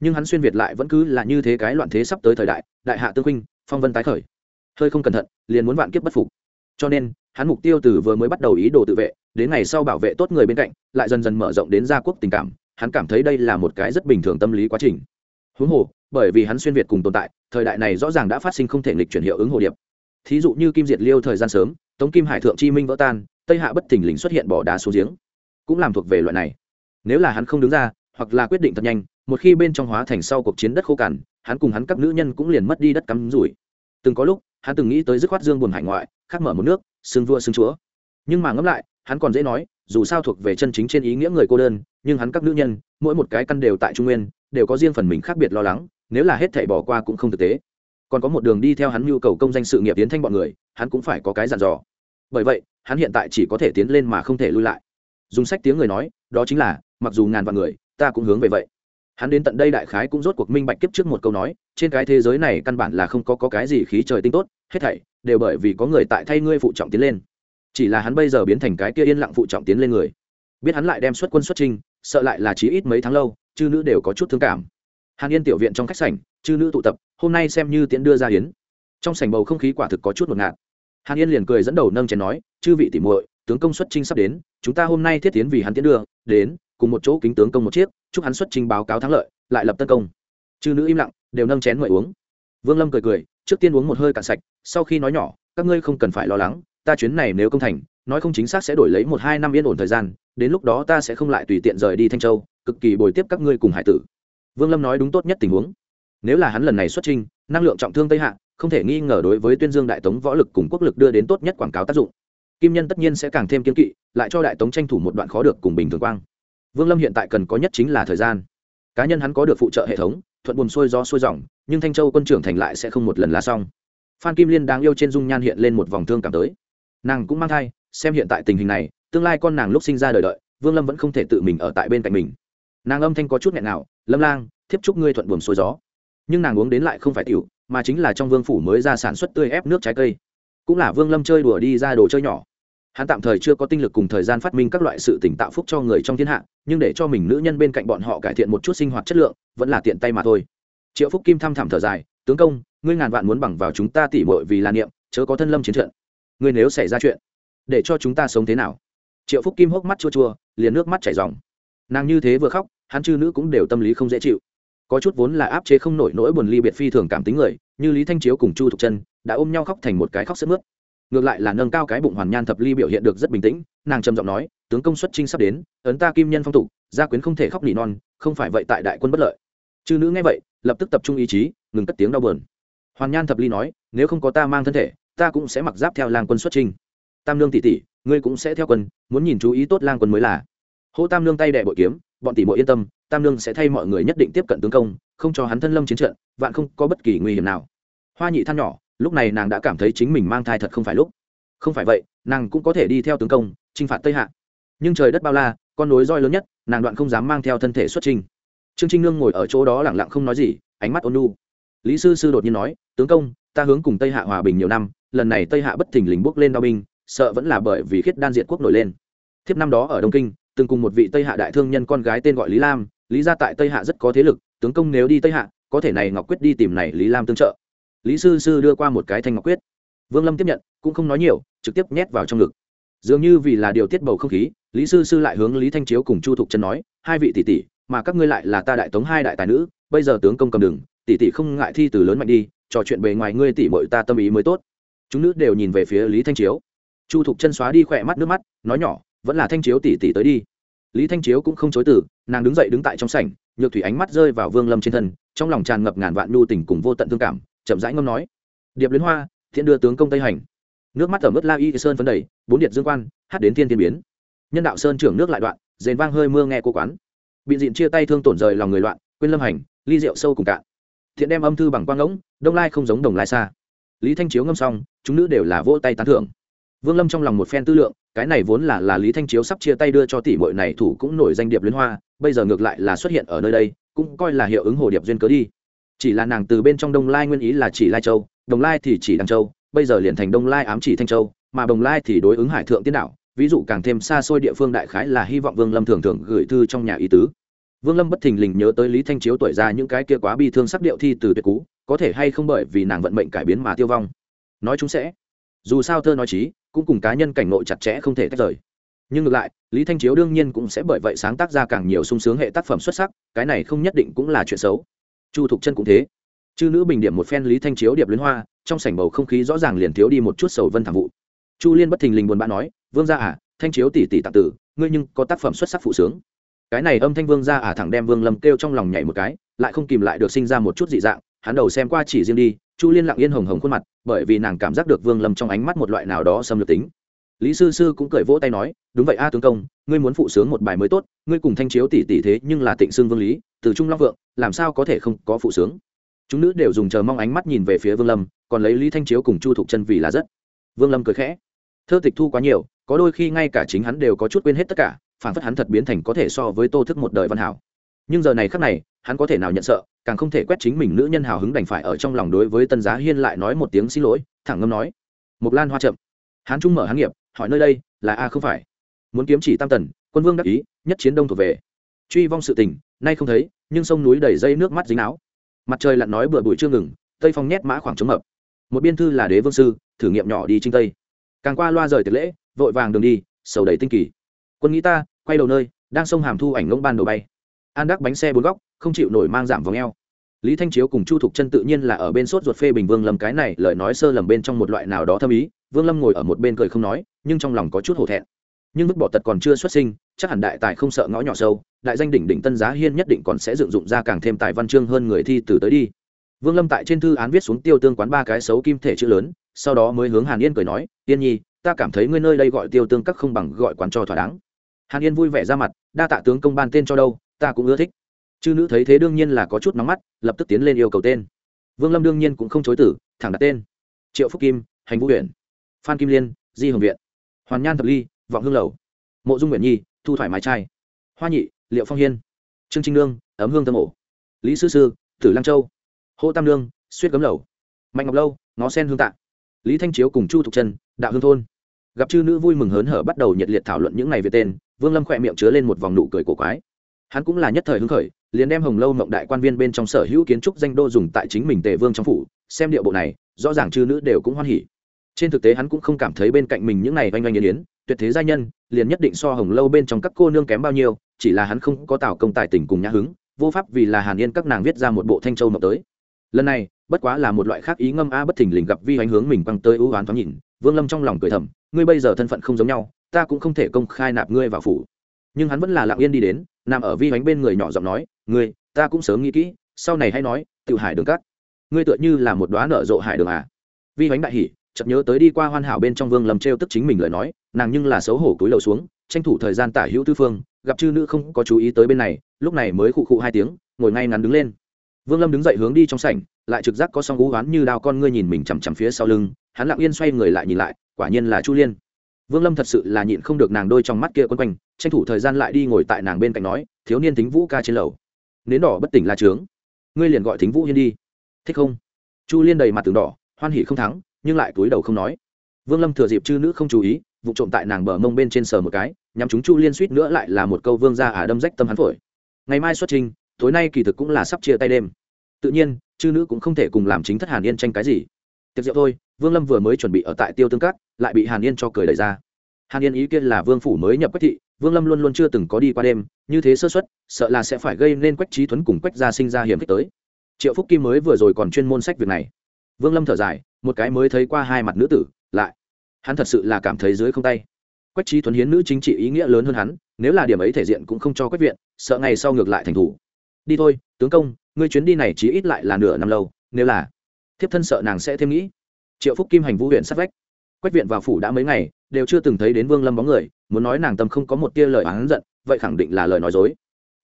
Nhưng hắn xuyên việt lại vẫn cứ là như thế cái loạn thế sắp tới thời đại đại hạ tương huynh, phong vân tái khởi. Hơi không cẩn thận, liền muốn vạn kiếp bất phục. Cho nên, hắn mục tiêu từ vừa mới bắt đầu ý đồ tự vệ, đến ngày sau bảo vệ tốt người bên cạnh, lại dần dần mở rộng đến gia quốc tình cảm, hắn cảm thấy đây là một cái rất bình thường tâm lý quá trình. Huống hồ, bởi vì hắn xuyên việt cùng tồn tại, thời đại này rõ ràng đã phát sinh không thể nghịch chuyển hiệu ứng hồ điệp thí dụ như kim diệt liêu thời gian sớm, tống kim hải thượng chi minh vỡ tan, tây hạ bất thình lình xuất hiện bỏ đá xuống giếng. Cũng làm thuộc về loại này. Nếu là hắn không đứng ra, hoặc là quyết định thật nhanh, một khi bên trong hóa thành sau cuộc chiến đất khô cằn, hắn cùng hắn các nữ nhân cũng liền mất đi đất cắm rủi. Từng có lúc, hắn từng nghĩ tới dứt khoát dương buồn hải ngoại khác mở một nước, xương vua xương chúa. Nhưng mà ngẫm lại, hắn còn dễ nói, dù sao thuộc về chân chính trên ý nghĩa người cô đơn, nhưng hắn các nữ nhân, mỗi một cái căn đều tại trung nguyên, đều có riêng phần mình khác biệt lo lắng, nếu là hết thảy bỏ qua cũng không thực tế còn có một đường đi theo hắn nhu cầu công danh sự nghiệp tiến thanh bọn người hắn cũng phải có cái dặn dò. Bởi vậy hắn hiện tại chỉ có thể tiến lên mà không thể lui lại. Dùng sách tiếng người nói đó chính là mặc dù ngàn vạn người ta cũng hướng về vậy. Hắn đến tận đây đại khái cũng rốt cuộc minh bạch kiếp trước một câu nói trên cái thế giới này căn bản là không có, có cái gì khí trời tinh tốt hết thảy đều bởi vì có người tại thay ngươi phụ trọng tiến lên. Chỉ là hắn bây giờ biến thành cái kia yên lặng phụ trọng tiến lên người. Biết hắn lại đem xuất quân xuất trinh sợ lại là chí ít mấy tháng lâu chư nữ đều có chút thương cảm. Hàn yên tiểu viện trong khách sảnh chư nữ tụ tập hôm nay xem như tiễn đưa ra hiến. Trong sảnh bầu không khí quả thực có chút ngột ngạt. Hàn yên liền cười dẫn đầu nâng chén nói, chư vị tỉ muội, tướng công xuất trinh sắp đến, chúng ta hôm nay thiết tiến vì hắn tiến đưa, đến, cùng một chỗ kính tướng công một chiếc, chúc hắn xuất trình báo cáo thắng lợi, lại lập tân công. Chư nữ im lặng, đều nâng chén ngoại uống. Vương lâm cười cười, trước tiên uống một hơi cạn sạch, sau khi nói nhỏ, các ngươi không cần phải lo lắng, ta chuyến này nếu công thành, nói không chính xác sẽ đổi lấy một hai năm yên ổn thời gian, đến lúc đó ta sẽ không lại tùy tiện rời đi thanh châu, cực kỳ bồi tiếp các ngươi cùng hải tử. Vương lâm nói đúng tốt nhất tình huống nếu là hắn lần này xuất trình năng lượng trọng thương tây hạ, không thể nghi ngờ đối với tuyên dương đại tống võ lực cùng quốc lực đưa đến tốt nhất quảng cáo tác dụng. Kim nhân tất nhiên sẽ càng thêm kiên kỵ, lại cho đại tống tranh thủ một đoạn khó được cùng bình thường quang. Vương lâm hiện tại cần có nhất chính là thời gian. Cá nhân hắn có được phụ trợ hệ thống, thuận buồm xuôi do xuôi dòng, nhưng thanh châu quân trưởng thành lại sẽ không một lần lá xong. Phan kim liên đáng yêu trên dung nhan hiện lên một vòng thương cảm tới. Nàng cũng mang thai, xem hiện tại tình hình này, tương lai con nàng lúc sinh ra đời đợi, vương lâm vẫn không thể tự mình ở tại bên cạnh mình. Nàng âm thanh có chút nghẹn nào lâm lang, thiếp chúc ngươi thuận buồm xuôi gió nhưng nàng uống đến lại không phải tiểu, mà chính là trong vương phủ mới ra sản xuất tươi ép nước trái cây. Cũng là vương lâm chơi đùa đi ra đồ chơi nhỏ. Hắn tạm thời chưa có tinh lực cùng thời gian phát minh các loại sự tỉnh tạo phúc cho người trong thiên hạ, nhưng để cho mình nữ nhân bên cạnh bọn họ cải thiện một chút sinh hoạt chất lượng, vẫn là tiện tay mà thôi. Triệu phúc kim thăm thẳm thở dài, tướng công, ngươi ngàn vạn muốn bằng vào chúng ta tỉ mội vì là niệm, chớ có thân lâm chiến trận. Ngươi nếu xảy ra chuyện, để cho chúng ta sống thế nào? Triệu phúc kim hốc mắt chua chua, liền nước mắt chảy dòng nàng như thế vừa khóc, hắn chư nữ cũng đều tâm lý không dễ chịu có chút vốn là áp chế không nổi nỗi buồn ly biệt phi thường cảm tính người, như lý thanh chiếu cùng chu thục chân đã ôm nhau khóc thành một cái khóc sức mướt. Ngược lại là nâng cao cái bụng hoàn nhan thập ly biểu hiện được rất bình tĩnh, nàng trầm giọng nói, tướng công xuất trinh sắp đến, ấn ta kim nhân phong tục, gia quyến không thể khóc nỉ non, không phải vậy tại đại quân bất lợi. Chư nữ nghe vậy, lập tức tập trung ý chí, ngừng cất tiếng đau bờn hoàn nhan thập ly nói, nếu không có ta mang thân thể, ta cũng sẽ mặc giáp theo lang quân xuất trinh tam lương tỷ tỷ, ngươi cũng sẽ theo quân, muốn nhìn chú ý tốt lang quân mới là. Hô tam lương tay đệ bội kiếm bọn tỷ muội yên tâm, tam Nương sẽ thay mọi người nhất định tiếp cận tướng công, không cho hắn thân lâm chiến trận, vạn không có bất kỳ nguy hiểm nào. Hoa nhị than nhỏ, lúc này nàng đã cảm thấy chính mình mang thai thật không phải lúc. Không phải vậy, nàng cũng có thể đi theo tướng công, chinh phạt tây hạ. Nhưng trời đất bao la, con nối roi lớn nhất, nàng đoạn không dám mang theo thân thể xuất trình trương trinh nương ngồi ở chỗ đó lặng lặng không nói gì, ánh mắt ôn nhu. lý sư sư đột nhiên nói, tướng công, ta hướng cùng tây hạ hòa bình nhiều năm, lần này tây hạ bất thình lình bước lên đao binh, sợ vẫn là bởi vì khiết đan diện quốc nổi lên. Thiếp năm đó ở đông kinh từng cùng một vị tây hạ đại thương nhân con gái tên gọi lý lam. Lý ra tại tây hạ rất có thế lực, tướng công nếu đi tây hạ, có thể này ngọc quyết đi tìm này lý lam tương trợ. Lý sư sư đưa qua một cái thanh ngọc quyết. Vương lâm tiếp nhận, cũng không nói nhiều, trực tiếp nhét vào trong ngực. Dường như vì là điều tiết bầu không khí, lý sư sư lại hướng lý thanh chiếu cùng chu thục chân nói, hai vị tỷ tỷ, mà các ngươi lại là ta đại tống hai đại tài nữ, bây giờ tướng công cầm đường, tỷ tỷ không ngại thi từ lớn mạnh đi, trò chuyện bề ngoài ngươi tỷ mội ta tâm ý mới tốt. Chúng nữ đều nhìn về phía lý thanh chiếu. Chu thục chân xóa đi khỏe mắt nước mắt, nói nhỏ vẫn là thanh chiếu tỷ tỷ tới đi. Lý thanh chiếu cũng không chối từ, nàng đứng dậy đứng tại trong sảnh, nhược thủy ánh mắt rơi vào vương lâm trên thân, trong lòng tràn ngập ngàn vạn nhu tình cùng vô tận thương cảm, chậm rãi ngâm nói, điệp liên hoa, thiện đưa tướng công tây hành. Nước mắt ở mức la y sơn phấn đầy, bốn điện dương quan, hát đến thiên thiên biến. Nhân đạo sơn trưởng nước lại đoạn, rền vang hơi mưa nghe cô quán. Bị diện chia tay thương tổn rời lòng người loạn, quên lâm hành, ly rượu sâu cùng cạn. Thiện đem âm thư bằng quang ngỗng, đông lai không giống đồng lai xa. Lý thanh chiếu ngâm xong, chúng nữ đều là vỗ tay tán thưởng vương lâm trong lòng một phen tư lượng, cái này vốn là là lý thanh chiếu sắp chia tay đưa cho tỷ muội này thủ cũng nổi danh điệp liên hoa, bây giờ ngược lại là xuất hiện ở nơi đây, cũng coi là hiệu ứng hồ điệp duyên cớ đi. Chỉ là nàng từ bên trong đông lai nguyên ý là chỉ lai châu, đồng lai thì chỉ đăng châu, bây giờ liền thành đông lai ám chỉ thanh châu, mà đồng lai thì đối ứng hải thượng tiên đảo ví dụ càng thêm xa xôi địa phương đại khái là hy vọng vương lâm thường thường gửi thư trong nhà ý tứ. Vương lâm bất thình lình nhớ tới lý thanh chiếu tuổi ra những cái kia quá bi thương sắc điệu thi từ tuyệt cú có thể hay không bởi vì nàng vận mệnh cải biến mà tiêu vong. Nói chúng sẽ dù sao thơ nói trí cũng cùng cá nhân cảnh nội chặt chẽ không thể tách rời. Nhưng ngược lại, lý thanh chiếu đương nhiên cũng sẽ bởi vậy sáng tác ra càng nhiều sung sướng hệ tác phẩm xuất sắc, cái này không nhất định cũng là chuyện xấu. Chu thục chân cũng thế. Chư nữ bình điểm một phen lý thanh chiếu điệp luyến hoa, trong sảnh bầu không khí rõ ràng liền thiếu đi một chút sầu vân thảm vụ. Chu liên bất thình lình buồn bã nói, vương gia à thanh chiếu tỷ tỷ tạc tử, ngươi nhưng có tác phẩm xuất sắc phụ sướng. Cái này âm thanh vương gia à thẳng đem vương lâm kêu trong lòng nhảy một cái, lại không kìm lại được sinh ra một chút dị dạng hắn đầu xem qua chỉ riêng đi, chu liên lặng yên hồng hồng khuôn mặt, bởi vì nàng cảm giác được vương lâm trong ánh mắt một loại nào đó xâm lược tính. Lý sư sư cũng cười vỗ tay nói, đúng vậy a tướng công, ngươi muốn phụ sướng một bài mới tốt, ngươi cùng thanh chiếu tỷ tỷ thế nhưng là tịnh xương vương lý, từ trung long vượng, làm sao có thể không có phụ sướng? Chúng nữ đều dùng chờ mong ánh mắt nhìn về phía vương lâm, còn lấy lý thanh chiếu cùng chu thục chân vì là rất. Vương lâm cười khẽ, thơ tịch thu quá nhiều, có đôi khi ngay cả chính hắn đều có chút quên hết tất cả, phản phất hắn thật biến thành có thể so với tô thức một đời văn hảo. Nhưng giờ này khắc này hắn có thể nào nhận sợ, càng không thể quét chính mình nữ nhân hào hứng đành phải ở trong lòng đối với tân giá hiên lại nói một tiếng xin lỗi, thẳng ngâm nói. Mục lan hoa chậm hắn trung mở hắn nghiệp, hỏi nơi đây, là a không phải? Muốn kiếm chỉ tam tần, quân vương đắc ý, nhất chiến đông thuộc về. Truy vong sự tình, nay không thấy, nhưng sông núi đầy dây nước mắt dính áo. Mặt trời lặn nói bừa bụi chưa ngừng, tây phong nhét mã khoảng trống mập. Một biên thư là đế vương sư, thử nghiệm nhỏ đi trinh tây. Càng qua loa rời tiệc lễ, vội vàng đường đi, sầu đầy tinh kỳ. Quân nghĩ ta, quay đầu nơi, đang sông hàm thu ảnh ngỗng ban đầu bay. An đắc bánh xe bốn góc không chịu nổi mang giảm vòng eo. Lý thanh chiếu cùng chu thục chân tự nhiên là ở bên sốt ruột phê bình vương lâm cái này, lời nói sơ lầm bên trong một loại nào đó thâm ý, vương lâm ngồi ở một bên cười không nói, nhưng trong lòng có chút hổ thẹn. Nhưng mức bỏ tật còn chưa xuất sinh, chắc hẳn đại tài không sợ ngõ nhỏ sâu, đại danh đỉnh đỉnh tân giá hiên nhất định còn sẽ dựng dụng ra càng thêm tài văn chương hơn người thi từ tới đi. Vương lâm tại trên thư án viết xuống tiêu tương quán ba cái xấu kim thể chữ lớn, sau đó mới hướng hàn yên cười nói, yên nhi, ta cảm thấy ngươi nơi đây gọi tiêu tương các không bằng gọi quán cho thỏa đáng. Hàn yên vui vẻ ra mặt, đa tạ tướng công ban tên cho đâu, ta cũng ưa thích chư nữ thấy thế đương nhiên là có chút nóng mắt, lập tức tiến lên yêu cầu tên. Vương lâm đương nhiên cũng không chối tử thẳng đặt tên. Triệu phúc kim, hành vũ huyện phan kim liên, di hồng viện, hoàn nhan thập ly, vọng hương lầu, mộ dung nguyện nhi, thu thoải mái trai, hoa nhị, liệu phong hiên, trương trinh nương, ấm hương tâm ổ, lý sư sư, tử lăng châu, hô tam nương suýt gấm lầu, mạnh ngọc lâu, ngó sen hương tạ, lý thanh chiếu cùng chu thục trần đạo hương thôn. Gặp chư nữ vui mừng hớn hở bắt đầu nhiệt liệt thảo luận những ngày về tên, vương lâm khỏe miệng chứa lên một vòng nụ cười cổ quái. Hắn cũng là nhất thời hứng khởi liền đem hồng lâu mộng đại quan viên bên trong sở hữu kiến trúc danh đô dùng tại chính mình tề vương trong phủ, xem điệu bộ này, rõ ràng chư nữ đều cũng hoan hỉ. Trên thực tế hắn cũng không cảm thấy bên cạnh mình những này oanh oanh yên yến, tuyệt thế gia nhân, liền nhất định so hồng lâu bên trong các cô nương kém bao nhiêu, chỉ là hắn không có tạo công tài tình cùng nhã hứng, vô pháp vì là hàn yên các nàng viết ra một bộ thanh châu mộng tới. Lần này, bất quá là một loại khác ý ngâm a bất thình lình gặp vi hoành hướng mình băng tới ưu oán thoáng nhìn, vương lâm trong lòng cười thầm, ngươi bây giờ thân phận không giống nhau, ta cũng không thể công khai nạp ngươi vào phủ. Nhưng hắn vẫn là lặng yên đi đến, nằm ở vi hoành bên người nhỏ giọng nói ngươi, ta cũng sớm nghĩ kỹ, sau này hay nói tự hải đường cắt ngươi tựa như là một đoá nở rộ hải đường à? Vi hoành đại hỉ, chợt nhớ tới đi qua hoàn hảo bên trong vương lâm trêu tức chính mình lời nói, nàng nhưng là xấu hổ túi lầu xuống, tranh thủ thời gian tả hữu tư phương, gặp chư nữ không có chú ý tới bên này, lúc này mới khụ khụ hai tiếng, ngồi ngay ngắn đứng lên. Vương lâm đứng dậy hướng đi trong sảnh, lại trực giác có song cú oán như đao con ngươi nhìn mình chằm chằm phía sau lưng, hắn lặng yên xoay người lại nhìn lại, quả nhiên là chu liên. Vương lâm thật sự là nhịn không được nàng đôi trong mắt kia quấn quanh, tranh thủ thời gian lại đi ngồi tại nàng bên cạnh nói, thiếu niên tính vũ ca trên lầu nến đỏ bất tỉnh là trướng. Ngươi liền gọi thính vũ hiên đi. Thích không? Chu liên đầy mặt tường đỏ, hoan hỉ không thắng, nhưng lại túi đầu không nói. Vương lâm thừa dịp chư nữ không chú ý, vụ trộm tại nàng bờ mông bên trên sờ một cái nhằm chúng chu liên suýt nữa lại là một câu vương ra ả à đâm rách tâm hắn phổi. Ngày mai xuất trình, tối nay kỳ thực cũng là sắp chia tay đêm. Tự nhiên, chư nữ cũng không thể cùng làm chính thất hàn yên tranh cái gì. Tiệc rượu thôi, vương lâm vừa mới chuẩn bị ở tại tiêu tương cát lại bị hàn yên cho cười đẩy ra. Hàn yên ý kiến là vương phủ mới nhập quách thị vương lâm luôn luôn chưa từng có đi qua đêm, như thế sơ xuất sợ là sẽ phải gây nên quách trí tuấn cùng quách gia sinh ra hiểm khích tới. Triệu phúc kim mới vừa rồi còn chuyên môn sách việc này. Vương lâm thở dài, một cái mới thấy qua hai mặt nữ tử, lại. Hắn thật sự là cảm thấy dưới không tay. Quách trí tuấn hiến nữ chính trị ý nghĩa lớn hơn hắn, nếu là điểm ấy thể diện cũng không cho quách viện, sợ ngày sau ngược lại thành thủ. Đi thôi, tướng công, ngươi chuyến đi này chỉ ít lại là nửa năm lâu, nếu là. Thiếp thân sợ nàng sẽ thêm nghĩ. Triệu phúc kim hành vũ huyện sát vách. Quách viện vào phủ đã mấy ngày đều chưa từng thấy đến vương lâm bóng người, muốn nói nàng tâm không có một tia lời oán giận, vậy khẳng định là lời nói dối.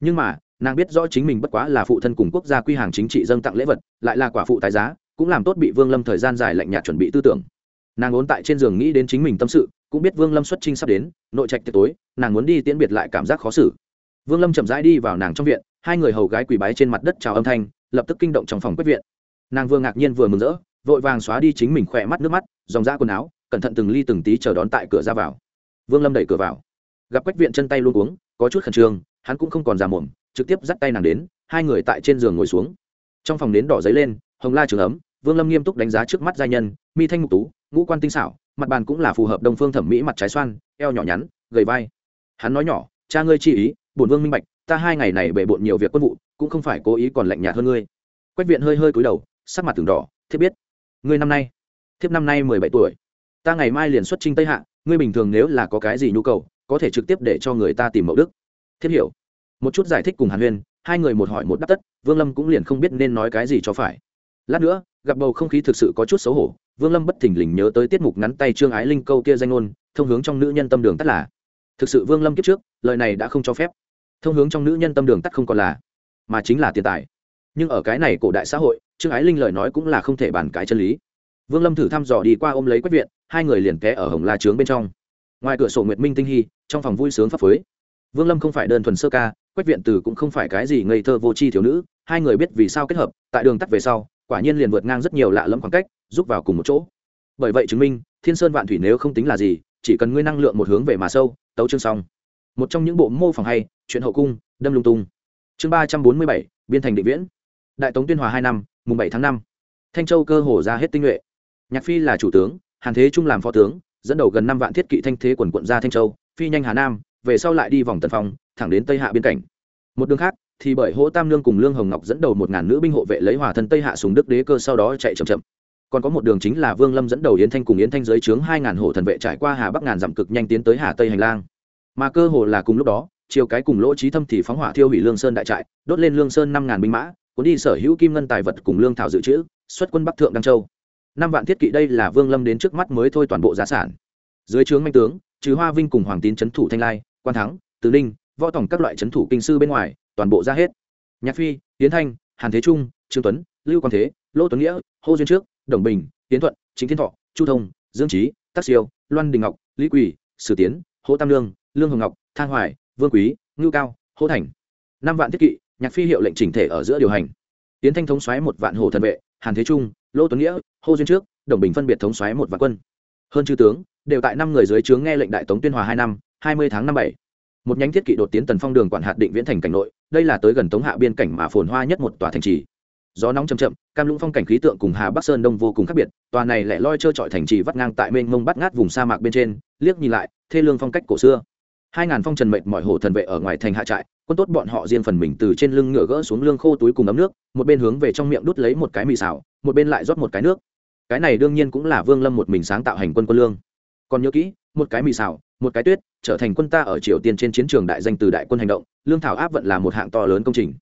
Nhưng mà, nàng biết rõ chính mình bất quá là phụ thân cùng quốc gia quy hàng chính trị dâng tặng lễ vật, lại là quả phụ tài giá, cũng làm tốt bị vương lâm thời gian dài lạnh nhạt chuẩn bị tư tưởng. Nàng ốn tại trên giường nghĩ đến chính mình tâm sự, cũng biết vương lâm xuất trinh sắp đến, nội trạch tiệc tối, nàng muốn đi tiễn biệt lại cảm giác khó xử. Vương lâm chậm rãi đi vào nàng trong viện, hai người hầu gái quỳ bái trên mặt đất chào âm thanh, lập tức kinh động trong phòng quyết viện. Nàng vừa ngạc nhiên vừa mừng rỡ, vội vàng xóa đi chính mình khỏe mắt nước mắt, dòng da quần áo cẩn thận từng ly từng tí chờ đón tại cửa ra vào. Vương lâm đẩy cửa vào. Gặp quách viện chân tay luôn uống có chút khẩn trương, hắn cũng không còn già mồm trực tiếp dắt tay nàng đến, hai người tại trên giường ngồi xuống. Trong phòng nến đỏ giấy lên, hồng la trường ấm, vương lâm nghiêm túc đánh giá trước mắt giai nhân, mi thanh mục tú, ngũ quan tinh xảo, mặt bàn cũng là phù hợp đồng phương thẩm mỹ mặt trái xoan, eo nhỏ nhắn, gầy vai. Hắn nói nhỏ, cha ngươi chi ý, bổn vương minh bạch, ta hai ngày này bể bộn nhiều việc quân vụ, cũng không phải cố ý còn lạnh nhạt hơn ngươi. Quách viện hơi hơi cúi đầu, sắc mặt từng đỏ, thiếp biết, ngươi năm nay, thiếp năm nay mười bảy tuổi ta ngày mai liền xuất trinh tây hạ, ngươi bình thường nếu là có cái gì nhu cầu, có thể trực tiếp để cho người ta tìm mẫu đức. Thiết hiểu. Một chút giải thích cùng hàn huyên, hai người một hỏi một đáp tất, vương lâm cũng liền không biết nên nói cái gì cho phải. Lát nữa, gặp bầu không khí thực sự có chút xấu hổ, vương lâm bất thình lình nhớ tới tiết mục ngắn tay trương ái linh câu kia danh ngôn, thông hướng trong nữ nhân tâm đường tắt là. Thực sự vương lâm kiếp trước, lời này đã không cho phép. Thông hướng trong nữ nhân tâm đường tắt không còn là, mà chính là tiền tài. Nhưng ở cái này cổ đại xã hội, trương ái linh lời nói cũng là không thể bàn cái chân lý. Vương lâm thử thăm dò đi qua ôm lấy quách viện hai người liền té ở hồng la trướng bên trong. Ngoài cửa sổ nguyệt minh tinh hy, trong phòng vui sướng pháp phới. Vương lâm không phải đơn thuần sơ ca, quách viện từ cũng không phải cái gì ngây thơ vô tri thiếu nữ, hai người biết vì sao kết hợp, tại đường tắt về sau, quả nhiên liền vượt ngang rất nhiều lạ lẫm khoảng cách giúp vào cùng một chỗ. Bởi vậy chứng minh, thiên sơn vạn thủy nếu không tính là gì, chỉ cần ngươi năng lượng một hướng về mà sâu, tấu chương xong. Một trong những bộ mô phỏng hay chuyện hậu cung, đâm lung tung. Chương ba trăm bốn mươi bảy, biên thành định viễn. Đại tống tuyên hòa hai năm, mùng bảy tháng năm. Thanh châu cơ hồ ra hết tinh nhuệ. Nhạc phi là chủ tướng hàn thế trung làm phó tướng, dẫn đầu gần năm vạn thiết kỵ thanh thế quần quận ra thanh châu, phi nhanh hà nam, về sau lại đi vòng tân phong, thẳng đến tây hạ biên cảnh. Một đường khác, thì bởi hỗ tam lương cùng lương hồng ngọc dẫn đầu một ngàn nữ binh hộ vệ lấy hòa thân tây hạ sùng đức đế cơ sau đó chạy chậm chậm. Còn có một đường chính là vương lâm dẫn đầu yến thanh cùng yến thanh dưới trướng hai ngàn hộ thần vệ trải qua hà bắc ngàn dặm cực nhanh tiến tới hà tây hành lang. Mà cơ hồ là cùng lúc đó, chiều cái cùng lỗ trí thâm thì phóng hỏa thiêu hủy lương sơn đại trại, đốt lên lương sơn năm ngàn binh mã, cuốn đi sở hữu kim ngân tài vật cùng lương thảo dự trữ, xuất quân bắc thượng đăng châu năm vạn thiết kỵ đây là vương lâm đến trước mắt mới thôi toàn bộ giá sản. Dưới trướng manh tướng, trừ hoa vinh cùng hoàng tín trấn thủ thanh lai, quan thắng tứ ninh, võ tổng các loại trấn thủ kinh sư bên ngoài, toàn bộ ra hết. Nhạc phi tiến thanh, hàn thế trung, trương tuấn, lưu quang thế lỗ tuấn nghĩa, hô duyên trước, đồng bình tiến thuận chính thiên thọ, chu thông, dương trí tác siêu, loan đình ngọc, lý quỳ, sử tiến hỗ tam lương lương hồng ngọc, thang hoài, vương quý, ngưu cao hỗ thành. Năm vạn thiết kỵ, nhạc phi hiệu lệnh chỉnh thể ở giữa điều hành. Tiến thanh thống xoáy một vạn hồ thần vệ, hàn thế trung Lô tuấn nghĩa hô duyên trước đồng bình phân biệt thống xoáy một vạn quân hơn chư tướng đều tại năm người dưới trướng nghe lệnh đại tống tuyên hòa hai năm hai mươi tháng năm bảy một nhánh thiết kỵ đột tiến tần phong đường quản hạt định viễn thành cảnh nội đây là tới gần tống hạ biên cảnh mà phồn hoa nhất một tòa thành trì gió nóng chậm chậm cam lũng phong cảnh khí tượng cùng hà bắc sơn đông vô cùng khác biệt tòa này lại loi trơ trọi thành trì vắt ngang tại mênh mông bắt ngát vùng sa mạc bên trên liếc nhìn lại thê lương phong cách cổ xưa hai ngàn phong trần mệnh mọi hồ thần vệ ở ngoài thành hạ trại quân tốt bọn họ riêng phần mình từ trên lưng ngựa gỡ xuống lương khô túi cùng ấm nước, một bên hướng về trong miệng đút lấy một cái mì xào, một bên lại rót một cái nước. Cái này đương nhiên cũng là vương lâm một mình sáng tạo hành quân quân lương. Còn nhớ kỹ, một cái mì xào, một cái tuyết, trở thành quân ta ở triều tiên trên chiến trường đại danh từ đại quân hành động, lương thảo áp vận là một hạng to lớn công trình.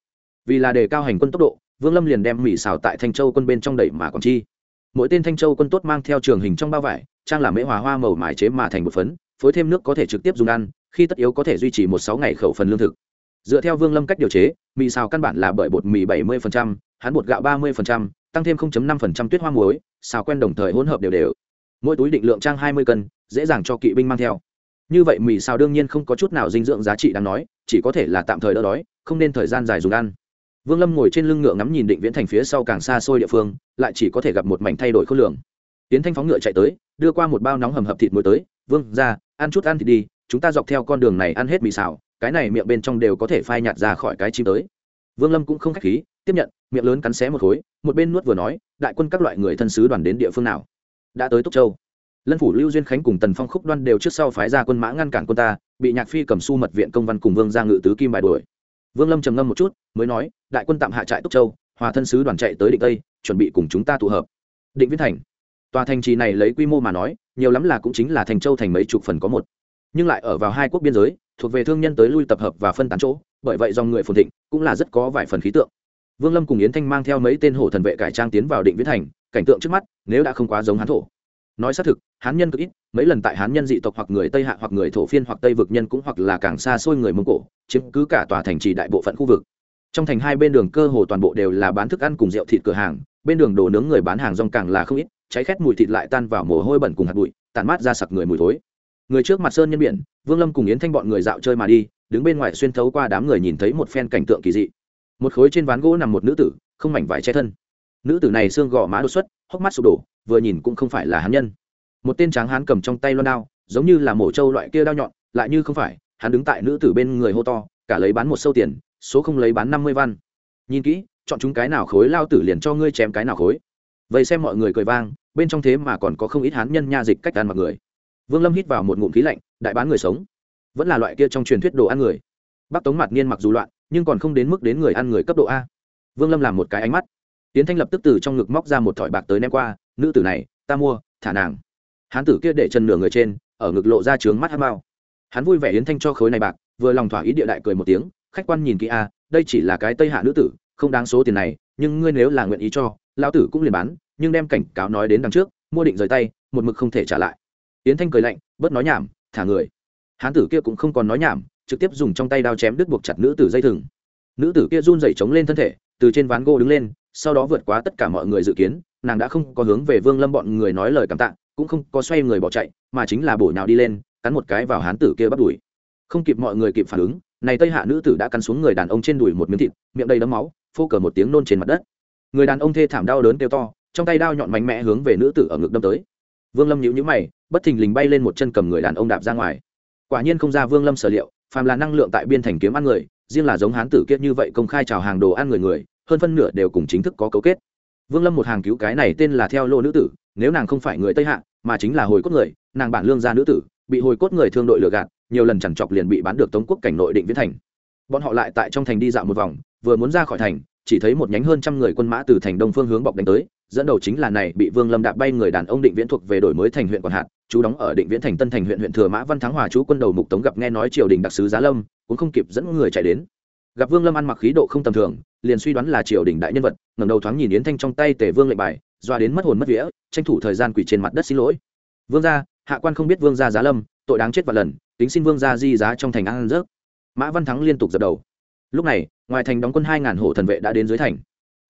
Vì là đề cao hành quân tốc độ, vương lâm liền đem mì xào tại thanh châu quân bên trong đẩy mà còn chi. Mỗi tên thanh châu quân tốt mang theo trường hình trong bao vải, trang làm mễ hòa hoa màu mài chế mà thành một phấn, phối thêm nước có thể trực tiếp dùng ăn, khi tất yếu có thể duy trì một sáu ngày khẩu phần lương thực dựa theo vương lâm cách điều chế, mì xào căn bản là bởi bột mì bảy mươi hắn bột gạo ba mươi tăng thêm 0.5% tuyết hoa muối, xào quen đồng thời hỗn hợp đều đều. Mỗi túi định lượng trang hai mươi cân, dễ dàng cho kỵ binh mang theo. Như vậy mì xào đương nhiên không có chút nào dinh dưỡng giá trị đáng nói, chỉ có thể là tạm thời đỡ đói, không nên thời gian dài dùng ăn. Vương lâm ngồi trên lưng ngựa ngắm nhìn định viễn thành phía sau càng xa xôi địa phương, lại chỉ có thể gặp một mảnh thay đổi khối lượng. Tiến thanh phóng ngựa chạy tới, đưa qua một bao nóng hầm hập thịt muối tới, vương ra ăn chút ăn thịt đi, chúng ta dọc theo con đường này ăn hết mì xào cái này miệng bên trong đều có thể phai nhạt ra khỏi cái chim tới. Vương lâm cũng không khách khí, tiếp nhận, miệng lớn cắn xé một khối, một bên nuốt vừa nói, đại quân các loại người thân sứ đoàn đến địa phương nào? Đã tới túc châu. Lân phủ lưu duyên khánh cùng tần phong khúc đoan đều trước sau phái ra quân mã ngăn cản quân ta, bị nhạc phi cầm su mật viện công văn cùng vương ra ngự tứ kim bài đuổi. Vương lâm trầm ngâm một chút, mới nói, đại quân tạm hạ trại túc châu, hòa thân sứ đoàn chạy tới định tây, chuẩn bị cùng chúng ta tụ hợp. Định viễn thành. Tòa thành trì này lấy quy mô mà nói, nhiều lắm là cũng chính là thành châu thành mấy chục phần có một. Nhưng lại ở vào hai quốc biên giới thuộc về thương nhân tới lui tập hợp và phân tán chỗ, bởi vậy dòng người phồn thịnh cũng là rất có vài phần khí tượng. Vương lâm cùng yến thanh mang theo mấy tên hổ thần vệ cải trang tiến vào định viễn thành, cảnh tượng trước mắt, nếu đã không quá giống hán thổ. Nói xác thực, hán nhân cực ít, mấy lần tại hán nhân dị tộc hoặc người tây hạ hoặc người thổ phiên hoặc tây vực nhân cũng hoặc là càng xa xôi người mông cổ, chiếm cứ cả tòa thành trì đại bộ phận khu vực. Trong thành hai bên đường cơ hồ toàn bộ đều là bán thức ăn cùng rượu thịt cửa hàng, bên đường đồ nướng người bán hàng rong càng là không ít, cháy khét mùi thịt lại tan vào mồ hôi bẩn cùng hạt bụi tàn mát ra sặc người mùi thối người trước mặt sơn nhân biển, vương lâm cùng yến thanh bọn người dạo chơi mà đi, đứng bên ngoài xuyên thấu qua đám người nhìn thấy một phen cảnh tượng kỳ dị. Một khối trên ván gỗ nằm một nữ tử, không mảnh vải che thân. Nữ tử này xương gò má đột xuất, hốc mắt sụp đổ, vừa nhìn cũng không phải là hán nhân. Một tên tráng hán cầm trong tay loan đao, giống như là mổ trâu loại kia đao nhọn, lại như không phải, hắn đứng tại nữ tử bên người hô to, cả lấy bán một sâu tiền, số không lấy bán năm mươi văn. Nhìn kỹ, chọn chúng cái nào khối lao tử liền cho ngươi chém cái nào khối. Vậy xem mọi người cười vang, bên trong thế mà còn có không ít hán nhân nha dịch cách ăn mặc người vương lâm hít vào một ngụm khí lạnh, đại bán người sống. Vẫn là loại kia trong truyền thuyết đồ ăn người. Bác tống mặt niên mặc dù loạn, nhưng còn không đến mức đến người ăn người cấp độ a. Vương lâm làm một cái ánh mắt. Tiến thanh lập tức từ trong ngực móc ra một thỏi bạc tới ném qua, nữ tử này, ta mua, thả nàng. Hán tử kia để chân nửa người trên, ở ngực lộ ra trướng mắt hát mao. Hắn vui vẻ yến thanh cho khối này bạc, vừa lòng thỏa ý địa đại cười một tiếng, khách quan nhìn kỹ a, đây chỉ là cái tây hạ nữ tử, không đáng số tiền này, nhưng ngươi nếu là nguyện ý cho, lão tử cũng liền bán, nhưng đem cảnh cáo nói đến đằng trước, mua định rời tay, một mực không thể trả lại yến thanh cười lạnh, bớt nói nhảm, thả người. Hán tử kia cũng không còn nói nhảm, trực tiếp dùng trong tay đao chém đứt buộc chặt nữ tử dây thừng. Nữ tử kia run rẩy chống lên thân thể, từ trên ván gỗ đứng lên, sau đó vượt qua tất cả mọi người dự kiến, nàng đã không có hướng về vương lâm bọn người nói lời cảm tạ, cũng không có xoay người bỏ chạy, mà chính là bổ nhào đi lên, cắn một cái vào hán tử kia bắt đuổi không kịp mọi người kịp phản ứng, này tây hạ nữ tử đã cắn xuống người đàn ông trên đùi một miếng thịt, miệng đầy đấm máu, phô cờ một tiếng nôn trên mặt đất. Người đàn ông thê thảm đau đớn kêu to, trong tay đao nhọn mạnh mẽ hướng về nữ tử ở ngực đâm tới vương lâm nhíu nhíu mày, bất thình lình bay lên một chân cầm người đàn ông đạp ra ngoài. Quả nhiên không ra vương lâm sở liệu, phàm là năng lượng tại biên thành kiếm ăn người, riêng là giống hán tử kiết như vậy công khai chào hàng đồ ăn người người, hơn phân nửa đều cùng chính thức có cấu kết. Vương lâm một hàng cứu cái này tên là theo lô nữ tử, nếu nàng không phải người tây hạ, mà chính là hồi cốt người, nàng bản lương gia nữ tử, bị hồi cốt người thương đội lừa gạt, nhiều lần chẳng chọc liền bị bán được tống quốc cảnh nội định viễn thành. Bọn họ lại tại trong thành đi dạo một vòng, vừa muốn ra khỏi thành, chỉ thấy một nhánh hơn trăm người quân mã từ thành đông phương hướng bọc đánh tới dẫn đầu chính là này, bị vương lâm đạp bay người đàn ông định viễn thuộc về đổi mới thành huyện quản hạt, chú đóng ở định viễn thành tân thành huyện huyện thừa mã văn thắng hòa chú quân đầu mục tống gặp nghe nói triều đình đặc sứ giá lâm, cũng không kịp dẫn người chạy đến. Gặp vương lâm ăn mặc khí độ không tầm thường, liền suy đoán là triều đình đại nhân vật, ngẩng đầu thoáng nhìn yến thanh trong tay tể vương lệnh bài, doa đến mất hồn mất vía, tranh thủ thời gian quỳ trên mặt đất xin lỗi. Vương gia, hạ quan không biết vương gia giá lâm, tội đáng chết và lần tính xin vương gia di giá trong thành an giấc. mã văn thắng liên tục dập đầu. Lúc này, ngoài thành đóng quân hai ngàn hộ thần vệ đã đến dưới thành.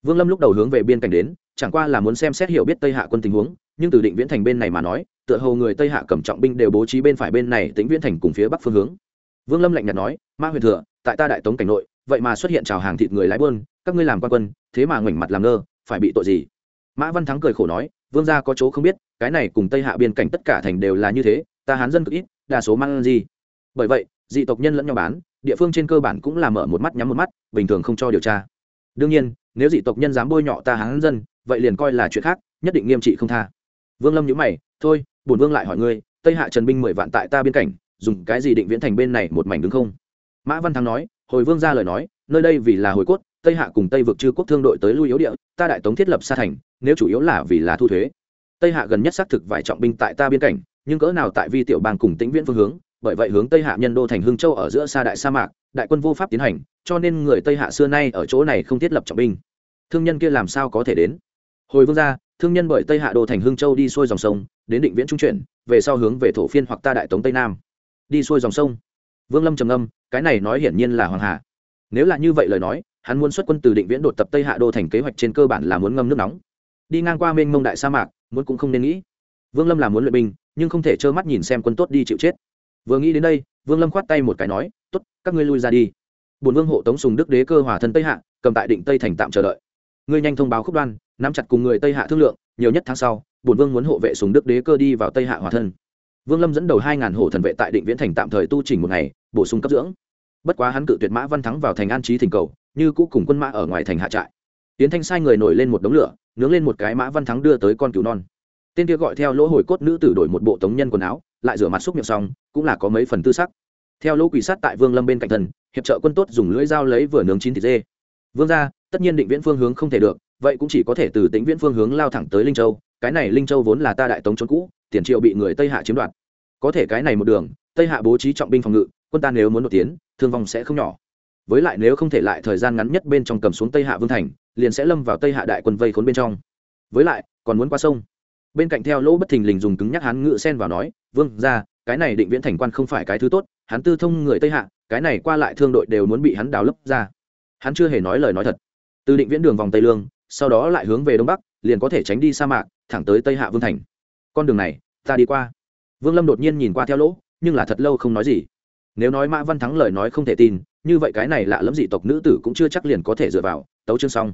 Vương lâm lúc đầu hướng về biên cảnh đến chẳng qua là muốn xem xét hiểu biết tây hạ quân tình huống, nhưng từ định viễn thành bên này mà nói, tựa hồ người tây hạ cầm trọng binh đều bố trí bên phải bên này tính viễn thành cùng phía bắc phương hướng. Vương lâm lạnh nhạt nói, ma huyền thừa, tại ta đại tống cảnh nội, vậy mà xuất hiện trào hàng thịt người lái bơn các ngươi làm quan quân, thế mà ngoảnh mặt làm ngơ, phải bị tội gì? Mã văn thắng cười khổ nói, vương gia có chỗ không biết, cái này cùng tây hạ biên cảnh tất cả thành đều là như thế, ta hán dân cực ít, đa số mang gì. Bởi vậy, dị tộc nhân lẫn nhau bán, địa phương trên cơ bản cũng là mở một mắt nhắm một mắt, bình thường không cho điều tra. Đương nhiên, nếu dị tộc nhân dám bôi nhọ ta hán dân vậy liền coi là chuyện khác, nhất định nghiêm trị không tha. Vương lâm nhữ mày, thôi, bổn vương lại hỏi ngươi, tây hạ trần binh mười vạn tại ta biên cảnh, dùng cái gì định viễn thành bên này một mảnh đứng không? Mã văn thắng nói, hồi vương ra lời nói, nơi đây vì là hồi cốt, tây hạ cùng tây vực chư quốc thương đội tới lui yếu địa, ta đại tống thiết lập xa thành, nếu chủ yếu là vì là thu thuế. Tây hạ gần nhất xác thực vài trọng binh tại ta biên cảnh, nhưng cỡ nào tại vi tiểu bang cùng tĩnh viễn phương hướng, bởi vậy hướng tây hạ nhân đô thành hưng châu ở giữa xa đại sa mạc, đại quân vô pháp tiến hành, cho nên người tây hạ xưa nay ở chỗ này không thiết lập trọng binh. Thương nhân kia làm sao có thể đến? Hồi vương ra thương nhân bởi tây hạ đô thành hưng châu đi xuôi dòng sông, đến định viễn trung chuyển, về sau hướng về thổ phiên hoặc ta đại tống tây nam. Đi xuôi dòng sông. Vương lâm trầm âm cái này nói hiển nhiên là hoàng hà nếu là như vậy lời nói, hắn muốn xuất quân từ định viễn đột tập tây hạ đô thành kế hoạch trên cơ bản là muốn ngâm nước nóng. Đi ngang qua mênh mông đại sa mạc, muốn cũng không nên nghĩ. Vương lâm là muốn luyện binh, nhưng không thể trơ mắt nhìn xem quân tốt đi chịu chết. Vừa nghĩ đến đây, vương lâm khoát tay một cái nói t ố t các ngươi lui ra đi. Bùn vương hộ tống sùng đức đế cơ hòa thân tây hạ, cầm tại định tây thành tạm chờ đợi. Ngươi nhanh thông báo khúc đoan nắm chặt cùng người tây hạ thương lượng, nhiều nhất tháng sau bùn vương muốn hộ vệ sùng đức đế cơ đi vào tây hạ hòa thân. Vương lâm dẫn đầu hai ngàn hộ thần vệ tại định viễn thành tạm thời tu trình một ngày, bổ sung cấp dưỡng. Bất quá hắn cự tuyệt mã văn thắng vào thành an trí thỉnh cầu, như cũ cùng quân mã ở ngoài thành hạ trại. Tiến thanh sai người nổi lên một đống lửa, nướng lên một cái mã văn thắng đưa tới con cừu non. Tên kia gọi theo lỗ hồi cốt nữ tử đổi một bộ tống nhân quần áo, lại rửa mặt xúc miệng xong, cũng là có mấy phần tư sắc. Theo lỗ quỷ sát tại vương lâm bên cạnh thần, hiệp trợ quân tốt dùng lưỡi dao lấy vừa nướng chín thịt dê. Vương ra tất nhiên định viễn phương hướng không thể được vậy cũng chỉ có thể từ tính viễn phương hướng lao thẳng tới linh châu, cái này linh châu vốn là ta đại tống trốn cũ, tiền triệu bị người tây hạ chiếm đoạt. Có thể cái này một đường, tây hạ bố trí trọng binh phòng ngự, quân ta nếu muốn nổi tiến thương vong sẽ không nhỏ. Với lại nếu không thể lại thời gian ngắn nhất bên trong cầm xuống tây hạ vương thành, liền sẽ lâm vào tây hạ đại quân vây khốn bên trong. Với lại, còn muốn qua sông. Bên cạnh theo lỗ bất thình lình dùng cứng nhắc hắn ngự sen vào nói, vương ra cái này định viễn thành quan không phải cái thứ tốt, hắn tư thông người tây hạ, cái này qua lại thương đội đều muốn bị hắn đào lấp ra. Hắn chưa hề nói lời nói thật. Từ định viễn đường vòng tây lương sau đó lại hướng về đông bắc, liền có thể tránh đi sa mạc, thẳng tới tây hạ vương thành. Con đường này, ta đi qua. Vương lâm đột nhiên nhìn qua theo lỗ, nhưng là thật lâu không nói gì. Nếu nói mã văn thắng lời nói không thể tin, như vậy cái này lạ lẫm dị tộc nữ tử cũng chưa chắc liền có thể dựa vào, tấu chương xong.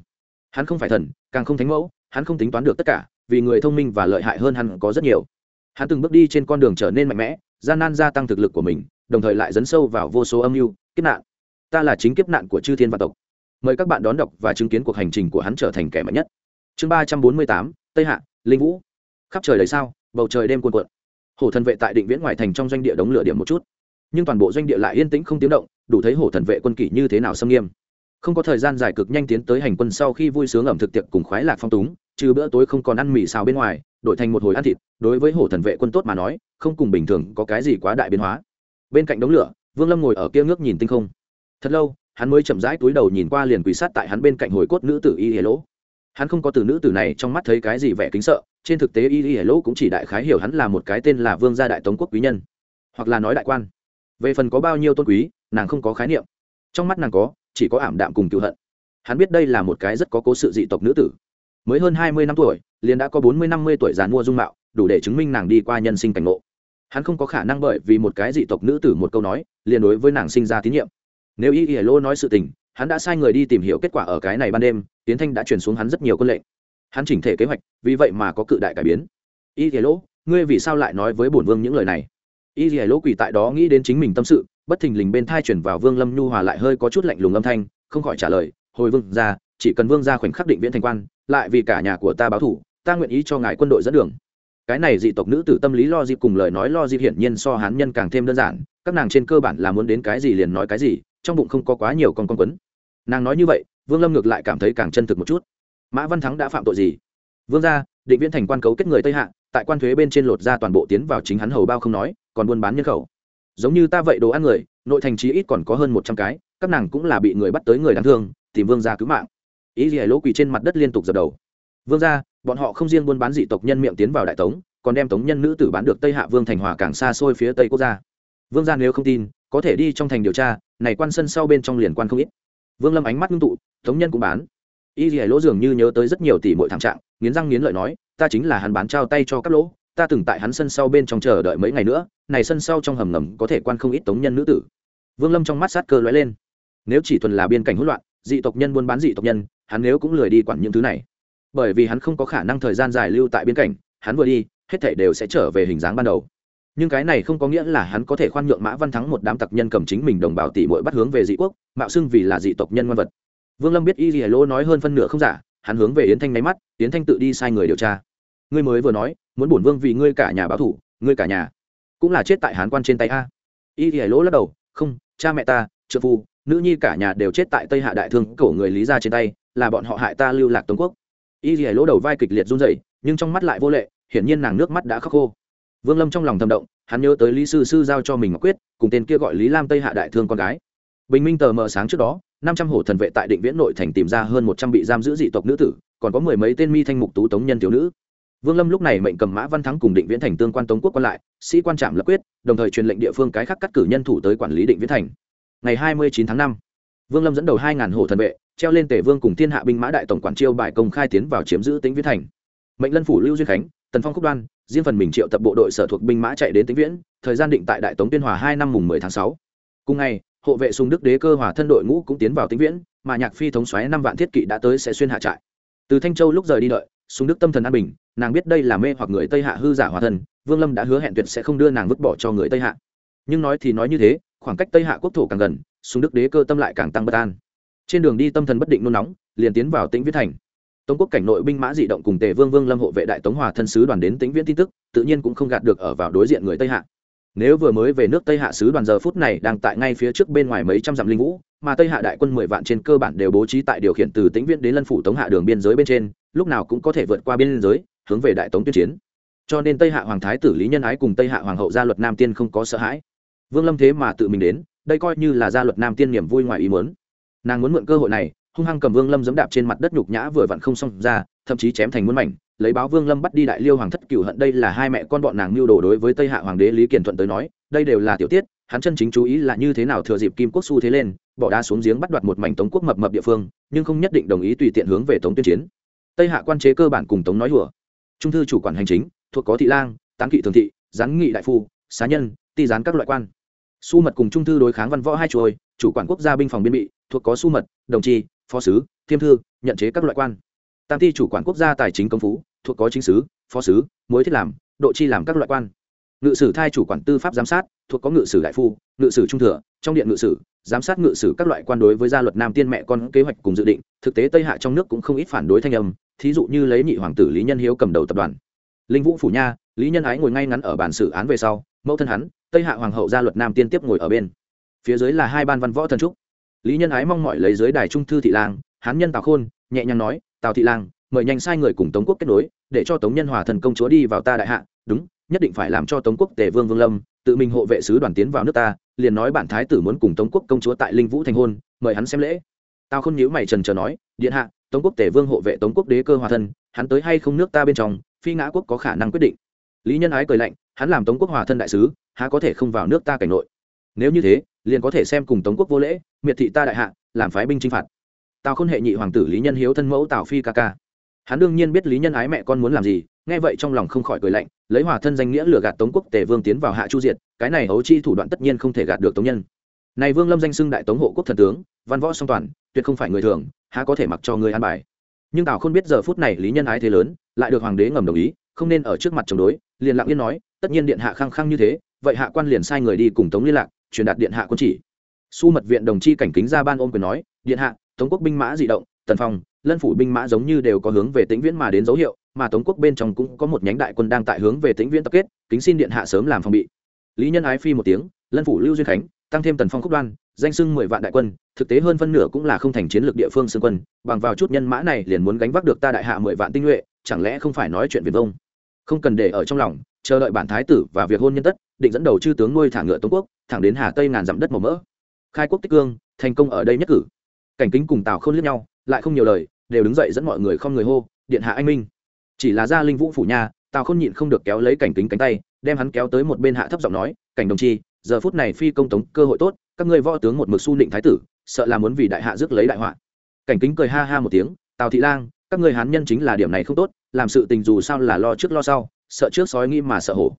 Hắn không phải thần, càng không thánh mẫu, hắn không tính toán được tất cả, vì người thông minh và lợi hại hơn hắn có rất nhiều. Hắn từng bước đi trên con đường trở nên mạnh mẽ, gian nan gia tăng thực lực của mình, đồng thời lại dấn sâu vào vô số âm mưu, kiếp nạn. Ta là chính kiếp nạn của chư thiên vạn tộc mời các bạn đón đọc và chứng kiến cuộc hành trình của hắn trở thành kẻ mạnh nhất. Chương ba trăm bốn mươi tám, tây hạ, linh vũ. Khắp trời đầy sao, bầu trời đêm cuồn cuộn. Hổ thần vệ tại định viễn ngoài thành trong doanh địa đống lửa điểm một chút. Nhưng toàn bộ doanh địa lại yên tĩnh không tiếng động, đủ thấy hổ thần vệ quân kỷ như thế nào xâm nghiêm. Không có thời gian dài cực nhanh tiến tới hành quân sau khi vui sướng ẩm thực tiệc cùng khoái lạc phong túng, trừ bữa tối không còn ăn mì xào bên ngoài, đổi thành một hồi ăn thịt, đối với hổ thần vệ quân tốt mà nói, không cùng bình thường có cái gì quá đại biến hóa. Bên cạnh đống lửa, vương lâm ngồi ở kia ngước nhìn tinh không. Thật lâu hắn mới chậm rãi túi đầu nhìn qua liền quỳ sát tại hắn bên cạnh hồi cốt nữ tử y hề lỗ. Hắn không có từ nữ tử này trong mắt thấy cái gì vẻ kính sợ, trên thực tế y hề lỗ cũng chỉ đại khái hiểu hắn là một cái tên là vương gia đại tống quốc quý nhân, hoặc là nói đại quan. Về phần có bao nhiêu tôn quý, nàng không có khái niệm. Trong mắt nàng có, chỉ có ảm đạm cùng cựu hận. Hắn biết đây là một cái rất có cố sự dị tộc nữ tử. Mới hơn hai mươi năm tuổi, liền đã có bốn mươi năm mươi tuổi giàn mua dung mạo, đủ để chứng minh nàng đi qua nhân sinh cảnh ngộ. Hắn không có khả năng bởi vì một cái dị tộc nữ tử một câu nói, liền đối với nàng sinh ra tín nhiệm nếu y y lô nói sự tình, hắn đã sai người đi tìm hiểu kết quả ở cái này ban đêm, tiến thanh đã truyền xuống hắn rất nhiều quân lệnh. Hắn chỉnh thể kế hoạch, vì vậy mà có cự đại cải biến. Y y lô, ngươi vì sao lại nói với bổn vương những lời này? Y y lô quỳ tại đó nghĩ đến chính mình tâm sự, bất thình lình bên thai chuyển vào vương lâm nhu hòa lại hơi có chút lạnh lùng âm thanh, không khỏi trả lời, hồi vương ra chỉ cần vương ra khoảnh khắc định viễn thành quan, lại vì cả nhà của ta báo thủ, ta nguyện ý cho ngài quân đội dẫn đường. Cái này dị tộc nữ tử tâm lý lo dịp cùng lời nói lo dịp hiển nhiên so hán nhân càng thêm đơn giản các nàng trên cơ bản là muốn đến cái gì liền nói cái gì, trong bụng không có quá nhiều con con quấn. Nàng nói như vậy, vương lâm ngược lại cảm thấy càng chân thực một chút. Mã văn thắng đã phạm tội gì? Vương gia, định viễn thành quan cấu kết người tây hạ, tại quan thuế bên trên lột ra toàn bộ tiến vào chính hắn hầu bao không nói, còn buôn bán nhân khẩu. Giống như ta vậy đồ ăn người, nội thành trí ít còn có hơn một trăm cái, các nàng cũng là bị người bắt tới người đáng thương, tìm vương gia cứu mạng. Ý gì lỗ quỳ trên mặt đất liên tục dập đầu. Vương gia, bọn họ không riêng buôn bán dị tộc nhân miệng tiến vào đại tống, còn đem tống nhân nữ tử bán được tây hạ vương thành hòa càng xa xôi phía tây quốc gia vương gia nếu không tin, có thể đi trong thành điều tra, này quan sân sau bên trong liền quan không ít. Vương lâm ánh mắt ngưng tụ tống nhân cũng bán. Y dì lỗ dường như nhớ tới rất nhiều tỷ mọi thảm trạng, nghiến răng nghiến lợi nói, ta chính là hắn bán trao tay cho các lỗ, ta từng tại hắn sân sau bên trong chờ đợi mấy ngày nữa, này sân sau trong hầm ngầm có thể quan không ít tống nhân nữ tử. Vương lâm trong mắt sát cơ lóe lên. Nếu chỉ thuần là biên cảnh hỗn loạn, dị tộc nhân buôn bán dị tộc nhân, hắn nếu cũng lười đi quản những thứ này. Bởi vì hắn không có khả năng thời gian dài lưu tại biên cảnh, hắn vừa đi, hết thảy đều sẽ trở về hình dáng ban đầu nhưng cái này không có nghĩa là hắn có thể khoan nhượng mã văn thắng một đám tặc nhân cầm chính mình đồng bào tỷ muội bắt hướng về dị quốc, mạo xưng vì là dị tộc nhân văn vật. Vương lâm biết y lìa lô nói hơn phân nửa không giả, hắn hướng về yến thanh nháy mắt, yến thanh tự đi sai người điều tra. Ngươi mới vừa nói, muốn bổn vương vì ngươi cả nhà báo thủ, ngươi cả nhà cũng là chết tại hán quan trên tay a. Y lìa lỗ lắc đầu, không, cha mẹ ta trợ phu, nữ nhi cả nhà đều chết tại tây hạ đại thương cổ người lý ra trên tay, là bọn họ hại ta lưu lạc tống quốc. Y lìa lỗ đầu vai kịch liệt run rẩy, nhưng trong mắt lại vô lệ, hiển nhiên nàng nước mắt đã khóc khô vương lâm trong lòng thầm động, hắn nhớ tới lý sư sư giao cho mình ngọc quyết, cùng tên kia gọi lý lam tây hạ đại thương con gái. Bình minh tờ mờ sáng trước đó, năm trăm hổ thần vệ tại định viễn nội thành tìm ra hơn một trăm bị giam giữ dị tộc nữ tử, còn có mười mấy tên mi thanh mục tú tống nhân thiếu nữ. Vương lâm lúc này mệnh cầm mã văn thắng cùng định viễn thành tương quan tống quốc quan lại, sĩ quan trạm lập quyết, đồng thời truyền lệnh địa phương cái khác cắt cử nhân thủ tới quản lý định viễn thành. Ngày hai mươi chín tháng năm, vương lâm dẫn đầu hai ngàn hổ thần vệ, treo lên tể vương cùng thiên hạ binh mã đại tổng quản chiêu bài công khai tiến vào chiếm giữ tính viễn thành. Mệnh lân phủ lưu duyên khánh, tần phong khúc đoan riêng phần mình triệu tập bộ đội sở thuộc binh mã chạy đến tĩnh viễn, thời gian định tại đại tống tuyên hòa hai năm mùng mười tháng sáu. Cùng ngày, hộ vệ sùng đức đế cơ hòa thân đội ngũ cũng tiến vào tĩnh viễn, mà nhạc phi thống xoáy năm vạn thiết kỵ đã tới sẽ xuyên hạ trại. Từ thanh châu lúc rời đi đợi, sùng đức tâm thần an bình, nàng biết đây là mê hoặc người tây hạ hư giả hòa thân, vương lâm đã hứa hẹn tuyệt sẽ không đưa nàng vứt bỏ cho người tây hạ. Nhưng nói thì nói như thế, khoảng cách tây hạ quốc thổ càng gần, sùng đức đế cơ tâm lại càng tăng bất an. Trên đường đi tâm thần bất định nôn nóng, liền tiến vào tĩnh viễn thành tống quốc cảnh nội binh mã dị động cùng tề vương vương lâm hộ vệ đại tống hòa thân sứ đoàn đến tĩnh viễn tin tức, tự nhiên cũng không gạt được ở vào đối diện người tây hạ. Nếu vừa mới về nước tây hạ sứ đoàn giờ phút này đang tại ngay phía trước bên ngoài mấy trăm dặm linh vũ, mà tây hạ đại quân mười vạn trên cơ bản đều bố trí tại điều khiển từ tĩnh viễn đến lân phủ tống hạ đường biên giới bên trên, lúc nào cũng có thể vượt qua biên giới, hướng về đại tống tuyên chiến. Cho nên tây hạ hoàng thái tử lý nhân ái cùng tây hạ hoàng hậu gia luật nam tiên không có sợ hãi. Vương lâm thế mà tự mình đến, đây coi như là gia luật nam tiên niềm vui ngoài ý muốn. Nàng muốn mượn cơ hội này hung hăng cầm vương lâm dẫm đạp trên mặt đất nhục nhã vừa vặn không xong ra, thậm chí chém thành muôn mảnh, lấy báo vương lâm bắt đi đại liêu hoàng thất cửu hận đây là hai mẹ con bọn nàng mưu đồ đối với tây hạ hoàng đế lý kiển thuận tới nói, đây đều là tiểu tiết, hắn chân chính chú ý là như thế nào thừa dịp kim quốc su thế lên, bỏ đá xuống giếng bắt đoạt một mảnh tống quốc mập mập địa phương, nhưng không nhất định đồng ý tùy tiện hướng về tống tuyên chiến. Tây hạ quan chế cơ bản cùng tống nói hùa. Trung thư chủ quản hành chính, thuộc có thị lang, tán kỵ thường thị, gián nghị đại phu, xá nhân, ti gián các loại quan. Su mật cùng trung thư đối kháng văn võ hai chuôi, chủ quản quốc gia binh phòng biên bị, thuộc có su mật, đồng chi phó sứ, thiêm thư, nhận chế các loại quan. Tam ti chủ quản quốc gia tài chính công phú, thuộc có chính sứ, phó sứ mới thiết làm, độ chi làm các loại quan. Ngự sử thai chủ quản tư pháp giám sát, thuộc có ngự sử đại phu, ngự sử trung thừa, trong điện ngự sử, giám sát ngự sử các loại quan đối với gia luật nam tiên mẹ con kế hoạch cùng dự định, thực tế tây hạ trong nước cũng không ít phản đối thanh âm, thí dụ như lấy nhị hoàng tử lý nhân hiếu cầm đầu tập đoàn. Linh vũ phủ nha, lý nhân ái ngồi ngay ngắn ở bàn xử án về sau, mẫu thân hắn, tây hạ hoàng hậu gia luật nam tiên tiếp ngồi ở bên. Phía dưới là hai ban văn võ thần trúc lý nhân ái mong mọi lấy dưới đài trung thư thị lang, hán nhân tào khôn, nhẹ nhàng nói, tào thị lang, mời nhanh sai người cùng tống quốc kết nối, để cho tống nhân hòa thần công chúa đi vào ta đại hạ, đúng, nhất định phải làm cho tống quốc tề vương vương lâm, tự mình hộ vệ sứ đoàn tiến vào nước ta, liền nói bản thái tử muốn cùng tống quốc công chúa tại linh vũ thành hôn, mời hắn xem lễ. Tao không nhíu mày trần trờ nói, điện hạ, tống quốc tề vương hộ vệ tống quốc đế cơ hòa thân, hắn tới hay không nước ta bên trong, phi ngã quốc có khả năng quyết định. Lý nhân ái cười lạnh, hắn làm tống quốc hòa thân đại sứ, há có thể không vào nước ta cảnh nội? Nếu như thế, liền có thể xem cùng tống quốc vô lễ, miệt thị ta đại hạ, làm phái binh chinh phạt. Tào khôn hệ nhị hoàng tử lý nhân hiếu thân mẫu tào phi ca ca. Hắn đương nhiên biết lý nhân ái mẹ con muốn làm gì, nghe vậy trong lòng không khỏi cười lạnh, lấy hòa thân danh nghĩa lừa gạt tống quốc tề vương tiến vào hạ chu diệt, cái này hấu chi thủ đoạn tất nhiên không thể gạt được tống nhân. Này vương lâm danh xưng đại tống hộ quốc thần tướng, văn võ song toàn, tuyệt không phải người thường, há có thể mặc cho người an bài. Nhưng tào không biết giờ phút này lý nhân ái thế lớn, lại được hoàng đế ngầm đồng ý, không nên ở trước mặt chống đối, liền lặng yên nói, tất nhiên điện hạ khăng khăng như thế, vậy hạ quan liền sai người đi cùng tống liên lạc truyền đạt điện hạ quân chỉ. Su mật viện đồng chi cảnh kính ra ban ôm quyền nói, điện hạ, tống quốc binh mã dị động, tần phong, lân phủ binh mã giống như đều có hướng về tĩnh viễn mà đến dấu hiệu, mà tống quốc bên trong cũng có một nhánh đại quân đang tại hướng về tĩnh viễn tập kết, kính xin điện hạ sớm làm phòng bị. Lý nhân ái phi một tiếng, lân phủ lưu duyên khánh, tăng thêm tần phong khúc đoan, danh sưng mười vạn đại quân, thực tế hơn phân nửa cũng là không thành chiến lược địa phương xương quân, bằng vào chút nhân mã này liền muốn gánh vác được ta đại hạ mười vạn tinh nhuệ, chẳng lẽ không phải nói chuyện viền vông? Không cần để ở trong lòng chờ đợi bản thái tử và việc hôn nhân tất, định dẫn đầu chư tướng nuôi thả ngựa tống quốc, thẳng đến hà tây ngàn dặm đất màu mỡ. Khai quốc tích cương, thành công ở đây nhất cử. Cảnh kính cùng tào không liếc nhau, lại không nhiều lời, đều đứng dậy dẫn mọi người không người hô, điện hạ anh minh. Chỉ là gia linh vũ phủ nha, tào không nhịn không được kéo lấy cảnh kính cánh tay, đem hắn kéo tới một bên hạ thấp giọng nói, cảnh đồng chi, giờ phút này phi công tống cơ hội tốt, các ngươi võ tướng một mực su định thái tử, sợ là muốn vì đại hạ rước lấy đại họa. Cảnh kính cười ha ha một tiếng, tào thị lang, các ngươi hán nhân chính là điểm này không tốt, làm sự tình dù sao là lo trước lo sau sợ trước sói nghĩ mà sợ hổ.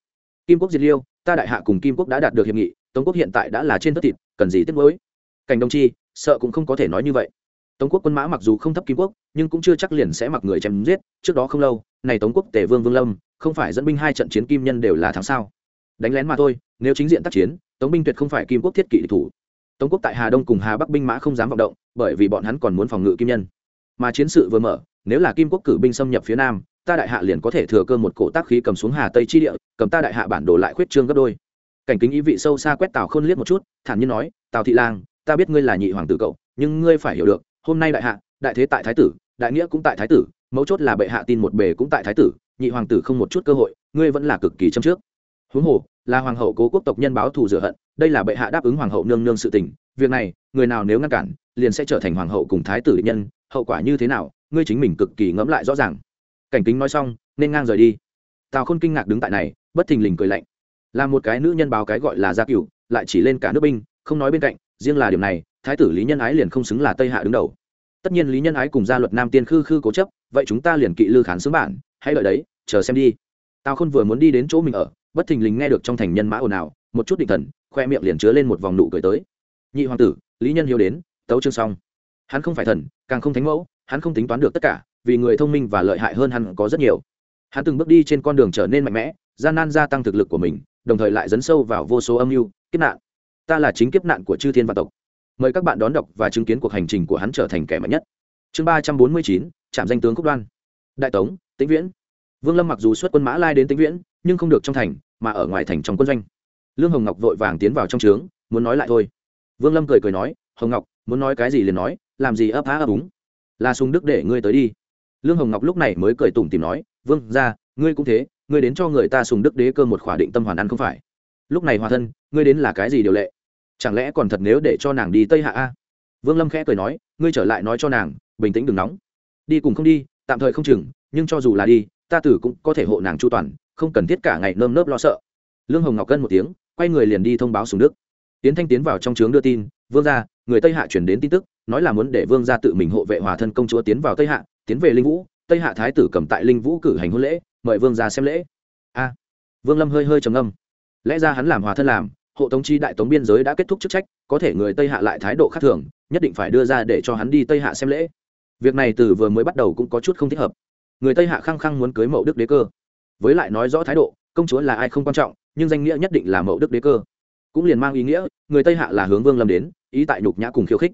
Kim quốc diệt liêu, ta đại hạ cùng kim quốc đã đạt được hiệp nghị, tống quốc hiện tại đã là trên tất thịt, cần gì tiếp nuối. cảnh đồng chi, sợ cũng không có thể nói như vậy. Tống quốc quân mã mặc dù không thấp kim quốc, nhưng cũng chưa chắc liền sẽ mặc người chém giết, trước đó không lâu, này tống quốc tề vương vương lâm, không phải dẫn binh hai trận chiến kim nhân đều là thắng sao? Đánh lén mà thôi, nếu chính diện tác chiến, tống binh tuyệt không phải kim quốc thiết kỵ địch thủ. Tống quốc tại hà đông cùng hà bắc binh mã không dám vọng động, bởi vì bọn hắn còn muốn phòng ngự kim nhân. Mà chiến sự vừa mở, nếu là kim quốc cử binh xâm nhập phía nam ta đại hạ liền có thể thừa cơ một cổ tác khí cầm xuống hà tây chi địa, cầm ta đại hạ bản đồ lại khuyết trương gấp đôi. Cảnh kính ý vị sâu xa quét tào khôn liếc một chút, thản nhiên nói, tào thị lang, ta biết ngươi là nhị hoàng tử cậu, nhưng ngươi phải hiểu được, hôm nay đại hạ, đại thế tại thái tử, đại nghĩa cũng tại thái tử, mấu chốt là bệ hạ tin một bề cũng tại thái tử, nhị hoàng tử không một chút cơ hội, ngươi vẫn là cực kỳ châm trước. Huống hồ, là hoàng hậu cố quốc tộc nhân báo thù rửa hận, đây là bệ hạ đáp ứng hoàng hậu nương nương sự tình, việc này, người nào nếu ngăn cản, liền sẽ trở thành hoàng hậu cùng thái tử nhân, hậu quả như thế nào, ngươi chính mình cực kỳ ngẫm lại rõ ràng cảnh kính nói xong, nên ngang rời đi. Tào khôn kinh ngạc đứng tại này, bất thình lình cười lạnh. Là một cái nữ nhân báo cái gọi là gia cửu, lại chỉ lên cả nước binh, không nói bên cạnh, riêng là điểm này, thái tử lý nhân ái liền không xứng là tây hạ đứng đầu. Tất nhiên lý nhân ái cùng gia luật nam tiên khư khư cố chấp, vậy chúng ta liền kỵ lư khán xướng bản, hãy đợi đấy, chờ xem đi. Tào khôn vừa muốn đi đến chỗ mình ở, bất thình lình nghe được trong thành nhân mã ồn ào, một chút định thần, khoe miệng liền chứa lên một vòng nụ cười tới. Nhị hoàng tử, lý nhân hiếu đến, tấu chương xong. Hắn không phải thần, càng không thánh mẫu, hắn không tính toán được tất cả vì người thông minh và lợi hại hơn hắn có rất nhiều. Hắn từng bước đi trên con đường trở nên mạnh mẽ, gian nan gia tăng thực lực của mình, đồng thời lại dấn sâu vào vô số âm mưu, kiếp nạn. Ta là chính kiếp nạn của chư thiên văn tộc. Mời các bạn đón đọc và chứng kiến cuộc hành trình của hắn trở thành kẻ mạnh nhất. Chương ba trăm bốn mươi chín, trạm danh tướng cúc đoan. Đại tống, tĩnh viễn. Vương lâm mặc dù xuất quân mã lai đến tĩnh viễn, nhưng không được trong thành, mà ở ngoài thành trong quân doanh. Lương hồng ngọc vội vàng tiến vào trong trướng, muốn nói lại thôi. Vương lâm cười cười nói, hồng ngọc, muốn nói cái gì liền nói, làm gì ấp á ấp úng. Là sùng đức để ngươi tới đi lương hồng ngọc lúc này mới cười tủm tìm nói, vương ra ngươi cũng thế, ngươi đến cho người ta sùng đức đế cơ một khỏa định tâm hoàn ăn không phải? Lúc này hòa thân, ngươi đến là cái gì điều lệ? Chẳng lẽ còn thật nếu để cho nàng đi tây hạ a? Vương lâm khẽ cười nói, ngươi trở lại nói cho nàng, bình tĩnh đừng nóng. Đi cùng không đi, tạm thời không chừng, nhưng cho dù là đi, ta tử cũng có thể hộ nàng chu toàn, không cần thiết cả ngày nơm nớp lo sợ. Lương hồng ngọc cân một tiếng, quay người liền đi thông báo sùng đức. Tiến thanh tiến vào trong trướng đưa tin, vương gia, người tây hạ chuyển đến tin tức, nói là muốn để vương gia tự mình hộ vệ hòa thân công chúa tiến vào tây hạ tiến về linh vũ, tây hạ thái tử cầm tại linh vũ cử hành hôn lễ, mời vương gia xem lễ. A, vương lâm hơi hơi trầm âm lẽ ra hắn làm hòa thân làm, hộ tống chi đại tống biên giới đã kết thúc chức trách, có thể người tây hạ lại thái độ khác thường, nhất định phải đưa ra để cho hắn đi tây hạ xem lễ. Việc này từ vừa mới bắt đầu cũng có chút không thích hợp. Người tây hạ khăng khăng muốn cưới mậu đức đế cơ. Với lại nói rõ thái độ, công chúa là ai không quan trọng, nhưng danh nghĩa nhất định là mậu đức đế cơ. Cũng liền mang ý nghĩa, người tây hạ là hướng vương lâm đến, ý tại nhục nhã cùng khiêu khích.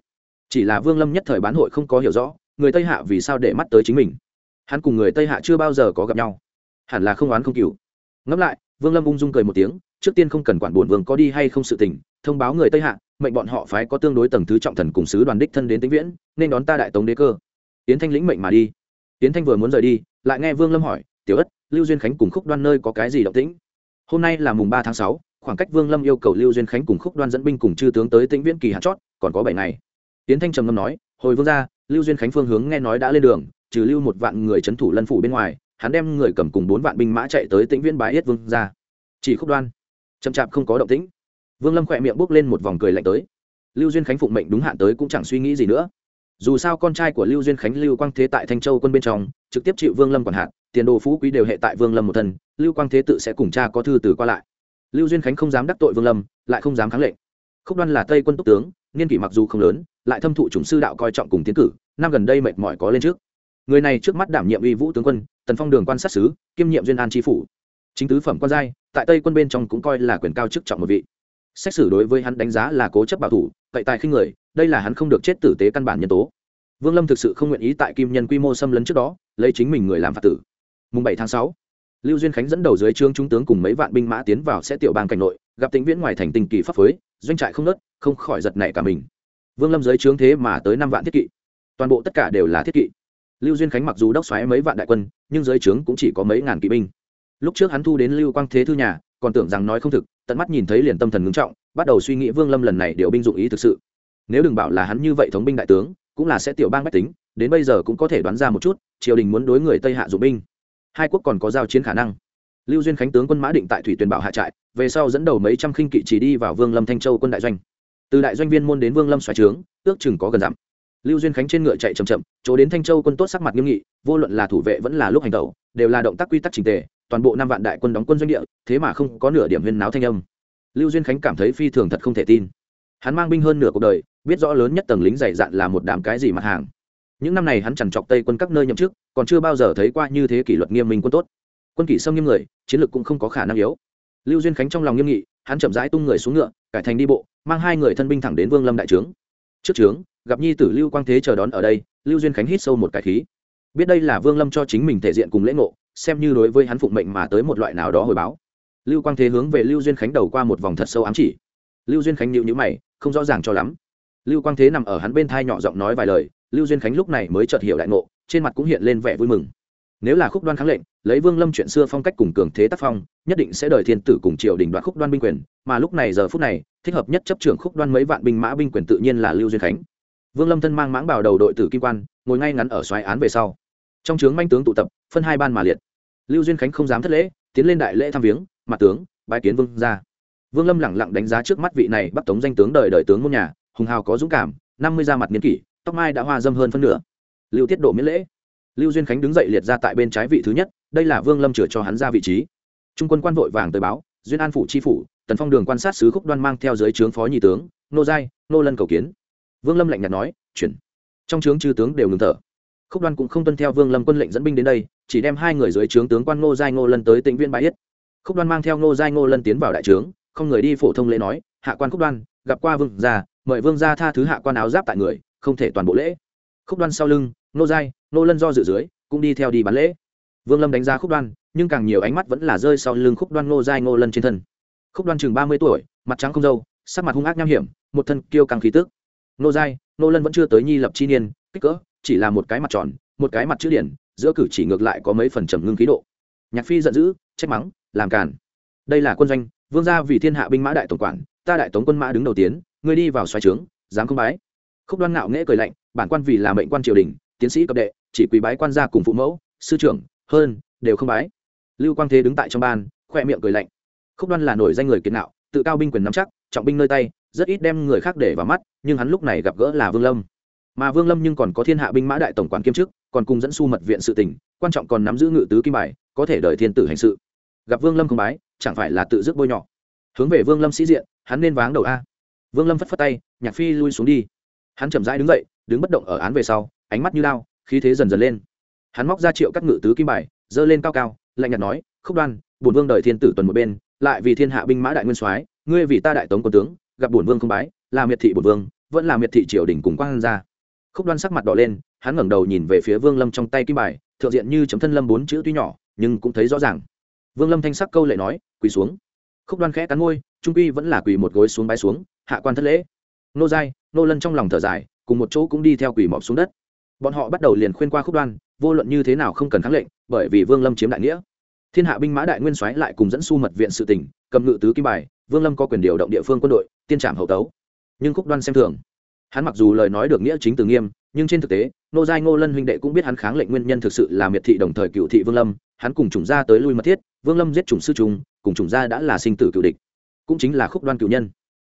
Chỉ là vương lâm nhất thời bán hội không có hiểu rõ người tây hạ vì sao để mắt tới chính mình? Hắn cùng người tây hạ chưa bao giờ có gặp nhau. Hẳn là không oán không cừu ngẫm lại, vương lâm ung dung cười một tiếng, trước tiên không cần quản bổn vương có đi hay không sự tình, thông báo người tây hạ, mệnh bọn họ phái có tương đối tầng thứ trọng thần cùng sứ đoàn đích thân đến tĩnh viễn, nên đón ta đại tống đế cơ. Tiến thanh lĩnh mệnh mà đi. Tiến thanh vừa muốn rời đi, lại nghe vương lâm hỏi, tiểu ất, lưu duyên khánh cùng khúc đoan nơi có cái gì động tĩnh? Hôm nay là mùng ba tháng sáu, khoảng cách vương lâm yêu cầu lưu duyên khánh cùng khúc đoan dẫn binh cùng chư tướng tới tĩnh viễn kỳ hạn chót, còn có bảy ngày. Tiến thanh trầm ngâm nói, hồi vương ra lưu duyên khánh phương hướng nghe nói đã lên đường, trừ lưu một vạn người trấn thủ lân phủ bên ngoài, hắn đem người cầm cùng bốn vạn binh mã chạy tới tĩnh viễn bái yết vương ra. Chỉ khúc đoan. Chậm chạp không có động tĩnh. Vương lâm khỏe miệng bốc lên một vòng cười lạnh tới. Lưu duyên khánh phụng mệnh đúng hạn tới cũng chẳng suy nghĩ gì nữa. Dù sao con trai của lưu duyên khánh lưu quang thế tại thanh châu quân bên trong, trực tiếp chịu vương lâm quản hạn tiền đồ phú quý đều hệ tại vương lâm một thân, lưu quang thế tự sẽ cùng cha có thư từ qua lại. Lưu duyên khánh không dám đắc tội vương lâm, lại không dám kháng lệnh. Khúc đoan là tây quân túc tướng niên kỷ mặc dù không lớn, lại thâm thụ chủng sư đạo coi trọng cùng tiến cử, năm gần đây mệt mỏi có lên trước. Người này trước mắt đảm nhiệm uy vũ tướng quân, tần phong đường quan sát sứ, kiêm nhiệm duyên an tri phủ. Chính tứ phẩm quan giai, tại tây quân bên trong cũng coi là quyền cao chức trọng một vị. Xét xử đối với hắn đánh giá là cố chấp bảo thủ, cậy tài khinh người, đây là hắn không được chết tử tế căn bản nhân tố. Vương lâm thực sự không nguyện ý tại kim nhân quy mô xâm lấn trước đó, lấy chính mình người làm phạt tử. Mùng bảy tháng sáu, lưu duyên khánh dẫn đầu dưới trương trung tướng cùng mấy vạn binh mã tiến vào sẽ tiểu bang cảnh nội gặp tính viễn ngoài thành tình kỳ pháp phối, doanh trại không nớt, không khỏi giật nảy cả mình. Vương lâm giới trướng thế mà tới năm vạn thiết kỵ. Toàn bộ tất cả đều là thiết kỵ. Lưu duyên khánh mặc dù đốc xoáy mấy vạn đại quân, nhưng giới trướng cũng chỉ có mấy ngàn kỵ binh. Lúc trước hắn thu đến lưu quang thế thư nhà, còn tưởng rằng nói không thực, tận mắt nhìn thấy liền tâm thần ngưng trọng, bắt đầu suy nghĩ vương lâm lần này điều binh dụng ý thực sự. Nếu đừng bảo là hắn như vậy thống binh đại tướng, cũng là sẽ tiểu bang bách tính, đến bây giờ cũng có thể đoán ra một chút, triều đình muốn đối người tây hạ dụng binh. Hai quốc còn có giao chiến khả năng lưu duyên khánh tướng quân mã định tại thủy tuyền bảo hạ trại, về sau dẫn đầu mấy trăm khinh kỵ chỉ đi vào vương lâm thanh châu quân đại doanh. Từ đại doanh viên môn đến vương lâm xoài trướng, ước chừng có gần dặm. Lưu duyên khánh trên ngựa chạy chậm chậm, chỗ đến thanh châu quân tốt sắc mặt nghiêm nghị, vô luận là thủ vệ vẫn là lúc hành tẩu, đều là động tác quy tắc trình tề, toàn bộ năm vạn đại quân đóng quân doanh địa, thế mà không có nửa điểm huyên náo thanh âm. Lưu duyên khánh cảm thấy phi thường thật không thể tin. Hắn mang binh hơn nửa cuộc đời, biết rõ lớn nhất tầng lính dày dạn là một đám cái gì mặt hàng. Những năm này hắn chẳng chọc tây quân các nơi nhậm chức, còn chưa bao giờ thấy qua như thế kỷ luật nghiêm minh quân tốt quân kỷ sâm nghiêm người, chiến lược cũng không có khả năng yếu. Lưu duyên khánh trong lòng nghiêm nghị, hắn chậm rãi tung người xuống ngựa, cải thành đi bộ, mang hai người thân binh thẳng đến vương lâm đại trướng. Trước trướng, gặp nhi tử lưu quang thế chờ đón ở đây, lưu duyên khánh hít sâu một cái khí. Biết đây là vương lâm cho chính mình thể diện cùng lễ ngộ, xem như đối với hắn phụng mệnh mà tới một loại nào đó hồi báo. Lưu quang thế hướng về lưu duyên khánh đầu qua một vòng thật sâu ám chỉ. Lưu duyên khánh nhịu nhữ mày, không rõ ràng cho lắm. Lưu quang thế nằm ở hắn bên thai nhỏ giọng nói vài lời, lưu duyên khánh lúc này mới chợt hiểu đại ngộ, trên mặt cũng hiện lên vẻ vui mừng nếu là khúc đoan kháng lệnh, lấy vương lâm chuyện xưa phong cách cùng cường thế tác phong, nhất định sẽ đợi thiên tử cùng triều đình đoạt khúc đoan binh quyền, mà lúc này giờ phút này, thích hợp nhất chấp trưởng khúc đoan mấy vạn binh mã binh quyền tự nhiên là lưu duyên khánh. Vương lâm thân mang mãng bảo đầu đội tử kim quan, ngồi ngay ngắn ở xoáy án về sau. Trong trướng manh tướng tụ tập, phân hai ban mà liệt. Lưu duyên khánh không dám thất lễ, tiến lên đại lễ thăm viếng, mặt tướng, bái kiến vương ra vương lâm lẳng lặng đánh giá trước mắt vị này bắt tống danh tướng đời đời tướng môn nhà, hùng hào có dũng cảm, năm mươi da mặt niên kỷ, tóc mai đã hoa dâm hơn phân nửa. Lưu tiết độ miễn lễ lưu duyên khánh đứng dậy liệt ra tại bên trái vị thứ nhất, đây là vương lâm chửa cho hắn ra vị trí. Trung quân quan vội vàng tới báo, duyên an phủ chi phủ, tần phong đường quan sát sứ khúc đoan mang theo dưới trướng phó nhị tướng, nô giai, nô lân cầu kiến. Vương lâm lạnh nhạt nói, chuyển. Trong trướng chư tướng đều ngừng thở. Khúc đoan cũng không tuân theo vương lâm quân lệnh dẫn binh đến đây, chỉ đem hai người dưới trướng tướng quan ngô giai ngô lân tới tỉnh viên bãi yết. Khúc đoan mang theo ngô giai ngô lân tiến vào đại trướng, không người đi phổ thông lễ nói, hạ quan khúc đoan, gặp qua vương gia, mời vương gia tha thứ hạ quan áo giáp tại người, không thể toàn bộ lễ khúc đoan sau lưng, ngô giai, ngô lân do dự dưới, cũng đi theo đi bán lễ. Vương lâm đánh giá khúc đoan, nhưng càng nhiều ánh mắt vẫn là rơi sau lưng khúc đoan ngô giai, ngô lân trên thân. Khúc đoan chừng ba mươi tuổi, mặt trắng không dâu, sắc mặt hung ác nham hiểm, một thân kiêu càng khí tức. Ngô giai, ngô lân vẫn chưa tới nhi lập chi niên, kích cỡ, chỉ là một cái mặt tròn, một cái mặt chữ điển, giữa cử chỉ ngược lại có mấy phần trầm ngưng khí độ. Nhạc phi giận dữ, trách mắng, làm càn. Đây là quân doanh, vương gia vì thiên hạ binh mã đại tổng quản, ta đại tống quân mã đứng đầu tiến, ngươi đi vào xoáy trướng, dám không bái khúc đoan ngạo nghễ cười lạnh, bản quan vì là mệnh quan triều đình, tiến sĩ cấp đệ, chỉ quý bái quan gia cùng phụ mẫu, sư trưởng, hơn, đều không bái. Lưu quang thế đứng tại trong ban, khoe miệng cười lạnh. Khúc đoan là nổi danh người kiệt nạo tự cao binh quyền nắm chắc, trọng binh nơi tay, rất ít đem người khác để vào mắt, nhưng hắn lúc này gặp gỡ là vương lâm. Mà vương lâm nhưng còn có thiên hạ binh mã đại tổng quản kiêm chức, còn cùng dẫn su mật viện sự tỉnh quan trọng còn nắm giữ ngự tứ kim bài, có thể đợi thiên tử hành sự. Gặp vương lâm không bái, chẳng phải là tự dứt bôi nhọ. Hướng về vương lâm sĩ diện, hắn nên váng đầu a. Vương lâm phất phất tay, nhạc phi lui xuống đi hắn chậm rãi đứng dậy, đứng bất động ở án về sau, ánh mắt như lao, khí thế dần dần lên. Hắn móc ra triệu các ngự tứ kim bài, giơ lên cao cao, lạnh nhạt nói, khúc đoan, bổn vương đợi thiên tử tuần một bên, lại vì thiên hạ binh mã đại nguyên soái, ngươi vì ta đại tống quân tướng, gặp bổn vương không bái, là miệt thị bổn vương, vẫn là miệt thị triều đình cùng quang gia. Khúc đoan sắc mặt đỏ lên, hắn ngẩng đầu nhìn về phía vương lâm trong tay kim bài, thượng diện như chấm thân lâm bốn chữ tuy nhỏ, nhưng cũng thấy rõ ràng. Vương lâm thanh sắc câu lệ nói, quỳ xuống. Khúc đoan khẽ cắn môi, trung quy vẫn là quỳ một gối xuống bái xuống, hạ quan thất lễ nô dai nô lân trong lòng thở dài, cùng một chỗ cũng đi theo quỳ mọp xuống đất. Bọn họ bắt đầu liền khuyên qua khúc đoan, vô luận như thế nào không cần kháng lệnh, bởi vì vương lâm chiếm đại nghĩa. Thiên hạ binh mã đại nguyên soái lại cùng dẫn su mật viện sự tỉnh cầm ngự tứ kim bài, vương lâm có quyền điều động địa phương quân đội, tiên trảm hậu tấu. Nhưng khúc đoan xem thường. Hắn mặc dù lời nói được nghĩa chính từ nghiêm, nhưng trên thực tế, nô giai ngô lân huynh đệ cũng biết hắn kháng lệnh nguyên nhân thực sự là miệt thị đồng thời cựu thị vương lâm. Hắn cùng chủng gia tới lui mật thiết, vương lâm giết chủng sư trung, cùng chủng gia đã là sinh tử cựu địch. Cũng chính là khúc đoan cựu nhân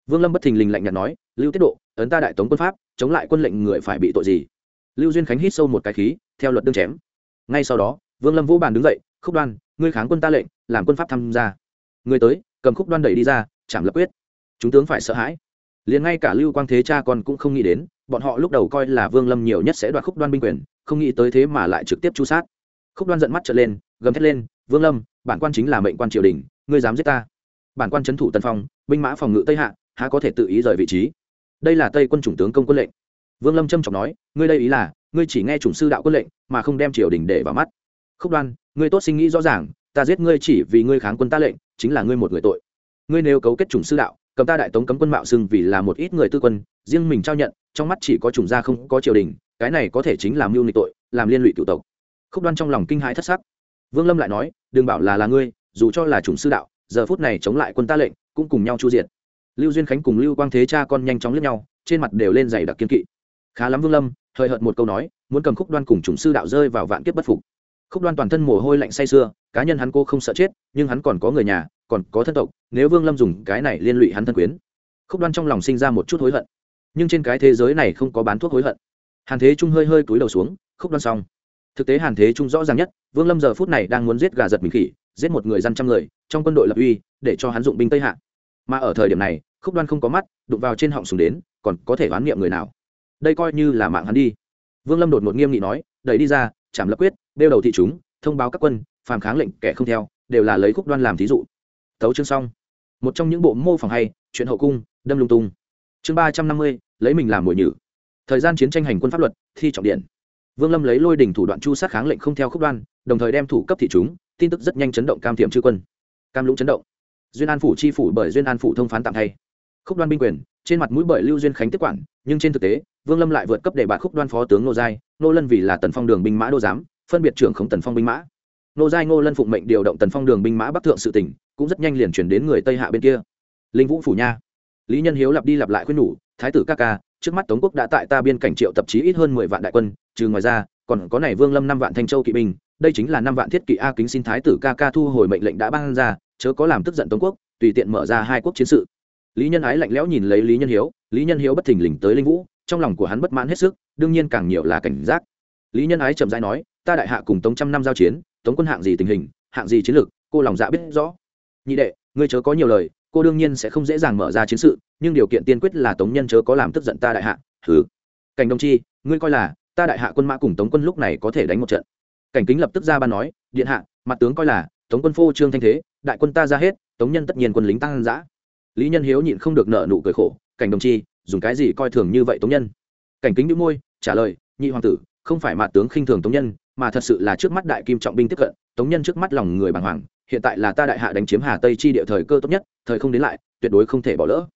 vương lâm bất thình lình lạnh nhạt nói, lưu tiết độ, ấn ta đại tống quân pháp, chống lại quân lệnh người phải bị tội gì? Lưu duyên khánh hít sâu một cái khí, theo luật đương chém. Ngay sau đó, vương lâm vũ bàn đứng dậy, khúc đoan, ngươi kháng quân ta lệnh, làm quân pháp tham gia. Người tới, cầm khúc đoan đẩy đi ra, chạm lập quyết. Chúng tướng phải sợ hãi. Liền ngay cả lưu quang thế cha con cũng không nghĩ đến, bọn họ lúc đầu coi là vương lâm nhiều nhất sẽ đoạt khúc đoan binh quyền, không nghĩ tới thế mà lại trực tiếp chu sát. Khúc đoan giận mắt trở lên, gầm thét lên, vương lâm, bản quan chính là mệnh quan triều đình, ngươi dám giết ta. Bản quan trấn thủ tân phong, binh mã phòng ngự tây hạ há có thể tự ý rời vị trí. Đây là tây quân chủng tướng công quân lệnh. Vương lâm trâm trọng nói, ngươi đây ý là, ngươi chỉ nghe chủng sư đạo quân lệnh, mà không đem triều đình để vào mắt. Khúc đoan, ngươi tốt sinh nghĩ rõ ràng, ta giết ngươi chỉ vì ngươi kháng quân ta lệnh, chính là ngươi một người tội. Ngươi nếu cấu kết chủng sư đạo, cầm ta đại tống cấm quân mạo xưng vì là một ít người tư quân, riêng mình trao nhận, trong mắt chỉ có chủng gia không có triều đình, cái này có thể chính là mưu nịch tội, làm liên lụy cựu tộc. Khúc đoan trong lòng kinh hãi thất sắc. Vương lâm lại nói, đừng bảo là là ngươi, dù cho là chủng sư đạo, giờ phút này chống lại quân ta lệnh, cũng cùng nhau chu diệt lưu duyên khánh cùng lưu quang thế cha con nhanh chóng lướt nhau, trên mặt đều lên dày đặc kiên kỵ. Khá lắm vương lâm hời hợt một câu nói, muốn cầm khúc đoan cùng chủng sư đạo rơi vào vạn kiếp bất phục. Khúc đoan toàn thân mồ hôi lạnh say sưa, cá nhân hắn cô không sợ chết, nhưng hắn còn có người nhà, còn có thân tộc, nếu vương lâm dùng cái này liên lụy hắn thân quyến. Khúc đoan trong lòng sinh ra một chút hối hận. Nhưng trên cái thế giới này không có bán thuốc hối hận. Hàn thế trung hơi hơi túi đầu xuống, khúc đoan xong. Thực tế hàn thế trung rõ ràng nhất, vương lâm giờ phút này đang muốn giết gà giật mình khỉ, giết một người dân trăm người, trong quân đội lập uy, để cho hắn dụng binh tây hạ mà ở thời điểm này, khúc đoan không có mắt, đụng vào trên họng súng đến, còn có thể đoán niệm người nào? Đây coi như là mạng hắn đi. Vương lâm đột một nghiêm nghị nói, đẩy đi ra, chạm lập quyết đeo đầu thị chúng, thông báo các quân, phàm kháng lệnh, kẻ không theo, đều là lấy khúc đoan làm thí dụ. Tấu chương xong. Một trong những bộ mô phỏng hay, chuyện hậu cung, đâm lung tung. Chương ba trăm năm mươi, lấy mình làm mồi nhử. Thời gian chiến tranh hành quân pháp luật, thi trọng điện. Vương lâm lấy lôi đỉnh thủ đoạn chu sát kháng lệnh không theo khúc đoan, đồng thời đem thủ cấp thị chúng, tin tức rất nhanh chấn động cam thiệm chư quân. Cam lũng chấn động duyên an phủ chi phủ bởi duyên an phủ thông phán tạm thay. Khúc đoan binh quyền, trên mặt mũi bởi lưu duyên khánh tiếp quản, nhưng trên thực tế, vương lâm lại vượt cấp để bạt khúc đoan phó tướng nô giai nô lân vì là tần phong đường binh mã đô giám, phân biệt trưởng khống tần phong binh mã. Nô giai, ngô lân phụng mệnh điều động tần phong đường binh mã bắc thượng sự tỉnh, cũng rất nhanh liền chuyển đến người tây hạ bên kia. Linh vũ phủ nha. Lý nhân hiếu lặp đi lặp lại khuyên nhủ, thái tử các ca, trước mắt tống quốc đã tại ta biên cảnh triệu tập chí ít hơn mười vạn đại quân, trừ ngoài ra, còn có này vương lâm năm vạn thanh châu kỵ binh, đây chính là năm vạn thiết kỵ a kính xin thái tử ca ca thu hồi mệnh lệnh đã ban ra chớ có làm tức giận tống quốc, tùy tiện mở ra hai quốc chiến sự. Lý nhân ái lạnh lẽo nhìn lấy lý nhân hiếu, lý nhân hiếu bất thình lình tới linh vũ, trong lòng của hắn bất mãn hết sức, đương nhiên càng nhiều là cảnh giác. Lý nhân ái chậm rãi nói, ta đại hạ cùng tống trăm năm giao chiến, tống quân hạng gì tình hình, hạng gì chiến lược cô lòng dạ biết rõ. Nhị đệ, ngươi chớ có nhiều lời, cô đương nhiên sẽ không dễ dàng mở ra chiến sự, nhưng điều kiện tiên quyết là tống nhân chớ có làm tức giận ta đại hạ. Thứ cảnh đồng chi, ngươi coi là, ta đại hạ quân mã cùng tống quân lúc này có thể đánh một trận. Cảnh kính lập tức ra ban nói, điện hạ, mặt tướng coi là, tống quân phô trương thanh thế đại quân ta ra hết, tống nhân tất nhiên quân lính tăng giã. Lý nhân hiếu nhịn không được nợ nụ cười khổ, cảnh đồng chi, dùng cái gì coi thường như vậy tống nhân? Cảnh kính đĩu môi, trả lời, nhị hoàng tử, không phải mạ tướng khinh thường tống nhân, mà thật sự là trước mắt đại kim trọng binh tiếp cận, tống nhân trước mắt lòng người bàng hoàng, hiện tại là ta đại hạ đánh chiếm hà tây chi địa thời cơ tốt nhất, thời không đến lại, tuyệt đối không thể bỏ lỡ.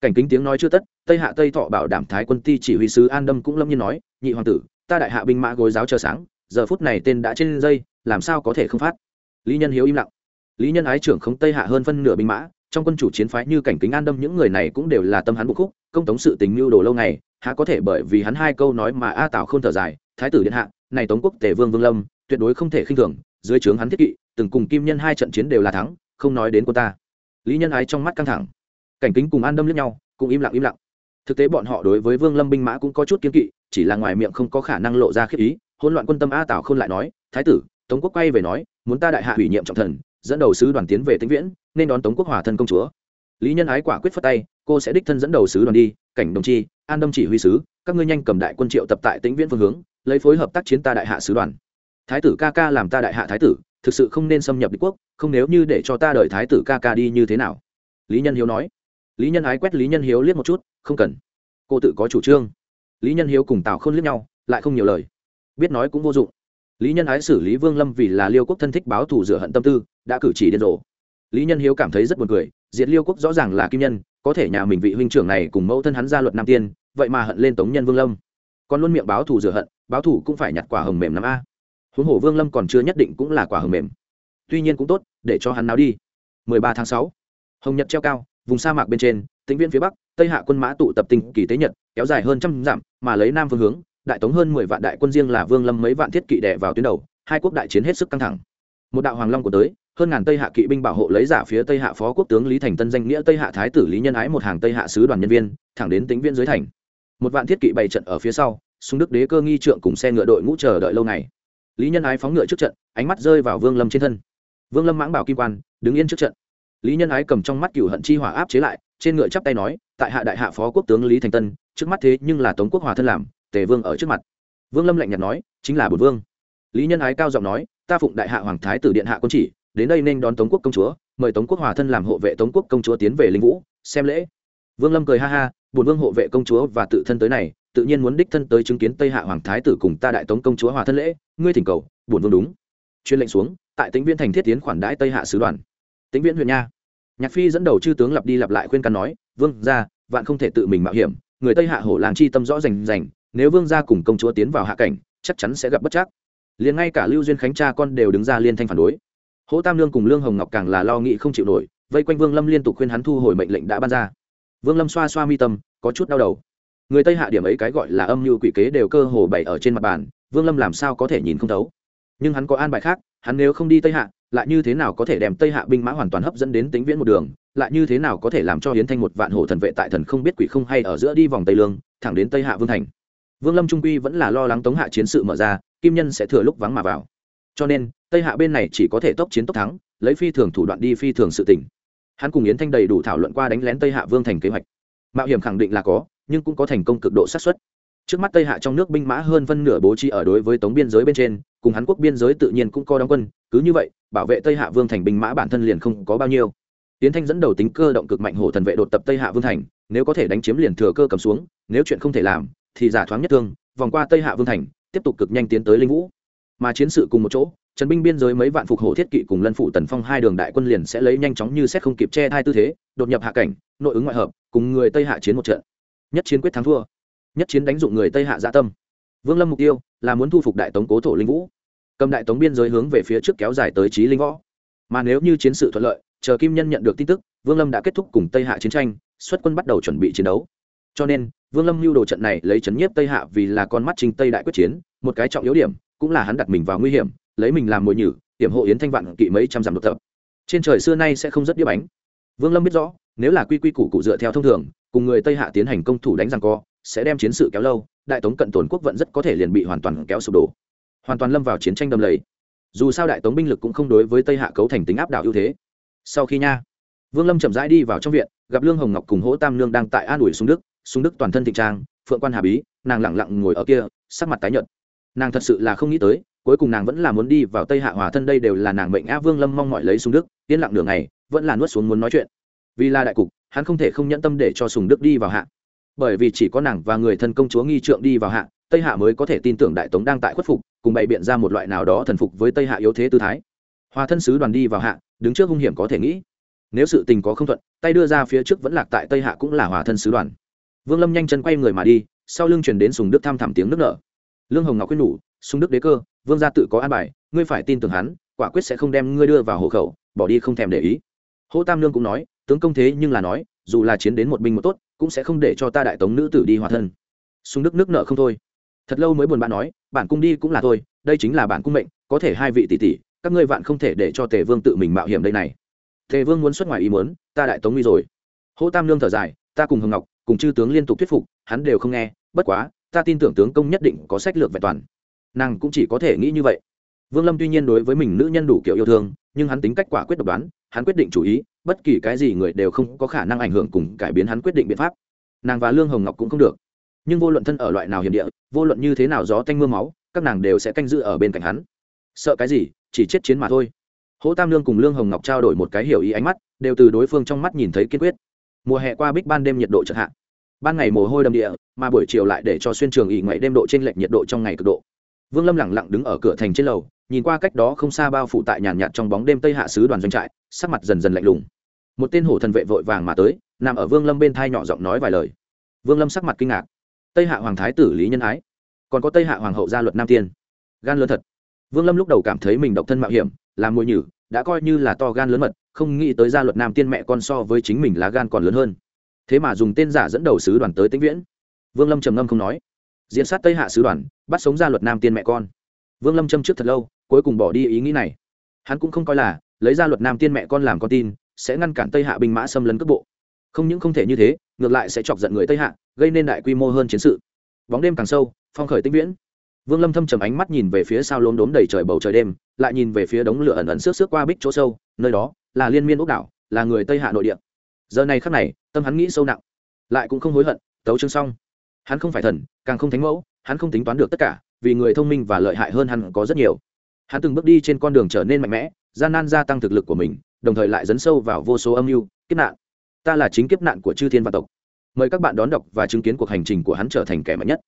Cảnh kính tiếng nói chưa tất, tây hạ tây thọ bảo đảm thái quân ti chỉ huy sứ an đâm cũng lâm nhiên nói, nhị hoàng tử, ta đại hạ binh mã gối giáo chờ sáng, giờ phút này tên đã trên dây, làm sao có thể không phát? Lý nhân hiếu im lặng lý nhân ái trưởng không tây hạ hơn phân nửa binh mã, trong quân chủ chiến phái như cảnh kính an đâm những người này cũng đều là tâm hắn bục khúc, công tống sự tình mưu đồ lâu ngày, há có thể bởi vì hắn hai câu nói mà a tảo không thở dài, thái tử điện hạ, này tống quốc tề vương vương lâm, tuyệt đối không thể khinh thường, dưới trướng hắn thiết kỵ, từng cùng kim nhân hai trận chiến đều là thắng, không nói đến cô ta. Lý nhân ái trong mắt căng thẳng. Cảnh kính cùng an đâm lẫn nhau, cũng im lặng im lặng. Thực tế bọn họ đối với vương lâm binh mã cũng có chút kiên kỵ, chỉ là ngoài miệng không có khả năng lộ ra khiết ý. Hỗn loạn quân tâm a tảo không lại nói, thái tử, tống quốc quay về nói, muốn ta đại hạ ủy nhiệm trọng thần dẫn đầu sứ đoàn tiến về tĩnh viễn, nên đón tống quốc hòa thân công chúa. Lý nhân ái quả quyết phất tay, cô sẽ đích thân dẫn đầu sứ đoàn đi, cảnh đồng chi, an đâm chỉ huy sứ, các ngươi nhanh cầm đại quân triệu tập tại tĩnh viễn phương hướng, lấy phối hợp tác chiến ta đại hạ sứ đoàn. Thái tử ca ca làm ta đại hạ thái tử, thực sự không nên xâm nhập địch quốc, không nếu như để cho ta đợi thái tử ca ca đi như thế nào? Lý nhân hiếu nói. Lý nhân ái quét lý nhân hiếu liếc một chút, không cần. Cô tự có chủ trương. Lý nhân hiếu cùng tào k h ô n liếc nhau, lại không nhiều lời. Biết nói cũng vô dụng. Lý nhân ái xử lý vương lâm vì là liêu quốc thân thích báo thù rửa hận tâm tư đã cử chỉ điên rồ. Lý nhân hiếu cảm thấy rất buồn cười, diệt liêu quốc rõ ràng là kim nhân, có thể nhà mình vị huynh trưởng này cùng mẫu thân hắn ra luật nam tiên, vậy mà hận lên tống nhân vương lâm. Còn luôn miệng báo thù rửa hận, báo thù cũng phải nhặt quả hồng mềm năm a. Huống hồ vương lâm còn chưa nhất định cũng là quả hồng mềm. Tuy nhiên cũng tốt, để cho hắn nào đi. 13 tháng 6. hồng nhật treo cao, vùng sa mạc bên trên, tĩnh viên phía bắc, tây hạ quân mã tụ tập tinh kỳ tế nhật, kéo dài hơn trăm dặm, mà lấy nam phương hướng, đại tống hơn mười vạn đại quân riêng là vương lâm mấy vạn thiết kỵ đè vào tuyến đầu, hai quốc đại chiến hết sức căng thẳng. Một đạo hoàng long của tới hơn ngàn tây hạ kỵ binh bảo hộ lấy giả phía tây hạ phó quốc tướng lý thành tân danh nghĩa tây hạ thái tử lý nhân ái một hàng tây hạ sứ đoàn nhân viên, thẳng đến tính viên dưới thành. Một vạn thiết kỵ bày trận ở phía sau súng đức đế cơ nghi trượng cùng xe ngựa đội ngũ chờ đợi lâu ngày. Lý nhân ái phóng ngựa trước trận, ánh mắt rơi vào vương lâm trên thân. Vương lâm mãng bảo kim quan, đứng yên trước trận. Lý nhân ái cầm trong mắt cựu hận chi hỏa áp chế lại, trên ngựa chắp tay nói, tại hạ đại hạ phó quốc tướng lý thành tân, trước mắt thế nhưng là tống quốc hòa thân làm, tề vương ở trước mặt. Vương lâm lạnh nhạt nói, chính là bột vương. Lý nhân ái cao giọng nói, ta phụng đại hạ hoàng thái tử điện hạ quân chỉ đến đây nên đón tống quốc công chúa, mời tống quốc hòa thân làm hộ vệ tống quốc công chúa tiến về linh vũ, xem lễ. Vương lâm cười ha ha bùn vương hộ vệ công chúa và tự thân tới này, tự nhiên muốn đích thân tới chứng kiến tây hạ hoàng thái tử cùng ta đại tống công chúa hòa thân lễ, ngươi thỉnh cầu, bổn vương đúng. Chuyên lệnh xuống, tại tĩnh viên thành thiết tiến khoản đãi tây hạ sứ đoàn. Tĩnh viên huyện nha. Nhạc phi dẫn đầu chư tướng lặp đi lặp lại khuyên can nói, vương ra vạn không thể tự mình mạo hiểm, người tây hạ hổ làng chi tâm rõ rành rành, nếu vương ra cùng công chúa tiến vào hạ cảnh, chắc chắn sẽ gặp bất chắc. Liền ngay cả lưu duyên khánh cha con đều đứng ra liên thanh phản đối hỗ tam lương cùng lương hồng ngọc càng là lo nghĩ không chịu nổi, vây quanh vương lâm liên tục khuyên hắn thu hồi mệnh lệnh đã ban ra. Vương lâm xoa xoa mi tâm, có chút đau đầu. Người tây hạ điểm ấy cái gọi là âm mưu quỷ kế đều cơ hồ bày ở trên mặt bàn, vương lâm làm sao có thể nhìn không thấu? Nhưng hắn có an bài khác, hắn nếu không đi tây hạ, lại như thế nào có thể đem tây hạ binh mã hoàn toàn hấp dẫn đến tính viễn một đường? Lại như thế nào có thể làm cho hiến thanh một vạn hổ thần vệ tại thần không biết quỷ không hay ở giữa đi vòng tây lương, thẳng đến tây hạ vương thành? Vương lâm trung quy vẫn là lo lắng tống hạ chiến sự mở ra, kim nhân sẽ thừa lúc vắng mà vào cho nên, tây hạ bên này chỉ có thể tốc chiến tốc thắng, lấy phi thường thủ đoạn đi phi thường sự tỉnh hắn cùng yến thanh đầy đủ thảo luận qua đánh lén tây hạ vương thành kế hoạch. Mạo hiểm khẳng định là có, nhưng cũng có thành công cực độ sát xuất trước mắt tây hạ trong nước binh mã hơn phân nửa bố trí ở đối với tống biên giới bên trên, cùng hắn quốc biên giới tự nhiên cũng có đóng quân, cứ như vậy, bảo vệ tây hạ vương thành binh mã bản thân liền không có bao nhiêu. Tiến thanh dẫn đầu tính cơ động cực mạnh hổ thần vệ đột tập tây hạ vương thành, nếu có thể đánh chiếm liền thừa cơ cầm xuống, nếu chuyện không thể làm, thì giả thoáng nhất thương, vòng qua tây hạ vương thành, tiếp tục cực nhanh tiến tới linh vũ mà chiến sự cùng một chỗ, trần binh biên giới mấy vạn phục hổ thiết kỵ cùng lân phụ tần phong hai đường đại quân liền sẽ lấy nhanh chóng như xét không kịp che hai tư thế, đột nhập hạ cảnh, nội ứng ngoại hợp, cùng người tây hạ chiến một trận. Nhất chiến quyết thắng thua. Nhất chiến đánh dụng người tây hạ dạ tâm. Vương lâm mục tiêu là muốn thu phục đại tống cố thổ linh vũ. Cầm đại tống biên giới hướng về phía trước kéo dài tới trí linh võ. Mà nếu như chiến sự thuận lợi, chờ kim nhân nhận được tin tức, vương lâm đã kết thúc cùng tây hạ chiến tranh, xuất quân bắt đầu chuẩn bị chiến đấu. Cho nên, vương lâm lưu đồ trận này lấy chấn nhiếp tây hạ vì là con mắt trình tây đại quyết chiến, một cái trọng yếu điểm cũng là hắn đặt mình vào nguy hiểm, lấy mình làm mồi nhử, hiểm hộ yến thanh vạn kỵ mấy trăm dặm độc tập. Trên trời xưa nay sẽ không rất điếp bánh. Vương lâm biết rõ, nếu là quy quy củ cụ dựa theo thông thường, cùng người tây hạ tiến hành công thủ đánh rằng co, sẽ đem chiến sự kéo lâu, đại tống cận tổn quốc vận rất có thể liền bị hoàn toàn kéo sụp đổ. Hoàn toàn lâm vào chiến tranh đầm lầy. Dù sao đại tống binh lực cũng không đối với tây hạ cấu thành tính áp đảo ưu thế. Sau khi nha, vương lâm chậm rãi đi vào trong viện, gặp lương hồng ngọc cùng hỗ tam nương đang tại an ủi súng đức. Súng đức toàn thân thịnh trang, phượng quan hà bí, nàng lẳng lặng ngồi ở kia, sắc mặt tái nhợt nàng thật sự là không nghĩ tới, cuối cùng nàng vẫn là muốn đi vào tây hạ hòa thân, đây đều là nàng mệnh á vương lâm mong mọi lấy Sùng đức, yên lặng đường này vẫn là nuốt xuống muốn nói chuyện. Vì là đại cục, hắn không thể không nhẫn tâm để cho sùng đức đi vào hạ. Bởi vì chỉ có nàng và người thân công chúa nghi trượng đi vào hạ, tây hạ mới có thể tin tưởng đại tống đang tại khuất phục, cùng bày biện ra một loại nào đó thần phục với tây hạ yếu thế tư thái. Hòa thân sứ đoàn đi vào hạ, đứng trước hung hiểm có thể nghĩ. Nếu sự tình có không thuận, tay đưa ra phía trước vẫn lạc tại tây hạ cũng là hòa thân sứ đoàn. Vương lâm nhanh chân quay người mà đi, sau lưng chuyển đến sùng đức tham thảm tiếng nước nở lương hồng ngọc quyết nhủ sung đức đế cơ, vương gia tự có an bài, ngươi phải tin tưởng hắn, quả quyết sẽ không đem ngươi đưa vào hộ khẩu, bỏ đi không thèm để ý. Hỗ tam lương cũng nói, tướng công thế nhưng là nói, dù là chiến đến một binh một tốt, cũng sẽ không để cho ta đại tống nữ tử đi hòa thân. Sung đức nước nợ không thôi. Thật lâu mới buồn bã nói, bản cung đi cũng là thôi, đây chính là bản cung mệnh, có thể hai vị tỷ tỷ, các ngươi vạn không thể để cho tề vương tự mình mạo hiểm đây này. Tề vương muốn xuất ngoài ý muốn, ta đại tống nguy rồi. Hỗ tam lương thở dài, ta cùng hồng ngọc, cùng chư tướng liên tục thuyết phục, hắn đều không nghe, bất quá ta tin tưởng tướng công nhất định có sách lược vẹn toàn. Nàng cũng chỉ có thể nghĩ như vậy. Vương lâm tuy nhiên đối với mình nữ nhân đủ kiểu yêu thương, nhưng hắn tính cách quả quyết độc đoán, hắn quyết định chủ ý, bất kỳ cái gì người đều không có khả năng ảnh hưởng cùng cải biến hắn quyết định biện pháp. Nàng và lương hồng ngọc cũng không được. Nhưng vô luận thân ở loại nào hiểm địa, vô luận như thế nào gió tanh m ư a máu, các nàng đều sẽ canh giữ ở bên cạnh hắn. Sợ cái gì, chỉ chết chiến mà thôi. Hỗ tam lương cùng lương hồng ngọc trao đổi một cái hiểu ý ánh mắt, đều từ đối phương trong mắt nhìn thấy kiên quyết. Mùa hè qua bích ban đêm nhiệt độ chợt hạ ban ngày mồ hôi đầm địa, mà buổi chiều lại để cho xuyên trường ỉ ngoại đêm độ trên lệch nhiệt độ trong ngày cực độ. Vương lâm lẳng lặng đứng ở cửa thành trên lầu, nhìn qua cách đó không xa bao phủ tại nhàn nhạt trong bóng đêm tây hạ sứ đoàn doanh trại, sắc mặt dần dần lạnh lùng. Một tên hổ thần vệ vội vàng mà tới, nằm ở vương lâm bên thai nhỏ giọng nói vài lời. Vương lâm sắc mặt kinh ngạc. Tây hạ hoàng thái tử lý nhân ái, còn có tây hạ hoàng hậu gia luật nam tiên. Gan lớn thật. Vương lâm lúc đầu cảm thấy mình độc thân mạo hiểm, làm mồi nhử, đã coi như là to gan lớn mật, không nghĩ tới gia luật nam tiên mẹ con so với chính mình lá gan còn lớn hơn thế mà dùng tên giả dẫn đầu sứ đoàn tới tĩnh viễn. Vương lâm trầm ngâm không nói. Diễn sát tây hạ sứ đoàn, bắt sống ra luật nam tiên mẹ con. Vương lâm châm trước thật lâu, cuối cùng bỏ đi ý nghĩ này. Hắn cũng không coi là, lấy ra luật nam tiên mẹ con làm con tin, sẽ ngăn cản tây hạ binh mã xâm lấn cước bộ. Không những không thể như thế, ngược lại sẽ chọc giận người tây hạ, gây nên đại quy mô hơn chiến sự. Bóng đêm càng sâu, phong khởi tinh viễn. Vương lâm thâm trầm ánh mắt nhìn về phía sau lốm đốm đầy trời bầu trời đêm, lại nhìn về phía đống lửa ẩn ẩn xước xước qua bích chỗ sâu, nơi đó là liên miên ốc đảo, là người tây hạ nội địa giờ này khắc này, tâm hắn nghĩ sâu nặng, lại cũng không hối hận, tấu chương xong. Hắn không phải thần, càng không thánh mẫu, hắn không tính toán được tất cả, vì người thông minh và lợi hại hơn hắn có rất nhiều. Hắn từng bước đi trên con đường trở nên mạnh mẽ, gian nan gia tăng thực lực của mình, đồng thời lại dấn sâu vào vô số âm mưu, kiếp nạn. Ta là chính kiếp nạn của chư thiên văn tộc. Mời các bạn đón đọc và chứng kiến cuộc hành trình của hắn trở thành kẻ mạnh nhất.